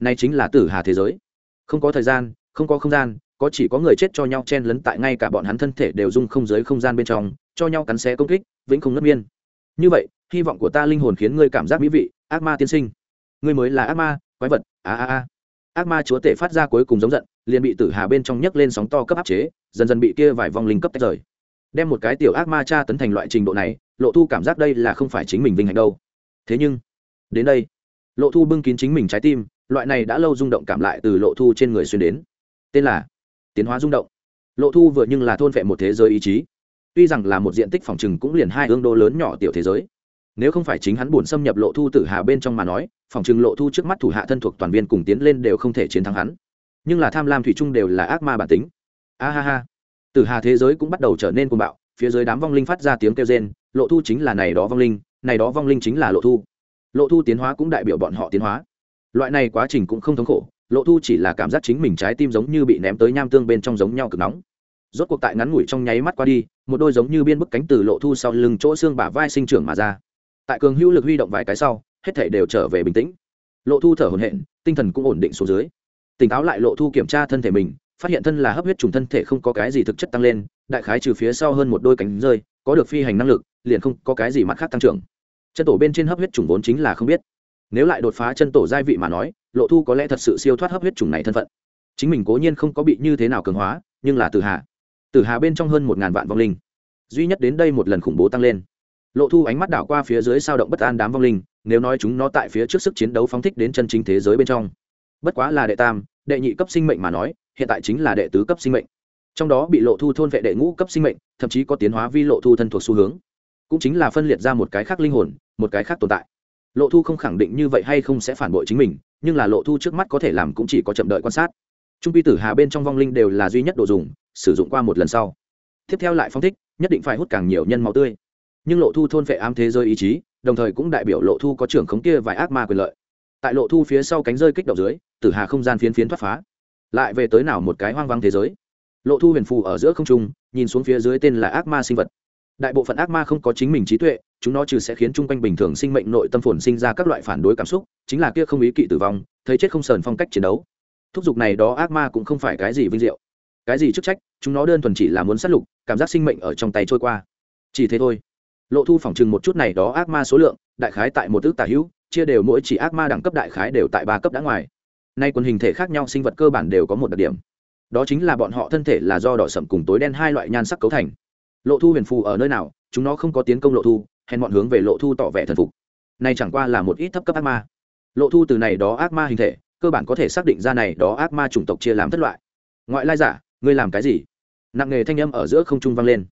Nay chính là tử hà thế giới. Không có thời gian, không có không gian, có chỉ có người chết cho nhau chen lấn tại ngay cả bọn hắn thân thể đều dung không giới không gian bên trong, cho nhau cắn xé công kích, vĩnh không ngất miên như vậy, hy vọng của ta linh hồn khiến ngươi cảm giác mỹ vị, ác ma tiên sinh. Ngươi mới là ác ma, quái vật, a a a. Ác ma chúa tể phát ra cuối cùng giống giận liền bị tử hà bên trong nhấc lên sóng to cấp áp chế, dần dần bị kia vài vong linh cấp tách rời. Đem một cái tiểu ác ma tra tấn thành loại trình độ này, lộ thu cảm giác đây là không phải chính mình vinh hạnh đâu. Thế nhưng, đến đây, lộ thu bưng kín chính mình trái tim, loại này đã lâu rung động cảm lại từ lộ thu trên người xuyên đến. Tên là tiến hóa rung động. Lộ thu vừa nhưng là thôn vệ một thế giới ý chí. Tuy rằng là một diện tích phòng trừng cũng liền hai hương đô lớn nhỏ tiểu thế giới. Nếu không phải chính hắn buồn xâm nhập lộ thu tử hà bên trong mà nói, phòng trừng lộ thu trước mắt thủ hạ thân thuộc toàn viên cùng tiến lên đều không thể chiến thắng hắn nhưng là tham lam thủy chung đều là ác ma bản tính. A ha ha. Từ hà thế giới cũng bắt đầu trở nên cuồng bạo, phía dưới đám vong linh phát ra tiếng kêu rên, lộ thu chính là này đó vong linh, này đó vong linh chính là lộ thu. Lộ thu tiến hóa cũng đại biểu bọn họ tiến hóa. Loại này quá trình cũng không thống khổ, lộ thu chỉ là cảm giác chính mình trái tim giống như bị ném tới nham tương bên trong giống nhau cực nóng. Rốt cuộc tại ngắn ngủi trong nháy mắt qua đi, một đôi giống như biên bức cánh từ lộ thu sau lưng chỗ xương bả vai sinh trưởng mà ra. Tại cường hữu lực huy động vài cái sau, hết thể đều trở về bình tĩnh. Lộ thu thở hồn hện tinh thần cũng ổn định xuống dưới tỉnh táo lại lộ thu kiểm tra thân thể mình, phát hiện thân là hấp huyết trùng thân thể không có cái gì thực chất tăng lên, đại khái trừ phía sau hơn một đôi cánh rơi, có được phi hành năng lực, liền không có cái gì mặt khác tăng trưởng. Chân tổ bên trên hấp huyết trùng vốn chính là không biết. Nếu lại đột phá chân tổ gia vị mà nói, lộ thu có lẽ thật sự siêu thoát hấp huyết trùng này thân phận. Chính mình cố nhiên không có bị như thế nào cường hóa, nhưng là từ hà từ hà bên trong hơn một ngàn vạn vong linh, duy nhất đến đây một lần khủng bố tăng lên. Lộ thu ánh mắt đảo qua phía dưới sao động bất an đám vong linh, nếu nói chúng nó tại phía trước sức chiến đấu phóng thích đến chân chính thế giới bên trong bất quá là đệ tam, đệ nhị cấp sinh mệnh mà nói, hiện tại chính là đệ tứ cấp sinh mệnh. Trong đó bị lộ thu thôn vệ đệ ngũ cấp sinh mệnh, thậm chí có tiến hóa vi lộ thu thân thuộc xu hướng. Cũng chính là phân liệt ra một cái khác linh hồn, một cái khác tồn tại. Lộ thu không khẳng định như vậy hay không sẽ phản bội chính mình, nhưng là lộ thu trước mắt có thể làm cũng chỉ có chậm đợi quan sát. Trung pi tử hà bên trong vong linh đều là duy nhất đồ dùng, sử dụng qua một lần sau. Tiếp theo lại phong thích, nhất định phải hút càng nhiều nhân máu tươi. Nhưng lộ thu thôn vệ ám thế giới ý chí, đồng thời cũng đại biểu lộ thu có trưởng khống kia vài ác ma quyền lợi tại lộ thu phía sau cánh rơi kích động dưới, tử hà không gian phiến phiến thoát phá. Lại về tới nào một cái hoang vắng thế giới. Lộ thu huyền phù ở giữa không trung, nhìn xuống phía dưới tên là ác ma sinh vật. Đại bộ phận ác ma không có chính mình trí tuệ, chúng nó trừ sẽ khiến chung quanh bình thường sinh mệnh nội tâm phồn sinh ra các loại phản đối cảm xúc, chính là kia không ý kỵ tử vong, thấy chết không sờn phong cách chiến đấu. Thúc giục này đó ác ma cũng không phải cái gì vinh diệu. Cái gì chức trách, chúng nó đơn thuần chỉ là muốn sát lục, cảm giác sinh mệnh ở trong tay trôi qua. Chỉ thế thôi. Lộ thu phỏng chừng một chút này đó ác ma số lượng, đại khái tại một ước tả hữu chia đều mỗi chỉ ác ma đẳng cấp đại khái đều tại ba cấp đã ngoài. Nay quần hình thể khác nhau sinh vật cơ bản đều có một đặc điểm. Đó chính là bọn họ thân thể là do đỏ sậm cùng tối đen hai loại nhan sắc cấu thành. Lộ thu huyền phù ở nơi nào, chúng nó không có tiến công lộ thu, hèn bọn hướng về lộ thu tỏ vẻ thần phục. Nay chẳng qua là một ít thấp cấp ác ma. Lộ thu từ này đó ác ma hình thể, cơ bản có thể xác định ra này đó ác ma chủng tộc chia làm thất loại. Ngoại lai giả, ngươi làm cái gì? Nặng nghề thanh âm ở giữa không trung vang lên.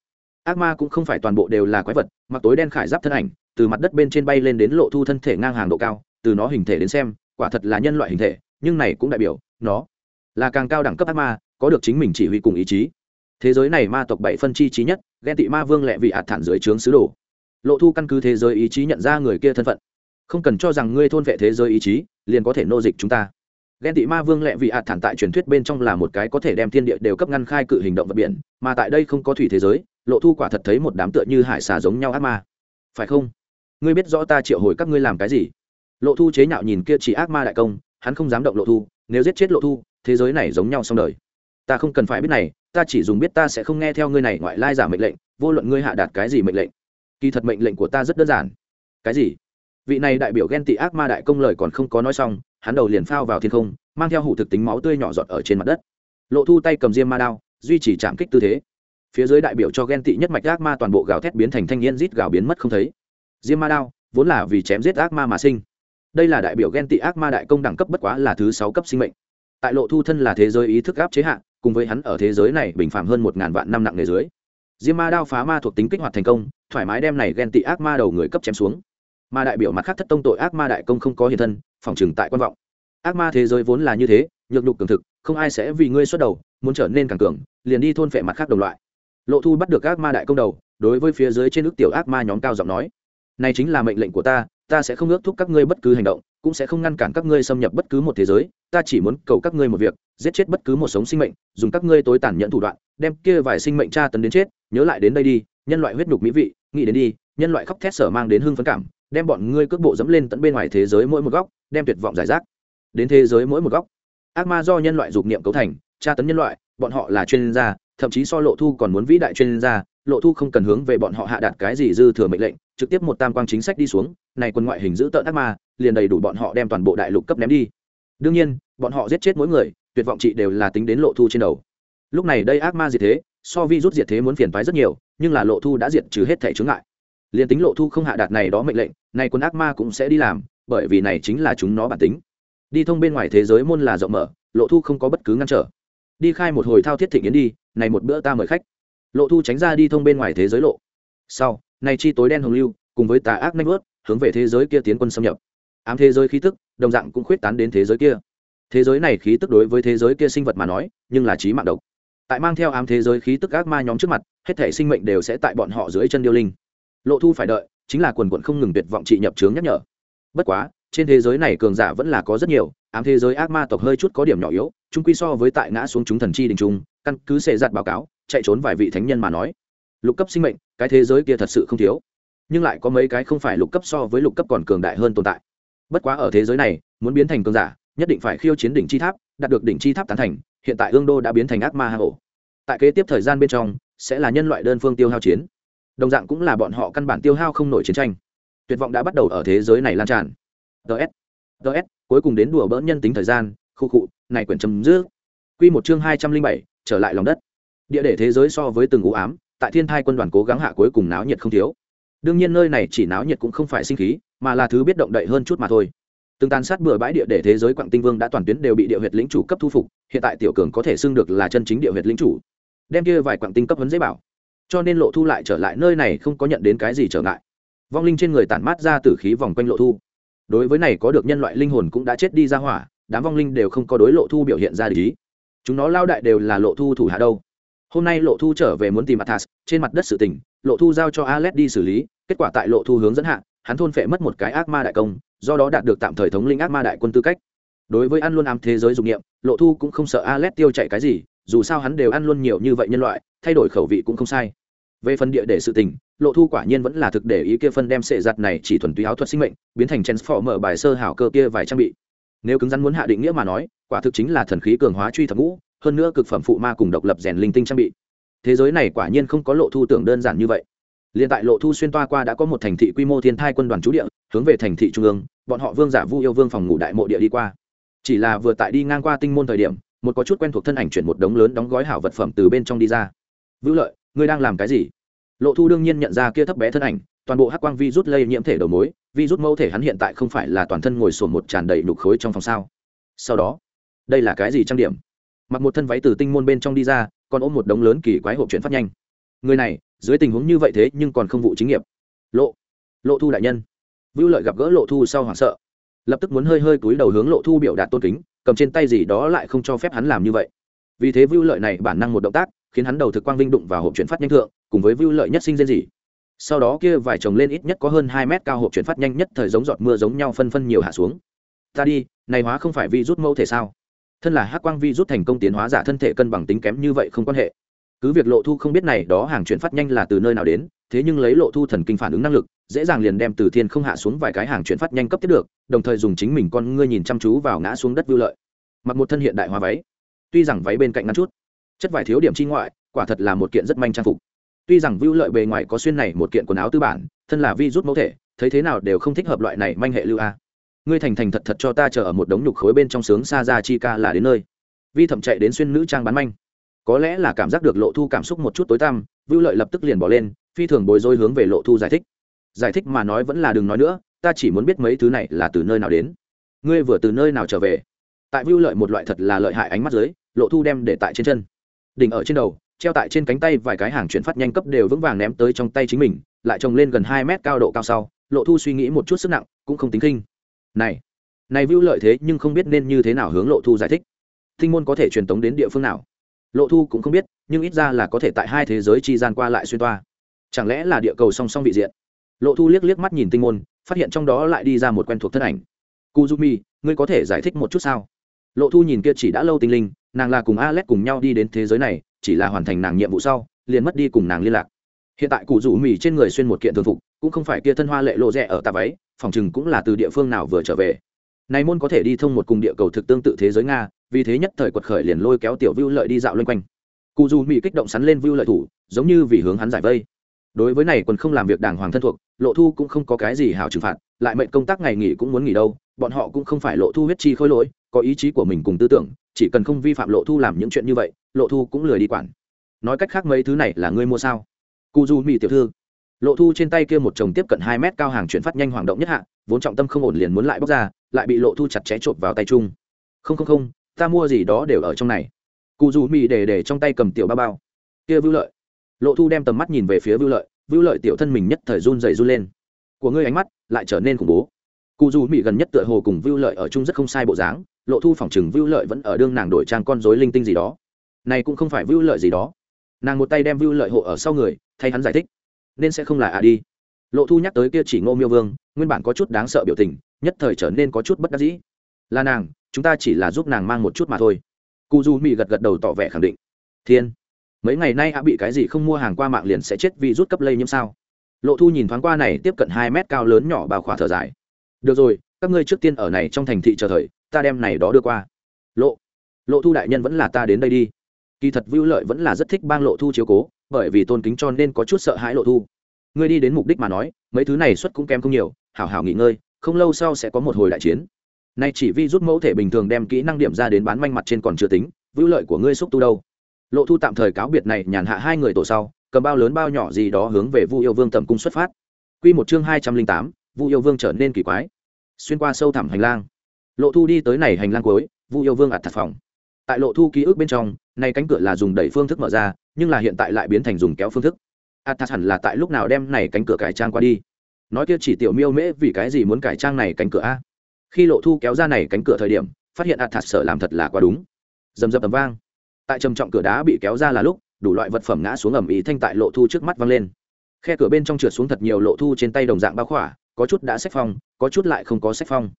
Ác ma cũng không phải toàn bộ đều là quái vật, mặc tối đen khải giáp thân ảnh từ mặt đất bên trên bay lên đến lộ thu thân thể ngang hàng độ cao, từ nó hình thể đến xem, quả thật là nhân loại hình thể, nhưng này cũng đại biểu, nó là càng cao đẳng cấp ác ma, có được chính mình chỉ huy cùng ý chí. Thế giới này ma tộc bảy phân chi trí nhất, ghen tị ma vương lẹ vị ạt thản dưới trướng sứ đồ. Lộ thu căn cứ thế giới ý chí nhận ra người kia thân phận. Không cần cho rằng ngươi thôn vệ thế giới ý chí, liền có thể nô dịch chúng ta. Ghen tị ma vương lẹ vị ạt thản tại truyền thuyết bên trong là một cái có thể đem thiên địa đều cấp ngăn khai cự hình động vật biển, mà tại đây không có thủy thế giới, lộ thu quả thật thấy một đám tựa như hải xà giống nhau ác ma. Phải không? Ngươi biết rõ ta triệu hồi các ngươi làm cái gì? Lộ thu chế nhạo nhìn kia chỉ ác ma đại công, hắn không dám động lộ thu, nếu giết chết lộ thu, thế giới này giống nhau xong đời. Ta không cần phải biết này, ta chỉ dùng biết ta sẽ không nghe theo ngươi này ngoại lai giả mệnh lệnh, vô luận ngươi hạ đạt cái gì mệnh lệnh. Kỳ thật mệnh lệnh của ta rất đơn giản. Cái gì? Vị này đại biểu ghen tị ác ma đại công lời còn không có nói xong, hắn đầu liền phao vào thiên không, mang theo hủ thực tính máu tươi nhỏ giọt ở trên mặt đất. Lộ thu tay cầm diêm ma đao, duy trì chạm kích tư thế. Phía dưới đại biểu cho ghen tị nhất mạch ác ma toàn bộ gào thét biến thành thanh niên rít gào biến mất không thấy diêm ma đao, vốn là vì chém giết ác ma mà sinh. Đây là đại biểu ghen tị ác ma đại công đẳng cấp bất quá là thứ sáu cấp sinh mệnh. Tại lộ thu thân là thế giới ý thức áp chế hạn cùng với hắn ở thế giới này bình phạm hơn một ngàn vạn năm nặng nề dưới. Diêm ma đao phá ma thuộc tính kích hoạt thành công, thoải mái đem này ghen tị ác ma đầu người cấp chém xuống. Mà đại biểu mặt khác thất tông tội ác ma đại công không có hiện thân, phòng trừng tại quan vọng. Ác ma thế giới vốn là như thế, nhược nhục cường thực, không ai sẽ vì ngươi xuất đầu, muốn trở nên càng cường, liền đi thôn phệ mặt khác đồng loại. Lộ thu bắt được ác ma đại công đầu, đối với phía dưới trên nước tiểu ác ma nhóm cao giọng nói này chính là mệnh lệnh của ta ta sẽ không ước thúc các ngươi bất cứ hành động, cũng sẽ không ngăn cản các ngươi xâm nhập bất cứ một thế giới, ta chỉ muốn cầu các ngươi một việc, giết chết bất cứ một sống sinh mệnh, dùng các ngươi tối tàn nhẫn thủ đoạn, đem kia vài sinh mệnh tra tấn đến chết, nhớ lại đến đây đi, nhân loại huyết nhục mỹ vị, nghĩ đến đi, nhân loại khóc thét sở mang đến hương phấn cảm, đem bọn ngươi cước bộ dẫm lên tận bên ngoài thế giới mỗi một góc, đem tuyệt vọng giải rác. Đến thế giới mỗi một góc. Ác ma do nhân loại dục niệm cấu thành, tra tấn nhân loại, bọn họ là chuyên gia, thậm chí so lộ thu còn muốn vĩ đại chuyên gia lộ thu không cần hướng về bọn họ hạ đạt cái gì dư thừa mệnh lệnh, trực tiếp một tam quang chính sách đi xuống, này quân ngoại hình giữ tợn ác ma, liền đầy đủ bọn họ đem toàn bộ đại lục cấp ném đi. Đương nhiên, bọn họ giết chết mỗi người, tuyệt vọng chị đều là tính đến lộ thu trên đầu. Lúc này đây ác ma diệt thế, so vi rút diệt thế muốn phiền phái rất nhiều, nhưng là lộ thu đã diệt trừ hết thể chướng ngại. Liền tính lộ thu không hạ đạt này đó mệnh lệnh, này quân ác ma cũng sẽ đi làm, bởi vì này chính là chúng nó bản tính. Đi thông bên ngoài thế giới môn là rộng mở, lộ thu không có bất cứ ngăn trở. Đi khai một hồi thao thiết thịnh yến đi, này một bữa ta mời khách lộ thu tránh ra đi thông bên ngoài thế giới lộ. Sau này chi tối đen hồng lưu, cùng với tà ác nanh vớt hướng về thế giới kia tiến quân xâm nhập. Ám thế giới khí tức, đồng dạng cũng khuyết tán đến thế giới kia. Thế giới này khí tức đối với thế giới kia sinh vật mà nói, nhưng là trí mạng độc. Tại mang theo ám thế giới khí tức ác ma nhóm trước mặt, hết thể sinh mệnh đều sẽ tại bọn họ dưới chân điêu linh. Lộ thu phải đợi, chính là quần quận không ngừng tuyệt vọng trị nhập trướng nhắc nhở. Bất quá, trên thế giới này cường giả vẫn là có rất nhiều, ám thế giới ác ma tộc hơi chút có điểm nhỏ yếu chúng quy so với tại ngã xuống chúng thần chi đình trung, căn cứ xệ giặt báo cáo chạy trốn vài vị thánh nhân mà nói. Lục cấp sinh mệnh, cái thế giới kia thật sự không thiếu. Nhưng lại có mấy cái không phải lục cấp so với lục cấp còn cường đại hơn tồn tại. Bất quá ở thế giới này, muốn biến thành cường giả, nhất định phải khiêu chiến đỉnh chi tháp, đạt được đỉnh chi tháp tán thành, hiện tại ương đô đã biến thành ác ma hà hổ tại kế tiếp thời gian bên trong, sẽ là nhân loại đơn phương tiêu hao chiến. Đồng dạng cũng là bọn họ căn bản tiêu hao không nổi chiến tranh. Tuyệt vọng đã bắt đầu ở thế giới này lan tràn. Ts ts cuối cùng đến đùa bỡn nhân tính thời gian, khu cụ này quyển chấm dứt. Q một chương hai trăm linh bảy, trở lại lòng đất địa để thế giới so với từng ú ám, tại thiên thai quân đoàn cố gắng hạ cuối cùng náo nhiệt không thiếu. Đương nhiên nơi này chỉ náo nhiệt cũng không phải sinh khí, mà là thứ biết động đậy hơn chút mà thôi. Từng tàn sát bừa bãi địa để thế giới quảng tinh vương đã toàn tuyến đều bị địa huyệt lĩnh chủ cấp thu phục, hiện tại tiểu cường có thể xưng được là chân chính địa huyệt lĩnh chủ. Đem kia vài quảng tinh cấp vấn dễ bảo. Cho nên lộ thu lại trở lại nơi này không có nhận đến cái gì trở ngại. Vong linh trên người tản mát ra từ khí vòng quanh lộ thu. Đối với này có được nhân loại linh hồn cũng đã chết đi ra hỏa, đám vong linh đều không có đối lộ thu biểu hiện ra lý chúng nó lao đại đều là lộ thu thủ hạ đâu hôm nay lộ thu trở về muốn tìm athas, trên mặt đất sự tình, lộ thu giao cho alex đi xử lý, kết quả tại lộ thu hướng dẫn hạ, hắn thôn phệ mất một cái ác ma đại công, do đó đạt được tạm thời thống linh ác ma đại quân tư cách. Đối với ăn luôn ám thế giới dụng nghiệm lộ thu cũng không sợ alex tiêu chạy cái gì, dù sao hắn đều ăn luôn nhiều như vậy nhân loại, thay đổi khẩu vị cũng không sai. Về phần địa để sự tình, lộ thu quả nhiên vẫn là thực để ý kia phân đem sệ giặt này chỉ thuần túy áo thuật sinh mệnh, biến thành transformer bài sơ hảo cơ kia vài trang bị. Nếu cứng rắn muốn hạ định nghĩa mà nói, quả thực chính là thần khí cường hóa truy thập ngũ hơn nữa cực phẩm phụ ma cùng độc lập rèn linh tinh trang bị. Thế giới này quả nhiên không có lộ thu tưởng đơn giản như vậy. Liền tại lộ thu xuyên toa qua đã có một thành thị quy mô thiên thai quân đoàn trú địa, hướng về thành thị trung ương, bọn họ vương giả vu yêu vương phòng ngủ đại mộ địa đi qua. Chỉ là vừa tại đi ngang qua tinh môn thời điểm, một có chút quen thuộc thân ảnh chuyển một đống lớn đóng gói hảo vật phẩm từ bên trong đi ra. Vữ lợi, ngươi đang làm cái gì? Lộ thu đương nhiên nhận ra kia thấp bé thân ảnh, toàn bộ hắc quang vi rút lây nhiễm thể đầu mối, vi rút mẫu thể hắn hiện tại không phải là toàn thân ngồi sổn một tràn đầy nhục khối trong phòng sao? Sau đó, đây là cái gì trang điểm? Mặc một thân váy từ tinh môn bên trong đi ra, còn ôm một đống lớn kỳ quái hộp chuyển phát nhanh. Người này, dưới tình huống như vậy thế nhưng còn không vụ chính nghiệp. Lộ lộ thu đại nhân. Vưu lợi gặp gỡ lộ thu sau hoảng sợ. Lập tức muốn hơi hơi cúi đầu hướng lộ thu biểu đạt tôn kính, cầm trên tay gì đó lại không cho phép hắn làm như vậy. Vì thế vưu lợi này bản năng một động tác, khiến hắn đầu thực quang vinh đụng vào hộp chuyển phát nhanh thượng, cùng với vưu lợi nhất sinh riêng gì. Sau đó kia vài chồng lên ít nhất có hơn hai mét cao hộp chuyển phát nhanh nhất thời giống giọt mưa giống nhau phân phân nhiều hạ xuống. Ta đi, này hóa không phải vi rút mẫu thể sao? Thân là hắc quang vi rút thành công tiến hóa giả thân thể cân bằng tính kém như vậy không quan hệ. Cứ việc lộ thu không biết này đó hàng chuyển phát nhanh là từ nơi nào đến, thế nhưng lấy lộ thu thần kinh phản ứng năng lực, dễ dàng liền đem từ thiên không hạ xuống vài cái hàng chuyển phát nhanh cấp thiết được, đồng thời dùng chính mình con ngươi nhìn chăm chú vào ngã xuống đất vưu lợi. Mặc một thân hiện đại hóa váy. Tuy rằng váy bên cạnh ngắn chút, chất vải thiếu điểm chi ngoại, quả thật là một kiện rất manh trang phục. Tuy rằng vưu lợi bề ngoài có xuyên này một kiện quần áo tư bản, thân là vi rút mẫu thể, thấy thế nào đều không thích hợp loại này manh hệ lưu a ngươi thành thành thật thật cho ta chờ ở một đống nhục khối bên trong sướng xa ra chi ca là đến nơi. Vi Thẩm chạy đến xuyên nữ trang bán manh. Có lẽ là cảm giác được lộ thu cảm xúc một chút tối tăm, vưu lợi lập tức liền bỏ lên, phi thường bồi dối hướng về lộ thu giải thích. Giải thích mà nói vẫn là đừng nói nữa, ta chỉ muốn biết mấy thứ này là từ nơi nào đến. Ngươi vừa từ nơi nào trở về? Tại vưu lợi một loại thật là lợi hại ánh mắt dưới, lộ thu đem để tại trên chân. Đỉnh ở trên đầu, treo tại trên cánh tay vài cái hàng chuyển phát nhanh cấp đều vững vàng ném tới trong tay chính mình, lại trồng lên gần hai mét cao độ cao sau, lộ thu suy nghĩ một chút sức nặng, cũng không tính kinh này này vưu lợi thế nhưng không biết nên như thế nào hướng lộ thu giải thích. Thinh môn có thể truyền tống đến địa phương nào? Lộ thu cũng không biết, nhưng ít ra là có thể tại hai thế giới chi gian qua lại xuyên toa. Chẳng lẽ là địa cầu song song vị diện? Lộ thu liếc liếc mắt nhìn tinh môn, phát hiện trong đó lại đi ra một quen thuộc thân ảnh. Kuzumi, ngươi có thể giải thích một chút sao? Lộ thu nhìn kia chỉ đã lâu tinh linh, nàng là cùng alex cùng nhau đi đến thế giới này, chỉ là hoàn thành nàng nhiệm vụ sau, liền mất đi cùng nàng liên lạc. Hiện tại cụ rủ mì trên người xuyên một kiện thường phục, cũng không phải kia thân hoa lệ lộ rẻ ở tà váy phòng chừng cũng là từ địa phương nào vừa trở về. Này môn có thể đi thông một cùng địa cầu thực tương tự thế giới nga, vì thế nhất thời quật khởi liền lôi kéo tiểu vưu lợi đi dạo loanh quanh. Cụ dù mỹ kích động sắn lên vưu lợi thủ, giống như vì hướng hắn giải vây. Đối với này quần không làm việc đàng hoàng thân thuộc, lộ thu cũng không có cái gì hảo trừng phạt, lại mệnh công tác ngày nghỉ cũng muốn nghỉ đâu, bọn họ cũng không phải lộ thu huyết chi khôi lỗi, có ý chí của mình cùng tư tưởng, chỉ cần không vi phạm lộ thu làm những chuyện như vậy, lộ thu cũng lười đi quản. Nói cách khác mấy thứ này là ngươi mua sao? Cụ dù mỹ tiểu thư lộ thu trên tay kia một chồng tiếp cận hai mét cao hàng chuyển phát nhanh hoàng động nhất hạ, vốn trọng tâm không ổn liền muốn lại bóc ra, lại bị lộ thu chặt chẽ chộp vào tay chung. Không không không, ta mua gì đó đều ở trong này. Cụ dù mì để để trong tay cầm tiểu bao bao. Kia vưu lợi. Lộ thu đem tầm mắt nhìn về phía vưu lợi vưu lợi tiểu thân mình nhất thời run dày run lên. Của ngươi ánh mắt lại trở nên khủng bố. Cụ dù mì gần nhất tựa hồ cùng vưu lợi ở chung rất không sai bộ dáng, lộ thu phỏng chừng vưu lợi vẫn ở đương nàng đổi trang con dối linh tinh gì đó. Này cũng không phải vưu lợi gì đó. Nàng một tay đem vưu lợi hộ ở sau người, thay hắn giải thích nên sẽ không là à đi. Lộ thu nhắc tới kia chỉ ngô miêu vương, nguyên bản có chút đáng sợ biểu tình, nhất thời trở nên có chút bất đắc dĩ. Là nàng, chúng ta chỉ là giúp nàng mang một chút mà thôi. Cụ du mỹ gật gật đầu tỏ vẻ khẳng định. Thiên, mấy ngày nay ạ bị cái gì không mua hàng qua mạng liền sẽ chết vì rút cấp lây nhiễm sao? Lộ thu nhìn thoáng qua này tiếp cận hai mét cao lớn nhỏ bao khỏa thở dài. Được rồi, các ngươi trước tiên ở này trong thành thị chờ thời, ta đem này đó đưa qua. Lộ lộ thu đại nhân vẫn là ta đến đây đi. Kỳ thật vưu lợi vẫn là rất thích bang lộ thu chiếu cố bởi vì tôn kính cho nên có chút sợ hãi lộ thu. Ngươi đi đến mục đích mà nói, mấy thứ này xuất cũng kém không nhiều, hảo hảo nghỉ ngơi, không lâu sau sẽ có một hồi đại chiến. Nay chỉ vi rút mẫu thể bình thường đem kỹ năng điểm ra đến bán manh mặt trên còn chưa tính, vưu lợi của ngươi xúc tu đâu. Lộ thu tạm thời cáo biệt này, nhàn hạ hai người tổ sau, cầm bao lớn bao nhỏ gì đó hướng về vu yêu vương tầm cung xuất phát. Quy một chương hai trăm linh tám, vu yêu vương trở nên kỳ quái. Xuyên qua sâu thẳm hành lang. Lộ thu đi tới này hành lang cuối, vu yêu vương ạt thật phòng. Tại lộ thu ký ức bên trong nay cánh cửa là dùng đẩy phương thức mở ra nhưng là hiện tại lại biến thành dùng kéo phương thức. Athas hẳn là tại lúc nào đem này cánh cửa cải trang qua đi? Nói kia chỉ tiểu miêu mễ vì cái gì muốn cải trang này cánh cửa a? Khi lộ thu kéo ra này cánh cửa thời điểm, phát hiện athas sợ làm thật là quá đúng. Dầm dập tầm vang. Tại trầm trọng cửa đá bị kéo ra là lúc, đủ loại vật phẩm ngã xuống ẩm ý thanh tại lộ thu trước mắt văng lên. Khe cửa bên trong trượt xuống thật nhiều lộ thu trên tay đồng dạng bao khỏa, có chút đã xếp phong, có chút lại không có xếp phong.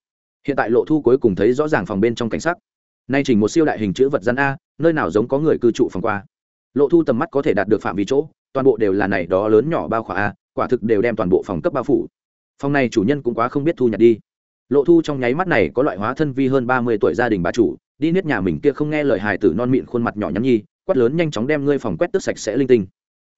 Hiện tại lộ thu cuối cùng thấy rõ ràng phòng bên trong cảnh sắc. Nay chỉnh một siêu đại hình chữ vật gian a, nơi nào giống có người cư trụ phòng qua lộ thu tầm mắt có thể đạt được phạm vi chỗ, toàn bộ đều là này đó lớn nhỏ bao khỏa a, quả thực đều đem toàn bộ phòng cấp bao phủ. Phòng này chủ nhân cũng quá không biết thu nhặt đi. Lộ thu trong nháy mắt này có loại hóa thân vi hơn ba mươi tuổi gia đình bà chủ, đi nết nhà mình kia không nghe lời hài tử non mịn khuôn mặt nhỏ nhắn nhi, quát lớn nhanh chóng đem ngươi phòng quét tước sạch sẽ linh tinh.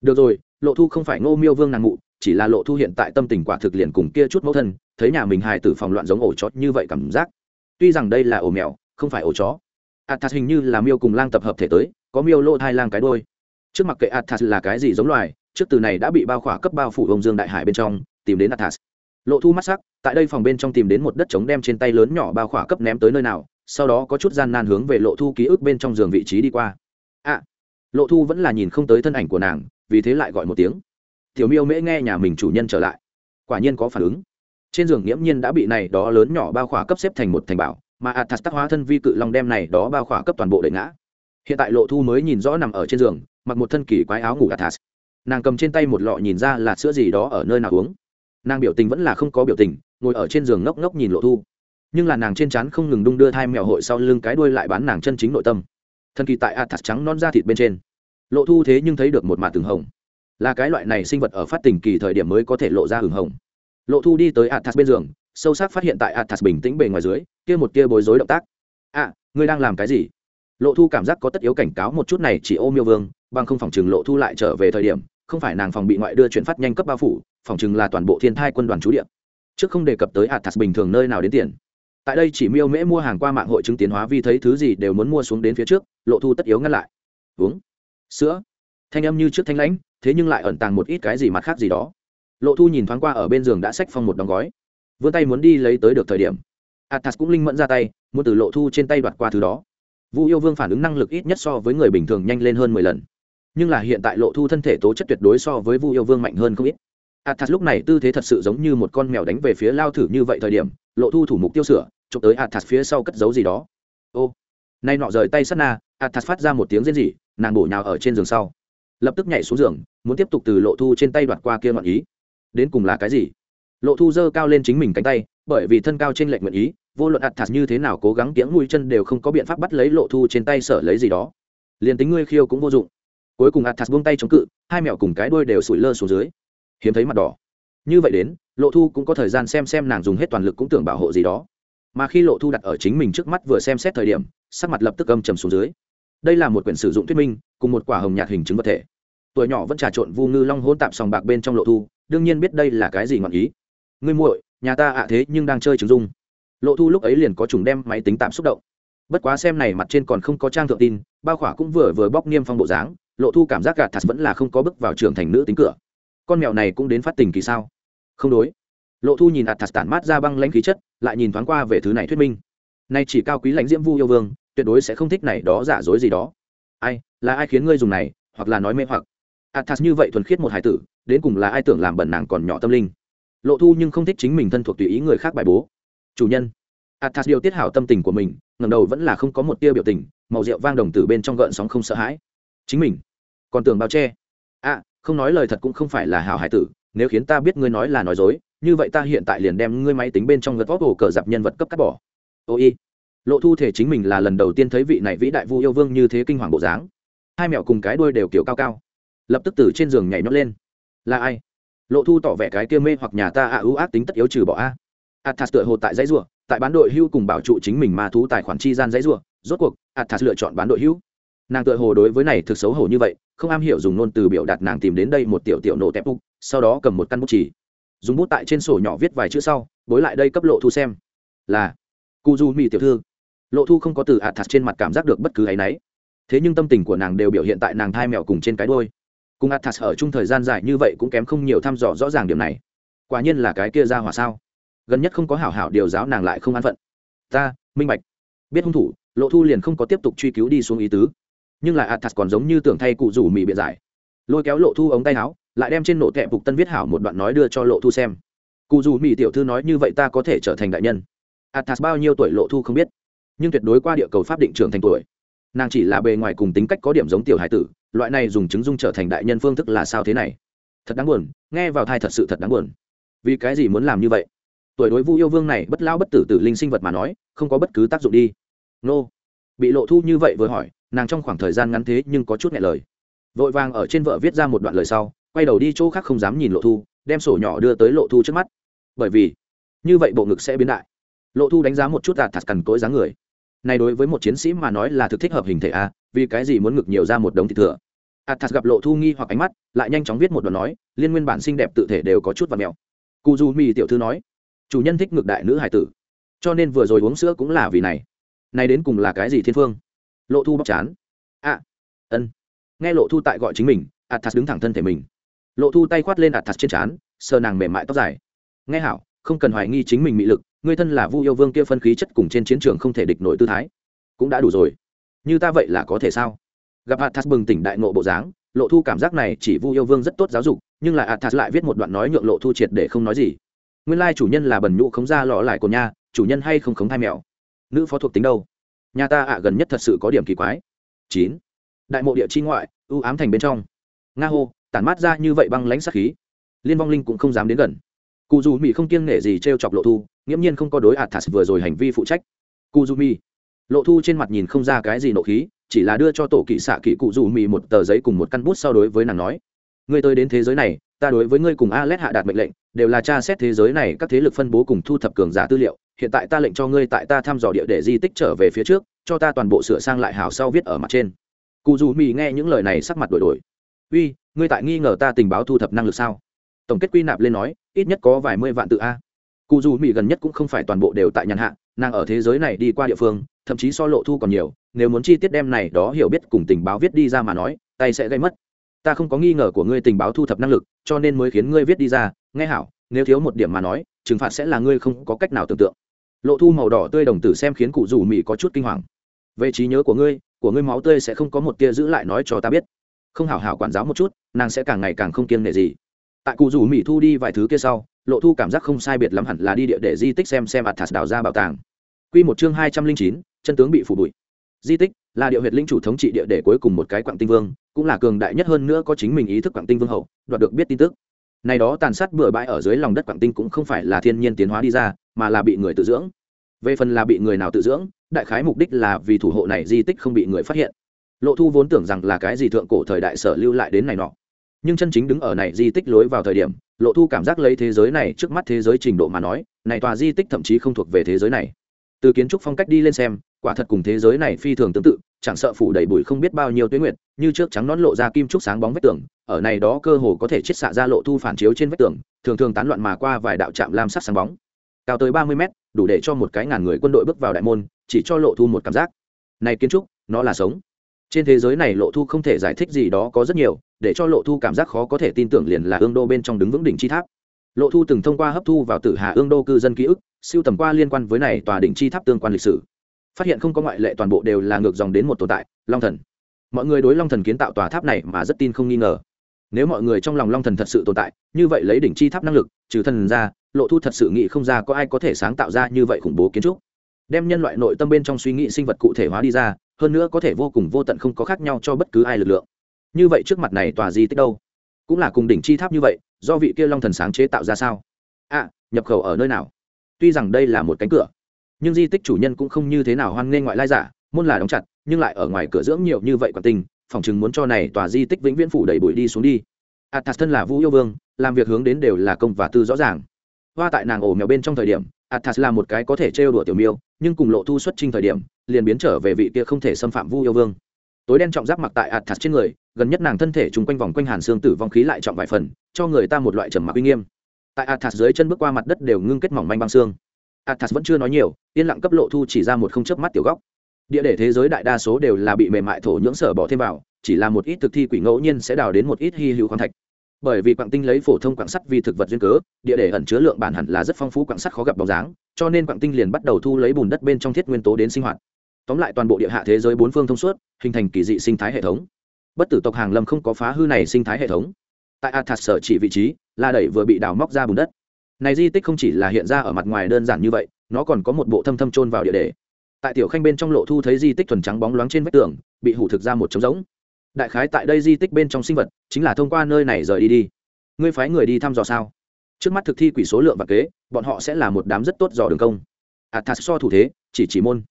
Được rồi, lộ thu không phải ngô miêu vương nàng mụ, chỉ là lộ thu hiện tại tâm tình quả thực liền cùng kia chút mẫu thân, thấy nhà mình hài tử phòng loạn giống ổ chót như vậy cảm giác. Tuy rằng đây là ổ mèo, không phải ổ chó. Athas hình như là miêu cùng lang tập hợp thể tới có miêu lô hai lang cái đôi trước mặt kệ athas là cái gì giống loài, trước từ này đã bị bao khỏa cấp bao phủ ông dương đại hải bên trong, tìm đến athas lộ thu mắt sắc, tại đây phòng bên trong tìm đến một đất trống đem trên tay lớn nhỏ bao khỏa cấp ném tới nơi nào, sau đó có chút gian nan hướng về lộ thu ký ức bên trong giường vị trí đi qua. À lộ thu vẫn là nhìn không tới thân ảnh của nàng, vì thế lại gọi một tiếng. Tiểu miêu mễ nghe nhà mình chủ nhân trở lại. Quả nhiên có phản ứng. Trên giường nghiễm nhiên đã bị này đó lớn nhỏ bao khỏa cấp xếp thành một thành bảo, mà athas tác hóa thân vi cự long đem này đó bao khỏa cấp toàn bộ đệ ngã hiện tại lộ thu mới nhìn rõ nằm ở trên giường, mặc một thân kỳ quái áo ngủ athas nàng cầm trên tay một lọ nhìn ra là sữa gì đó ở nơi nào uống. Nàng biểu tình vẫn là không có biểu tình, ngồi ở trên giường ngốc ngốc nhìn lộ thu. Nhưng là nàng trên trán không ngừng đung đưa thai mèo hội sau lưng cái đuôi lại bán nàng chân chính nội tâm. Thân kỳ tại athas trắng non da thịt bên trên. Lộ thu thế nhưng thấy được một mạt từng hồng. Là cái loại này sinh vật ở phát tình kỳ thời điểm mới có thể lộ ra hừng hồng. Lộ thu đi tới athas bên giường, sâu sắc phát hiện tại athas bình tĩnh bề ngoài dưới, kia một kia bối rối động tác. À ngươi đang làm cái gì? Lộ thu cảm giác có tất yếu cảnh cáo một chút này chỉ ô miêu vương, bằng không phòng chừng lộ thu lại trở về thời điểm, không phải nàng phòng bị ngoại đưa chuyển phát nhanh cấp bao phủ, phòng chừng là toàn bộ thiên thai quân đoàn trú địa. Trước không đề cập tới athas bình thường nơi nào đến tiền. Tại đây chỉ miêu mễ mua hàng qua mạng hội chứng tiến hóa vì thấy thứ gì đều muốn mua xuống đến phía trước, lộ thu tất yếu ngăn lại. Uống. Sữa. Thanh âm như trước thanh lãnh, thế nhưng lại ẩn tàng một ít cái gì mặt khác gì đó. Lộ thu nhìn thoáng qua ở bên giường đã xách phong một đóng gói. Vươn tay muốn đi lấy tới được thời điểm. Athas cũng linh mẫn ra tay, muốn từ lộ thu trên tay đoạt qua thứ đó vu yêu vương phản ứng năng lực ít nhất so với người bình thường nhanh lên hơn mười lần. Nhưng là hiện tại lộ thu thân thể tố chất tuyệt đối so với vu yêu vương mạnh hơn không ít. Athas lúc này tư thế thật sự giống như một con mèo đánh về phía lao thử như vậy thời điểm, lộ thu thủ mục tiêu sửa, chụp tới athas phía sau cất giấu gì đó. Ô, nay nọ rời tay sát na, athas phát ra một tiếng rên rỉ, nàng bổ nhào ở trên giường sau. Lập tức nhảy xuống giường, muốn tiếp tục từ lộ thu trên tay đoạt qua kia ngọn ý. Đến cùng là cái gì? Lộ thu dơ cao lên chính mình cánh tay, bởi vì thân cao trên lệnh nguyện ý, vô luận ạt thạt như thế nào cố gắng tiếng mũi chân đều không có biện pháp bắt lấy lộ thu trên tay sở lấy gì đó. Liền tính ngươi khiêu cũng vô dụng. Cuối cùng ạt thạt buông tay chống cự, hai mẹo cùng cái đuôi đều sủi lơ xuống dưới. Hiếm thấy mặt đỏ. Như vậy đến, lộ thu cũng có thời gian xem xem nàng dùng hết toàn lực cũng tưởng bảo hộ gì đó. Mà khi lộ thu đặt ở chính mình trước mắt vừa xem xét thời điểm, sắc mặt lập tức âm trầm xuống dưới. Đây là một quyển sử dụng thuyết minh, cùng một quả hồng nhạt hình chứng vật thể. Tuổi nhỏ vẫn trà trộn vu ngư long hôn tạm sòng bạc bên trong lộ thu, đương nhiên biết đây là cái gì ngọn ý ngươi muội, nhà ta ạ thế nhưng đang chơi trứng dung. Lộ thu lúc ấy liền có trùng đem máy tính tạm xúc động. Bất quá xem này mặt trên còn không có trang thượng tin, bao khỏa cũng vừa vừa bóc niêm phong bộ dáng, lộ thu cảm giác gạt thật vẫn là không có bước vào trường thành nữ tính cửa. Con mèo này cũng đến phát tình kỳ sao? Không đối. Lộ thu nhìn ạt thật tản mát ra băng lãnh khí chất, lại nhìn thoáng qua về thứ này thuyết minh. Nay chỉ cao quý lãnh diễm vu yêu vương, tuyệt đối sẽ không thích này đó giả dối gì đó. Ai, là ai khiến ngươi dùng này, hoặc là nói mê hoặc? Athas như vậy thuần khiết một hải tử, đến cùng là ai tưởng làm bẩn nàng còn nhỏ tâm linh? Lộ thu nhưng không thích chính mình thân thuộc tùy ý người khác bài bố. Chủ nhân, athas điều tiết hảo tâm tình của mình ngầm đầu vẫn là không có một tia biểu tình, màu rượu vang đồng từ bên trong gợn sóng không sợ hãi. Chính mình, còn tưởng bao che. À không nói lời thật cũng không phải là hảo hải tử, nếu khiến ta biết ngươi nói là nói dối, như vậy ta hiện tại liền đem ngươi máy tính bên trong gật vóc ổ cờ dạp nhân vật cấp cắt bỏ. Ôi lộ thu thể chính mình là lần đầu tiên thấy vị này vĩ đại vu yêu vương như thế kinh hoàng bộ dáng. Hai mẹo cùng cái đuôi đều kiểu cao cao. Lập tức từ trên giường nhảy nhót lên. Là ai? Lộ thu tỏ vẻ cái kia mê hoặc nhà ta ạ ưu ác tính tất yếu trừ bỏ a. Athas tựa hồ tại dãy rùa, tại bán đội hưu cùng bảo trụ chính mình ma thú tài khoản chi gian dãy rùa. rốt cuộc athas lựa chọn bán đội hưu. Nàng tựa hồ đối với này thực xấu hổ như vậy không am hiểu dùng ngôn từ biểu đạt nàng tìm đến đây một tiểu tiểu nổ tép bút sau đó cầm một căn bút chỉ. Dùng bút tại trên sổ nhỏ viết vài chữ sau bối lại đây cấp lộ thu xem. Là cu du mỹ tiểu thư. Lộ thu không có từ athas trên mặt cảm giác được bất cứ áy náy. Thế nhưng tâm tình của nàng đều biểu hiện tại nàng thai mèo cùng trên cái đôi cùng athas ở chung thời gian dài như vậy cũng kém không nhiều thăm dò rõ ràng điểm này. Quả nhiên là cái kia ra hỏa sao? Gần nhất không có hảo hảo điều giáo nàng lại không an phận. Ta, minh bạch. Biết hung thủ, lộ thu liền không có tiếp tục truy cứu đi xuống ý tứ. Nhưng lại athas còn giống như tưởng thay cụ rủ mì biện giải. Lôi kéo lộ thu ống tay áo, lại đem trên nổ tẹp phục tân viết hảo một đoạn nói đưa cho lộ thu xem. Cụ dù mỹ tiểu thư nói như vậy ta có thể trở thành đại nhân. Athas bao nhiêu tuổi lộ thu không biết. Nhưng tuyệt đối qua địa cầu pháp định trưởng thành tuổi. Nàng chỉ là bề ngoài cùng tính cách có điểm giống tiểu hải tử loại này dùng chứng dung trở thành đại nhân phương thức là sao thế này? Thật đáng buồn, nghe vào thai thật sự thật đáng buồn. Vì cái gì muốn làm như vậy? Tuổi đối vu yêu vương này bất lao bất tử tử linh sinh vật mà nói, không có bất cứ tác dụng đi. Nô. Bị lộ thu như vậy vừa hỏi, nàng trong khoảng thời gian ngắn thế nhưng có chút nhẹ lời. Vội vàng ở trên vợ viết ra một đoạn lời sau, quay đầu đi chỗ khác không dám nhìn lộ thu, đem sổ nhỏ đưa tới lộ thu trước mắt. Bởi vì, như vậy bộ ngực sẽ biến đại. Lộ thu đánh giá một chút athas cằn cỗi dáng người. Này đối với một chiến sĩ mà nói là thực thích hợp hình thể a vì cái gì muốn ngực nhiều ra một đống thịt thừa? Athas gặp lộ thu nghi hoặc ánh mắt lại nhanh chóng viết một đoạn nói liên nguyên bản xinh đẹp tự thể đều có chút và mèo. Cụ du mi tiểu thư nói chủ nhân thích ngược đại nữ hải tử cho nên vừa rồi uống sữa cũng là vì này. Này đến cùng là cái gì thiên phương? Lộ thu bóc chán. A à, ân. Nghe lộ thu tại gọi chính mình athas đứng thẳng thân thể mình. Lộ thu tay khoát lên athas trên trán sờ nàng mềm mại tóc dài. Nghe hảo không cần hoài nghi chính mình mị lực ngươi thân là vu yêu vương kia phân khí chất cùng trên chiến trường không thể địch nổi tư thái. Cũng đã đủ rồi. Như ta vậy là có thể sao? Gặp athas bừng tỉnh đại ngộ bộ dáng, lộ thu cảm giác này chỉ vu yêu vương rất tốt giáo dục, nhưng lại athas lại viết một đoạn nói nhượng lộ thu triệt để không nói gì. Nguyên lai chủ nhân là bẩn nhũ khống ra lọ lại của nha chủ nhân hay không khống hai mèo? Nữ phó thuộc tính đâu? Nhà ta ạ, gần nhất thật sự có điểm kỳ quái. Chín. Đại mộ địa chi ngoại, ưu ám thành bên trong. Nga hô, tản mát ra như vậy băng lãnh sát khí. Liên vong linh cũng không dám đến gần. Cụ dù mỹ không kiêng nể gì t r e o chọc lộ thu, nghiễm nhiên không có đối ạt thạt vừa rồi hành vi phụ trách. Cụ dù mỹ lộ thu trên mặt nhìn không ra cái gì nộ khí, chỉ là đưa cho tổ kỵ xạ kỵ cụ dù mì một tờ giấy cùng một căn bút sau đối với nàng nói, ngươi tới đến thế giới này, ta đối với ngươi cùng a l hạ đạt mệnh lệnh, đều là tra xét thế giới này các thế lực phân bố cùng thu thập cường giả tư liệu, hiện tại ta lệnh cho ngươi tại ta thăm dò địa để di tích trở về phía trước, cho ta toàn bộ sửa sang lại hào sau viết ở mặt trên. Cụ dù mì nghe những lời này sắc mặt đổi đổi. Uy, ngươi tại nghi ngờ ta tình báo thu thập năng lực sao? Tổng kết quy nạp lên nói, ít nhất có vài mươi vạn tự a. Cụ dù mì gần nhất cũng không phải toàn bộ đều tại nhàn hạ, nàng ở thế giới này đi qua địa phương thậm chí so lộ thu còn nhiều, nếu muốn chi tiết đem này đó hiểu biết cùng tình báo viết đi ra mà nói, tay sẽ gây mất. Ta không có nghi ngờ của ngươi tình báo thu thập năng lực, cho nên mới khiến ngươi viết đi ra, nghe hảo, nếu thiếu một điểm mà nói, trừng phạt sẽ là ngươi không có cách nào tưởng tượng. Lộ thu màu đỏ tươi đồng tử xem khiến cụ dù mỹ có chút kinh hoàng. Về trí nhớ của ngươi của ngươi máu tươi sẽ không có một tia giữ lại nói cho ta biết. Không hảo hảo quản giáo một chút, nàng sẽ càng ngày càng không kiêng nể gì. Tại cụ rủ mỹ thu đi vài thứ kia sau, lộ thu cảm giác không sai biệt lắm hẳn là đi địa để di tích xem xem ạt thạt đào ra bảo tàng. Q một chương hai trăm linh chín chân tướng bị phủ bụi. Di tích là địa huyệt linh chủ thống trị địa để cuối cùng một cái quặng tinh vương, cũng là cường đại nhất hơn nữa có chính mình ý thức quặng tinh vương hậu, đoạt được biết tin tức. Này đó tàn sát bừa bãi ở dưới lòng đất quặng tinh cũng không phải là thiên nhiên tiến hóa đi ra, mà là bị người tự dưỡng. Về phần là bị người nào tự dưỡng, đại khái mục đích là vì thủ hộ này di tích không bị người phát hiện. Lộ thu vốn tưởng rằng là cái gì thượng cổ thời đại sở lưu lại đến này nọ. Nhưng chân chính đứng ở này di tích lối vào thời điểm, lộ thu cảm giác lấy thế giới này trước mắt thế giới trình độ mà nói, này tòa di tích thậm chí không thuộc về thế giới này. Từ kiến trúc phong cách đi lên xem quả thật cùng thế giới này phi thường tương tự, chẳng sợ phủ đầy bụi không biết bao nhiêu tuyến nguyệt, như trước trắng nón lộ ra kim trúc sáng bóng vách tường, ở này đó cơ hồ có thể chiết xạ ra lộ thu phản chiếu trên vách tường, thường thường tán loạn mà qua vài đạo trạm lam sắc sáng bóng. Cao tới ba mươi mét, đủ để cho một cái ngàn người quân đội bước vào đại môn, chỉ cho lộ thu một cảm giác. Này kiến trúc, nó là sống. Trên thế giới này lộ thu không thể giải thích gì đó có rất nhiều, để cho lộ thu cảm giác khó có thể tin tưởng liền là ương đô bên trong đứng vững đỉnh chi tháp. Lộ thu từng thông qua hấp thu vào tử hà ương đô cư dân ký ức, siêu tầm qua liên quan với này tòa đỉnh chi tháp tương quan lịch sử phát hiện không có ngoại lệ toàn bộ đều là ngược dòng đến một tồn tại, long thần. Mọi người đối long thần kiến tạo tòa tháp này mà rất tin không nghi ngờ. Nếu mọi người trong lòng long thần thật sự tồn tại, như vậy lấy đỉnh chi tháp năng lực, trừ thần ra, lộ thu thật sự nghĩ không ra có ai có thể sáng tạo ra như vậy khủng bố kiến trúc. Đem nhân loại nội tâm bên trong suy nghĩ sinh vật cụ thể hóa đi ra, hơn nữa có thể vô cùng vô tận không có khác nhau cho bất cứ ai lực lượng. Như vậy trước mặt này tòa di tích đâu? Cũng là cùng đỉnh chi tháp như vậy, do vị kia long thần sáng chế tạo ra sao? À nhập khẩu ở nơi nào? Tuy rằng đây là một cánh cửa nhưng di tích chủ nhân cũng không như thế nào hoan nghênh ngoại lai giả, môn là đóng chặt, nhưng lại ở ngoài cửa dưỡng nhiều như vậy quản tình, phòng chừng muốn cho này tòa di tích vĩnh viễn phủ đầy bụi đi xuống đi. À, athas thân là vũ yêu vương, làm việc hướng đến đều là công và tư rõ ràng. Hoa tại nàng ổ mèo bên trong thời điểm à, athas là một cái có thể trêu đùa tiểu miêu, nhưng cùng lộ thu xuất trình thời điểm, liền biến trở về vị kia không thể xâm phạm vu yêu vương. Tối đen trọng giáp mặc tại à, athas trên người, gần nhất nàng thân thể chung quanh vòng quanh hàn xương tử vong khí lại trọng vài phần, cho người ta một loại trầm mặc uy nghiêm. Tại athas dưới chân bước qua mặt đất đều ngưng kết mỏng manh băng xương athas vẫn chưa nói nhiều, yên lặng cấp lộ thu chỉ ra một không chớp mắt tiểu góc. Địa để thế giới đại đa số đều là bị mềm mại thổ nhưỡng sở bỏ thêm vào, chỉ là một ít thực thi quỷ ngẫu nhiên sẽ đào đến một ít hy hữu khoáng thạch. Bởi vì quặng tinh lấy phổ thông quặng sắt vì thực vật duyên cớ, địa để ẩn chứa lượng bản hẳn là rất phong phú quặng sắt khó gặp bóng dáng, cho nên quặng tinh liền bắt đầu thu lấy bùn đất bên trong thiết nguyên tố đến sinh hoạt. Tóm lại toàn bộ địa hạ thế giới bốn phương thông suốt, hình thành kỳ dị sinh thái hệ thống. Bất tử tộc hàng lâm không có phá hư này sinh thái hệ thống. Tại athas sở chỉ vị trí, là đẩy vừa bị đào móc ra bùn đất này di tích không chỉ là hiện ra ở mặt ngoài đơn giản như vậy, nó còn có một bộ thâm thâm trôn vào địa đề. Tại tiểu khanh bên trong lộ thu thấy di tích thuần trắng bóng loáng trên vách tường, bị hủ thực ra một trống rỗng. Đại khái tại đây di tích bên trong sinh vật, chính là thông qua nơi này rời đi đi. Ngươi phái người đi thăm dò sao? Trước mắt thực thi quỷ số lượng và kế, bọn họ sẽ là một đám rất tốt dò đường công. Athas so thủ thế, chỉ chỉ môn.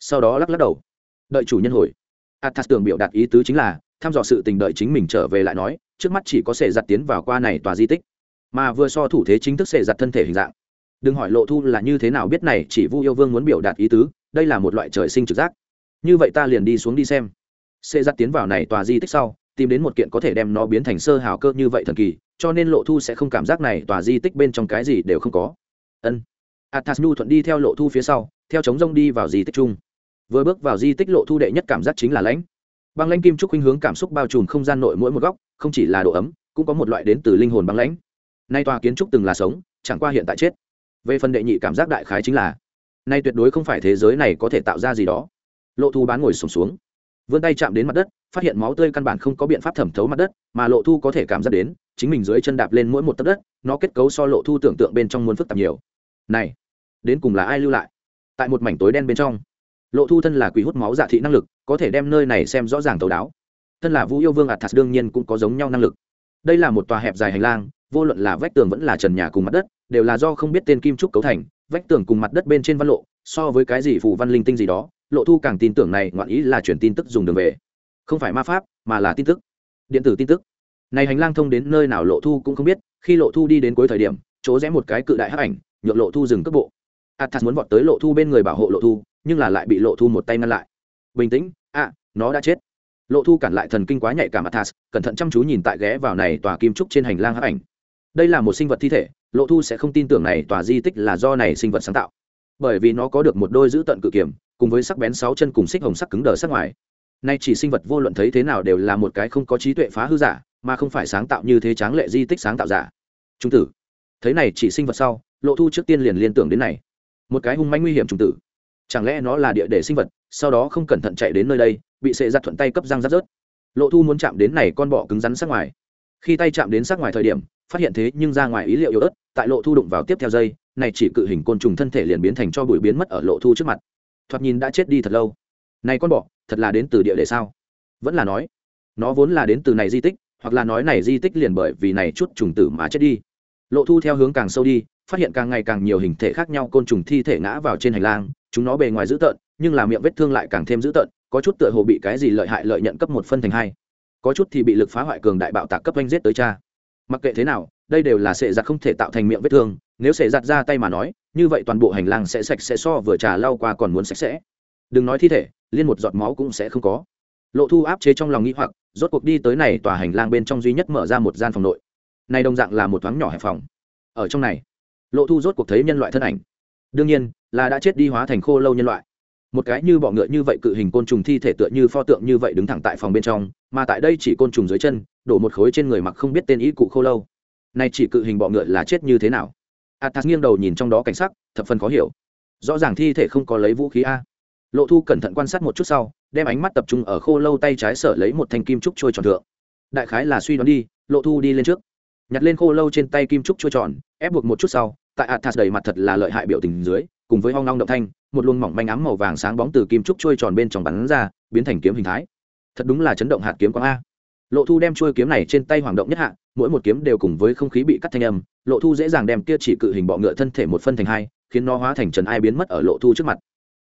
Sau đó lắc lắc đầu. Đợi chủ nhân hồi. Athas tưởng biểu đạt ý tứ chính là, thăm dò sự tình đợi chính mình trở về lại nói, trước mắt chỉ có sệ giặt tiến vào qua này tòa di tích mà vừa so thủ thế chính thức xệ giặt thân thể hình dạng. Đừng hỏi lộ thu là như thế nào biết này, chỉ vu yêu vương muốn biểu đạt ý tứ, đây là một loại trời sinh trực giác. Như vậy ta liền đi xuống đi xem. Xệ giặt tiến vào này tòa di tích sau, tìm đến một kiện có thể đem nó biến thành sơ hào cơ như vậy thần kỳ, cho nên lộ thu sẽ không cảm giác này tòa di tích bên trong cái gì đều không có. Ân. Athas nhu thuận đi theo lộ thu phía sau, theo chống rông đi vào di tích chung. Vừa bước vào di tích, lộ thu đệ nhất cảm giác chính là lãnh. Băng lãnh kim trúc khuynh hướng cảm xúc bao trùm không gian nội mỗi một góc, không chỉ là độ ấm, cũng có một loại đến từ linh hồn băng lãnh nay tòa kiến trúc từng là sống chẳng qua hiện tại chết. Về phần đệ nhị cảm giác đại khái chính là nay tuyệt đối không phải thế giới này có thể tạo ra gì đó. Lộ thu bán ngồi sùng xuống, xuống vươn tay chạm đến mặt đất phát hiện máu tươi căn bản không có biện pháp thẩm thấu mặt đất mà lộ thu có thể cảm giác đến chính mình dưới chân đạp lên mỗi một tấc đất nó kết cấu so lộ thu tưởng tượng bên trong muốn phức tạp nhiều. Này đến cùng là ai lưu lại? Tại một mảnh tối đen bên trong lộ thu thân là quỷ hút máu dạ thị năng lực có thể đem nơi này xem rõ ràng thấu đáo. Thân là vũ yêu vương athas đương nhiên cũng có giống nhau năng lực. Đây là một tòa hẹp dài hành lang vô luận là vách tường vẫn là trần nhà cùng mặt đất, đều là do không biết tên kim trúc cấu thành, vách tường cùng mặt đất bên trên văn lộ, so với cái gì phù văn linh tinh gì đó, lộ thu càng tin tưởng này, ngoạn ý là chuyển tin tức dùng đường về. Không phải ma pháp, mà là tin tức. Điện tử tin tức. Này hành lang thông đến nơi nào lộ thu cũng không biết, khi lộ thu đi đến cuối thời điểm, chỗ rẽ một cái cự đại hấp ảnh, nhượng lộ thu dừng cấp bộ. Athas muốn vọt tới lộ thu bên người bảo hộ lộ thu, nhưng là lại bị lộ thu một tay ngăn lại. Bình tĩnh à nó đã chết. Lộ thu cản lại thần kinh quá nhạy cảm athas, cẩn thận chăm chú nhìn tại ghé vào này tòa kim trúc trên hành lang hấp ảnh đây là một sinh vật thi thể, lộ thu sẽ không tin tưởng này, tòa di tích là do này sinh vật sáng tạo. Bởi vì nó có được một đôi giữ tận cự kiểm cùng với sắc bén sáu chân cùng xích hồng sắc cứng đờ sắc ngoài. Nay chỉ sinh vật vô luận thấy thế nào đều là một cái không có trí tuệ phá hư giả, mà không phải sáng tạo như thế tráng lệ di tích sáng tạo giả. Trung tử, thấy này chỉ sinh vật sau, lộ thu trước tiên liền liên tưởng đến này. Một cái hung manh nguy hiểm trung tử. Chẳng lẽ nó là địa để sinh vật, sau đó không cẩn thận chạy đến nơi đây, bị sệ giặt thuận tay cấp răng rắt rớt. Lộ thu muốn chạm đến này con bọ cứng rắn sắc ngoài. Khi tay chạm đến sắc ngoài thời điểm phát hiện thế nhưng ra ngoài ý liệu yếu ớt, tại lộ thu đụng vào tiếp theo dây này chỉ cự hình côn trùng thân thể liền biến thành cho bụi biến mất ở lộ thu trước mặt. Thoạt nhìn đã chết đi thật lâu. Này con bọ, thật là đến từ địa để sao? Vẫn là nói, nó vốn là đến từ này di tích, hoặc là nói này di tích liền bởi vì này chút trùng tử mà chết đi. Lộ thu theo hướng càng sâu đi, phát hiện càng ngày càng nhiều hình thể khác nhau côn trùng thi thể ngã vào trên hành lang, chúng nó bề ngoài dữ tợn, nhưng là miệng vết thương lại càng thêm dữ tợn, có chút tựa hồ bị cái gì lợi hại lợi nhận cấp một phân thành hai. Có chút thì bị lực phá hoại cường đại bạo tạc cấp anh giết tới cha mặc kệ thế nào, đây đều là sệ giặt không thể tạo thành miệng vết thương, nếu sệ giặt ra tay mà nói, như vậy toàn bộ hành lang sẽ sạch sẽ so vừa trà lau qua còn muốn sạch sẽ. Đừng nói thi thể, liên một giọt máu cũng sẽ không có. Lộ thu áp chế trong lòng nghĩ hoặc, rốt cuộc đi tới này tòa hành lang bên trong duy nhất mở ra một gian phòng nội. Này đồng dạng là một thoáng nhỏ hẹp phòng. Ở trong này, lộ thu rốt cuộc thấy nhân loại thân ảnh. Đương nhiên, là đã chết đi hóa thành khô lâu nhân loại một cái như bọ ngựa như vậy cự hình côn trùng thi thể tựa như pho tượng như vậy đứng thẳng tại phòng bên trong, mà tại đây chỉ côn trùng dưới chân, đổ một khối trên người mặc không biết tên ý cụ khô lâu. Nay chỉ cự hình bọ ngựa là chết như thế nào? Athas nghiêng đầu nhìn trong đó cảnh sắc, thập phần khó hiểu. Rõ ràng thi thể không có lấy vũ khí a. Lộ thu cẩn thận quan sát một chút sau, đem ánh mắt tập trung ở khô lâu tay trái sở lấy một thanh kim trúc trôi tròn thượng. Đại khái là suy đoán đi, lộ thu đi lên trước. Nhặt lên khô lâu trên tay kim trúc trôi tròn, ép buộc một chút sau, tại athas đầy mặt thật là lợi hại biểu tình dưới cùng với hoang long động thanh, một luồng mỏng manh ám màu vàng sáng bóng từ kim trúc trôi tròn bên trong bắn ra, biến thành kiếm hình thái. Thật đúng là chấn động hạt kiếm quang a. Lộ thu đem trôi kiếm này trên tay hoàng động nhất hạ, mỗi một kiếm đều cùng với không khí bị cắt thanh âm, lộ thu dễ dàng đem kia chỉ cự hình bọ ngựa thân thể một phân thành hai, khiến nó hóa thành trần ai biến mất ở lộ thu trước mặt.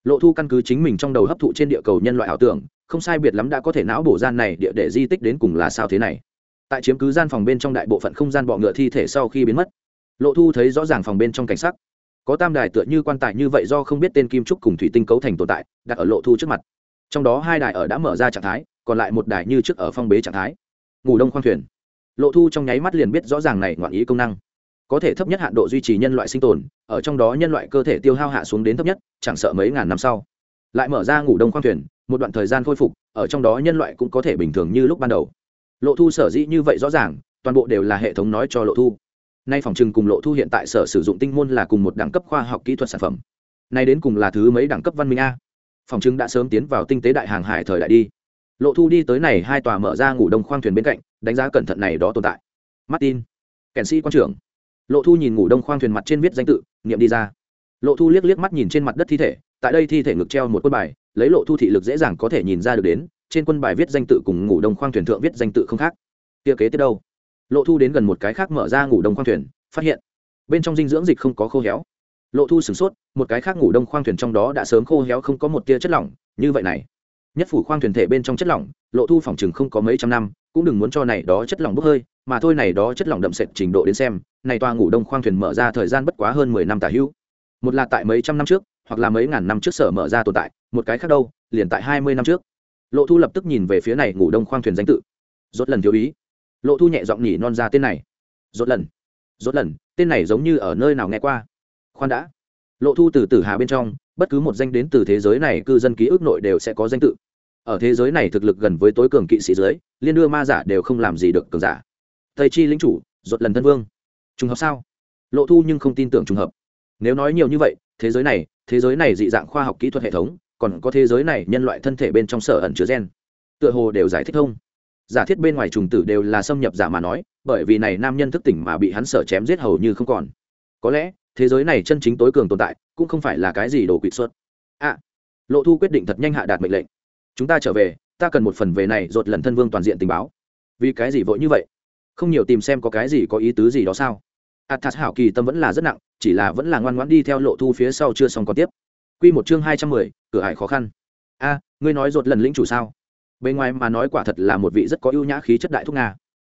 Lộ thu căn cứ chính mình trong đầu hấp thụ trên địa cầu nhân loại ảo tưởng, không sai biệt lắm đã có thể não bổ gian này địa để di tích đến cùng là sao thế này. Tại chiếm cứ gian phòng bên trong đại bộ phận không gian bọ ngựa thi thể sau khi biến mất, lộ thu thấy rõ ràng phòng bên trong cảnh sắc có tam đài tựa như quan tài như vậy do không biết tên kim trúc cùng thủy tinh cấu thành tồn tại, đặt ở lộ thu trước mặt. Trong đó hai đài ở đã mở ra trạng thái, còn lại một đài như trước ở phong bế trạng thái. Ngủ đông khoang thuyền. Lộ thu trong nháy mắt liền biết rõ ràng này ngoạn ý công năng. Có thể thấp nhất hạn độ duy trì nhân loại sinh tồn, ở trong đó nhân loại cơ thể tiêu hao hạ xuống đến thấp nhất, chẳng sợ mấy ngàn năm sau. Lại mở ra ngủ đông khoang thuyền, một đoạn thời gian khôi phục, ở trong đó nhân loại cũng có thể bình thường như lúc ban đầu. Lộ thu sở dĩ như vậy rõ ràng, toàn bộ đều là hệ thống nói cho lộ thu nay phòng trừng cùng lộ thu hiện tại sở sử dụng tinh môn là cùng một đẳng cấp khoa học kỹ thuật sản phẩm. Nay đến cùng là thứ mấy đẳng cấp văn minh a? Phòng trừng đã sớm tiến vào tinh tế đại hàng hải thời đại đi. Lộ thu đi tới này hai tòa mở ra ngủ đông khoang thuyền bên cạnh, đánh giá cẩn thận này đó tồn tại. Martin, kèn sĩ quan trưởng. Lộ thu nhìn ngủ đông khoang thuyền mặt trên viết danh tự nghiệm đi ra. Lộ thu liếc liếc mắt nhìn trên mặt đất thi thể, tại đây thi thể ngực treo một quân bài, lấy lộ thu thị lực dễ dàng có thể nhìn ra được đến, trên quân bài viết danh tự cùng ngủ đông khoang thuyền thượng viết danh tự không khác. Kia kế tiếp đâu? Lộ thu đến gần một cái khác mở ra ngủ đông khoang thuyền, phát hiện, bên trong dinh dưỡng dịch không có khô héo. Lộ thu sửng sốt, một cái khác ngủ đông khoang thuyền trong đó đã sớm khô héo không có một tia chất lỏng, như vậy này. Nhất phủ khoang thuyền thể bên trong chất lỏng, lộ thu phòng chừng không có mấy trăm năm, cũng đừng muốn cho này đó chất lỏng bốc hơi, mà thôi này đó chất lỏng đậm sệt trình độ đến xem, này toa ngủ đông khoang thuyền mở ra thời gian bất quá hơn mười năm tả hữu. Một là tại mấy trăm năm trước, hoặc là mấy ngàn năm trước sở mở ra tồn tại, một cái khác đâu, liền tại hai mươi năm trước. Lộ thu lập tức nhìn về phía này ngủ đông khoang thuyền danh tự. Rốt lần thiếu ý lộ thu nhẹ giọng nhỉ non ra tên này. Rốt lần rốt lần, tên này giống như ở nơi nào nghe qua? Khoan đã. Lộ thu từ tử hà bên trong, bất cứ một danh đến từ thế giới này cư dân ký ức nội đều sẽ có danh tự. Ở thế giới này thực lực gần với tối cường kỵ sĩ dưới, liên đưa ma giả đều không làm gì được cường giả. Tây chi lính chủ, rốt lần thân vương. Trùng hợp sao? Lộ thu nhưng không tin tưởng trùng hợp. Nếu nói nhiều như vậy, thế giới này, thế giới này dị dạng khoa học kỹ thuật hệ thống, còn có thế giới này nhân loại thân thể bên trong sở ẩn chứa gen. Tựa hồ đều giải thích thông giả thiết bên ngoài trùng tử đều là xâm nhập giả mà nói, bởi vì này nam nhân thức tỉnh mà bị hắn sở chém giết hầu như không còn. Có lẽ, thế giới này chân chính tối cường tồn tại, cũng không phải là cái gì đồ quỵt xuất à lộ thu quyết định thật nhanh hạ đạt mệnh lệnh. Chúng ta trở về, ta cần một phần về này dột lần thân vương toàn diện tình báo. Vì cái gì vội như vậy? Không nhiều tìm xem có cái gì có ý tứ gì đó sao? Athas hảo kỳ tâm vẫn là rất nặng, chỉ là vẫn là ngoan ngoãn đi theo lộ thu phía sau chưa xong còn tiếp. Q một chương hai trăm mười, cửa hải khó khăn. A ngươi nói dột lần lĩnh chủ sao? Bên ngoài mà nói quả thật là một vị rất có ưu nhã khí chất đại thúc nga.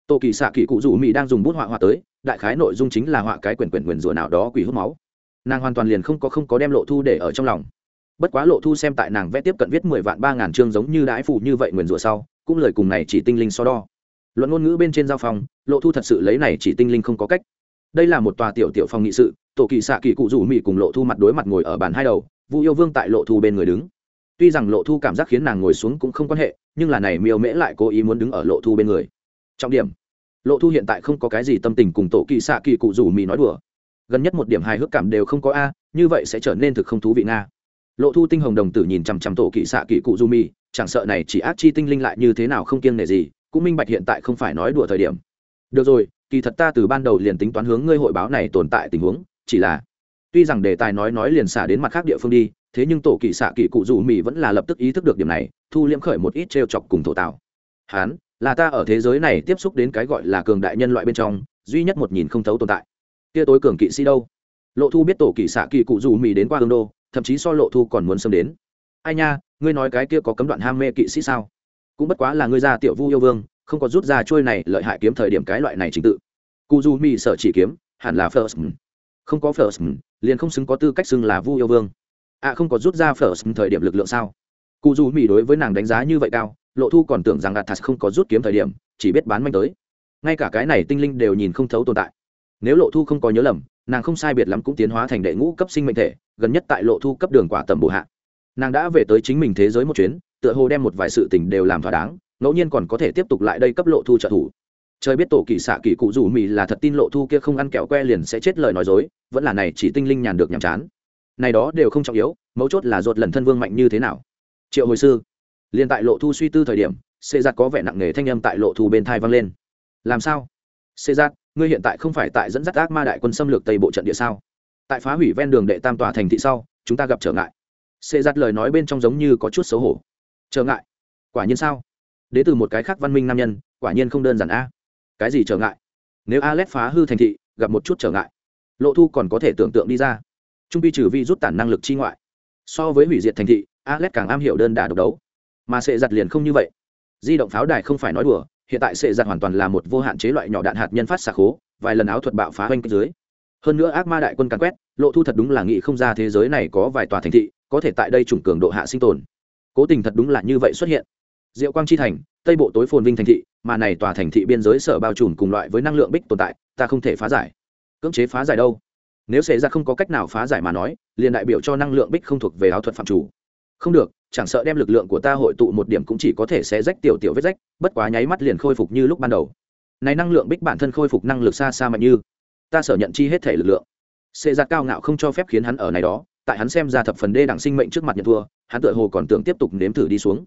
Tô kỳ xạ kỳ cụ rủ mỹ đang dùng bút họa họa tới, đại khái nội dung chính là họa cái quyển quyển quyển rủa nào đó quỷ hút máu. Nàng hoàn toàn liền không có không có đem lộ thu để ở trong lòng. Bất quá lộ thu xem tại nàng vẽ tiếp cận viết mười vạn ba ngàn chương giống như đãi phụ như vậy nguyền rủa sau, cũng lời cùng này chỉ tinh linh so đo. Luận ngôn ngữ bên trên giao phòng, lộ thu thật sự lấy này chỉ tinh linh không có cách. Đây là một tòa tiểu tiểu phòng nghị sự tổ kỳ xạ kỳ cụ rủ mị cùng lộ thu mặt đối mặt ngồi ở bàn hai đầu, vu yêu vương tại lộ thu bên người đứng. Tuy rằng lộ thu cảm giác khiến nàng ngồi xuống cũng không quan hệ nhưng là này miêu mễ lại cố ý muốn đứng ở lộ thu bên người. Trọng điểm, lộ thu hiện tại không có cái gì tâm tình cùng tổ kỳ xạ kỳ cụ rủ mì nói đùa. Gần nhất một điểm hài hước cảm đều không có a, như vậy sẽ trở nên thực không thú vị nga. Lộ thu tinh hồng đồng tử nhìn chằm chằm tổ kỳ xạ kỳ cụ du mi chẳng sợ này chỉ ác chi tinh linh lại như thế nào không kiêng nể gì, cũng minh bạch hiện tại không phải nói đùa thời điểm. Được rồi, kỳ thật ta từ ban đầu liền tính toán hướng ngươi hội báo này tồn tại tình huống, chỉ là, tuy rằng đề tài nói nói liền xả đến mặt khác địa phương đi, thế nhưng tổ kỳ xạ kỳ cụ dù mỹ vẫn là lập tức ý thức được điểm này thu liễm khởi một ít t chọc cùng thổ tạo hán, là ta ở thế giới này tiếp xúc đến cái gọi là cường đại nhân loại bên trong, duy nhất một nhìn không thấu tồn tại. Kia tối cường kỵ sĩ đâu? Lộ thu biết tổ kỵ xạ kỳ cụ dù mì đến qua hương đô, thậm chí so lộ thu còn muốn xâm đến. Ai nha, ngươi nói cái kia có cấm đoạn ham mê kỵ sĩ sao? Cũng bất quá là ngươi ra tiểu vu yêu vương, không có rút ra trôi này lợi hại kiếm thời điểm cái loại này trình tự. Cụ dù mì sợ chỉ kiếm, hẳn là first không có first liền không xứng có tư cách xưng là vu yêu vương. À không có rút ra first thời điểm lực lượng sao? Cụ dù mỹ đối với nàng đánh giá như vậy cao, lộ thu còn tưởng rằng athas không có rút kiếm thời điểm, chỉ biết bán manh tới. Ngay cả cái này tinh linh đều nhìn không thấu tồn tại. Nếu lộ thu không có nhớ lầm, nàng không sai biệt lắm cũng tiến hóa thành đệ ngũ cấp sinh mệnh thể, gần nhất tại lộ thu cấp đường quả tầm bổ hạ. Nàng đã về tới chính mình thế giới một chuyến, tựa hồ đem một vài sự tình đều làm thỏa đáng, ngẫu nhiên còn có thể tiếp tục lại đây cấp lộ thu trợ thủ. Trời biết tổ kỳ xạ kỳ cụ rủ mì là thật tin lộ thu kia không ăn kẹo que liền sẽ chết lời nói dối, vẫn là này chỉ tinh linh nhàn được nhàm chán. Này đó đều không trọng yếu, mấu chốt là ruột lần thân vương mạnh như thế nào triệu hồi sư. Liền tại lộ thu suy tư thời điểm xê giặt có vẻ nặng nề thanh âm tại lộ thu bên thai vang lên. Làm sao? Xê giặt ngươi hiện tại không phải tại dẫn dắt ác ma đại quân xâm lược tây bộ trận địa sao? Tại phá hủy ven đường đệ tam tòa thành thị sau, chúng ta gặp trở ngại. Xê giặt lời nói bên trong giống như có chút xấu hổ. Trở ngại? Quả nhiên sao? Đến từ một cái khác văn minh nam nhân, quả nhiên không đơn giản a. Cái gì trở ngại? Nếu alex phá hư thành thị, gặp một chút trở ngại. Lộ thu còn có thể tưởng tượng đi ra. Trung pi trừ vi rút tản năng lực chi ngoại, so với hủy diệt thành thị alex càng am hiểu đơn đả độc đấu. Mà sệ giật liền không như vậy. Di động pháo đài không phải nói đùa, hiện tại sệ giật hoàn toàn là một vô hạn chế loại nhỏ đạn hạt nhân phát xạ khố, vài lần áo thuật bạo phá oanh dưới. Hơn nữa ác ma đại quân càn quét, lộ thu thật đúng là nghĩ không ra thế giới này có vài tòa thành thị, có thể tại đây chủng cường độ hạ sinh tồn. Cố tình thật đúng là như vậy xuất hiện. Diệu quang chi thành, tây bộ tối phồn vinh thành thị, mà này tòa thành thị biên giới sở bao trùm cùng loại với năng lượng bích tồn tại, ta không thể phá giải. Cưỡng chế phá giải đâu? Nếu xảy ra không có cách nào phá giải mà nói, liền đại biểu cho năng lượng bích không thuộc về áo thuật phạm chủ không được, chẳng sợ đem lực lượng của ta hội tụ một điểm cũng chỉ có thể sẽ rách tiểu tiểu vết rách, bất quá nháy mắt liền khôi phục như lúc ban đầu. Này năng lượng bích bản thân khôi phục năng lực xa xa mạnh như. Ta sở nhận chi hết thể lực lượng. Xê giặt cao ngạo không cho phép khiến hắn ở này đó, tại hắn xem ra thập phần đê đẳng sinh mệnh trước mặt nhận thua, hắn tựa hồ còn tưởng tiếp tục nếm thử đi xuống.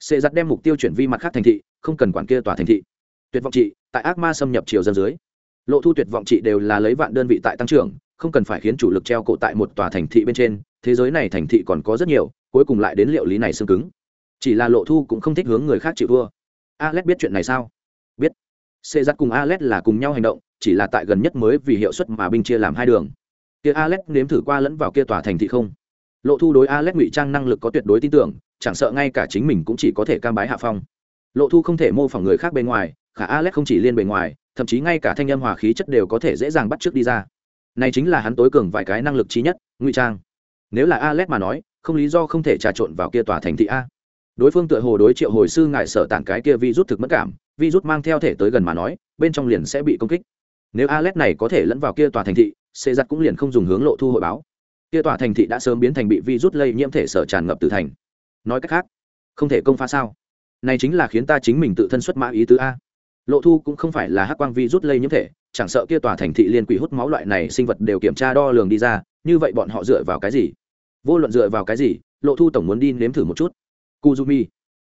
Xê giặt đem mục tiêu chuyển vi mặt khác thành thị, không cần quản kia tòa thành thị. Tuyệt vọng trị, tại ác ma xâm nhập chiều dân dưới. Lộ thu tuyệt vọng trị đều là lấy vạn đơn vị tại tăng trưởng, không cần phải khiến chủ lực treo cổ tại một tòa thành thị bên trên, thế giới này thành thị còn có rất nhiều cuối cùng lại đến liệu lý này xương cứng. Chỉ là lộ thu cũng không thích hướng người khác chịu thua. Alex biết chuyện này sao? Biết. Xê giặt cùng alex là cùng nhau hành động, chỉ là tại gần nhất mới vì hiệu suất mà binh chia làm hai đường. Kia alex nếm thử qua lẫn vào kia tòa thành thị không? Lộ thu đối alex ngụy trang năng lực có tuyệt đối tin tưởng, chẳng sợ ngay cả chính mình cũng chỉ có thể cam bái hạ phong. Lộ thu không thể mô phỏng người khác bên ngoài, khả alex không chỉ liên bề ngoài, thậm chí ngay cả thanh âm hòa khí chất đều có thể dễ dàng bắt trước đi ra. Này chính là hắn tối cường vài cái năng lực trí nhất, ngụy trang. Nếu là alex mà nói không lý do không thể trà trộn vào kia tòa thành thị a. Đối phương tựa hồ đối triệu hồi sư ngại sở tản cái kia vi rút thực mất cảm vi rút mang theo thể tới gần mà nói, bên trong liền sẽ bị công kích. Nếu alex này có thể lẫn vào kia tòa thành thị, xê giặt cũng liền không dùng hướng lộ thu hội báo. Kia tòa thành thị đã sớm biến thành bị vi rút lây nhiễm thể sở tràn ngập từ thành. Nói cách khác, không thể công phá sao? Này chính là khiến ta chính mình tự thân xuất mã ý tứ a. Lộ thu cũng không phải là hắc quang vi rút lây nhiễm thể, chẳng sợ kia tòa thành thị liên quỷ hút máu loại này sinh vật đều kiểm tra đo lường đi ra, như vậy bọn họ dựa vào cái gì? Vô luận dựa vào cái gì, lộ thu tổng muốn đi nếm thử một chút. Kuzumi.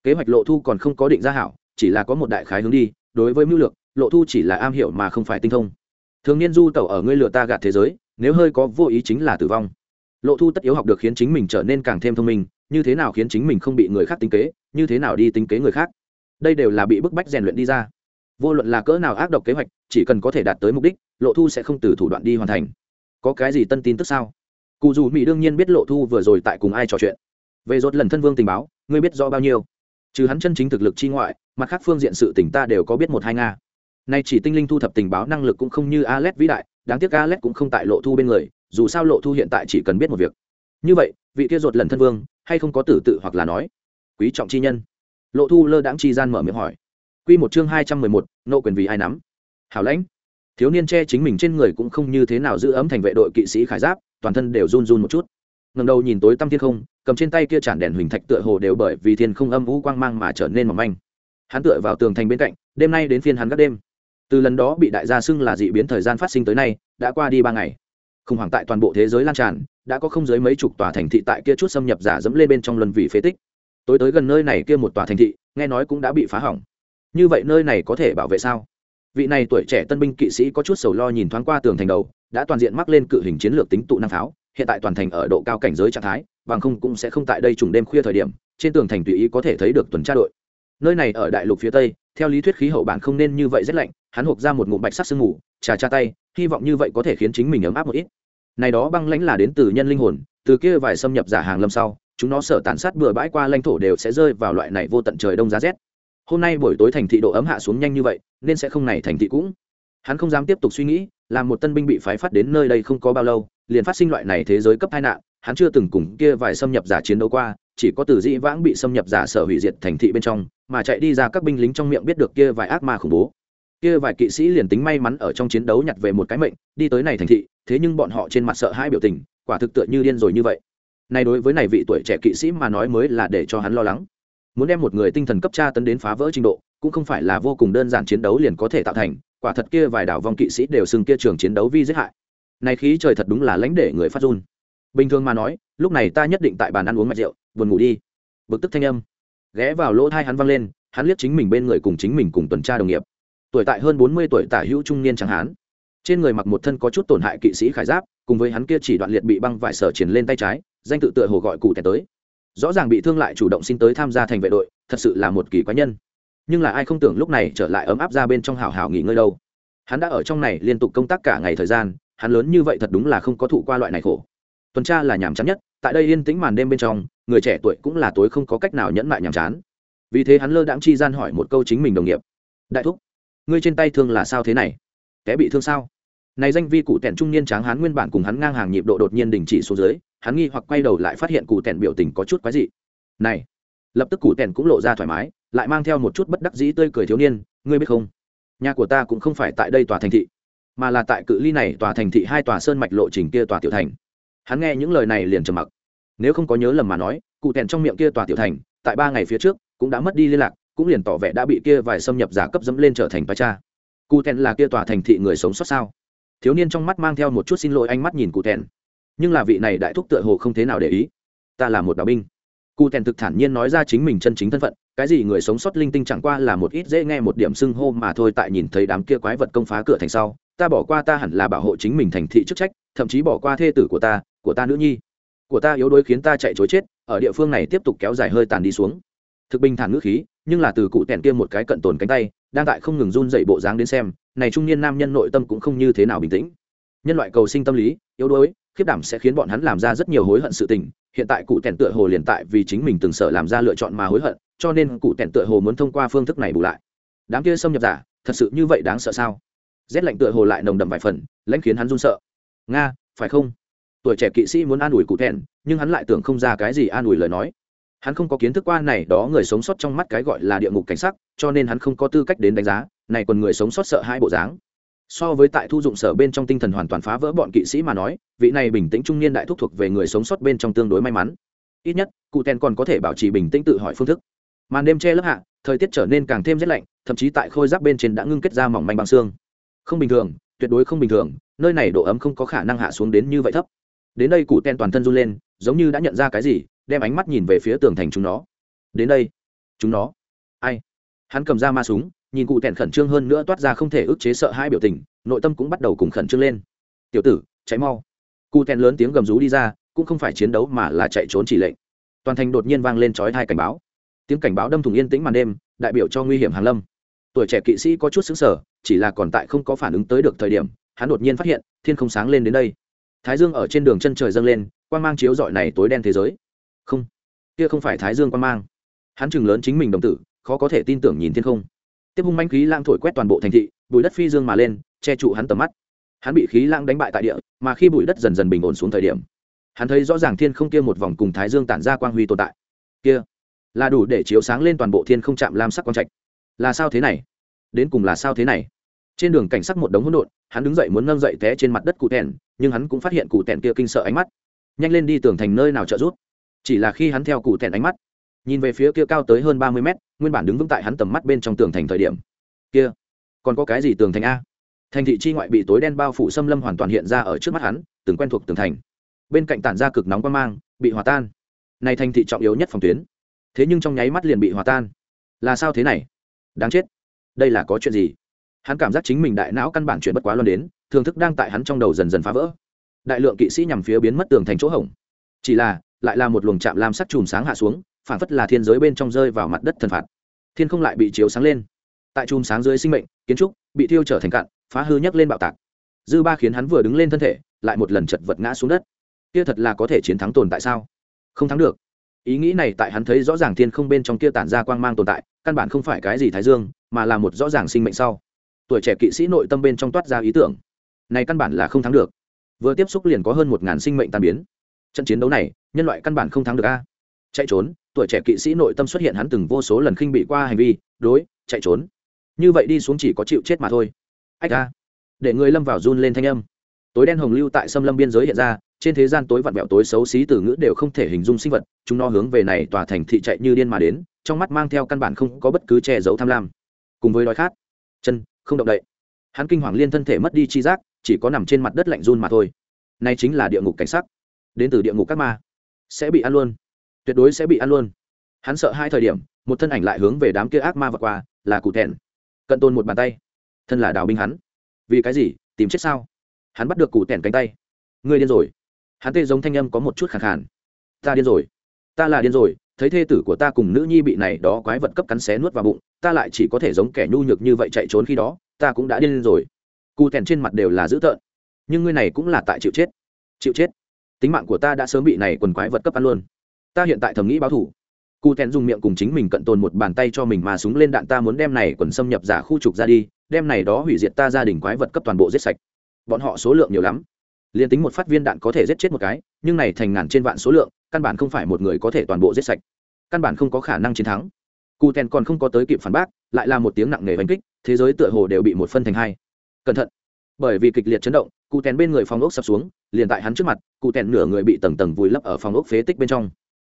Kế hoạch lộ thu còn không có định ra hảo, chỉ là có một đại khái hướng đi. Đối với mưu lược, lộ thu chỉ là am hiểu mà không phải tinh thông. Thường niên du tẩu ở ngươi lừa ta gạt thế giới, nếu hơi có vô ý chính là tử vong. Lộ thu tất yếu học được khiến chính mình trở nên càng thêm thông minh, như thế nào khiến chính mình không bị người khác tính kế, như thế nào đi tính kế người khác. Đây đều là bị bức bách rèn luyện đi ra. Vô luận là cỡ nào ác độc kế hoạch, chỉ cần có thể đạt tới mục đích, lộ thu sẽ không từ thủ đoạn đi hoàn thành. Có cái gì tân tin tức sao? Cụ dù mỹ đương nhiên biết lộ thu vừa rồi tại cùng ai trò chuyện về rốt lần thân vương tình báo ngươi biết rõ bao nhiêu trừ hắn chân chính thực lực chi ngoại mặt khác phương diện sự tỉnh ta đều có biết một hai nga nay chỉ tinh linh thu thập tình báo năng lực cũng không như Alet vĩ đại, đáng tiếc Alet cũng không tại lộ thu bên người, dù sao lộ thu hiện tại chỉ cần biết một việc. Như vậy, vị kia ruột lần thân vương, hay không có tử tự hoặc là nói, quý trọng chi nhân. Lộ thu lơ đãng chi gian mở miệng hỏi. Quy một chương hai trăm mười một, nộ quyền vì ai nắm. Hảo lãnh. Thiếu niên che chính mình trên người cũng không như thế nào giữ ấm thành vệ đội kỵ sĩ khải giáp, toàn thân đều run run một chút. Ngẩng đầu nhìn tối tăm thiên không, cầm trên tay kia chản đèn huỳnh thạch tựa hồ đều bởi vì thiên không âm u quang mang mà trở nên mỏng manh. Hắn tựa vào tường thành bên cạnh, đêm nay đến phiên hắn các đêm. Từ lần đó bị đại gia xưng là dị biến thời gian phát sinh tới nay đã qua đi ba ngày. Khủng hoảng tại toàn bộ thế giới lan tràn đã có không dưới mấy chục tòa thành thị tại kia chút xâm nhập giả dẫm lên bên trong luân vị phế tích. Tối tới gần nơi này kia một tòa thành thị nghe nói cũng đã bị phá hỏng. Như vậy nơi này có thể bảo vệ sao? Vị này tuổi trẻ tân binh kỵ sĩ có chút sầu lo nhìn thoáng qua tường thành đầu đã toàn diện mắc lên cự hình chiến lược tính tụ năng pháo, hiện tại toàn thành ở độ cao cảnh giới trạng thái, bằng không cũng sẽ không tại đây trùng đêm khuya thời điểm, trên tường thành tùy ý có thể thấy được tuần tra đội. Nơi này ở đại lục phía tây, theo lý thuyết khí hậu bản không nên như vậy rất lạnh, hắn hộp ra một ngụm bạch sắc sương mù, trà cha tay, hy vọng như vậy có thể khiến chính mình ấm áp một ít. Này đó băng lãnh là đến từ nhân linh hồn, từ kia vài xâm nhập giả hàng lâm sau, chúng nó sợ tàn sát bừa bãi qua lãnh thổ đều sẽ rơi vào loại này vô tận trời đông giá rét. Hôm nay buổi tối thành thị độ ấm hạ xuống nhanh như vậy, nên sẽ không này thành thị cũng. Hắn không dám tiếp tục suy nghĩ làm một tân binh bị phái phát đến nơi đây không có bao lâu, liền phát sinh loại này thế giới cấp tai nạn, hắn chưa từng cùng kia vài xâm nhập giả chiến đấu qua, chỉ có từ dĩ vãng bị xâm nhập giả sở hủy diệt thành thị bên trong, mà chạy đi ra các binh lính trong miệng biết được kia vài ác ma khủng bố. Kia vài kỵ sĩ liền tính may mắn ở trong chiến đấu nhặt về một cái mệnh, đi tới này thành thị, thế nhưng bọn họ trên mặt sợ hãi biểu tình, quả thực tựa như điên rồi như vậy. Này đối với này vị tuổi trẻ kỵ sĩ mà nói mới là để cho hắn lo lắng. Muốn đem một người tinh thần cấp tra tấn đến phá vỡ trình độ, cũng không phải là vô cùng đơn giản chiến đấu liền có thể tạo thành quả thật kia vài đảo vong kỵ sĩ đều xưng kia trường chiến đấu vi giết hại. Này khí trời thật đúng là lãnh để người phát run. Bình thường mà nói, lúc này ta nhất định tại bàn ăn uống mạch rượu, buồn ngủ đi. Bực tức thanh âm. Ghé vào lỗ thai hắn văng lên, hắn liếc chính mình bên người cùng chính mình cùng tuần tra đồng nghiệp. Tuổi tại hơn bốn mươi tuổi tả hữu trung niên chẳng hán trên người mặc một thân có chút tổn hại kỵ sĩ khải giáp, cùng với hắn kia chỉ đoạn liệt bị băng vải sở triển lên tay trái, danh tự tựa hồ gọi cụ tẻ tới. Rõ ràng bị thương lại chủ động xin tới tham gia thành vệ đội, thật sự là một kỳ quái nhân nhưng là ai không tưởng lúc này trở lại ấm áp ra bên trong hào hào nghỉ ngơi đâu. Hắn đã ở trong này liên tục công tác cả ngày thời gian, hắn lớn như vậy thật đúng là không có thụ qua loại này khổ. Tuần tra là nhàm chán nhất, tại đây yên tĩnh màn đêm bên trong, người trẻ tuổi cũng là tối không có cách nào nhẫn mại nhàm chán. Vì thế hắn lơ đãng chi gian hỏi một câu chính mình đồng nghiệp. Đại thúc, ngươi trên tay thương là sao thế này? Té bị thương sao? Này danh vi cụ tẻn trung niên tráng hắn nguyên bản cùng hắn ngang hàng nhịp độ đột nhiên đình chỉ xuống dưới, hắn nghi hoặc quay đầu lại phát hiện cụ tẻn biểu tình có chút quái dị. Này! Lập tức cụ tẻn cũng lộ ra thoải mái lại mang theo một chút bất đắc dĩ tươi cười thiếu niên, ngươi biết không? Nhà của ta cũng không phải tại đây tòa thành thị, mà là tại cự ly này tòa thành thị hai tòa sơn mạch lộ trình kia tòa tiểu thành. Hắn nghe những lời này liền trầm mặc. Nếu không có nhớ lầm mà nói, cụ tèn trong miệng kia tòa tiểu thành, tại ba ngày phía trước, cũng đã mất đi liên lạc, cũng liền tỏ vẻ đã bị kia vài xâm nhập giả cấp dẫm lên trở thành pa cha. Cụ tèn là kia tòa thành thị người sống sót sao? Thiếu niên trong mắt mang theo một chút xin lỗi ánh mắt nhìn cụ tèn. Nhưng là vị này đại thúc tựa hồ không thế nào để ý. Ta là một đạo binh. Cụ tèn thực thản nhiên nói ra chính mình chân chính thân phận cái gì người sống sót linh tinh chẳng qua là một ít dễ nghe một điểm xưng hô mà thôi, tại nhìn thấy đám kia quái vật công phá cửa thành sau, ta bỏ qua ta hẳn là bảo hộ chính mình thành thị chức trách, thậm chí bỏ qua thê tử của ta của ta nữ nhi. Của ta yếu đuối khiến ta chạy chối chết, ở địa phương này tiếp tục kéo dài hơi tàn đi xuống. Thực bình thản ngữ khí, nhưng là từ cụ tèn kia một cái cận tồn cánh tay, đang tại không ngừng run dậy bộ dáng đến xem, này trung niên nam nhân nội tâm cũng không như thế nào bình tĩnh nhân loại cầu sinh tâm lý, yếu đuối, khiếp đảm sẽ khiến bọn hắn làm ra rất nhiều hối hận sự tình. Hiện tại cụ tèn tựa hồ liền tại vì chính mình từng sợ làm ra lựa chọn mà hối hận, cho nên cụ tèn tựa hồ muốn thông qua phương thức này bù lại. Đám kia xâm nhập giả, thật sự như vậy đáng sợ sao? Rét lạnh tựa hồ lại nồng đậm vài phần, lãnh khiến hắn run sợ. Nga, phải không? Tuổi trẻ kỵ sĩ muốn an ủi cụ thẹn nhưng hắn lại tưởng không ra cái gì an ủi lời nói. Hắn không có kiến thức qua này, đó người sống sót trong mắt cái gọi là địa ngục cảnh sắc, cho nên hắn không có tư cách đến đánh giá, này còn người sống sót sợ hai bộ dáng so với tại thu dụng sở bên trong tinh thần hoàn toàn phá vỡ bọn kỵ sĩ mà nói, vị này bình tĩnh trung niên đại thúc thuộc về người sống sót bên trong tương đối may mắn. Ít nhất, cụ tèn còn có thể bảo trì bình tĩnh tự hỏi phương thức. Màn đêm che lớp hạ, thời tiết trở nên càng thêm rét lạnh, thậm chí tại khôi giáp bên trên đã ngưng kết ra mỏng manh bằng xương. Không bình thường, tuyệt đối không bình thường, nơi này độ ấm không có khả năng hạ xuống đến như vậy thấp. Đến đây cụ ten toàn thân run lên, giống như đã nhận ra cái gì, đem ánh mắt nhìn về phía tường thành chúng nó. Đến đây, chúng nó. Ai? Hắn cầm ra ma súng nhìn cụ tèn khẩn trương hơn nữa toát ra không thể ức chế sợ hai biểu tình, nội tâm cũng bắt đầu cùng khẩn trương lên. Tiểu tử cháy mau. Cụ tèn lớn tiếng gầm rú đi ra, cũng không phải chiến đấu mà là chạy trốn chỉ lệnh. Toàn thành đột nhiên vang lên chói thai cảnh báo. Tiếng cảnh báo đâm thùng yên tĩnh màn đêm, đại biểu cho nguy hiểm hàn lâm. Tuổi trẻ kỵ sĩ có chút xứng sở chỉ là còn tại không có phản ứng tới được thời điểm, hắn đột nhiên phát hiện, thiên không sáng lên đến đây. Thái dương ở trên đường chân trời dâng lên, quang mang chiếu dọi này tối đen thế giới. Không, kia không phải thái dương quang mang. Hắn chừng lớn chính mình đồng tử, khó có thể tin tưởng nhìn thiên không tiếp hung manh khí lang thổi quét toàn bộ thành thị bụi đất phi dương mà lên, che trụ hắn tầm mắt. Hắn bị khí lang đánh bại tại địa, mà khi bụi đất dần dần bình ổn xuống thời điểm, hắn thấy rõ ràng thiên không kia một vòng cùng thái dương tản ra quang huy tồn tại. Kia, là đủ để chiếu sáng lên toàn bộ thiên không chạm lam sắc quang trạch. Là sao thế này? Đến cùng là sao thế này? Trên đường cảnh sắc một đống hỗn độn, hắn đứng dậy muốn nâng dậy té trên mặt đất cụ tèn, nhưng hắn cũng phát hiện cụ tèn kia kinh sợ ánh mắt. Nhanh lên đi tưởng thành nơi nào trợ giúp. Chỉ là khi hắn theo cụ tèn ánh mắt, nhìn về phía kia cao tới hơn ba mươi mét nguyên bản đứng vững tại hắn tầm mắt bên trong tường thành thời điểm. Kia, còn có cái gì tường thành a? Thành thị chi ngoại bị tối đen bao phủ xâm lâm hoàn toàn hiện ra ở trước mắt hắn, từng quen thuộc tường thành. Bên cạnh tản ra cực nóng quan mang, bị hòa tan. Này thành thị trọng yếu nhất phòng tuyến. Thế nhưng trong nháy mắt liền bị hòa tan. Là sao thế này? Đáng chết. Đây là có chuyện gì? Hắn cảm giác chính mình đại não căn bản chuyện bất quá luôn đến thường thức đang tại hắn trong đầu dần dần phá vỡ. Đại lượng kỵ sĩ nhằm phía biến mất tường thành chỗ hỏng chỉ là, lại là một luồng chạm lam sắc chùm sáng hạ xuống phản phất là thiên giới bên trong rơi vào mặt đất thần phạt. Thiên không lại bị chiếu sáng lên. Tại chùm sáng dưới sinh mệnh, kiến trúc bị thiêu trở thành cạn, phá hư nhấc lên bạo tạc. Dư ba khiến hắn vừa đứng lên thân thể, lại một lần chật vật ngã xuống đất. Kia thật là có thể chiến thắng tồn tại sao? Không thắng được. Ý nghĩ này tại hắn thấy rõ ràng thiên không bên trong kia tản ra quang mang tồn tại, căn bản không phải cái gì thái dương, mà là một rõ ràng sinh mệnh sau. Tuổi trẻ kỵ sĩ nội tâm bên trong toát ra ý tưởng. Này căn bản là không thắng được. Vừa tiếp xúc liền có hơn một ngàn sinh mệnh tan biến. Trận chiến đấu này, nhân loại căn bản không thắng được a. Chạy trốn tuổi trẻ kỵ sĩ nội tâm xuất hiện hắn từng vô số lần khinh bị qua hành vi, đối, chạy trốn. Như vậy đi xuống chỉ có chịu chết mà thôi. Ách a để người lâm vào run lên thanh âm. Tối đen hồng lưu tại xâm lâm biên giới hiện ra, trên thế gian tối vặn vẹo tối xấu xí từ ngữ đều không thể hình dung sinh vật, chúng nó hướng về này tòa thành thị chạy như điên mà đến, trong mắt mang theo căn bản không có bất cứ che giấu tham lam. Cùng với đói khát, chân, không động đậy. Hắn kinh hoàng liên thân thể mất đi chi giác, chỉ có nằm trên mặt đất lạnh run mà thôi. Này chính là địa ngục cảnh sắc. Đến từ địa ngục các ma. Sẽ bị ăn luôn tuyệt đối sẽ bị ăn luôn. Hắn sợ hai thời điểm, một thân ảnh lại hướng về đám kia ác ma vượt qua, là cụ thẹn. Cận tôn một bàn tay. Thân là đào binh hắn. Vì cái gì? Tìm chết sao? Hắn bắt được cụ thẹn cánh tay. Ngươi điên rồi. Hắn tê giống thanh âm có một chút khẳng khàn. Ta điên rồi. Ta là điên rồi. Thấy thê tử của ta cùng nữ nhi bị này đó quái vật cấp cắn xé nuốt vào bụng, ta lại chỉ có thể giống kẻ nhu nhược như vậy chạy trốn khi đó, ta cũng đã điên rồi. Cụ thẹn trên mặt đều là dữ tợn. Nhưng ngươi này cũng là tại chịu chết. Chịu chết. Tính mạng của ta đã sớm bị này quần quái vật cấp ăn luôn ta hiện tại thầm nghĩ báo thủ. Cụ thẹn dùng miệng cùng chính mình cận tồn một bàn tay cho mình mà súng lên đạn ta muốn đem này quần xâm nhập giả khu trục ra đi, đem này đó hủy diệt ta gia đình quái vật cấp toàn bộ giết sạch. Bọn họ số lượng nhiều lắm. Liền tính một phát viên đạn có thể giết chết một cái, nhưng này thành ngàn trên vạn số lượng, căn bản không phải một người có thể toàn bộ giết sạch. Căn bản không có khả năng chiến thắng. Cụ thẹn còn không có tới kịp phản bác, lại là một tiếng nặng nề đánh kích, thế giới tựa hồ đều bị một phân thành hai. Cẩn thận. Bởi vì kịch liệt chấn động, cụ thẹn bên người phòng ốc sập xuống, liền tại hắn trước mặt, cụ thẹn nửa người bị tầng tầng vùi lấp ở phòng ốc phế tích bên trong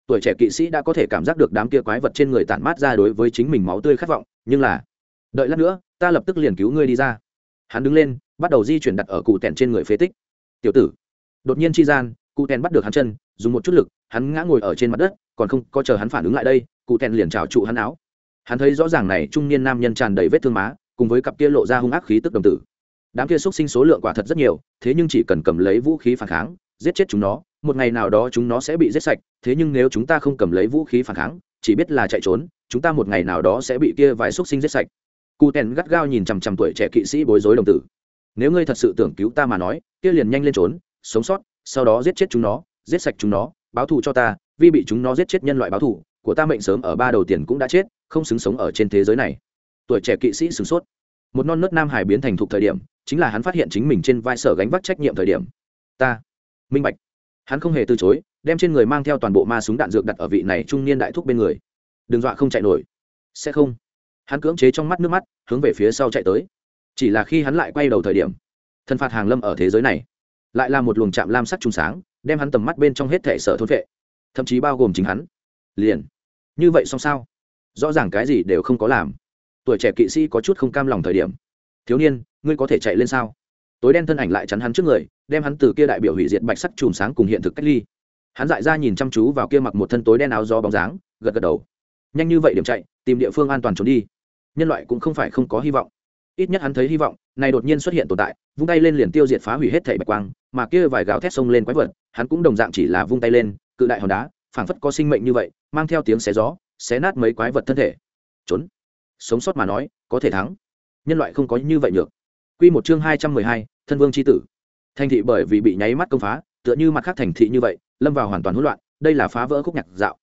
tuổi trẻ kỵ sĩ đã có thể cảm giác được đám kia quái vật trên người tản mát ra đối với chính mình máu tươi khát vọng, nhưng là, đợi lát nữa, ta lập tức liền cứu ngươi đi ra. Hắn đứng lên, bắt đầu di chuyển đặt ở cụ tèn trên người phế tích. Tiểu tử, đột nhiên chi gian, cụ tèn bắt được hắn chân, dùng một chút lực, hắn ngã ngồi ở trên mặt đất, còn không có chờ hắn phản ứng lại đây, cụ tèn liền trào trụ hắn áo. Hắn thấy rõ ràng này trung niên nam nhân tràn đầy vết thương má, cùng với cặp kia lộ ra hung ác khí tức đồng tử. Đám kia xúc sinh số lượng quả thật rất nhiều, thế nhưng chỉ cần cầm lấy vũ khí phản kháng, giết chết chúng nó một ngày nào đó chúng nó sẽ bị giết sạch, thế nhưng nếu chúng ta không cầm lấy vũ khí phản kháng, chỉ biết là chạy trốn, chúng ta một ngày nào đó sẽ bị kia vài xúc sinh giết sạch. Cụ tèn gắt gao nhìn chằm chằm tuổi trẻ kỵ sĩ bối rối đồng tử. Nếu ngươi thật sự tưởng cứu ta mà nói, kia liền nhanh lên trốn, sống sót, sau đó giết chết chúng nó, giết sạch chúng nó, báo thù cho ta, vì bị chúng nó giết chết nhân loại báo thù, của ta mệnh sớm ở ba đầu tiền cũng đã chết, không xứng sống ở trên thế giới này. Tuổi trẻ kỵ sĩ sửng sốt. Một non nớt nam hải biến thành thục thời điểm, chính là hắn phát hiện chính mình trên vai sở gánh vác trách nhiệm thời điểm. Ta. Minh bạch hắn không hề từ chối, đem trên người mang theo toàn bộ ma súng đạn dược đặt ở vị này trung niên đại thúc bên người. Đừng dọa không chạy nổi. Sẽ không. Hắn cưỡng chế trong mắt nước mắt, hướng về phía sau chạy tới. Chỉ là khi hắn lại quay đầu thời điểm, thân phạt hàng lâm ở thế giới này, lại là một luồng chạm lam sắc trùng sáng, đem hắn tầm mắt bên trong hết thể sở thôn vệ thậm chí bao gồm chính hắn. Liền. Như vậy xong sao? Rõ ràng cái gì đều không có làm. Tuổi trẻ kỵ sĩ có chút không cam lòng thời điểm. Thiếu niên, ngươi có thể chạy lên sao? Tối đen thân ảnh lại chắn hắn trước người đem hắn từ kia đại biểu hủy diệt bạch sắc chùm sáng cùng hiện thực cách ly. Hắn dại ra nhìn chăm chú vào kia mặc một thân tối đen áo gió bóng dáng, gật gật đầu. Nhanh như vậy điểm chạy, tìm địa phương an toàn trốn đi. Nhân loại cũng không phải không có hy vọng. Ít nhất hắn thấy hy vọng, này đột nhiên xuất hiện tồn tại, vung tay lên liền tiêu diệt phá hủy hết thảy bạch quang, mà kia vài gào thét sông lên quái vật, hắn cũng đồng dạng chỉ là vung tay lên, cự đại hòn đá, phảng phất có sinh mệnh như vậy, mang theo tiếng xé gió, xé nát mấy quái vật thân thể. Trốn. Sống sót mà nói, có thể thắng. Nhân loại không có như vậy được. Quy một chương hai trăm mười hai, thân vương chi tử thành thị bởi vì bị nháy mắt công phá, tựa như mặt khác thành thị như vậy, lâm vào hoàn toàn hỗn loạn, đây là phá vỡ khúc nhạc dạo.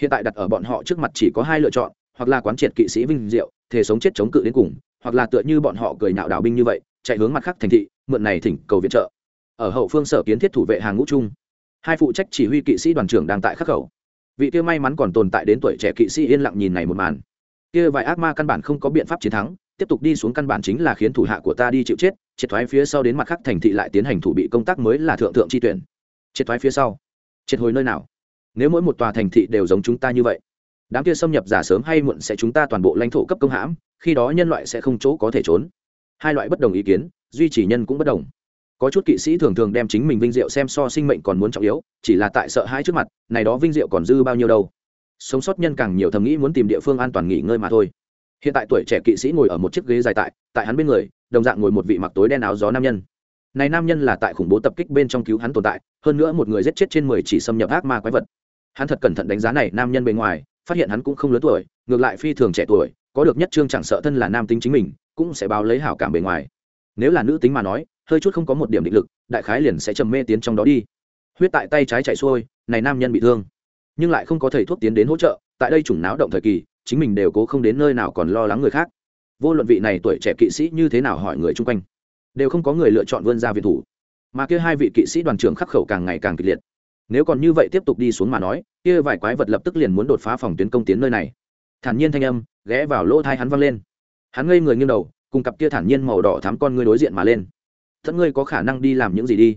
Hiện tại đặt ở bọn họ trước mặt chỉ có hai lựa chọn, hoặc là quán triệt kỵ sĩ vinh diệu thể sống chết chống cự đến cùng, hoặc là tựa như bọn họ cười nhạo đảo binh như vậy, chạy hướng mặt khác thành thị, mượn này thỉnh cầu viện trợ. Ở hậu phương sở kiến thiết thủ vệ hàng ngũ chung, hai phụ trách chỉ huy kỵ sĩ đoàn trưởng đang tại khắc khẩu. Vị kia may mắn còn tồn tại đến tuổi trẻ kỵ sĩ yên lặng nhìn này một màn. Kia vài ác ma căn bản không có biện pháp chiến thắng, tiếp tục đi xuống căn bản chính là khiến thủ hạ của ta đi chịu chết triệt thoái phía sau đến mặt khác thành thị lại tiến hành thủ bị công tác mới là thượng thượng chi tuyển. Triệt thoái phía sau. Triệt hồi nơi nào? Nếu mỗi một tòa thành thị đều giống chúng ta như vậy, đám kia xâm nhập giả sớm hay muộn sẽ chúng ta toàn bộ lãnh thổ cấp công hãm, khi đó nhân loại sẽ không chỗ có thể trốn. Hai loại bất đồng ý kiến, duy trì nhân cũng bất đồng. Có chút kỵ sĩ thường thường đem chính mình vinh diệu xem so sinh mệnh còn muốn trọng yếu, chỉ là tại sợ hãi trước mặt, này đó vinh diệu còn dư bao nhiêu đâu. Sống sót nhân càng nhiều thầm nghĩ muốn tìm địa phương an toàn nghỉ ngơi mà thôi hiện tại tuổi trẻ kỵ sĩ ngồi ở một chiếc ghế dài tại tại hắn bên người, đồng dạng ngồi một vị mặc tối đen áo gió nam nhân. Này nam nhân là tại khủng bố tập kích bên trong cứu hắn tồn tại, hơn nữa một người giết chết trên mười chỉ xâm nhập ác ma quái vật. Hắn thật cẩn thận đánh giá này nam nhân bề ngoài, phát hiện hắn cũng không lớn tuổi, ngược lại phi thường trẻ tuổi, có được nhất trương chẳng sợ thân là nam tính chính mình, cũng sẽ báo lấy hảo cảm bề ngoài. Nếu là nữ tính mà nói, hơi chút không có một điểm định lực, đại khái liền sẽ trầm mê tiến trong đó đi. Huyết tại tay trái chạy xuôi, này nam nhân bị thương. Nhưng lại không có thầy thuốc tiến đến hỗ trợ, tại đây chủng náo động thời kỳ chính mình đều cố không đến nơi nào còn lo lắng người khác. Vô luận vị này tuổi trẻ kỵ sĩ như thế nào hỏi người chung quanh, đều không có người lựa chọn vươn ra viện thủ. Mà kia hai vị kỵ sĩ đoàn trưởng khắc khẩu càng ngày càng kịch liệt. Nếu còn như vậy tiếp tục đi xuống mà nói, kia vài quái vật lập tức liền muốn đột phá phòng tuyến công tiến nơi này. Thản nhiên thanh âm ghé vào lỗ thai hắn văng lên. Hắn ngây người nghiêng đầu, cùng cặp kia thản nhiên màu đỏ thám con ngươi đối diện mà lên. Thất ngươi có khả năng đi làm những gì đi?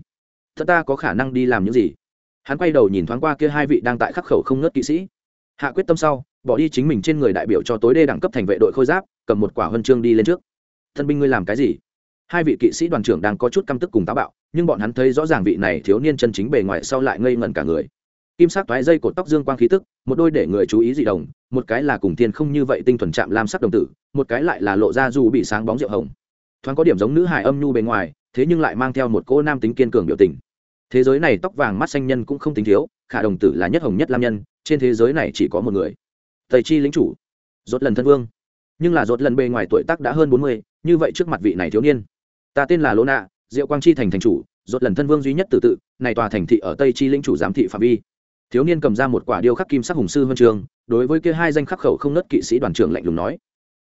Thất ta có khả năng đi làm những gì? Hắn quay đầu nhìn thoáng qua kia hai vị đang tại khắc khẩu không ngớt kỵ sĩ. Hạ quyết tâm sau bỏ đi chính mình trên người đại biểu cho tối đê đẳng cấp thành vệ đội khôi giáp, cầm một quả huân chương đi lên trước. Thân binh ngươi làm cái gì? Hai vị kỵ sĩ đoàn trưởng đang có chút căm tức cùng táo bạo, nhưng bọn hắn thấy rõ ràng vị này thiếu niên chân chính bề ngoài sau lại ngây ngẩn cả người. Kim sắc toái dây cột tóc dương quang khí tức, một đôi để người chú ý dị đồng, một cái là cùng tiên không như vậy tinh thuần chạm lam sắc đồng tử, một cái lại là lộ ra dù bị sáng bóng rượu hồng. Thoáng có điểm giống nữ hài âm nhu bề ngoài, thế nhưng lại mang theo một cô nam tính kiên cường biểu tình. Thế giới này tóc vàng mắt xanh nhân cũng không tính thiếu, khả đồng tử là nhất hồng nhất lam nhân, trên thế giới này chỉ có một người thầy chi lính chủ, rốt lần thân vương. Nhưng là rốt lần bề ngoài tuổi tác đã hơn bốn mươi, như vậy trước mặt vị này thiếu niên. Ta tên là lô nạ diệu quang chi thành thành chủ, rốt lần thân vương duy nhất tự tự, này tòa thành thị ở tây chi lĩnh chủ giám thị phạm vi. Thiếu niên cầm ra một quả điêu khắc kim sắc hùng sư huân trường, đối với kia hai danh khắc khẩu không nớt kỵ sĩ đoàn trưởng lạnh lùng nói.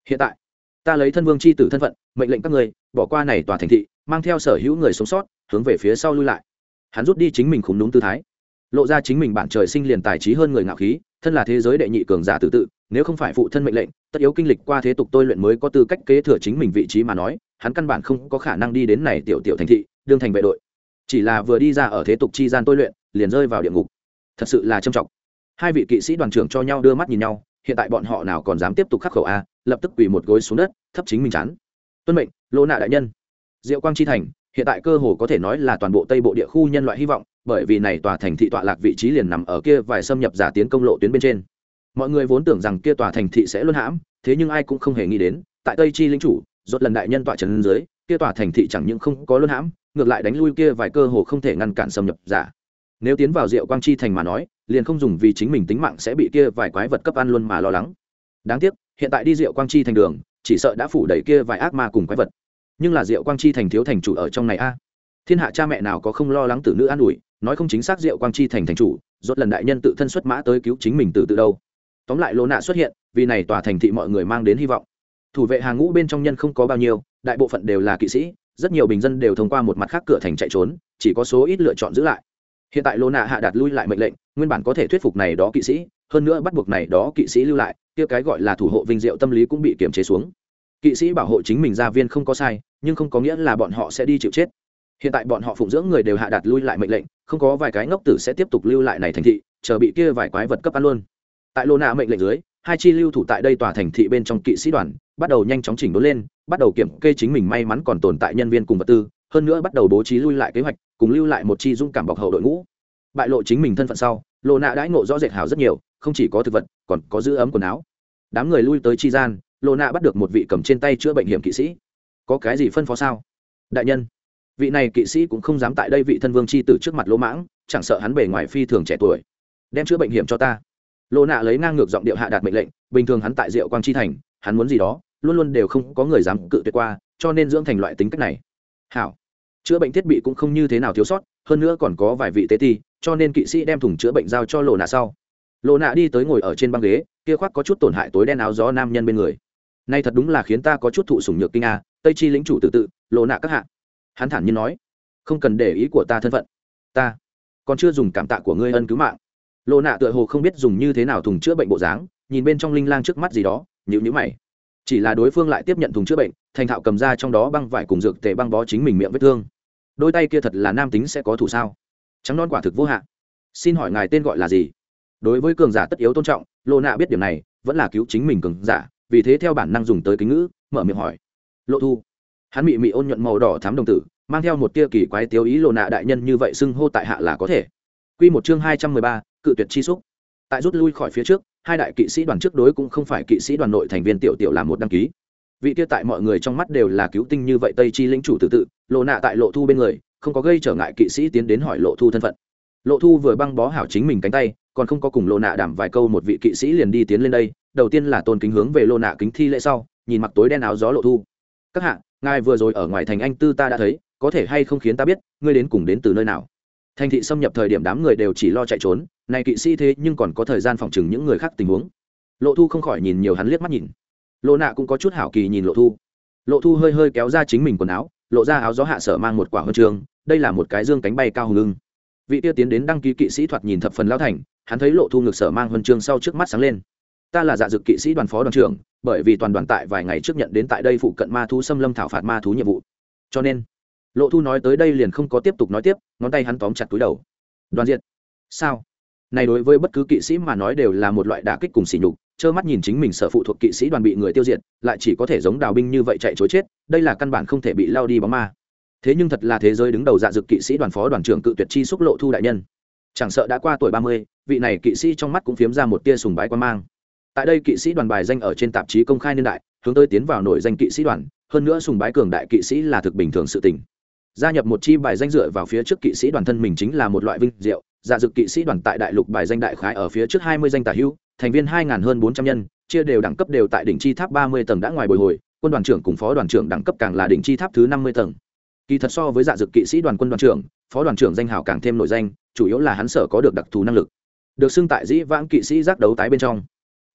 Hiện tại, ta lấy thân vương chi tử thân phận, mệnh lệnh các người, bỏ qua này tòa thành thị, mang theo sở hữu người sống sót, hướng về phía sau lui lại. Hắn rút đi chính mình khủng đúng tư thái, lộ ra chính mình bản trời sinh liền tài trí hơn người ngạo khí thân là thế giới đệ nhị cường giả tự tự, nếu không phải phụ thân mệnh lệnh, tất yếu kinh lịch qua thế tục tôi luyện mới có tư cách kế thừa chính mình vị trí mà nói, hắn căn bản không có khả năng đi đến này tiểu tiểu thành thị, đương thành vệ đội. Chỉ là vừa đi ra ở thế tục chi gian tôi luyện, liền rơi vào địa ngục. Thật sự là trầm trọng. Hai vị kỵ sĩ đoàn trưởng cho nhau đưa mắt nhìn nhau, hiện tại bọn họ nào còn dám tiếp tục khắc khẩu a, lập tức quỳ một gối xuống đất, thấp chính mình chán. Tuân mệnh lỗ nạ đại nhân. Diệu quang chi thành, hiện tại cơ hồ có thể nói là toàn bộ tây bộ địa khu nhân loại hy vọng bởi vì này tòa thành thị tọa lạc vị trí liền nằm ở kia vài xâm nhập giả tiến công lộ tuyến bên trên. Mọi người vốn tưởng rằng kia tòa thành thị sẽ luôn hãm, thế nhưng ai cũng không hề nghĩ đến, tại tây chi lính chủ, rốt lần đại nhân tọa trần dưới, kia tòa thành thị chẳng những không có luôn hãm, ngược lại đánh lui kia vài cơ hồ không thể ngăn cản xâm nhập giả. Nếu tiến vào rượu quang chi thành mà nói, liền không dùng vì chính mình tính mạng sẽ bị kia vài quái vật cấp ăn luôn mà lo lắng. Đáng tiếc, hiện tại đi rượu quang chi thành đường, chỉ sợ đã phủ đầy kia vài ác ma cùng quái vật. Nhưng là rượu quang chi thành thiếu thành chủ ở trong này a. Thiên hạ cha mẹ nào có không lo lắng tử nữ an ủi nói không chính xác rượu quang chi thành thành chủ, rốt lần đại nhân tự thân xuất mã tới cứu chính mình từ từ đâu. Tóm lại lô nạ xuất hiện, vì này tòa thành thị mọi người mang đến hy vọng. Thủ vệ hàng ngũ bên trong nhân không có bao nhiêu, đại bộ phận đều là kỵ sĩ, rất nhiều bình dân đều thông qua một mặt khác cửa thành chạy trốn, chỉ có số ít lựa chọn giữ lại. Hiện tại lô nạ hạ đạt lui lại mệnh lệnh, nguyên bản có thể thuyết phục này đó kỵ sĩ, hơn nữa bắt buộc này đó kỵ sĩ lưu lại, kia cái gọi là thủ hộ vinh diệu tâm lý cũng bị kiềm chế xuống. Kỵ sĩ bảo hộ chính mình gia viên không có sai, nhưng không có nghĩa là bọn họ sẽ đi chịu chết hiện tại bọn họ phụng dưỡng người đều hạ đặt lui lại mệnh lệnh, không có vài cái ngốc tử sẽ tiếp tục lưu lại này thành thị, chờ bị kia vài quái vật cấp ăn luôn. Tại lô nạ mệnh lệnh dưới, hai chi lưu thủ tại đây tòa thành thị bên trong kỵ sĩ đoàn, bắt đầu nhanh chóng chỉnh đốn lên, bắt đầu kiểm kê chính mình may mắn còn tồn tại nhân viên cùng vật tư, hơn nữa bắt đầu bố trí lui lại kế hoạch, cùng lưu lại một chi dung cảm bọc hậu đội ngũ. Bại lộ chính mình thân phận sau lộ nạ đãi ngộ rõ rệt hào rất nhiều, không chỉ có thực vật, còn có giữ ấm quần áo. Đám người lui tới chi gian lộ nạ bắt được một vị cầm trên tay chữa bệnh hiểm kỵ sĩ. Có cái gì phân phó sao? Đại nhân vị này kỵ sĩ cũng không dám tại đây vị thân vương c h i tử trước mặt lỗ mãng, chẳng sợ hắn bề ngoài phi thường trẻ tuổi. Đem chữa bệnh hiểm cho ta. Lộ nạ lấy ngang ngược giọng điệu hạ đạt mệnh lệnh, bình thường hắn tại diệu quang chi thành, hắn muốn gì đó, luôn luôn đều không có người dám cự tuyệt qua, cho nên dưỡng thành loại tính cách này. Hảo. Chữa bệnh thiết bị cũng không như thế nào thiếu sót, hơn nữa còn có vài vị tế ti, cho nên kỵ sĩ đem thùng chữa bệnh giao cho lộ nạ sau. Lộ nạ đi tới ngồi ở trên băng ghế, kia khoác có chút tổn hại tối đen áo gió nam nhân bên người. Nay thật đúng là khiến ta có chút thụ sủng nhược kinh a, tây chi lĩnh chủ tự tự lộ nạ các hạ hắn thản nhiên nói, không cần để ý của ta thân phận. Ta còn chưa dùng cảm tạ của ngươi ân cứu mạng. Lộ nạ tựa hồ không biết dùng như thế nào thùng chữa bệnh bộ dáng, nhìn bên trong linh lang trước mắt gì đó nhữ nhữ mày. Chỉ là đối phương lại tiếp nhận thùng chữa bệnh, thành thạo cầm ra trong đó băng vải cùng dược tệ băng bó chính mình miệng vết thương. Đôi tay kia thật là nam tính sẽ có thủ sao? Trắng non quả thực vô hạn. Xin hỏi ngài tên gọi là gì? Đối với cường giả tất yếu tôn trọng lộ nạ biết điểm này, vẫn là cứu chính mình cường giả, vì thế theo bản năng dùng tới kính ngữ, mở miệng hỏi. Lộ thu hắn mị mị ôn nhuận màu đỏ thám đồng tử, mang theo một tia kỳ quái tiêu ý lộ nạ đại nhân như vậy xưng hô tại hạ là có thể. Q một chương hai trăm mười ba, cự tuyệt chi xúc. Tại rút lui khỏi phía trước, hai đại kỵ sĩ đoàn trước đối cũng không phải kỵ sĩ đoàn nội thành viên tiểu tiểu làm một đăng ký. Vị tia tại mọi người trong mắt đều là cứu tinh như vậy tây chi lĩnh chủ tự tự, lộ nạ tại lộ thu bên người, không có gây trở ngại kỵ sĩ tiến đến hỏi lộ thu thân phận. Lộ thu vừa băng bó hảo chính mình cánh tay, còn không có cùng lộ nạ đảm vài câu một vị kỵ sĩ liền đi tiến lên đây, đầu tiên là tôn kính hướng về lộ nạ kính thi lễ sau, nhìn mặc tối đen áo gió lộ thu. Các hạ ngài vừa rồi ở ngoài thành anh tư ta đã thấy, có thể hay không khiến ta biết, ngươi đến cùng đến từ nơi nào? Thành thị xâm nhập thời điểm đám người đều chỉ lo chạy trốn, này kỵ sĩ thế nhưng còn có thời gian phòng chừng những người khác tình huống. Lộ thu không khỏi nhìn nhiều hắn liếc mắt nhìn. Lộ nạ cũng có chút hảo kỳ nhìn lộ thu. Lộ thu hơi hơi kéo ra chính mình quần áo, lộ ra áo gió hạ sở mang một quả huân trường, đây là một cái dương cánh bay cao hùng lưng vị tiêu tiến đến đăng ký kỵ sĩ thoạt nhìn thập phần lao thành, hắn thấy lộ thu ngực sở mang huân chương sau trước mắt sáng lên. Ta là dạ dực kỵ sĩ đoàn phó đoàn trưởng bởi vì toàn đoàn tại vài ngày trước nhận đến tại đây phụ cận ma thú xâm lâm thảo phạt ma thú nhiệm vụ. Cho nên, lộ thu nói tới đây liền không có tiếp tục nói tiếp, ngón tay hắn tóm chặt túi đầu. Đoàn diện sao? Này đối với bất cứ kỵ sĩ mà nói đều là một loại đả kích cùng sỉ nhục, trơ mắt nhìn chính mình sở phụ thuộc kỵ sĩ đoàn bị người tiêu diệt, lại chỉ có thể giống đào binh như vậy chạy chối chết, đây là căn bản không thể bị lao đi bóng ma. Thế nhưng thật là thế giới đứng đầu dạ dực kỵ sĩ đoàn phó đoàn trưởng cự tuyệt chi xúc lộ thu đại nhân. Chẳng sợ đã qua tuổi ba mươi, vị này kỵ sĩ trong mắt cũng phiếm ra một tia sùng bái quan mang tại đây kỵ sĩ đoàn bài danh ở trên tạp chí công khai niên đại, hướng tới tiến vào nổi danh kỵ sĩ đoàn, hơn nữa sùng bái cường đại kỵ sĩ là thực bình thường sự tình. Gia nhập một chi bài danh dựa vào phía trước kỵ sĩ đoàn thân mình chính là một loại vinh diệu dạ dực kỵ sĩ đoàn tại đại lục bài danh đại khái ở phía trước hai mươi danh tả hữu, thành viên hai hơn bốn trăm nhân, chia đều đẳng cấp đều tại đỉnh chi tháp ba mươi tầng đã ngoài bồi hồi, quân đoàn trưởng cùng phó đoàn trưởng đẳng cấp càng là đỉnh chi tháp thứ năm mươi tầng. Kỳ thật so với dạ dực kỵ sĩ đoàn quân đoàn trưởng, phó đoàn trưởng danh hào càng thêm nội danh, chủ yếu là hắn sở có được đặc thù năng lực. Được xưng tại dĩ vãng kỵ sĩ giác đấu tái bên trong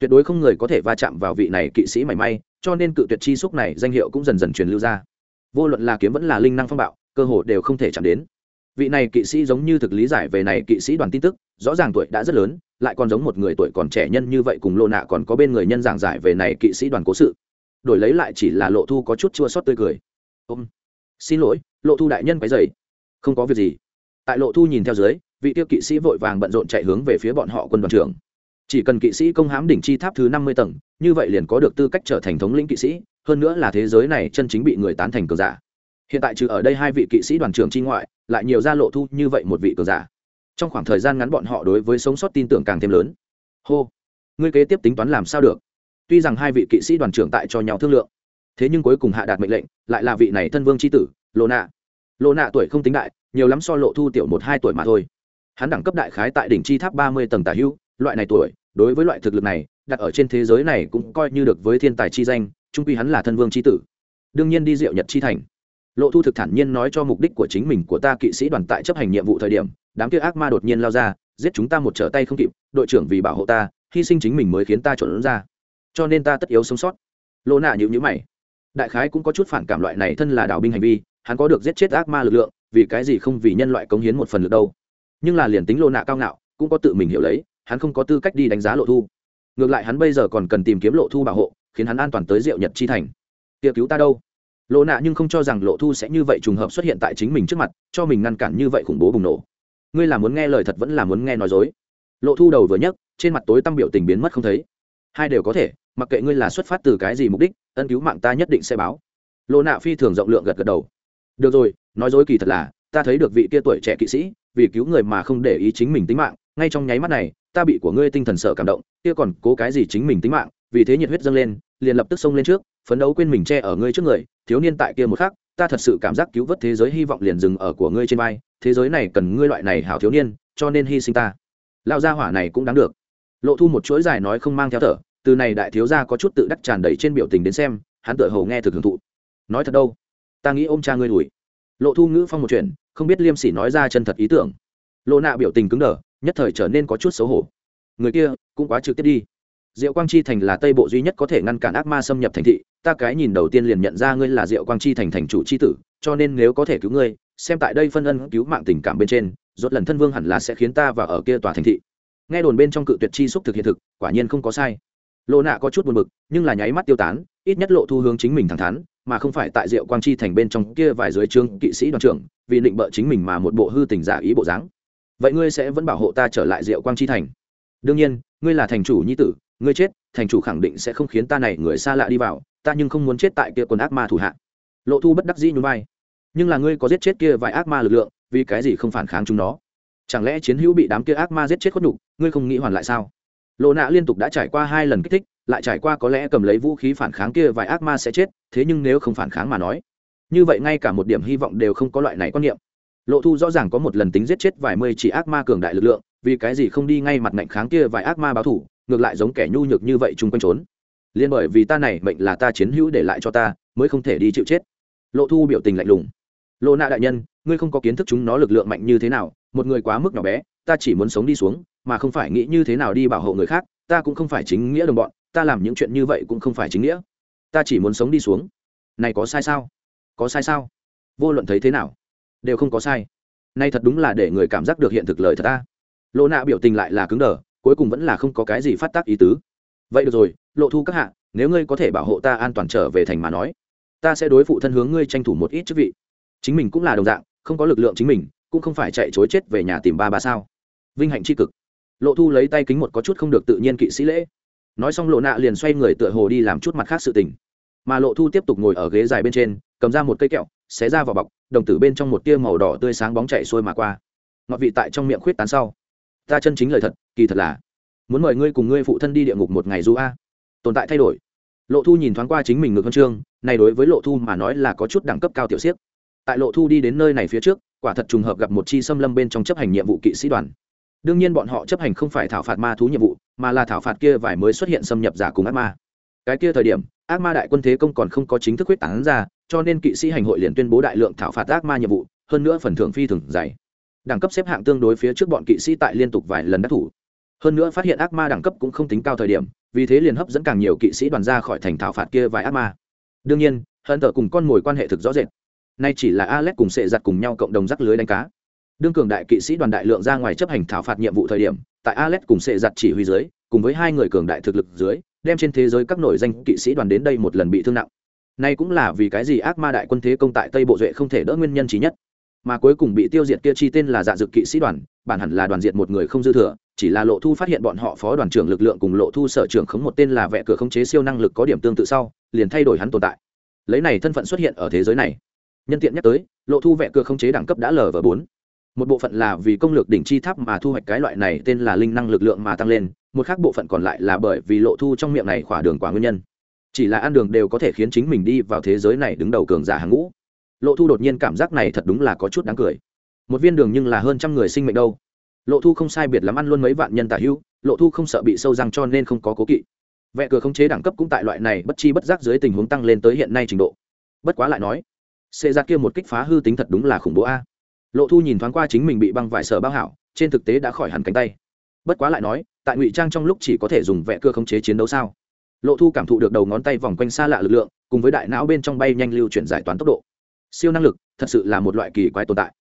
tuyệt đối không người có thể va chạm vào vị này kỵ sĩ mảy may, cho nên cự tuyệt chi xúc này danh hiệu cũng dần dần truyền lưu ra. Vô luận là kiếm vẫn là linh năng phong bạo, cơ hội đều không thể chạm đến. Vị này kỵ sĩ giống như thực lý giải về này kỵ sĩ đoàn tin tức, rõ ràng tuổi đã rất lớn, lại còn giống một người tuổi còn trẻ nhân như vậy cùng lộ nạ còn có bên người nhân giảng giải về này kỵ sĩ đoàn cố sự. Đổi lấy lại chỉ là lộ thu có chút chua xót tươi cười. Ôm. Xin lỗi, lộ thu đại nhân quấy dày không có việc gì. Tại lộ thu nhìn theo dưới, vị tiêu kỵ sĩ vội vàng bận rộn chạy hướng về phía bọn họ quân đoàn trưởng chỉ cần kỵ sĩ công hãm đỉnh chi tháp thứ năm mươi tầng, như vậy liền có được tư cách trở thành thống lĩnh kỵ sĩ, hơn nữa là thế giới này chân chính bị người tán thành cường giả. Hiện tại trừ ở đây hai vị kỵ sĩ đoàn trưởng chi ngoại, lại nhiều ra lộ thu như vậy một vị cường giả. Trong khoảng thời gian ngắn bọn họ đối với sống sót tin tưởng càng thêm lớn. Hô, ngươi kế tiếp tính toán làm sao được? Tuy rằng hai vị kỵ sĩ đoàn trưởng tại cho nhau thương lượng, thế nhưng cuối cùng hạ đạt mệnh lệnh, lại là vị này thân vương c h i tử lộ nạ. Lộ nạ tuổi không tính đại, nhiều lắm so lộ thu tiểu một hai tuổi mà thôi. Hắn đẳng cấp đại khái tại đỉnh chi tháp ba mươi tầng tả hữu, loại này tuổi đối với loại thực lực này, đặt ở trên thế giới này cũng coi như được với thiên tài chi danh, trung quy hắn là thân vương c h i tử. Đương nhiên đi diệu nhật chi thành. Lộ thu thực thản nhiên nói cho mục đích của chính mình của ta kỵ sĩ đoàn tại chấp hành nhiệm vụ thời điểm, đám kia ác ma đột nhiên lao ra, giết chúng ta một trở tay không kịp, đội trưởng vì bảo hộ ta, hy sinh chính mình mới khiến ta trộn ra. Cho nên ta tất yếu sống sót. Lộ nạ nhịu nhữ mày. Đại khái cũng có chút phản cảm loại này thân là đảo binh hành vi, hắn có được giết chết ác ma lực lượng, vì cái gì không vì nhân loại cống hiến một phần lực đâu. Nhưng là liền tính lộ nạ cao ngạo, cũng có tự mình hiểu lấy hắn không có tư cách đi đánh giá lộ thu. Ngược lại hắn bây giờ còn cần tìm kiếm lộ thu bảo hộ, khiến hắn an toàn tới diệu nhật chi thành. Tiệc cứu ta đâu? Lộ nạ nhưng không cho rằng lộ thu sẽ như vậy trùng hợp xuất hiện tại chính mình trước mặt, cho mình ngăn cản như vậy khủng bố bùng nổ. Ngươi là muốn nghe lời thật vẫn là muốn nghe nói dối. Lộ thu đầu vừa nhấc, trên mặt tối tăm biểu tình biến mất không thấy. Hai đều có thể, mặc kệ ngươi là xuất phát từ cái gì mục đích, ân cứu mạng ta nhất định sẽ báo. Lộ nạ phi thường rộng lượng gật gật đầu. Được rồi, nói dối kỳ thật là, ta thấy được vị kia tuổi trẻ kỵ sĩ, vì cứu người mà không để ý chính mình tính mạng ngay trong nháy mắt này, ta bị của ngươi tinh thần sợ cảm động, kia còn cố cái gì chính mình tính mạng, vì thế nhiệt huyết dâng lên, liền lập tức xông lên trước, phấn đấu quên mình che ở ngươi trước người, thiếu niên tại kia một khắc, ta thật sự cảm giác cứu vớt thế giới hy vọng liền dừng ở của ngươi trên vai, thế giới này cần ngươi loại này hảo thiếu niên, cho nên hy sinh ta. Lao gia hỏa này cũng đáng được. Lộ thu một chuỗi dài nói không mang theo thở, từ này đại thiếu gia có chút tự đắc tràn đầy trên biểu tình đến xem, hắn tựa hồ nghe thực hưởng thụ. Nói thật đâu? Ta nghĩ ôm cha ngươi đùi lộ thu ngữ phong một chuyện, không biết liêm sỉ nói ra chân thật ý tưởng. Lộ nạ biểu tình cứng đờ nhất thời trở nên có chút xấu hổ. Người kia cũng quá trực tiếp đi. Diệu quang chi thành là tây bộ duy nhất có thể ngăn cản ác ma xâm nhập thành thị. Ta cái nhìn đầu tiên liền nhận ra ngươi là diệu quang chi thành thành chủ chi tử, cho nên nếu có thể cứu ngươi, xem tại đây phân ân cứu mạng tình cảm bên trên, rốt lần thân vương hẳn là sẽ khiến ta và ở kia tòa thành thị. Nghe đồn bên trong cự tuyệt chi xúc thực hiện thực, quả nhiên không có sai. Lộ nạ có chút buồn bực, nhưng là nháy mắt tiêu tán, ít nhất lộ thu hướng chính mình thẳng thắn, mà không phải tại diệu quang chi thành bên trong kia vài dưới trương kỵ sĩ đoàn trưởng, vì định bợ chính mình mà một bộ hư tình giả ý bộ dáng vậy ngươi sẽ vẫn bảo hộ ta trở lại diệu quang chi thành. Đương nhiên, ngươi là thành chủ nhi tử, ngươi chết, thành chủ khẳng định sẽ không khiến ta này người xa lạ đi vào, ta nhưng không muốn chết tại kia quần ác ma thủ hạ. Lộ thu bất đắc dĩ nhún vai. Nhưng là ngươi có giết chết kia vài ác ma lực lượng, vì cái gì không phản kháng chúng nó? Chẳng lẽ chiến hữu bị đám kia ác ma giết chết khuất nhục, ngươi không nghĩ hoàn lại sao? Lộ nạ liên tục đã trải qua hai lần kích thích, lại trải qua có lẽ cầm lấy vũ khí phản kháng kia vài ác ma sẽ chết, thế nhưng nếu không phản kháng mà nói, như vậy ngay cả một điểm hy vọng đều không có loại này quan niệm lộ thu rõ ràng có một lần tính giết chết vài mươi chỉ ác ma cường đại lực lượng, vì cái gì không đi ngay mặt ngạnh kháng kia vài ác ma báo thủ, ngược lại giống kẻ nhu nhược như vậy chung quanh trốn. Liên bởi vì ta này mệnh là ta chiến hữu để lại cho ta, mới không thể đi chịu chết. Lộ thu biểu tình lạnh lùng. Lộ nạ đại nhân, ngươi không có kiến thức chúng nó lực lượng mạnh như thế nào, một người quá mức nhỏ bé, ta chỉ muốn sống đi xuống, mà không phải nghĩ như thế nào đi bảo hộ người khác, ta cũng không phải chính nghĩa đồng bọn, ta làm những chuyện như vậy cũng không phải chính nghĩa. Ta chỉ muốn sống đi xuống. Này có sai sao? Có sai sao? Vô luận thấy thế nào? Đều không có sai. Nay thật đúng là để người cảm giác được hiện thực lời thật ta. Lộ nạ biểu tình lại là cứng đờ, cuối cùng vẫn là không có cái gì phát tác ý tứ. Vậy được rồi, lộ thu các hạ, nếu ngươi có thể bảo hộ ta an toàn trở về thành mà nói, ta sẽ đối phụ thân hướng ngươi tranh thủ một ít chức vị. Chính mình cũng là đồng dạng, không có lực lượng chính mình, cũng không phải chạy chối chết về nhà tìm ba ba sao. Vinh hạnh c cực. Lộ thu lấy tay kính một có chút không được tự nhiên kỵ sĩ lễ. Nói xong lộ nạ liền xoay người tựa hồ đi làm chút mặt khác sự tình. Mà lộ thu tiếp tục ngồi ở ghế dài bên trên, cầm ra một cây kẹo xé ra vào bọc, đồng tử bên trong một tia màu đỏ tươi sáng bóng chảy xuôi mà qua. Ngọt vị tại trong miệng khuyết tán sau. Ta chân chính lời thật, kỳ thật là, muốn mời ngươi cùng ngươi phụ thân đi địa ngục một ngày du a. Tồn tại thay đổi. Lộ thu nhìn thoáng qua chính mình ngược huân chương, này đối với lộ thu mà nói là có chút đẳng cấp cao tiểu siếc. Tại lộ thu đi đến nơi này phía trước, quả thật trùng hợp gặp một chi xâm lâm bên trong chấp hành nhiệm vụ kỵ sĩ đoàn. Đương nhiên bọn họ chấp hành không phải thảo phạt ma thú nhiệm vụ, mà là thảo phạt kia vài mới xuất hiện xâm nhập giả cùng ác ma. Cái kia thời điểm, ác ma đại quân thế công còn không có chính thức quyết tán ra cho nên kỵ sĩ hành hội liền tuyên bố đại lượng thảo phạt ác ma nhiệm vụ, hơn nữa phần thưởng phi thường dày. Đẳng cấp xếp hạng tương đối phía trước bọn kỵ sĩ tại liên tục vài lần đắc thủ. Hơn nữa phát hiện ác ma đẳng cấp cũng không tính cao thời điểm, vì thế liền hấp dẫn càng nhiều kỵ sĩ đoàn ra khỏi thành thảo phạt kia vài ác ma. Đương nhiên, hận thờ cùng con mồi quan hệ thực rõ rệt. Nay chỉ là alex cùng sệ giặt cùng nhau cộng đồng rắc lưới đánh cá. Đương cường đại kỵ sĩ đoàn đại lượng ra ngoài chấp hành thảo phạt nhiệm vụ thời điểm, tại alex cùng sệ giặt chỉ huy dưới, cùng với hai người cường đại thực lực dưới, đem trên thế giới các nổi danh kỵ sĩ đoàn đến đây một lần bị thương nặng nay cũng là vì cái gì ác ma đại quân thế công tại tây bộ duệ không thể đỡ nguyên nhân chỉ nhất. Mà cuối cùng bị tiêu diệt kia chi tên là dạ dực kỵ sĩ đoàn, bản hẳn là đoàn diệt một người không dư thừa, chỉ là lộ thu phát hiện bọn họ phó đoàn trưởng lực lượng cùng lộ thu sở trưởng khống một tên là vẽ cửa khống chế siêu năng lực có điểm tương tự sau, liền thay đổi hắn tồn tại. Lấy này thân phận xuất hiện ở thế giới này. Nhân tiện nhắc tới, lộ thu vẽ cửa khống chế đẳng cấp đã lở vở bốn. Một bộ phận là vì công lược đỉnh chi tháp mà thu hoạch cái loại này tên là linh năng lực lượng mà tăng lên, một khác bộ phận còn lại là bởi vì lộ thu trong miệng này khỏa đường quả nguyên nhân chỉ là ăn đường đều có thể khiến chính mình đi vào thế giới này đứng đầu cường giả hàng ngũ. Lộ thu đột nhiên cảm giác này thật đúng là có chút đáng cười. Một viên đường nhưng là hơn trăm người sinh mệnh đâu. Lộ thu không sai biệt lắm ăn luôn mấy vạn nhân tả hữu, lộ thu không sợ bị sâu răng cho nên không có cố kỵ. Vẽ cửa khống chế đẳng cấp cũng tại loại này bất chi bất giác dưới tình huống tăng lên tới hiện nay trình độ. Bất quá lại nói, xê ra kia một kích phá hư tính thật đúng là khủng bố a. Lộ thu nhìn thoáng qua chính mình bị băng vải sở bao hảo, trên thực tế đã khỏi hẳn cánh tay. Bất quá lại nói, tại ngụy trang trong lúc chỉ có thể dùng vẽ cưa khống chế chiến đấu sao? Lộ thu cảm thụ được đầu ngón tay vòng quanh xa lạ lực lượng, cùng với đại não bên trong bay nhanh lưu chuyển giải toán tốc độ. Siêu năng lực thật sự là một loại kỳ quái tồn tại.